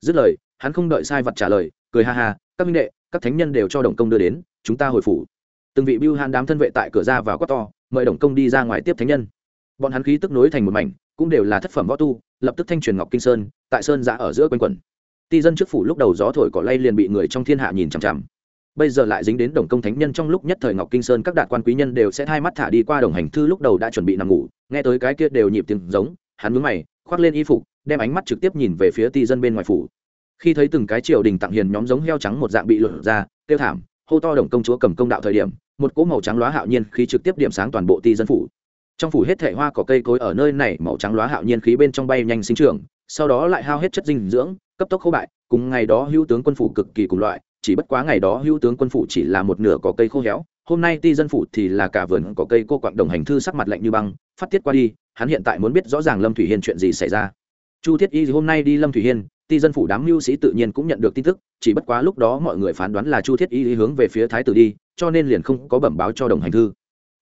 Dứt lời hắn không đợi sai vật trả lời, cười ha ha, các minh đệ, các thánh nhân đều cho đồng công đưa đến, chúng ta hồi phủ. Từng vị bưu hàn đám thân vệ tại cửa ra vào quát to, mời đồng công đi ra ngoài tiếp thánh nhân. Bọn hắn khí tức nối thành một mảnh, cũng đều là thất phẩm võ tu, lập tức thanh truyền ngọc kinh sơn, tại sơn giã ở giữa quanh quẩn. Ti dân trước phủ lúc đầu gió thổi cỏ lay liền bị người trong thiên hạ nhìn chằm chằm. Bây giờ lại dính đến đồng công thánh nhân trong lúc nhất thời ngọc kinh sơn, các đạt quan quý nhân đều sẽ hai mắt thả đi qua đồng hành thư lúc đầu đã chuẩn bị nằm ngủ, nghe tới cái kia đều nhịp tiếng giống, hắn mướn mày, khoác lên y phục, đem ánh mắt trực tiếp nhìn về phía ti dân bên ngoài phủ khi thấy từng cái triều đình tặng hiền nhóm giống heo trắng một dạng bị lột ra tiêu thảm, hô to đồng công chúa cầm công đạo thời điểm, một cỗ màu trắng lóa hạo nhiên khí trực tiếp điểm sáng toàn bộ ti dân phủ. Trong phủ hết thể hoa cỏ cây cối ở nơi này, màu trắng lóa hạo nhiên khí bên trong bay nhanh sinh trưởng, sau đó lại hao hết chất dinh dưỡng, cấp tốc khô bại, cùng ngày đó hữu tướng quân phủ cực kỳ cùng loại, chỉ bất quá ngày đó hữu tướng quân phủ chỉ là một nửa có cây khô héo, hôm nay ti dân phủ thì là cả vườn có cây cô quạng đồng hành thư sắc mặt lạnh như băng, phát tiết qua đi, hắn hiện tại muốn biết rõ ràng lâm thủy hiên chuyện gì xảy ra chu thiết y hôm nay đi lâm thủy hiên, ti dân phủ đám mưu sĩ tự nhiên cũng nhận được tin tức, chỉ bất quá lúc đó mọi người phán đoán là chu thiết y hướng về phía thái tử đi, cho nên liền không có bẩm báo cho đồng hành thư.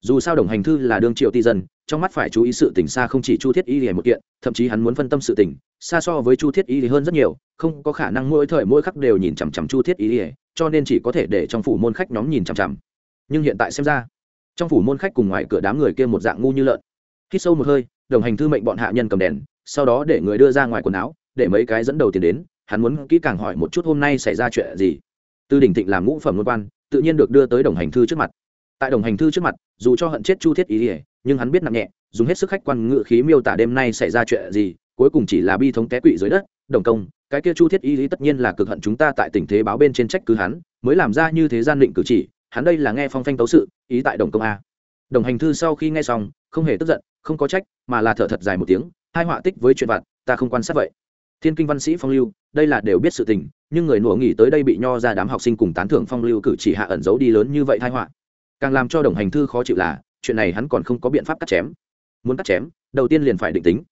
Dù sao đồng hành thư là đương triệu ti dân, trong mắt phải chú ý sự tình xa không chỉ chu thiết y một kiện, thậm chí hắn muốn phân tâm sự tình, xa so với chu thiết y hơn rất nhiều, không có khả năng mỗi thời mỗi khắc đều nhìn chằm chằm chu thiết y cho nên chỉ có thể để trong phủ môn khách nhóm nhìn chằm chằm. Nhưng hiện tại xem ra, trong phủ môn khách cùng ngoài cửa đám người kia một dạng ngu như lợn. Khi sâu một hơi, đồng hành thư mệnh bọn hạ nhân cầm đèn sau đó để người đưa ra ngoài quần áo, để mấy cái dẫn đầu tiền đến, hắn muốn kỹ càng hỏi một chút hôm nay xảy ra chuyện gì. Tư Đình thịnh làm ngũ phẩm luân quan, tự nhiên được đưa tới đồng hành thư trước mặt. Tại đồng hành thư trước mặt, dù cho hận chết chu thiết ý ỉa nhưng hắn biết nặng nhẹ, dùng hết sức khách quan ngự khí miêu tả đêm nay xảy ra chuyện gì, cuối cùng chỉ là bi thống té quỵ dưới đất, đồng công, cái kia chu thiết ý lý tất nhiên là cực hận chúng ta tại tình thế báo bên trên trách cứ hắn, mới làm ra như thế gian định cử chỉ, hắn đây là nghe phong phanh tấu sự, ý tại đồng công a. Đồng hành thư sau khi nghe xong, không hề tức giận, không có trách, mà là thở thật dài một tiếng hai họa tích với chuyện vặt, ta không quan sát vậy. Thiên kinh văn sĩ phong lưu, đây là đều biết sự tình, nhưng người nùa nghỉ tới đây bị nho ra đám học sinh cùng tán thưởng phong lưu cử chỉ hạ ẩn giấu đi lớn như vậy thai họa. Càng làm cho đồng hành thư khó chịu là, chuyện này hắn còn không có biện pháp cắt chém. Muốn cắt chém, đầu tiên liền phải định tính.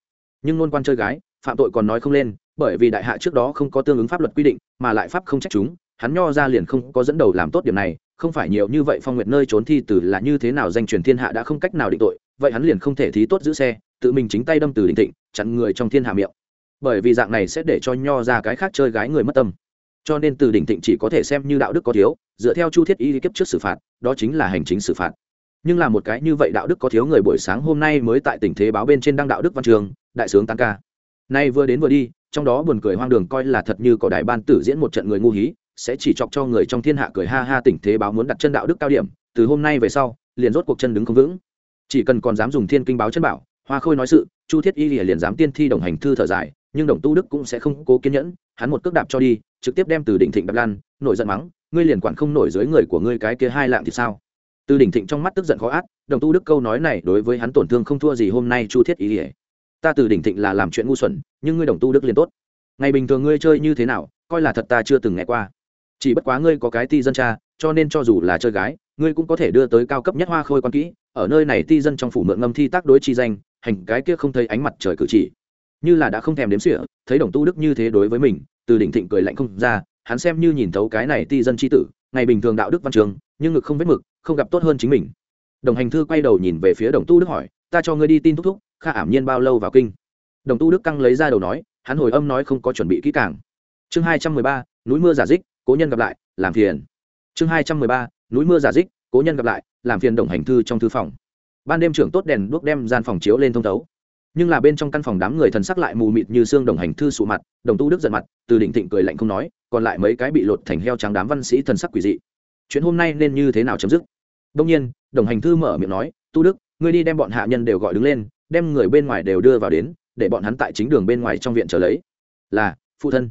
Nhưng ngôn quan chơi gái, phạm tội còn nói không lên, bởi vì đại hạ trước đó không có tương ứng pháp luật quy định, mà lại pháp không trách chúng, hắn nho ra liền không có dẫn đầu làm tốt điểm này, không phải nhiều như vậy phong nguyệt nơi trốn thi từ là như thế nào danh truyền thiên hạ đã không cách nào định tội, vậy hắn liền không thể thí tốt giữ xe tự mình chính tay đâm từ đỉnh thịnh, chặn người trong thiên hạ miệng. Bởi vì dạng này sẽ để cho nho ra cái khác chơi gái người mất tâm. Cho nên từ đỉnh thịnh chỉ có thể xem như đạo đức có thiếu, dựa theo chu thiết y kiếp trước xử phạt, đó chính là hành chính xử phạt. Nhưng là một cái như vậy đạo đức có thiếu người buổi sáng hôm nay mới tại tỉnh thế báo bên trên đăng đạo đức văn trường, đại sướng tăng ca. Nay vừa đến vừa đi, trong đó buồn cười hoang đường coi là thật như cỏ đại ban tử diễn một trận người ngu hí, sẽ chỉ chọc cho người trong thiên hạ cười ha ha tỉnh thế báo muốn đặt chân đạo đức cao điểm, từ hôm nay về sau, liền rốt cuộc chân đứng không vững. Chỉ cần còn dám dùng thiên kinh báo chân bảo hoa khôi nói sự, chu thiết y liền dám tiên thi đồng hành thư thở dài, nhưng đồng tu đức cũng sẽ không cố kiên nhẫn, hắn một cước đạp cho đi, trực tiếp đem từ đỉnh thịnh đập lan nổi giận mắng, ngươi liền quản không nổi dưới người của ngươi cái kia hai lạng thì sao? Từ đỉnh thịnh trong mắt tức giận khó át, đồng tu đức câu nói này đối với hắn tổn thương không thua gì hôm nay chu thiết y lìa. Ta từ đỉnh thịnh là làm chuyện ngu xuẩn, nhưng ngươi đồng tu đức liền tốt. Ngày bình thường ngươi chơi như thế nào, coi là thật ta chưa từng nghe qua. Chỉ bất quá ngươi có cái ti dân cha, cho nên cho dù là chơi gái, ngươi cũng có thể đưa tới cao cấp nhất hoa khôi quan kỹ, ở nơi này ti dân trong phủ mượn ngâm thi tác đối chi danh hành cái kia không thấy ánh mặt trời cử chỉ. Như là đã không thèm đếm xỉa, thấy đồng tu đức như thế đối với mình, từ đỉnh thịnh cười lạnh không ra, hắn xem như nhìn thấu cái này ti dân tri tử, ngày bình thường đạo đức văn trường, nhưng ngực không vết mực, không gặp tốt hơn chính mình. Đồng hành thư quay đầu nhìn về phía đồng tu đức hỏi, ta cho ngươi đi tin thúc thúc, kha ảm nhiên bao lâu vào kinh? Đồng tu đức căng lấy ra đầu nói, hắn hồi âm nói không có chuẩn bị kỹ càng. Chương hai trăm mười ba, núi mưa giả dích, cố nhân gặp lại, làm phiền. Chương hai trăm mười ba, núi mưa giả dích, cố nhân gặp lại, làm phiền đồng hành thư trong thư phòng ban đêm trưởng tốt đèn đuốc đem gian phòng chiếu lên thông thấu. Nhưng là bên trong căn phòng đám người thần sắc lại mù mịt như xương đồng hành thư sụ mặt, đồng tu đức giận mặt, từ đỉnh thịnh cười lạnh không nói, còn lại mấy cái bị lột thành heo trắng đám văn sĩ thần sắc quỷ dị. Chuyện hôm nay nên như thế nào chấm dứt? Đông nhiên, đồng hành thư mở miệng nói, tu đức, ngươi đi đem bọn hạ nhân đều gọi đứng lên, đem người bên ngoài đều đưa vào đến, để bọn hắn tại chính đường bên ngoài trong viện trở lấy. Là, phụ thân.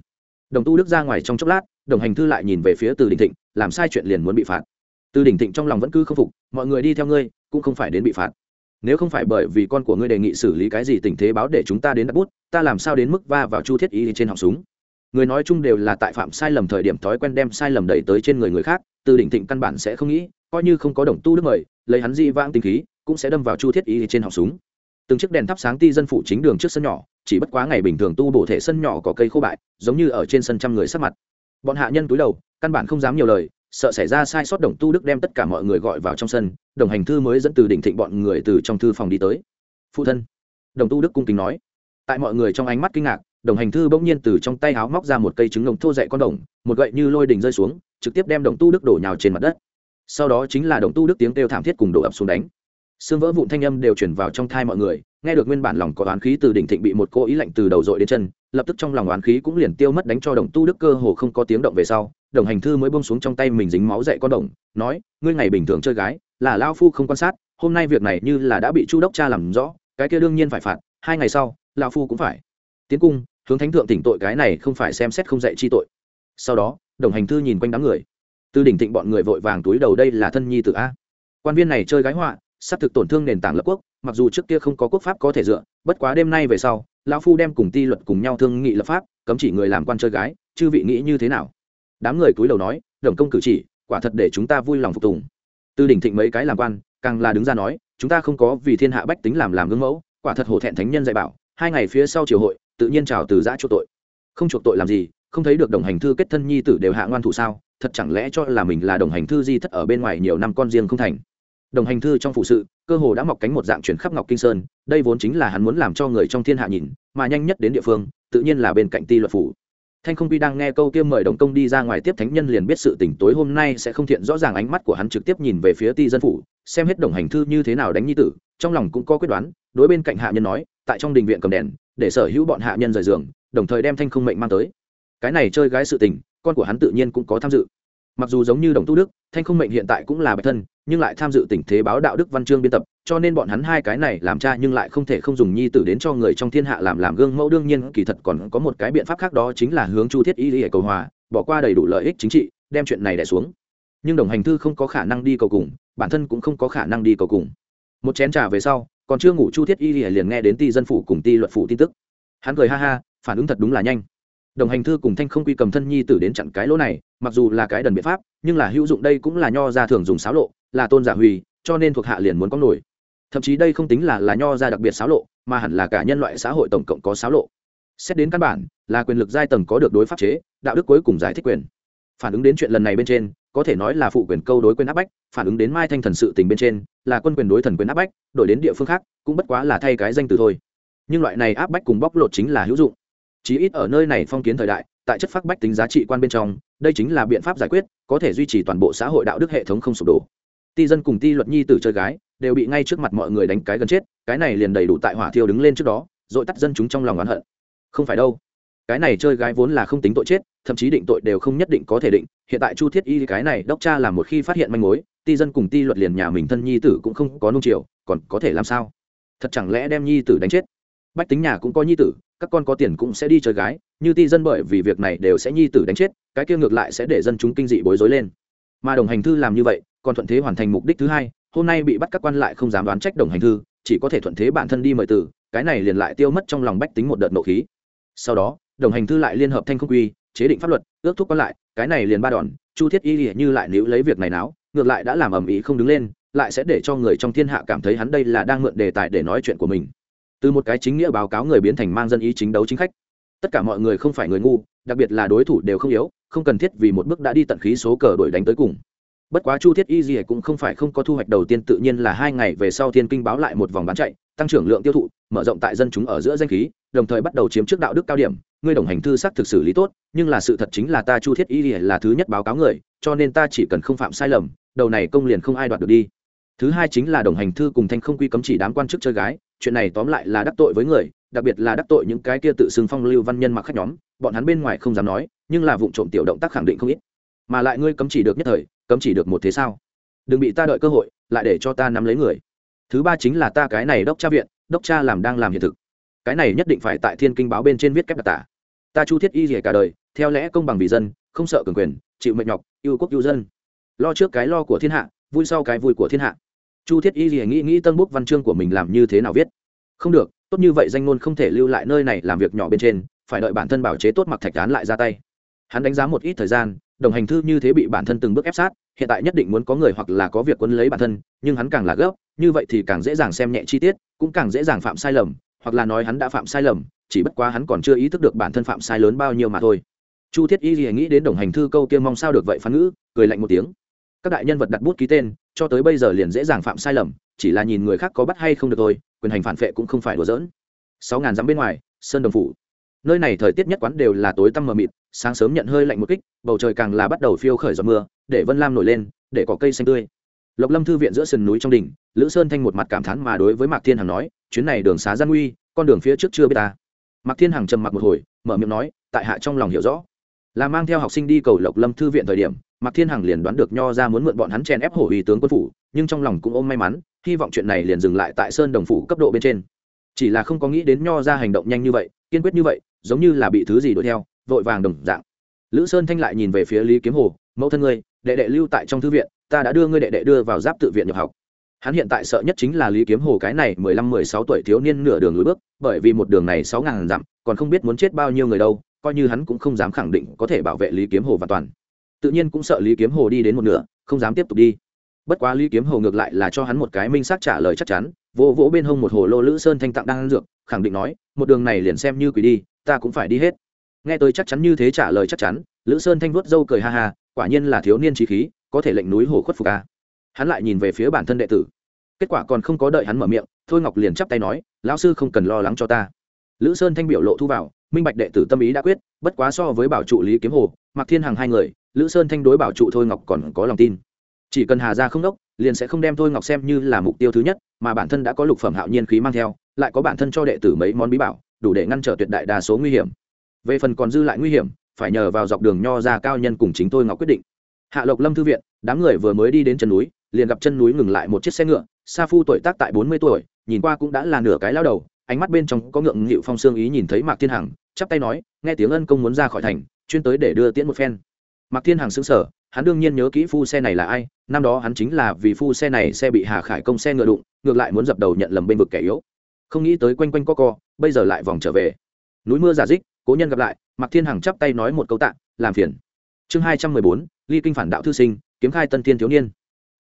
Đồng tu đức ra ngoài trong chốc lát, đồng hành thư lại nhìn về phía từ đình thịnh, làm sai chuyện liền muốn bị phạt. Từ đình thịnh trong lòng vẫn cứ không phục, mọi người đi theo ngươi cũng không phải đến bị phạt. Nếu không phải bởi vì con của ngươi đề nghị xử lý cái gì tình thế báo để chúng ta đến đặt bút, ta làm sao đến mức va vào chu thiết ý trên họng súng? Người nói chung đều là tại phạm sai lầm thời điểm thói quen đem sai lầm đẩy tới trên người người khác, từ đỉnh thịnh căn bản sẽ không nghĩ, coi như không có đồng tu đức mời, lấy hắn di vãng tinh khí, cũng sẽ đâm vào chu thiết ý trên họng súng. Từng chiếc đèn thắp sáng ti dân phụ chính đường trước sân nhỏ, chỉ bất quá ngày bình thường tu bổ thể sân nhỏ có cây khô bại, giống như ở trên sân trăm người sắc mặt. Bọn hạ nhân túi đầu, căn bản không dám nhiều lời, sợ xảy ra sai sót đồng tu đức đem tất cả mọi người gọi vào trong sân đồng hành thư mới dẫn từ đỉnh thịnh bọn người từ trong thư phòng đi tới. Phụ thân, đồng tu đức cung kính nói. Tại mọi người trong ánh mắt kinh ngạc, đồng hành thư bỗng nhiên từ trong tay háo móc ra một cây trứng ngồng thô dậy con đồng, một gậy như lôi đình rơi xuống, trực tiếp đem đồng tu đức đổ nhào trên mặt đất. Sau đó chính là đồng tu đức tiếng kêu thảm thiết cùng đổ ập xuống đánh. Xương vỡ vụn thanh âm đều chuyển vào trong thai mọi người, nghe được nguyên bản lòng có oán khí từ đỉnh thịnh bị một cô ý lạnh từ đầu dội đến chân, lập tức trong lòng oán khí cũng liền tiêu mất đánh cho đồng tu đức cơ hồ không có tiếng động về sau, đồng hành thư mới bông xuống trong tay mình dính máu dậy con đồng, nói, ngươi ngày bình thường chơi gái là lao phu không quan sát, hôm nay việc này như là đã bị chu đốc cha làm rõ, cái kia đương nhiên phải phạt, hai ngày sau lao phu cũng phải. Tiến cung, hướng thánh thượng tỉnh tội cái này không phải xem xét không dạy chi tội. Sau đó, đồng hành thư nhìn quanh đám người. Từ đỉnh thịnh bọn người vội vàng túi đầu đây là thân nhi tự a. Quan viên này chơi gái họa, sắp thực tổn thương nền tảng lập quốc, mặc dù trước kia không có quốc pháp có thể dựa, bất quá đêm nay về sau, lão phu đem cùng ti luật cùng nhau thương nghị lập pháp, cấm chỉ người làm quan chơi gái, chư vị nghĩ như thế nào? Đám người cúi đầu nói, đồng công cử chỉ, quả thật để chúng ta vui lòng phục tùng từ đỉnh thịnh mấy cái làm quan, càng là đứng ra nói, chúng ta không có vì thiên hạ bách tính làm làm gương mẫu, quả thật hổ thẹn thánh nhân dạy bảo, hai ngày phía sau triều hội, tự nhiên chào từ giã chuộc tội. Không chuộc tội làm gì, không thấy được đồng hành thư kết thân nhi tử đều hạ ngoan thủ sao? Thật chẳng lẽ cho là mình là đồng hành thư di thất ở bên ngoài nhiều năm con riêng không thành? Đồng hành thư trong phụ sự, cơ hồ đã mọc cánh một dạng chuyển khắp ngọc kinh sơn, đây vốn chính là hắn muốn làm cho người trong thiên hạ nhìn, mà nhanh nhất đến địa phương, tự nhiên là bên cạnh ti luật phủ thanh không quy đang nghe câu kia mời đồng công đi ra ngoài tiếp thánh nhân liền biết sự tỉnh tối hôm nay sẽ không thiện. Rõ ràng ánh mắt của hắn trực tiếp nhìn về phía ti dân phủ, xem hết đồng hành thư như thế nào đánh nhi tử, trong lòng cũng có quyết đoán, đối bên cạnh hạ nhân nói, tại trong đình viện cầm đèn, để sở hữu bọn hạ nhân rời giường, đồng thời đem thanh không mệnh mang tới. Cái này chơi gái sự tình, con của hắn tự nhiên cũng có tham dự mặc dù giống như đồng tu đức, thanh không mệnh hiện tại cũng là bạch thân, nhưng lại tham dự tình thế báo đạo đức văn chương biên tập, cho nên bọn hắn hai cái này làm cha nhưng lại không thể không dùng nhi tử đến cho người trong thiên hạ làm làm gương mẫu. Đương nhiên, kỳ thật còn có một cái biện pháp khác đó chính là hướng chu thiết y lý cầu hòa, bỏ qua đầy đủ lợi ích chính trị, đem chuyện này đẻ xuống. Nhưng đồng hành thư không có khả năng đi cầu cùng, bản thân cũng không có khả năng đi cầu cùng. Một chén trà về sau, còn chưa ngủ chu thiết y liền nghe đến ti dân phủ cùng ti luật phủ tin tức. Hắn cười ha ha, phản ứng thật đúng là nhanh đồng hành thư cùng thanh không quy cầm thân nhi tử đến chặn cái lỗ này, mặc dù là cái đần biện pháp, nhưng là hữu dụng đây cũng là nho ra thường dùng xáo lộ, là tôn giả huy cho nên thuộc hạ liền muốn có nổi. Thậm chí đây không tính là là nho ra đặc biệt xáo lộ, mà hẳn là cả nhân loại xã hội tổng cộng có xáo lộ. Xét đến căn bản, là quyền lực giai tầng có được đối pháp chế, đạo đức cuối cùng giải thích quyền. Phản ứng đến chuyện lần này bên trên, có thể nói là phụ quyền câu đối quyền áp bách, phản ứng đến mai thanh thần sự tình bên trên, là quân quyền đối thần quyền áp bách, đổi đến địa phương khác, cũng bất quá là thay cái danh từ thôi. Nhưng loại này áp bách cùng bóc lột chính là hữu dụng chí ít ở nơi này phong kiến thời đại, tại chất phác bách tính giá trị quan bên trong, đây chính là biện pháp giải quyết, có thể duy trì toàn bộ xã hội đạo đức hệ thống không sụp đổ. Ti dân cùng ti luật nhi tử chơi gái, đều bị ngay trước mặt mọi người đánh cái gần chết, cái này liền đầy đủ tại hỏa thiêu đứng lên trước đó, rồi tắt dân chúng trong lòng oán hận. Không phải đâu. Cái này chơi gái vốn là không tính tội chết, thậm chí định tội đều không nhất định có thể định, hiện tại chu thiết y cái này đốc cha là một khi phát hiện manh mối, ti dân cùng ti luật liền nhà mình thân nhi tử cũng không có nung chiều, còn có thể làm sao? Thật chẳng lẽ đem nhi tử đánh chết? Bách tính nhà cũng có nhi tử các con có tiền cũng sẽ đi chơi gái, như ti dân bởi vì việc này đều sẽ nhi tử đánh chết, cái kia ngược lại sẽ để dân chúng kinh dị bối rối lên mà đồng hành thư làm như vậy, còn thuận thế hoàn thành mục đích thứ hai, hôm nay bị bắt các quan lại không dám đoán trách đồng hành thư, chỉ có thể thuận thế bản thân đi mời tử. cái này liền lại tiêu mất trong lòng bách tính một đợt nộ khí sau đó, đồng hành thư lại liên hợp thanh không quy, chế định pháp luật, ước thúc quan lại, cái này liền ba đòn, chu thiết y như lại nếu lấy việc này náo, ngược lại đã làm ầm ĩ không đứng lên, lại sẽ để cho người trong thiên hạ cảm thấy hắn đây là đang mượn đề tài để nói chuyện của mình từ một cái chính nghĩa báo cáo người biến thành mang dân ý chính đấu chính khách. Tất cả mọi người không phải người ngu, đặc biệt là đối thủ đều không yếu, không cần thiết vì một bước đã đi tận khí số cờ đổi đánh tới cùng. Bất quá chu thiết y gì cũng không phải không có thu hoạch đầu tiên tự nhiên là hai ngày về sau thiên kinh báo lại một vòng bán chạy, tăng trưởng lượng tiêu thụ, mở rộng tại dân chúng ở giữa danh khí, đồng thời bắt đầu chiếm trước đạo đức cao điểm. Ngươi đồng hành thư xác thực xử lý tốt, nhưng là sự thật chính là ta chu thiết y là thứ nhất báo cáo người, cho nên ta chỉ cần không phạm sai lầm, đầu này công liền không ai đoạt được đi. Thứ hai chính là đồng hành thư cùng thanh không quy cấm chỉ đám quan chức chơi gái chuyện này tóm lại là đắc tội với người, đặc biệt là đắc tội những cái kia tự xưng phong lưu văn nhân mặc khách nhóm, bọn hắn bên ngoài không dám nói, nhưng là vụ trộm tiểu động tác khẳng định không ít. Mà lại ngươi cấm chỉ được nhất thời, cấm chỉ được một thế sao? Đừng bị ta đợi cơ hội, lại để cho ta nắm lấy người. Thứ ba chính là ta cái này đốc cha viện, đốc cha làm đang làm hiện thực. Cái này nhất định phải tại thiên kinh báo bên trên viết kép đặc tả. Ta chu thiết y gì cả đời, theo lẽ công bằng vì dân, không sợ cường quyền, chịu mệt nhọc, yêu quốc yêu dân. Lo trước cái lo của thiên hạ, vui sau cái vui của thiên hạ chu thiết y rỉa nghĩ nghĩ tân bút văn chương của mình làm như thế nào viết. Không được, tốt như vậy danh ngôn không thể lưu lại nơi này làm việc nhỏ bên trên, phải đợi bản thân bảo chế tốt mặc thạch án lại ra tay. Hắn đánh giá một ít thời gian, đồng hành thư như thế bị bản thân từng bước ép sát, hiện tại nhất định muốn có người hoặc là có việc quấn lấy bản thân, nhưng hắn càng là gấp, như vậy thì càng dễ dàng xem nhẹ chi tiết, cũng càng dễ dàng phạm sai lầm, hoặc là nói hắn đã phạm sai lầm, chỉ bất quá hắn còn chưa ý thức được bản thân phạm sai lớn bao nhiêu mà thôi. Chu thiết y thì nghĩ đến đồng hành thư câu kia mong sao được vậy phán ngữ, cười lạnh một tiếng. Các đại nhân vật đặt bút ký tên cho tới bây giờ liền dễ dàng phạm sai lầm, chỉ là nhìn người khác có bắt hay không được thôi, quyền hành phản vệ cũng không phải đùa giỡn. Sáu ngàn dặm bên ngoài, sơn đồng phủ. Nơi này thời tiết nhất quán đều là tối tăm mờ mịt, sáng sớm nhận hơi lạnh một kích, bầu trời càng là bắt đầu phiêu khởi giọt mưa, để vân lam nổi lên, để có cây xanh tươi. Lộc lâm thư viện giữa sườn núi trong đỉnh, lữ sơn thanh một mặt cảm thán mà đối với mạc thiên hằng nói, chuyến này đường xá gian nguy, con đường phía trước chưa biết ta. Mạc thiên hằng trầm mặc một hồi, mở miệng nói, tại hạ trong lòng hiểu rõ. Là mang theo học sinh đi cầu lộc lâm thư viện thời điểm mạc thiên hằng liền đoán được nho ra muốn mượn bọn hắn chen ép hổ uy tướng quân phủ, nhưng trong lòng cũng ôm may mắn, hy vọng chuyện này liền dừng lại tại sơn đồng phủ cấp độ bên trên. Chỉ là không có nghĩ đến nho ra hành động nhanh như vậy, kiên quyết như vậy, giống như là bị thứ gì đuổi theo, vội vàng đồng dạng. Lữ sơn thanh lại nhìn về phía lý kiếm hồ, mẫu thân ngươi, đệ đệ lưu tại trong thư viện, ta đã đưa ngươi đệ đệ đưa vào giáp tự viện nhập học. Hắn hiện tại sợ nhất chính là lý kiếm hồ cái này mười lăm, mười sáu tuổi thiếu niên nửa đường lối bước, bởi vì một đường này sáu ngàn dặm, còn không biết muốn chết bao nhiêu người đâu, coi như hắn cũng không dám khẳng định có thể bảo vệ lý kiếm hồ và toàn tự nhiên cũng sợ lý kiếm hồ đi đến một nửa, không dám tiếp tục đi. Bất quá lý kiếm hồ ngược lại là cho hắn một cái minh xác trả lời chắc chắn, vỗ vỗ bên hông một hồ lô lữ sơn thanh tặng đang ăn dược, khẳng định nói, một đường này liền xem như quỷ đi, ta cũng phải đi hết. Nghe tôi chắc chắn như thế trả lời chắc chắn, lữ sơn thanh vuốt râu cười ha ha, quả nhiên là thiếu niên trí khí, có thể lệnh núi hồ khuất phục ca hắn lại nhìn về phía bản thân đệ tử. Kết quả còn không có đợi hắn mở miệng, thôi ngọc liền chắp tay nói, lão sư không cần lo lắng cho ta. Lữ sơn thanh biểu lộ thu vào, minh bạch đệ tử tâm ý đã quyết, bất quá so với bảo trụ lý kiếm hồ mặc thiên hằng hai người lữ sơn thanh đối bảo trụ thôi ngọc còn có lòng tin. Chỉ cần hà ra không đốc, liền sẽ không đem thôi ngọc xem như là mục tiêu thứ nhất, mà bản thân đã có lục phẩm hạo nhiên khí mang theo, lại có bản thân cho đệ tử mấy món bí bảo, đủ để ngăn trở tuyệt đại đa số nguy hiểm. Về phần còn dư lại nguy hiểm, phải nhờ vào dọc đường nho ra cao nhân cùng chính tôi ngọc quyết định. Hạ lộc lâm thư viện, đám người vừa mới đi đến chân núi, liền gặp chân núi ngừng lại một chiếc xe ngựa, sa phu tuổi tác tại bốn mươi tuổi, nhìn qua cũng đã là nửa cái lao đầu, ánh mắt bên trong có ngượng nghịu phong sương ý nhìn thấy mạc thiên hằng, chắp tay nói, nghe tiếng ân công muốn ra khỏi thành, chuyên tới để đưa tiễn một phen mạc thiên hằng xứng sở hắn đương nhiên nhớ kỹ phu xe này là ai, năm đó hắn chính là vì phu xe này xe bị hà khải công xe ngựa đụng, ngược lại muốn dập đầu nhận lầm bên vực kẻ yếu. Không nghĩ tới quanh quanh co co, bây giờ lại vòng trở về. Núi mưa giả dích, cố nhân gặp lại, mạc thiên hằng chắp tay nói một câu tạ, làm phiền. Chương hai trăm mười bốn, ly kinh phản đạo thư sinh, kiếm khai tân thiên thiếu niên.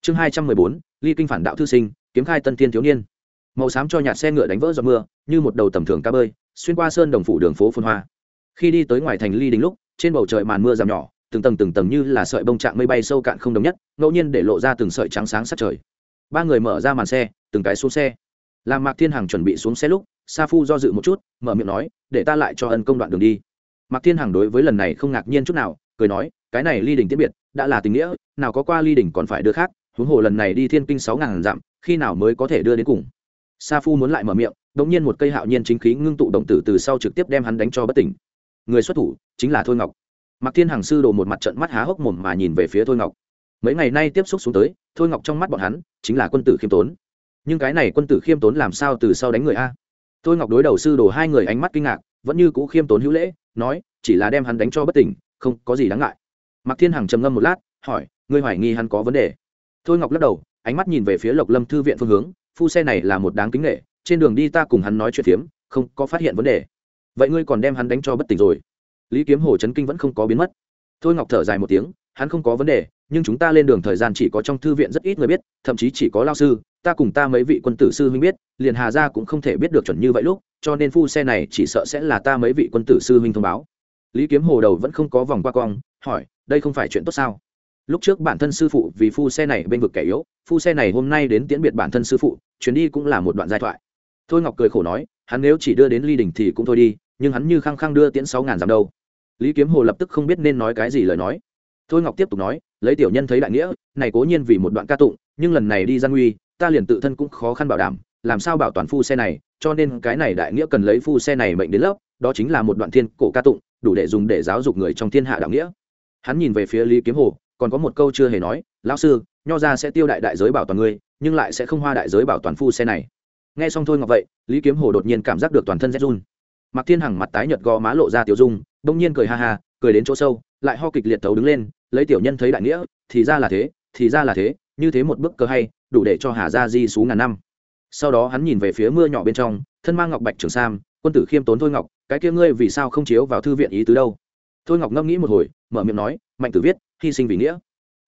Chương hai trăm mười bốn, ly kinh phản đạo thư sinh, kiếm khai tân thiên thiếu niên. Màu xám cho nhạt xe ngựa đánh vỡ giọt mưa, như một đầu tầm thường cá bơi, xuyên qua sơn đồng phủ đường phố phun hoa. Khi đi tới ngoài thành ly đình lúc, trên bầu trời màn mưa giảm nhỏ từng tầng từng tầng như là sợi bông trạng mây bay sâu cạn không đồng nhất, ngẫu nhiên để lộ ra từng sợi trắng sáng sát trời. Ba người mở ra màn xe, từng cái xuống xe. Làm mạc thiên hằng chuẩn bị xuống xe lúc, sa phu do dự một chút, mở miệng nói, để ta lại cho ân công đoạn đường đi. Mạc thiên hằng đối với lần này không ngạc nhiên chút nào, cười nói, cái này ly đình tiết biệt, đã là tình nghĩa, nào có qua ly đình còn phải đưa khác, huống hồ lần này đi thiên kinh sáu ngàn dặm, khi nào mới có thể đưa đến cùng? Sa phu muốn lại mở miệng đ ỗ n g nhiên một cây hạo nhiên chính khí ngưng tụ động tử từ sau trực tiếp đem hắn đánh cho bất tỉnh. Người xuất thủ, chính là thôi ngọc mạc thiên hằng sư đồ một mặt trận mắt há hốc mồm mà nhìn về phía thôi ngọc. Mấy ngày nay tiếp xúc xuống tới, thôi ngọc trong mắt bọn hắn chính là quân tử khiêm tốn. Nhưng cái này quân tử khiêm tốn làm sao từ sau đánh người a? Thôi ngọc đối đầu sư đồ hai người ánh mắt kinh ngạc, vẫn như cũ khiêm tốn hữu lễ, nói, chỉ là đem hắn đánh cho bất tỉnh, không có gì đáng ngại. Mạc thiên hằng trầm ngâm một lát, hỏi, ngươi hoài nghi hắn có vấn đề? Thôi ngọc lắc đầu, ánh mắt nhìn về phía lộc lâm thư viện phương hướng, phu xe này là một đáng kính nghệ, trên đường đi ta cùng hắn nói chuyện phiếm, không có phát hiện vấn đề. Vậy ngươi còn đem hắn đánh cho bất tỉnh rồi? Lý kiếm hồ chấn kinh vẫn không có biến mất. Thôi ngọc thở dài một tiếng, hắn không có vấn đề, nhưng chúng ta lên đường thời gian chỉ có trong thư viện rất ít người biết, thậm chí chỉ có lao sư, ta cùng ta mấy vị quân tử sư huynh biết, liền hà Gia cũng không thể biết được chuẩn như vậy lúc, cho nên phu xe này chỉ sợ sẽ là ta mấy vị quân tử sư huynh thông báo. Lý kiếm hồ đầu vẫn không có vòng qua cong, hỏi, đây không phải chuyện tốt sao? Lúc trước bản thân sư phụ vì phu xe này bên vực kẻ yếu, phu xe này hôm nay đến tiễn biệt bản thân sư phụ, chuyến đi cũng là một đoạn giai thoại. Thôi ngọc cười khổ nói, hắn nếu chỉ đưa đến ly đình thì cũng thôi đi, nhưng hắn như khăng khăng đưa tiễn sáu ngàn dặm đâu lý kiếm hồ lập tức không biết nên nói cái gì lời nói. Thôi ngọc tiếp tục nói, lấy tiểu nhân thấy đại nghĩa, này cố nhiên vì một đoạn ca tụng, nhưng lần này đi gian nguy ta liền tự thân cũng khó khăn bảo đảm, làm sao bảo toàn phu xe này, cho nên cái này đại nghĩa cần lấy phu xe này mệnh đến lớp, đó chính là một đoạn thiên cổ ca tụng, đủ để dùng để giáo dục người trong thiên hạ đạo nghĩa. Hắn nhìn về phía lý kiếm hồ, còn có một câu chưa hề nói, lão sư, nho ra sẽ tiêu đại đại giới bảo toàn ngươi, nhưng lại sẽ không hoa đại giới bảo toàn phu xe này. Nghe xong thôi ngọc vậy, lý kiếm hồ đột nhiên cảm giác được toàn thân rét run. Mạc thiên hằng mặt tái nhợt gò má lộ ra tiểu dung, bỗng nhiên cười ha ha, cười đến chỗ sâu, lại ho kịch liệt thấu đứng lên, lấy tiểu nhân thấy đại nghĩa, thì ra là thế, thì ra là thế, như thế một bức cơ hay, đủ để cho hà gia di xuống ngàn năm. Sau đó hắn nhìn về phía mưa nhỏ bên trong, thân mang ngọc bạch trường sam, quân tử khiêm tốn thôi ngọc, cái kia ngươi vì sao không chiếu vào thư viện ý tứ đâu? Thôi ngọc ngẫm nghĩ một hồi, mở miệng nói, mạnh tử viết, hy sinh vì nghĩa.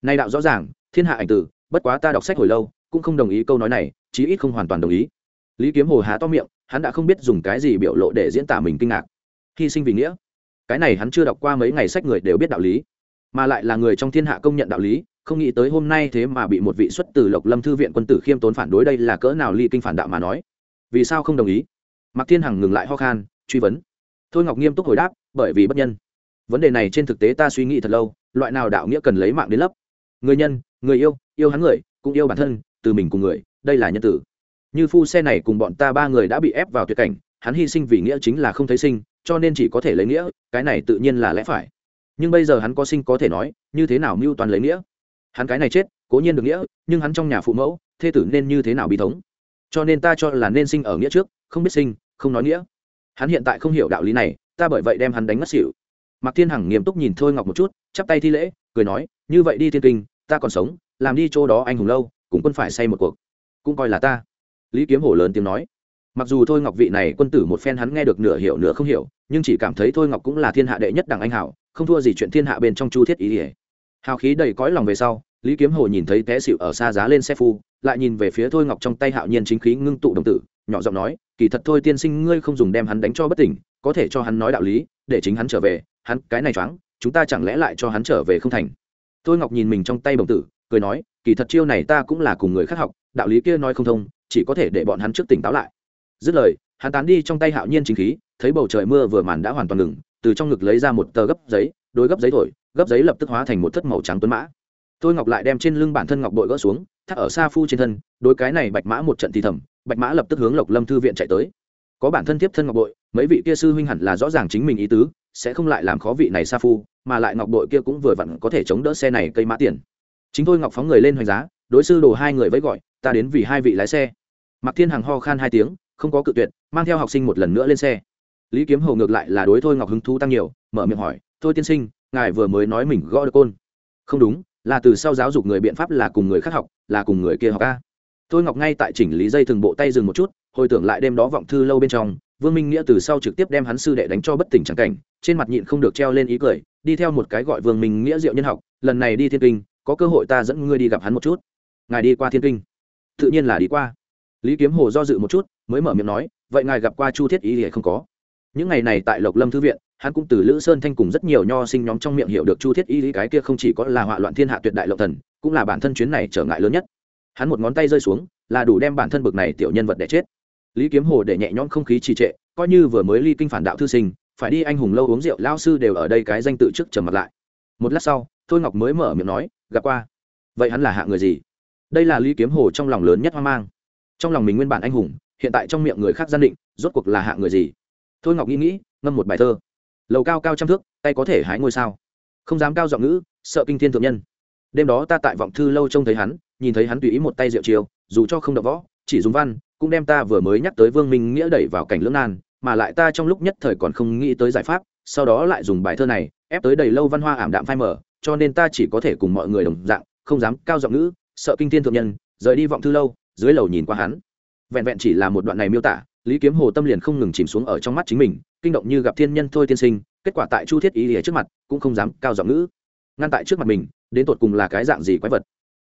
Nay đạo rõ ràng, thiên hạ ảnh tử, bất quá ta đọc sách hồi lâu, cũng không đồng ý câu nói này, chí ít không hoàn toàn đồng ý. Lý kiếm hồ há to miệng hắn đã không biết dùng cái gì biểu lộ để diễn tả mình kinh ngạc. Hy sinh vì nghĩa. Cái này hắn chưa đọc qua mấy ngày sách người đều biết đạo lý. Mà lại là người trong thiên hạ công nhận đạo lý, không nghĩ tới hôm nay thế mà bị một vị xuất từ lộc lâm thư viện quân tử khiêm tốn phản đối đây là cỡ nào ly kinh phản đạo mà nói. Vì sao không đồng ý? Mạc thiên hằng ngừng lại ho khan, truy vấn. Thôi ngọc nghiêm túc hồi đáp, bởi vì bất nhân. Vấn đề này trên thực tế ta suy nghĩ thật lâu, loại nào đạo nghĩa cần lấy mạng đến lấp? Người nhân, người yêu yêu hắn người, cũng yêu bản thân, từ mình cùng người, đây là nhân tử như phu xe này cùng bọn ta ba người đã bị ép vào tuyệt cảnh, hắn hy sinh vì nghĩa chính là không thấy sinh, cho nên chỉ có thể lấy nghĩa, cái này tự nhiên là lẽ phải. Nhưng bây giờ hắn có sinh có thể nói, như thế nào mưu toàn lấy nghĩa? Hắn cái này chết, cố nhiên được nghĩa, nhưng hắn trong nhà phụ mẫu, thê tử nên như thế nào bị thống? Cho nên ta cho là nên sinh ở nghĩa trước, không biết sinh, không nói nghĩa. Hắn hiện tại không hiểu đạo lý này, ta bởi vậy đem hắn đánh mất xỉu. Mạc thiên hằng nghiêm túc nhìn thôi ngọc một chút, chắp tay thi lễ, cười nói, như vậy đi thiên kinh, ta còn sống, làm đi chỗ đó anh hùng lâu cũng quân phải say một cuộc. Cũng coi là ta lý kiếm hổ lớn tiếng nói. Mặc dù thôi ngọc vị này quân tử một phen hắn nghe được nửa hiểu nửa không hiểu, nhưng chỉ cảm thấy thôi ngọc cũng là thiên hạ đệ nhất đảng anh hảo, không thua gì chuyện thiên hạ bên trong chu thiết ý ỉa hào khí đầy cõi lòng về sau, lý kiếm hồ nhìn thấy té xịu ở xa giá lên xe phu, lại nhìn về phía thôi ngọc trong tay hạo nhiên chính khí ngưng tụ đồng tử, nhỏ giọng nói, kỳ thật thôi tiên sinh, ngươi không dùng đem hắn đánh cho bất tỉnh, có thể cho hắn nói đạo lý, để chính hắn trở về, hắn, cái này choáng, chúng ta chẳng lẽ lại cho hắn trở về không thành? Thôi ngọc nhìn mình trong tay đồng tử, cười nói, kỳ thật chiêu này ta cũng là cùng người khác học, đạo lý kia nói không thông chỉ có thể để bọn hắn trước tỉnh táo lại. Dứt lời, hắn tán đi trong tay hạo nhiên chính khí, thấy bầu trời mưa vừa màn đã hoàn toàn ngừng, từ trong ngực lấy ra một tờ gấp giấy, đôi gấp giấy thổi, gấp giấy lập tức hóa thành một thất màu trắng tuấn mã. Thôi ngọc lại đem trên lưng bản thân ngọc bội gỡ xuống, thắt ở xa phu trên thân đối cái này bạch mã một trận thì thầm, bạch mã lập tức hướng lộc lâm thư viện chạy tới. Có bản thân tiếp thân ngọc bội, mấy vị kia sư huynh hẳn là rõ ràng chính mình ý tứ, sẽ không lại làm khó vị này xa phu, mà lại ngọc bội kia cũng vừa vặn có thể chống đỡ xe này cây mã tiền. Chính thôi ngọc phóng người lên hoành giá, đối sư đồ hai người với gọi, ta đến vì hai vị lái xe. Mạc thiên hằng ho khan hai tiếng, không có cự tuyệt, mang theo học sinh một lần nữa lên xe. Lý kiếm hầu ngược lại là đối thôi ngọc hứng thú tăng nhiều, mở miệng hỏi, thôi tiên sinh, ngài vừa mới nói mình gõ được côn. Không đúng, là từ sau giáo dục người biện pháp là cùng người khác học, là cùng người kia học ca thôi ngọc ngay tại chỉnh lý dây thường bộ tay dừng một chút, hồi tưởng lại đêm đó vọng thư lâu bên trong, vương minh nghĩa từ sau trực tiếp đem hắn sư đệ đánh cho bất tỉnh chẳng cảnh, trên mặt nhịn không được treo lên ý cười, đi theo một cái gọi vương minh nghĩa diệu nhân học, lần này đi thiên kinh, có cơ hội ta dẫn ngươi đi gặp hắn một chút. Ngài đi qua thiên kinh. Tự nhiên là đi qua lý kiếm hồ do dự một chút, mới mở miệng nói, vậy ngài gặp qua chu thiết ý thì không có. Những ngày này tại lộc lâm thư viện, hắn cũng từ lữ sơn thanh cùng rất nhiều nho sinh nhóm trong miệng hiểu được chu thiết y lý cái kia không chỉ có là họa loạn thiên hạ tuyệt đại lộc thần, cũng là bản thân chuyến này trở ngại lớn nhất. Hắn một ngón tay rơi xuống, là đủ đem bản thân bực này tiểu nhân vật để chết. Lý kiếm hồ để nhẹ nhõm không khí trì trệ, coi như vừa mới ly kinh phản đạo thư sinh, phải đi anh hùng lâu uống rượu lao sư đều ở đây cái danh tự trước trầm mặt lại. Một lát sau, thôi ngọc mới mở miệng nói, gặp qua. Vậy hắn là hạ người gì? Đây là lý kiếm hồ trong lòng lớn nhất hoang mang trong lòng mình nguyên bản anh hùng, hiện tại trong miệng người khác gian định, rốt cuộc là hạ người gì? Thôi ngọc nghĩ nghĩ, ngâm một bài thơ. Lầu cao cao trăm thước, tay có thể hái ngôi sao. Không dám cao giọng ngữ, sợ kinh thiên thượng nhân. Đêm đó ta tại vọng thư lâu trông thấy hắn, nhìn thấy hắn tùy ý một tay rượu chiều, dù cho không đọc võ, chỉ dùng văn, cũng đem ta vừa mới nhắc tới vương minh nghĩa đẩy vào cảnh lưỡng nan, mà lại ta trong lúc nhất thời còn không nghĩ tới giải pháp, sau đó lại dùng bài thơ này, ép tới đầy lâu văn hoa ảm đạm phai mở cho nên ta chỉ có thể cùng mọi người đồng dạng, không dám cao giọng ngữ, sợ kinh thiên thượng nhân, rời đi vọng thư lâu dưới lầu nhìn qua hắn. Vẹn vẹn chỉ là một đoạn này miêu tả, lý kiếm hồ tâm liền không ngừng chìm xuống ở trong mắt chính mình, kinh động như gặp thiên nhân thôi tiên sinh, kết quả tại chu thiết ý ở trước mặt, cũng không dám cao giọng ngữ. Ngăn tại trước mặt mình, đến tột cùng là cái dạng gì quái vật?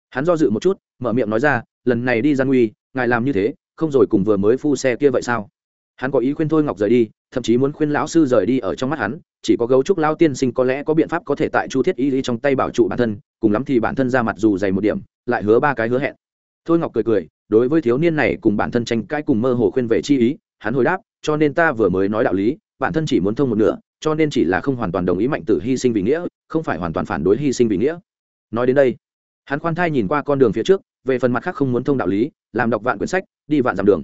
Hắn do dự một chút, mở miệng nói ra, lần này đi gian nguy, ngài làm như thế, không rồi cùng vừa mới phu xe kia vậy sao? Hắn có ý khuyên thôi ngọc rời đi, thậm chí muốn khuyên lão sư rời đi ở trong mắt hắn, chỉ có gấu trúc lao tiên sinh có lẽ có biện pháp có thể tại chu thiết y lý trong tay bảo trụ bản thân, cùng lắm thì bản thân ra mặt dù dày một điểm, lại hứa ba cái hứa hẹn thôi ngọc cười cười, đối với thiếu niên này cùng bản thân tranh cãi cùng mơ hồ khuyên về chi ý, hắn hồi đáp, cho nên ta vừa mới nói đạo lý, bản thân chỉ muốn thông một nửa, cho nên chỉ là không hoàn toàn đồng ý mạnh tử hy sinh vì nghĩa, không phải hoàn toàn phản đối hy sinh vì nghĩa. Nói đến đây, hắn khoan thai nhìn qua con đường phía trước, về phần mặt khác không muốn thông đạo lý, làm đọc vạn quyển sách, đi vạn dặm đường.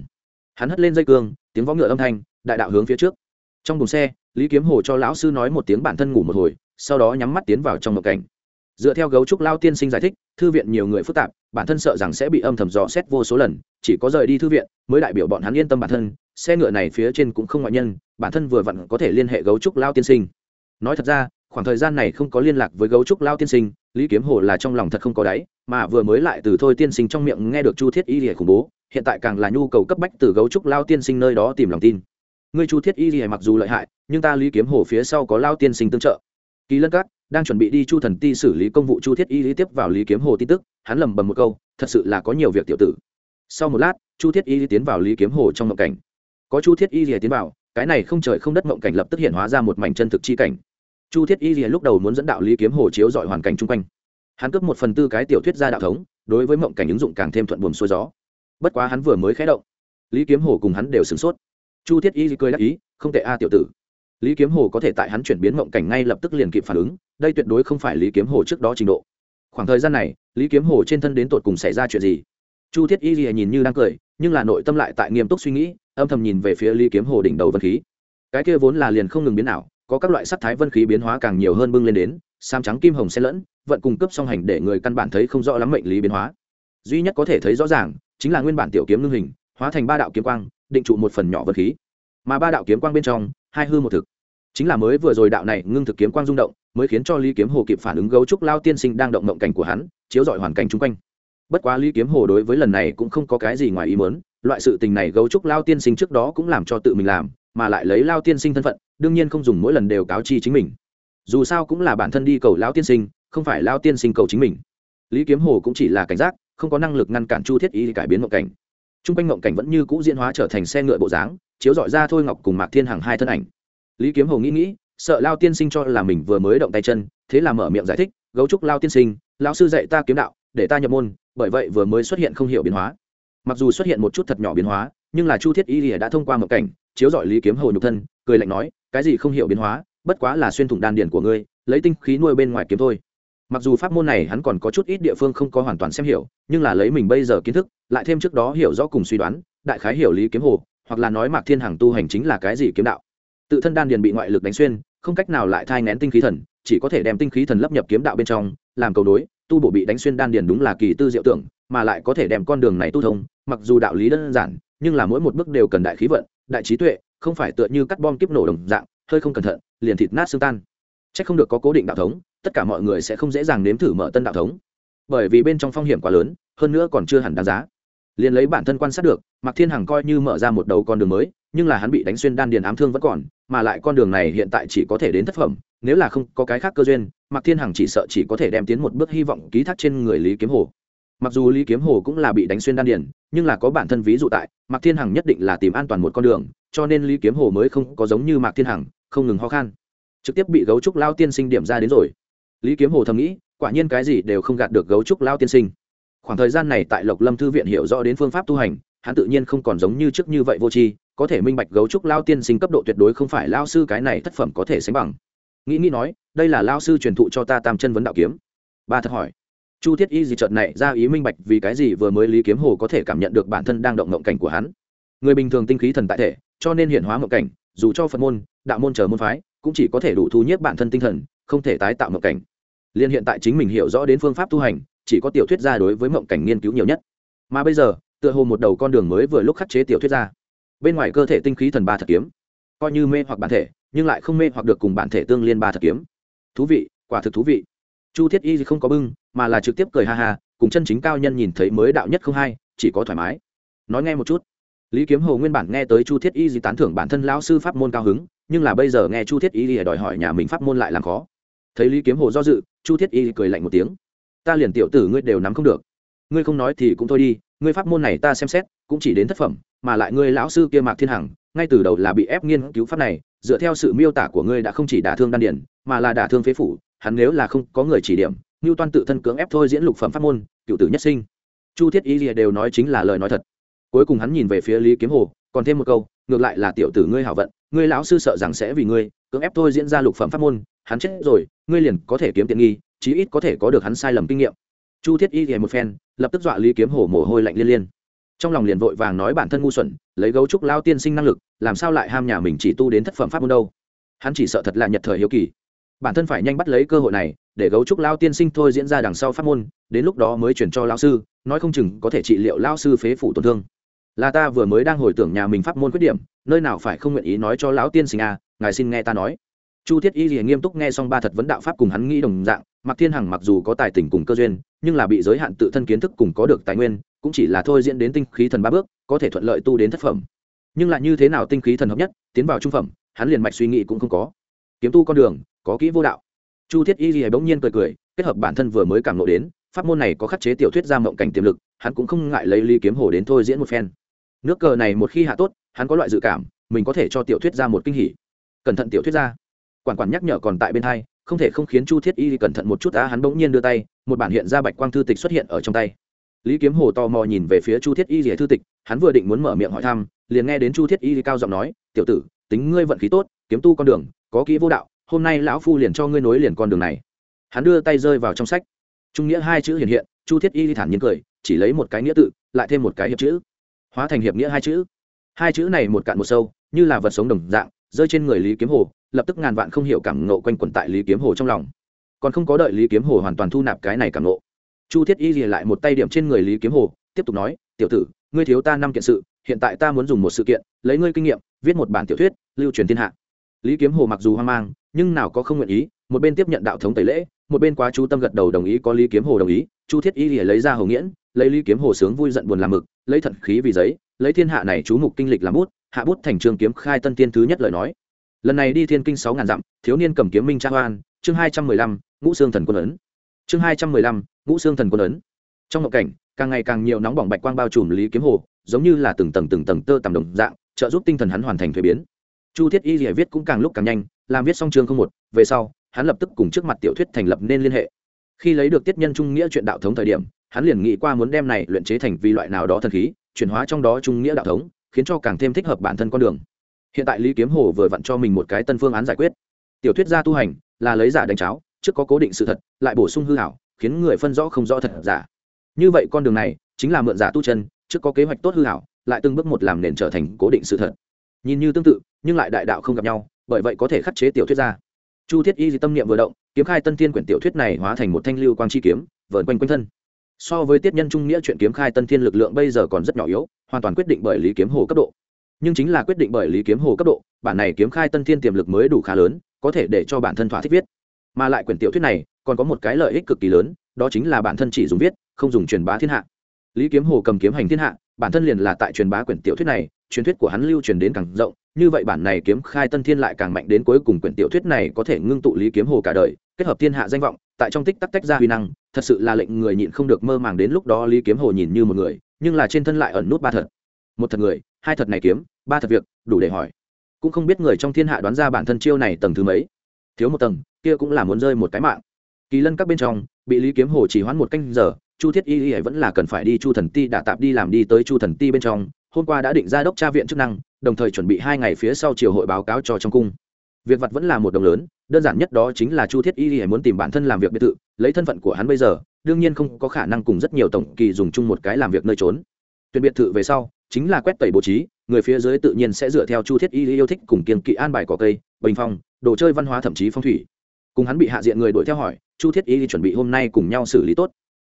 Hắn hất lên dây cương, tiếng võ ngựa âm thanh, đại đạo hướng phía trước. Trong buồng xe, lý kiếm hồ cho lão sư nói một tiếng bản thân ngủ một hồi, sau đó nhắm mắt tiến vào trong ngộ cảnh dựa theo gấu trúc lao tiên sinh giải thích, thư viện nhiều người phức tạp, bản thân sợ rằng sẽ bị âm thầm dò xét vô số lần, chỉ có rời đi thư viện mới đại biểu bọn hắn yên tâm bản thân, xe ngựa này phía trên cũng không ngoại nhân, bản thân vừa vặn có thể liên hệ gấu trúc lao tiên sinh. Nói thật ra, khoảng thời gian này không có liên lạc với gấu trúc lao tiên sinh, lý kiếm hồ là trong lòng thật không có đáy, mà vừa mới lại từ thôi tiên sinh trong miệng nghe được chu thiết y lìa khủng bố, hiện tại càng là nhu cầu cấp bách từ gấu trúc lao tiên sinh nơi đó tìm lòng tin. Ngươi chu thiết y lìa mặc dù lợi hại, nhưng ta lý kiếm hồ phía sau có lao tiên sinh tương trợ. Kỳ lân cát đang chuẩn bị đi chu thần ti xử lý công vụ chu thiết y lý tiếp vào lý kiếm hồ tin tức, hắn lầm bầm một câu, thật sự là có nhiều việc tiểu tử. Sau một lát, chu thiết y lý tiến vào lý kiếm hồ trong mộng cảnh. Có chu thiết y lý tiến vào, cái này không trời không đất mộng cảnh lập tức hiện hóa ra một mảnh chân thực chi cảnh. Chu thiết y lý lúc đầu muốn dẫn đạo lý kiếm hồ chiếu dọi hoàn cảnh chung quanh. Hắn cướp một phần tư cái tiểu thuyết ra đạo thống, đối với mộng cảnh ứng dụng càng thêm thuận buồm xuôi gió. Bất quá hắn vừa mới khé động, lý kiếm hồ cùng hắn đều sửng sốt. Chu thiết y cười đắc ý, không tệ a, tiểu tử lý kiếm hồ có thể tại hắn chuyển biến mộng cảnh ngay lập tức liền kịp phản ứng, đây tuyệt đối không phải lý kiếm hồ trước đó trình độ. Khoảng thời gian này, lý kiếm hồ trên thân đến tột cùng xảy ra chuyện gì? Chu thiết y lìa nhìn như đang cười, nhưng là nội tâm lại tại nghiêm túc suy nghĩ, âm thầm nhìn về phía lý kiếm hồ đỉnh đầu vân khí. Cái kia vốn là liền không ngừng biến nào có các loại sắc thái vân khí biến hóa càng nhiều hơn bưng lên đến sam trắng kim hồng xen lẫn, vận cung cấp song hành để người căn bản thấy không rõ lắm mệnh lý biến hóa. Duy nhất có thể thấy rõ ràng, chính là nguyên bản tiểu kiếm ngưng hình, hóa thành ba đạo kiếm quang, định trụ một phần nhỏ vân khí. Mà ba đạo kiếm quang bên trong hai hư một thực. Chính là mới vừa rồi đạo này ngưng thực kiếm quang rung động, mới khiến cho lý kiếm hồ kịp phản ứng gấu trúc lao tiên sinh đang động mộng cảnh của hắn, chiếu dọi hoàn cảnh chung quanh. Bất quá lý kiếm hồ đối với lần này cũng không có cái gì ngoài ý mớn loại sự tình này gấu trúc lao tiên sinh trước đó cũng làm cho tự mình làm, mà lại lấy lao tiên sinh thân phận, đương nhiên không dùng mỗi lần đều cáo chi chính mình. Dù sao cũng là bản thân đi cầu lao tiên sinh, không phải lao tiên sinh cầu chính mình. Lý kiếm hồ cũng chỉ là cảnh giác, không có năng lực ngăn cản chu thiết y cải biến mộng cảnh. T r u n g quanh mộng cảnh vẫn như cũ diễn hóa trở thành xe ngựa bộ dáng chiếu dọi ra thôi ngọc cùng mạc thiên hằng hai thân ảnh lý kiếm hồ nghĩ nghĩ sợ lao tiên sinh cho là mình vừa mới động tay chân thế là mở miệng giải thích gấu trúc lao tiên sinh lão sư dạy ta kiếm đạo để ta nhập môn bởi vậy vừa mới xuất hiện không hiểu biến hóa mặc dù xuất hiện một chút thật nhỏ biến hóa nhưng là chu thiết y lìa đã thông qua một cảnh chiếu dọi lý kiếm hồ nhục thân cười lạnh nói cái gì không hiểu biến hóa bất quá là xuyên thủng đan điển của ngươi lấy tinh khí nuôi bên ngoài kiếm thôi mặc dù pháp môn này hắn còn có chút ít địa phương không có hoàn toàn xem hiểu nhưng là lấy mình bây giờ kiến thức lại thêm trước đó hiểu rõ cùng suy đoán đại khái hiểu lý kiếm hồ hoặc là nói mạc thiên hằng tu hành chính là cái gì kiếm đạo. Tự thân đan điền bị ngoại lực đánh xuyên, không cách nào lại thai ngén tinh khí thần, chỉ có thể đem tinh khí thần lấp nhập kiếm đạo bên trong, làm cầu đối tu bổ bị đánh xuyên đan điền đúng là kỳ tư diệu tưởng, mà lại có thể đem con đường này tu thông, mặc dù đạo lý đơn giản, nhưng là mỗi một bước đều cần đại khí vận, đại trí tuệ, không phải tựa như cắt bom kiếp nổ đồng dạng, hơi không cẩn thận, liền thịt nát xương tan. C h ắ c không được có cố định đạo thống, tất cả mọi người sẽ không dễ dàng nếm thử mở tân đạo thống. Bởi vì bên trong phong hiểm quá lớn, hơn nữa còn chưa hẳn đáng giá liền lấy bản thân quan sát được, mạc thiên hằng coi như mở ra một đầu con đường mới, nhưng là hắn bị đánh xuyên đan điền ám thương vẫn còn, mà lại con đường này hiện tại chỉ có thể đến thất phẩm, nếu là không có cái khác cơ duyên, mạc thiên hằng chỉ sợ chỉ có thể đem tiến một bước hy vọng ký thác trên người lý kiếm hồ. Mặc dù lý kiếm hồ cũng là bị đánh xuyên đan điền, nhưng là có bản thân ví dụ tại, mạc thiên hằng nhất định là tìm an toàn một con đường, cho nên lý kiếm hồ mới không có giống như mạc thiên hằng, không ngừng ho khan. Trực tiếp bị gấu trúc lao tiên sinh điểm ra đến rồi. Lý kiếm hồ thầm nghĩ, quả nhiên cái gì đều không gạt được gấu trúc lao tiên sinh khoảng thời gian này tại lộc lâm thư viện hiểu rõ đến phương pháp tu hành, hắn tự nhiên không còn giống như trước như vậy vô tri, có thể minh bạch gấu trúc lao tiên sinh cấp độ tuyệt đối không phải lao sư cái này thất phẩm có thể sánh bằng. Nghĩ nghĩ nói, đây là lao sư truyền thụ cho ta tam chân vấn đạo kiếm. Ba thật hỏi. Chu thiết y gì trợt này ra ý minh bạch vì cái gì vừa mới lý kiếm hồ có thể cảm nhận được bản thân đang động ngộng cảnh của hắn. Người bình thường tinh khí thần tại thể, cho nên hiện hóa ngộng cảnh, dù cho phật môn, đạo môn chờ môn phái, cũng chỉ có thể đủ thu nhiếp bản thân tinh thần, không thể tái tạo ngộng cảnh. Liên hiện tại chính mình hiểu rõ đến phương pháp tu hành chỉ có tiểu thuyết gia đối với mộng cảnh nghiên cứu nhiều nhất. Mà bây giờ, tựa hồ một đầu con đường mới vừa lúc khắc chế tiểu thuyết gia. Bên ngoài cơ thể tinh khí thần ba thật kiếm, coi như mê hoặc bản thể, nhưng lại không mê hoặc được cùng bản thể tương liên ba thật kiếm. Thú vị, quả thực thú vị. Chu thiết y không có bưng, mà là trực tiếp cười ha ha, cùng chân chính cao nhân nhìn thấy mới đạo nhất không hay chỉ có thoải mái. Nói nghe một chút. Lý kiếm hồ nguyên bản nghe tới chu thiết y gì tán thưởng bản thân lão sư pháp môn cao hứng, nhưng là bây giờ nghe chu thiết y đòi hỏi nhà mình pháp môn lại làm khó. Thấy lý kiếm hồ do dự, chu thiết y cười lạnh một tiếng ta liền tiểu tử ngươi đều nắm không được. Ngươi không nói thì cũng thôi đi, ngươi pháp môn này ta xem xét, cũng chỉ đến thất phẩm, mà lại ngươi lão sư kia mạc thiên hằng, ngay từ đầu là bị ép nghiên cứu pháp này, dựa theo sự miêu tả của ngươi đã không chỉ đả thương đan điển mà là đả thương phế phủ, hắn nếu là không có người chỉ điểm như toan tự thân cưỡng ép thôi diễn lục phẩm pháp môn, cựu tử nhất sinh. Chu thiết y lìa đều nói chính là lời nói thật. Cuối cùng hắn nhìn về phía lý kiếm hồ, còn thêm một câu, ngược lại là tiểu tử ngươi hảo vận, ngươi lão sư sợ rằng sẽ vì ngươi, cưỡng ép thôi diễn ra lục phẩm pháp môn, hắn chết rồi, ngươi liền có thể kiếm tiện nghi chí ít có thể có được hắn sai lầm kinh nghiệm. Chu thiết y thì một phen, lập tức dọa lý kiếm hổ mồ hôi lạnh liên liên. Trong lòng liền vội vàng nói bản thân ngu xuẩn, lấy gấu trúc lao tiên sinh năng lực, làm sao lại ham nhà mình chỉ tu đến thất phẩm pháp môn đâu? Hắn chỉ sợ thật là nhật thời hiếu kỳ. Bản thân phải nhanh bắt lấy cơ hội này, để gấu trúc lao tiên sinh thôi diễn ra đằng sau pháp môn, đến lúc đó mới chuyển cho lao sư, nói không chừng có thể trị liệu lao sư phế phủ tổn thương. Là ta vừa mới đang hồi tưởng nhà mình pháp môn khuyết điểm, nơi nào phải không nguyện ý nói cho lão tiên sinh à ngài xin nghe ta nói. Chu thiết y thì nghiêm túc nghe xong ba thật vấn đạo pháp cùng hắn nghĩ đồng dạng Mạc thiên hằng mặc dù có tài tình cùng cơ duyên, nhưng là bị giới hạn tự thân kiến thức cùng có được tài nguyên, cũng chỉ là thôi diễn đến tinh khí thần ba bước, có thể thuận lợi tu đến thất phẩm. Nhưng lại như thế nào tinh khí thần hợp nhất, tiến vào trung phẩm, hắn liền mạch suy nghĩ cũng không có. Kiếm tu con đường, có kỹ vô đạo. Chu thiết y thì bỗng nhiên cười cười, kết hợp bản thân vừa mới cảm ngộ đến, pháp môn này có khắc chế tiểu thuyết ra mộng cảnh tiềm lực, hắn cũng không ngại lấy ly kiếm hồ đến thôi diễn một phen. Nước cờ này một khi hạ tốt, hắn có loại dự cảm, mình có thể cho tiểu thuyết ra một kinh hỉ. Cẩn thận tiểu thuyết ra. Quản quản nhắc nhở còn tại bên hai không thể không khiến chu thiết y cẩn thận một chút đã hắn bỗng nhiên đưa tay, một bản hiện ra bạch quang thư tịch xuất hiện ở trong tay. Lý kiếm hồ tò mò nhìn về phía chu thiết y rỉa thư tịch, hắn vừa định muốn mở miệng hỏi thăm, liền nghe đến chu thiết y cao giọng nói, tiểu tử, tính ngươi vận khí tốt, kiếm tu con đường, có kỹ vô đạo, hôm nay lão phu liền cho ngươi nối liền con đường này. Hắn đưa tay rơi vào trong sách. Trung nghĩa hai chữ hiện hiện, chu thiết y thản nhiên cười, chỉ lấy một cái nghĩa tự, lại thêm một cái hiệp chữ. Hóa thành hiệp nghĩa hai chữ. Hai chữ này một cạn một sâu, như là vật sống đồng dạng, rơi trên người lý kiếm hồ lập tức ngàn vạn không hiểu cảm nộ quanh quẩn tại lý kiếm hồ trong lòng. Còn không có đợi lý kiếm hồ hoàn toàn thu nạp cái này cảm nộ chu thiết y lìa lại một tay điểm trên người lý kiếm hồ, tiếp tục nói, tiểu tử, ngươi thiếu ta năm kiện sự, hiện tại ta muốn dùng một sự kiện, lấy ngươi kinh nghiệm, viết một bản tiểu thuyết, lưu truyền thiên hạ. Lý kiếm hồ mặc dù hoang mang, nhưng nào có không nguyện ý, một bên tiếp nhận đạo thống tẩy lễ, một bên quá chú tâm gật đầu đồng ý có lý kiếm hồ đồng ý, chu thiết y lìa lấy ra hầu nghiễn, lấy lý kiếm hồ sướng vui giận buồn làm mực, lấy thận khí vì giấy, lấy thiên hạ này chú mục kinh lịch làm bút, hạ bút thành trường kiếm khai tân tiên thứ nhất lời nói lần này đi thiên kinh sáu ngàn dặm, thiếu niên cầm kiếm minh trang hoan, chương hai trăm mười lăm, ngũ xương thần quân ấn. Chương hai trăm mười lăm, ngũ xương thần quân ấn. Trong ngộ cảnh, càng ngày càng nhiều nóng bỏng bạch quang bao trùm lý kiếm hồ, giống như là từng tầng từng tầng tơ tầm đồng dạng, trợ giúp tinh thần hắn hoàn thành thuế biến. Chu thiết y rỉa viết cũng càng lúc càng nhanh, làm viết xong chương không một, về sau, hắn lập tức cùng trước mặt tiểu thuyết thành lập nên liên hệ. Khi lấy được tiết nhân trung nghĩa chuyện đạo thống thời điểm, hắn liền nghĩ qua muốn đem này luyện chế thành vi loại nào đó thần khí, chuyển hóa trong đó trung nghĩa đạo thống, khiến cho càng thêm thích hợp bản thân con đường hiện tại lý kiếm hồ vừa vặn cho mình một cái tân phương án giải quyết. Tiểu thuyết gia tu hành là lấy giả đánh cháo, trước có cố định sự thật, lại bổ sung hư hảo, khiến người phân rõ không rõ thật giả. Như vậy con đường này chính là mượn giả tu chân, trước có kế hoạch tốt hư hảo, lại từng bước một làm nền trở thành cố định sự thật. Nhìn như tương tự, nhưng lại đại đạo không gặp nhau, bởi vậy có thể khắc chế tiểu thuyết gia. Chu thiết y di tâm niệm vừa động, kiếm khai tân thiên quyển tiểu thuyết này hóa thành một thanh lưu quang chi kiếm, vờn quanh quanh thân. So với tiết nhân trung nghĩa chuyện kiếm khai tân thiên lực lượng bây giờ còn rất nhỏ yếu, hoàn toàn quyết định bởi lý kiếm hồ cấp độ nhưng chính là quyết định bởi lý kiếm hồ cấp độ, bản này kiếm khai tân thiên tiềm lực mới đủ khá lớn, có thể để cho bản thân thỏa thích viết. Mà lại quyển tiểu thuyết này, còn có một cái lợi ích cực kỳ lớn, đó chính là bản thân chỉ dùng viết, không dùng truyền bá thiên hạ. Lý kiếm hồ cầm kiếm hành thiên hạ, bản thân liền là tại truyền bá quyển tiểu thuyết này, truyền thuyết của hắn lưu truyền đến càng rộng, như vậy bản này kiếm khai tân thiên lại càng mạnh đến cuối cùng quyển tiểu thuyết này có thể ngưng tụ lý kiếm hồ cả đời, kết hợp thiên hạ danh vọng, tại trong tích tắc tách ra huy năng, thật sự là lệnh người nhịn không được mơ màng đến lúc đó lý kiếm hồ nhìn như một người, nhưng là trên thân lại ẩn nút ba thật. Một thật người hai thật này kiếm, ba thật việc, đủ để hỏi. Cũng không biết người trong thiên hạ đoán ra bản thân chiêu này tầng thứ mấy. Thiếu một tầng, kia cũng là muốn rơi một cái mạng. Kỳ lân các bên trong, bị lý kiếm hồ chỉ hoãn một canh giờ, chu thiết y y vẫn là cần phải đi chu thần ti đã tạp đi làm đi tới chu thần ti bên trong. Hôm qua đã định ra đốc tra viện chức năng, đồng thời chuẩn bị hai ngày phía sau chiều hội báo cáo cho trong cung. Việc vật vẫn là một đồng lớn, đơn giản nhất đó chính là chu thiết y y muốn tìm bản thân làm việc biệt thự, lấy thân phận của hắn bây giờ, đương nhiên không có khả năng cùng rất nhiều tổng kỳ dùng chung một cái làm việc nơi trốn. Tuyển biệt thự về sau chính là quét tẩy bố trí, người phía dưới tự nhiên sẽ dựa theo chu thiết y yêu thích cùng kiên kỵ an bài cỏ cây, bình phong, đồ chơi văn hóa thậm chí phong thủy. Cùng hắn bị hạ diện người đuổi theo hỏi, chu thiết y chuẩn bị hôm nay cùng nhau xử lý tốt.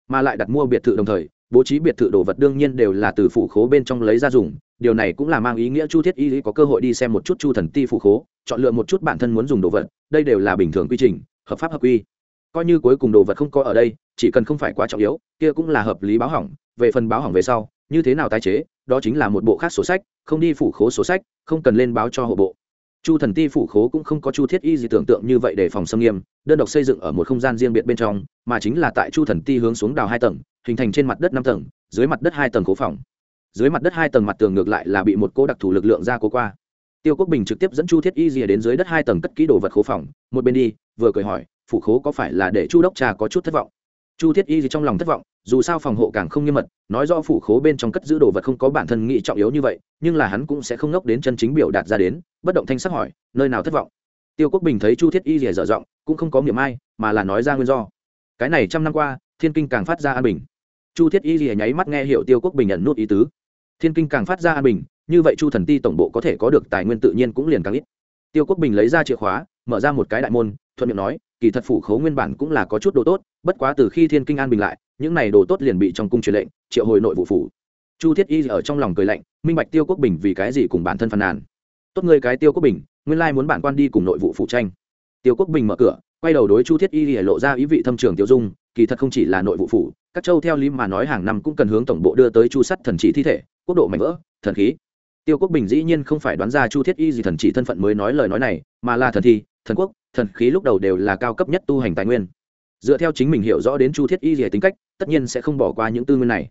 Mà lại đặt mua biệt thự đồng thời, bố trí biệt thự đồ vật đương nhiên đều là từ phủ khố bên trong lấy ra dùng, điều này cũng là mang ý nghĩa chu thiết y có cơ hội đi xem một chút chu thần ti phủ khố, chọn lựa một chút bản thân muốn dùng đồ vật, đây đều là bình thường quy trình, hợp pháp hợp quy. Coi như cuối cùng đồ vật không có ở đây, chỉ cần không phải quá trọng yếu, kia cũng là hợp lý báo hỏng, về phần báo hỏng về sau, như thế nào tái chế đó chính là một bộ khác sổ sách, không đi phủ khố sổ sách, không cần lên báo cho hộ bộ. Chu thần ti phủ khố cũng không có chu thiết y gì tưởng tượng như vậy để phòng xâm nghiêm, đơn độc xây dựng ở một không gian riêng biệt bên trong, mà chính là tại chu thần ti hướng xuống đào hai tầng, hình thành trên mặt đất năm tầng, dưới mặt đất hai tầng cố phòng. Dưới mặt đất hai tầng mặt tường ngược lại là bị một cố đặc thù lực lượng ra cố qua. Tiêu quốc bình trực tiếp dẫn chu thiết y rìa đến dưới đất hai tầng cất kỹ đồ vật khố phòng, một bên đi, vừa cười hỏi, phủ khố có phải là để chu đốc trà có chút thất vọng? Chu thiết y gì trong lòng thất vọng dù sao phòng hộ càng không nghiêm mật, nói rõ phủ khố bên trong cất giữ đồ vật không có bản thân nghĩ trọng yếu như vậy, nhưng là hắn cũng sẽ không ngốc đến chân chính biểu đạt ra đến, bất động thanh sắc hỏi, nơi nào thất vọng? Tiêu quốc bình thấy chu thiết y rỉa dở giọng, cũng không có miệng ai, mà là nói ra nguyên do. Cái này trăm năm qua, thiên kinh càng phát ra an bình. Chu thiết y rỉa nháy mắt nghe hiệu tiêu quốc bình nhận nút ý tứ. Thiên kinh càng phát ra an bình, như vậy chu thần ti tổng bộ có thể có được tài nguyên tự nhiên cũng liền càng ít. Tiêu quốc bình lấy ra chìa khóa, mở ra một cái đại môn, thuận miệng nói, kỳ thật phủ khấu nguyên bản cũng là có chút đồ tốt bất quá từ khi thiên kinh an bình lại, những này đồ tốt liền bị trong cung truyền lệnh, triệu hồi nội vụ phủ. Chu thiết y ở trong lòng cười lạnh, minh bạch tiêu quốc bình vì cái gì cùng bản thân phàn nàn. Tốt người cái tiêu quốc bình, nguyên lai muốn bản quan đi cùng nội vụ phủ tranh. Tiêu quốc bình mở cửa, quay đầu đối chu thiết y để lộ ra ý vị thâm trường tiêu dung, kỳ thật không chỉ là nội vụ phủ, các châu theo lý mà nói hàng năm cũng cần hướng tổng bộ đưa tới chu sắt thần chỉ thi thể, quốc độ mạnh vỡ, thần khí. Tiêu quốc bình dĩ nhiên không phải đoán ra chu thiết y gì thần chỉ thân phận mới nói lời nói này, mà là thần thi, thần quốc, thần khí lúc đầu đều là cao cấp nhất tu hành tài nguyên dựa theo chính mình hiểu rõ đến chu thiết y gì tính cách, tất nhiên sẽ không bỏ qua những tư nguyên này.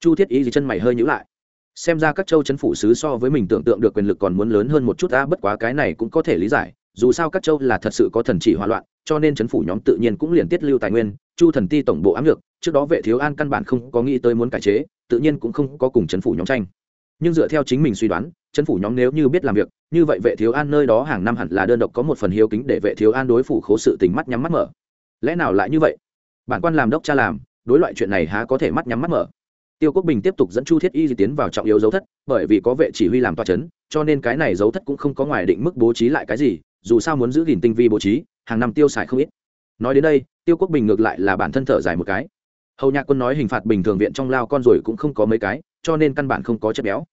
Chu thiết y gì chân mày hơi nhữ lại. Xem ra các châu chấn phủ sứ so với mình tưởng tượng được quyền lực còn muốn lớn hơn một chút ta bất quá cái này cũng có thể lý giải, dù sao các châu là thật sự có thần chỉ hòa loạn, cho nên chấn phủ nhóm tự nhiên cũng liền tiết lưu tài nguyên, chu thần ti tổng bộ ám lược, trước đó vệ thiếu an căn bản không có nghĩ tới muốn cải chế, tự nhiên cũng không có cùng chấn phủ nhóm tranh. Nhưng dựa theo chính mình suy đoán, chấn phủ nhóm nếu như biết làm việc, như vậy vệ thiếu an nơi đó hàng năm hẳn là đơn độc có một phần hiếu kính để vệ thiếu an đối phủ khố sự tình mắt nhắm mắt mở lẽ nào lại như vậy? Bản quan làm đốc cha làm, đối loại chuyện này há có thể mắt nhắm mắt mở. Tiêu quốc bình tiếp tục dẫn chu thiết y di tiến vào trọng yếu dấu thất, bởi vì có vệ chỉ huy làm toa c h ấ n cho nên cái này dấu thất cũng không có ngoài định mức bố trí lại cái gì, dù sao muốn giữ gìn tinh vi bố trí, hàng năm tiêu xài không ít. Nói đến đây, tiêu quốc bình ngược lại là bản thân thở dài một cái. Hầu nhạc quân nói hình phạt bình thường viện trong lao con rồi cũng không có mấy cái, cho nên căn bản không có chất béo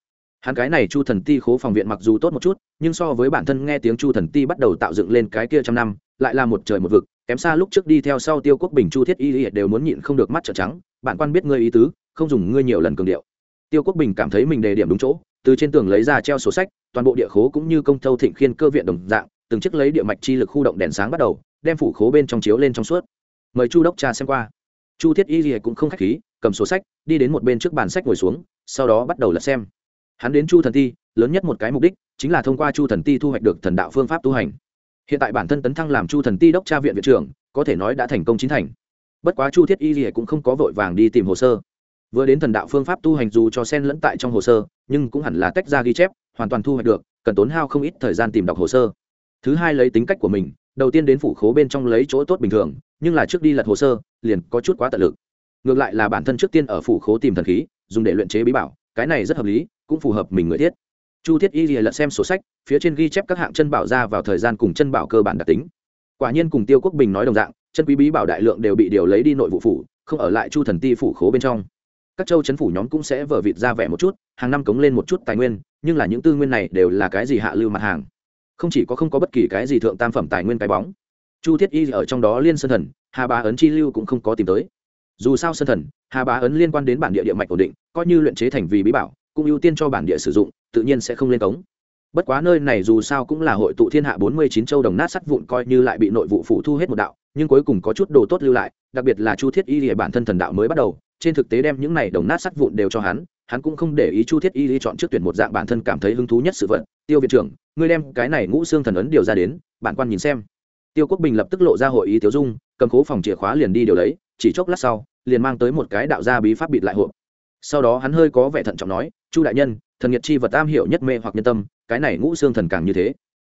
hắn cái này chu thần ti khố phòng viện mặc dù tốt một chút, nhưng so với bản thân nghe tiếng chu thần ti bắt đầu tạo dựng lên cái kia trăm năm, lại là một trời một vực, kém xa lúc trước đi theo sau tiêu quốc bình, chu thiết y đều muốn nhịn không được mắt trợn trắng. Bạn quan biết ngươi ý tứ, không dùng ngươi nhiều lần cường điệu. Tiêu quốc bình cảm thấy mình đề điểm đúng chỗ, từ trên tường lấy ra treo sổ sách, toàn bộ địa khố cũng như công thâu thịnh khiên cơ viện đồng dạng, từng chiếc lấy địa mạch chi lực khu động đèn sáng bắt đầu, đem phủ khố bên trong chiếu lên trong suốt. Mời chu đốc cha xem qua. Chu thiết y cũng không khách khí, cầm sổ sách, đi đến một bên trước bàn sách ngồi xuống, sau đó bắt đầu lật xem hắn đến chu thần ti, lớn nhất một cái mục đích chính là thông qua chu thần ti thu hoạch được thần đạo phương pháp tu hành. Hiện tại bản thân tấn thăng làm chu thần ti đốc tra viện viện trưởng, có thể nói đã thành công chính thành. Bất quá chu thiết y gì cũng không có vội vàng đi tìm hồ sơ. Vừa đến thần đạo phương pháp tu hành dù cho sen lẫn tại trong hồ sơ, nhưng cũng hẳn là tách ra ghi chép, hoàn toàn thu hoạch được, cần tốn hao không ít thời gian tìm đọc hồ sơ. Thứ hai lấy tính cách của mình, đầu tiên đến phủ khố bên trong lấy chỗ tốt bình thường, nhưng là trước đi lật hồ sơ, liền có chút quá tận lực. Ngược lại là bản thân trước tiên ở phủ khố tìm thần khí, dùng để luyện chế bí bảo, cái này rất hợp lý cũng phù hợp mình người thiết. Chu thiết y lìa lật xem sổ sách, phía trên ghi chép các hạng chân bảo ra vào thời gian cùng chân bảo cơ bản đặc tính. Quả nhiên cùng tiêu quốc bình nói đồng dạng, chân quý bí bảo đại lượng đều bị điều lấy đi nội vụ phủ, không ở lại chu thần ti phủ khố bên trong. Các châu chấn phủ nhóm cũng sẽ vờ vịt ra vẻ một chút, hàng năm cống lên một chút tài nguyên, nhưng là những tư nguyên này đều là cái gì hạ lưu mặt hàng. Không chỉ có không có bất kỳ cái gì thượng tam phẩm tài nguyên cái bóng. Chu thiết y ở trong đó liên sơn thần, hà bá ấn chi lưu cũng không có tìm tới. Dù sao sơn thần, hà bá ấn liên quan đến bản địa địa mạch ổn định, coi như luyện chế thành vì bí bảo cũng ưu tiên cho bản địa sử dụng, tự nhiên sẽ không lên cống. Bất quá nơi này dù sao cũng là hội tụ thiên hạ bốn mươi chín châu đồng nát sắt vụn coi như lại bị nội vụ phủ thu hết một đạo, nhưng cuối cùng có chút đồ tốt lưu lại, đặc biệt là chu thiết y lìa bản thân thần đạo mới bắt đầu, trên thực tế đem những này đồng nát sắt vụn đều cho hắn hắn cũng không để ý chu thiết y lý chọn trước tuyển một dạng bản thân cảm thấy hứng thú nhất sự vận tiêu viện trưởng, ngươi đem cái này ngũ xương thần ấn điều ra đến, bản quan nhìn xem. Tiêu quốc bình lập tức lộ ra hội ý tiêu dung, cầm cố phòng chìa khóa liền đi điều lấy chỉ chốc lát sau, liền mang tới một cái đạo gia bí pháp bịt lại hộp sau đó hắn hơi có vẻ thận trọng nói, chu đại nhân, thần nhiệt chi vật am hiểu nhất mê hoặc nhân tâm, cái này ngũ xương thần càng như thế.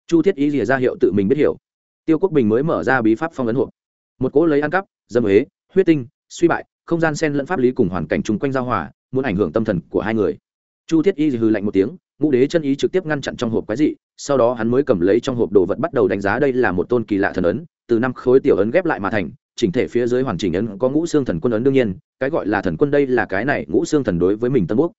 Chu thiết ý rìa ra hiệu tự mình biết hiểu. Tiêu quốc bình mới mở ra bí pháp phong ấn hộp. Một cỗ lấy ăn cắp, dâm huế huyết tinh, suy bại, không gian sen lẫn pháp lý cùng hoàn cảnh chung quanh giao hòa, muốn ảnh hưởng tâm thần của hai người. Chu thiết y hừ lạnh một tiếng, ngũ đế chân ý trực tiếp ngăn chặn trong hộp quái dị, sau đó hắn mới cầm lấy trong hộp đồ vật bắt đầu đánh giá đây là một tôn kỳ lạ thần ấn, từ năm khối tiểu ấn ghép lại mà thành chỉnh thể phía dưới hoàn chỉnh ấn có ngũ xương thần quân ấn đương nhiên, cái gọi là thần quân đây là cái này ngũ xương thần đối với mình tân quốc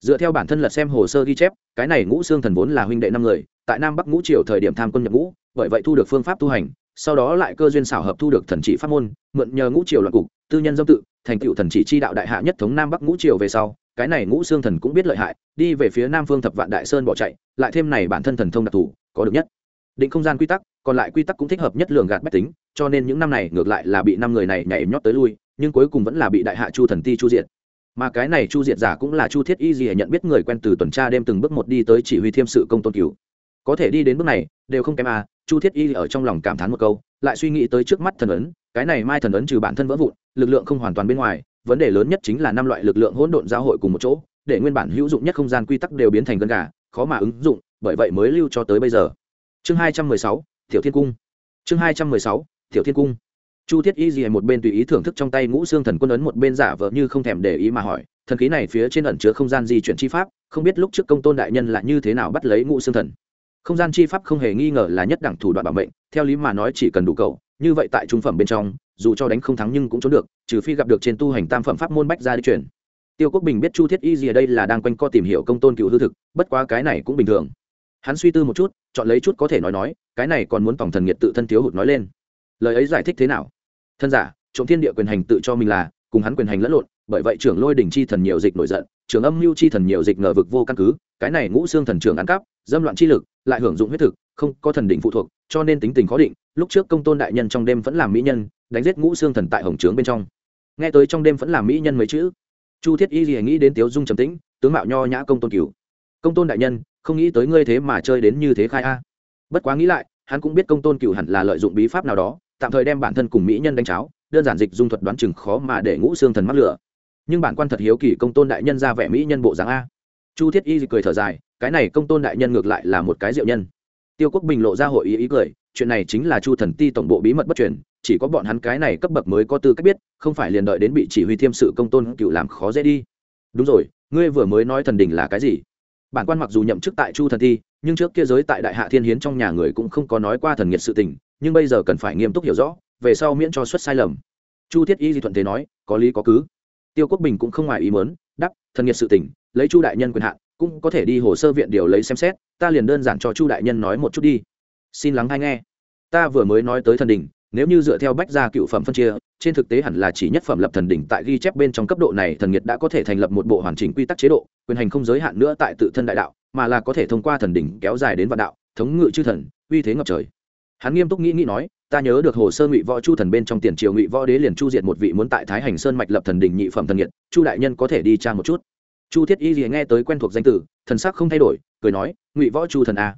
dựa theo bản thân lật xem hồ sơ ghi chép, cái này ngũ xương thần vốn là huynh đệ năm người, tại nam bắc ngũ triều thời điểm tham quân nhập ngũ, bởi vậy thu được phương pháp tu hành, sau đó lại cơ duyên xảo hợp thu được thần chỉ pháp môn, mượn nhờ ngũ triều loạn cục, tư nhân dâm tự, thành tựu thần chỉ chi đạo đại hạ nhất thống nam bắc ngũ triều về sau, cái này ngũ xương thần cũng biết lợi hại, đi về phía nam phương thập vạn đại sơn bỏ chạy, lại thêm này bản thân thần thông đặc thù, có được nhất định không gian quy tắc, còn lại quy tắc cũng thích hợp nhất lường gạt bách tính, cho nên những năm này ngược lại là bị năm người này nhảy nhót tới lui, nhưng cuối cùng vẫn là bị đại hạ chu thần ti chu diệt. Mà cái này chu diệt giả cũng là chu thiết y gì nhận biết người quen từ tuần tra đêm từng bước một đi tới chỉ huy thiêm sự công tôn cửu. Có thể đi đến bước này, đều không kém à chu thiết y ở trong lòng cảm thán một câu, lại suy nghĩ tới trước mắt thần ấn, cái này mai thần ấn trừ bản thân vỡ vụn, lực lượng không hoàn toàn bên ngoài, vấn đề lớn nhất chính là năm loại lực lượng hỗn độn giao hội cùng một chỗ, để nguyên bản hữu dụng nhất không gian quy tắc đều biến thành gân gà, khó mà ứng dụng, bởi vậy mới lưu cho tới bây giờ chương hai trăm mười sáu, tiểu thiên cung. Chương hai trăm mười sáu, tiểu thiên cung. Chu thiết y gì một bên tùy ý thưởng thức trong tay ngũ xương thần quân ấn một bên giả vờ như không thèm để ý mà hỏi, thần khí này phía trên ẩn chứa không gian di chuyển chi pháp, không biết lúc trước công tôn đại nhân là như thế nào bắt lấy ngũ xương thần. Không gian chi pháp không hề nghi ngờ là nhất đẳng thủ đoạn bảo mệnh, theo lý mà nói chỉ cần đủ cầu, như vậy tại trung phẩm bên trong, dù cho đánh không thắng nhưng cũng trốn được, trừ phi gặp được trên tu hành tam phẩm pháp môn bách gia đi chuyển. Tiêu quốc bình biết chu thiết y gì ở đây là đang quanh co tìm hiểu công tôn cựu hư thực, bất quá cái này cũng bình thường hắn suy tư một chút, chọn lấy chút có thể nói nói, cái này còn muốn tổng thần nghiệt tự thân thiếu hụt nói lên. Lời ấy giải thích thế nào? Thân giả, trộm thiên địa quyền hành tự cho mình là, cùng hắn quyền hành lẫn lộn, bởi vậy trưởng lôi đỉnh chi thần nhiều dịch nổi giận, trưởng âm mưu chi thần nhiều dịch ngờ vực vô căn cứ, cái này ngũ xương thần trưởng ăn cắp, dâm loạn chi lực, lại hưởng dụng huyết thực, không có thần đỉnh phụ thuộc, cho nên tính tình khó định, lúc trước công tôn đại nhân trong đêm vẫn làm mỹ nhân, đánh giết ngũ xương thần tại hồng trướng bên trong. Nghe tới trong đêm vẫn làm mỹ nhân mấy chữ, chu thiết y gì nghĩ đến tiếu dung trầm tĩnh, tướng mạo nho nhã công tôn cửu. Công tôn đại nhân không nghĩ tới ngươi thế mà chơi đến như thế khai a. Bất quá nghĩ lại, hắn cũng biết công tôn cửu hẳn là lợi dụng bí pháp nào đó, tạm thời đem bản thân cùng mỹ nhân đánh cháo, đơn giản dịch dung thuật đoán chừng khó mà để ngũ xương thần mắc lửa. Nhưng bản quan thật hiếu kỳ công tôn đại nhân ra vẻ mỹ nhân bộ dáng a. Chu thiết y cười thở dài, cái này công tôn đại nhân ngược lại là một cái diệu nhân. Tiêu quốc bình lộ ra hội ý ý cười, chuyện này chính là chu thần ti tổng bộ bí mật bất truyền, chỉ có bọn hắn cái này cấp bậc mới có tư cách biết, không phải liền đợi đến bị chỉ huy thiêm sự công tôn cựu làm khó dễ đi. Đúng rồi, ngươi vừa mới nói thần đình là cái gì? Bản quan mặc dù nhậm chức tại chu thần thi, nhưng trước kia giới tại đại hạ thiên hiến trong nhà người cũng không có nói qua thần nghiệt sự tình nhưng bây giờ cần phải nghiêm túc hiểu rõ về sau miễn cho xuất sai lầm. Chu thiết y di thuận thế nói có lý có cứ. Tiêu quốc bình cũng không ngoài ý mớn đắp thần nghiệt sự tình lấy chu đại nhân quyền hạn cũng có thể đi hồ sơ viện điều lấy xem xét ta liền đơn giản cho chu đại nhân nói một chút đi. Xin lắng hay nghe. Ta vừa mới nói tới thần đình nếu như dựa theo bách gia cựu phẩm phân chia, trên thực tế hẳn là chỉ nhất phẩm lập thần đỉnh tại ghi chép bên trong cấp độ này thần nghiệt đã có thể thành lập một bộ hoàn chỉnh quy tắc chế độ, quyền hành không giới hạn nữa tại tự thân đại đạo, mà là có thể thông qua thần đỉnh kéo dài đến vạn đạo, thống ngự chư thần, uy thế ngập trời. Hắn nghiêm túc nghĩ nghĩ nói, ta nhớ được hồ sơ ngụy võ chu thần bên trong tiền triều ngụy võ đế liền chu diệt một vị muốn tại thái hành sơn mạch lập thần đỉnh nhị phẩm thần nghiệt, chu đại nhân có thể đi tra một chút. Chu thiết y gì nghe tới quen thuộc danh từ, thần sắc không thay đổi, cười nói, ngụy võ chu thần a.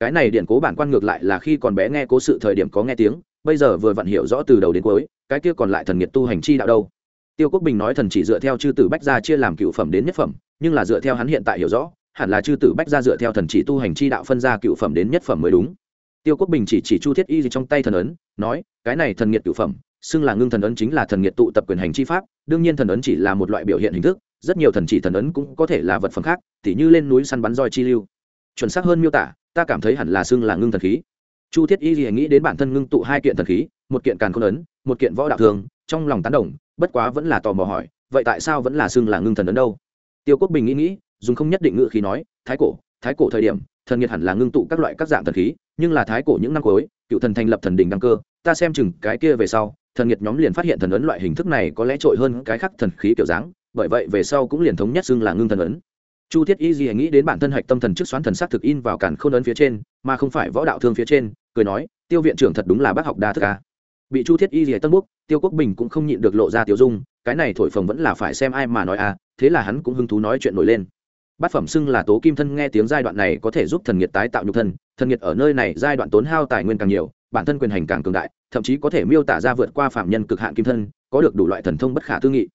Cái này điện cố bản quan ngược lại là khi còn bé nghe cố sự thời điểm có nghe tiếng bây giờ vừa vặn hiểu rõ từ đầu đến cuối, cái kia còn lại thần nghiệt tu hành chi đạo đâu. Tiêu quốc bình nói thần chỉ dựa theo chư tử bách gia chia làm cựu phẩm đến nhất phẩm, nhưng là dựa theo hắn hiện tại hiểu rõ, hẳn là chư tử bách gia dựa theo thần chỉ tu hành chi đạo phân ra cựu phẩm đến nhất phẩm mới đúng. Tiêu quốc bình chỉ chỉ chu thiết y gì trong tay thần ấn, nói, cái này thần nghiệt cựu phẩm, xưng là ngưng thần ấn chính là thần nghiệt tụ tập quyền hành chi pháp, đương nhiên thần ấn chỉ là một loại biểu hiện hình thức, rất nhiều thần chỉ thần ấn cũng có thể là vật phẩm khác, tỉ như lên núi săn bắn roi chi lưu. Chuẩn xác hơn miêu tả, ta cảm thấy hẳn là xưng là ngưng thần khí chu thiết y gì nghĩ đến bản thân ngưng tụ hai kiện thần khí, một kiện càn khôn ấn, một kiện võ đạo thường, trong lòng tán đồng, bất quá vẫn là tò mò hỏi, vậy tại sao vẫn là xưng là ngưng thần ấn đâu? Tiêu quốc bình nghĩ nghĩ, dùng không nhất định ngự khí nói, thái cổ thái cổ thời điểm, thần nhiệt hẳn là ngưng tụ các loại các dạng thần khí, nhưng là thái cổ những năm cuối, cựu thần thành lập thần đình đăng cơ, ta xem chừng cái kia về sau, thần nhiệt nhóm liền phát hiện thần ấn loại hình thức này có lẽ trội hơn cái khác thần khí kiểu dáng, bởi vậy về sau cũng liền thống nhất xưng là ngưng thần ấn chu thiết y gì nghĩ đến bản thân hạch tâm thần trước xoán thần sắc thực in vào cản khôn ấn phía trên, mà không phải võ đạo thương phía trên, cười nói, tiêu viện trưởng thật đúng là bác học đa thức ca bị chu thiết y gì tân búc tiêu quốc bình cũng không nhịn được lộ ra tiêu dung, cái này thổi phồng vẫn là phải xem ai mà nói à thế là hắn cũng hứng thú nói chuyện nổi lên. Bát phẩm xưng là tố kim thân nghe tiếng giai đoạn này có thể giúp thần nhiệt tái tạo nhục thân, thần nhiệt ở nơi này giai đoạn tốn hao tài nguyên càng nhiều, bản thân quyền hành càng cường đại, thậm chí có thể miêu tả ra vượt qua phạm nhân cực hạn kim thân, có được đủ loại thần thông bất khả tư nghị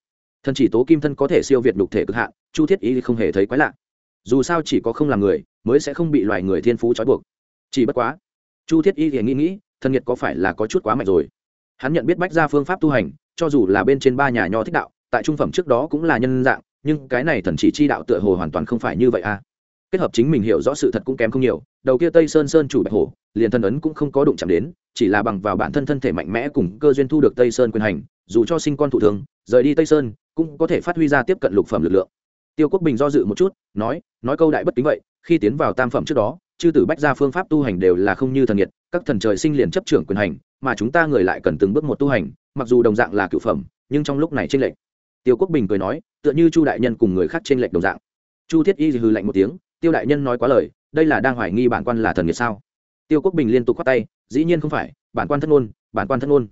thần chỉ tố kim thân có thể siêu việt đục thể cực hạn, chu thiết y không hề thấy quái lạ. Dù sao chỉ có không làm người, mới sẽ không bị loài người thiên phú trói buộc. Chỉ bất quá, chu thiết y thì nghĩ nghĩ, thần nhiệt có phải là có chút quá mạnh rồi? Hắn nhận biết bách ra phương pháp tu hành, cho dù là bên trên ba nhà nho thích đạo, tại trung phẩm trước đó cũng là nhân dạng, nhưng cái này thần chỉ chi đạo tựa hồ hoàn toàn không phải như vậy a à. kết hợp chính mình hiểu rõ sự thật cũng kém không nhiều, đầu kia tây sơn sơn chủ bạch hổ, liền thân ấn cũng không có đụng chạm đến, chỉ là bằng vào bản thân thân thể mạnh mẽ cùng cơ duyên thu được tây sơn quyền hành, dù cho sinh con thụ thường rời đi tây sơn cũng có thể phát huy ra tiếp cận lục phẩm lực lượng. Tiêu quốc bình do dự một chút, nói nói câu đại bất kính vậy, khi tiến vào tam phẩm trước đó, chư tử bách gia phương pháp tu hành đều là không như thần nhiệt, các thần trời sinh liền chấp trưởng quyền hành, mà chúng ta người lại cần từng bước một tu hành, mặc dù đồng dạng là cựu phẩm, nhưng trong lúc này tranh lệch. Tiêu quốc bình cười nói, tựa như chu đại nhân cùng người khác tranh lệch đồng dạng. Chu thiết y hừ lạnh một tiếng, tiêu đại nhân nói quá lời, đây là đang hoài nghi bản quan là thần nhiệt sao? Tiêu quốc bình liên tục khoát tay, dĩ nhiên không phải, bản quan thất ngôn, bản quan thất ngôn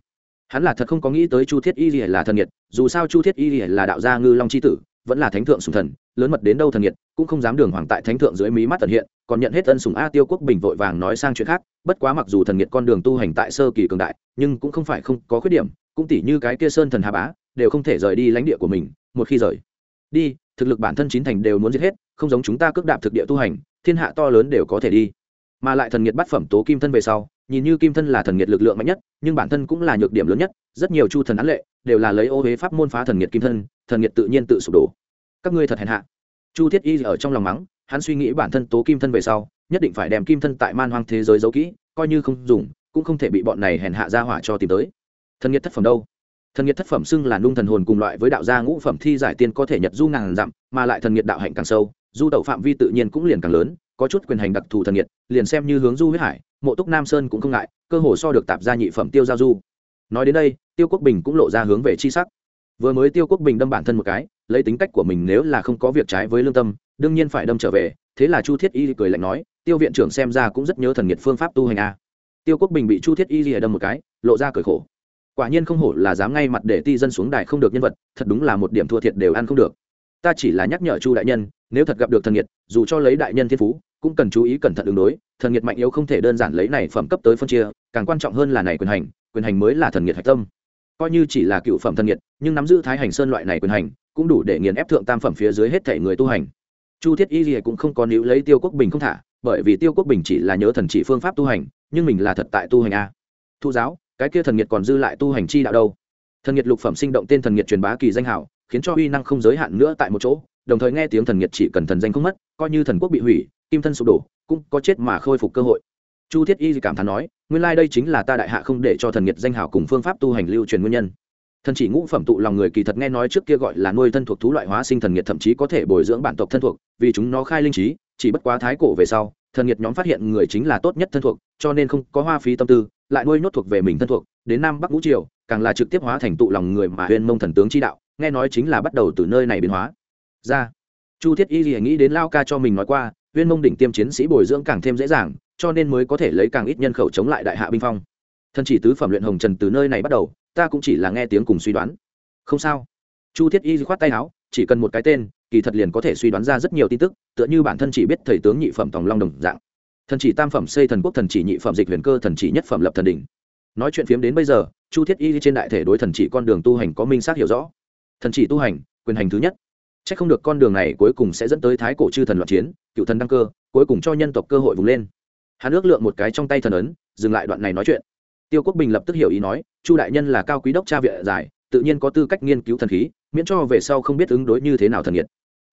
hắn là thật không có nghĩ tới chu thiết y lìa là thần nhiệt, dù sao chu thiết y lìa là đạo gia ngư long c h i tử, vẫn là thánh thượng sùng thần, lớn mật đến đâu thần nhiệt, cũng không dám đường hoàng tại thánh thượng dưới mí mắt thần hiện, còn nhận hết ân sủng a tiêu quốc bình vội vàng nói sang chuyện khác, bất quá mặc dù thần nhiệt con đường tu hành tại sơ kỳ cường đại, nhưng cũng không phải không có khuyết điểm, cũng tỷ như cái kia sơn thần hà bá, đều không thể rời đi lãnh địa của mình, một khi rời đi, thực lực bản thân chín thành đều muốn giết hết, không giống chúng ta cước đạp thực địa tu hành, thiên hạ to lớn đều có thể đi mà lại thần nhiệt bắt phẩm tố kim thân về sau, nhìn như kim thân là thần nhiệt lực lượng mạnh nhất, nhưng bản thân cũng là nhược điểm lớn nhất, rất nhiều chu thần án lệ đều là lấy ô huế pháp môn phá thần nhiệt kim thân, thần nhiệt tự nhiên tự sụp đổ. Các ngươi thật hèn hạ. Chu thiết y ở trong lòng mắng, hắn suy nghĩ bản thân tố kim thân về sau, nhất định phải đem kim thân tại man hoang thế giới giấu kỹ, coi như không dùng, cũng không thể bị bọn này hèn hạ ra hỏa cho tìm tới. Thần nhiệt thất phẩm đâu? Thần nhiệt thất phẩm xưng là nung thần hồn cùng loại với đạo gia ngũ phẩm thi giải tiên có thể nhật du ngàn dặm, mà lại thần nhiệt đạo hạnh càng sâu, du tẩu phạm vi tự nhiên cũng liền càng lớn có chút quyền hành đặc thù thần nhiệt, liền xem như hướng du huyết hải, mộ túc nam sơn cũng không ngại, cơ hồ so được tạp gia nhị phẩm tiêu giao du. Nói đến đây, tiêu quốc bình cũng lộ ra hướng về chi sắc. Vừa mới tiêu quốc bình đâm bản thân một cái, lấy tính cách của mình nếu là không có việc trái với lương tâm, đương nhiên phải đâm trở về, thế là chu thiết y cười lạnh nói, tiêu viện trưởng xem ra cũng rất nhớ thần nhiệt phương pháp tu hành a. Tiêu quốc bình bị chu thiết y đâm một cái, lộ ra cười khổ. Quả nhiên không hổ là dám ngay mặt để ti dân xuống đài không được nhân vật, thật đúng là một điểm thua thiệt đều ăn không được. Ta chỉ là nhắc nhở chu đại nhân nếu thật gặp được thần nhiệt, dù cho lấy đại nhân thiên phú, cũng cần chú ý cẩn thận ứng đối. Thần nhiệt mạnh yếu không thể đơn giản lấy này phẩm cấp tới phân chia, càng quan trọng hơn là này quyền hành quyền hành mới là thần nhiệt hạch tâm. Coi như chỉ là cựu phẩm thần nhiệt, nhưng nắm giữ thái hành sơn loại này quyền hành, cũng đủ để nghiền ép thượng tam phẩm phía dưới hết thể người tu hành. Chu thiết y gì cũng không có níu lấy tiêu quốc bình không thả, bởi vì tiêu quốc bình chỉ là nhớ thần chỉ phương pháp tu hành, nhưng mình là thật tại tu hành a. Thu giáo, cái kia thần nhiệt còn dư lại tu hành chi đạo đâu? Thần nhiệt lục phẩm sinh động tên thần nhiệt truyền bá kỳ danh hảo, khiến cho uy năng không giới hạn nữa tại một chỗ đồng thời nghe tiếng thần nhiệt chỉ cần thần danh không mất, coi như thần quốc bị hủy, kim thân sụp đổ, cũng có chết mà khôi phục cơ hội. Chu thiết y cảm thán nói, nguyên lai、like、đây chính là ta đại hạ không để cho thần nhiệt danh hảo cùng phương pháp tu hành lưu truyền nguyên nhân. Thần chỉ ngũ phẩm tụ lòng người kỳ thật nghe nói trước kia gọi là nuôi thân thuộc thú loại hóa sinh thần nhiệt thậm chí có thể bồi dưỡng bản tộc thân thuộc, vì chúng nó khai linh trí, chỉ bất quá thái cổ về sau, thần nhiệt nhóm phát hiện người chính là tốt nhất thân thuộc, cho nên không có hoa phí tâm tư, lại nuôi nhốt thuộc về mình thân thuộc, đến nam bắc ngũ triều, càng là trực tiếp hóa thành tụ lòng người mà huyên mông thần tướng chi đạo, nghe nói chính là bắt đầu từ nơi này biến hóa ra. Chu thiết y gì nghĩ đến lao ca cho mình nói qua huyên mông đỉnh tiêm chiến sĩ bồi dưỡng càng thêm dễ dàng, cho nên mới có thể lấy càng ít nhân khẩu chống lại đại hạ binh phong. Thân chỉ tứ phẩm luyện hồng trần từ nơi này bắt đầu, ta cũng chỉ là nghe tiếng cùng suy đoán. Không sao. Chu thiết y khoát tay áo, chỉ cần một cái tên, kỳ thật liền có thể suy đoán ra rất nhiều tin tức, tựa như bản thân chỉ biết thầy tướng nhị phẩm tòng long đồng dạng. Thần chỉ tam phẩm xây thần quốc, thần chỉ nhị phẩm dịch huyền cơ, thần chỉ nhất phẩm lập thần đỉnh. Nói chuyện phiếm đến bây giờ, chu thiết y trên đại thể đối thần chỉ con đường tu hành có minh xác hiểu rõ. Thần chỉ tu hành, quyền hành thứ nhất. Chắc không được con đường này cuối cùng sẽ dẫn tới thái cổ chư thần loạn chiến, cựu thần đăng cơ, cuối cùng cho nhân tộc cơ hội vùng lên. Hắn ước lượng một cái trong tay thần ấn, dừng lại đoạn này nói chuyện. Tiêu quốc bình lập tức hiểu ý nói, chu đại nhân là cao quý đốc cha viện giải, tự nhiên có tư cách nghiên cứu thần khí, miễn cho về sau không biết ứng đối như thế nào thần nhiệt.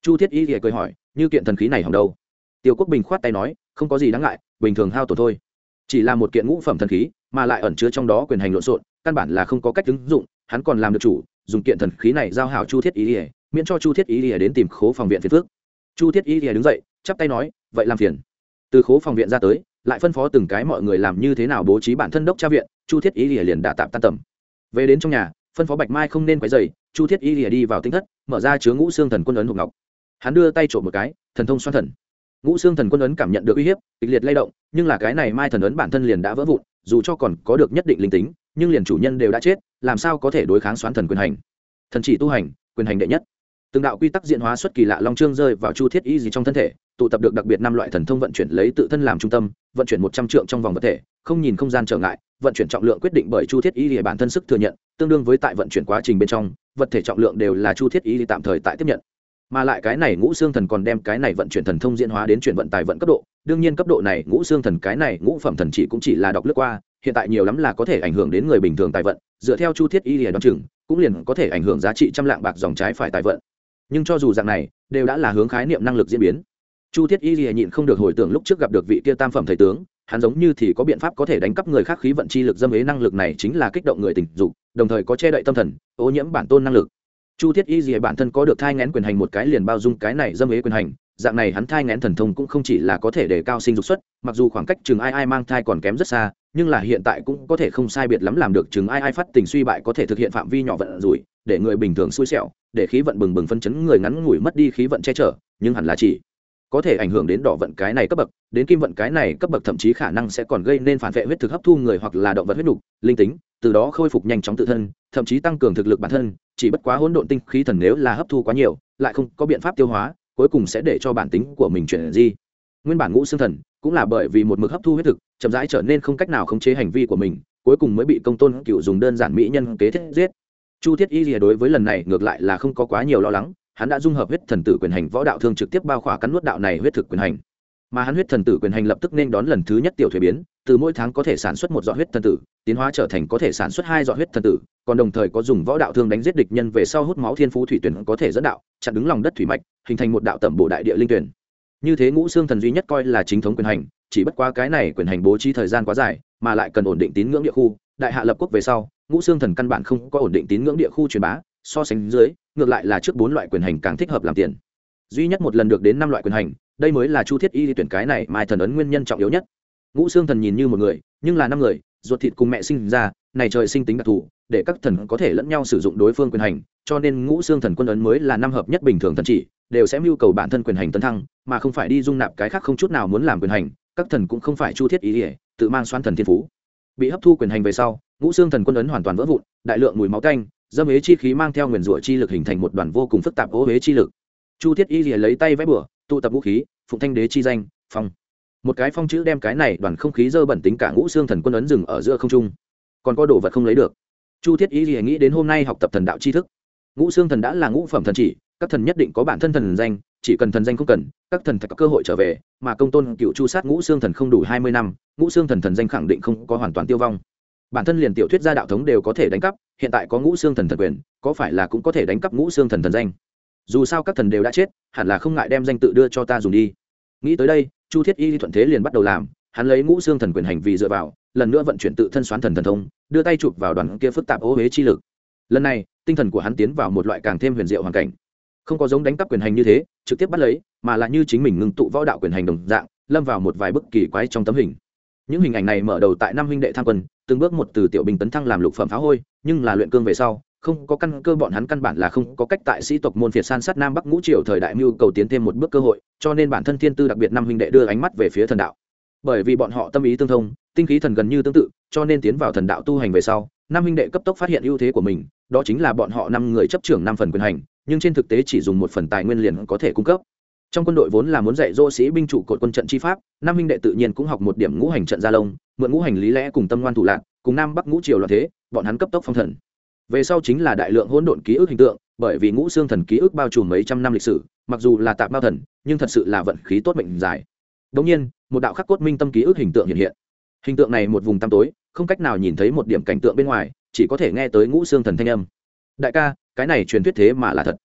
Chu thiết y thì cười hỏi, như kiện thần khí này hỏng đâu? Tiêu quốc bình khoát tay nói, không có gì đáng ngại, bình thường hao tổn thôi. Chỉ là một kiện ngũ phẩm thần khí, mà lại ẩn chứa trong đó quyền hành lộn xộn, căn bản là không có cách ứng dụng, hắn còn làm được chủ, dùng kiện thần khí này giao hảo chu thiết y ỉa miễn cho chu thiết y ỉa đến tìm khố phòng viện phiền phước chu thiết y ỉa đứng dậy, chắp tay nói, vậy làm phiền. Từ khố phòng viện ra tới, lại phân phó từng cái mọi người làm như thế nào bố trí bản thân đốc tra viện, chu thiết y ỉa liền đã tạm tan tầm. Về đến trong nhà, phân phó bạch mai không nên quấy dày chu thiết y ỉa đi vào tinh thất, mở ra chứa ngũ xương thần quân ấn hộp ngọc. Hắn đưa tay trộm một cái, thần thông xoan thần. Ngũ xương thần quân ấn cảm nhận được uy hiếp, kịch liệt lay động, nhưng là cái này mai thần ấn bản thân liền đã vỡ vụn, dù cho còn có được nhất định linh tính, nhưng liền chủ nhân đều đã chết, làm sao có thể đối kháng xoán thần quyền hành? Thần chỉ tu hành, quyền hành đệ nhất từng đạo quy tắc diện hóa xuất kỳ lạ long trương rơi vào chu thiết y gì trong thân thể, tụ tập được đặc biệt năm loại thần thông vận chuyển lấy tự thân làm trung tâm, vận chuyển một trăm trượng trong vòng vật thể, không nhìn không gian trở ngại, vận chuyển trọng lượng quyết định bởi chu thiết y lìa bản thân sức thừa nhận, tương đương với tại vận chuyển quá trình bên trong, vật thể trọng lượng đều là chu thiết y tạm thời tại tiếp nhận. Mà lại cái này ngũ xương thần còn đem cái này vận chuyển thần thông diễn hóa đến chuyển vận tài vận cấp độ, đương nhiên cấp độ này ngũ xương thần cái này ngũ phẩm thần chỉ cũng chỉ là đọc lướt qua, hiện tại nhiều lắm là có thể ảnh hưởng đến người bình thường tài vận, dựa theo chu thiết y lìa đoán chừng, cũng liền có thể ảnh hưởng giá trị trăm lạng bạc dòng trái phải tài vận nhưng cho dù dạng này, đều đã là hướng khái niệm năng lực diễn biến. Chu thiết y lìa nhịn không được hồi tưởng lúc trước gặp được vị kia tam phẩm thầy tướng, hắn giống như thì có biện pháp có thể đánh cắp người khác khí vận chi lực dâm ế năng lực này chính là kích động người tình dục, đồng thời có che đậy tâm thần, ô nhiễm bản tôn năng lực. Chu thiết y gì bản thân có được thai ngén quyền hành một cái liền bao dung cái này dâm ế quyền hành, dạng này hắn thai ngén thần thông cũng không chỉ là có thể để cao sinh dục xuất mặc dù khoảng cách chừng ai ai mang thai còn kém rất xa, nhưng là hiện tại cũng có thể không sai biệt lắm làm được chừng ai ai phát tình suy bại có thể thực hiện phạm vi nhỏ vận rủi, để người bình thường xui xẻo để khí vận bừng bừng phân chấn người ngắn ngủi mất đi khí vận che chở, nhưng hẳn là chỉ có thể ảnh hưởng đến đỏ vận cái này cấp bậc, đến kim vận cái này cấp bậc thậm chí khả năng sẽ còn gây nên phản vệ huyết thực hấp thu người hoặc là động vật huyết nục, linh tính, từ đó khôi phục nhanh chóng tự thân, thậm chí tăng cường thực lực bản thân, chỉ bất quá hỗn độn tinh khí thần nếu là hấp thu quá nhiều, lại không có biện pháp tiêu hóa, cuối cùng sẽ để cho bản tính của mình chuyển di. Nguyên bản ngũ xương thần cũng là bởi vì một mực hấp thu huyết thực, chậm rãi trở nên không cách nào khống chế hành vi của mình, cuối cùng mới bị công tôn cựu dùng đơn giản mỹ nhân kế thiết giết chu thiết y rìa đối với lần này ngược lại là không có quá nhiều lo lắng, hắn đã dung hợp huyết thần tử quyền hành võ đạo thương trực tiếp bao khỏa cắn nuốt đạo này huyết thực quyền hành. Mà hắn huyết thần tử quyền hành lập tức nên đón lần thứ nhất tiểu thuế biến, từ mỗi tháng có thể sản xuất một giọt huyết thần tử, tiến hóa trở thành có thể sản xuất hai giọt huyết thần tử, còn đồng thời có dùng võ đạo thương đánh giết địch nhân về sau hút máu thiên phú thủy tuyển có thể dẫn đạo, chặn đứng lòng đất thủy mạch, hình thành một đạo tẩm bộ đại địa linh tuyển. Như thế ngũ xương thần duy nhất coi là chính thống quyền hành, chỉ bất quá cái này quyền hành bố trí thời gian quá dài, mà lại cần ổn định tín ngưỡng địa khu, đại hạ lập quốc về sau ngũ xương thần căn bản không có ổn định tín ngưỡng địa khu truyền bá, so sánh dưới, ngược lại là trước bốn loại quyền hành càng thích hợp làm tiền. Duy nhất một lần được đến năm loại quyền hành, đây mới là chu thiết y tuyển cái này mai thần ấn nguyên nhân trọng yếu nhất. Ngũ xương thần nhìn như một người, nhưng là năm người, ruột thịt cùng mẹ sinh ra, này trời sinh tính đặc thù, để các thần có thể lẫn nhau sử dụng đối phương quyền hành, cho nên ngũ xương thần quân ấn mới là năm hợp nhất bình thường thần chỉ, đều sẽ mưu cầu bản thân quyền hành tấn thăng, mà không phải đi dung nạp cái khác không chút nào muốn làm quyền hành, các thần cũng không phải chu thiết ý ỉa tự mang xoan thần thiên phú. Bị hấp thu quyền hành về sau ngũ xương thần quân ấn hoàn toàn vỡ vụn, đại lượng mùi máu canh dâm ế chi khí mang theo nguyền rủa chi lực hình thành một đoàn vô cùng phức tạp ô huế chi lực. Chu thiết y lấy tay vẽ bửa tụ tập vũ khí, phụng thanh đế chi danh, phong. Một cái phong chữ đem cái này đoàn không khí dơ bẩn tính cả ngũ xương thần quân ấn rừng ở giữa không trung. Còn có đồ vật không lấy được. Chu thiết y nghĩ đến hôm nay học tập thần đạo tri thức. Ngũ xương thần đã là ngũ phẩm thần chỉ, các thần nhất định có bản thân thần danh, chỉ cần thần danh không cần, các thần phải có cơ hội trở về, mà công tôn cựu chu sát ngũ xương thần không đủ hai mươi năm, ngũ xương thần thần danh khẳng định không có hoàn toàn tiêu vong bản thân liền tiểu thuyết gia đạo thống đều có thể đánh cắp, hiện tại có ngũ xương thần thần quyền, có phải là cũng có thể đánh cắp ngũ xương thần thần danh? Dù sao các thần đều đã chết, hẳn là không ngại đem danh tự đưa cho ta dùng đi. Nghĩ tới đây, chu thiết y thuận thế liền bắt đầu làm, hắn lấy ngũ xương thần quyền hành vi dựa vào, lần nữa vận chuyển tự thân xoán thần thần thông, đưa tay chụp vào đoàn kia phức tạp ô huế chi lực. Lần này, tinh thần của hắn tiến vào một loại càng thêm huyền diệu hoàn cảnh. Không có giống đánh cắp quyền hành như thế, trực tiếp bắt lấy, mà là như chính mình ngưng tụ võ đạo quyền hành đồng dạng, lâm vào một vài bức kỳ quái trong tấm hình. Những hình ảnh này mở đầu tại năm huynh đệ tham quân từng bước một từ tiểu bình tấn thăng làm lục phẩm phá hôi, nhưng là luyện cương về sau, không có căn cơ, bọn hắn căn bản là không có cách tại sĩ tộc môn phiệt san sát nam bắc ngũ triều thời đại mưu cầu tiến thêm một bước cơ hội, cho nên bản thân thiên tư đặc biệt năm huynh đệ đưa ánh mắt về phía thần đạo. Bởi vì bọn họ tâm ý tương thông, tinh khí thần gần như tương tự, cho nên tiến vào thần đạo tu hành về sau, năm huynh đệ cấp tốc phát hiện ưu thế của mình, đó chính là bọn họ năm người chấp trưởng năm phần quyền hành, nhưng trên thực tế chỉ dùng một phần tài nguyên liền có thể cung cấp trong quân đội vốn là muốn dạy dỗ sĩ binh chủ cột quân trận chi pháp, nam huynh đệ tự nhiên cũng học một điểm ngũ hành trận gia lông, mượn ngũ hành lý lẽ cùng tâm ngoan thủ lạc, cùng nam bắc ngũ triều loạn thế, bọn hắn cấp tốc phong thần. Về sau chính là đại lượng hỗn độn ký ức hình tượng, bởi vì ngũ xương thần ký ức bao trùm mấy trăm năm lịch sử, mặc dù là tạm bao thần, nhưng thật sự là vận khí tốt mệnh dài. Đống nhiên, một đạo khắc cốt minh tâm ký ức hình tượng hiện hiện. Hình tượng này một vùng tăm tối, không cách nào nhìn thấy một điểm cảnh tượng bên ngoài, chỉ có thể nghe tới ngũ xương thần thanh âm. Đại ca, cái này truyền thuyết thế mà là thật.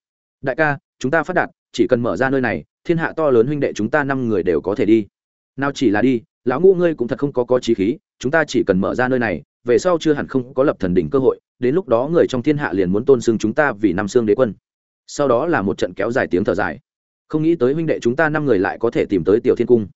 Đại ca, chúng ta phát đạt, chỉ cần mở ra nơi này thiên hạ to lớn huynh đệ chúng ta năm người đều có thể đi. Nào chỉ là đi, lão ngũ ngươi cũng thật không có có trí khí, chúng ta chỉ cần mở ra nơi này, về sau chưa hẳn không có lập thần đỉnh cơ hội, đến lúc đó người trong thiên hạ liền muốn tôn xưng chúng ta vì năm xương đế quân. Sau đó là một trận kéo dài tiếng thở dài. Không nghĩ tới huynh đệ chúng ta năm người lại có thể tìm tới tiểu thiên cung.